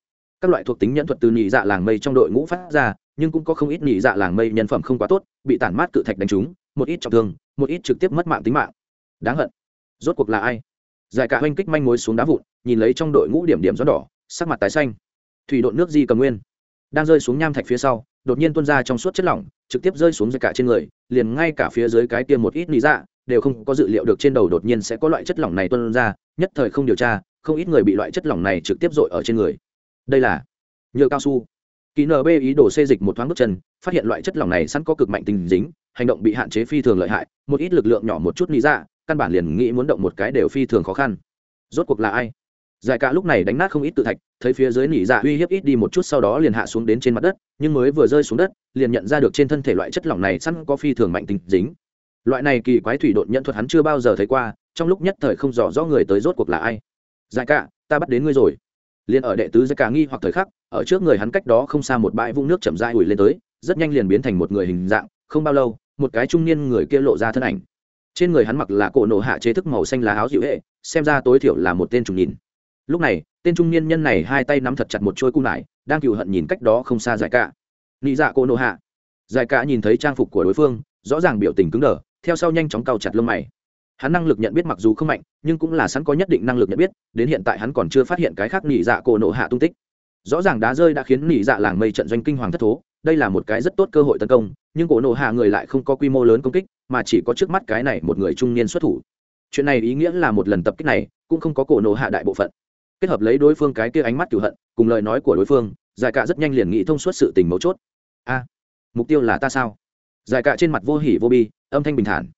Các loại thuộc tính nhận thuật từ nị dạ làng mây trong đội ngũ phát ra, nhưng cũng có không ít nị dạ làng mây nhân phẩm không quá tốt, bị tản mát cự thạch đánh trúng, một ít trọng thương, một ít trực tiếp mất mạng tính mạng. Đáng hận. Rốt cuộc là ai? Giải cả oanh kích manh mối xuống đá vụn, nhìn lấy trong đội ngũ điểm điểm gió đỏ, sắc mặt tái xanh. Thủy đột nước di cầm nguyên đang rơi xuống nham thạch phía sau, đột nhiên tuôn ra trong suốt chất lỏng, trực tiếp rơi xuống dưới cả trên người, liền ngay cả phía dưới cái tiêm một ít lý dạ đều không có dự liệu được trên đầu đột nhiên sẽ có loại chất lỏng này tuôn ra, nhất thời không điều tra, không ít người bị loại chất lỏng này trực tiếp dội ở trên người. Đây là nhựa cao su. Kỳ nb ý đồ xê dịch một thoáng bước chân, phát hiện loại chất lỏng này sẵn có cực mạnh tình dính, hành động bị hạn chế phi thường lợi hại, một ít lực lượng nhỏ một chút lý dạ căn bản liền nghĩ muốn động một cái đều phi thường khó khăn. Rốt cuộc là ai? Giải cả lúc này đánh nát không ít tự thạch, thấy phía dưới nỉ dạ uy hiếp ít đi một chút sau đó liền hạ xuống đến trên mặt đất, nhưng mới vừa rơi xuống đất, liền nhận ra được trên thân thể loại chất lỏng này sẵn có phi thường mạnh tính dính. Loại này kỳ quái thủy đột nhận thuật hắn chưa bao giờ thấy qua, trong lúc nhất thời không rõ rõ người tới rốt cuộc là ai. Giải cả, ta bắt đến ngươi rồi. Liền ở đệ tứ giải cả nghi hoặc thời khắc, ở trước người hắn cách đó không xa một bãi vũng nước chậm rãi ủi lên tới, rất nhanh liền biến thành một người hình dạng, không bao lâu, một cái trung niên người kia lộ ra thân ảnh. Trên người hắn mặc là cổ nổ hạ chế thức màu xanh lá áo dịu hệ, xem ra tối thiểu là một tên trùng nhìn lúc này, tên trung niên nhân này hai tay nắm thật chặt một chuôi cung nải, đang cựu hận nhìn cách đó không xa giải cả. Nị dạ cô nô hạ. Giải cả nhìn thấy trang phục của đối phương, rõ ràng biểu tình cứng đờ, theo sau nhanh chóng cau chặt lông mày. Hắn năng lực nhận biết mặc dù không mạnh, nhưng cũng là sẵn có nhất định năng lực nhận biết, đến hiện tại hắn còn chưa phát hiện cái khác nị dạ cổ nô hạ tung tích. Rõ ràng đá rơi đã khiến nị dạ làng mây trận doanh kinh hoàng thất thố, đây là một cái rất tốt cơ hội tấn công, nhưng cổ nô hạ người lại không có quy mô lớn công kích, mà chỉ có trước mắt cái này một người trung niên xuất thủ. Chuyện này ý nghĩa là một lần tập kích này, cũng không có cổ nô hạ đại bộ phận kết hợp lấy đối phương cái kia ánh mắt cửu hận, cùng lời nói của đối phương, giải cạ rất nhanh liền nghĩ thông suốt sự tình mấu chốt. A, mục tiêu là ta sao? Giải cạ trên mặt vô hỉ vô bi, âm thanh bình thản.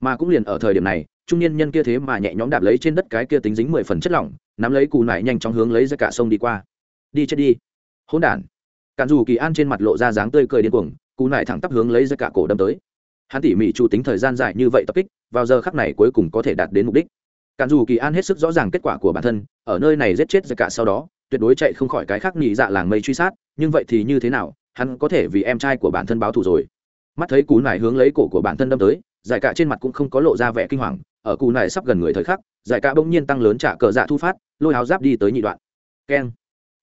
Mà cũng liền ở thời điểm này, trung niên nhân kia thế mà nhẹ nhõm đạp lấy trên đất cái kia tính dính mười phần chất lỏng, nắm lấy cù nải nhanh chóng hướng lấy giải cạ sông đi qua. Đi chết đi. Hỗn đản. Cản dù kỳ an trên mặt lộ ra dáng tươi cười điên cuồng, cù nải thẳng tắp hướng lấy giải cạ cổ đâm tới. Hắn tỉ mỉ chủ tính thời gian dài như vậy tập kích, vào giờ khắc này cuối cùng có thể đạt đến mục đích cản dù kỳ an hết sức rõ ràng kết quả của bản thân, ở nơi này giết chết giải cả sau đó, tuyệt đối chạy không khỏi cái khác nhị dạ làng mây truy sát, nhưng vậy thì như thế nào, hắn có thể vì em trai của bản thân báo thù rồi. Mắt thấy cú nải hướng lấy cổ của bản thân đâm tới, giải cả trên mặt cũng không có lộ ra vẻ kinh hoàng, ở cú này sắp gần người thời khắc, giải cả bỗng nhiên tăng lớn trả cờ dạ thu phát, lôi áo giáp đi tới nhị đoạn. Keng.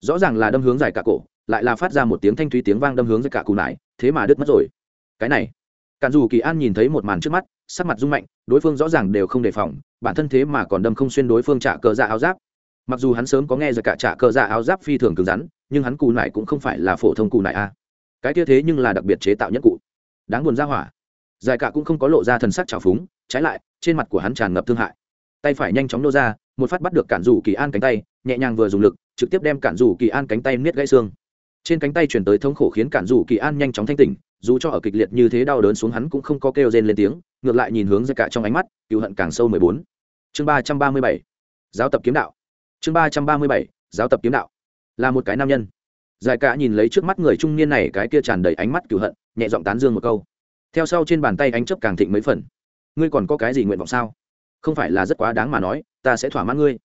Rõ ràng là đâm hướng giải cả cổ, lại là phát ra một tiếng thanh thúy tiếng vang đâm hướng giải cả cú nải, thế mà đứt mất rồi. Cái này cản dù kỳ an nhìn thấy một màn trước mắt, sắc mặt rung mạnh, đối phương rõ ràng đều không đề phòng, bản thân thế mà còn đâm không xuyên đối phương trả cờ dạ áo giáp. Mặc dù hắn sớm có nghe giải cả trả cờ dạ áo giáp phi thường cứng rắn, nhưng hắn cù nải cũng không phải là phổ thông cù nải a. Cái kia thế nhưng là đặc biệt chế tạo nhất cụ. Đáng buồn ra hỏa. Giải cả cũng không có lộ ra thần sắc trào phúng, trái lại, trên mặt của hắn tràn ngập thương hại. Tay phải nhanh chóng nô ra, một phát bắt được cản rủ kỳ an cánh tay, nhẹ nhàng vừa dùng lực, trực tiếp đem cản rủ kỳ an cánh tay niết gãy xương trên cánh tay chuyển tới thống khổ khiến cản rủ kỳ an nhanh chóng thanh tỉnh, dù cho ở kịch liệt như thế đau đớn xuống hắn cũng không có kêu rên lên tiếng, ngược lại nhìn hướng ra cả trong ánh mắt cựu hận càng sâu mười bốn. Chương ba trăm ba mươi bảy, giáo tập kiếm đạo. Chương ba trăm ba mươi bảy, giáo tập kiếm đạo. Là một cái nam nhân. Giải cả nhìn lấy trước mắt người trung niên này, cái kia tràn đầy ánh mắt cựu hận, nhẹ giọng tán dương một câu. Theo sau trên bàn tay ánh chấp càng thịnh mấy phần. Ngươi còn có cái gì nguyện vọng sao? Không phải là rất quá đáng mà nói, ta sẽ thỏa mãn ngươi.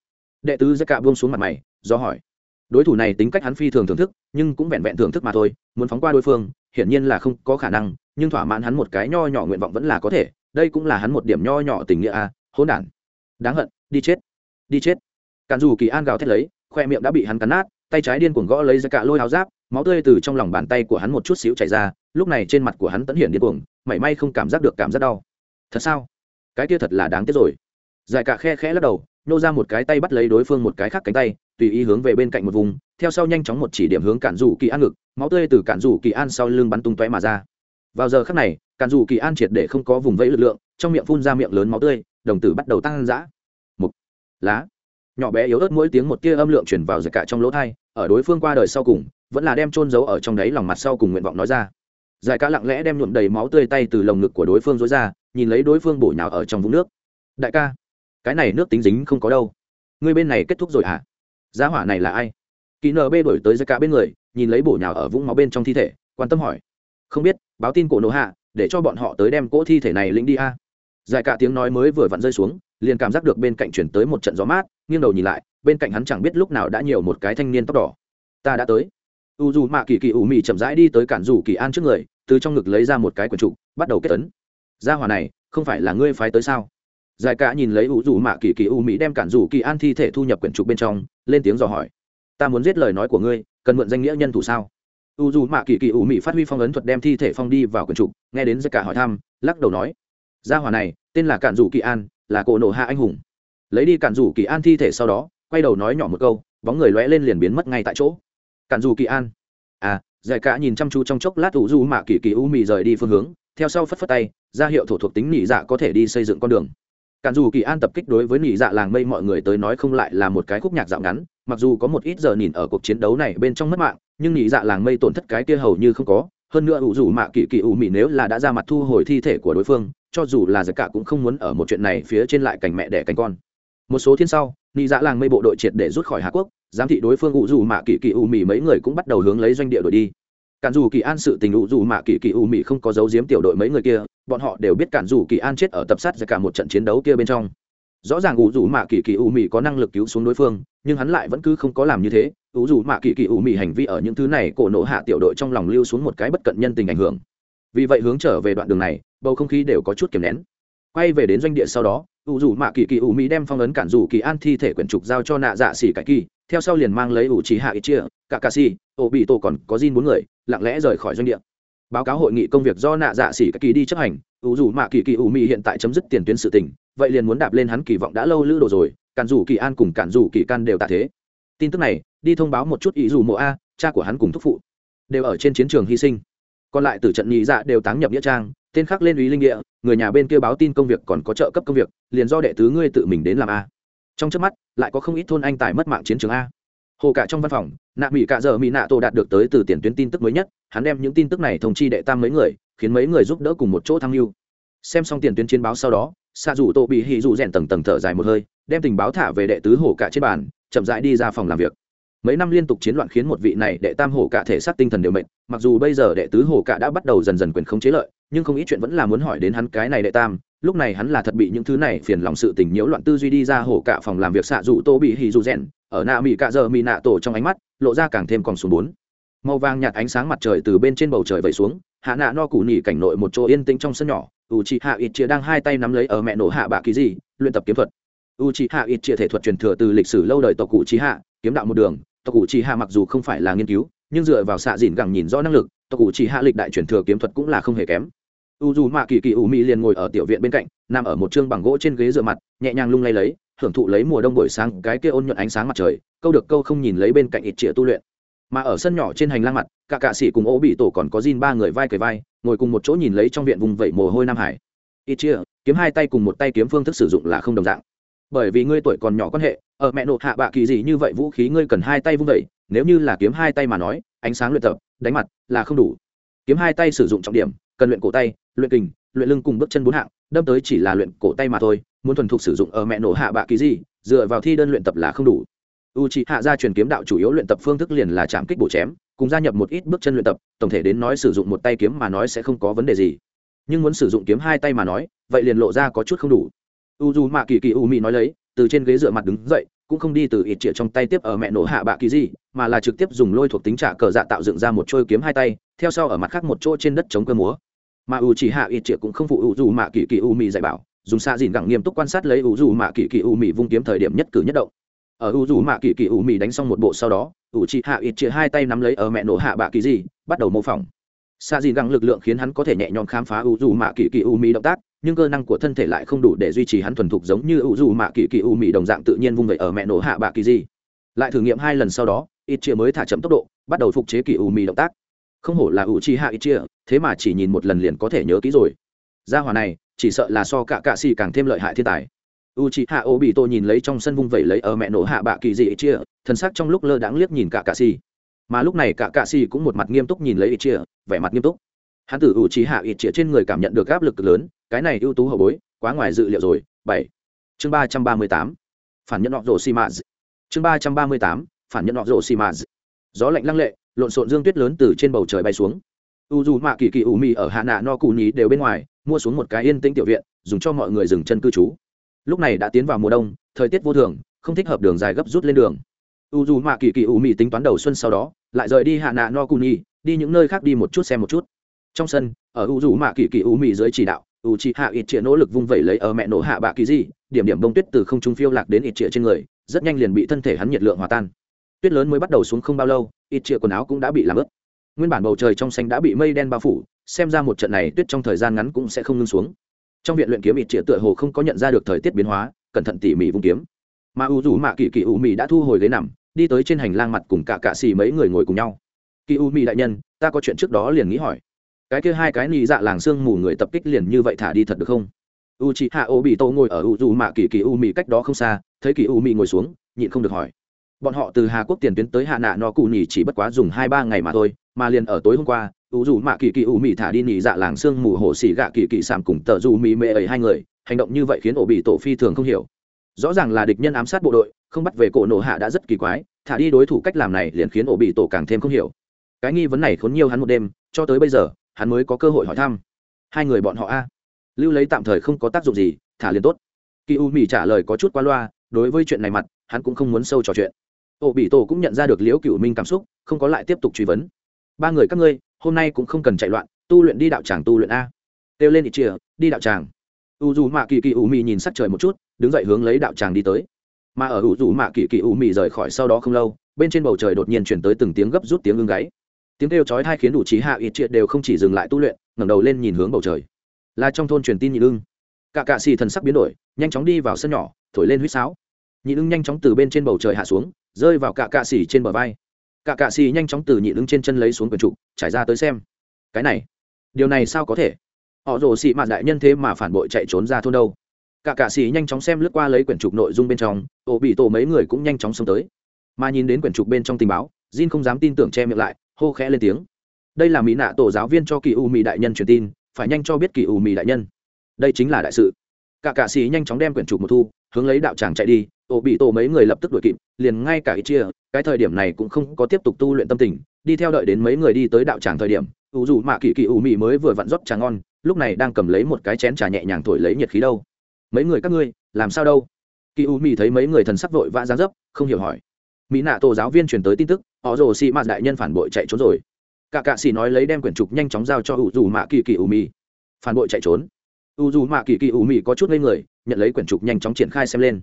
Đệ tứ giải cả buông xuống mặt mày, do hỏi đối thủ này tính cách hắn phi thường thưởng thức nhưng cũng vẹn vẹn thưởng thức mà thôi muốn phóng qua đối phương hiển nhiên là không có khả năng nhưng thỏa mãn hắn một cái nho nhỏ nguyện vọng vẫn là có thể đây cũng là hắn một điểm nho nhỏ tình nghĩa a à, hỗn đản. Đáng hận đi chết đi chết. Cản dù kỳ an gào thét lấy khoe miệng đã bị hắn cắn nát tay trái điên cuồng gõ lấy ra cả lôi áo giáp máu tươi từ trong lòng bàn tay của hắn một chút xíu chảy ra lúc này trên mặt của hắn tẫn hiển điên cuồng mảy may không cảm giác được cảm giác đau. Thật sao? Cái kia thật là đáng tiếc rồi. Giải cả khe khẽ lắc đầu nô ra một cái tay bắt lấy đối phương một cái khác cánh tay tùy ý hướng về bên cạnh một vùng, theo sau nhanh chóng một chỉ điểm hướng cản rủ kỳ an ngực, máu tươi từ cản rủ kỳ an sau lưng bắn tung tóe mà ra. Vào giờ khắc này, cản rủ kỳ an triệt để không có vùng vẫy lực lượng, trong miệng phun ra miệng lớn máu tươi, đồng tử bắt đầu tăng dã. Mục, lá, nhỏ bé yếu ớt mỗi tiếng một tia âm lượng chuyển vào giật cả trong lỗ thai, ở đối phương qua đời sau cùng, vẫn là đem trôn giấu ở trong đáy lòng mặt sau cùng nguyện vọng nói ra. Giải ca lặng lẽ đem nhuộm đầy máu tươi tay từ lồng ngực của đối phương dối ra, nhìn lấy đối phương bổ nhào ở trong vũng nước. Đại ca, cái này nước tính dính không có đâu. Ngươi bên này kết thúc rồi hả? Giá hỏa này là ai? Kỳ nb đổi tới giải ca bên người, nhìn lấy bổ nhào ở vũng máu bên trong thi thể, quan tâm hỏi. Không biết, báo tin cổ nổ hạ, để cho bọn họ tới đem cỗ thi thể này lĩnh đi a. Giải cả tiếng nói mới vừa vặn rơi xuống, liền cảm giác được bên cạnh chuyển tới một trận gió mát, nghiêng đầu nhìn lại, bên cạnh hắn chẳng biết lúc nào đã nhiều một cái thanh niên tóc đỏ. Ta đã tới. U dù mạ kỳ kỳ ủ mị chậm rãi đi tới cản rủ kỳ an trước người, từ trong ngực lấy ra một cái quần trụ, bắt đầu kết tấn. Gia hòa này, không phải là ngươi phái tới sao? Giải cả nhìn lấy u dù mạ kỳ kỳ ủ mị đem cản rủ kỳ an thi thể thu nhập quyển trục bên trong lên tiếng dò hỏi. Ta muốn giết lời nói của ngươi, cần mượn danh nghĩa nhân thủ sao? U dù mạ kỳ kỳ ủ mị phát huy phong ấn thuật đem thi thể phong đi vào quần trục, nghe đến giấc cả hỏi thăm, lắc đầu nói, gia hòa này, tên là cản rủ kỳ an, là cổ nổ hạ anh hùng. Lấy đi cản rủ kỳ an thi thể sau đó, quay đầu nói nhỏ một câu, bóng người lóe lên liền biến mất ngay tại chỗ. Cản rủ kỳ an. À giải cả nhìn chăm chú trong chốc lát u dù mạ kỳ kỳ u mị rời đi phương hướng, theo sau phất phất tay, ra hiệu thổ thuộc tính nỉ dạ có thể đi xây dựng con đường cản dù kỳ an tập kích đối với nỉ dạ làng mây mọi người tới nói không lại là một cái khúc nhạc dạo ngắn, mặc dù có một ít giờ nhìn ở cuộc chiến đấu này bên trong mất mạng, nhưng nỉ dạ làng mây tổn thất cái kia hầu như không có. Hơn nữa ủ dù mạ kỳ kỳ u mị nếu là đã ra mặt thu hồi thi thể của đối phương, cho dù là giải cả cũng không muốn ở một chuyện này phía trên lại cảnh mẹ đẻ cảnh con. Một số thiên sau nị dạ làng mây bộ đội triệt để rút khỏi hà quốc, giám thị đối phương ủ dù mạ kỳ kỳ u mỉ mấy người cũng bắt đầu hướng lấy doanh địa đuổi đi. Cản dù kỳ an sự tình ủ dù mạ kỳ kỳ u mỉ không có dấu giếm tiểu đội mấy người kia bọn họ đều biết cản dù kỳ an chết ở tập sát ra cả một trận chiến đấu kia bên trong. Rõ ràng ủ dù mạ kỳ kỳ u Mị có năng lực cứu xuống đối phương, nhưng hắn lại vẫn cứ không có làm như thế. Ủ dù mạ kỳ kỳ u Mị hành vi ở những thứ này cổ nộ hạ tiểu đội trong lòng lưu xuống một cái bất cận nhân tình ảnh hưởng. Vì vậy hướng trở về đoạn đường này, bầu không khí đều có chút kiềm nén. Quay về đến doanh địa sau đó ủ dù mạ kỳ kỳ ủ Mị đem phong ấn cản dù kỳ an thi thể quyển trục giao cho nạ dạ xỉ cải kỳ, theo sau liền mang lấy ủ trí hạ ít chia cả cà si ổ bị tổ còn có Jin bốn người, lặng lẽ rời khỏi doanh địa báo cáo hội nghị công việc do nạ dạ xỉ các kỳ đi chấp hành, ủ dù mạ kỳ kỳ ủ mị hiện tại chấm dứt tiền tuyến sự tình, vậy liền muốn đạp lên hắn kỳ vọng đã lâu lữ đồ rồi, cản dù kỳ an cùng cản dù kỳ can đều tạ thế. Tin tức này, đi thông báo một chút ý dù mộ a, cha của hắn cùng thúc phụ, đều ở trên chiến trường hy sinh. Còn lại từ trận nhị dạ đều táng nhập nghĩa trang, tên khắc lên ý linh địa, người nhà bên kia báo tin công việc còn có trợ cấp công việc, liền do đệ tứ ngươi tự mình đến làm a. Trong trước mắt, lại có không ít thôn anh tài mất mạng chiến trường a hồ cả trong văn phòng, nạ mỹ cả giờ mỹ nạ tổ đạt được tới từ tiền tuyến tin tức mới nhất, hắn đem những tin tức này thông chi đệ tam mấy người, khiến mấy người giúp đỡ cùng một chỗ tham mưu. Xem xong tiền tuyến chiến báo sau đó xạ dù tổ bị hì dù rèn tầng tầng thở dài một hơi, đem tình báo thả về đệ tứ hồ cả trên bàn, chậm rãi đi ra phòng làm việc. Mấy năm liên tục chiến loạn khiến một vị này đệ tam hổ cả thể xác tinh thần đều mệt, mặc dù bây giờ đệ tứ hổ cả đã bắt đầu dần dần quyền khống chế lợi, nhưng không ít chuyện vẫn là muốn hỏi đến hắn cái này đệ tam lúc này hắn là thật bị những thứ này phiền lòng sự tình nhiễu loạn tư duy đi ra hổ cả phòng làm việc xạ dụ tô bị hì dù rèn, ở nạ mỹ cạ giờ mỹ nạ tổ trong ánh mắt, lộ ra càng thêm còn xuống bốn. Màu vàng nhạt ánh sáng mặt trời từ bên trên bầu trời vẩy xuống, hạ nạ no củ nỉ cảnh nội một chỗ yên tĩnh trong sân nhỏ u chị hạ ít chia đang hai tay nắm lấy ở mẹ nổ hạ bạ kỳ gì, luyện tập kiếm thuật. U chị hạ ít chia thể thuật truyền thừa từ lịch sử lâu đời tộc cụ trí hạ, kiếm đạo một đường, tộc cụ trí hạ mặc dù không phải là nghiên cứu, nhưng dựa vào xạ dìn gẳng nhìn rõ năng lực, tộc cụ trí hạ lịch đại truyền thừa kiếm thuật cũng là không hề kém u dù mạ kỳ kỳ u mị liền ngồi ở tiểu viện bên cạnh, nằm ở một chương bằng gỗ trên ghế dựa mặt, nhẹ nhàng lung lay lấy, hưởng thụ lấy mùa đông buổi sáng, cái kia ôn nhuận ánh sáng mặt trời, câu được câu không nhìn lấy bên cạnh ít chĩa tu luyện. Mà ở sân nhỏ trên hành lang mặt, cả cạ sĩ cùng ố bị tổ còn có Jin ba người vai cởi vai, ngồi cùng một chỗ nhìn lấy trong viện vùng vẩy mồ hôi nam hải. Ít chia kiếm hai tay cùng một tay kiếm phương thức sử dụng là không đồng dạng. Bởi vì ngươi tuổi còn nhỏ quan hệ, ở mẹ nộp hạ bạ kỳ gì như vậy vũ khí ngươi cần hai tay vung vẩy nếu như là kiếm hai tay mà nói, ánh sáng luyện tập, đánh mặt là không đủ. Kiếm hai tay sử dụng trọng điểm cần luyện cổ tay, luyện kình, luyện lưng cùng bước chân bốn hạng, đâm tới chỉ là luyện cổ tay mà thôi, muốn thuần thục sử dụng ở mẹ nổ hạ bạ kỳ gì, dựa vào thi đơn luyện tập là không đủ. U c h ị hạ gia truyền kiếm đạo chủ yếu luyện tập phương thức liền là chạm kích bổ chém, cùng gia nhập một ít bước chân luyện tập, tổng thể đến nói sử dụng một tay kiếm mà nói sẽ không có vấn đề gì. Nhưng muốn sử dụng kiếm hai tay mà nói, vậy liền lộ ra có chút không đủ. U dù mạ kỳ kỳ u mỹ nói lấy, từ trên ghế dựa mặt đứng dậy cũng không đi từ ít chĩa trong tay tiếp ở mẹ nổ hạ bạ kỳ gì, mà là trực tiếp dùng lôi thuộc tính trả cờ dạ tạo dựng ra một trôi kiếm hai tay, theo sau ở mặt khác một chỗ trên đất chống cơ múa. Mà u chỉ hạ ít chĩa cũng không phụ u dù mạ kỳ kỳ u mỹ dạy bảo, dùng xa dìn gẳng nghiêm túc quan sát lấy u dù mạ kỳ kỳ u mỹ vung kiếm thời điểm nhất cử nhất động. Ở u dù mạ kỳ kỳ u mì đánh xong một bộ sau đó u chỉ hạ ít chĩa hai tay nắm lấy ở mẹ nổ hạ bạ kỳ gì, bắt đầu mô phỏng. Xa dìn gặng lực lượng khiến hắn có thể nhẹ nhõm khám phá u dù mạ kỳ kỳ u mì động tác nhưng cơ năng của thân thể lại không đủ để duy trì hắn thuần thục giống như ủ dù mạ kỳ kỳ u mị đồng dạng tự nhiên vung vẩy ở mẹ nổ hạ bạ kỳ gì lại thử nghiệm hai lần sau đó, ít chia mới thả chậm tốc độ, bắt đầu phục chế kỳ u mị động tác. Không hổ là ủ chi hạ ít chia, thế mà chỉ nhìn một lần liền có thể nhớ kỹ rồi. Gia hòa này, chỉ sợ là so cả cạ xì càng thêm lợi hại thiên tài. U chi hạ ô bị tô nhìn lấy trong sân vung vẩy lấy ở mẹ nổ hạ bạ kỳ gì ít chia thân xác trong lúc lơ đãng liếc nhìn cả cạ xì. Mà lúc này cả cạ xì cũng một mặt nghiêm túc nhìn lấy ít chia, vẻ mặt nghiêm túc. Hắn tử ủ c hạ ít chia trên người cảm nhận được áp lực lớn cái này ưu tú hậu bối, quá ngoài dự liệu rồi. Bảy. Chương ba trăm ba mươi tám. Phản nhận nọ rổ xi mã chương ba trăm ba mươi tám, phản nhận nọ rổ xi mã gió lạnh lăng lệ, lộn xộn dương tuyết lớn từ trên bầu trời bay xuống. U dù mạ kỳ kỳ ủ mì ở hạ nạ no cụ nhí đều bên ngoài, mua xuống một cái yên tĩnh tiểu viện, dùng cho mọi người dừng chân cư trú. Lúc này đã tiến vào mùa đông, thời tiết vô thường, không thích hợp đường dài gấp rút lên đường. U dù mạ kỳ kỳ ủ mị tính toán đầu xuân sau đó, lại rời đi hạ nạ no cụ nhí, đi những nơi khác đi một chút xem một chút. Trong sân, ở u dù mạ kỳ kỳ ủ mị dưới chỉ đạo u chị hạ ít chĩa nỗ lực vung vẩy lấy ở mẹ nổ hạ bạ kỳ gì, điểm điểm bông tuyết từ không trung phiêu lạc đến ít chĩa trên người, rất nhanh liền bị thân thể hắn nhiệt lượng hòa tan. Tuyết lớn mới bắt đầu xuống không bao lâu, ít chĩa quần áo cũng đã bị làm ướt. Nguyên bản bầu trời trong xanh đã bị mây đen bao phủ, xem ra một trận này tuyết trong thời gian ngắn cũng sẽ không ngưng xuống. Trong viện luyện kiếm ít chĩa tựa hồ không có nhận ra được thời tiết biến hóa, cẩn thận tỉ mỉ vung kiếm. Mà u rủ mạ kỳ kỳ u mì đã thu hồi ghế nằm, đi tới trên hành lang mặt cùng cả cạ xì mấy người ngồi cùng nhau. Kỳ u mì đại nhân, ta có chuyện trước đó liền nghĩ hỏi cái kia hai cái nị dạ làng xương mù người tập kích liền như vậy thả đi thật được không? U chị hạ ô bị tô ngồi ở u dù mạ kỳ kỳ u mị cách đó không xa, thấy kỳ u mị ngồi xuống, nhịn không được hỏi. Bọn họ từ hà quốc tiền tuyến tới hạ nạ no cụ nhỉ chỉ bất quá dùng hai ba ngày mà thôi, mà liền ở tối hôm qua u dù mạ kỳ kỳ u mị thả đi nhị dạ làng sương mù hồ xỉ gạ kỳ kỳ sảm cùng tờ dù mị mê ấy hai người, hành động như vậy khiến ổ bị tổ phi thường không hiểu. Rõ ràng là địch nhân ám sát bộ đội, không bắt về cổ nổ hạ đã rất kỳ quái, thả đi đối thủ cách làm này liền khiến ổ bị tổ càng thêm không hiểu. Cái nghi vấn này khốn nhiều hắn một đêm, cho tới bây giờ hắn mới có cơ hội hỏi thăm. Hai người bọn họ a? Lưu lấy tạm thời không có tác dụng gì, thả liền tốt. Kỳ u mỹ trả lời có chút qua loa, đối với chuyện này mặt, hắn cũng không muốn sâu trò chuyện. Ô bị tổ cũng nhận ra được liễu cựu minh cảm xúc, không có lại tiếp tục truy vấn. Ba người các ngươi, hôm nay cũng không cần chạy loạn, tu luyện đi đạo tràng tu luyện a. Kêu lên ít chìa, đi đạo tràng. U dù mạ kỳ kỳ u mì nhìn sắc trời một chút, đứng dậy hướng lấy đạo tràng đi tới. Mà ở u dù mạ kỳ kỳ u mì rời khỏi sau đó không lâu, bên trên bầu trời đột nhiên chuyển tới từng tiếng gấp rút tiếng ưng gáy tiếng kêu chói tai khiến đủ trí hạ ít triệt đều không chỉ dừng lại tu luyện, ngẩng đầu lên nhìn hướng bầu trời. Là trong thôn truyền tin nhị ưng. Cả cạ xì thần sắc biến đổi, nhanh chóng đi vào sân nhỏ, thổi lên huýt sáo. Nhị ưng nhanh chóng từ bên trên bầu trời hạ xuống, rơi vào cả cạ xì trên bờ vai. Cả cạ xì nhanh chóng từ nhị ưng trên chân lấy xuống quần trụ trải ra tới xem. Cái này, điều này sao có thể? Họ rồ xị mạt đại nhân thế mà phản bội chạy trốn ra thôn đâu? Cả cạ xì nhanh chóng xem lướt qua lấy quyển trục nội dung bên trong, ổ bị tổ mấy người cũng nhanh chóng xông tới. Mà nhìn đến quyển trục bên trong tình báo, jin không dám tin tưởng che miệng lại hô khẽ lên tiếng. Đây là mỹ nạ tổ giáo viên cho kỳ u mỹ đại nhân truyền tin, phải nhanh cho biết kỳ u mỹ đại nhân. Đây chính là đại sự. Cả cạ xì nhanh chóng đem quyển trục một thu, hướng lấy đạo tràng chạy đi, Tổ bị tổ mấy người lập tức đuổi kịp, liền ngay cả ít chia, cái thời điểm này cũng không có tiếp tục tu luyện tâm tình, đi theo đợi đến mấy người đi tới đạo tràng thời điểm ủ dù mạ kỳ kỳ u mỹ mới vừa vặn rót trà ngon, lúc này đang cầm lấy một cái chén trà nhẹ nhàng thổi lấy nhiệt khí đâu. Mấy người các ngươi, làm sao đâu? Kỳ u mỹ thấy mấy người thần sắc vội vã ra dấp, không hiểu hỏi. Mỹ nạ tổ giáo viên truyền tới tin tức họ rồ xì mạt đại nhân phản bội chạy trốn rồi. Cả cạ xì nói lấy đem quyển trục nhanh chóng giao cho ủ dù mạ kỳ kỳ ủ mì phản bội chạy trốn. U dù mạ kỳ kỳ ủ mì có chút lên người nhận lấy quyển trục nhanh chóng triển khai xem lên.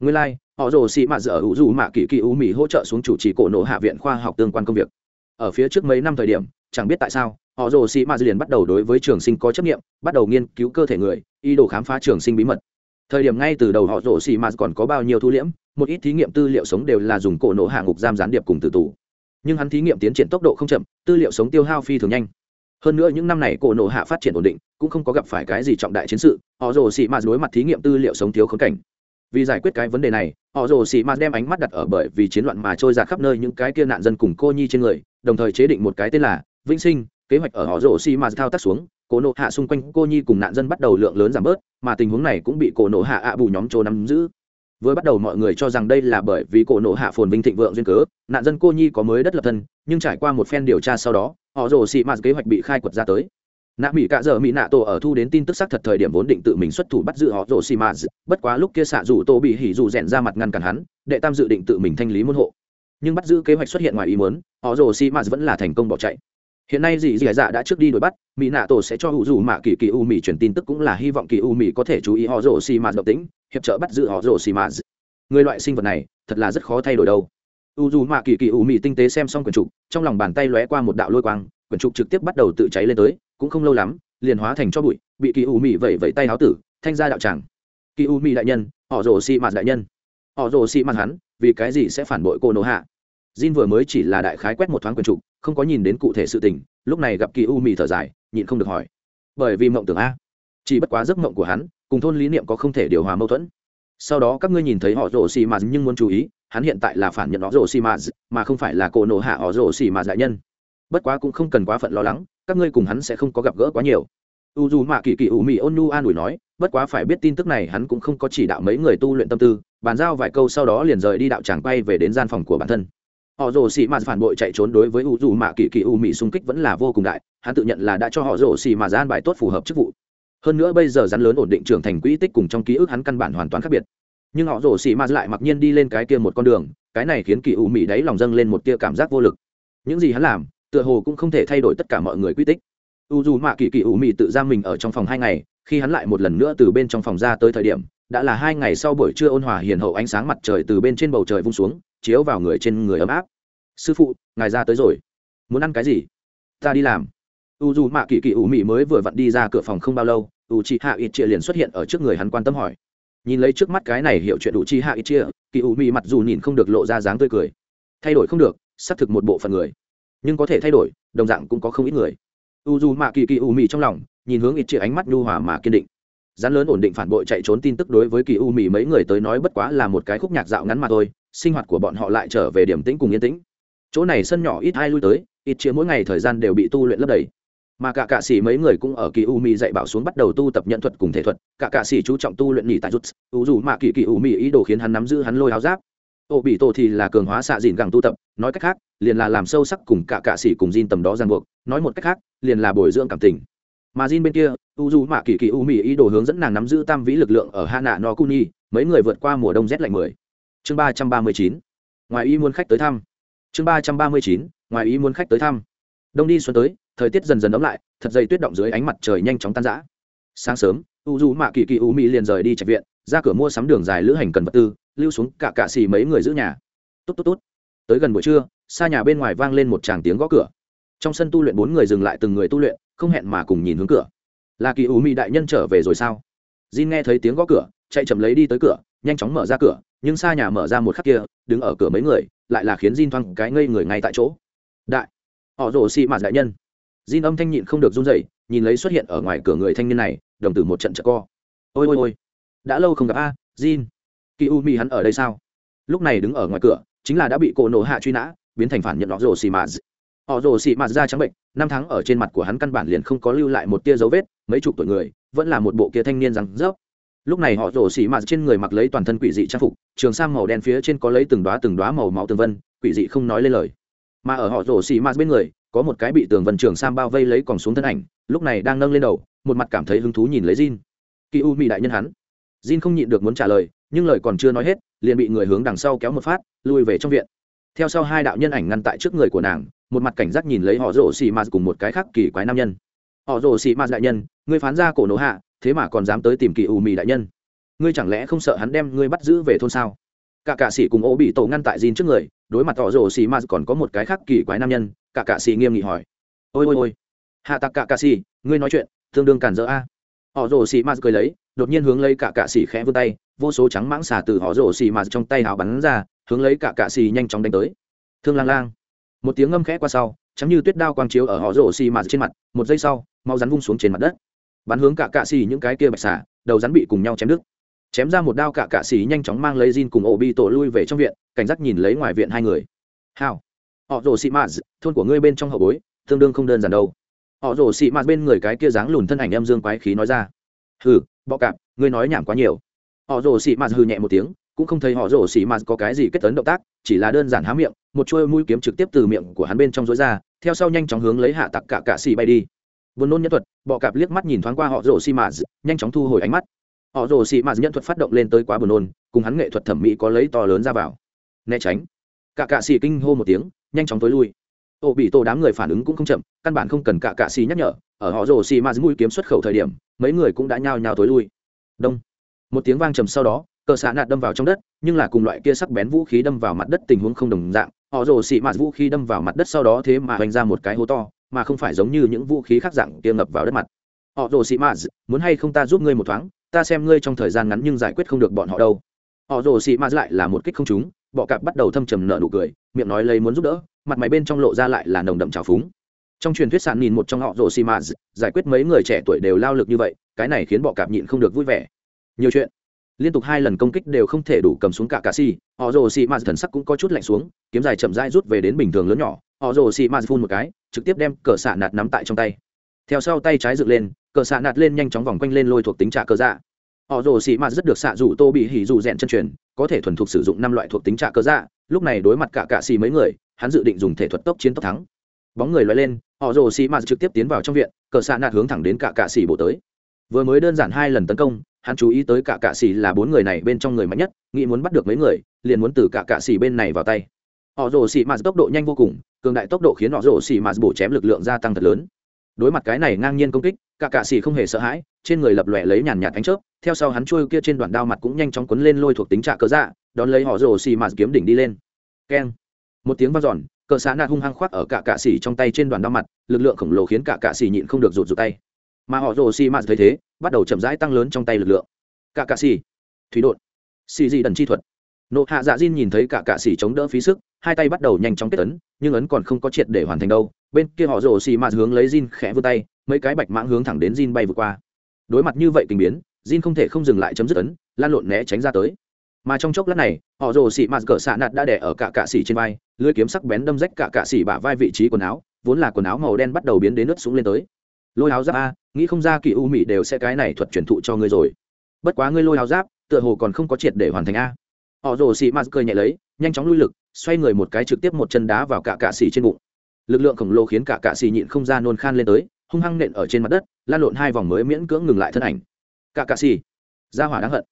Nguyên lai、like, họ rồ xì mạt dở u dù mạ kỳ kỳ ủ mì hỗ trợ xuống chủ trì cổ nộ hạ viện khoa học tương quan công việc. Ở phía trước mấy năm thời điểm chẳng biết tại sao họ rồ xì mạt liền bắt đầu đối với trường sinh có chấp nghiệm bắt đầu nghiên cứu cơ thể người ý đồ khám phá trường sinh bí mật thời điểm ngay từ đầu họ rồ xì mạt còn có bao nhiêu thu liễm, một ít thí nghiệm tư liệu sống đều là dùng cổ nổ hạ ngục giam gián điệp cùng tử tù. Nhưng hắn thí nghiệm tiến triển tốc độ không chậm, tư liệu sống tiêu hao phi thường nhanh. Hơn nữa những năm này cổ nổ hạ phát triển ổn định, cũng không có gặp phải cái gì trọng đại chiến sự, họ rồ xì mạt đối mặt thí nghiệm tư liệu sống thiếu khống cảnh. Vì giải quyết cái vấn đề này, họ rồ xì mạt đem ánh mắt đặt ở bởi vì chiến loạn mà trôi ra khắp nơi những cái kia nạn dân cùng cô nhi trên người, đồng thời chế định một cái tên là vĩnh sinh, kế hoạch ở họ rồ xì mạt thao tác xuống cổ nộ hạ xung quanh cô nhi cùng nạn dân bắt đầu lượng lớn giảm bớt, mà tình huống này cũng bị cổ nộ hạ ạ bù nhóm trô nắm giữ. Vừa bắt đầu mọi người cho rằng đây là bởi vì cổ nộ hạ phồn vinh thịnh vượng duyên cớ, nạn dân cô nhi có mới đất lập thân, nhưng trải qua một phen điều tra sau đó, họ rồ xị mạt kế hoạch bị khai quật ra tới. Nạ mỹ cạ dợ mỹ nạ tổ ở thu đến tin tức xác thật thời điểm vốn định tự mình xuất thủ bắt giữ họ rồ xị mạt, bất quá lúc kia xạ rủ tô bị hỉ dù rèn ra mặt ngăn cản hắn, đệ tam dự định tự mình thanh lý môn hộ. Nhưng bắt giữ kế hoạch xuất hiện ngoài ý muốn, họ rồ xị mạt vẫn là thành công bỏ chạy hiện nay dì dì dạ đã trước đi đuổi bắt mỹ nạ tổ sẽ cho hữu dù mạ kỳ kỳ u mỹ truyền tin tức cũng là hy vọng kỳ u mỹ có thể chú ý họ rồ xì mạt độc tính hiệp trợ bắt giữ họ rồ xì mạt người loại sinh vật này thật là rất khó thay đổi đâu. U dù mạ kỳ kỳ u mỹ tinh tế xem xong quyển trục trong lòng bàn tay lóe qua một đạo lôi quang quyển trục trực tiếp bắt đầu tự cháy lên tới cũng không lâu lắm liền hóa thành cho bụi bị kỳ u mỹ vẩy vẩy tay háo tử thanh ra đạo tràng. Kỳ u mỹ đại nhân họ rồ xì mạt đại nhân. Họ rồ xì mạt hắn vì cái gì sẽ phản bội cô nô hạ? Jin vừa mới chỉ là đại khái quét một thoáng quyển trục, không có nhìn đến cụ thể sự tình, lúc này gặp Kỳ U mì thở dài, nhịn không được hỏi. Bởi vì mộng tưởng a, chỉ bất quá giấc mộng của hắn, cùng thôn lý niệm có không thể điều hòa mâu thuẫn. Sau đó các ngươi nhìn thấy họ rổ xì mà nhưng muốn chú ý, hắn hiện tại là phản nhận họ rổ xì mà, mà không phải là cổ nổ hạ họ rổ xì mà đại nhân. Bất quá cũng không cần quá phận lo lắng, các ngươi cùng hắn sẽ không có gặp gỡ quá nhiều. U dù mạ kỳ kỳ ủ mị ôn nu an ủi nói, bất quá phải biết tin tức này hắn cũng không có chỉ đạo mấy người tu luyện tâm tư, bàn giao vài câu sau đó liền rời đi đạo tràng bay về đến gian phòng của bản thân họ rồ xì mạt phản bội chạy trốn đối với u dù mạ kỳ kỳ u mỹ xung kích vẫn là vô cùng đại, hắn tự nhận là đã cho họ rồ xì mà gian bài tốt phù hợp chức vụ. Hơn nữa bây giờ rắn lớn ổn định trưởng thành quỹ tích cùng trong ký ức hắn căn bản hoàn toàn khác biệt. Nhưng họ rồ xì mà lại mặc nhiên đi lên cái kia một con đường, cái này khiến kỳ u mỹ đáy lòng dâng lên một tia cảm giác vô lực. Những gì hắn làm, tựa hồ cũng không thể thay đổi tất cả mọi người quy tích. U dù mạ kỳ kỳ u mỹ tự giam mình ở trong phòng hai ngày, khi hắn lại một lần nữa từ bên trong phòng ra tới thời điểm, đã là hai ngày sau buổi trưa ôn hòa hiền hậu ánh sáng mặt trời từ bên trên bầu trời vung xuống chiếu vào người trên người ấm áp. Sư phụ, ngài ra tới rồi. Muốn ăn cái gì? Ta đi làm. U dù mạ kỳ kỳ ủ mị mới vừa vặn đi ra cửa phòng không bao lâu u chị hạ ít chia liền xuất hiện ở trước người hắn quan tâm hỏi. Nhìn lấy trước mắt cái này hiểu chuyện u chi hạ ít chia kỳ ủ mị mặt dù nhìn không được lộ ra dáng tươi cười. Thay đổi không được, xác thực một bộ phận người, nhưng có thể thay đổi, đồng dạng cũng có không ít người. U dù mạ kỳ kỳ ủ mị trong lòng, nhìn hướng ít chia ánh mắt nhu hòa mà kiên định. Rắn lớn ổn định phản bội chạy trốn tin tức đối với kỳ u mị mấy người tới nói bất quá là một cái khúc nhạc dạo ngắn mà thôi sinh hoạt của bọn họ lại trở về điểm tĩnh cùng yên tĩnh. Chỗ này sân nhỏ ít ai lui tới, ít chia mỗi ngày thời gian đều bị tu luyện lấp đầy. Mà cả cạ sĩ mấy người cũng ở kỳ u mi dạy bảo xuống bắt đầu tu tập nhận thuật cùng thể thuật. Cả cạ sĩ chú trọng tu luyện nghỉ tại rút u dù mà kỳ kỳ u mi ý đồ khiến hắn nắm giữ hắn lôi áo giáp. Ô bị tổ thì là cường hóa xạ dìn gẳng tu tập, nói cách khác, liền là làm sâu sắc cùng cả cạ sĩ cùng Jin tầm đó ràng buộc, nói một cách khác, liền là bồi dưỡng cảm tình. Mà Jin bên kia u dù mà kỳ kỳ u mi ý đồ hướng dẫn nàng nắm giữ tam vĩ lực lượng ở hạ nạ no kuni, mấy người vượt qua mùa đông rét lạnh mười chương ba trăm ba mươi chín, ngoài ý muốn khách tới thăm. Chương ba trăm ba mươi chín, ngoài ý muốn khách tới thăm. Đông đi xuân tới, thời tiết dần dần ấm lại, thật dày tuyết động dưới ánh mặt trời nhanh chóng tan rã. Sáng sớm, u du mạ kỳ kỳ u mỹ liền rời đi trạch viện, ra cửa mua sắm đường dài lữ hành cần vật tư, lưu xuống cả cạ xì mấy người giữ nhà. Tốt tốt tốt. Tới gần buổi trưa, xa nhà bên ngoài vang lên một tràng tiếng gõ cửa. Trong sân tu luyện bốn người dừng lại từng người tu luyện, không hẹn mà cùng nhìn hướng cửa. Là kỳ u mỹ đại nhân trở về rồi sao? Jin nghe thấy tiếng gõ cửa, chạy chậm lấy đi tới cửa nhanh chóng mở ra cửa nhưng xa nhà mở ra một khắc kia đứng ở cửa mấy người lại là khiến Jin thoáng cái ngây người ngay tại chỗ. Đại, họ rồ xì mạt đại nhân. Jin âm thanh nhịn không được run rẩy, nhìn lấy xuất hiện ở ngoài cửa người thanh niên này, đồng tử một trận trợ co. Ôi ôi ôi, đã lâu không gặp a, Jin. Kỳ U Mi hắn ở đây sao? Lúc này đứng ở ngoài cửa, chính là đã bị cổ nổ hạ truy nã, biến thành phản nhận họ rồ xì mạt. Họ rồ xì mạt ra trắng bệnh, năm tháng ở trên mặt của hắn căn bản liền không có lưu lại một tia dấu vết, mấy chục tuổi người, vẫn là một bộ kia thanh niên rằng rớp lúc này họ rổ xỉ mạt trên người mặc lấy toàn thân quỷ dị trang phục trường sam màu đen phía trên có lấy từng đoá từng đoá màu máu tường vân quỷ dị không nói lên lời mà ở họ rổ xỉ mạt bên người có một cái bị tường vân trường sam bao vây lấy còn xuống thân ảnh lúc này đang nâng lên đầu một mặt cảm thấy hứng thú nhìn lấy Jin. Kỳ U Mị đại nhân hắn. Jin không nhịn được muốn trả lời, nhưng lời còn chưa nói hết, liền bị người hướng đằng sau kéo một phát, lui về trong viện. theo sau hai đạo nhân ảnh ngăn tại trước người của nàng một mặt cảnh giác nhìn lấy họ rồ xì ma cùng một cái khác kỳ quái nam nhân họ rồ xì ma đại nhân ngươi phán ra cổ nổ hạ thế mà còn dám tới tìm kỳ u mì đại nhân. Ngươi chẳng lẽ không sợ hắn đem ngươi bắt giữ về thôn sao? Cả cạ sĩ cùng ô bị tổ ngăn tại dìn trước người, đối mặt tỏ rồ xì ma còn có một cái khác kỳ quái nam nhân, cả cạ sĩ nghiêm nghị hỏi. Ôi ôi ôi. Hạ tặc cả cạ sĩ, ngươi nói chuyện, tương đương cản rỡ a. Họ rồ xì ma cười lấy, đột nhiên hướng lấy cả cạ sĩ khẽ vươn tay, vô số trắng mãng xả từ họ rồ xì ma trong tay hào bắn ra, hướng lấy cả cạ sĩ nhanh chóng đánh tới. Thương lang lang. Một tiếng ngâm khẽ qua sau chắm như tuyết đao quang chiếu ở họ rồ xì ma trên mặt, một giây sau mau rắn vung xuống trên mặt đất bắn hướng cả cạ xì những cái kia bạch xà, đầu rắn bị cùng nhau chém đứt. Chém ra một đao cả cạ xì nhanh chóng mang lấy Jin cùng ổ bị tổ lui về trong viện, cảnh giác nhìn lấy ngoài viện hai người. Hào. Họ rồ xì mạt, thôn của ngươi bên trong hậu bối, tương đương không đơn giản đâu. Họ rồ xì mạt bên người cái kia dáng lùn thân ảnh em dương quái khí nói ra. Hừ, bọ cạp, ngươi nói nhảm quá nhiều. Họ rồ xì mạt hừ nhẹ một tiếng, cũng không thấy họ rồ xì mạt có cái gì kết tấn động tác, chỉ là đơn giản há miệng, một chuôi mũi kiếm trực tiếp từ miệng của hắn bên trong rối ra, theo sau nhanh chóng hướng lấy hạ tặc cả cạ xì bay đi buồn nôn nhân thuật bọ cạp liếc mắt nhìn thoáng qua họ rồ xì mạ, nhanh chóng thu hồi ánh mắt. Họ rồ xì mạ nhân thuật phát động lên tới quá buồn nôn cùng hắn nghệ thuật thẩm mỹ có lấy to lớn ra vào. Né tránh. Cả cạ xì kinh hô một tiếng nhanh chóng tối lui. Ô bị tổ đám người phản ứng cũng không chậm căn bản không cần cả cạ xì nhắc nhở ở họ rồ xì ma mũi kiếm xuất khẩu thời điểm mấy người cũng đã nhao nhao tối lui. Đông. Một tiếng vang trầm sau đó cờ xạ nạt đâm vào trong đất nhưng là cùng loại kia sắc bén vũ khí đâm vào mặt đất tình huống không đồng dạng họ rồ xị mạt vũ khí đâm vào mặt đất sau đó thế mà hoành ra một cái hố to mà không phải giống như những vũ khí khác dạng kia ngập vào đất mặt. Họ rồ sĩ mạt muốn hay không ta giúp ngươi một thoáng, ta xem ngươi trong thời gian ngắn nhưng giải quyết không được bọn họ đâu. Họ rồ sĩ mạt lại là một kích không trúng, bọ cạp bắt đầu thâm trầm nở nụ cười, miệng nói lấy muốn giúp đỡ, mặt mày bên trong lộ ra lại là nồng đậm trào phúng. Trong truyền thuyết sàn nhìn một trong họ rồ xì mạt giải quyết mấy người trẻ tuổi đều lao lực như vậy, cái này khiến bọ cạp nhịn không được vui vẻ. Nhiều chuyện. Liên tục hai lần công kích đều không thể đủ cầm xuống cả cà si, họ rồ xì m thần sắc cũng có chút lạnh xuống, kiếm dài chậm rãi rút về đến bình thường lớn nhỏ họ rồ xì m phun một cái, trực tiếp đem cờ xạ nạt nắm tại trong tay. Theo sau tay trái dựng lên, cờ xạ nạt lên nhanh chóng vòng quanh lên lôi thuộc tính trả cờ dạ. Họ rồ xì m rất được xạ rủ tô bị hỉ rủ rèn chân truyền, có thể thuần thục sử dụng năm loại thuộc tính trả cờ dạ. Lúc này đối mặt cả cạ xì mấy người, hắn dự định dùng thể thuật tốc chiến tốc thắng. Bóng người loay lên, họ rồ xì m trực tiếp tiến vào trong viện, cờ xạ nạt hướng thẳng đến cả cạ xì bộ tới. Vừa mới đơn giản hai lần tấn công, hắn chú ý tới cả cạ xì là bốn người này bên trong người mạnh nhất, nghĩ muốn bắt được mấy người, liền muốn từ cả cạ xì bên này vào tay. Họ rồ xì mạt tốc độ nhanh vô cùng cường đại tốc độ khiến họ rồ xì mạt bổ chém lực lượng gia tăng thật lớn. Đối mặt cái này ngang nhiên công kích, cả cạ xì không hề sợ hãi, trên người lập lòe lấy nhàn nhạt ánh chớp, theo sau hắn chui kia trên đoạn đao mặt cũng nhanh chóng quấn lên lôi thuộc tính trạ cớ dạ đón lấy họ rồ xì mạt kiếm đỉnh đi lên. Keng. Một tiếng vang dòn cờ xã nạt hung hăng khoác ở cả cạ xì trong tay trên đoàn đao mặt, lực lượng khổng lồ khiến cả cạ xì nhịn không được rụt rụt tay. Mà họ rồ xì mạt thấy thế, bắt đầu chậm rãi tăng lớn trong tay lực lượng. Cả cạ xì. Thủy đột. Xì dị đần chi thuật. Nộ hạ dạ diên nhìn thấy cả cạ xì chống đỡ phí sức hai tay bắt đầu nhanh chóng kết ấn nhưng ấn còn không có triệt để hoàn thành đâu. Bên kia họ rồ xì mạt hướng lấy Jin khẽ vươn tay, mấy cái bạch mãng hướng thẳng đến Jin bay vượt qua. Đối mặt như vậy tình biến, Jin không thể không dừng lại chấm dứt ấn, lan lộn né tránh ra tới. Mà trong chốc lát này, họ rồ xì mạt cỡ xạ nạt đã đẻ ở cả cạ xì trên vai, lưới kiếm sắc bén đâm rách cả cạ xì bả vai vị trí quần áo, vốn là quần áo màu đen bắt đầu biến đến nước súng lên tới. Lôi áo giáp a, nghĩ không ra kỳ u mỹ đều sẽ cái này thuật truyền thụ cho ngươi rồi. Bất quá ngươi lôi áo giáp, tựa hồ còn không có triệt để hoàn thành a. Họ rồ xì mạt cười nhẹ lấy nhanh chóng lui lực, xoay người một cái trực tiếp một chân đá vào cả cạ xì trên bụng. Lực lượng khổng lồ khiến cả cạ xì nhịn không ra nôn khan lên tới, hung hăng nện ở trên mặt đất, lan lộn hai vòng mới miễn cưỡng ngừng lại thân ảnh. Cả cạ xì ra hỏa đáng hận.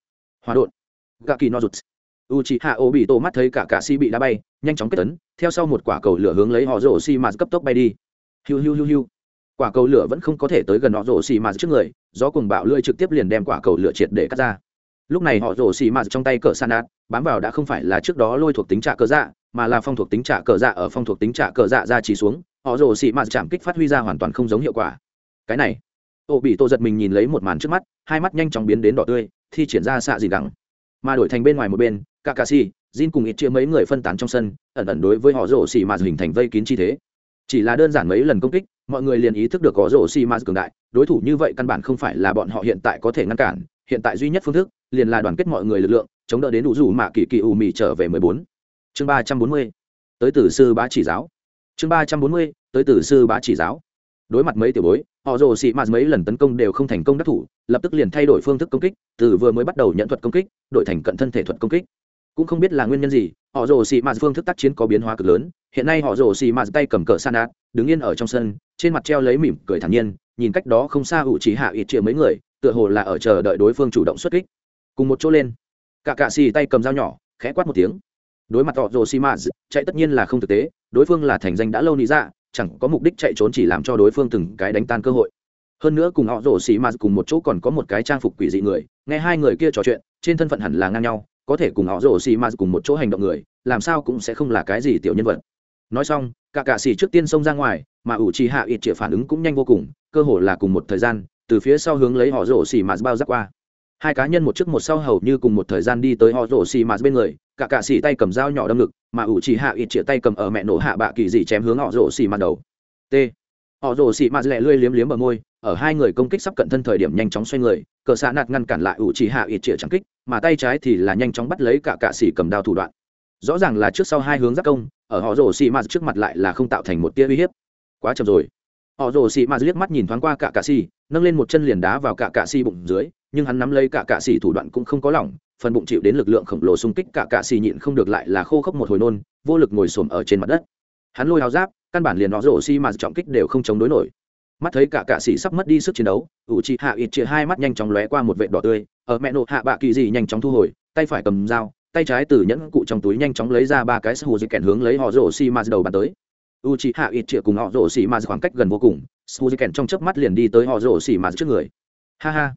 Hỏa đột gạ kỳ no rụt. U chị hạ ô bị tổ mắt thấy cả cạ xì bị đá bay, nhanh chóng kết tấn theo sau một quả cầu lửa hướng lấy họ rổ xì mạt cấp tốc bay đi. Hiu hiu hiu hiu. Quả cầu lửa vẫn không có thể tới gần họ rổ xì mạt trước người, gió cùng bạo lưỡi trực tiếp liền đem quả cầu lửa triệt để cắt ra lúc này họ rổ xì mạt trong tay cỡ san đạt bám vào đã không phải là trước đó lôi thuộc tính trả cờ dạ mà là phong thuộc tính trả cờ dạ ở phong thuộc tính trả cờ dạ ra chỉ xuống, họ rổ xì mạt chạm kích phát huy ra hoàn toàn không giống hiệu quả. Cái này ô bị tô giật mình nhìn lấy một màn trước mắt, hai mắt nhanh chóng biến đến đỏ tươi, thi triển ra xạ gì đẳng mà đổi thành bên ngoài một bên, kakashi, jin cùng ít chia mấy người phân tán trong sân, ẩn ẩn đối với họ rổ xì mạt hình thành vây kín chi thế. Chỉ là đơn giản mấy lần công kích, mọi người liền ý thức được có rổ xì mạt cường đại, đối thủ như vậy căn bản không phải là bọn họ hiện tại có thể ngăn cản hiện tại duy nhất phương thức, liền là đoàn kết mọi người lực lượng, chống đỡ đến đủ rủ mạ kỳ kỳ ù mì trở về mười bốn. Chương ba trăm bốn mươi, tới từ sư bá chỉ giáo. Chương ba trăm bốn mươi, tới từ sư bá chỉ giáo. Đối mặt mấy tiểu bối, họ rồ xị mạt mấy lần tấn công đều không thành công đắc thủ, lập tức liền thay đổi phương thức công kích, từ vừa mới bắt đầu nhận thuật công kích, đổi thành cận thân thể thuật công kích. Cũng không biết là nguyên nhân gì, họ rồ xị mạt phương thức tác chiến có biến hóa cực lớn, hiện nay họ rồ xị mạt tay cầm cờ san đạt đứng yên ở trong sân, trên mặt treo lấy mỉm cười thản nhiên, nhìn cách đó không xa ủ trí hạ ít triệu mấy người tựa hồ là ở chờ đợi đối phương chủ động xuất kích. Cùng một chỗ lên, cả cạ xì tay cầm dao nhỏ, khẽ quát một tiếng. Đối mặt họ rồ xì mã chạy tất nhiên là không thực tế, đối phương là thành danh đã lâu nị ra chẳng có mục đích chạy trốn chỉ làm cho đối phương từng cái đánh tan cơ hội. Hơn nữa cùng họ rồ xì mã cùng một chỗ còn có một cái trang phục quỷ dị người, nghe hai người kia trò chuyện, trên thân phận hẳn là ngang nhau, có thể cùng họ rồ xì mã cùng một chỗ hành động người, làm sao cũng sẽ không là cái gì tiểu nhân vật. Nói xong, cả cạ xì trước tiên xông ra ngoài, mà ủ trì hạ ít chĩa phản ứng cũng nhanh vô cùng, cơ hồ là cùng một thời gian từ phía sau hướng lấy họ rổ xì mạt bao giáp qua. Hai cá nhân một trước một sau hầu như cùng một thời gian đi tới họ rổ xì mạt bên người, cả cạ xì tay cầm dao nhỏ đâm ngực, mà ủ chỉ hạ ít chĩa tay cầm ở mẹ nổ hạ bạ kỳ dị chém hướng họ rổ xì mạt đầu. T. Họ rổ xì mạt lẹ lươi liếm liếm ở môi, ở hai người công kích sắp cận thân thời điểm nhanh chóng xoay người, cờ xạ nạt ngăn cản lại ủ chỉ hạ ít chĩa trắng kích, mà tay trái thì là nhanh chóng bắt lấy cả cạ xì cầm đao thủ đoạn. Rõ ràng là trước sau hai hướng giác công, ở họ rổ xì mạt trước mặt lại là không tạo thành một tia uy hiếp. Quá chậm rồi họ rồ xì mạt liếc mắt nhìn thoáng qua cả cạ xì, nâng lên một chân liền đá vào cả cạ xì bụng dưới, nhưng hắn nắm lấy cả cạ xì thủ đoạn cũng không có lỏng, phần bụng chịu đến lực lượng khổng lồ xung kích cả cạ xì nhịn không được lại là khô khốc một hồi nôn, vô lực ngồi xổm ở trên mặt đất. Hắn lôi háo giáp, căn bản liền họ rồ xì mạt trọng kích đều không chống đối nổi. Mắt thấy cả cạ xì sắp mất đi sức chiến đấu, ủ chị hạ ít chia hai mắt nhanh chóng lóe qua một vệt đỏ tươi, ở mẹ nộ hạ bạ kỳ dị nhanh chóng thu hồi, tay phải cầm dao, tay trái từ nhẫn cụ trong túi nhanh chóng lấy ra ba cái sù dây kèn hướng lấy họ rổ xi ma đầu bàn tới u chị hạ ít chĩa cùng họ rổ xi ma khoảng cách gần vô cùng. Suzy kèn trong chớp mắt liền đi tới họ rổ xì ma trước người. Ha ha.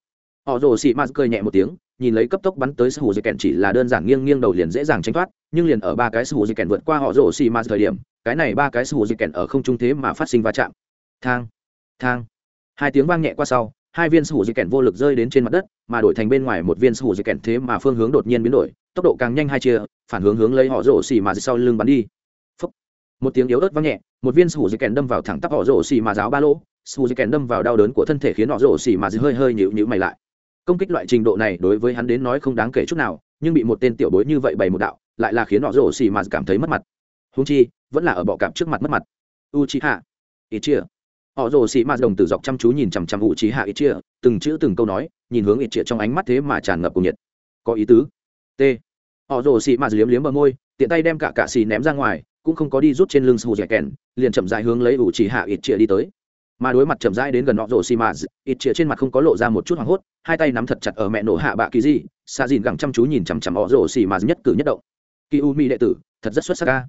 Họ rổ xì ma cười nhẹ một tiếng, nhìn lấy cấp tốc bắn tới suzy kèn chỉ là đơn giản nghiêng nghiêng đầu liền dễ dàng tránh thoát, nhưng liền ở ba cái suzy kèn vượt qua họ rổ xì ma thời điểm, cái này ba cái suzy kèn ở không trung thế mà phát sinh va chạm. Thang thang. Hai tiếng vang nhẹ qua sau, hai viên sủ di kèn vô lực rơi đến trên mặt đất, mà đổi thành bên ngoài một viên sủ di kèn thế mà phương hướng đột nhiên biến đổi, tốc độ càng nhanh hai chia, phản hướng hướng lấy họ rổ xì mà sau lưng bắn đi một tiếng yếu ớt vang nhẹ, một viên sủ dây kèn đâm vào thẳng tắp họ rổ xì mà giáo ba lỗ. Sủ dây kèn đâm vào đau đớn của thân thể khiến họ rổ xì mà hơi hơi nhịu nhịu mày lại. Công kích loại trình độ này đối với hắn đến nói không đáng kể chút nào, nhưng bị một tên tiểu bối như vậy bày một đạo, lại là khiến họ rổ xì mà cảm thấy mất mặt. Húng chi, vẫn là ở bọ cạp trước mặt mất mặt. U chi hạ ít chia họ rồ xì ma đồng tử dọc chăm chú nhìn chằm chằm u chi hạ ít chia từng chữ từng câu nói, nhìn hướng ít chia trong ánh mắt thế mà tràn ngập cùng nhiệt. Có ý tứ. T. Họ rồ xì ma liếm liếm bờ môi, tiện tay đem cả cạ xì ném ra ngoài cũng không có đi rút trên lưng sù dẻ kèn, liền chậm rãi hướng lấy ủ chỉ hạ ít chĩa đi tới. Mà đối mặt chậm rãi đến gần nọ rổ xì mà ít chĩa trên mặt không có lộ ra một chút hoảng hốt, hai tay nắm thật chặt ở mẹ nổ hạ bạ kỳ di xa dìn gẳng chăm chú nhìn chằm chằm họ rổ xì mà nhất cử nhất động. Kỳ u mi đệ tử, thật rất xuất sắc ca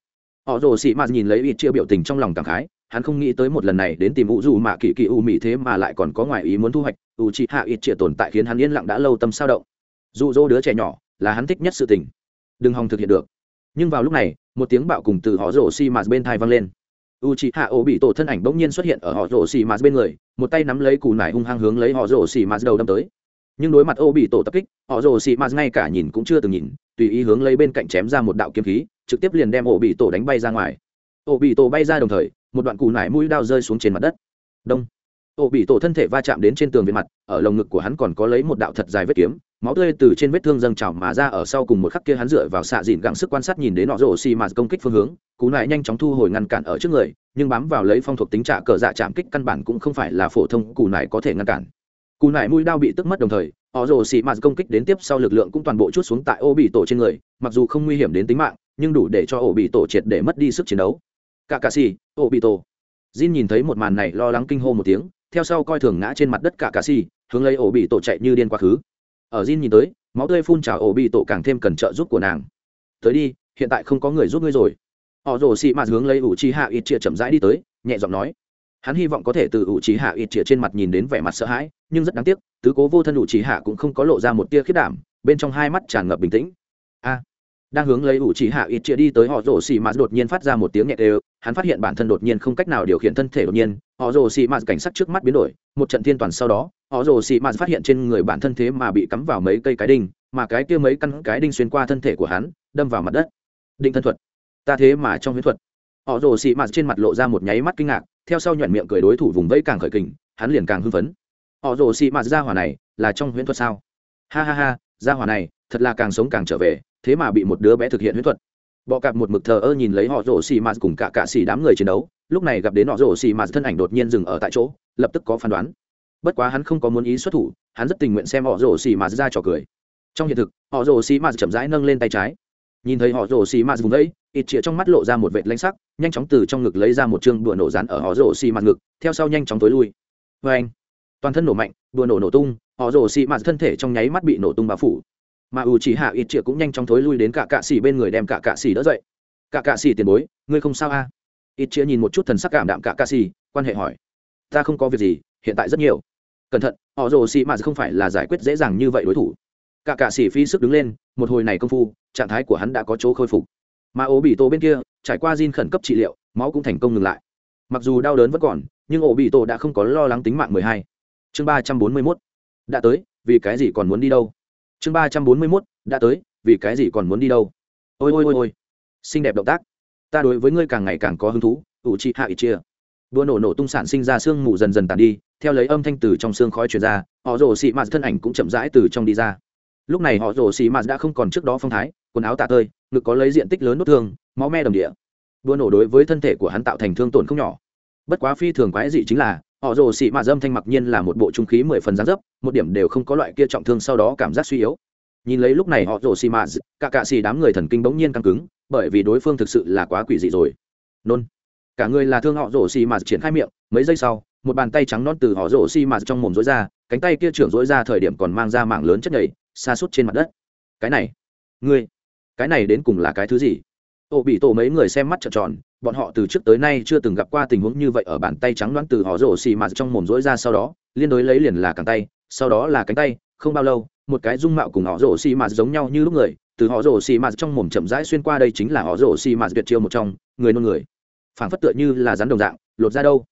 họ rồ xì mà nhìn lấy ít chĩa biểu tình trong lòng cảm khái, hắn không nghĩ tới một lần này đến tìm u dù mà kỳ kỳ u mỹ thế mà lại còn có ngoài ý muốn thu hoạch u chị hạ ít chĩa tồn tại khiến hắn yên lặng đã lâu tâm sao động. Dù dỗ đứa trẻ nhỏ là hắn thích nhất sự tình. Đừng hòng thực hiện được nhưng vào lúc này, một tiếng bạo cùng từ họ rổ xi mạt bên thai vang lên. U chị hạ ổ bị tổ thân ảnh bỗng nhiên xuất hiện ở họ rổ xi mạt bên người, một tay nắm lấy cù nải hung hăng hướng lấy họ rổ xi mạt đầu đâm tới. Nhưng đối mặt ô bị tổ tập kích, họ rổ xi mạt ngay cả nhìn cũng chưa từng nhìn, tùy ý hướng lấy bên cạnh chém ra một đạo kiếm khí, trực tiếp liền đem ổ bị tổ đánh bay ra ngoài. Ổ bị tổ bay ra đồng thời, một đoạn cù nải mũi đao rơi xuống trên mặt đất. Đông ổ bị tổ thân thể va chạm đến trên tường viên mặt ở lồng ngực của hắn còn có lấy một đạo thật dài vết kiếm máu tươi từ trên vết thương dâng trào mà ra ở sau cùng một khắc kia hắn dựa vào xạ dìn gặng sức quan sát nhìn đến nọ rổ xì mà công kích phương hướng cú nại nhanh chóng thu hồi ngăn cản ở trước người nhưng bám vào lấy phong thuộc tính trả cờ dạ chạm kích căn bản cũng không phải là phổ thông cù nải có thể ngăn cản. Cù nải mũi đao bị tức mất đồng thời họ rổ xì mà công kích đến tiếp sau lực lượng cũng toàn bộ chút xuống tại ô bị tổ trên người mặc dù không nguy hiểm đến tính mạng nhưng đủ để cho ổ bị tổ triệt để mất đi sức chiến đấu. Cả cà xì ô bị tổ. Jin nhìn thấy một màn này lo lắng kinh hô một tiếng, theo sau coi thường ngã trên mặt đất cả cà xì hướng lấy ổ bị tổ chạy như điên quá khứ. Ở Jin nhìn tới, máu tươi phun trào ổ bị tổ càng thêm cần trợ giúp của nàng. Tới đi, hiện tại không có người giúp ngươi rồi. Họ rồ xị mạt hướng lấy ủ trì hạ ít chia chậm rãi đi tới, nhẹ giọng nói. Hắn hy vọng có thể từ ủ trì hạ ít chia trên mặt nhìn đến vẻ mặt sợ hãi, nhưng rất đáng tiếc, tứ cố vô thân ủ trì hạ cũng không có lộ ra một tia khiếp đảm, bên trong hai mắt tràn ngập bình tĩnh. A, đang hướng lấy ủ chỉ hạ ít chia đi tới họ rồ xì mạt đột nhiên phát ra một tiếng nhẹ đều, hắn phát hiện bản thân đột nhiên không cách nào điều khiển thân thể đột nhiên, họ rồ xì mạt cảnh sắc trước mắt biến đổi, một trận thiên toàn sau đó, họ rồ xì mạt phát hiện trên người bản thân thế mà bị cắm vào mấy cây cái đinh, mà cái kia mấy căn cái đinh xuyên qua thân thể của hắn, đâm vào mặt đất. Định thân thuật. Ta thế mà trong huyễn thuật. Họ rồ xì mạt trên mặt lộ ra một nháy mắt kinh ngạc, theo sau nhuận miệng cười đối thủ vùng vẫy càng khởi kình, hắn liền càng hưng phấn. Họ rồ xì mạt ra hỏa này là trong huyễn thuật sao? Ha ha ha, ra hỏa này, thật là càng sống càng trở về thế mà bị một đứa bé thực hiện huyết thuật. Bọ cạp một mực thờ ơ nhìn lấy họ rổ xì mạt cùng cả cạ xì đám người chiến đấu, lúc này gặp đến họ rổ xì mạt thân ảnh đột nhiên dừng ở tại chỗ, lập tức có phán đoán. Bất quá hắn không có muốn ý xuất thủ, hắn rất tình nguyện xem họ rổ xì mạt ra trò cười. Trong hiện thực, họ rổ xì mạt chậm rãi nâng lên tay trái. Nhìn thấy họ rổ xì mạt vùng vẫy, ít chĩa trong mắt lộ ra một vệt lanh sắc, nhanh chóng từ trong ngực lấy ra một chương đùa nổ rán ở họ rổ xì mạt ngực, theo sau nhanh chóng tối lui. Vê anh toàn thân nổ mạnh, đùa nổ nổ tung, họ rổ xì mạt thân thể trong nháy mắt bị nổ tung bao phủ mà u chỉ hạ ít triệu cũng nhanh chóng thối lui đến cả cạ xỉ bên người đem cả cạ xỉ đỡ dậy. Cả cạ xỉ tiền bối, ngươi không sao a à? ít triệu nhìn một chút thần sắc cảm đạm cả cạ xỉ, quan hệ hỏi. Ta không có việc gì, hiện tại rất nhiều. Cẩn thận, họ rồ xỉ mà không phải là giải quyết dễ dàng như vậy đối thủ. Cả cạ xỉ phi sức đứng lên, một hồi này công phu, trạng thái của hắn đã có chỗ khôi phục. Mà ố bị tổ bên kia, trải qua gin khẩn cấp trị liệu, máu cũng thành công ngừng lại. Mặc dù đau đớn vẫn còn, nhưng ổ bị tổ đã không có lo lắng tính mạng mười hai. Chương ba trăm bốn mươi mốt. Đã tới, vì cái gì còn muốn đi đâu? Chương ba trăm bốn mươi mốt, đã tới, vì cái gì còn muốn đi đâu? Ôi ôi ôi ôi. Xinh đẹp động tác. Ta đối với ngươi càng ngày càng có hứng thú, ủ chị hạ ít chia. Đua nổ nổ tung sản sinh ra sương mù dần dần tàn đi, theo lấy âm thanh từ trong xương khói truyền ra, họ rồ xị mạt thân ảnh cũng chậm rãi từ trong đi ra. Lúc này họ rồ xị mạt đã không còn trước đó phong thái, quần áo tạ tơi, ngực có lấy diện tích lớn nốt thương, máu me đồng địa. Đua nổ đối với thân thể của hắn tạo thành thương tổn không nhỏ. Bất quá phi thường quái dị chính là họ rồ xị mạt dâm thanh mặc nhiên là một bộ trung khí mười phần gián dấp, một điểm đều không có loại kia trọng thương sau đó cảm giác suy yếu. Nhìn lấy lúc này họ rồ xị mạt cả cạ xì đám người thần kinh bỗng nhiên căng cứng, bởi vì đối phương thực sự là quá quỷ dị rồi. Nôn. Cả người là thương họ rồ xì mạt triển khai miệng, mấy giây sau, một bàn tay trắng non từ họ rồ xì mạt trong mồm rối ra, cánh tay kia trưởng rối ra thời điểm còn mang ra mạng lớn chất nhảy xa suốt trên mặt đất. Cái này. Ngươi. Cái này đến cùng là cái thứ gì? Ô bị tổ mấy người xem mắt trợn tròn bọn họ từ trước tới nay chưa từng gặp qua tình huống như vậy ở bàn tay trắng đoán từ họ rổ xì mà trong mồm rỗi ra sau đó, liên đối lấy liền là cẳng tay, sau đó là cánh tay, không bao lâu, một cái dung mạo cùng họ rổ xì mà giống nhau như lúc người, từ họ rổ xì mà trong mồm chậm rãi xuyên qua đây chính là họ rổ xì mà tuyệt chiêu một trong, người nôn người. Phảng phất tựa như là rắn đồng dạng, lột ra đâu.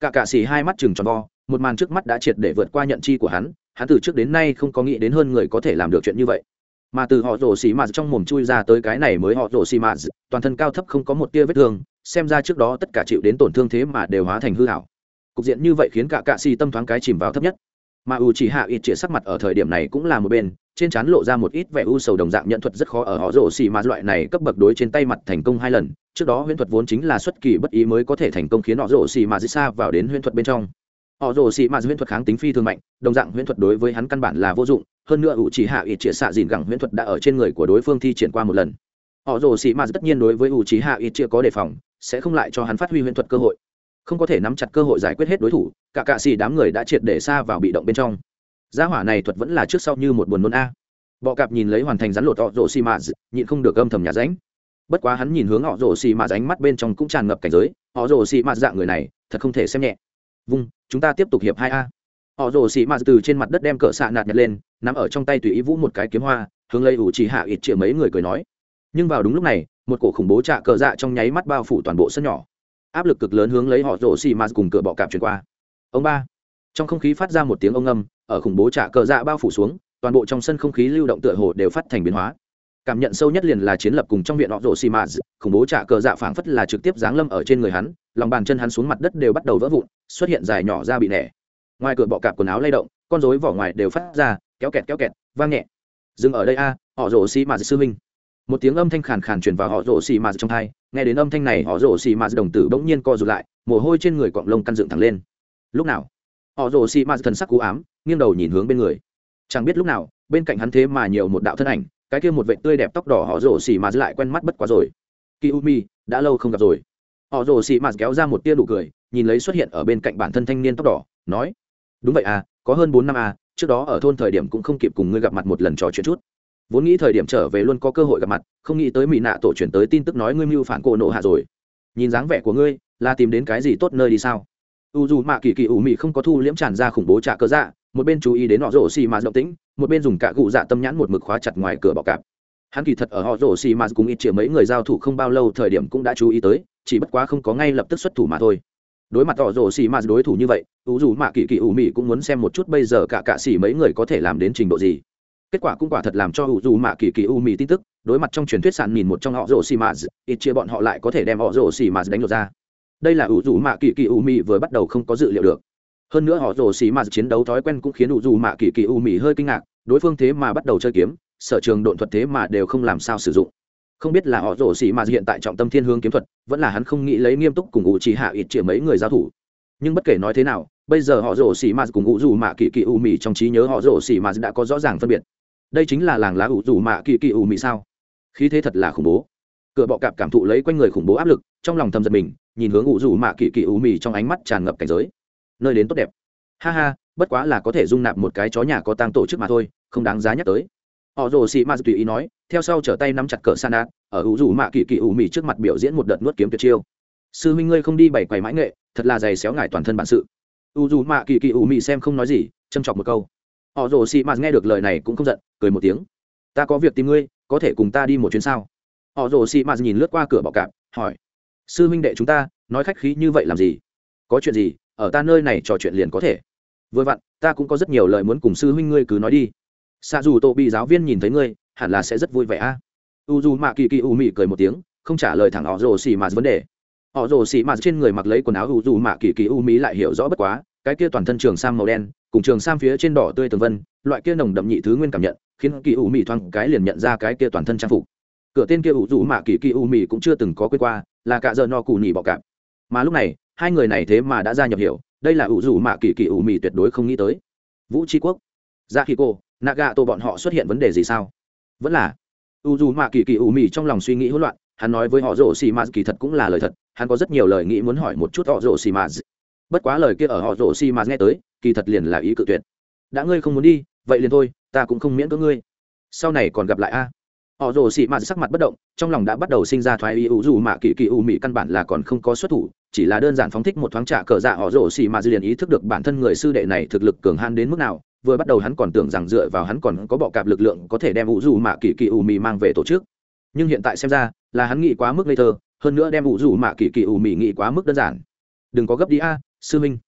Cả cả xì hai mắt chừng tròn vo, một màn trước mắt đã triệt để vượt qua nhận chi của hắn hắn từ trước đến nay không có nghĩ đến hơn người có thể làm được chuyện như vậy. Mà từ họ rổ xì mạt trong mồm chui ra tới cái này mới họ rổ xì mạt, toàn thân cao thấp không có một tia vết thương xem ra trước đó tất cả chịu đến tổn thương thế mà đều hóa thành hư hảo. Cục diện như vậy khiến cả cạ xì tâm thoáng cái chìm vào thấp nhất. Mà u chỉ hạ ít chĩa sắc mặt ở thời điểm này cũng là một bên, trên trán lộ ra một ít vẻ u sầu đồng dạng nhận thuật rất khó ở họ rổ xì mạt loại này cấp bậc đối trên tay mặt thành công hai lần. Trước đó huyễn thuật vốn chính là xuất kỳ bất ý mới có thể thành công khiến họ rổ xì mạt xa vào đến huyễn thuật bên trong. Họ rồ xì mạt huyễn thuật kháng tính phi thường mạnh, đồng dạng huyễn thuật đối với hắn căn bản là vô dụng. Hơn nữa ủ chỉ hạ ít chĩa xạ dìn gẳng huyễn thuật đã ở trên người của đối phương thi triển qua một lần họ rồ xì mạt tất nhiên đối với ủ trí hạ ít chưa có đề phòng, sẽ không lại cho hắn phát huy huyễn thuật cơ hội. Không có thể nắm chặt cơ hội giải quyết hết đối thủ, cả cạ xì đám người đã triệt để xa vào bị động bên trong. Gia hỏa này thuật vẫn là trước sau như một buồn nôn a. Bọ cạp nhìn lấy hoàn thành rắn lột họ rồ xì mạt nhịn không được âm thầm nhà ránh. Bất quá hắn nhìn hướng họ rồ xì mạt ránh mắt bên trong cũng tràn ngập cảnh giới, họ rồ xì mạt dạng người này, thật không thể xem nhẹ. Vung, chúng ta tiếp tục hiệp hai a. Họ rồ xì mạt từ trên mặt đất đem cỡ xạ nạt nhặt lên, nắm ở trong tay tùy ý vũ một cái kiếm hoa, hướng lấy ủ chỉ hạ ít chĩa mấy người cười nói nhưng vào đúng lúc này, một cổ khủng bố trạ cờ dạ trong nháy mắt bao phủ toàn bộ sân nhỏ. Áp lực cực lớn hướng lấy họ rổ xì mạt cùng cửa bọ cạp chuyển qua. Ông ba. Trong không khí phát ra một tiếng ông âm ở khủng bố trạ cờ dạ bao phủ xuống, toàn bộ trong sân không khí lưu động tựa hồ đều phát thành biến hóa. Cảm nhận sâu nhất liền là chiến lập cùng trong viện họ rổ xì mạt khủng bố trạ cờ dạ phảng phất là trực tiếp giáng lâm ở trên người hắn, lòng bàn chân hắn xuống mặt đất đều bắt đầu vỡ vụn, xuất hiện dài nhỏ ra bị nẻ. Ngoài cửa bọ cạp quần áo lay động, con rối vỏ ngoài đều phát ra, kéo kẹt kéo kẹt, vang nhẹ. Dừng ở đây a, họ rổ xì mạt sư minh một tiếng âm thanh khàn khàn truyền vào họ rổ xì mạt trong thai, nghe đến âm thanh này, họ rổ xì mạt đồng tử bỗng nhiên co rụt lại, mồ hôi trên người cọng lông căn dựng thẳng lên. Lúc nào? Họ rổ xì mạt thần sắc cú ám, nghiêng đầu nhìn hướng bên người. Chẳng biết lúc nào, bên cạnh hắn thế mà nhiều một đạo thân ảnh, cái kia một vệ tươi đẹp tóc đỏ họ rổ xì mạt lại quen mắt bất quá rồi. Kỳ u mi đã lâu không gặp rồi. Họ rổ xì mạt kéo ra một tia nụ cười, nhìn lấy xuất hiện ở bên cạnh bản thân thanh niên tóc đỏ, nói, đúng vậy à có hơn bốn năm à trước đó ở thôn thời điểm cũng không kịp cùng ngươi gặp mặt một lần trò chuyện chút vốn nghĩ thời điểm trở về luôn có cơ hội gặp mặt, không nghĩ tới mỹ nạ tổ chuyển tới tin tức nói ngươi mưu phản cổ nộ hạ rồi. Nhìn dáng vẻ của ngươi, là tìm đến cái gì tốt nơi đi sao? U dù mạ kỳ kỳ ủ mị không có thu liễm tràn ra khủng bố trả cơ dạ một bên chú ý đến họ rổ xì mà động tĩnh, một bên dùng cả cụ dạ tâm nhãn một mực khóa chặt ngoài cửa bọc cạp. Hắn kỳ thật ở họ rổ xì mà cùng ít chĩa mấy người giao thủ không bao lâu thời điểm cũng đã chú ý tới, chỉ bất quá không có ngay lập tức xuất thủ mà thôi. Đối mặt họ rổ xì mà đối thủ như vậy, u dù mạ kỳ kỳ ủ mị cũng muốn xem một chút bây giờ cả cạ xì mấy người có thể làm đến trình độ gì kết quả cũng quả thật làm cho ủ dù mạ kỳ kỳ U mị tin tức, đối mặt trong truyền thuyết sàn nhìn một trong họ rổ xì mà ít chia bọn họ lại có thể đem họ rổ xì mà đánh lột ra. Đây là ủ dù mạ kỳ kỳ U mị vừa bắt đầu không có dự liệu được. Hơn nữa họ rổ xì mà chiến đấu thói quen cũng khiến ủ dù mạ kỳ kỳ U mị hơi kinh ngạc, đối phương thế mà bắt đầu chơi kiếm, sở trường độn thuật thế mà đều không làm sao sử dụng. Không biết là họ rổ xì mà hiện tại trọng tâm thiên hướng kiếm thuật, vẫn là hắn không nghĩ lấy nghiêm túc cùng ủ chỉ hạ ít chia mấy người giao thủ. Nhưng bất kể nói thế nào, bây giờ họ rổ xì mà cùng ủ dù mạ kỳ kỳ U mị trong trí nhớ họ rổ xì mà đã có rõ ràng phân biệt đây chính là làng lá ủ dù mạ kỳ kỳ ủ mị sao? Khí thế thật là khủng bố. Cửa bọ cạp cảm thụ lấy quanh người khủng bố áp lực, trong lòng thầm giật mình, nhìn hướng ủ dù mạ kỳ kỳ ủ mị trong ánh mắt tràn ngập cảnh giới. Nơi đến tốt đẹp. Ha ha, bất quá là có thể dung nạp một cái chó nhà có tang tổ chức mà thôi, không đáng giá nhắc tới. Họ rồ xì ma tùy ý nói, theo sau trở tay nắm chặt cờ san đạt ở ủ rủ mạ kỳ kỳ ủ mì trước mặt biểu diễn một đợt nuốt kiếm tuyệt chiêu. Sư minh ngươi không đi bày quầy mãi nghệ, thật là dày xéo ngải toàn thân bản sự. U dù mạ kỳ kỳ ủ mì xem không nói gì, châm chọc một câu họ rồ xì ma nghe được lời này cũng không giận, cười một tiếng. Ta có việc tìm ngươi, có thể cùng ta đi một chuyến sao? Họ rồ xì ma nhìn lướt qua cửa bọ cạp, hỏi. Sư huynh đệ chúng ta, nói khách khí như vậy làm gì? Có chuyện gì, ở ta nơi này trò chuyện liền có thể. Vừa vặn, ta cũng có rất nhiều lời muốn cùng sư huynh ngươi cứ nói đi. Xa dù Tô bị giáo viên nhìn thấy ngươi, hẳn là sẽ rất vui vẻ a. U dù mạ kỳ kỳ u mị cười một tiếng, không trả lời thẳng họ rồ xì mạt vấn đề. Họ rồ xì mạt trên người mặc lấy quần áo u dù mạ kỳ kỳ u mị lại hiểu rõ bất quá cái kia toàn thân trường sam màu đen, cùng trường sam phía trên đỏ tươi tường vân, loại kia nồng đậm nhị thứ nguyên cảm nhận, khiến kỳ u mị thoáng cái liền nhận ra cái kia toàn thân trang phục. Cửa tên kia u rũ mạ kỳ kỳ u mị cũng chưa từng có quên qua, là cả giờ no cù nhì bọ cạp. Mà lúc này, hai người này thế mà đã ra nhập hiểu, đây là ủ rũ mạ kỳ kỳ u mị tuyệt đối không nghĩ tới. Vũ tri quốc ra khi cô naga tô bọn họ xuất hiện vấn đề gì sao? Vẫn là u dù mạ kỳ kỳ u mị trong lòng suy nghĩ hỗn loạn, hắn nói với họ rổ xì mạt kỳ thật cũng là lời thật, hắn có rất nhiều lời nghĩ muốn hỏi một chút họ rổ xì mạt bất quá lời kia ở họ rổ xi mà nghe tới, kỳ thật liền là ý cự tuyệt. Đã ngươi không muốn đi, vậy liền thôi, ta cũng không miễn cưỡng ngươi. Sau này còn gặp lại a. Họ rồ xị mạt sắc mặt bất động, trong lòng đã bắt đầu sinh ra thoái ý ủ dù mà kỳ kỳ ủ mị căn bản là còn không có xuất thủ, chỉ là đơn giản phóng thích một thoáng trả cờ dạ họ rồ xị mạt liền ý thức được bản thân người sư đệ này thực lực cường han đến mức nào, vừa bắt đầu hắn còn tưởng rằng dựa vào hắn còn có bọ cạp lực lượng có thể đem ủ dù mà kỳ kỳ ủ mị mang về tổ chức. Nhưng hiện tại xem ra, là hắn nghĩ quá mức ngây thơ, hơn nữa đem ủ dù mà kỳ kỳ ủ mị nghĩ quá mức đơn giản. Đừng có gấp đi a sư minh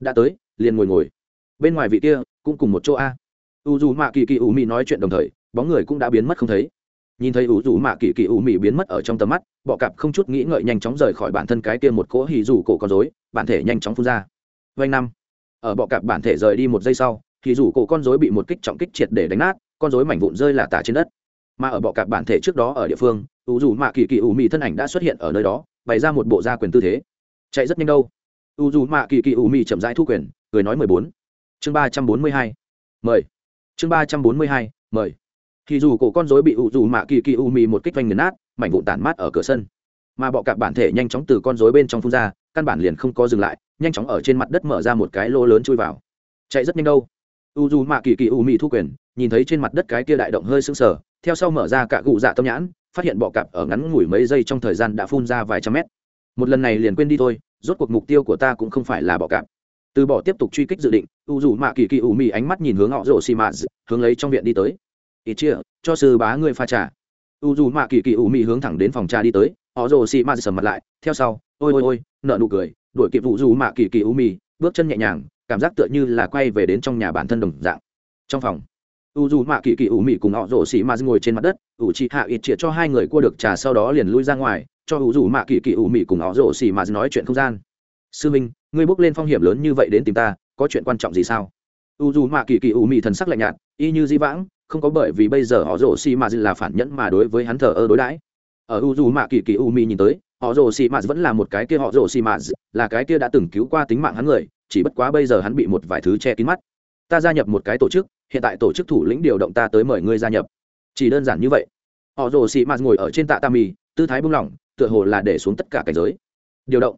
đã tới, liền ngồi ngồi. Bên ngoài vị kia, cũng cùng một chỗ a. U dù mạ kỳ kỳ ủ mị nói chuyện đồng thời, bóng người cũng đã biến mất không thấy. Nhìn thấy u dù mạ kỳ kỳ ủ mị biến mất ở trong tầm mắt, bọ cạp không chút nghĩ ngợi nhanh chóng rời khỏi bản thân cái kia một cỗ hì rủ cổ con dối bản thể nhanh chóng phun ra. Vanh năm. Ở bọ cạp bản thể rời đi một giây sau thì rủ cổ con dối bị một kích trọng kích triệt để đánh nát, con dối mảnh vụn rơi là tả trên đất. Mà ở bọ cạp bản thể trước đó ở địa phương, u dù mạ kỳ kỳ ủ mị thân ảnh đã xuất hiện ở nơi đó, bày ra một bộ gia quyền tư thế. Chạy rất nhanh đâu u dù mạ kỳ kỳ u mị chậm rãi thu quyền, cười nói mười bốn. Chương ba trăm bốn mươi hai. Mời. Chương ba trăm bốn mươi hai, mời. Thì dù cổ con rối bị u dù mạ kỳ kỳ u mì một kích vanh nghiền nát, mảnh vụn tản mát ở cửa sân. Mà bọ cạp bản thể nhanh chóng từ con rối bên trong phun ra, căn bản liền không có dừng lại, nhanh chóng ở trên mặt đất mở ra một cái lô lớn chui vào. Chạy rất nhanh đâu. U dù mạ kỳ kỳ u mì thu quyền, nhìn thấy trên mặt đất cái kia đại động hơi sưng sờ, theo sau mở ra cả gụ dạ tâm nhãn, phát hiện bọ cạp ở ngắn ngủi mấy giây trong thời gian đã phun ra vài trăm mét một lần này liền quên đi thôi, rốt cuộc mục tiêu của ta cũng không phải là bỏ cạp. Từ bỏ tiếp tục truy kích dự định, u dù mạ kỳ kỳ u mị ánh mắt nhìn hướng họ rổ xì mạ hướng lấy trong viện đi tới. Ít chia, cho sư bá ngươi pha trà. U dù mạ kỳ kỳ ủ mị hướng thẳng đến phòng trà đi tới, họ rổ xì mạ sầm mặt lại, theo sau, ôi ôi ôi nợ nụ cười, đuổi kịp u dù mạ kỳ kỳ ủ mị, bước chân nhẹ nhàng, cảm giác tựa như là quay về đến trong nhà bản thân đồng dạng. Trong phòng, u dù mạ kỳ kỳ ủ mị cùng họ rổ xì mạ ngồi trên mặt đất, ủ chị hạ ít chia cho hai người cua được trà sau đó liền lui ra ngoài cho u dù mạ kỳ kỳ ủ mị cùng họ rồ xì mà nói chuyện không gian. Sư minh, ngươi bước lên phong hiểm lớn như vậy đến tìm ta, có chuyện quan trọng gì sao? U dù mạ kỳ kỳ ủ mị thần sắc lạnh nhạt, y như di vãng, không có bởi vì bây giờ họ rồ xì mà là phản nhẫn mà đối với hắn thờ ơ đối đãi. Ở u dù mạ kỳ kỳ u mi nhìn tới, họ rồ xì mà vẫn là một cái kia họ rồ xì mà, là cái kia đã từng cứu qua tính mạng hắn người, chỉ bất quá bây giờ hắn bị một vài thứ che kín mắt. Ta gia nhập một cái tổ chức, hiện tại tổ chức thủ lĩnh điều động ta tới mời ngươi gia nhập. Chỉ đơn giản như vậy. Họ rồ xì mà ngồi ở trên tạ tam mì, tư thái buông lỏng tựa hồ là để xuống tất cả cảnh giới. Điều động.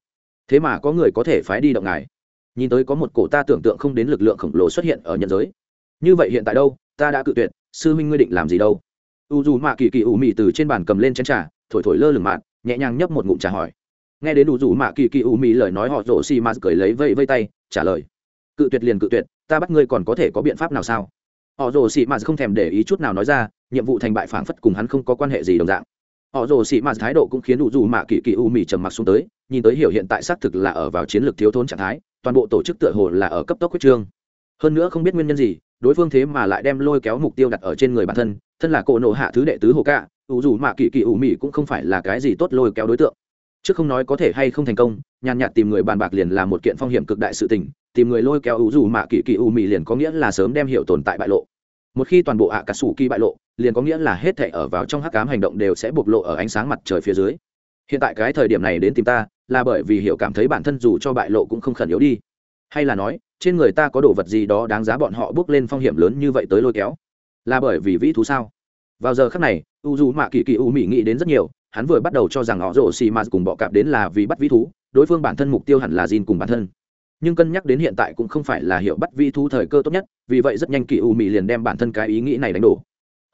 Thế mà có người có thể phái đi động ngài. Nhìn tới có một cổ ta tưởng tượng không đến lực lượng khổng lồ xuất hiện ở nhân giới. Như vậy hiện tại đâu, ta đã cự tuyệt, sư huynh ngươi định làm gì đâu? U dù mạ kỳ kỳ ủ mị từ trên bàn cầm lên chén trà, thổi thổi lơ lửng mạn, nhẹ nhàng nhấp một ngụm trà hỏi. Nghe đến u dù mạ kỳ kỳ ủ mị lời nói, họ rổ xì mạt cười lấy vây vây tay, trả lời. Cự tuyệt liền cự tuyệt, ta bắt ngươi còn có thể có biện pháp nào sao? Họ rồ xì mạt không thèm để ý chút nào nói ra, nhiệm vụ thành bại phảng phất cùng hắn không có quan hệ gì đồng dạng họ rồ xì mạt thái độ cũng khiến u dù mạ kỳ kỳ u mì trầm mặc xuống tới, nhìn tới hiểu hiện tại xác thực là ở vào chiến lược thiếu thốn trạng thái, toàn bộ tổ chức tựa hồ là ở cấp tốc quyết trương. Hơn nữa không biết nguyên nhân gì, đối phương thế mà lại đem lôi kéo mục tiêu đặt ở trên người bản thân thân là cổ nộ hạ thứ đệ tứ hồ cạ ủ dù mạ kỳ kỳ ủ mị cũng không phải là cái gì tốt lôi kéo đối tượng. Chứ không nói có thể hay không thành công, nhàn nhạt tìm người bàn bạc liền là một kiện phong hiểm cực đại sự tình, tìm người lôi kéo ủ dù mạ kỳ kỳ ủ mị liền có nghĩa là sớm đem hiệu tồn tại bại lộ. Một khi toàn bộ ạ cả sủ kỳ bại lộ liền có nghĩa là hết thể ở vào trong hắc cám hành động đều sẽ bộc lộ ở ánh sáng mặt trời phía dưới. Hiện tại cái thời điểm này đến tìm ta, là bởi vì hiểu cảm thấy bản thân dù cho bại lộ cũng không khẩn yếu đi. Hay là nói, trên người ta có đồ vật gì đó đáng giá bọn họ bước lên phong hiểm lớn như vậy tới lôi kéo? Là bởi vì vĩ thú sao? Vào giờ khắc này, u dù mạ kỳ kỳ u mỹ nghĩ đến rất nhiều, hắn vừa bắt đầu cho rằng họ rổ xì mạt cùng bọ cạp đến là vì bắt vĩ thú, đối phương bản thân mục tiêu hẳn là gìn cùng bản thân. Nhưng cân nhắc đến hiện tại cũng không phải là hiệu bắt vĩ thú thời cơ tốt nhất, vì vậy rất nhanh kỳ u mỹ liền đem bản thân cái ý nghĩ này đánh đổ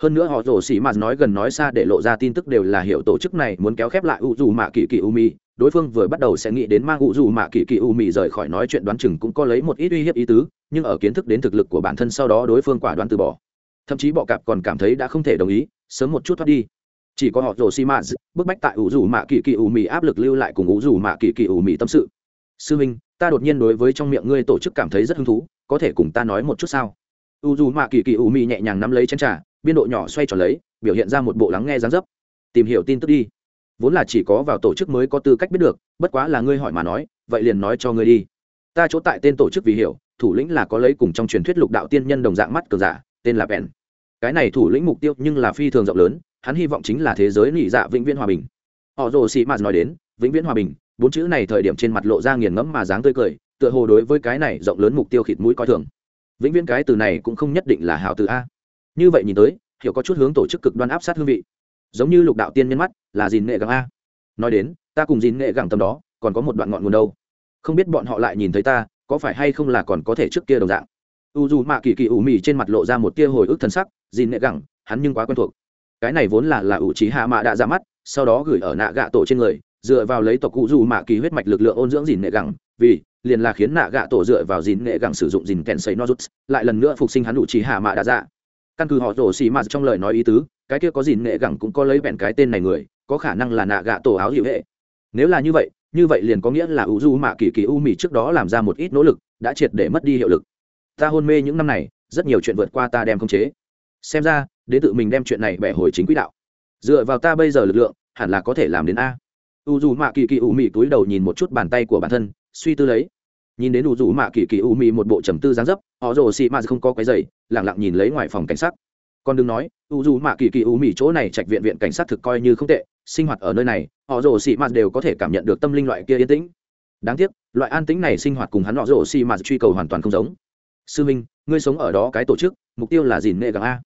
hơn nữa họ rổ xỉ mà nói gần nói xa để lộ ra tin tức đều là hiệu tổ chức này muốn kéo khép lại u dù mạ kỳ kỳ u mi đối phương vừa bắt đầu sẽ nghĩ đến mang u dù mạ kỳ kỳ u mi rời khỏi nói chuyện đoán chừng cũng có lấy một ít uy hiếp ý tứ, nhưng ở kiến thức đến thực lực của bản thân sau đó đối phương quả đoán từ bỏ. Thậm chí bọ cạp còn cảm thấy đã không thể đồng ý, sớm một chút thoát đi. Chỉ có họ rồ xi mà bức bách tại u dù mạ kỳ kỳ u mi áp lực lưu lại cùng u dù mạ kỳ kỳ u mi tâm sự. Sư minh, ta đột nhiên đối với trong miệng ngươi tổ chức cảm thấy rất hứng thú, có thể cùng ta nói một chút sao? U dù mạ kỳ kỳ u mi nhẹ nhàng nắm lấy chén trà biên độ nhỏ xoay tròn lấy, biểu hiện ra một bộ lắng nghe dáng dấp. Tìm hiểu tin tức đi. Vốn là chỉ có vào tổ chức mới có tư cách biết được, bất quá là ngươi hỏi mà nói, vậy liền nói cho ngươi đi. Ta chỗ tại tên tổ chức vì hiểu, thủ lĩnh là có lấy cùng trong truyền thuyết lục đạo tiên nhân đồng dạng mắt cờ giả, tên là bèn. Cái này thủ lĩnh mục tiêu nhưng là phi thường rộng lớn, hắn hy vọng chính là thế giới nỉ dạ vĩnh viễn hòa bình. Họ rồ sĩ mạt nói đến, vĩnh viễn hòa bình, bốn chữ này thời điểm trên mặt lộ ra nghiền ngẫm mà dáng tươi cười, tựa hồ đối với cái này rộng lớn mục tiêu khịt mũi coi thường. Vĩnh viễn cái từ này cũng không nhất định là hào từ a như vậy nhìn tới, hiểu có chút hướng tổ chức cực đoan áp sát hương vị. Giống như lục đạo tiên nhân mắt, là dìn nghệ gẳng a. Nói đến, ta cùng dìn nghệ gẳng tầm đó, còn có một đoạn ngọn nguồn đâu. Không biết bọn họ lại nhìn thấy ta, có phải hay không là còn có thể trước kia đồng dạng? U dù mạ kỳ kỳ ủ mì trên mặt lộ ra một tia hồi ức thân sắc dìn nghệ gẳng hắn nhưng quá quen thuộc. Cái này vốn là là ủ trí hạ mạ đã ra mắt, sau đó gửi ở nạ gạ tổ trên người, dựa vào lấy tộc cụ dù mạ kỳ huyết mạch lực lượng ôn dưỡng dìn nghệ gẳng vì, liền là khiến nạ gạ tổ dựa vào dìn nghệ gẳng sử dụng dìn kèn sấy nozuts, lại lần nữa phục sinh hắn ủ trí hạ mạ đã ra căn cứ họ rổ xì mạt trong lời nói ý tứ, cái kia có gì nghệ gẳng cũng có lấy bèn cái tên này người, có khả năng là nạ gạ tổ áo hiệu hệ. Nếu là như vậy như vậy liền có nghĩa là u du mạ kỳ kỳ u mì trước đó làm ra một ít nỗ lực, đã triệt để mất đi hiệu lực. Ta hôn mê những năm này, rất nhiều chuyện vượt qua ta đem khống chế. Xem ra, đến tự mình đem chuyện này bẻ hồi chính quỹ đạo. Dựa vào ta bây giờ lực lượng, hẳn là có thể làm đến a. U dù mạ kỳ kỳ u mì túi đầu nhìn một chút bàn tay của bản thân, suy tư lấy. Nhìn đến u dù mạ kỳ kỳ u mì một bộ trầm tư dáng dấp, họ rồ xị mạ không có cái giày lẳng lặng nhìn lấy ngoài phòng cảnh sát. Còn đừng nói, u dù mạ kỳ kỳ u mì chỗ này trạch viện viện cảnh sát thực coi như không tệ, sinh hoạt ở nơi này, họ rồ xị mạt đều có thể cảm nhận được tâm linh loại kia yên tĩnh. Đáng tiếc, loại an tĩnh này sinh hoạt cùng hắn họ rồ xị mạt truy cầu hoàn toàn không giống. Sư minh, ngươi sống ở đó cái tổ chức, mục tiêu là gìn nghệ gắng a.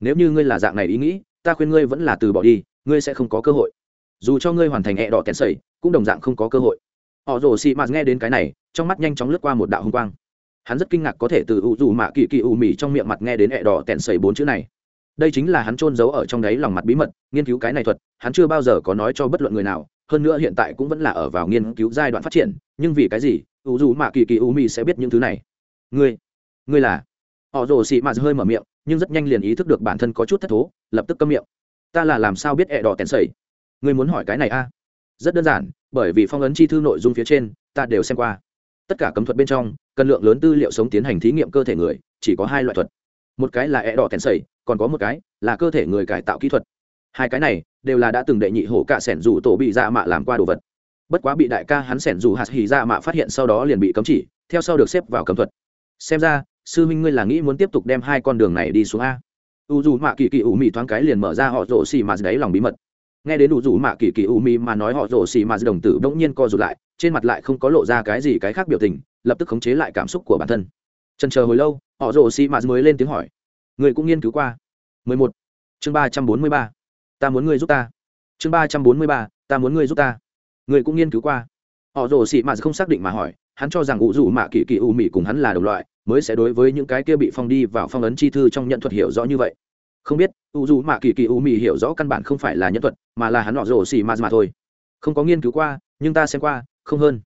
Nếu như ngươi là dạng này ý nghĩ, ta khuyên ngươi vẫn là từ bỏ đi, ngươi sẽ không có cơ hội. Dù cho ngươi hoàn thành hẹ đỏ kèn sẩy, cũng đồng dạng không có cơ hội. Họ rồ xị mạt nghe đến cái này, trong mắt nhanh chóng lướt qua một đạo hung quang hắn rất kinh ngạc có thể từ u dù mạ kỳ kỳ u mì trong miệng mặt nghe đến ẹ đỏ tẹn sẩy bốn chữ này. Đây chính là hắn trôn giấu ở trong đáy lòng mặt bí mật, nghiên cứu cái này thuật, hắn chưa bao giờ có nói cho bất luận người nào, hơn nữa hiện tại cũng vẫn là ở vào nghiên cứu giai đoạn phát triển, nhưng vì cái gì u dù mạ kỳ kỳ u mì sẽ biết những thứ này? Ngươi ngươi là? Họ rồ xị mạt hơi mở miệng, nhưng rất nhanh liền ý thức được bản thân có chút thất thố, lập tức câm miệng. Ta là làm sao biết ẹ đỏ tèn sẩy ngươi muốn hỏi cái này a rất đơn giản, bởi vì phong ấn chi thư nội dung phía trên, ta đều xem qua. Tất cả cấm thuật bên trong cần lượng lớn tư liệu sống tiến hành thí nghiệm cơ thể người, chỉ có hai loại thuật. Một cái là e đỏ tèn sẩy còn có một cái là cơ thể người cải tạo kỹ thuật. Hai cái này đều là đã từng đệ nhị hổ cả sẻn rủ tổ bị dạ mạ làm qua đồ vật. Bất quá bị đại ca hắn sẻn rủ hạt hì dạ mạ phát hiện sau đó liền bị cấm chỉ, theo sau được xếp vào cấm thuật. Xem ra, sư minh ngươi là nghĩ muốn tiếp tục đem hai con đường này đi xuống a. U dù mạ kỳ kỳ ủ mị thoáng cái liền mở ra họ rổ xì mà đáy lòng bí mật. Nghe đến u dù mạ kỳ kỳ ủ mị mà nói họ rổ xì mà đồng tử bỗng nhiên co rụt lại, trên mặt lại không có lộ ra cái gì cái khác biểu tình lập tức khống chế lại cảm xúc của bản thân. Trần chờ hồi lâu, họ rồ xì mạt mới lên tiếng hỏi. Người cũng nghiên cứu qua. 11. chương 343. ta muốn người giúp ta. Chương 343. ta muốn người giúp ta. Người cũng nghiên cứu qua. Họ rồ xì mạt không xác định mà hỏi. Hắn cho rằng u rủ mạ kỳ kỳ ủ mị cùng hắn là đồng loại, mới sẽ đối với những cái kia bị phong đi vào phong ấn chi thư trong nhận thuật hiểu rõ như vậy. Không biết u dù mạ kỳ kỳ u mì hiểu rõ căn bản không phải là nhân thuật, mà là hắn họ rổ xì mà mà thôi. Không có nghiên cứu qua, nhưng ta xem qua, không hơn.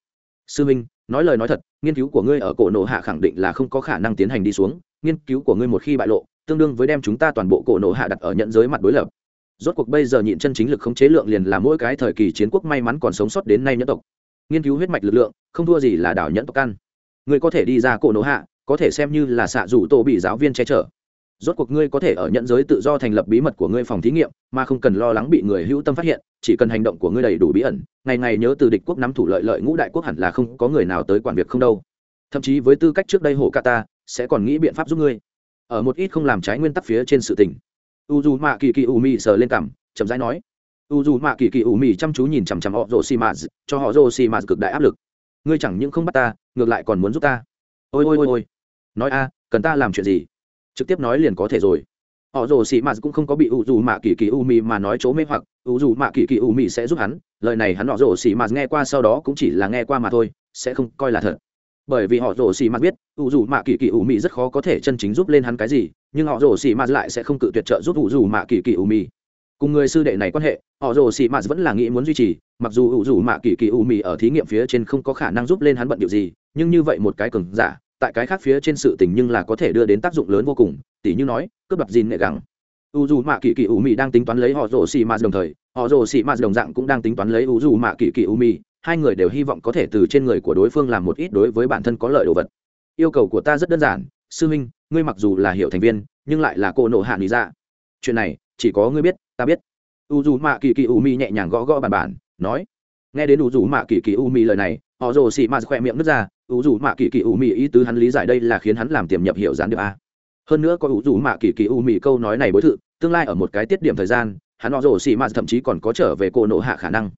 Sư minh nói lời nói thật, nghiên cứu của ngươi ở cổ nộ hạ khẳng định là không có khả năng tiến hành đi xuống. Nghiên cứu của ngươi một khi bại lộ, tương đương với đem chúng ta toàn bộ cổ nộ hạ đặt ở nhận giới mặt đối lập. Rốt cuộc bây giờ nhịn chân chính lực không chế lượng liền là mỗi cái thời kỳ chiến quốc may mắn còn sống sót đến nay nhẫn tộc. Nghiên cứu huyết mạch lực lượng, không thua gì là đảo nhẫn tộc căn. Ngươi có thể đi ra cổ nộ hạ, có thể xem như là xạ rủ tổ bị giáo viên che chở rốt cuộc ngươi có thể ở nhận giới tự do thành lập bí mật của ngươi phòng thí nghiệm, mà không cần lo lắng bị người hữu tâm phát hiện, chỉ cần hành động của ngươi đầy đủ bí ẩn, ngày ngày nhớ từ địch quốc nắm thủ lợi lợi ngũ đại quốc hẳn là không có người nào tới quản việc không đâu. Thậm chí với tư cách trước đây hổ ta, sẽ còn nghĩ biện pháp giúp ngươi. Ở một ít không làm trái nguyên tắc phía trên sự tình. U dù mạ kỳ kỳ u mi sờ lên cằm, chậm rãi nói. U dù mạ kỳ kỳ u mi chăm chú nhìn chằm chằm họ rồ xì mạt cho họ rồ xì mạt cực đại áp lực. Ngươi chẳng những không bắt ta, ngược lại còn muốn giúp ta. Ôi ôi ôi ôi. Nói a, cần ta làm chuyện gì? Trực tiếp nói liền có thể rồi. Họ rồ xì mạt cũng không có bị u dù mạ kỳ kỳ u mì mà nói chỗ mê hoặc u dù mạ kỳ kỳ u mì sẽ giúp hắn, lời này hắn họ rồ xì mạt nghe qua sau đó cũng chỉ là nghe qua mà thôi, sẽ không coi là thật. Bởi vì họ rồ xì mạt biết u dù mạ kỳ kỳ u mì rất khó có thể chân chính giúp lên hắn cái gì, nhưng họ rồ xì mạt lại sẽ không cự tuyệt trợ giúp u dù mạ kỳ kỳ u mi cùng người sư đệ này quan hệ, họ rồ xì mạt vẫn là nghĩ muốn duy trì, mặc dù u dù mạ kỳ kỳ u mi ở thí nghiệm phía trên không có khả năng giúp lên hắn bận điều gì, nhưng như vậy một cái cường giả tại cái khác phía trên sự tình nhưng là có thể đưa đến tác dụng lớn vô cùng tỷ như nói cướp đoạt gìn nghệ gẳng. U dù mạ kỳ kỳ u mi đang tính toán lấy họ rồ xì mạt đồng thời họ rồ xì mạt đồng dạng cũng đang tính toán lấy u dù mạ kỳ kỳ u mi hai người đều hy vọng có thể từ trên người của đối phương làm một ít đối với bản thân có lợi đồ vật. Yêu cầu của ta rất đơn giản sư minh ngươi mặc dù là hiệu thành viên nhưng lại là cô nộ hạ lý ra dạ. chuyện này chỉ có ngươi biết ta biết. U dù mạ kỳ kỳ u mi nhẹ nhàng gõ gõ bàn bàn, nói. Nghe đến u dù mạ kỳ kỳ u mi lời này họ rồ xì mạ khỏe miệng nứt ra u dù mạ kỳ kỳ ủ mị ý tứ hắn lý giải đây là khiến hắn làm tiềm nhập hiểu gián điệp a. Hơn nữa có u dù mạ kỳ kỳ ủ mị câu nói này bối thự, tương lai ở một cái tiết điểm thời gian, hắn họ rồ xì mạ thậm chí còn có trở về cổ nộ hạ khả năng.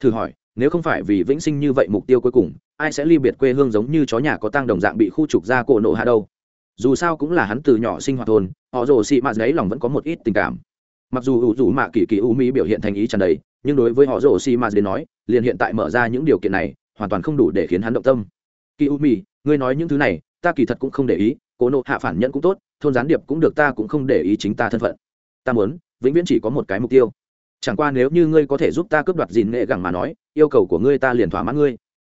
Thử hỏi, nếu không phải vì vĩnh sinh như vậy mục tiêu cuối cùng, ai sẽ ly biệt quê hương giống như chó nhà có tăng đồng dạng bị khu trục ra cổ nộ hạ đâu? Dù sao cũng là hắn từ nhỏ sinh hoạt thôn, họ rồ xị mạ đấy lòng vẫn có một ít tình cảm. Mặc dù ủ rủ mạ kỳ kỳ u mỹ biểu hiện thành ý tràn đầy, nhưng đối với họ rồ xị mạ đến nói, liền hiện tại mở ra những điều kiện này, hoàn toàn không đủ để khiến hắn động tâm kỳ u mì ngươi nói những thứ này, ta kỳ thật cũng không để ý, cố nộ hạ phản nhận cũng tốt, thôn gián điệp cũng được, ta cũng không để ý chính ta thân phận. Ta muốn, vĩnh viễn chỉ có một cái mục tiêu. Chẳng qua nếu như ngươi có thể giúp ta cướp đoạt dìn nghệ gẳng mà nói, yêu cầu của ngươi ta liền thỏa mãn ngươi.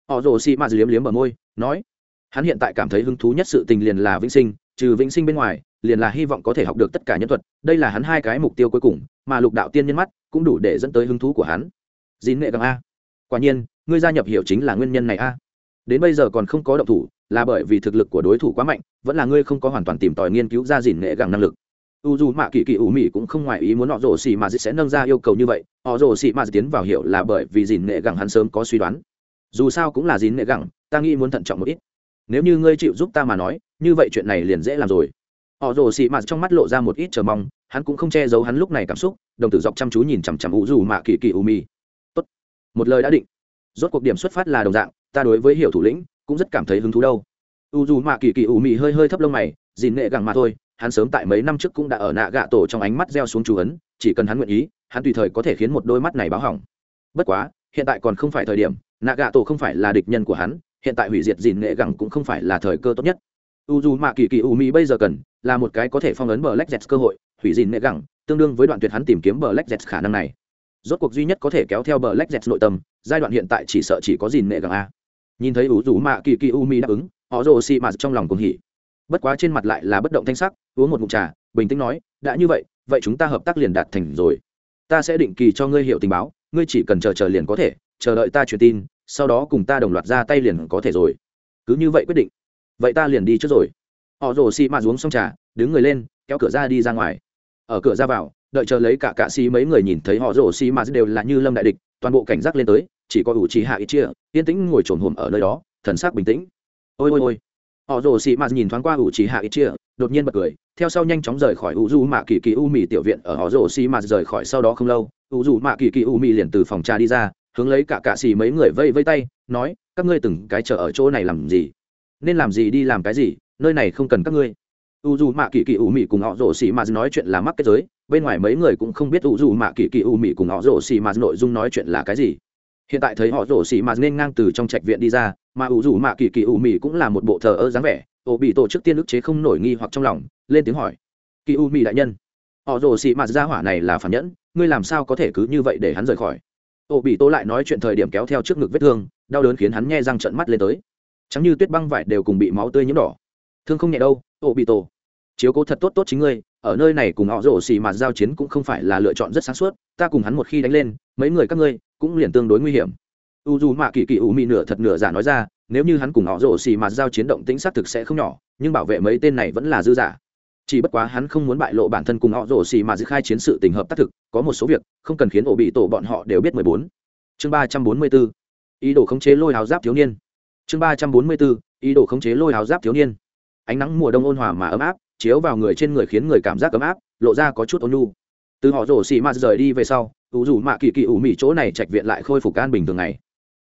Họ rồ xị ma liếm liếm ở môi, nói, hắn hiện tại cảm thấy hứng thú nhất sự tình liền là vĩnh sinh, trừ vĩnh sinh bên ngoài, liền là hy vọng có thể học được tất cả nhân thuật, đây là hắn hai cái mục tiêu cuối cùng, mà lục đạo tiên nhân mắt cũng đủ để dẫn tới hứng thú của hắn. Dìn nghệ gẳng a. Quả nhiên, ngươi gia nhập hiểu chính là nguyên nhân này a đến bây giờ còn không có động thủ, là bởi vì thực lực của đối thủ quá mạnh, vẫn là ngươi không có hoàn toàn tìm tòi nghiên cứu ra dìn nghệ gẳng năng lực. U dù mạ kỳ kỳ ủ mị cũng không ngoài ý muốn họ rồ xì mà sẽ nâng ra yêu cầu như vậy, họ rồ xì mà tiến vào hiểu là bởi vì dìn nghệ gẳng hắn sớm có suy đoán. Dù sao cũng là dìn nghệ gẳng, ta nghĩ muốn thận trọng một ít. Nếu như ngươi chịu giúp ta mà nói, như vậy chuyện này liền dễ làm rồi. Họ rồ xì mà trong mắt lộ ra một ít chờ mong, hắn cũng không che giấu hắn lúc này cảm xúc, đồng tử dọc chăm chú nhìn chằm chằm u dù mạ kỳ kỳ ủ mị. Tốt, một lời đã định. Rốt cuộc điểm xuất phát là đồng dạng ta đối với hiểu thủ lĩnh cũng rất cảm thấy hứng thú đâu. U dù mạ kỳ kỳ ủ mị hơi hơi thấp lông mày, dìn nghệ gẳng mà thôi, hắn sớm tại mấy năm trước cũng đã ở nạ gạ tổ trong ánh mắt gieo xuống chú ấn, chỉ cần hắn nguyện ý, hắn tùy thời có thể khiến một đôi mắt này báo hỏng. Bất quá, hiện tại còn không phải thời điểm, nạ gạ tổ không phải là địch nhân của hắn, hiện tại hủy diệt dìn nghệ gẳng cũng không phải là thời cơ tốt nhất. U dù mạ kỳ kỳ u mỹ bây giờ cần là một cái có thể phong ấn bờ lách dẹt cơ hội, hủy dìn nghệ gẳng, tương đương với đoạn tuyệt hắn tìm kiếm bờ lách dẹt khả năng này. Rốt cuộc duy nhất có thể kéo theo bờ lách dẹt nội tâm, giai đoạn hiện tại chỉ sợ chỉ có dìn nghệ gẳng a nhìn thấy u rủ mạ kỳ kỳ u mi đáp ứng, họ rồ xì mạt trong lòng cùng hỉ. Bất quá trên mặt lại là bất động thanh sắc, uống một mụn trà, bình tĩnh nói, đã như vậy vậy chúng ta hợp tác liền đạt thành rồi. Ta sẽ định kỳ cho ngươi hiểu tình báo, ngươi chỉ cần chờ chờ liền có thể, chờ đợi ta truyền tin, sau đó cùng ta đồng loạt ra tay liền có thể rồi. Cứ như vậy quyết định. Vậy ta liền đi trước rồi. Họ rồ xì mạt uống xong trà, đứng người lên, kéo cửa ra đi ra ngoài. Ở cửa ra vào, đợi chờ lấy cả cạ xì mấy người nhìn thấy họ rồ xì mạt đều là như lâm đại địch, toàn bộ cảnh giác lên tới chỉ có ủ trì hạ ít chia, yên tĩnh ngồi trồn hồm ở nơi đó, thần sắc bình tĩnh. Ôi ôi ôi. Họ rồ xì mạt nhìn thoáng qua ủ trì hạ ít chia, đột nhiên bật cười, theo sau nhanh chóng rời khỏi ủ du mạ kỳ kỳ u mì tiểu viện ở họ rồ xì mạt rời khỏi sau đó không lâu, ủ du mạ kỳ kỳ u mì liền từ phòng trà đi ra, hướng lấy cả cạ xì mấy người vây vây tay, nói, các ngươi từng cái chờ ở chỗ này làm gì? Nên làm gì đi làm cái gì? Nơi này không cần các ngươi. U dù mạ kỳ kỳ u mị cùng họ rồ xì mạt nói chuyện là mắc kết giới, bên ngoài mấy người cũng không biết u dù mạ kỳ kỳ u mị cùng họ rồ xì mạt nội dung nói chuyện là cái gì hiện tại thấy họ rổ xì mà nên ngang từ trong trạch viện đi ra, mà ủ rủ mạ kỳ kỳ ủ mì cũng là một bộ thờ ơ dáng vẻ, ổ bị tổ chức tiên ức chế không nổi nghi hoặc trong lòng, lên tiếng hỏi. Kỳ ủ mì đại nhân, họ rổ xì mà ra hỏa này là phản nhẫn, ngươi làm sao có thể cứ như vậy để hắn rời khỏi? Ổ bị tổ lại nói chuyện thời điểm kéo theo trước ngực vết thương, đau đớn khiến hắn nghe răng trận mắt lên tới. Chẳng như tuyết băng vải đều cùng bị máu tươi nhiễm đỏ. Thương không nhẹ đâu, ổ bị tổ. Chiếu cố thật tốt tốt chính ngươi, ở nơi này cùng họ rổ xì mà giao chiến cũng không phải là lựa chọn rất sáng suốt, ta cùng hắn một khi đánh lên, mấy người các ngươi cũng liền tương đối nguy hiểm. U dù mạ kỳ kỳ u mị nửa thật nửa giả nói ra, nếu như hắn cùng họ rổ xì mà giao chiến động tĩnh xác thực sẽ không nhỏ, nhưng bảo vệ mấy tên này vẫn là dư giả. Chỉ bất quá hắn không muốn bại lộ bản thân cùng họ rổ xì mà dự khai chiến sự tình hợp tác thực, có một số việc, không cần khiến ổ bị tổ bọn họ đều biết mười bốn. Chương ba trăm bốn mươi bốn, ý đồ khống chế lôi hào giáp thiếu niên. Chương ba trăm bốn mươi bốn, ý đồ khống chế lôi hào giáp thiếu niên. Ánh nắng mùa đông ôn hòa mà ấm áp, chiếu vào người trên người khiến người cảm giác ấm áp, lộ ra có chút ôn nhu. Từ họ rổ xì mà rời đi về sau u dù mạ kỳ kỳ ủ mị chỗ này trạch viện lại khôi phục an bình thường ngày.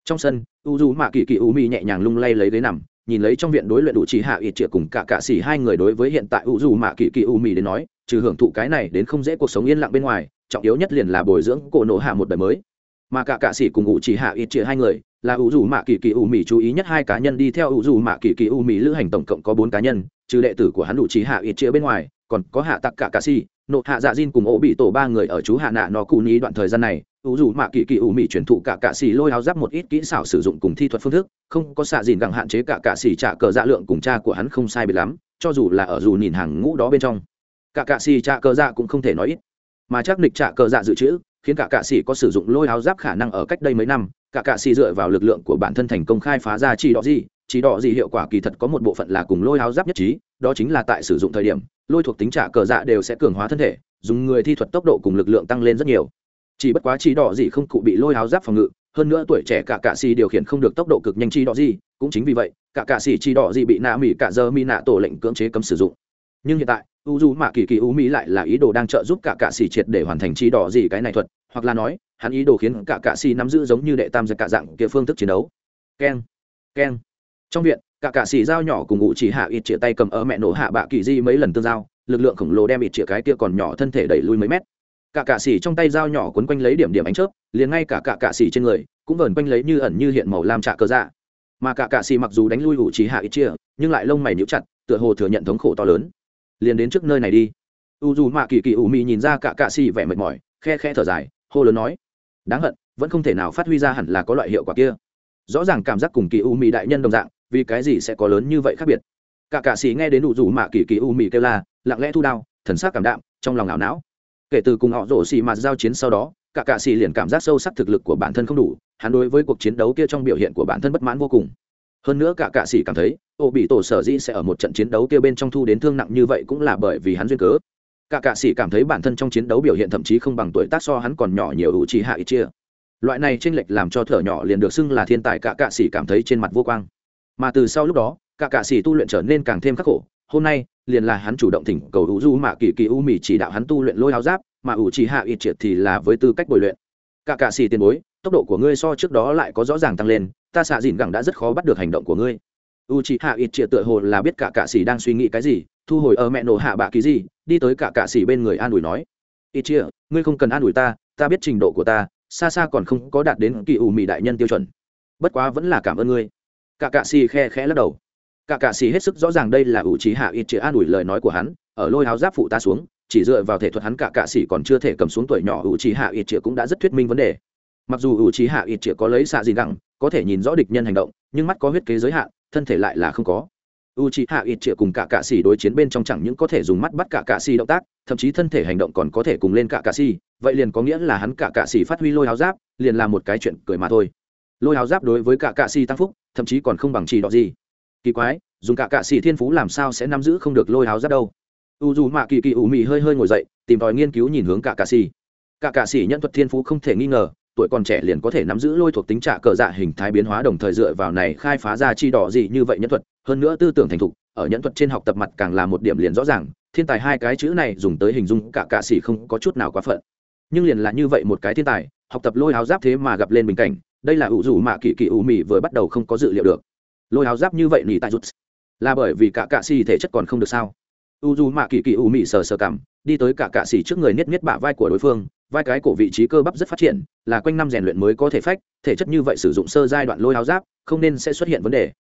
Trong sân, u dù mạ kỳ kỳ ủ mị nhẹ nhàng lung lay lấy ghế nằm, nhìn lấy trong viện đối luyện đủ chỉ hạ ít triệt cùng cả cạ xỉ hai người đối với hiện tại u dù mạ kỳ kỳ u mị đến nói, trừ hưởng thụ cái này đến không dễ cuộc sống yên lặng bên ngoài, trọng yếu nhất liền là bồi dưỡng cổ nổ hạ một đời mới. Mà cả cạ xỉ cùng u chỉ hạ ít triệt hai người, là u dù mạ kỳ kỳ u mị chú ý nhất hai cá nhân đi theo u dù mạ kỳ kỳ u mị lữ hành tổng cộng có bốn cá nhân, trừ đệ tử của hắn đủ chỉ hạ ít triệt bên ngoài, còn có hạ tặc cả cạ xỉ nộ hạ dạ diên cùng ổ bị tổ ba người ở chú hạ nạ nó cụ ní đoạn thời gian này, ủ dù mạ kỳ kỳ ủ mị truyền thụ cả cạ xì lôi áo giáp một ít kỹ xảo sử dụng cùng thi thuật phương thức, không có xạ dìn gẳng hạn chế cả cạ xì trả cờ dạ lượng cùng cha của hắn không sai biệt lắm, cho dù là ở dù nhìn hàng ngũ đó bên trong. Cả cạ xì trả cờ dạ cũng không thể nói ít, mà chắc nịch trả cờ dạ dự trữ, khiến cả cạ xì có sử dụng lôi áo giáp khả năng ở cách đây mấy năm, cả cạ xì dựa vào lực lượng của bản thân thành công khai phá ra chỉ đó gì chỉ đỏ gì hiệu quả kỳ thật có một bộ phận là cùng lôi áo giáp nhất trí, đó chính là tại sử dụng thời điểm, lôi thuộc tính trả cờ dạ đều sẽ cường hóa thân thể, dùng người thi thuật tốc độ cùng lực lượng tăng lên rất nhiều. Chỉ bất quá chỉ đỏ gì không cụ bị lôi áo giáp phòng ngự, hơn nữa tuổi trẻ cả cạ xì điều khiển không được tốc độ cực nhanh chi đỏ gì, cũng chính vì vậy, cả cạ xì chi đỏ gì bị nạ mỹ cả giờ mi nạ tổ lệnh cưỡng chế cấm sử dụng. Nhưng hiện tại, u du mạ kỳ kỳ u mỹ lại là ý đồ đang trợ giúp cả cạ xì triệt để hoàn thành chi đỏ gì cái này thuật, hoặc là nói, hắn ý đồ khiến cả cạ xì nắm giữ giống như đệ tam giật cả dạng kia phương thức chiến đấu. Keng keng trong viện, cả cạ xì dao nhỏ cùng ngụ chỉ hạ ít chĩa tay cầm ở mẹ nổ hạ bạ kỳ di mấy lần tương giao, lực lượng khổng lồ đem ít chĩa cái kia còn nhỏ thân thể đẩy lui mấy mét. Cả cạ xì trong tay dao nhỏ quấn quanh lấy điểm điểm ánh chớp, liền ngay cả cả cạ xì trên người cũng vờn quanh lấy như ẩn như hiện màu lam trạ cơ dạ. Mà cả cạ xì mặc dù đánh lui ngụ chỉ hạ ít chĩa, nhưng lại lông mày níu chặt, tựa hồ thừa nhận thống khổ to lớn. Liền đến trước nơi này đi. U dù mạ kỳ kỳ ủ mị nhìn ra cả cạ xì vẻ mệt mỏi, khe khe thở dài, hô lớn nói, đáng hận, vẫn không thể nào phát huy ra hẳn là có loại hiệu quả kia. Rõ ràng cảm giác cùng kỳ u mị đại nhân đồng dạng vì cái gì sẽ có lớn như vậy khác biệt? Cả cạ sĩ nghe đến đủ rủ mạ kỳ kỳ u mị kêu la, lặng lẽ thu đao, thần sắc cảm đạm, trong lòng ảo não. Kể từ cùng họ rổ xì mà giao chiến sau đó, cả cạ sĩ liền cảm giác sâu sắc thực lực của bản thân không đủ, hắn đối với cuộc chiến đấu kia trong biểu hiện của bản thân bất mãn vô cùng. Hơn nữa cả cạ sĩ cảm thấy, ô bị tổ sở dĩ sẽ ở một trận chiến đấu kia bên trong thu đến thương nặng như vậy cũng là bởi vì hắn duyên cớ. Cả cạ sĩ cảm thấy bản thân trong chiến đấu biểu hiện thậm chí không bằng tuổi tác so hắn còn nhỏ nhiều ủ trì hạ ít chia. Loại này tranh lệch làm cho thở nhỏ liền được xưng là thiên tài, cả cạ sĩ cảm thấy trên mặt vô quang mà từ sau lúc đó, cả cạ xì tu luyện trở nên càng thêm khắc khổ. Hôm nay, liền là hắn chủ động thỉnh cầu u du mạ kỳ kỳ u mì chỉ đạo hắn tu luyện lôi áo giáp, mà ủ chỉ hạ ít triệt thì là với tư cách bồi luyện. Cả cạ xì tiền bối, tốc độ của ngươi so trước đó lại có rõ ràng tăng lên, ta xạ dìn gẳng đã rất khó bắt được hành động của ngươi. U chỉ hạ ít triệt tựa hồ là biết cả cạ s đang suy nghĩ cái gì, thu hồi ở mẹ nổ hạ bạ ký gì, đi tới cả cạ s bên người an ủi nói. Ít chia ngươi không cần an ủi ta ta biết trình độ của ta, xa xa còn không có đạt đến kỳ ủ mỹ đại nhân tiêu chuẩn. Bất quá vẫn là cảm ơn ngươi cả cạ xì khe khẽ lắc đầu. Cả cạ xì hết sức rõ ràng đây là u trí hạ ít chữ an ủi lời nói của hắn, ở lôi áo giáp phụ ta xuống, chỉ dựa vào thể thuật hắn cả cạ xì còn chưa thể cầm xuống tuổi nhỏ u trí hạ ít chữ cũng đã rất thuyết minh vấn đề. Mặc dù u trí hạ ít chữ có lấy xạ gì gẳng có thể nhìn rõ địch nhân hành động, nhưng mắt có huyết kế giới hạn, thân thể lại là không có. U c h i hạ ít chĩa cùng cả cạ xì đối chiến bên trong chẳng những có thể dùng mắt bắt cả cạ xì động tác, thậm chí thân thể hành động còn có thể cùng lên cả cạ xì, vậy liền có nghĩa là hắn cả cạ xì phát huy lôi áo giáp, liền là một cái chuyện cười mà thôi. Lôi áo giáp đối với cả cạ xì tăng phúc thậm chí còn không bằng chỉ đỏ gì. Kỳ quái, dùng cả cạ xì thiên phú làm sao sẽ nắm giữ không được lôi áo giáp đâu? U dù mạ kỳ kỳ ủ mị hơi hơi ngồi dậy, tìm tòi nghiên cứu nhìn hướng cả cạ xì cả cạ xì nhân thuật thiên phú không thể nghi ngờ, tuổi còn trẻ liền có thể nắm giữ lôi thuộc tính trạ cờ dạ hình thái biến hóa đồng thời dựa vào này khai phá ra chi đỏ gì như vậy nhân thuật, hơn nữa tư tưởng thành thục, ở nhân thuật trên học tập mặt càng là một điểm liền rõ ràng, thiên tài hai cái chữ này dùng tới hình dung cả cạ sĩ không có chút nào quá phận. Nhưng liền là như vậy một cái thiên tài, học tập lôi áo giáp thế mà gặp lên bình cảnh đây là ủ rủ mạ kỳ kỳ ủ mị vừa bắt đầu không có dự liệu được. Lôi áo giáp như vậy nỉ tại rút là bởi vì cả cạ xì thể chất còn không được sao? U dù mạ kỳ kỳ ủ mị sờ sờ cảm, đi tới cả cạ xì trước người niết niết bả vai của đối phương, vai cái cổ vị trí cơ bắp rất phát triển, là quanh năm rèn luyện mới có thể phách, thể chất như vậy sử dụng sơ giai đoạn lôi áo giáp, không nên sẽ xuất hiện vấn đề.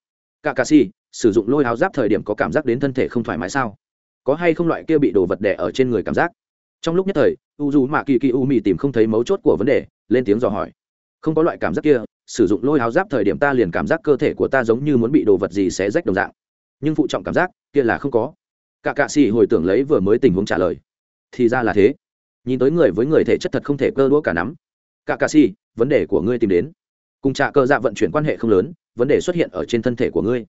Cả cạ xì, sử dụng lôi áo giáp thời điểm có cảm giác đến thân thể không thoải mái sao? Có hay không loại kia bị đồ vật đẻ ở trên người cảm giác? Trong lúc nhất thời u dù mạ kỳ kỳ u mị tìm không thấy mấu chốt của vấn đề, lên tiếng dò hỏi không có loại cảm giác kia, sử dụng lôi áo giáp thời điểm ta liền cảm giác cơ thể của ta giống như muốn bị đồ vật gì xé rách đồng dạng. Nhưng phụ trọng cảm giác kia là không có. Cả cạ xì hồi tưởng lấy vừa mới tình huống trả lời. Thì ra là thế. Nhìn tới người với người thể chất thật không thể cơ đũa cả nắm. Cả cạ si vấn đề của ngươi tìm đến. Cùng trạ cơ dạ vận chuyển quan hệ không lớn, vấn đề xuất hiện ở trên thân thể của ngươi.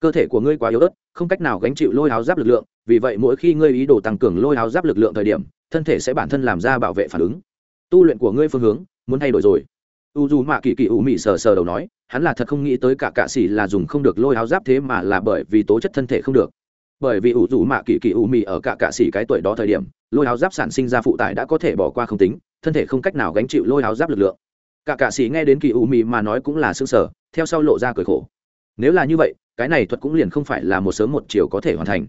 Cơ thể của ngươi quá yếu ớt, không cách nào gánh chịu lôi áo giáp lực lượng, vì vậy mỗi khi ngươi ý đồ tăng cường lôi áo giáp lực lượng thời điểm, thân thể sẽ bản thân làm ra bảo vệ phản ứng. Tu luyện của ngươi phương hướng, muốn thay đổi rồi u dù mạ kỳ kỳ u mị sờ sờ đầu nói, hắn là thật không nghĩ tới cả cạ xỉ là dùng không được lôi áo giáp thế mà là bởi vì tố chất thân thể không được. Bởi vì U dù mạ kỳ kỳ u mị ở cả cạ xỉ cái tuổi đó thời điểm, lôi áo giáp sản sinh ra phụ tải đã có thể bỏ qua không tính, thân thể không cách nào gánh chịu lôi áo giáp lực lượng. Cả cạ sĩ nghe đến kỳ u Mị mà nói cũng là xương sở theo sau lộ ra cười khổ. Nếu là như vậy, cái này thuật cũng liền không phải là một sớm một chiều có thể hoàn thành.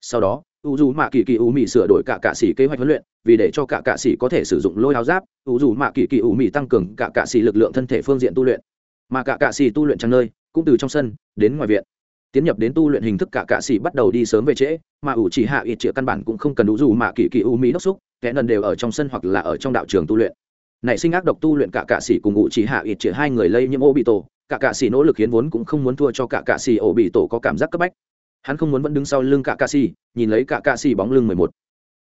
Sau đó u dù mạ kỳ kỳ u mị sửa đổi cả cạ s kế hoạch huấn luyện, vì để cho cả cạ s có thể sử dụng lôi áo giáp, u dù mạ kỳ kỳ u mị tăng cường cả cạ s lực lượng thân thể phương diện tu luyện. Mà cả cạ s tu luyện trang nơi, cũng từ trong sân, đến ngoài viện. Tiến nhập đến tu luyện hình thức cả cạ s bắt đầu đi sớm về trễ, mà ủ chỉ hạ ít chĩa căn bản cũng không cần u dù mạ kỳ kỳ u mị đốc xúc, kẻ nần đều ở trong sân hoặc là ở trong đạo trường tu luyện. Nảy sinh ác độc tu luyện cả cạ s cùng ủ chỉ hạ ít chĩa hai người lây nhiễm ô bị tổ cả cạ s nỗ lực hiến vốn cũng không muốn thua cho cả cạ s ổ bị tổ có cảm giác cấp bách hắn không muốn vẫn đứng sau lưng cả ca si nhìn lấy cả ca si bóng lưng mười một.